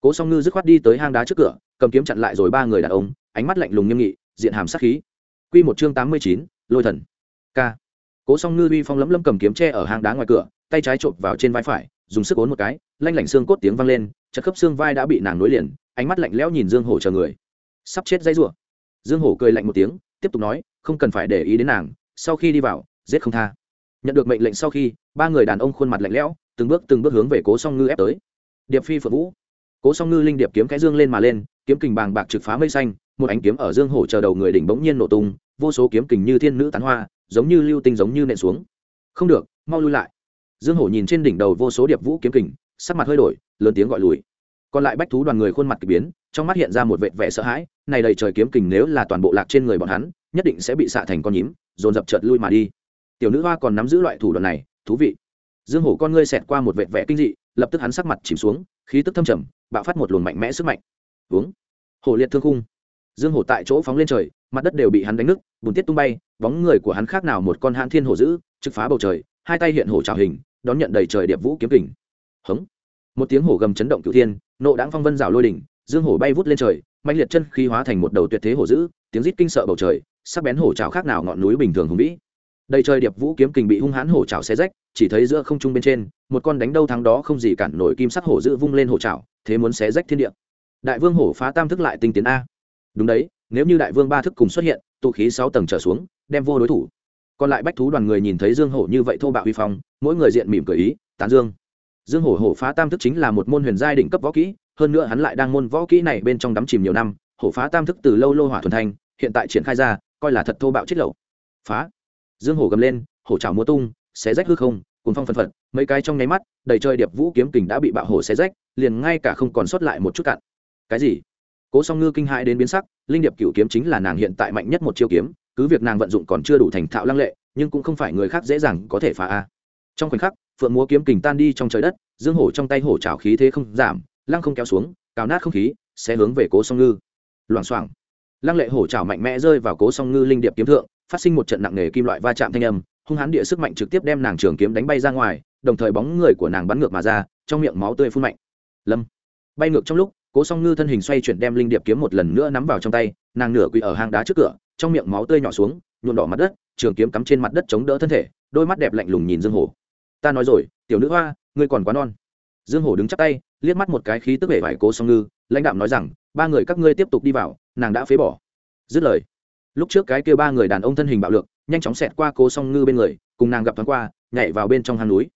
Speaker 1: Cố song ngư dứt khoát đi tới hang đá trước cửa, cầm kiếm chặn lại rồi ba người đàn ông, ánh mắt lạnh lùng nghiêm nghị, diện hàm sát khí. Quy một chương tám mươi chín, lôi thần. K cố song ngư uy phong lấm lấm cầm kiếm tre ở hang đá ngoài cửa tay trái chộp vào trên vai phải, dùng sức ốn một cái, lanh lảnh xương cốt tiếng vang lên, chật khớp xương vai đã bị nàng nối liền, ánh mắt lạnh lẽo nhìn dương hổ chờ người. Sắp chết dây rủa. Dương hổ cười lạnh một tiếng, tiếp tục nói, không cần phải để ý đến nàng, sau khi đi vào, giết không tha. Nhận được mệnh lệnh sau khi, ba người đàn ông khuôn mặt lạnh lẽo, từng bước từng bước hướng về cố song ngư ép tới. Điệp phi phượng vũ. Cố song ngư linh điệp kiếm cái dương lên mà lên, kiếm kình bàng bạc trực phá mây xanh, một ánh kiếm ở dương hổ chờ đầu người đỉnh bỗng nhiên nổ tung, vô số kiếm kình như thiên nữ tán hoa, giống như lưu tinh giống như nện xuống. Không được, mau lui lại dương hổ nhìn trên đỉnh đầu vô số điệp vũ kiếm kình, sắc mặt hơi đổi, lớn tiếng gọi lùi. Còn lại bách thú đoàn người khuôn mặt k ỳ biến, trong mắt hiện ra một vệt vẻ sợ hãi, này đầy trời kiếm kình nếu là toàn bộ lạc trên người bọn hắn, nhất định sẽ bị xạ thành con nhím, dồn dập chợt lui mà đi. Tiểu nữ hoa còn nắm giữ loại thủ đoạn này, thú vị. Dương hổ con ngươi xẹt qua một vệt vẻ kinh dị, lập tức hắn sắc mặt chìm xuống, khí tức thâm trầm, bạo phát một luồng mạnh mẽ sức mạnh. Uống. Hổ liệt thương khung. Dương hổ tại chỗ phóng lên trời, mặt đất đều bị hắn đánh nứt, bùn tiết tung bay, bóng người của hắn khác nào một con hãn thiên hổ dữ, trực phá bầu trời, hai tay hiện hổ trào hình đón nhận đầy trời điệp vũ kiếm kình. Hống. Một tiếng hổ gầm chấn động cửu thiên, nộ đáng phong vân rào lôi đỉnh, dương hổ bay vút lên trời mạnh liệt chân khí hóa thành một đầu tuyệt thế hổ dữ, tiếng rít kinh sợ bầu trời, sắc bén hổ trào khác nào ngọn núi bình thường hùng vĩ. Đầy trời điệp vũ kiếm kình bị hung hãn hổ trào xé rách, chỉ thấy giữa không trung bên trên, một con đánh đâu thắng đó không gì cản nổi kim sắc hổ dữ vung lên hổ trào thế muốn xé rách thiên địa. Đại vương hổ phá tam thức lại tinh tiến a. Đúng đấy, nếu như đại vương ba thức cùng xuất hiện, tụ khí sáu tầng trở xuống, đem vô đối thủ còn lại bách thú đoàn người nhìn thấy dương hổ như vậy thô bạo uy phong, mỗi người diện mỉm cười ý, tán dương. Dương hổ hổ phá tam thức chính là một môn huyền giai đỉnh cấp võ kỹ, hơn nữa hắn lại đang môn võ kỹ này bên trong đắm chìm nhiều năm, hổ phá tam thức từ lâu lô hỏa thuần thanh, hiện tại triển khai ra, coi là thật thô bạo chết lậu. Phá. Dương hổ gầm lên, hổ trào múa tung, xé rách hư không cùng phong phân phật, mấy cái trong nháy mắt, đầy trời điệp vũ kiếm kình đã bị bạo hổ xé rách, liền ngay cả không còn sót lại một chút cạn. Cái gì? Cố song ngư kinh hãi đến biến sắc, linh điệp cựu kiếm chính là nàng hiện tại mạnh nhất một chiêu kiếm cứ việc nàng vận dụng còn chưa đủ thành thạo lăng lệ, nhưng cũng không phải người khác dễ dàng có thể phá a. Trong khoảnh khắc, phượng múa kiếm kình tan đi trong trời đất, dương hổ trong tay hổ trào khí thế không giảm, lăng không kéo xuống, cào nát không khí, sẽ hướng về cố song ngư. Loảng xoảng. Lăng lệ hổ trào mạnh mẽ rơi vào cố song ngư linh điệp kiếm thượng, phát sinh một trận nặng nề kim loại va chạm thanh âm, hung hãn địa sức mạnh trực tiếp đem nàng trường kiếm đánh bay ra ngoài, đồng thời bóng người của nàng bắn ngược mà ra, trong miệng máu tươi phun mạnh. Lâm. Bay ngược trong lúc, cố song ngư thân hình xoay chuyển đem linh điệp kiếm một lần nữa nắm vào trong tay, nàng nửa quỳ ở hang đá trước cửa trong miệng máu tươi nhỏ xuống nhuộn đỏ mặt đất, trường kiếm cắm trên mặt đất chống đỡ thân thể, đôi mắt đẹp lạnh lùng nhìn dương hổ. Ta nói rồi, tiểu nữ hoa, ngươi còn quá non. Dương hổ đứng chắp tay, liếc mắt một cái khí tức vẻ vải cố song ngư, lãnh đạm nói rằng, ba người các ngươi tiếp tục đi vào, nàng đã phế bỏ. Dứt lời, lúc trước cái kia ba người đàn ông thân hình bạo lực, nhanh chóng xẹt qua cố song ngư bên người, cùng nàng gặp thoáng qua, nhảy vào bên trong hang núi.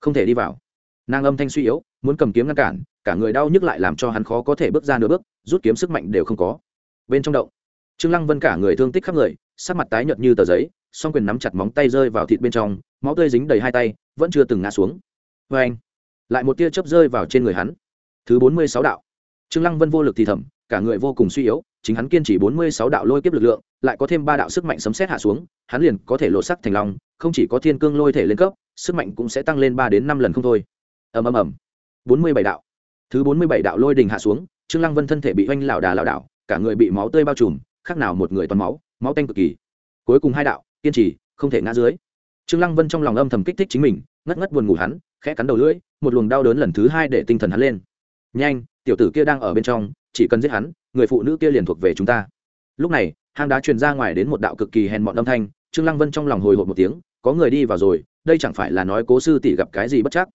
Speaker 1: Không thể đi vào. Nàng âm thanh suy yếu, muốn cầm kiếm ngăn cản, cả người đau nhức lại làm cho hắn khó có thể bước ra nửa bước, rút kiếm sức mạnh đều không có. Bên trong động trương lăng vân cả người thương tích khắp người, sắc mặt tái nhợt như tờ giấy, song quyền nắm chặt móng tay rơi vào thịt bên trong, máu tươi dính đầy hai tay, vẫn chưa từng ngã xuống. Vê anh, lại một tia chớp rơi vào trên người hắn. Thứ bốn mươi sáu đạo. Trương lăng vân vô lực thì thầm, cả người vô cùng suy yếu, chính hắn kiên trì bốn mươi sáu đạo lôi kiếp lực lượng, lại có thêm ba đạo sức mạnh sấm sét hạ xuống, hắn liền có thể lộ sắc thành lòng không chỉ có thiên cương lôi thể lên cấp, sức mạnh cũng sẽ tăng lên ba đến năm lần không thôi. Ầm ầm ầm. Bốn mươi bảy đạo. Thứ bốn mươi bảy đạo lôi đình hạ xuống, trương lăng vân thân thể bị oanh lảo đà lảo đảo, cả người bị máu tươi bao trùm khác nào một người toàn máu máu tanh cực kỳ. Cuối cùng hai đạo, kiên trì, không thể ngã dưới. Trương lăng vân trong lòng âm thầm kích thích chính mình, ngất ngất buồn ngủ hắn, khẽ cắn đầu lưỡi, một luồng đau đớn lần thứ hai để tinh thần hắn lên. Nhanh, tiểu tử kia đang ở bên trong, chỉ cần giết hắn, người phụ nữ kia liền thuộc về chúng ta. Lúc này, hang đá truyền ra ngoài đến một đạo cực kỳ hèn mọn âm thanh, trương lăng vân trong lòng hồi hộp một tiếng, có người đi vào rồi, đây chẳng phải là nói cố sư tỷ gặp cái gì bất chắc?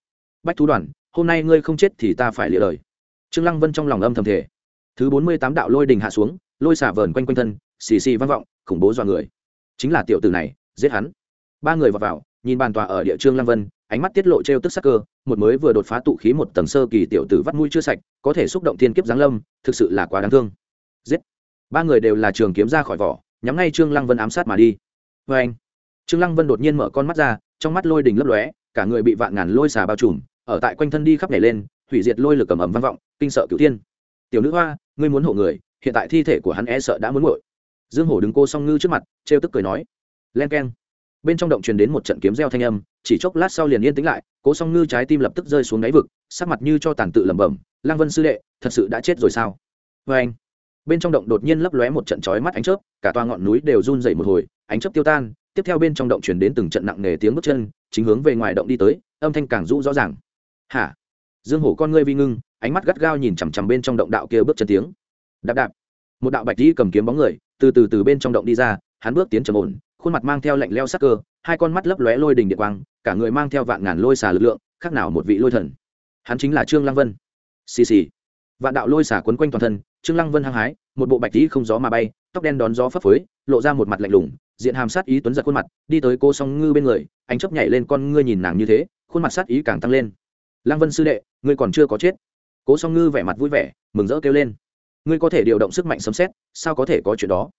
Speaker 1: Bách thú đoàn, hôm nay ngươi không chết thì ta phải lịa lời trương lăng vân trong lòng âm thầm thể thứ bốn mươi tám đạo lôi đình hạ xuống lôi xả vờn quanh quanh thân xì xì vang vọng khủng bố dọa người. Chính là tiểu tử này giết hắn. Ba người vào, vào nhìn bàn tòa ở địa trương lăng vân ánh mắt tiết lộ trêu tức sắc cơ một mới vừa đột phá tụ khí một tầng sơ kỳ tiểu tử vắt mũi chưa sạch có thể xúc động thiên kiếp giáng lâm thực sự là quá đáng thương. Giết. Ba người đều là trường kiếm ra khỏi vỏ nhắm ngay trương lăng vân ám sát mà đi. Vê anh trương lăng vân đột nhiên mở con mắt ra trong mắt lôi đình lấp lóe cả người bị vạn ngàn lôi xà bao trùm ở tại quanh thân đi khắp nhảy lên hủy diệt lôi lực cầm ẩm vang vọng kinh sợ cửu thiên. Tiểu nữ hoa ngươi muốn hộ người hiện tại thi thể của hắn e sợ đã muốn nguội dương hổ đứng cô song ngư trước mặt, trêu tức cười nói, len keng. Bên trong động truyền đến một trận kiếm reo thanh âm, chỉ chốc lát sau liền yên tĩnh lại, cố song ngư trái tim lập tức rơi xuống đáy vực, sắc mặt như cho tàn tự lẩm bẩm Lang vân sư đệ, thật sự đã chết rồi sao? Vê anh, bên trong động đột nhiên lấp lóe một trận chói mắt ánh chớp, cả toa ngọn núi đều run dậy một hồi, ánh chớp tiêu tan, tiếp theo bên trong động truyền đến từng trận nặng nề tiếng bước chân, chính hướng về ngoài động đi tới, âm thanh càng rũ rõ ràng. Hả? Dương hổ con ngươi vi ngưng, ánh mắt gắt gao nhìn chằm chằm bên trong động đạo kia bước chân tiếng đạp đạp. Một đạo bạch dĩ cầm kiếm bóng người, từ từ từ bên trong động đi ra, hắn bước tiến trầm ổn, khuôn mặt mang theo lạnh leo sắc cơ, hai con mắt lấp lóe lôi đình địa quang, cả người mang theo vạn ngàn lôi xà lực lượng, khác nào một vị lôi thần. Hắn chính là trương lăng vân. Xì xì. Vạn đạo lôi xà quấn quanh toàn thân, trương lăng vân hăng hái, một bộ bạch tí không gió mà bay, tóc đen đón gió phấp phới, lộ ra một mặt lạnh lùng, diện hàm sát ý tuấn giật khuôn mặt, đi tới cô song ngư bên người anh chấp nhảy lên con ngươi nhìn nàng như thế, khuôn mặt sát ý càng tăng lên. Lăng vân sư đệ, ngươi còn chưa có chết. Cố song ngư vẻ mặt vui vẻ, mừng rỡ kêu lên ngươi có thể điều động sức mạnh sấm xét sao có thể có chuyện đó?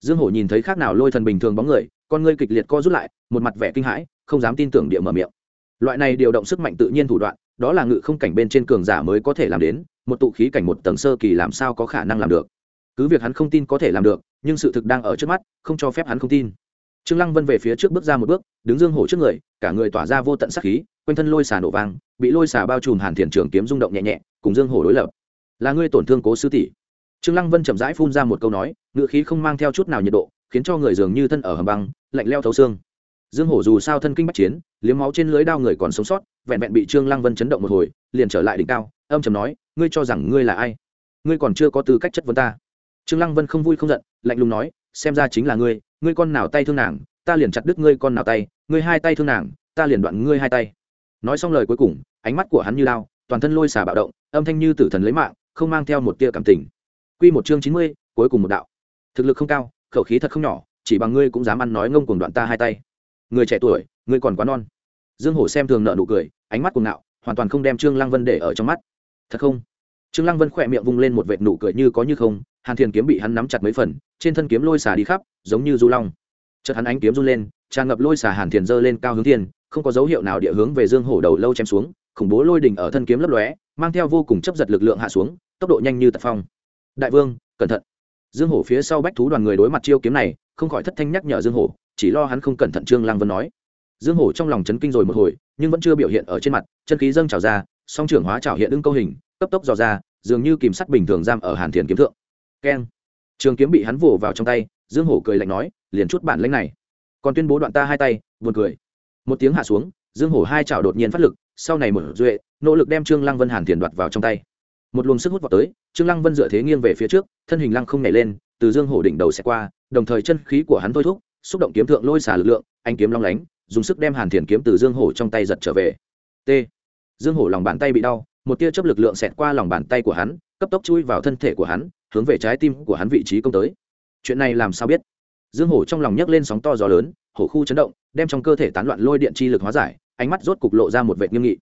Speaker 1: Dương hổ nhìn thấy khác nào lôi thần bình thường bóng người, con ngươi kịch liệt co rút lại, một mặt vẻ kinh hãi, không dám tin tưởng địa mở miệng. Loại này điều động sức mạnh tự nhiên thủ đoạn, đó là ngự không cảnh bên trên cường giả mới có thể làm đến, một tụ khí cảnh một tầng sơ kỳ làm sao có khả năng làm được? Cứ việc hắn không tin có thể làm được, nhưng sự thực đang ở trước mắt, không cho phép hắn không tin. Trương lăng vân về phía trước bước ra một bước, đứng dương hổ trước người, cả người tỏa ra vô tận sắc khí, quanh thân lôi xà nổ vang, bị lôi xà bao trùm hàn thiền trường kiếm rung động nhẹ nhẹ, cùng dương hổ đối lập. Là ngươi tổn thương cố sư tỷ trương lăng vân chậm rãi phun ra một câu nói, ngựa khí không mang theo chút nào nhiệt độ, khiến cho người dường như thân ở hầm băng, lạnh leo thấu xương. Dương hổ dù sao thân kinh bắc chiến, liếm máu trên lưới đao người còn sống sót, vẹn vẹn bị trương lăng vân chấn động một hồi, liền trở lại đỉnh cao, âm trầm nói, ngươi cho rằng ngươi là ai? Ngươi còn chưa có tư cách chất vấn ta. Trương lăng vân không vui không giận, lạnh lùng nói, xem ra chính là ngươi ngươi con nào tay thương nàng, ta liền chặt đứt ngươi con nào tay, ngươi hai tay thương nàng, ta liền đoạn ngươi hai tay. Nói xong lời cuối cùng, ánh mắt của hắn như lao, toàn thân lôi xả bạo động, âm thanh như tử thần lấy mạng, không mang theo một tia cảm tình quy một chương chín mươi, cuối cùng một đạo. Thực lực không cao, khẩu khí thật không nhỏ, chỉ bằng ngươi cũng dám ăn nói ngông cuồng đoạn ta hai tay. Người trẻ tuổi, ngươi còn quá non. Dương hổ xem thường nợ nụ cười, ánh mắt cuồng ngạo, hoàn toàn không đem trương lăng vân để ở trong mắt. Thật không? Trương lăng vân khỏe miệng vung lên một vệt nụ cười như có như không, hàn thiền kiếm bị hắn nắm chặt mấy phần, trên thân kiếm lôi xả đi khắp, giống như du long. Chợt hắn ánh kiếm run lên, tràn ngập lôi xả hàn thiền giơ lên cao hướng thiên, không có dấu hiệu nào địa hướng về dương hổ đầu lâu chém xuống, khủng bố lôi đỉnh ở thân kiếm lấp lóe, mang theo vô cùng chấp giật lực lượng hạ xuống, tốc độ nhanh như tật phong đại vương, cẩn thận. Dương hổ phía sau bách thú đoàn người đối mặt chiêu kiếm này, không khỏi thất thanh nhắc nhở dương hổ, chỉ lo hắn không cẩn thận trương lăng vân nói. Dương hổ trong lòng chấn kinh rồi một hồi, nhưng vẫn chưa biểu hiện ở trên mặt, chân khí dâng trào ra, song trưởng hóa trào hiện ưng câu hình, cấp tốc dò ra, dường như kìm sắt bình thường giam ở hàn thiền kiếm thượng. Keng. Trường kiếm bị hắn vồ vào trong tay, dương hổ cười lạnh nói, liền chút bản lãnh này. Còn tuyên bố đoạn ta hai tay, buồn cười. Một tiếng hạ xuống, dương hổ hai chảo đột nhiên phát lực, sau này một duệ, nỗ lực đem trương lăng vân hàn thiền đoạt vào trong tay một luồng sức hút vào tới, trương lăng vân dựa thế nghiêng về phía trước, thân hình lăng không nhảy lên, từ dương hổ đỉnh đầu sẽ qua, đồng thời chân khí của hắn thôi thúc, xúc động kiếm thượng lôi xả lực lượng, anh kiếm long lánh, dùng sức đem hàn thiền kiếm từ dương hổ trong tay giật trở về. T. Dương hổ lòng bàn tay bị đau, một tia chớp lực lượng xẹt qua lòng bàn tay của hắn, cấp tốc chui vào thân thể của hắn, hướng về trái tim của hắn vị trí công tới. Chuyện này làm sao biết? Dương hổ trong lòng nhấc lên sóng to gió lớn, hổ khu chấn động, đem trong cơ thể tán loạn lôi điện chi lực hóa giải, ánh mắt rốt cục lộ ra một vệ nghiêm nghị.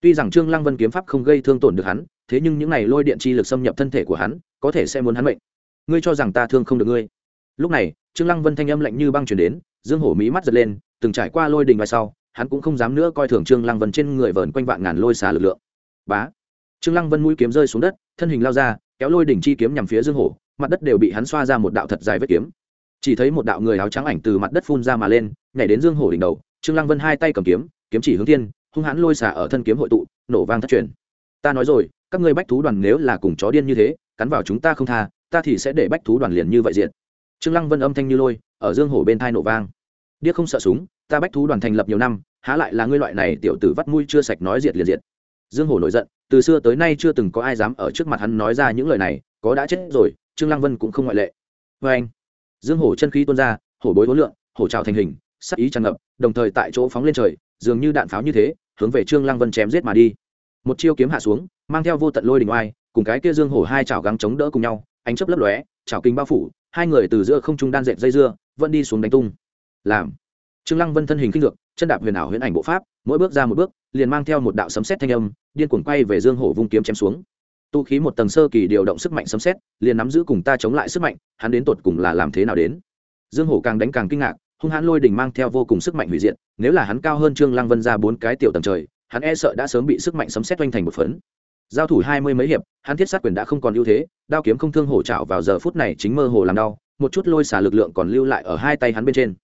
Speaker 1: Tuy rằng trương lăng vân kiếm pháp không gây thương tổn được hắn thế nhưng những này lôi điện chi lực xâm nhập thân thể của hắn, có thể sẽ muốn hắn mệnh. Ngươi cho rằng ta thương không được ngươi? Lúc này, trương lăng vân thanh âm lạnh như băng chuyển đến, dương hổ mí mắt giật lên, từng trải qua lôi đình vai sau, hắn cũng không dám nữa coi thường trương lăng vân trên người vờn quanh vạn ngàn lôi xà lực lượng. Bá! Trương lăng vân mũi kiếm rơi xuống đất, thân hình lao ra, kéo lôi đỉnh chi kiếm nhằm phía dương hổ, mặt đất đều bị hắn xoa ra một đạo thật dài vết kiếm. Chỉ thấy một đạo người áo trắng ảnh từ mặt đất phun ra mà lên, nhảy đến dương hổ đỉnh đầu, trương lăng vân hai tay cầm kiếm kiếm chỉ hướng thiên, hung hãn lôi xả ở thân kiếm hội tụ, nổ vang thất truyền. Ta nói rồi các ngươi bách thú đoàn nếu là cùng chó điên như thế, cắn vào chúng ta không tha, ta thì sẽ để bách thú đoàn liền như vậy diện trương lăng vân âm thanh như lôi, ở dương hổ bên thai nổ vang. Điếc không sợ súng, ta bách thú đoàn thành lập nhiều năm, há lại là ngươi loại này tiểu tử vắt mũi chưa sạch nói diệt liền diệt. Dương hổ nổi giận, từ xưa tới nay chưa từng có ai dám ở trước mặt hắn nói ra những lời này, có đã chết rồi, trương lăng vân cũng không ngoại lệ. Với anh, dương hổ chân khí tuôn ra, hổ bối vốn lượng hổ trào thành hình, sắc ý tràn ngập, đồng thời tại chỗ phóng lên trời, dường như đạn pháo như thế, hướng về trương lăng vân chém giết mà đi. Một chiêu kiếm hạ xuống mang theo vô tận lôi đình oai, cùng cái kia dương hổ hai chảo gắng chống đỡ cùng nhau, ánh chớp lấp lóe, chảo kinh bao phủ, hai người từ giữa không trung đan dệt dây dưa, vẫn đi xuống đánh tung. Làm. Trương lăng vân thân hình kinh ngược, chân đạp huyền ảo huyền ảnh bộ pháp, mỗi bước ra một bước, liền mang theo một đạo sấm sét thanh âm, điên cuồng quay về dương hổ vung kiếm chém xuống. Tu khí một tầng sơ kỳ điều động sức mạnh sấm sét, liền nắm giữ cùng ta chống lại sức mạnh, hắn đến tột cùng là làm thế nào đến? Dương hổ càng đánh càng kinh ngạc, hung hãn lôi đỉnh mang theo vô cùng sức mạnh hủy diệt, nếu là hắn cao hơn trương lăng vân ra bốn cái tiểu tầng trời, hắn e sợ đã sớm bị sức mạnh sấm sét oanh thành một phấn giao thủ hai mươi mấy hiệp, hắn thiết sát quyền đã không còn ưu thế, đao kiếm không thương hổ trảo vào giờ phút này chính mơ hồ làm đau, một chút lôi xả lực lượng còn lưu lại ở hai tay hắn bên trên.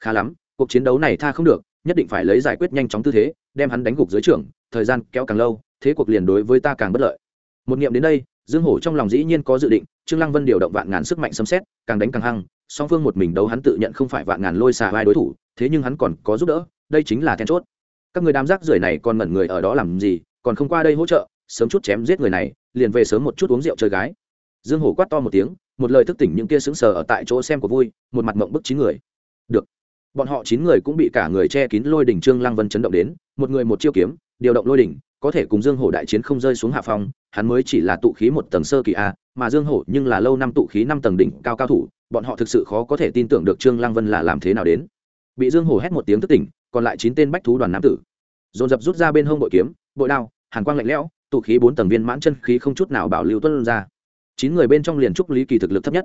Speaker 1: Khá lắm, cuộc chiến đấu này tha không được, nhất định phải lấy giải quyết nhanh chóng tư thế, đem hắn đánh gục dưới trưởng, thời gian kéo càng lâu, thế cuộc liền đối với ta càng bất lợi. Một nghiệm đến đây, dương hổ trong lòng dĩ nhiên có dự định, trương lăng vân điều động vạn ngàn sức mạnh sấm xét, càng đánh càng hăng, song phương một mình đấu hắn tự nhận không phải vạn ngàn lôi xà vai đối thủ, thế nhưng hắn còn có giúp đỡ, đây chính là then chốt. Các người đám rác rưởi này còn ngẩn người ở đó làm gì, còn không qua đây hỗ trợ sớm chút chém giết người này, liền về sớm một chút uống rượu chơi gái. Dương hổ quát to một tiếng, một lời thức tỉnh những kia sững sờ ở tại chỗ xem của vui, một mặt mộng bức chín người. Được. Bọn họ chín người cũng bị cả người che kín lôi đỉnh trương lăng vân chấn động đến, một người một chiêu kiếm, điều động lôi đỉnh, có thể cùng dương hổ đại chiến không rơi xuống hạ phong, hắn mới chỉ là tụ khí một tầng sơ kỳ a, mà dương hổ nhưng là lâu năm tụ khí năm tầng đỉnh cao cao thủ, bọn họ thực sự khó có thể tin tưởng được trương lăng vân là làm thế nào đến. Bị dương hổ hét một tiếng thức tỉnh, còn lại chín tên bách thú đoàn nam tử. Dồn dập rút ra bên hông bội kiếm, bội đao, hàn quang lạnh lẽo tụ khí bốn tầng viên mãn chân khí không chút nào bảo lưu tuân ra. Chín người bên trong liền trúc lý kỳ thực lực thấp nhất.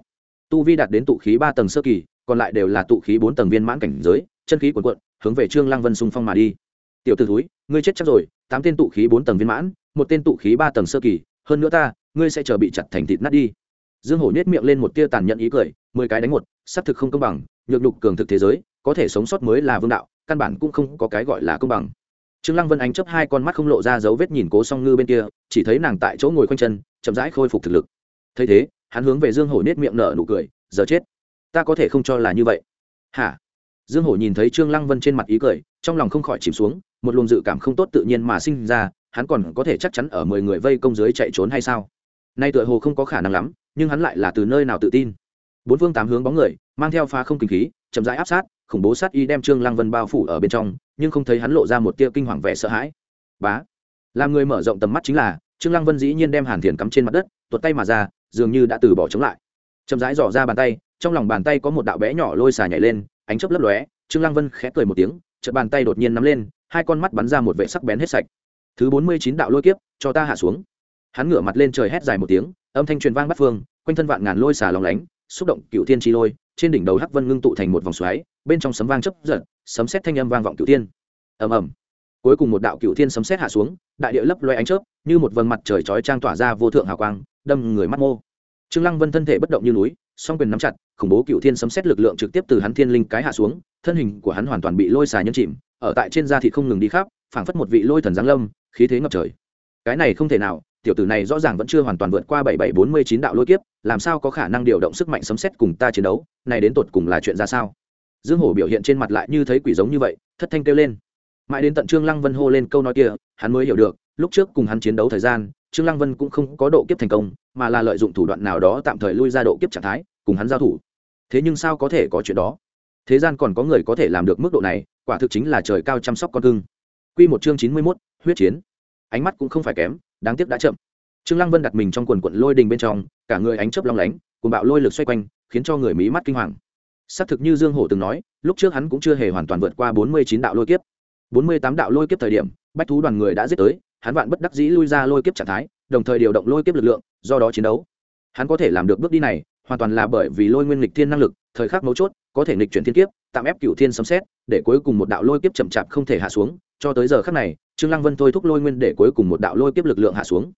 Speaker 1: Tu vi đạt đến tụ khí ba tầng sơ kỳ, còn lại đều là tụ khí bốn tầng viên mãn cảnh giới, chân khí quần quận hướng về trương lăng vân xung phong mà đi. Tiểu tử thúi, ngươi chết chắc rồi, tám tên tụ khí bốn tầng viên mãn, một tên tụ khí ba tầng sơ kỳ, hơn nữa ta, ngươi sẽ chờ bị chặt thành thịt nát đi. Dương hổ nhếch miệng lên một tia tàn nhẫn ý cười, mười cái đánh một, xác thực không công bằng, nhược nhục cường thực thế giới, có thể sống sót mới là vương đạo, căn bản cũng không có cái gọi là công bằng trương lăng vân ánh chấp hai con mắt không lộ ra dấu vết nhìn cố song ngư bên kia, chỉ thấy nàng tại chỗ ngồi khoanh chân, chậm rãi khôi phục thực lực. Thấy thế, hắn hướng về dương hổ nết miệng nở nụ cười, giờ chết, ta có thể không cho là như vậy. Hả? Dương hổ nhìn thấy trương lăng vân trên mặt ý cười, trong lòng không khỏi chìm xuống, một luồng dự cảm không tốt tự nhiên mà sinh ra, hắn còn có thể chắc chắn ở mười người vây công dưới chạy trốn hay sao? Nay tựa hồ không có khả năng lắm, nhưng hắn lại là từ nơi nào tự tin? Bốn phương tám hướng bóng người, mang theo phá không kinh khí, chậm rãi áp sát khủng bố sát y đem trương lăng vân bao phủ ở bên trong, nhưng không thấy hắn lộ ra một tia kinh hoàng vẻ sợ hãi. Bá! Làm người mở rộng tầm mắt chính là, trương lăng vân dĩ nhiên đem hàn thiền cắm trên mặt đất, tuột tay mà ra, dường như đã từ bỏ chống lại. Chậm rãi dò ra bàn tay, trong lòng bàn tay có một đạo bé nhỏ lôi xà nhảy lên, ánh chớp lấp lóe, trương lăng vân khẽ cười một tiếng, chợt bàn tay đột nhiên nắm lên, hai con mắt bắn ra một vệ sắc bén hết sạch. Thứ bốn mươi chín đạo lôi kiếp, cho ta hạ xuống. Hắn ngửa mặt lên trời hét dài một tiếng, âm thanh truyền vang bắt phương, quanh thân vạn ngàn lôi xà lóng lánh, xúc động cựu thiên chi lôi trên đỉnh đầu hắc vân ngưng tụ thành một vòng xoáy, bên trong sấm vang chấp giật, sấm xét thanh âm vang vọng cựu tiên ầm ầm. Cuối cùng một đạo cựu thiên sấm xét hạ xuống, đại địa lấp loe ánh chớp, như một vầng mặt trời chói trang tỏa ra vô thượng hào quang, đâm người mắt mô. Trương lăng vân thân thể bất động như núi, song quyền nắm chặt, khủng bố cựu thiên sấm xét lực lượng trực tiếp từ hắn thiên linh cái hạ xuống, thân hình của hắn hoàn toàn bị lôi xà nhấn chìm, ở tại trên da thịt không ngừng đi khắp, phảng phất một vị lôi thần giáng lâm, khí thế ngập trời. Cái này không thể nào tiểu tử này rõ ràng vẫn chưa hoàn toàn vượt qua bảy bảy bốn mươi chín đạo lôi kiếp làm sao có khả năng điều động sức mạnh sấm xét cùng ta chiến đấu này đến tột cùng là chuyện ra sao? Dương hổ biểu hiện trên mặt lại như thấy quỷ giống như vậy thất thanh kêu lên. Mãi đến tận trương lăng vân hô lên câu nói kia hắn mới hiểu được lúc trước cùng hắn chiến đấu thời gian trương lăng vân cũng không có độ kiếp thành công mà là lợi dụng thủ đoạn nào đó tạm thời lui ra độ kiếp trạng thái cùng hắn giao thủ. Thế nhưng sao có thể có chuyện đó? Thế gian còn có người có thể làm được mức độ này quả thực chính là trời cao chăm sóc con cưng. Quy một chương chín mươi 91, huyết chiến. Ánh mắt cũng không phải kém đáng tiếc đã chậm. Trương lăng vân đặt mình trong quần quận lôi đình bên trong, cả người ánh chớp long lánh cùng bạo lôi lực xoay quanh, khiến cho người mỹ mắt kinh hoàng. Xác thực như dương hổ từng nói, lúc trước hắn cũng chưa hề hoàn toàn vượt qua bốn mươi chín đạo lôi kiếp. bốn mươi tám đạo lôi kiếp thời điểm, bách thú đoàn người đã giết tới, hắn vạn bất đắc dĩ lui ra lôi kiếp trạng thái, đồng thời điều động lôi kiếp lực lượng, do đó chiến đấu. Hắn có thể làm được bước đi này, hoàn toàn là bởi vì lôi nguyên lịch thiên năng lực, thời khắc mấu chốt, có thể nghịch chuyển thiên kiếp, tạm ép cựu thiên sấm xét để cuối cùng một đạo lôi kiếp chậm chạp không thể hạ xuống, cho tới giờ khắc này trương lăng vân thôi thúc lôi nguyên để cuối cùng một đạo lôi kiếp lực lượng hạ xuống.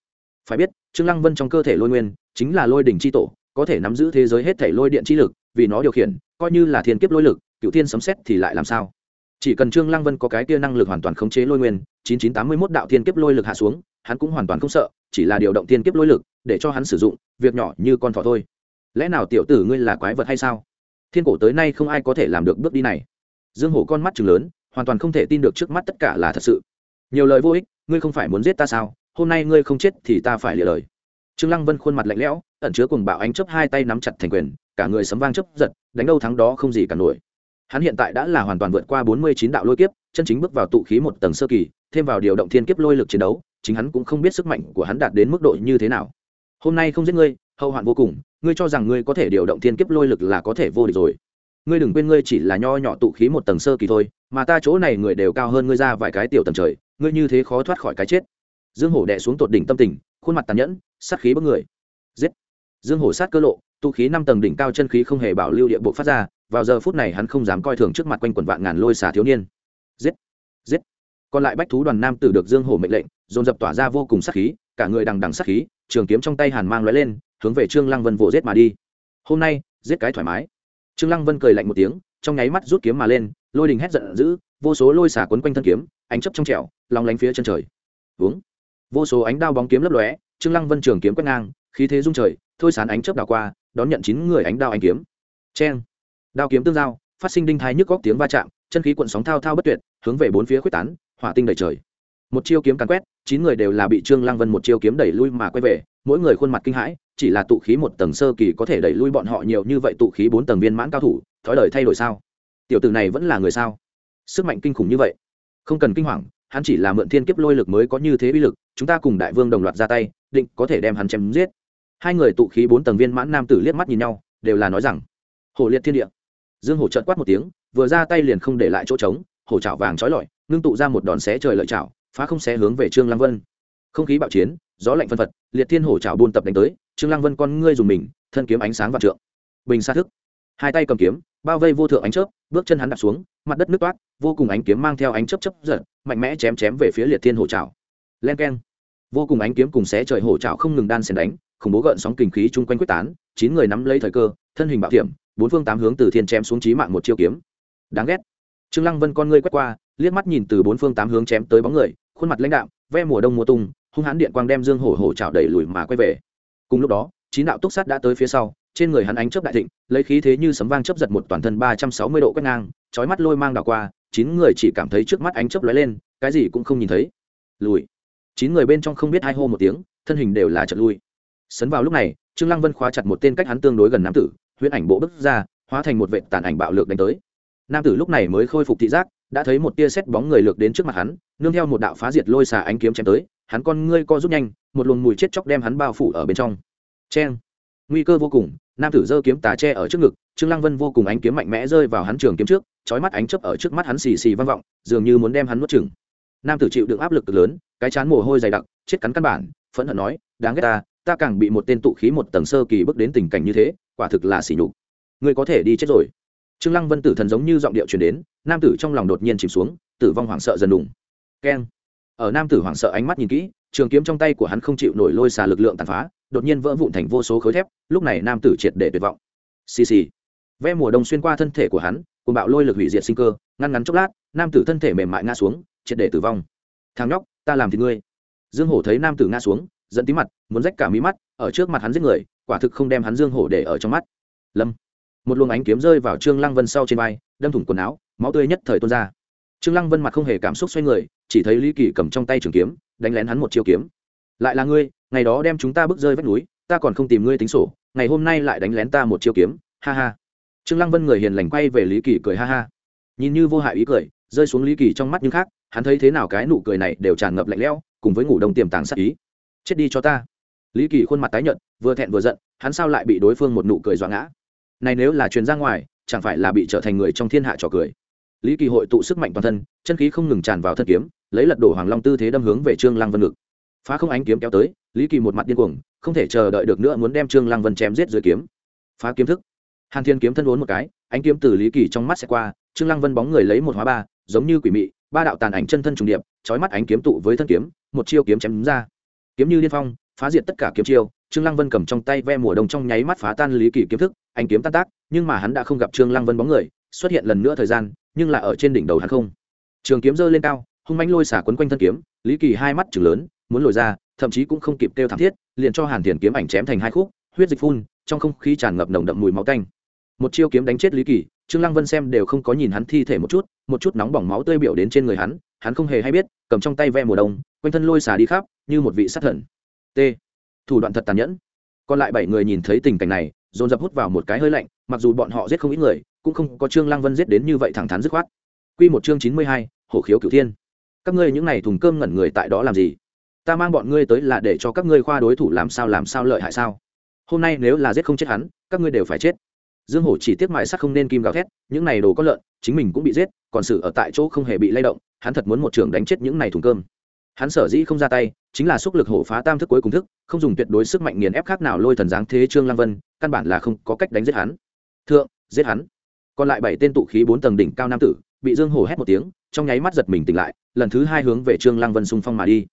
Speaker 1: Phải biết, trương lăng vân trong cơ thể lôi nguyên chính là lôi đỉnh chi tổ, có thể nắm giữ thế giới hết thể lôi điện chi lực, vì nó điều khiển, coi như là thiên kiếp lôi lực, cựu thiên sấm xét thì lại làm sao? Chỉ cần trương lăng vân có cái kia năng lực hoàn toàn khống chế lôi nguyên, chín chín tám mươi mốt đạo thiên kiếp lôi lực hạ xuống, hắn cũng hoàn toàn không sợ, chỉ là điều động thiên kiếp lôi lực để cho hắn sử dụng, việc nhỏ như con thỏ thôi. Lẽ nào tiểu tử ngươi là quái vật hay sao? Thiên cổ tới nay không ai có thể làm được bước đi này. Dương hổ con mắt chừng lớn, hoàn toàn không thể tin được trước mắt tất cả là thật sự nhiều lời vô ích, ngươi không phải muốn giết ta sao? Hôm nay ngươi không chết thì ta phải lìa lời. Trương lăng vân khuôn mặt lạnh lẽo, ẩn chứa cùng bạo ánh chớp hai tay nắm chặt thành quyền, cả người sấm vang chớp giật, đánh đâu thắng đó không gì cả nổi. Hắn hiện tại đã là hoàn toàn vượt qua bốn mươi chín đạo lôi kiếp, chân chính bước vào tụ khí một tầng sơ kỳ, thêm vào điều động thiên kiếp lôi lực chiến đấu, chính hắn cũng không biết sức mạnh của hắn đạt đến mức độ như thế nào. Hôm nay không giết ngươi, hậu hoạn vô cùng, ngươi cho rằng ngươi có thể điều động thiên kiếp lôi lực là có thể vô địch rồi ngươi đừng quên ngươi chỉ là nho nhỏ tụ khí một tầng sơ kỳ thôi, mà ta chỗ này người đều cao hơn ngươi ra vài cái tiểu tầng trời, ngươi như thế khó thoát khỏi cái chết. Dương hổ đẻ xuống tột đỉnh tâm tình, khuôn mặt tàn nhẫn, sát khí bức người. Giết. Dương hổ sát cơ lộ, tụ khí năm tầng đỉnh cao chân khí không hề bảo lưu địa bộ phát ra, vào giờ phút này hắn không dám coi thường trước mặt quanh quần vạn ngàn lôi xà thiếu niên. Giết. Giết. Còn lại bách thú đoàn nam tử được dương hổ mệnh lệnh, dồn dập tỏa ra vô cùng sát khí, cả người đằng đằng sát khí, trường kiếm trong tay hàn mang lóe lên, hướng về trương lăng vân vỗ giết mà đi. Hôm nay, giết cái thoải mái trương lăng vân cười lạnh một tiếng, trong nháy mắt rút kiếm mà lên, lôi đình hét giận dữ, vô số lôi xả quấn quanh thân kiếm, ánh chấp trong trẻo lòng lánh phía chân trời. Uống vô số ánh đao bóng kiếm lấp lóe, trương lăng vân trường kiếm quét ngang, khí thế rung trời, thôi sán ánh chớp đảo qua, đón nhận chín người ánh đao ánh kiếm. Cheng. Đao kiếm tương giao, phát sinh đinh thái nhức góc tiếng va chạm, chân khí cuộn sóng thao thao bất tuyệt, hướng về bốn phía quyết tán, hỏa tinh đầy trời một chiêu kiếm càn quét, chín người đều là bị trương lăng vân một chiêu kiếm đẩy lui mà quay về, mỗi người khuôn mặt kinh hãi, chỉ là tụ khí một tầng sơ kỳ có thể đẩy lui bọn họ nhiều như vậy tụ khí bốn tầng viên mãn cao thủ, thói đời thay đổi sao? Tiểu tử này vẫn là người sao? Sức mạnh kinh khủng như vậy. Không cần kinh hoàng, hắn chỉ là mượn thiên kiếp lôi lực mới có như thế uy lực, chúng ta cùng đại vương đồng loạt ra tay, định có thể đem hắn chém giết. Hai người tụ khí bốn tầng viên mãn nam tử liếc mắt nhìn nhau, đều là nói rằng hồ liệt thiên địa. Dương hổ trợn quát một tiếng, vừa ra tay liền không để lại chỗ trống, hổ chảo vàng trói lọi, ngưng tụ ra một đòn xé trời lợi chảo phá không xé hướng về trương lăng vân. Không khí bạo chiến, gió lạnh phân phật, liệt thiên hổ chảo buôn tập đánh tới, trương lăng vân con ngươi dùng mình, thân kiếm ánh sáng và trượng. Bình xa thức. Hai tay cầm kiếm, bao vây vô thượng ánh chớp, bước chân hắn đặt xuống, mặt đất nước toát, vô cùng ánh kiếm mang theo ánh chớp chớp giật, mạnh mẽ chém chém về phía liệt thiên hổ trào len keng. Vô cùng ánh kiếm cùng xé trời hổ trào không ngừng đan xen đánh, khủng bố gợn sóng kinh khí chung quanh quyết tán, chín người nắm lấy thời cơ, thân hình bạo thiểm bốn phương tám hướng từ thiên chém xuống chí mạng một chiêu kiếm. Đáng ghét. Trương lăng vân con ngươi quét qua, liếc mắt nhìn từ bốn phương tám hướng chém tới bóng người khuôn mặt lãnh đạm, ve mùa đông mùa tung, hung hãn điện quang đem dương hổ hổ chảo đẩy lùi mà quay về. Cùng lúc đó, chín đạo túc sát đã tới phía sau, trên người hắn ánh chớp đại thịnh, lấy khí thế như sấm vang chớp giật một toàn thân ba trăm sáu mươi độ quét ngang, chói mắt lôi mang đảo qua, chín người chỉ cảm thấy trước mắt ánh chớp lóe lên, cái gì cũng không nhìn thấy. Lùi. Chín người bên trong không biết hai hô một tiếng, thân hình đều là trận lui. Sấn vào lúc này, trương lăng vân khóa chặt một tên cách hắn tương đối gần nam tử, huyễn ảnh bộ bước ra, hóa thành một vệ tàn ảnh bạo lực đánh tới. Nam tử lúc này mới khôi phục thị giác đã thấy một tia xét bóng người lược đến trước mặt hắn, nương theo một đạo phá diệt lôi xà ánh kiếm chém tới, hắn con ngươi co rút nhanh, một luồng mùi chết chóc đem hắn bao phủ ở bên trong. Cheng. Nguy cơ vô cùng, nam tử giơ kiếm tà tre ở trước ngực, trương lăng vân vô cùng ánh kiếm mạnh mẽ rơi vào hắn trường kiếm trước, chói mắt ánh chớp ở trước mắt hắn xì xì vang vọng, dường như muốn đem hắn nuốt chửng. Nam tử chịu đựng áp lực lớn, cái chán mồ hôi dày đặc, chết cắn căn bản, phẫn hận nói, đáng ghét ta ta càng bị một tên tụ khí một tầng sơ kỳ bước đến tình cảnh như thế, quả thực là sỉ nhục. Ngươi có thể đi chết rồi trương lăng vân tử thần giống như giọng điệu truyền đến, nam tử trong lòng đột nhiên chìm xuống, tử vong hoảng sợ dần đùng. Keng. Ở nam tử hoảng sợ ánh mắt nhìn kỹ, trường kiếm trong tay của hắn không chịu nổi lôi xà lực lượng tàn phá, đột nhiên vỡ vụn thành vô số khối thép, lúc này nam tử triệt để tuyệt vọng. Xì xì. Ve mùa đông xuyên qua thân thể của hắn cùng bạo lôi lực hủy diệt sinh cơ, ngăn ngắn chốc lát, nam tử thân thể mềm mại ngã xuống, triệt để tử vong. Thằng nhóc, ta làm thì ngươi. Dương hổ thấy nam tử ngã xuống dẫn tí mặt, muốn rách cả mí mắt, ở trước mặt hắn giết người, quả thực không đem hắn dương hổ để ở trong mắt. Lâm một luồng ánh kiếm rơi vào trương lăng vân sau trên vai, đâm thủng quần áo, máu tươi nhất thời tuôn ra. Trương lăng vân mặt không hề cảm xúc xoay người, chỉ thấy lý kỳ cầm trong tay trường kiếm, đánh lén hắn một chiêu kiếm. Lại là ngươi, ngày đó đem chúng ta bước rơi vách núi, ta còn không tìm ngươi tính sổ, ngày hôm nay lại đánh lén ta một chiêu kiếm, ha ha. Trương lăng vân người hiền lành quay về lý kỳ cười ha ha. Nhìn như vô hại ý cười, rơi xuống lý kỳ trong mắt nhưng khác, hắn thấy thế nào cái nụ cười này đều tràn ngập lạnh lẽo, cùng với ngủ đông tiềm tàng sát ý. Chết đi cho ta. Lý kỳ khuôn mặt tái nhợt, vừa thẹn vừa giận, hắn sao lại bị đối phương một nụ cười dọa ngã? Này nếu là truyền ra ngoài, chẳng phải là bị trở thành người trong thiên hạ trò cười. Lý kỳ hội tụ sức mạnh toàn thân, chân khí không ngừng tràn vào thân kiếm, lấy lật đổ hoàng long tư thế đâm hướng về trương lăng vân ngực. Phá không ánh kiếm kéo tới, lý kỳ một mặt điên cuồng, không thể chờ đợi được nữa muốn đem trương lăng vân chém giết dưới kiếm. Phá kiếm thức. Hàn thiên kiếm thân uốn một cái, ánh kiếm từ lý kỳ trong mắt sẽ qua, trương lăng vân bóng người lấy một hóa ba, giống như quỷ mị, ba đạo tàn ảnh chân thân trùng điệp, chói mắt ánh kiếm tụ với thân kiếm, một chiêu kiếm chém đúng ra. Kiếm như liên phong, phá diệt tất cả kiếm chiêu, trương lăng vân cầm trong tay ve mùa đông trong nháy mắt phá tan lý kỳ kiếm thức anh kiếm tan tác, nhưng mà hắn đã không gặp trương lăng vân bóng người, xuất hiện lần nữa thời gian, nhưng là ở trên đỉnh đầu hắn không. Trường kiếm giơ lên cao, hung mãnh lôi xả quấn quanh thân kiếm, lý kỳ hai mắt chừng lớn, muốn lồi ra, thậm chí cũng không kịp kêu thảm thiết, liền cho hàn thiền kiếm ảnh chém thành hai khúc, huyết dịch phun, trong không khí tràn ngập nồng đậm mùi máu tanh. Một chiêu kiếm đánh chết lý kỳ, trương lăng vân xem đều không có nhìn hắn thi thể một chút một chút nóng bỏng máu tươi biểu đến trên người hắn hắn không hề hay biết, cầm trong tay ve mùa đông, quanh thân lôi xả đi khắp, như một vị sát thần. T. Thủ đoạn thật tàn nhẫn. Còn lại bảy người nhìn thấy tình cảnh này dồn dập hút vào một cái hơi lạnh mặc dù bọn họ giết không ít người cũng không có trương lăng vân giết đến như vậy thẳng thắn dứt khoát. Quy một chương chín mươi hai, hổ khiếu cửu thiên. Các ngươi những này thùng cơm ngẩn người tại đó làm gì? Ta mang bọn ngươi tới là để cho các ngươi khoa đối thủ làm sao làm sao lợi hại sao? Hôm nay nếu là giết không chết hắn các ngươi đều phải chết. Dương hổ chỉ tiếc mại sắc không nên kim gào thét những này đồ có lợn chính mình cũng bị giết còn sự ở tại chỗ không hề bị lay động hắn thật muốn một trường đánh chết những này thùng cơm hắn sở dĩ không ra tay, chính là sức lực hổ phá tam thức cuối cùng thức, không dùng tuyệt đối sức mạnh nghiền ép khác nào lôi thần giáng thế trương lăng vân, căn bản là không có cách đánh giết hắn. Thượng, giết hắn. Còn lại bảy tên tụ khí bốn tầng đỉnh cao nam tử, bị dương hổ hét một tiếng, trong nháy mắt giật mình tỉnh lại, lần thứ hai hướng về trương lăng vân xung phong mà đi.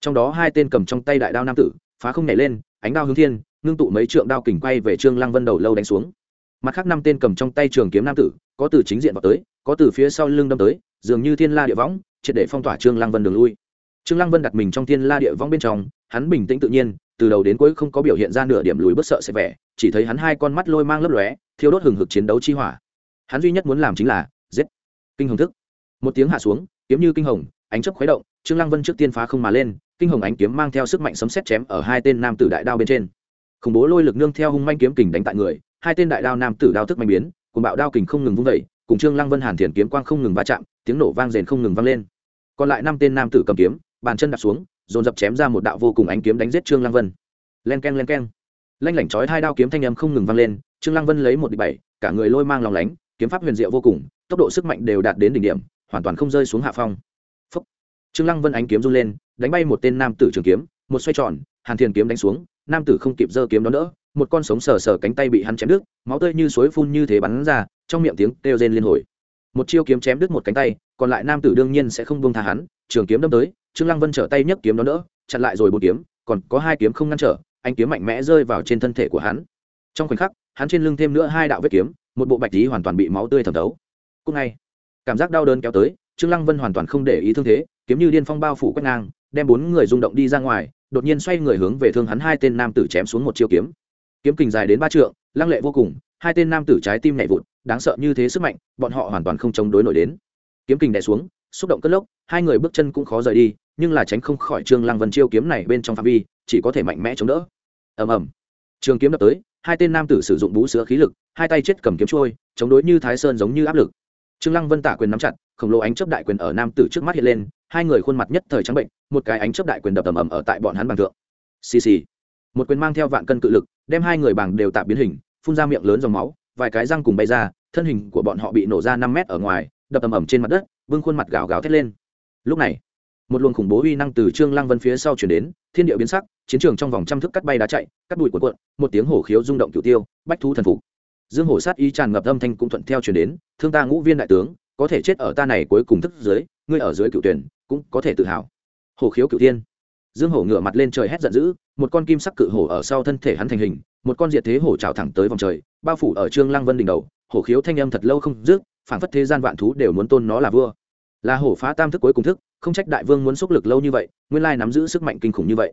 Speaker 1: Trong đó hai tên cầm trong tay đại đao nam tử, phá không nhảy lên, ánh đao hướng thiên, ngưng tụ mấy trượng đao kình quay về trương lăng vân đầu lâu đánh xuống. Mặt khác năm tên cầm trong tay trường kiếm nam tử, có từ chính diện vào tới, có từ phía sau lưng đâm tới, dường như thiên la địa võng, triệt để phong tỏa trương lăng vân đường lui trương lăng vân đặt mình trong thiên la địa Vong bên trong, hắn bình tĩnh tự nhiên, từ đầu đến cuối không có biểu hiện ra nửa điểm lùi bất sợ sẽ vẻ, chỉ thấy hắn hai con mắt lôi mang lấp lóe, thiêu đốt hừng hực chiến đấu chi hỏa. Hắn duy nhất muốn làm chính là, giết. Kinh hồng thức. Một tiếng hạ xuống, kiếm như kinh hồng, ánh chớp khuấy động, trương lăng vân trước tiên phá không mà lên, kinh hồng ánh kiếm mang theo sức mạnh sấm sét chém ở hai tên nam tử đại đao bên trên. Khủng bố lôi lực nương theo hung manh kiếm kình đánh tại người, hai tên đại đao nam tử đao thức manh biến, cùng bạo đao kình không ngừng vung vẩy cùng trương lăng vân hàn thiền kiếm quang không ngừng va chạm, tiếng nổ vang rền không ngừng vang lên. Còn lại năm tên nam tử cầm kiếm bàn chân đặt xuống, dồn dập chém ra một đạo vô cùng ánh kiếm đánh giết trương lăng vân. Len k e n len k e n lanh lảnh chói hai đao kiếm thanh âm không ngừng vang lên, trương lăng vân lấy một địch bảy, cả người lôi mang lòng lánh, kiếm pháp huyền diệu vô cùng, tốc độ sức mạnh đều đạt đến đỉnh điểm, hoàn toàn không rơi xuống hạ phong. Phúc. trương lăng vân ánh kiếm run lên, đánh bay một tên nam tử trường kiếm, một xoay tròn, hàn thiền kiếm đánh xuống, nam tử không kịp giơ kiếm đó nữa một con sống sờ sờ cánh tay bị hắn chém đứt, máu tươi như suối phun như thế bắn ra, trong miệng tiếng kêu rên liên hồi. Một chiêu kiếm chém đứt một cánh tay, còn lại nam tử đương nhiên sẽ không buông tha hắn, trường kiếm đâm tới trương lăng vân trở tay nhấc kiếm đó đỡ, chặn lại rồi bốn kiếm, còn có hai kiếm không ngăn trở, anh kiếm mạnh mẽ rơi vào trên thân thể của hắn. Trong khoảnh khắc, hắn trên lưng thêm nữa hai đạo vết kiếm, một bộ bạch tí hoàn toàn bị máu tươi thẩm thấu. Cũng ngay, cảm giác đau đớn kéo tới, trương lăng vân hoàn toàn không để ý thương thế, kiếm như điên phong bao phủ quét ngang, đem bốn người rung động đi ra ngoài, đột nhiên xoay người hướng về thương hắn hai tên nam tử chém xuống một chiêu kiếm. Kiếm kình dài đến ba trượng, lăng lệ vô cùng, hai tên nam tử trái tim nhảy vụt, đáng sợ như thế sức mạnh, bọn họ hoàn toàn không chống đối nổi đến. Kiếm kình đè xuống xúc động cất lốc, hai người bước chân cũng khó rời đi, nhưng là tránh không khỏi trương lăng vân chiêu kiếm này bên trong phạm vi, chỉ có thể mạnh mẽ chống đỡ. Ầm ầm. Trường kiếm đập tới, hai tên nam tử sử dụng bú sữa khí lực, hai tay chết cầm kiếm trôi chống đối như thái sơn giống như áp lực. Trương lăng vân tả quyền nắm chặt, khổng lồ ánh chớp đại quyền ở nam tử trước mắt hiện lên, hai người khuôn mặt nhất thời trắng bệnh, một cái ánh chớp đại quyền đập ầm ầm ở tại bọn hắn bằng thượng. Xì xì. Một quyền mang theo vạn cân cự lực, đem hai người bằng đều tạm biến hình, phun ra miệng lớn dòng máu, vài cái răng cùng bay ra, thân hình của bọn họ bị nổ ra năm mét ở ngoài, đập ầm ầm trên mặt đất bưng khuôn mặt gào gào thét lên. Lúc này, một luồng khủng bố uy năng từ trương lăng vân phía sau chuyển đến, thiên địa biến sắc, chiến trường trong vòng trăm thước cắt bay đá chạy, cắt bụi cuộn cuộn, một tiếng hổ khiếu rung động cửu tiêu, bách thú thần phục. Dương hổ sát ý tràn ngập âm thanh cũng thuận theo chuyển đến, thương ta ngũ viên đại tướng, có thể chết ở ta này cuối cùng thức dưới, ngươi ở dưới cựu tuyển, cũng có thể tự hào. Hổ khiếu cửu tiên dương hổ ngửa mặt lên trời hét giận dữ, một con kim sắc cự hổ ở sau thân thể hắn thành hình, một con diệt thế hổ trào thẳng tới vòng trời, bao phủ ở trương lăng vân đỉnh đầu. Hổ khiếu thanh âm thật lâu không dứt, phảng phất thế gian vạn thú đều muốn tôn nó là vua là hổ phá tam thức cuối cùng thức, không trách đại vương muốn xúc lực lâu như vậy, nguyên lai nắm giữ sức mạnh kinh khủng như vậy.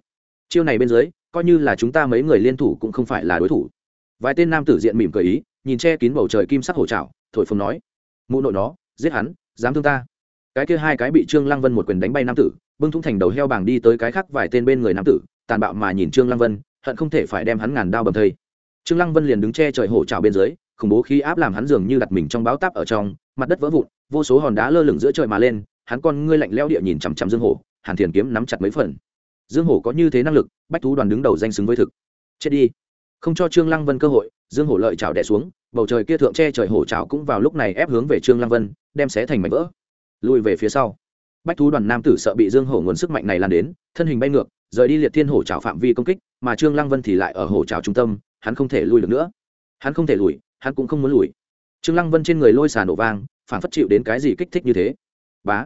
Speaker 1: Chiêu này bên dưới, coi như là chúng ta mấy người liên thủ cũng không phải là đối thủ. Vài tên nam tử diện mỉm cười ý, nhìn che kín bầu trời kim sắc hổ trào thổi phồng nói, mụ nội nó, giết hắn, dám thương ta. Cái kia hai cái bị trương lăng vân một quyền đánh bay nam tử, bưng thung thành đầu heo bảng đi tới cái khác vài tên bên người nam tử, tàn bạo mà nhìn trương lăng vân, hận không thể phải đem hắn ngàn đao bầm thây. Trương lăng vân liền đứng che trời hổ trào bên dưới khủng bố khí áp làm hắn dường như đặt mình trong báo táp ở trong, mặt đất vỡ vụn, vô số hòn đá lơ lửng giữa trời mà lên, hắn con ngươi lạnh lẽo địa nhìn chằm chằm dương hổ, hàn thiền kiếm nắm chặt mấy phần. Dương hổ có như thế năng lực, bách thú đoàn đứng đầu danh xứng với thực. Chết đi. Không cho trương lăng vân cơ hội, dương hổ lợi chảo đẻ xuống, bầu trời kia thượng che trời hổ chảo cũng vào lúc này ép hướng về trương lăng vân, đem xé thành mảnh vỡ. Lùi về phía sau. Bách thú đoàn nam tử sợ bị dương hổ nguồn sức mạnh này lan đến, thân hình bay ngược, rời đi liệt thiên hổ trào phạm vi công kích, mà trương lăng vân thì lại ở hổ trào trung tâm, hắn không thể lùi được nữa. Hắn không thể lùi hắn cũng không muốn lùi. Trương lăng vân trên người lôi xà nổ vang phản phất chịu đến cái gì kích thích như thế. Bá.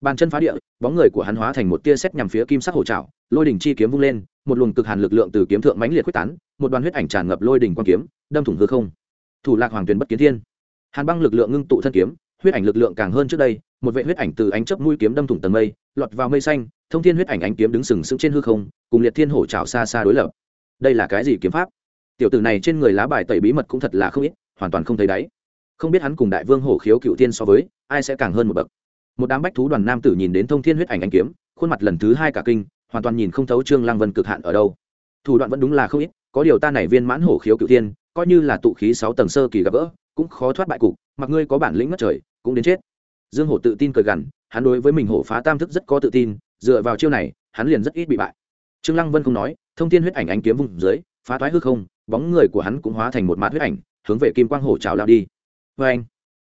Speaker 1: Bàn chân phá địa, bóng người của hắn hóa thành một tia sét nhằm phía kim sắc hổ trảo, lôi đỉnh chi kiếm vung lên, một luồng cực hàn lực lượng từ kiếm thượng mãnh liệt quyết tán, một đoàn huyết ảnh tràn ngập lôi đỉnh quan kiếm, đâm thủng hư không. Thủ lạc hoàng tuyền bất kiến thiên. Hàn băng lực lượng ngưng tụ thân kiếm, huyết ảnh lực lượng càng hơn trước đây, một vệ huyết ảnh từ ánh chớp mũi kiếm đâm thủng tầng mây, lọt vào mây xanh, thông thiên huyết ảnh ánh kiếm đứng sừng sững trên hư không, cùng liệt thiên hổ trảo xa xa đối lập. Đây là cái gì kiếm pháp? Tiểu tử này trên người lá bài tẩy bí mật cũng thật là không ít, hoàn toàn không thấy đáy. Không biết hắn cùng đại vương hổ khiếu cựu tiên so với, ai sẽ càng hơn một bậc. Một đám bách thú đoàn nam tử nhìn đến thông thiên huyết ảnh ánh kiếm, khuôn mặt lần thứ hai cả kinh, hoàn toàn nhìn không thấu trương lăng vân cực hạn ở đâu. Thủ đoạn vẫn đúng là không ít, có điều ta này viên mãn hổ khiếu cựu tiên, coi như là tụ khí sáu tầng sơ kỳ gặp gỡ, cũng khó thoát bại cục, mặc ngươi có bản lĩnh mất trời, cũng đến chết. Dương hổ tự tin cười gằn, hắn đối với mình hổ phá tam thức rất có tự tin, dựa vào chiêu này, hắn liền rất ít bị bại. Trương lăng vân không nói, thông Thiên huyết ảnh ánh kiếm vùng dưới, phá thoái hư không bóng người của hắn cũng hóa thành một mạt huyết ảnh, hướng về kim quang hổ trào lao đi. Vê anh,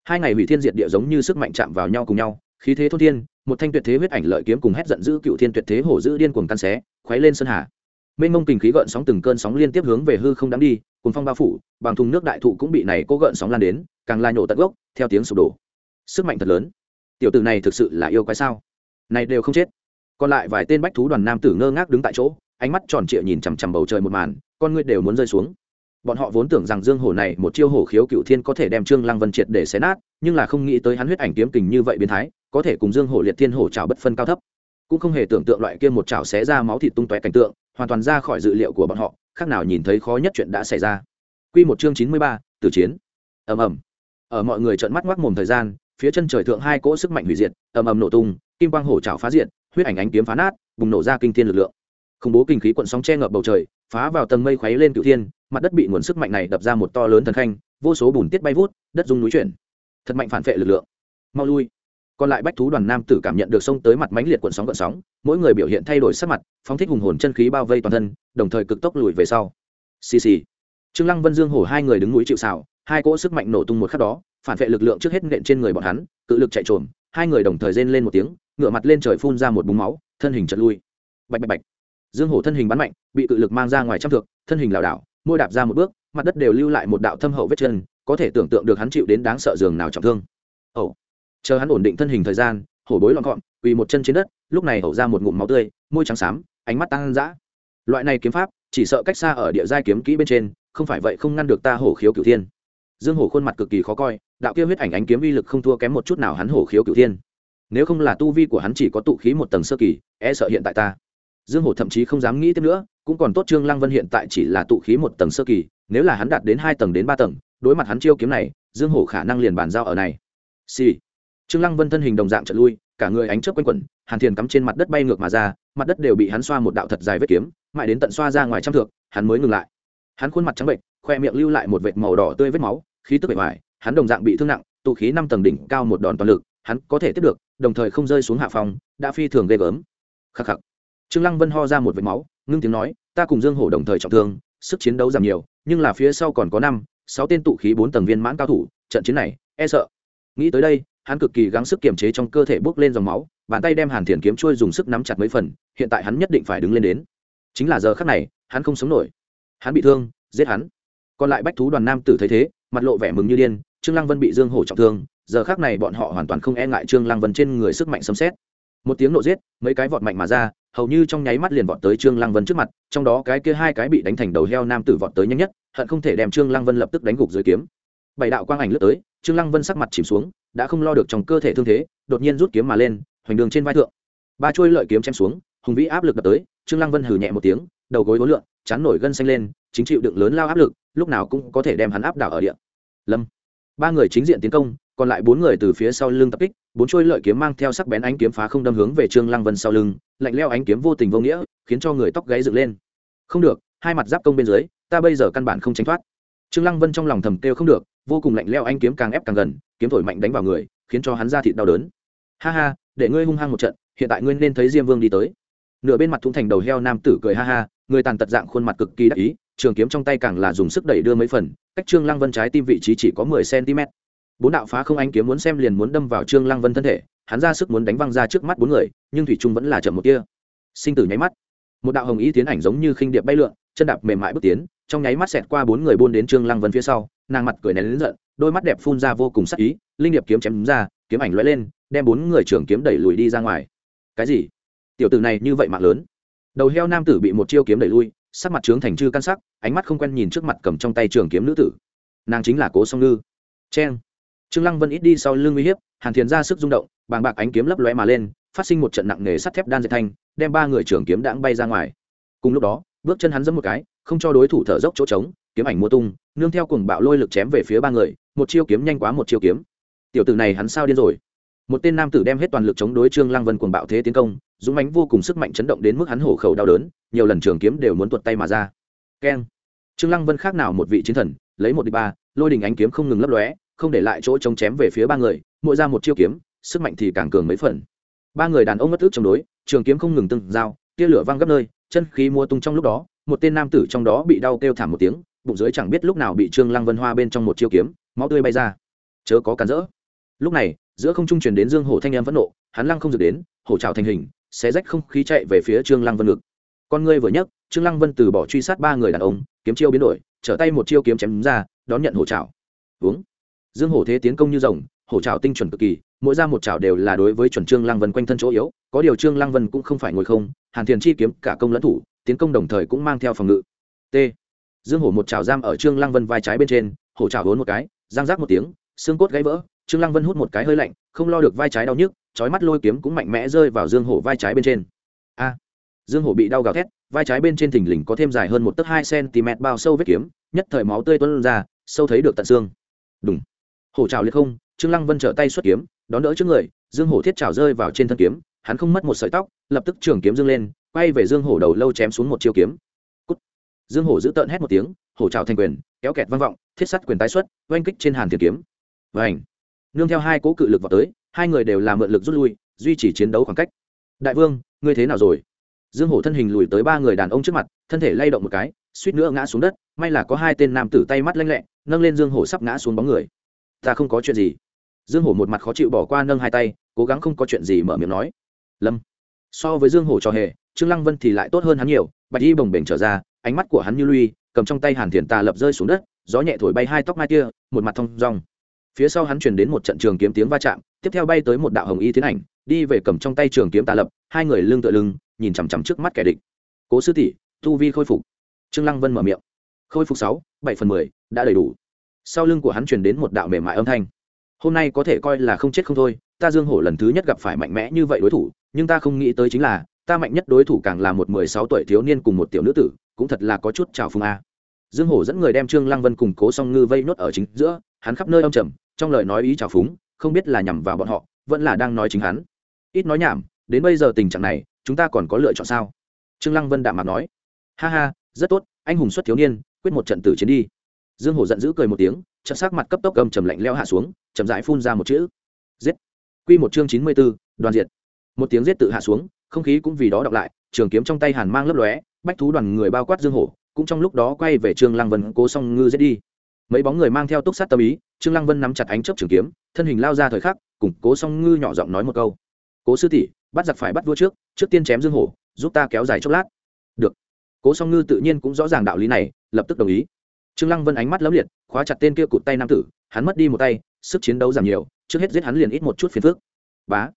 Speaker 1: hai ngày hủy thiên diệt địa giống như sức mạnh chạm vào nhau cùng nhau, khí thế thốt thiên, một thanh tuyệt thế huyết ảnh lợi kiếm cùng hét giận dữ cựu thiên tuyệt thế hổ dữ điên cuồng căn xé, khuấy lên sơn hà. Mênh mông kình khí gợn sóng từng cơn sóng liên tiếp hướng về hư không đáng đi cùng phong bao phủ, bằng thùng nước đại thụ cũng bị này cố gợn sóng lan đến, càng lai nổ tận gốc, theo tiếng sụp đổ. Sức mạnh thật lớn. Tiểu tử này thực sự là yêu quái sao? Này đều không chết. Còn lại vài tên bách thú đoàn nam tử ngơ ngác đứng tại chỗ, ánh mắt tròn trịa nhìn chằm chằm bầu trời một màn con ngươi đều muốn rơi xuống. Bọn họ vốn tưởng rằng dương hổ này một chiêu hổ khiếu cựu thiên có thể đem trương lăng vân triệt để xé nát nhưng là không nghĩ tới hắn huyết ảnh kiếm kình như vậy biến thái có thể cùng dương hổ liệt thiên hổ trào bất phân cao thấp. Cũng không hề tưởng tượng loại kia một chảo xé ra máu thịt tung tóe cảnh tượng hoàn toàn ra khỏi dự liệu của bọn họ khác nào nhìn thấy khó nhất chuyện đã xảy ra. Quy một chương chín mươi ba, tử chiến. Ầm ầm. Ở mọi người trợn mắt ngoác mồm thời gian phía chân trời thượng hai cỗ sức mạnh hủy diệt ầm ầm nổ tung kim quang hổ chảo phá diện huyết ảnh ánh kiếm phá nát bùng nổ ra kinh thiên lực lượng. Khủng bố kinh khí cuộn sóng che ngập bầu trời phá vào tầng mây khuấy lên cửu thiên, mặt đất bị nguồn sức mạnh này đập ra một to lớn thần khanh, vô số bùn tiết bay vút, đất rung núi chuyển. Thật mạnh phản vệ lực lượng. Mau lui. Còn lại bách thú đoàn nam tử cảm nhận được sông tới mặt mãnh liệt cuộn sóng cuộn sóng, mỗi người biểu hiện thay đổi sắc mặt, phóng thích hùng hồn chân khí bao vây toàn thân, đồng thời cực tốc lùi về sau. Xì xì. Trương lăng vân dương hổ hai người đứng núi chịu xào hai cỗ sức mạnh nổ tung một khắc đó, phản vệ lực lượng trước hết nện trên người bọn hắn, cự lực chạy trồm, hai người đồng thời rên lên một tiếng, ngửa mặt lên trời phun ra một búng máu, thân hình chật lui. Bạch bạch bạch dương hổ thân hình bắn mạnh, bị cự lực mang ra ngoài trăm thước, thân hình lảo đảo, môi đạp ra một bước, mặt đất đều lưu lại một đạo thâm hậu vết chân, có thể tưởng tượng được hắn chịu đến đáng sợ giường nào trọng thương. Ẩu. Chờ hắn ổn định thân hình thời gian, hổ bối loạn gọn, quỳ một chân trên đất, lúc này ẩu ra một ngụm máu tươi, môi trắng xám, ánh mắt tăng dã. Loại này kiếm pháp, chỉ sợ cách xa ở địa giai kiếm kỹ bên trên, không phải vậy không ngăn được ta hổ khiếu cửu thiên. Dương hổ khuôn mặt cực kỳ khó coi, đạo kia huyết ảnh ánh kiếm uy lực không thua kém một chút nào hắn hổ khiếu cửu thiên. Nếu không là tu vi của hắn chỉ có tụ khí một tầng sơ kỳ e sợ hiện tại ta dương hổ thậm chí không dám nghĩ tiếp nữa, cũng còn tốt trương lăng vân hiện tại chỉ là tụ khí một tầng sơ kỳ, nếu là hắn đạt đến hai tầng đến ba tầng, đối mặt hắn chiêu kiếm này, dương hổ khả năng liền bàn giao ở này. Xì、sì. trương lăng vân thân hình đồng dạng trận lui, cả người ánh chớp quanh quẩn, hàn thiền cắm trên mặt đất bay ngược mà ra, mặt đất đều bị hắn xoa một đạo thật dài vết kiếm, mãi đến tận xoa ra ngoài trăm thượng hắn mới ngừng lại. Hắn khuôn mặt trắng bệnh khoe miệng lưu lại một vệt màu đỏ tươi vết máu, khí tức bề ngoài hắn đồng dạng bị thương nặng, tụ khí năm tầng đỉnh cao một đòn toàn lực, hắn có thể tiếp được, đồng thời không rơi xuống hạ phòng đã phi thường ghê gớm. Khắc khắc trương lăng vân ho ra một vệt máu, ngưng tiếng nói, ta cùng dương hổ đồng thời trọng thương, sức chiến đấu giảm nhiều, nhưng là phía sau còn có năm, sáu tên tụ khí bốn tầng viên mãn cao thủ, trận chiến này e sợ. Nghĩ tới đây, hắn cực kỳ gắng sức kiềm chế trong cơ thể bốc lên dòng máu, bàn tay đem hàn thiền kiếm trôi dùng sức nắm chặt mấy phần, hiện tại hắn nhất định phải đứng lên đến. Chính là giờ khắc này, hắn không sống nổi. Hắn bị thương, giết hắn. Còn lại bách thú đoàn nam tử thấy thế, mặt lộ vẻ mừng như điên, trương lăng vân bị dương hổ trọng thương, giờ khắc này bọn họ hoàn toàn không e ngại trương lăng vân trên người sức mạnh sấm xét một tiếng nộ giết, mấy cái vọt mạnh mà ra hầu như trong nháy mắt liền vọt tới trương lăng vân trước mặt, trong đó cái kia hai cái bị đánh thành đầu heo nam tử vọt tới nhanh nhất, hận không thể đem trương lăng vân lập tức đánh gục dưới kiếm. Bảy đạo quang ảnh lướt tới, trương lăng vân sắc mặt chìm xuống, đã không lo được trong cơ thể thương thế, đột nhiên rút kiếm mà lên, hoành đường trên vai thượng. Ba chuôi lợi kiếm chém xuống, hùng vĩ áp lực đập tới, trương lăng vân hừ nhẹ một tiếng, đầu gối gối lượn, chán nổi gân xanh lên, chính chịu đựng lớn lao áp lực, lúc nào cũng có thể đem hắn áp đảo ở địa. Lâm. Ba người chính diện tiến công còn lại bốn người từ phía sau lưng tập kích, bốn trôi lợi kiếm mang theo sắc bén ánh kiếm phá không đâm hướng về trương lăng vân sau lưng, lạnh leo ánh kiếm vô tình vô nghĩa, khiến cho người tóc gáy dựng lên. Không được, hai mặt giáp công bên dưới, ta bây giờ căn bản không tránh thoát. Trương lăng vân trong lòng thầm kêu không được, vô cùng lạnh leo ánh kiếm càng ép càng gần, kiếm thổi mạnh đánh vào người, khiến cho hắn ra thịt đau đớn. Ha ha, để ngươi hung hăng một trận, hiện tại ngươi nên thấy diêm vương đi tới. Nửa bên mặt thung thành đầu heo nam tử cười ha ha, người tàn tật dạng khuôn mặt cực kỳ đắc ý, trường kiếm trong tay càng là dùng sức đẩy đưa mấy phần, cách trương lăng vân trái tim vị trí chỉ có mười cm bốn đạo phá không anh kiếm muốn xem liền muốn đâm vào trương lăng vân thân thể, hắn ra sức muốn đánh văng ra trước mắt bốn người, nhưng thủy trung vẫn là chậm một tia. Sinh tử nháy mắt. Một đạo hồng ý tiến ảnh giống như khinh điệp bay lượn, chân đạp mềm mại bước tiến, trong nháy mắt xẹt qua bốn người buôn đến trương lăng vân phía sau, nàng mặt cười nén lớn giận, đôi mắt đẹp phun ra vô cùng sắc ý, linh điệp kiếm chém ra, kiếm ảnh lóe lên, đem bốn người trưởng kiếm đẩy lùi đi ra ngoài. Cái gì? Tiểu tử này như vậy mạng lớn. Đầu heo nam tử bị một chiêu kiếm đẩy lui, sắc mặt trướng thành chư căn sắc, ánh mắt không quen nhìn trước mặt cầm trong tay trường kiếm nữ tử. Nàng chính là cố song ngư. Cheng trương lăng vân ít đi sau lưng uy hiếp, hàn thiền ra sức rung động, bàng bạc ánh kiếm lấp lóe mà lên, phát sinh một trận nặng nề sắt thép đan dệt thanh, đem ba người trưởng kiếm đãng bay ra ngoài. Cùng lúc đó, bước chân hắn dẫm một cái, không cho đối thủ thở dốc chỗ trống, kiếm ảnh mua tung, nương theo cùng bạo lôi lực chém về phía ba người, một chiêu kiếm nhanh quá một chiêu kiếm. Tiểu tử này hắn sao điên rồi? Một tên nam tử đem hết toàn lực chống đối trương lăng vân cuồng bạo thế tiến công, dũng mãnh vô cùng sức mạnh chấn động đến mức hắn hổ khẩu đau đớn, nhiều lần trường kiếm đều muốn tuột tay mà ra. Keng. Trương lăng vân khác nào một vị chiến thần, lấy một đi ba, lôi đình ánh kiếm không ngừng lấp lóe không để lại chỗ chống chém về phía ba người, mỗi ra một chiêu kiếm, sức mạnh thì càng cường mấy phần. Ba người đàn ông mất ước chống đối, trường kiếm không ngừng từng dao, tia lửa văng gấp nơi, chân khí mua tung trong lúc đó, một tên nam tử trong đó bị đau kêu thảm một tiếng, bụng dưới chẳng biết lúc nào bị trương lăng vân hoa bên trong một chiêu kiếm, máu tươi bay ra. Chớ có cản rỡ. Lúc này, giữa không trung truyền đến dương hổ thanh em phẫn nộ, hắn lăng không dược đến, hổ trào thành hình, xé rách không khí chạy về phía trương lăng vân ngực. Con ngươi vừa nhấc, trương lăng vân từ bỏ truy sát ba người đàn ông, kiếm chiêu biến đổi, trở tay một chiêu kiếm chém ra, đón nhận hổ trào. Uống dương hổ thế tiến công như rồng, hổ trào tinh chuẩn cực kỳ, mỗi ra một trào đều là đối với chuẩn trương lăng vân quanh thân chỗ yếu, có điều trương lăng vân cũng không phải ngồi không, hàn thiền chi kiếm cả công lẫn thủ, tiến công đồng thời cũng mang theo phòng ngự. T. Dương hổ một trào giam ở trương lăng vân vai trái bên trên, hổ trào vốn một cái, giang rác một tiếng, xương cốt gãy vỡ, trương lăng vân hút một cái hơi lạnh, không lo được vai trái đau nhức, chói mắt lôi kiếm cũng mạnh mẽ rơi vào dương hổ vai trái bên trên. A. Dương hổ bị đau gào thét, vai trái bên trên thình lình có thêm dài hơn một tấc hai cm bao sâu vết kiếm, nhất thời máu tươi tuôn ra, sâu thấy được tận xương. Đúng hổ trào liệt không, trương lăng vân trở tay xuất kiếm, đón đỡ trước người, dương hổ thiết trào rơi vào trên thân kiếm, hắn không mất một sợi tóc, lập tức trường kiếm dương lên, quay về dương hổ đầu lâu chém xuống một chiêu kiếm. Cút. dương hổ giữ tợn hét một tiếng, hổ trào thành quyền, kéo kẹt vang vọng, thiết sắt quyền tái xuất, oanh kích trên hàn thiền kiếm. Vảnh nương theo hai cố cự lực vào tới, hai người đều làm mượn lực rút lui, duy trì chiến đấu khoảng cách. Đại vương, ngươi thế nào rồi? Dương hổ thân hình lùi tới ba người đàn ông trước mặt, thân thể lay động một cái, suýt nữa ngã xuống đất, may là có hai tên nam tử tay mắt lanh lẹ, nâng lên dương hổ sắp ngã xuống bóng người ta không có chuyện gì. Dương hổ một mặt khó chịu bỏ qua nâng hai tay, cố gắng không có chuyện gì mở miệng nói. Lâm. So với dương hổ trò hề, trương lăng vân thì lại tốt hơn hắn nhiều, bạch y bồng bềnh trở ra, ánh mắt của hắn như lui, cầm trong tay hàn thiền tà lập rơi xuống đất, gió nhẹ thổi bay hai tóc mai kia, một mặt thong rong phía sau hắn truyền đến một trận trường kiếm tiếng va chạm, tiếp theo bay tới một đạo hồng y tiến ảnh, đi về cầm trong tay trường kiếm tà lập, hai người lưng tựa lưng, nhìn chằm chằm trước mắt kẻ địch. Cố sư tỷ, tu vi khôi phục. Trương lăng vân mở miệng. Khôi phục sáu, bảy phần mười, đã đầy đủ sau lưng của hắn truyền đến một đạo mềm mại âm thanh. Hôm nay có thể coi là không chết không thôi, ta dương hổ lần thứ nhất gặp phải mạnh mẽ như vậy đối thủ, nhưng ta không nghĩ tới chính là, ta mạnh nhất đối thủ càng là một mười sáu tuổi thiếu niên cùng một tiểu nữ tử, cũng thật là có chút trào phúng a. Dương hổ dẫn người đem trương lăng vân cùng cố song ngư vây nốt ở chính giữa, hắn khắp nơi âm trầm, trong lời nói ý trào phúng, không biết là nhằm vào bọn họ, vẫn là đang nói chính hắn. Ít nói nhảm, đến bây giờ tình trạng này, chúng ta còn có lựa chọn sao? Trương lăng vân đạm mặt nói. Ha ha, rất tốt, anh hùng xuất thiếu niên, quyết một trận tử chiến đi dương hổ giận dữ cười một tiếng chợt sắc mặt cấp tốc gầm trầm lạnh leo hạ xuống chậm rãi phun ra một chữ. Giết. Quy một chương chín mươi 94, đoàn diệt. Một tiếng giết tự hạ xuống không khí cũng vì đó đọc lại trường kiếm trong tay hàn mang lấp lóe bách thú đoàn người bao quát dương hổ cũng trong lúc đó quay về trương lăng vân cố song ngư giết đi. Mấy bóng người mang theo túc sát tâm ý trương lăng vân nắm chặt ánh chớp trường kiếm thân hình lao ra thời khắc cùng cố song ngư nhỏ giọng nói một câu. Cố sư tỷ bắt giặc phải bắt vua trước trước tiên chém dương hổ giúp ta kéo dài chốc lát. Được. Cố song ngư tự nhiên cũng rõ ràng đạo lý này lập tức đồng ý trương lăng vân ánh mắt lấm liệt, khóa chặt tên kia cụt tay nam tử, hắn mất đi một tay, sức chiến đấu giảm nhiều, trước hết giết hắn liền ít một chút phiền phức. Bá.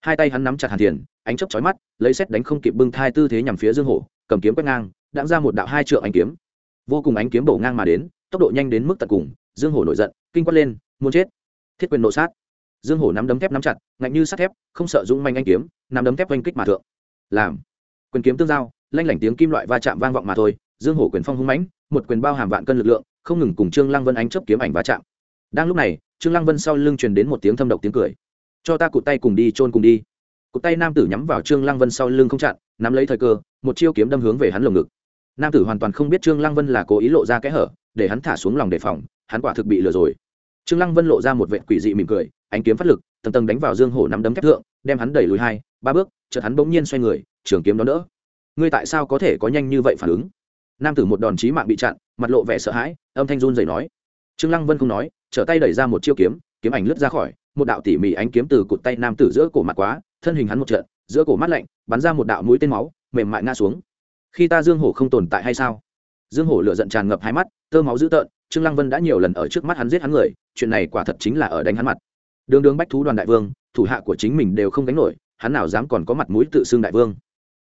Speaker 1: Hai tay hắn nắm chặt hàn thiền, ánh chớp chói mắt, lấy xét đánh không kịp bưng thai tư thế nhằm phía dương hổ, cầm kiếm quét ngang, đã ra một đạo hai trượng ánh kiếm. Vô cùng ánh kiếm bổ ngang mà đến, tốc độ nhanh đến mức tận cùng, dương hổ nổi giận, kinh quát lên, muốn chết. Thiết quyền nổ sát. Dương hổ nắm đấm thép nắm chặt, ngạnh như sắt thép, không sợ dũng manh anh kiếm, nắm đấm thép oanh kích mà thượng. Làm. Quyền kiếm tương giao, lanh lảnh tiếng kim loại va chạm vang vọng mà thôi, dương hổ quyền phong hung mãnh một quyền bao hàm vạn cân lực lượng, không ngừng cùng trương lăng vân ánh chớp kiếm ảnh va chạm. Đang lúc này, trương lăng vân sau lưng truyền đến một tiếng thâm độc tiếng cười. Cho ta cụt tay cùng đi, chôn cùng đi. Cụt tay nam tử nhắm vào trương lăng vân sau lưng không chặn, nắm lấy thời cơ, một chiêu kiếm đâm hướng về hắn lồng ngực. Nam tử hoàn toàn không biết trương lăng vân là cố ý lộ ra kẽ hở, để hắn thả xuống lòng đề phòng, hắn quả thực bị lừa rồi. Trương lăng vân lộ ra một vẻ quỷ dị mỉm cười, ánh kiếm phát lực, tầng tầng đánh vào dương hổ nắm đấm thép thượng, đem hắn đẩy lùi hai, ba bước, chợt hắn bỗng nhiên xoay người, trường kiếm đó đỡ. Ngươi tại sao có thể có nhanh như vậy phản ứng? Nam tử một đòn chí mạng bị chặn, mặt lộ vẻ sợ hãi, âm thanh run rẩy nói. Trương lăng vân không nói, trở tay đẩy ra một chiêu kiếm kiếm ảnh lướt ra khỏi, một đạo tỉ mỉ ánh kiếm từ cụt tay nam tử giữa cổ mặt quá, thân hình hắn một trận, giữa cổ mắt lạnh, bắn ra một đạo mũi tên máu, mềm mại ngã xuống. Khi ta dương hổ không tồn tại hay sao? Dương hổ lửa giận tràn ngập hai mắt, tơ máu dữ tợn, trương lăng vân đã nhiều lần ở trước mắt hắn giết hắn người, chuyện này quả thật chính là ở đánh hắn mặt. Đường đường bách thú đoàn đại vương, thủ hạ của chính mình đều không đánh nổi, hắn nào dám còn có mặt mũi tự xưng đại vương.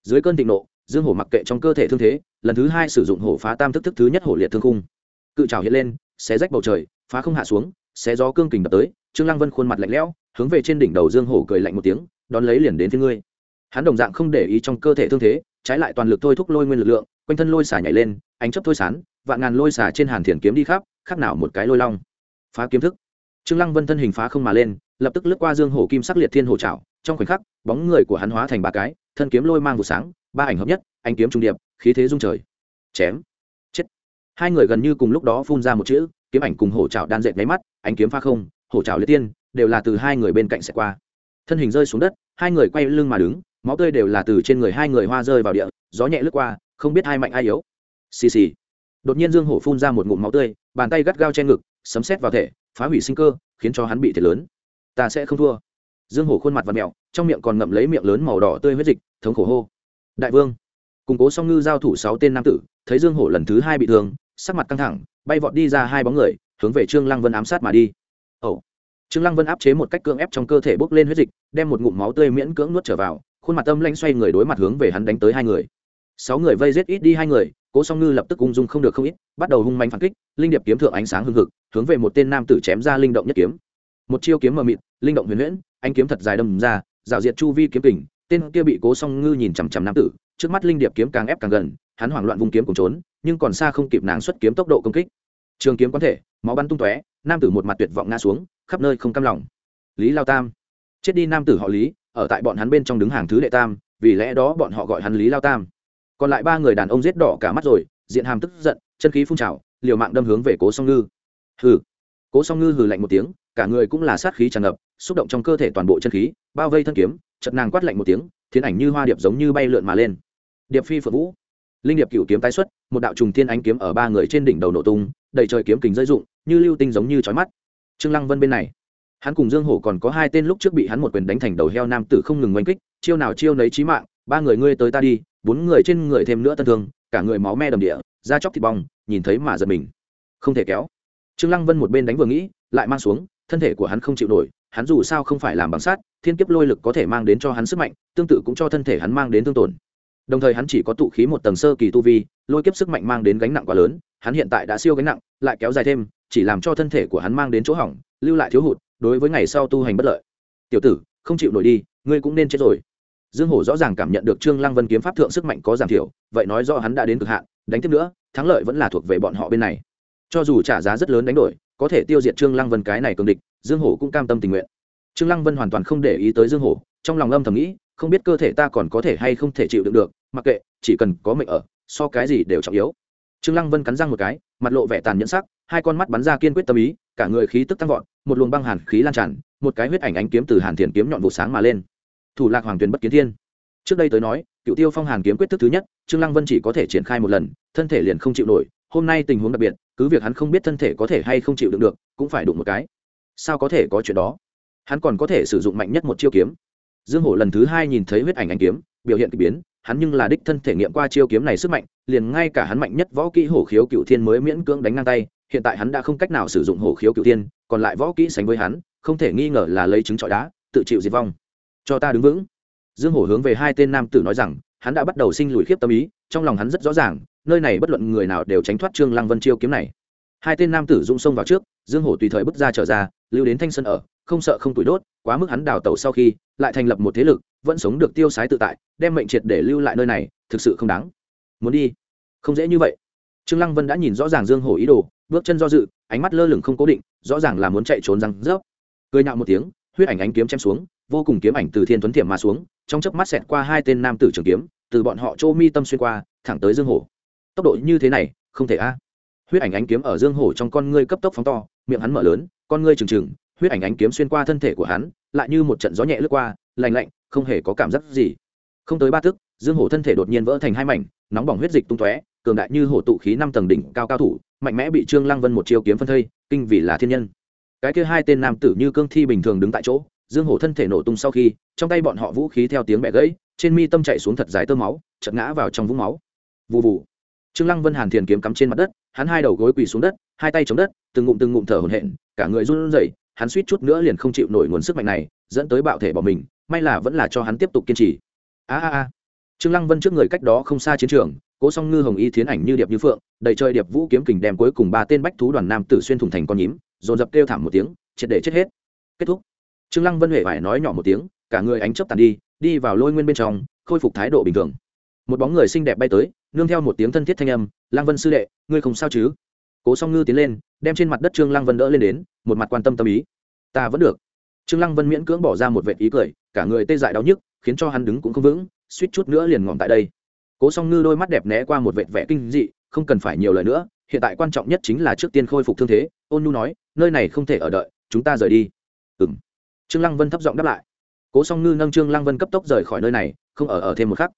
Speaker 1: Dưới cơn thịnh nộ, dương hổ mặc kệ trong cơ thể thương thế lần thứ hai sử dụng hổ phá tam thức thức thứ nhất hổ liệt thương khung. Cự trào hiện lên, xé rách bầu trời, phá không hạ xuống, xé gió cương kình đập tới, trương lăng vân khuôn mặt lạnh lẽo, hướng về trên đỉnh đầu dương hổ cười lạnh một tiếng, đón lấy liền đến phía ngươi. Hắn đồng dạng không để ý trong cơ thể thương thế, trái lại toàn lực thôi thúc lôi nguyên lực lượng, quanh thân lôi xả nhảy lên, ánh chấp thôi sán, vạn ngàn lôi xả trên hàn thiền kiếm đi khắp khác nào một cái lôi long. Phá kiếm thức. Trương lăng vân thân hình phá không mà lên, lập tức lướt qua dương hổ kim sắc liệt thiên hổ trảo, trong khoảnh khắc, bóng người của hắn hóa thành ba cái, thân kiếm lôi mang vụ sáng ba ảnh hợp nhất anh kiếm trung điệp, khí thế dung trời. Chém. Chết. Hai người gần như cùng lúc đó phun ra một chữ, kiếm ảnh cùng hổ trào đan dệt máy mắt anh kiếm pha không, hổ trào liệt tiên, đều là từ hai người bên cạnh sẽ qua. Thân hình rơi xuống đất, hai người quay lưng mà đứng, máu tươi đều là từ trên người hai người hoa rơi vào địa, gió nhẹ lướt qua, không biết hai mạnh ai yếu. Xì xì. Đột nhiên dương hổ phun ra một ngụm máu tươi, bàn tay gắt gao che ngực, sấm xét vào thể, phá hủy sinh cơ, khiến cho hắn bị thiệt lớn. Ta sẽ không thua. Dương hổ khuôn mặt và mẹo, trong miệng còn ngậm lấy miệng lớn màu đỏ tươi huyết dịch, thống khổ hô đại vương. Củng cố song ngư giao thủ sáu tên nam tử, thấy dương hổ lần thứ hai bị thương, sắc mặt căng thẳng, bay vọt đi ra hai bóng người, hướng về trương lăng vân ám sát mà đi. Ẩu trương lăng vân áp chế một cách cưỡng ép trong cơ thể bốc lên huyết dịch, đem một ngụm máu tươi miễn cưỡng nuốt trở vào, khuôn mặt âm lanh xoay người đối mặt hướng về hắn đánh tới hai người. Sáu người vây giết ít đi hai người, cố song ngư lập tức ung dung không được không ít, bắt đầu hung manh phản kích, linh điệp kiếm thượng ánh sáng hưng hực, hướng về một tên nam tử chém ra linh động nhất kiếm. Một chiêu kiếm mờ mịt, linh động huyền huyễn anh kiếm thật dài đâm ra rào diệt chu vi kiếm kình tên kia bị cố song ngư nhìn chằm chằm nam tử, trước mắt linh điệp kiếm càng ép càng gần, hắn hoảng loạn vung kiếm cùng trốn, nhưng còn xa không kịp nàng xuất kiếm tốc độ công kích. Trường kiếm quán thể, máu bắn tung tóe, nam tử một mặt tuyệt vọng ngã xuống, khắp nơi không cam lòng. Lý lao tam. Chết đi nam tử họ lý, ở tại bọn hắn bên trong đứng hàng thứ đệ tam, vì lẽ đó bọn họ gọi hắn lý lao tam. Còn lại ba người đàn ông giết đỏ cả mắt rồi, diện hàm tức giận, chân khí phun trào, liều mạng đâm hướng về cố song ngư. Hừ. Cố song ngư hừ lạnh một tiếng, cả người cũng là sát khí tràn ngập, xúc động trong cơ thể toàn bộ chân khí, bao vây thân kiếm chật nàng quát lạnh một tiếng, thiên ảnh như hoa điệp giống như bay lượn mà lên. Điệp phi phượng vũ. Linh điệp cựu kiếm tái xuất, một đạo trùng thiên ánh kiếm ở ba người trên đỉnh đầu nổ tung, đầy trời kiếm kính rơi rụng, như lưu tinh giống như chói mắt. Trương lăng vân bên này. Hắn cùng dương hổ còn có hai tên lúc trước bị hắn một quyền đánh thành đầu heo nam tử không ngừng oanh kích, chiêu nào chiêu nấy chí mạng, ba người ngươi tới ta đi, bốn người trên người thêm nữa tân thương, cả người máu me đầm địa, da chóc thịt bong, nhìn thấy mà giật mình. Không thể kéo. Trương lăng vân một bên đánh vừa nghĩ, lại mang xuống, thân thể của hắn không chịu nổi hắn dù sao không phải làm bằng sắt, thiên kiếp lôi lực có thể mang đến cho hắn sức mạnh tương tự cũng cho thân thể hắn mang đến thương tổn. Đồng thời hắn chỉ có tụ khí một tầng sơ kỳ tu vi lôi kiếp sức mạnh mang đến gánh nặng quá lớn hắn hiện tại đã siêu gánh nặng lại kéo dài thêm chỉ làm cho thân thể của hắn mang đến chỗ hỏng lưu lại thiếu hụt đối với ngày sau tu hành bất lợi. Tiểu tử không chịu nổi đi ngươi cũng nên chết rồi. Dương hổ rõ ràng cảm nhận được trương lăng vân kiếm pháp thượng sức mạnh có giảm thiểu vậy nói rõ hắn đã đến cực hạn đánh tiếp nữa thắng lợi vẫn là thuộc về bọn họ bên này. Cho dù trả giá rất lớn đánh đổi có thể tiêu diệt trương lăng vân cái này cường địch dương hổ cũng cam tâm tình nguyện. Trương lăng vân hoàn toàn không để ý tới dương hổ, trong lòng âm thầm nghĩ, không biết cơ thể ta còn có thể hay không thể chịu đựng được, mặc kệ, chỉ cần có mệnh ở, so cái gì đều trọng yếu. Trương lăng vân cắn răng một cái, mặt lộ vẻ tàn nhẫn sắc, hai con mắt bắn ra kiên quyết tâm ý, cả người khí tức tăng vọt, một luồng băng hàn khí lan tràn, một cái huyết ảnh ánh kiếm từ hàn thiền kiếm nhọn vụ sáng mà lên. Thủ lạc hoàng tuyền bất kiến thiên. Trước đây tới nói, cựu tiêu phong hàn kiếm quyết thức thứ nhất, trương lăng vân chỉ có thể triển khai một lần, thân thể liền không chịu nổi, hôm nay tình huống đặc biệt, cứ việc hắn không biết thân thể có thể hay không chịu đựng được, cũng phải đụng một cái sao có thể có chuyện đó? Hắn còn có thể sử dụng mạnh nhất một chiêu kiếm. Dương hổ lần thứ hai nhìn thấy huyết ảnh anh kiếm, biểu hiện k ỳ biến, hắn nhưng là đích thân thể nghiệm qua chiêu kiếm này sức mạnh, liền ngay cả hắn mạnh nhất võ kỹ hổ khiếu cựu thiên mới miễn cưỡng đánh ngang tay, hiện tại hắn đã không cách nào sử dụng hổ khiếu cựu thiên, còn lại võ kỹ sánh với hắn, không thể nghi ngờ là lấy trứng trọi đá, tự chịu diệt vong. Cho ta đứng vững. Dương hổ hướng về hai tên nam tử nói rằng, hắn đã bắt đầu sinh lùi khiếp tâm ý, trong lòng hắn rất rõ ràng, nơi này bất luận người nào đều tránh thoát trương lăng vân chiêu kiếm này. Hai tên nam tử rung sông vào trước, dương hổ tùy thời bước ra trở ra lưu đến thanh sơn ở, không sợ không tuổi đốt, quá mức hắn đào tẩu sau khi, lại thành lập một thế lực, vẫn sống được tiêu sái tự tại, đem mệnh triệt để lưu lại nơi này, thực sự không đáng. Muốn đi? Không dễ như vậy. Trương lăng vân đã nhìn rõ ràng dương hổ ý đồ, bước chân do dự, ánh mắt lơ lửng không cố định, rõ ràng là muốn chạy trốn răng rớp. Cười nhạo một tiếng, huyết ảnh ánh kiếm chém xuống, vô cùng kiếm ảnh từ thiên tuấn thiểm mà xuống, trong chớp mắt xẹt qua hai tên nam tử trường kiếm, từ bọn họ chỗ mi tâm xuyên qua, thẳng tới dương hổ. Tốc độ như thế này, không thể a. Huyết ảnh ánh kiếm ở dương hổ trong con ngươi cấp tốc phóng to, miệng hắn mở lớn con ngươi trừng trừng, huyết ảnh ánh kiếm xuyên qua thân thể của hắn, lại như một trận gió nhẹ lướt qua lành lạnh, không hề có cảm giác gì. Không tới ba tức, dương hổ thân thể đột nhiên vỡ thành hai mảnh, nóng bỏng huyết dịch tung tóe, cường đại như hổ tụ khí năm tầng đỉnh cao cao thủ, mạnh mẽ bị trương lăng vân một chiêu kiếm phân thây, kinh vì là thiên nhân. Cái kia hai tên nam tử như cương thi bình thường đứng tại chỗ, dương hổ thân thể nổ tung sau khi, trong tay bọn họ vũ khí theo tiếng mẹ gãy, trên mi tâm chạy xuống thật dài tơ máu chật ngã vào trong vũng máu. Vụ vụ trương lăng vân hàn thiền kiếm cắm trên mặt đất hắn hai đầu gối quỳ xuống đất, hai tay chống đất, từng ngụm từng ngụm thở hổn hển, cả người run rẩy, hắn suýt chút nữa liền không chịu nổi nguồn sức mạnh này, dẫn tới bạo thể bỏ mình, may là vẫn là cho hắn tiếp tục kiên trì. A a a. Trương lăng vân trước người cách đó không xa chiến trường, cố song ngư hồng y thiến ảnh như điệp như phượng, đầy trời điệp vũ kiếm kình đem cuối cùng ba tên bách thú đoàn nam tử xuyên thủng thành con nhím, dồn dập kêu thảm một tiếng, triệt để chết hết. Kết thúc. Trương lăng vân huệ phải nói nhỏ một tiếng, cả người ánh chớp tàn đi đi vào lôi nguyên bên trong, khôi phục thái độ bình thường một bóng người xinh đẹp bay tới, nương theo một tiếng thân thiết thanh âm lăng vân sư đệ, ngươi không sao chứ? Cố song ngư tiến lên, đem trên mặt đất trương lăng vân đỡ lên đến, một mặt quan tâm tâm ý. Ta vẫn được. Trương lăng vân miễn cưỡng bỏ ra một vệt ý cười, cả người tê dại đau nhức, khiến cho hắn đứng cũng không vững, suýt chút nữa liền ngỏm tại đây. Cố song ngư đôi mắt đẹp né qua một vệt vẻ kinh dị, không cần phải nhiều lời nữa, hiện tại quan trọng nhất chính là trước tiên khôi phục thương thế, ôn nhu nói, nơi này không thể ở đợi, chúng ta rời đi. Ừm. Trương lăng vân thấp giọng đáp lại. Cố song ngư nâng trương lăng vân cấp tốc rời khỏi nơi này, không ở ở thêm một khắc.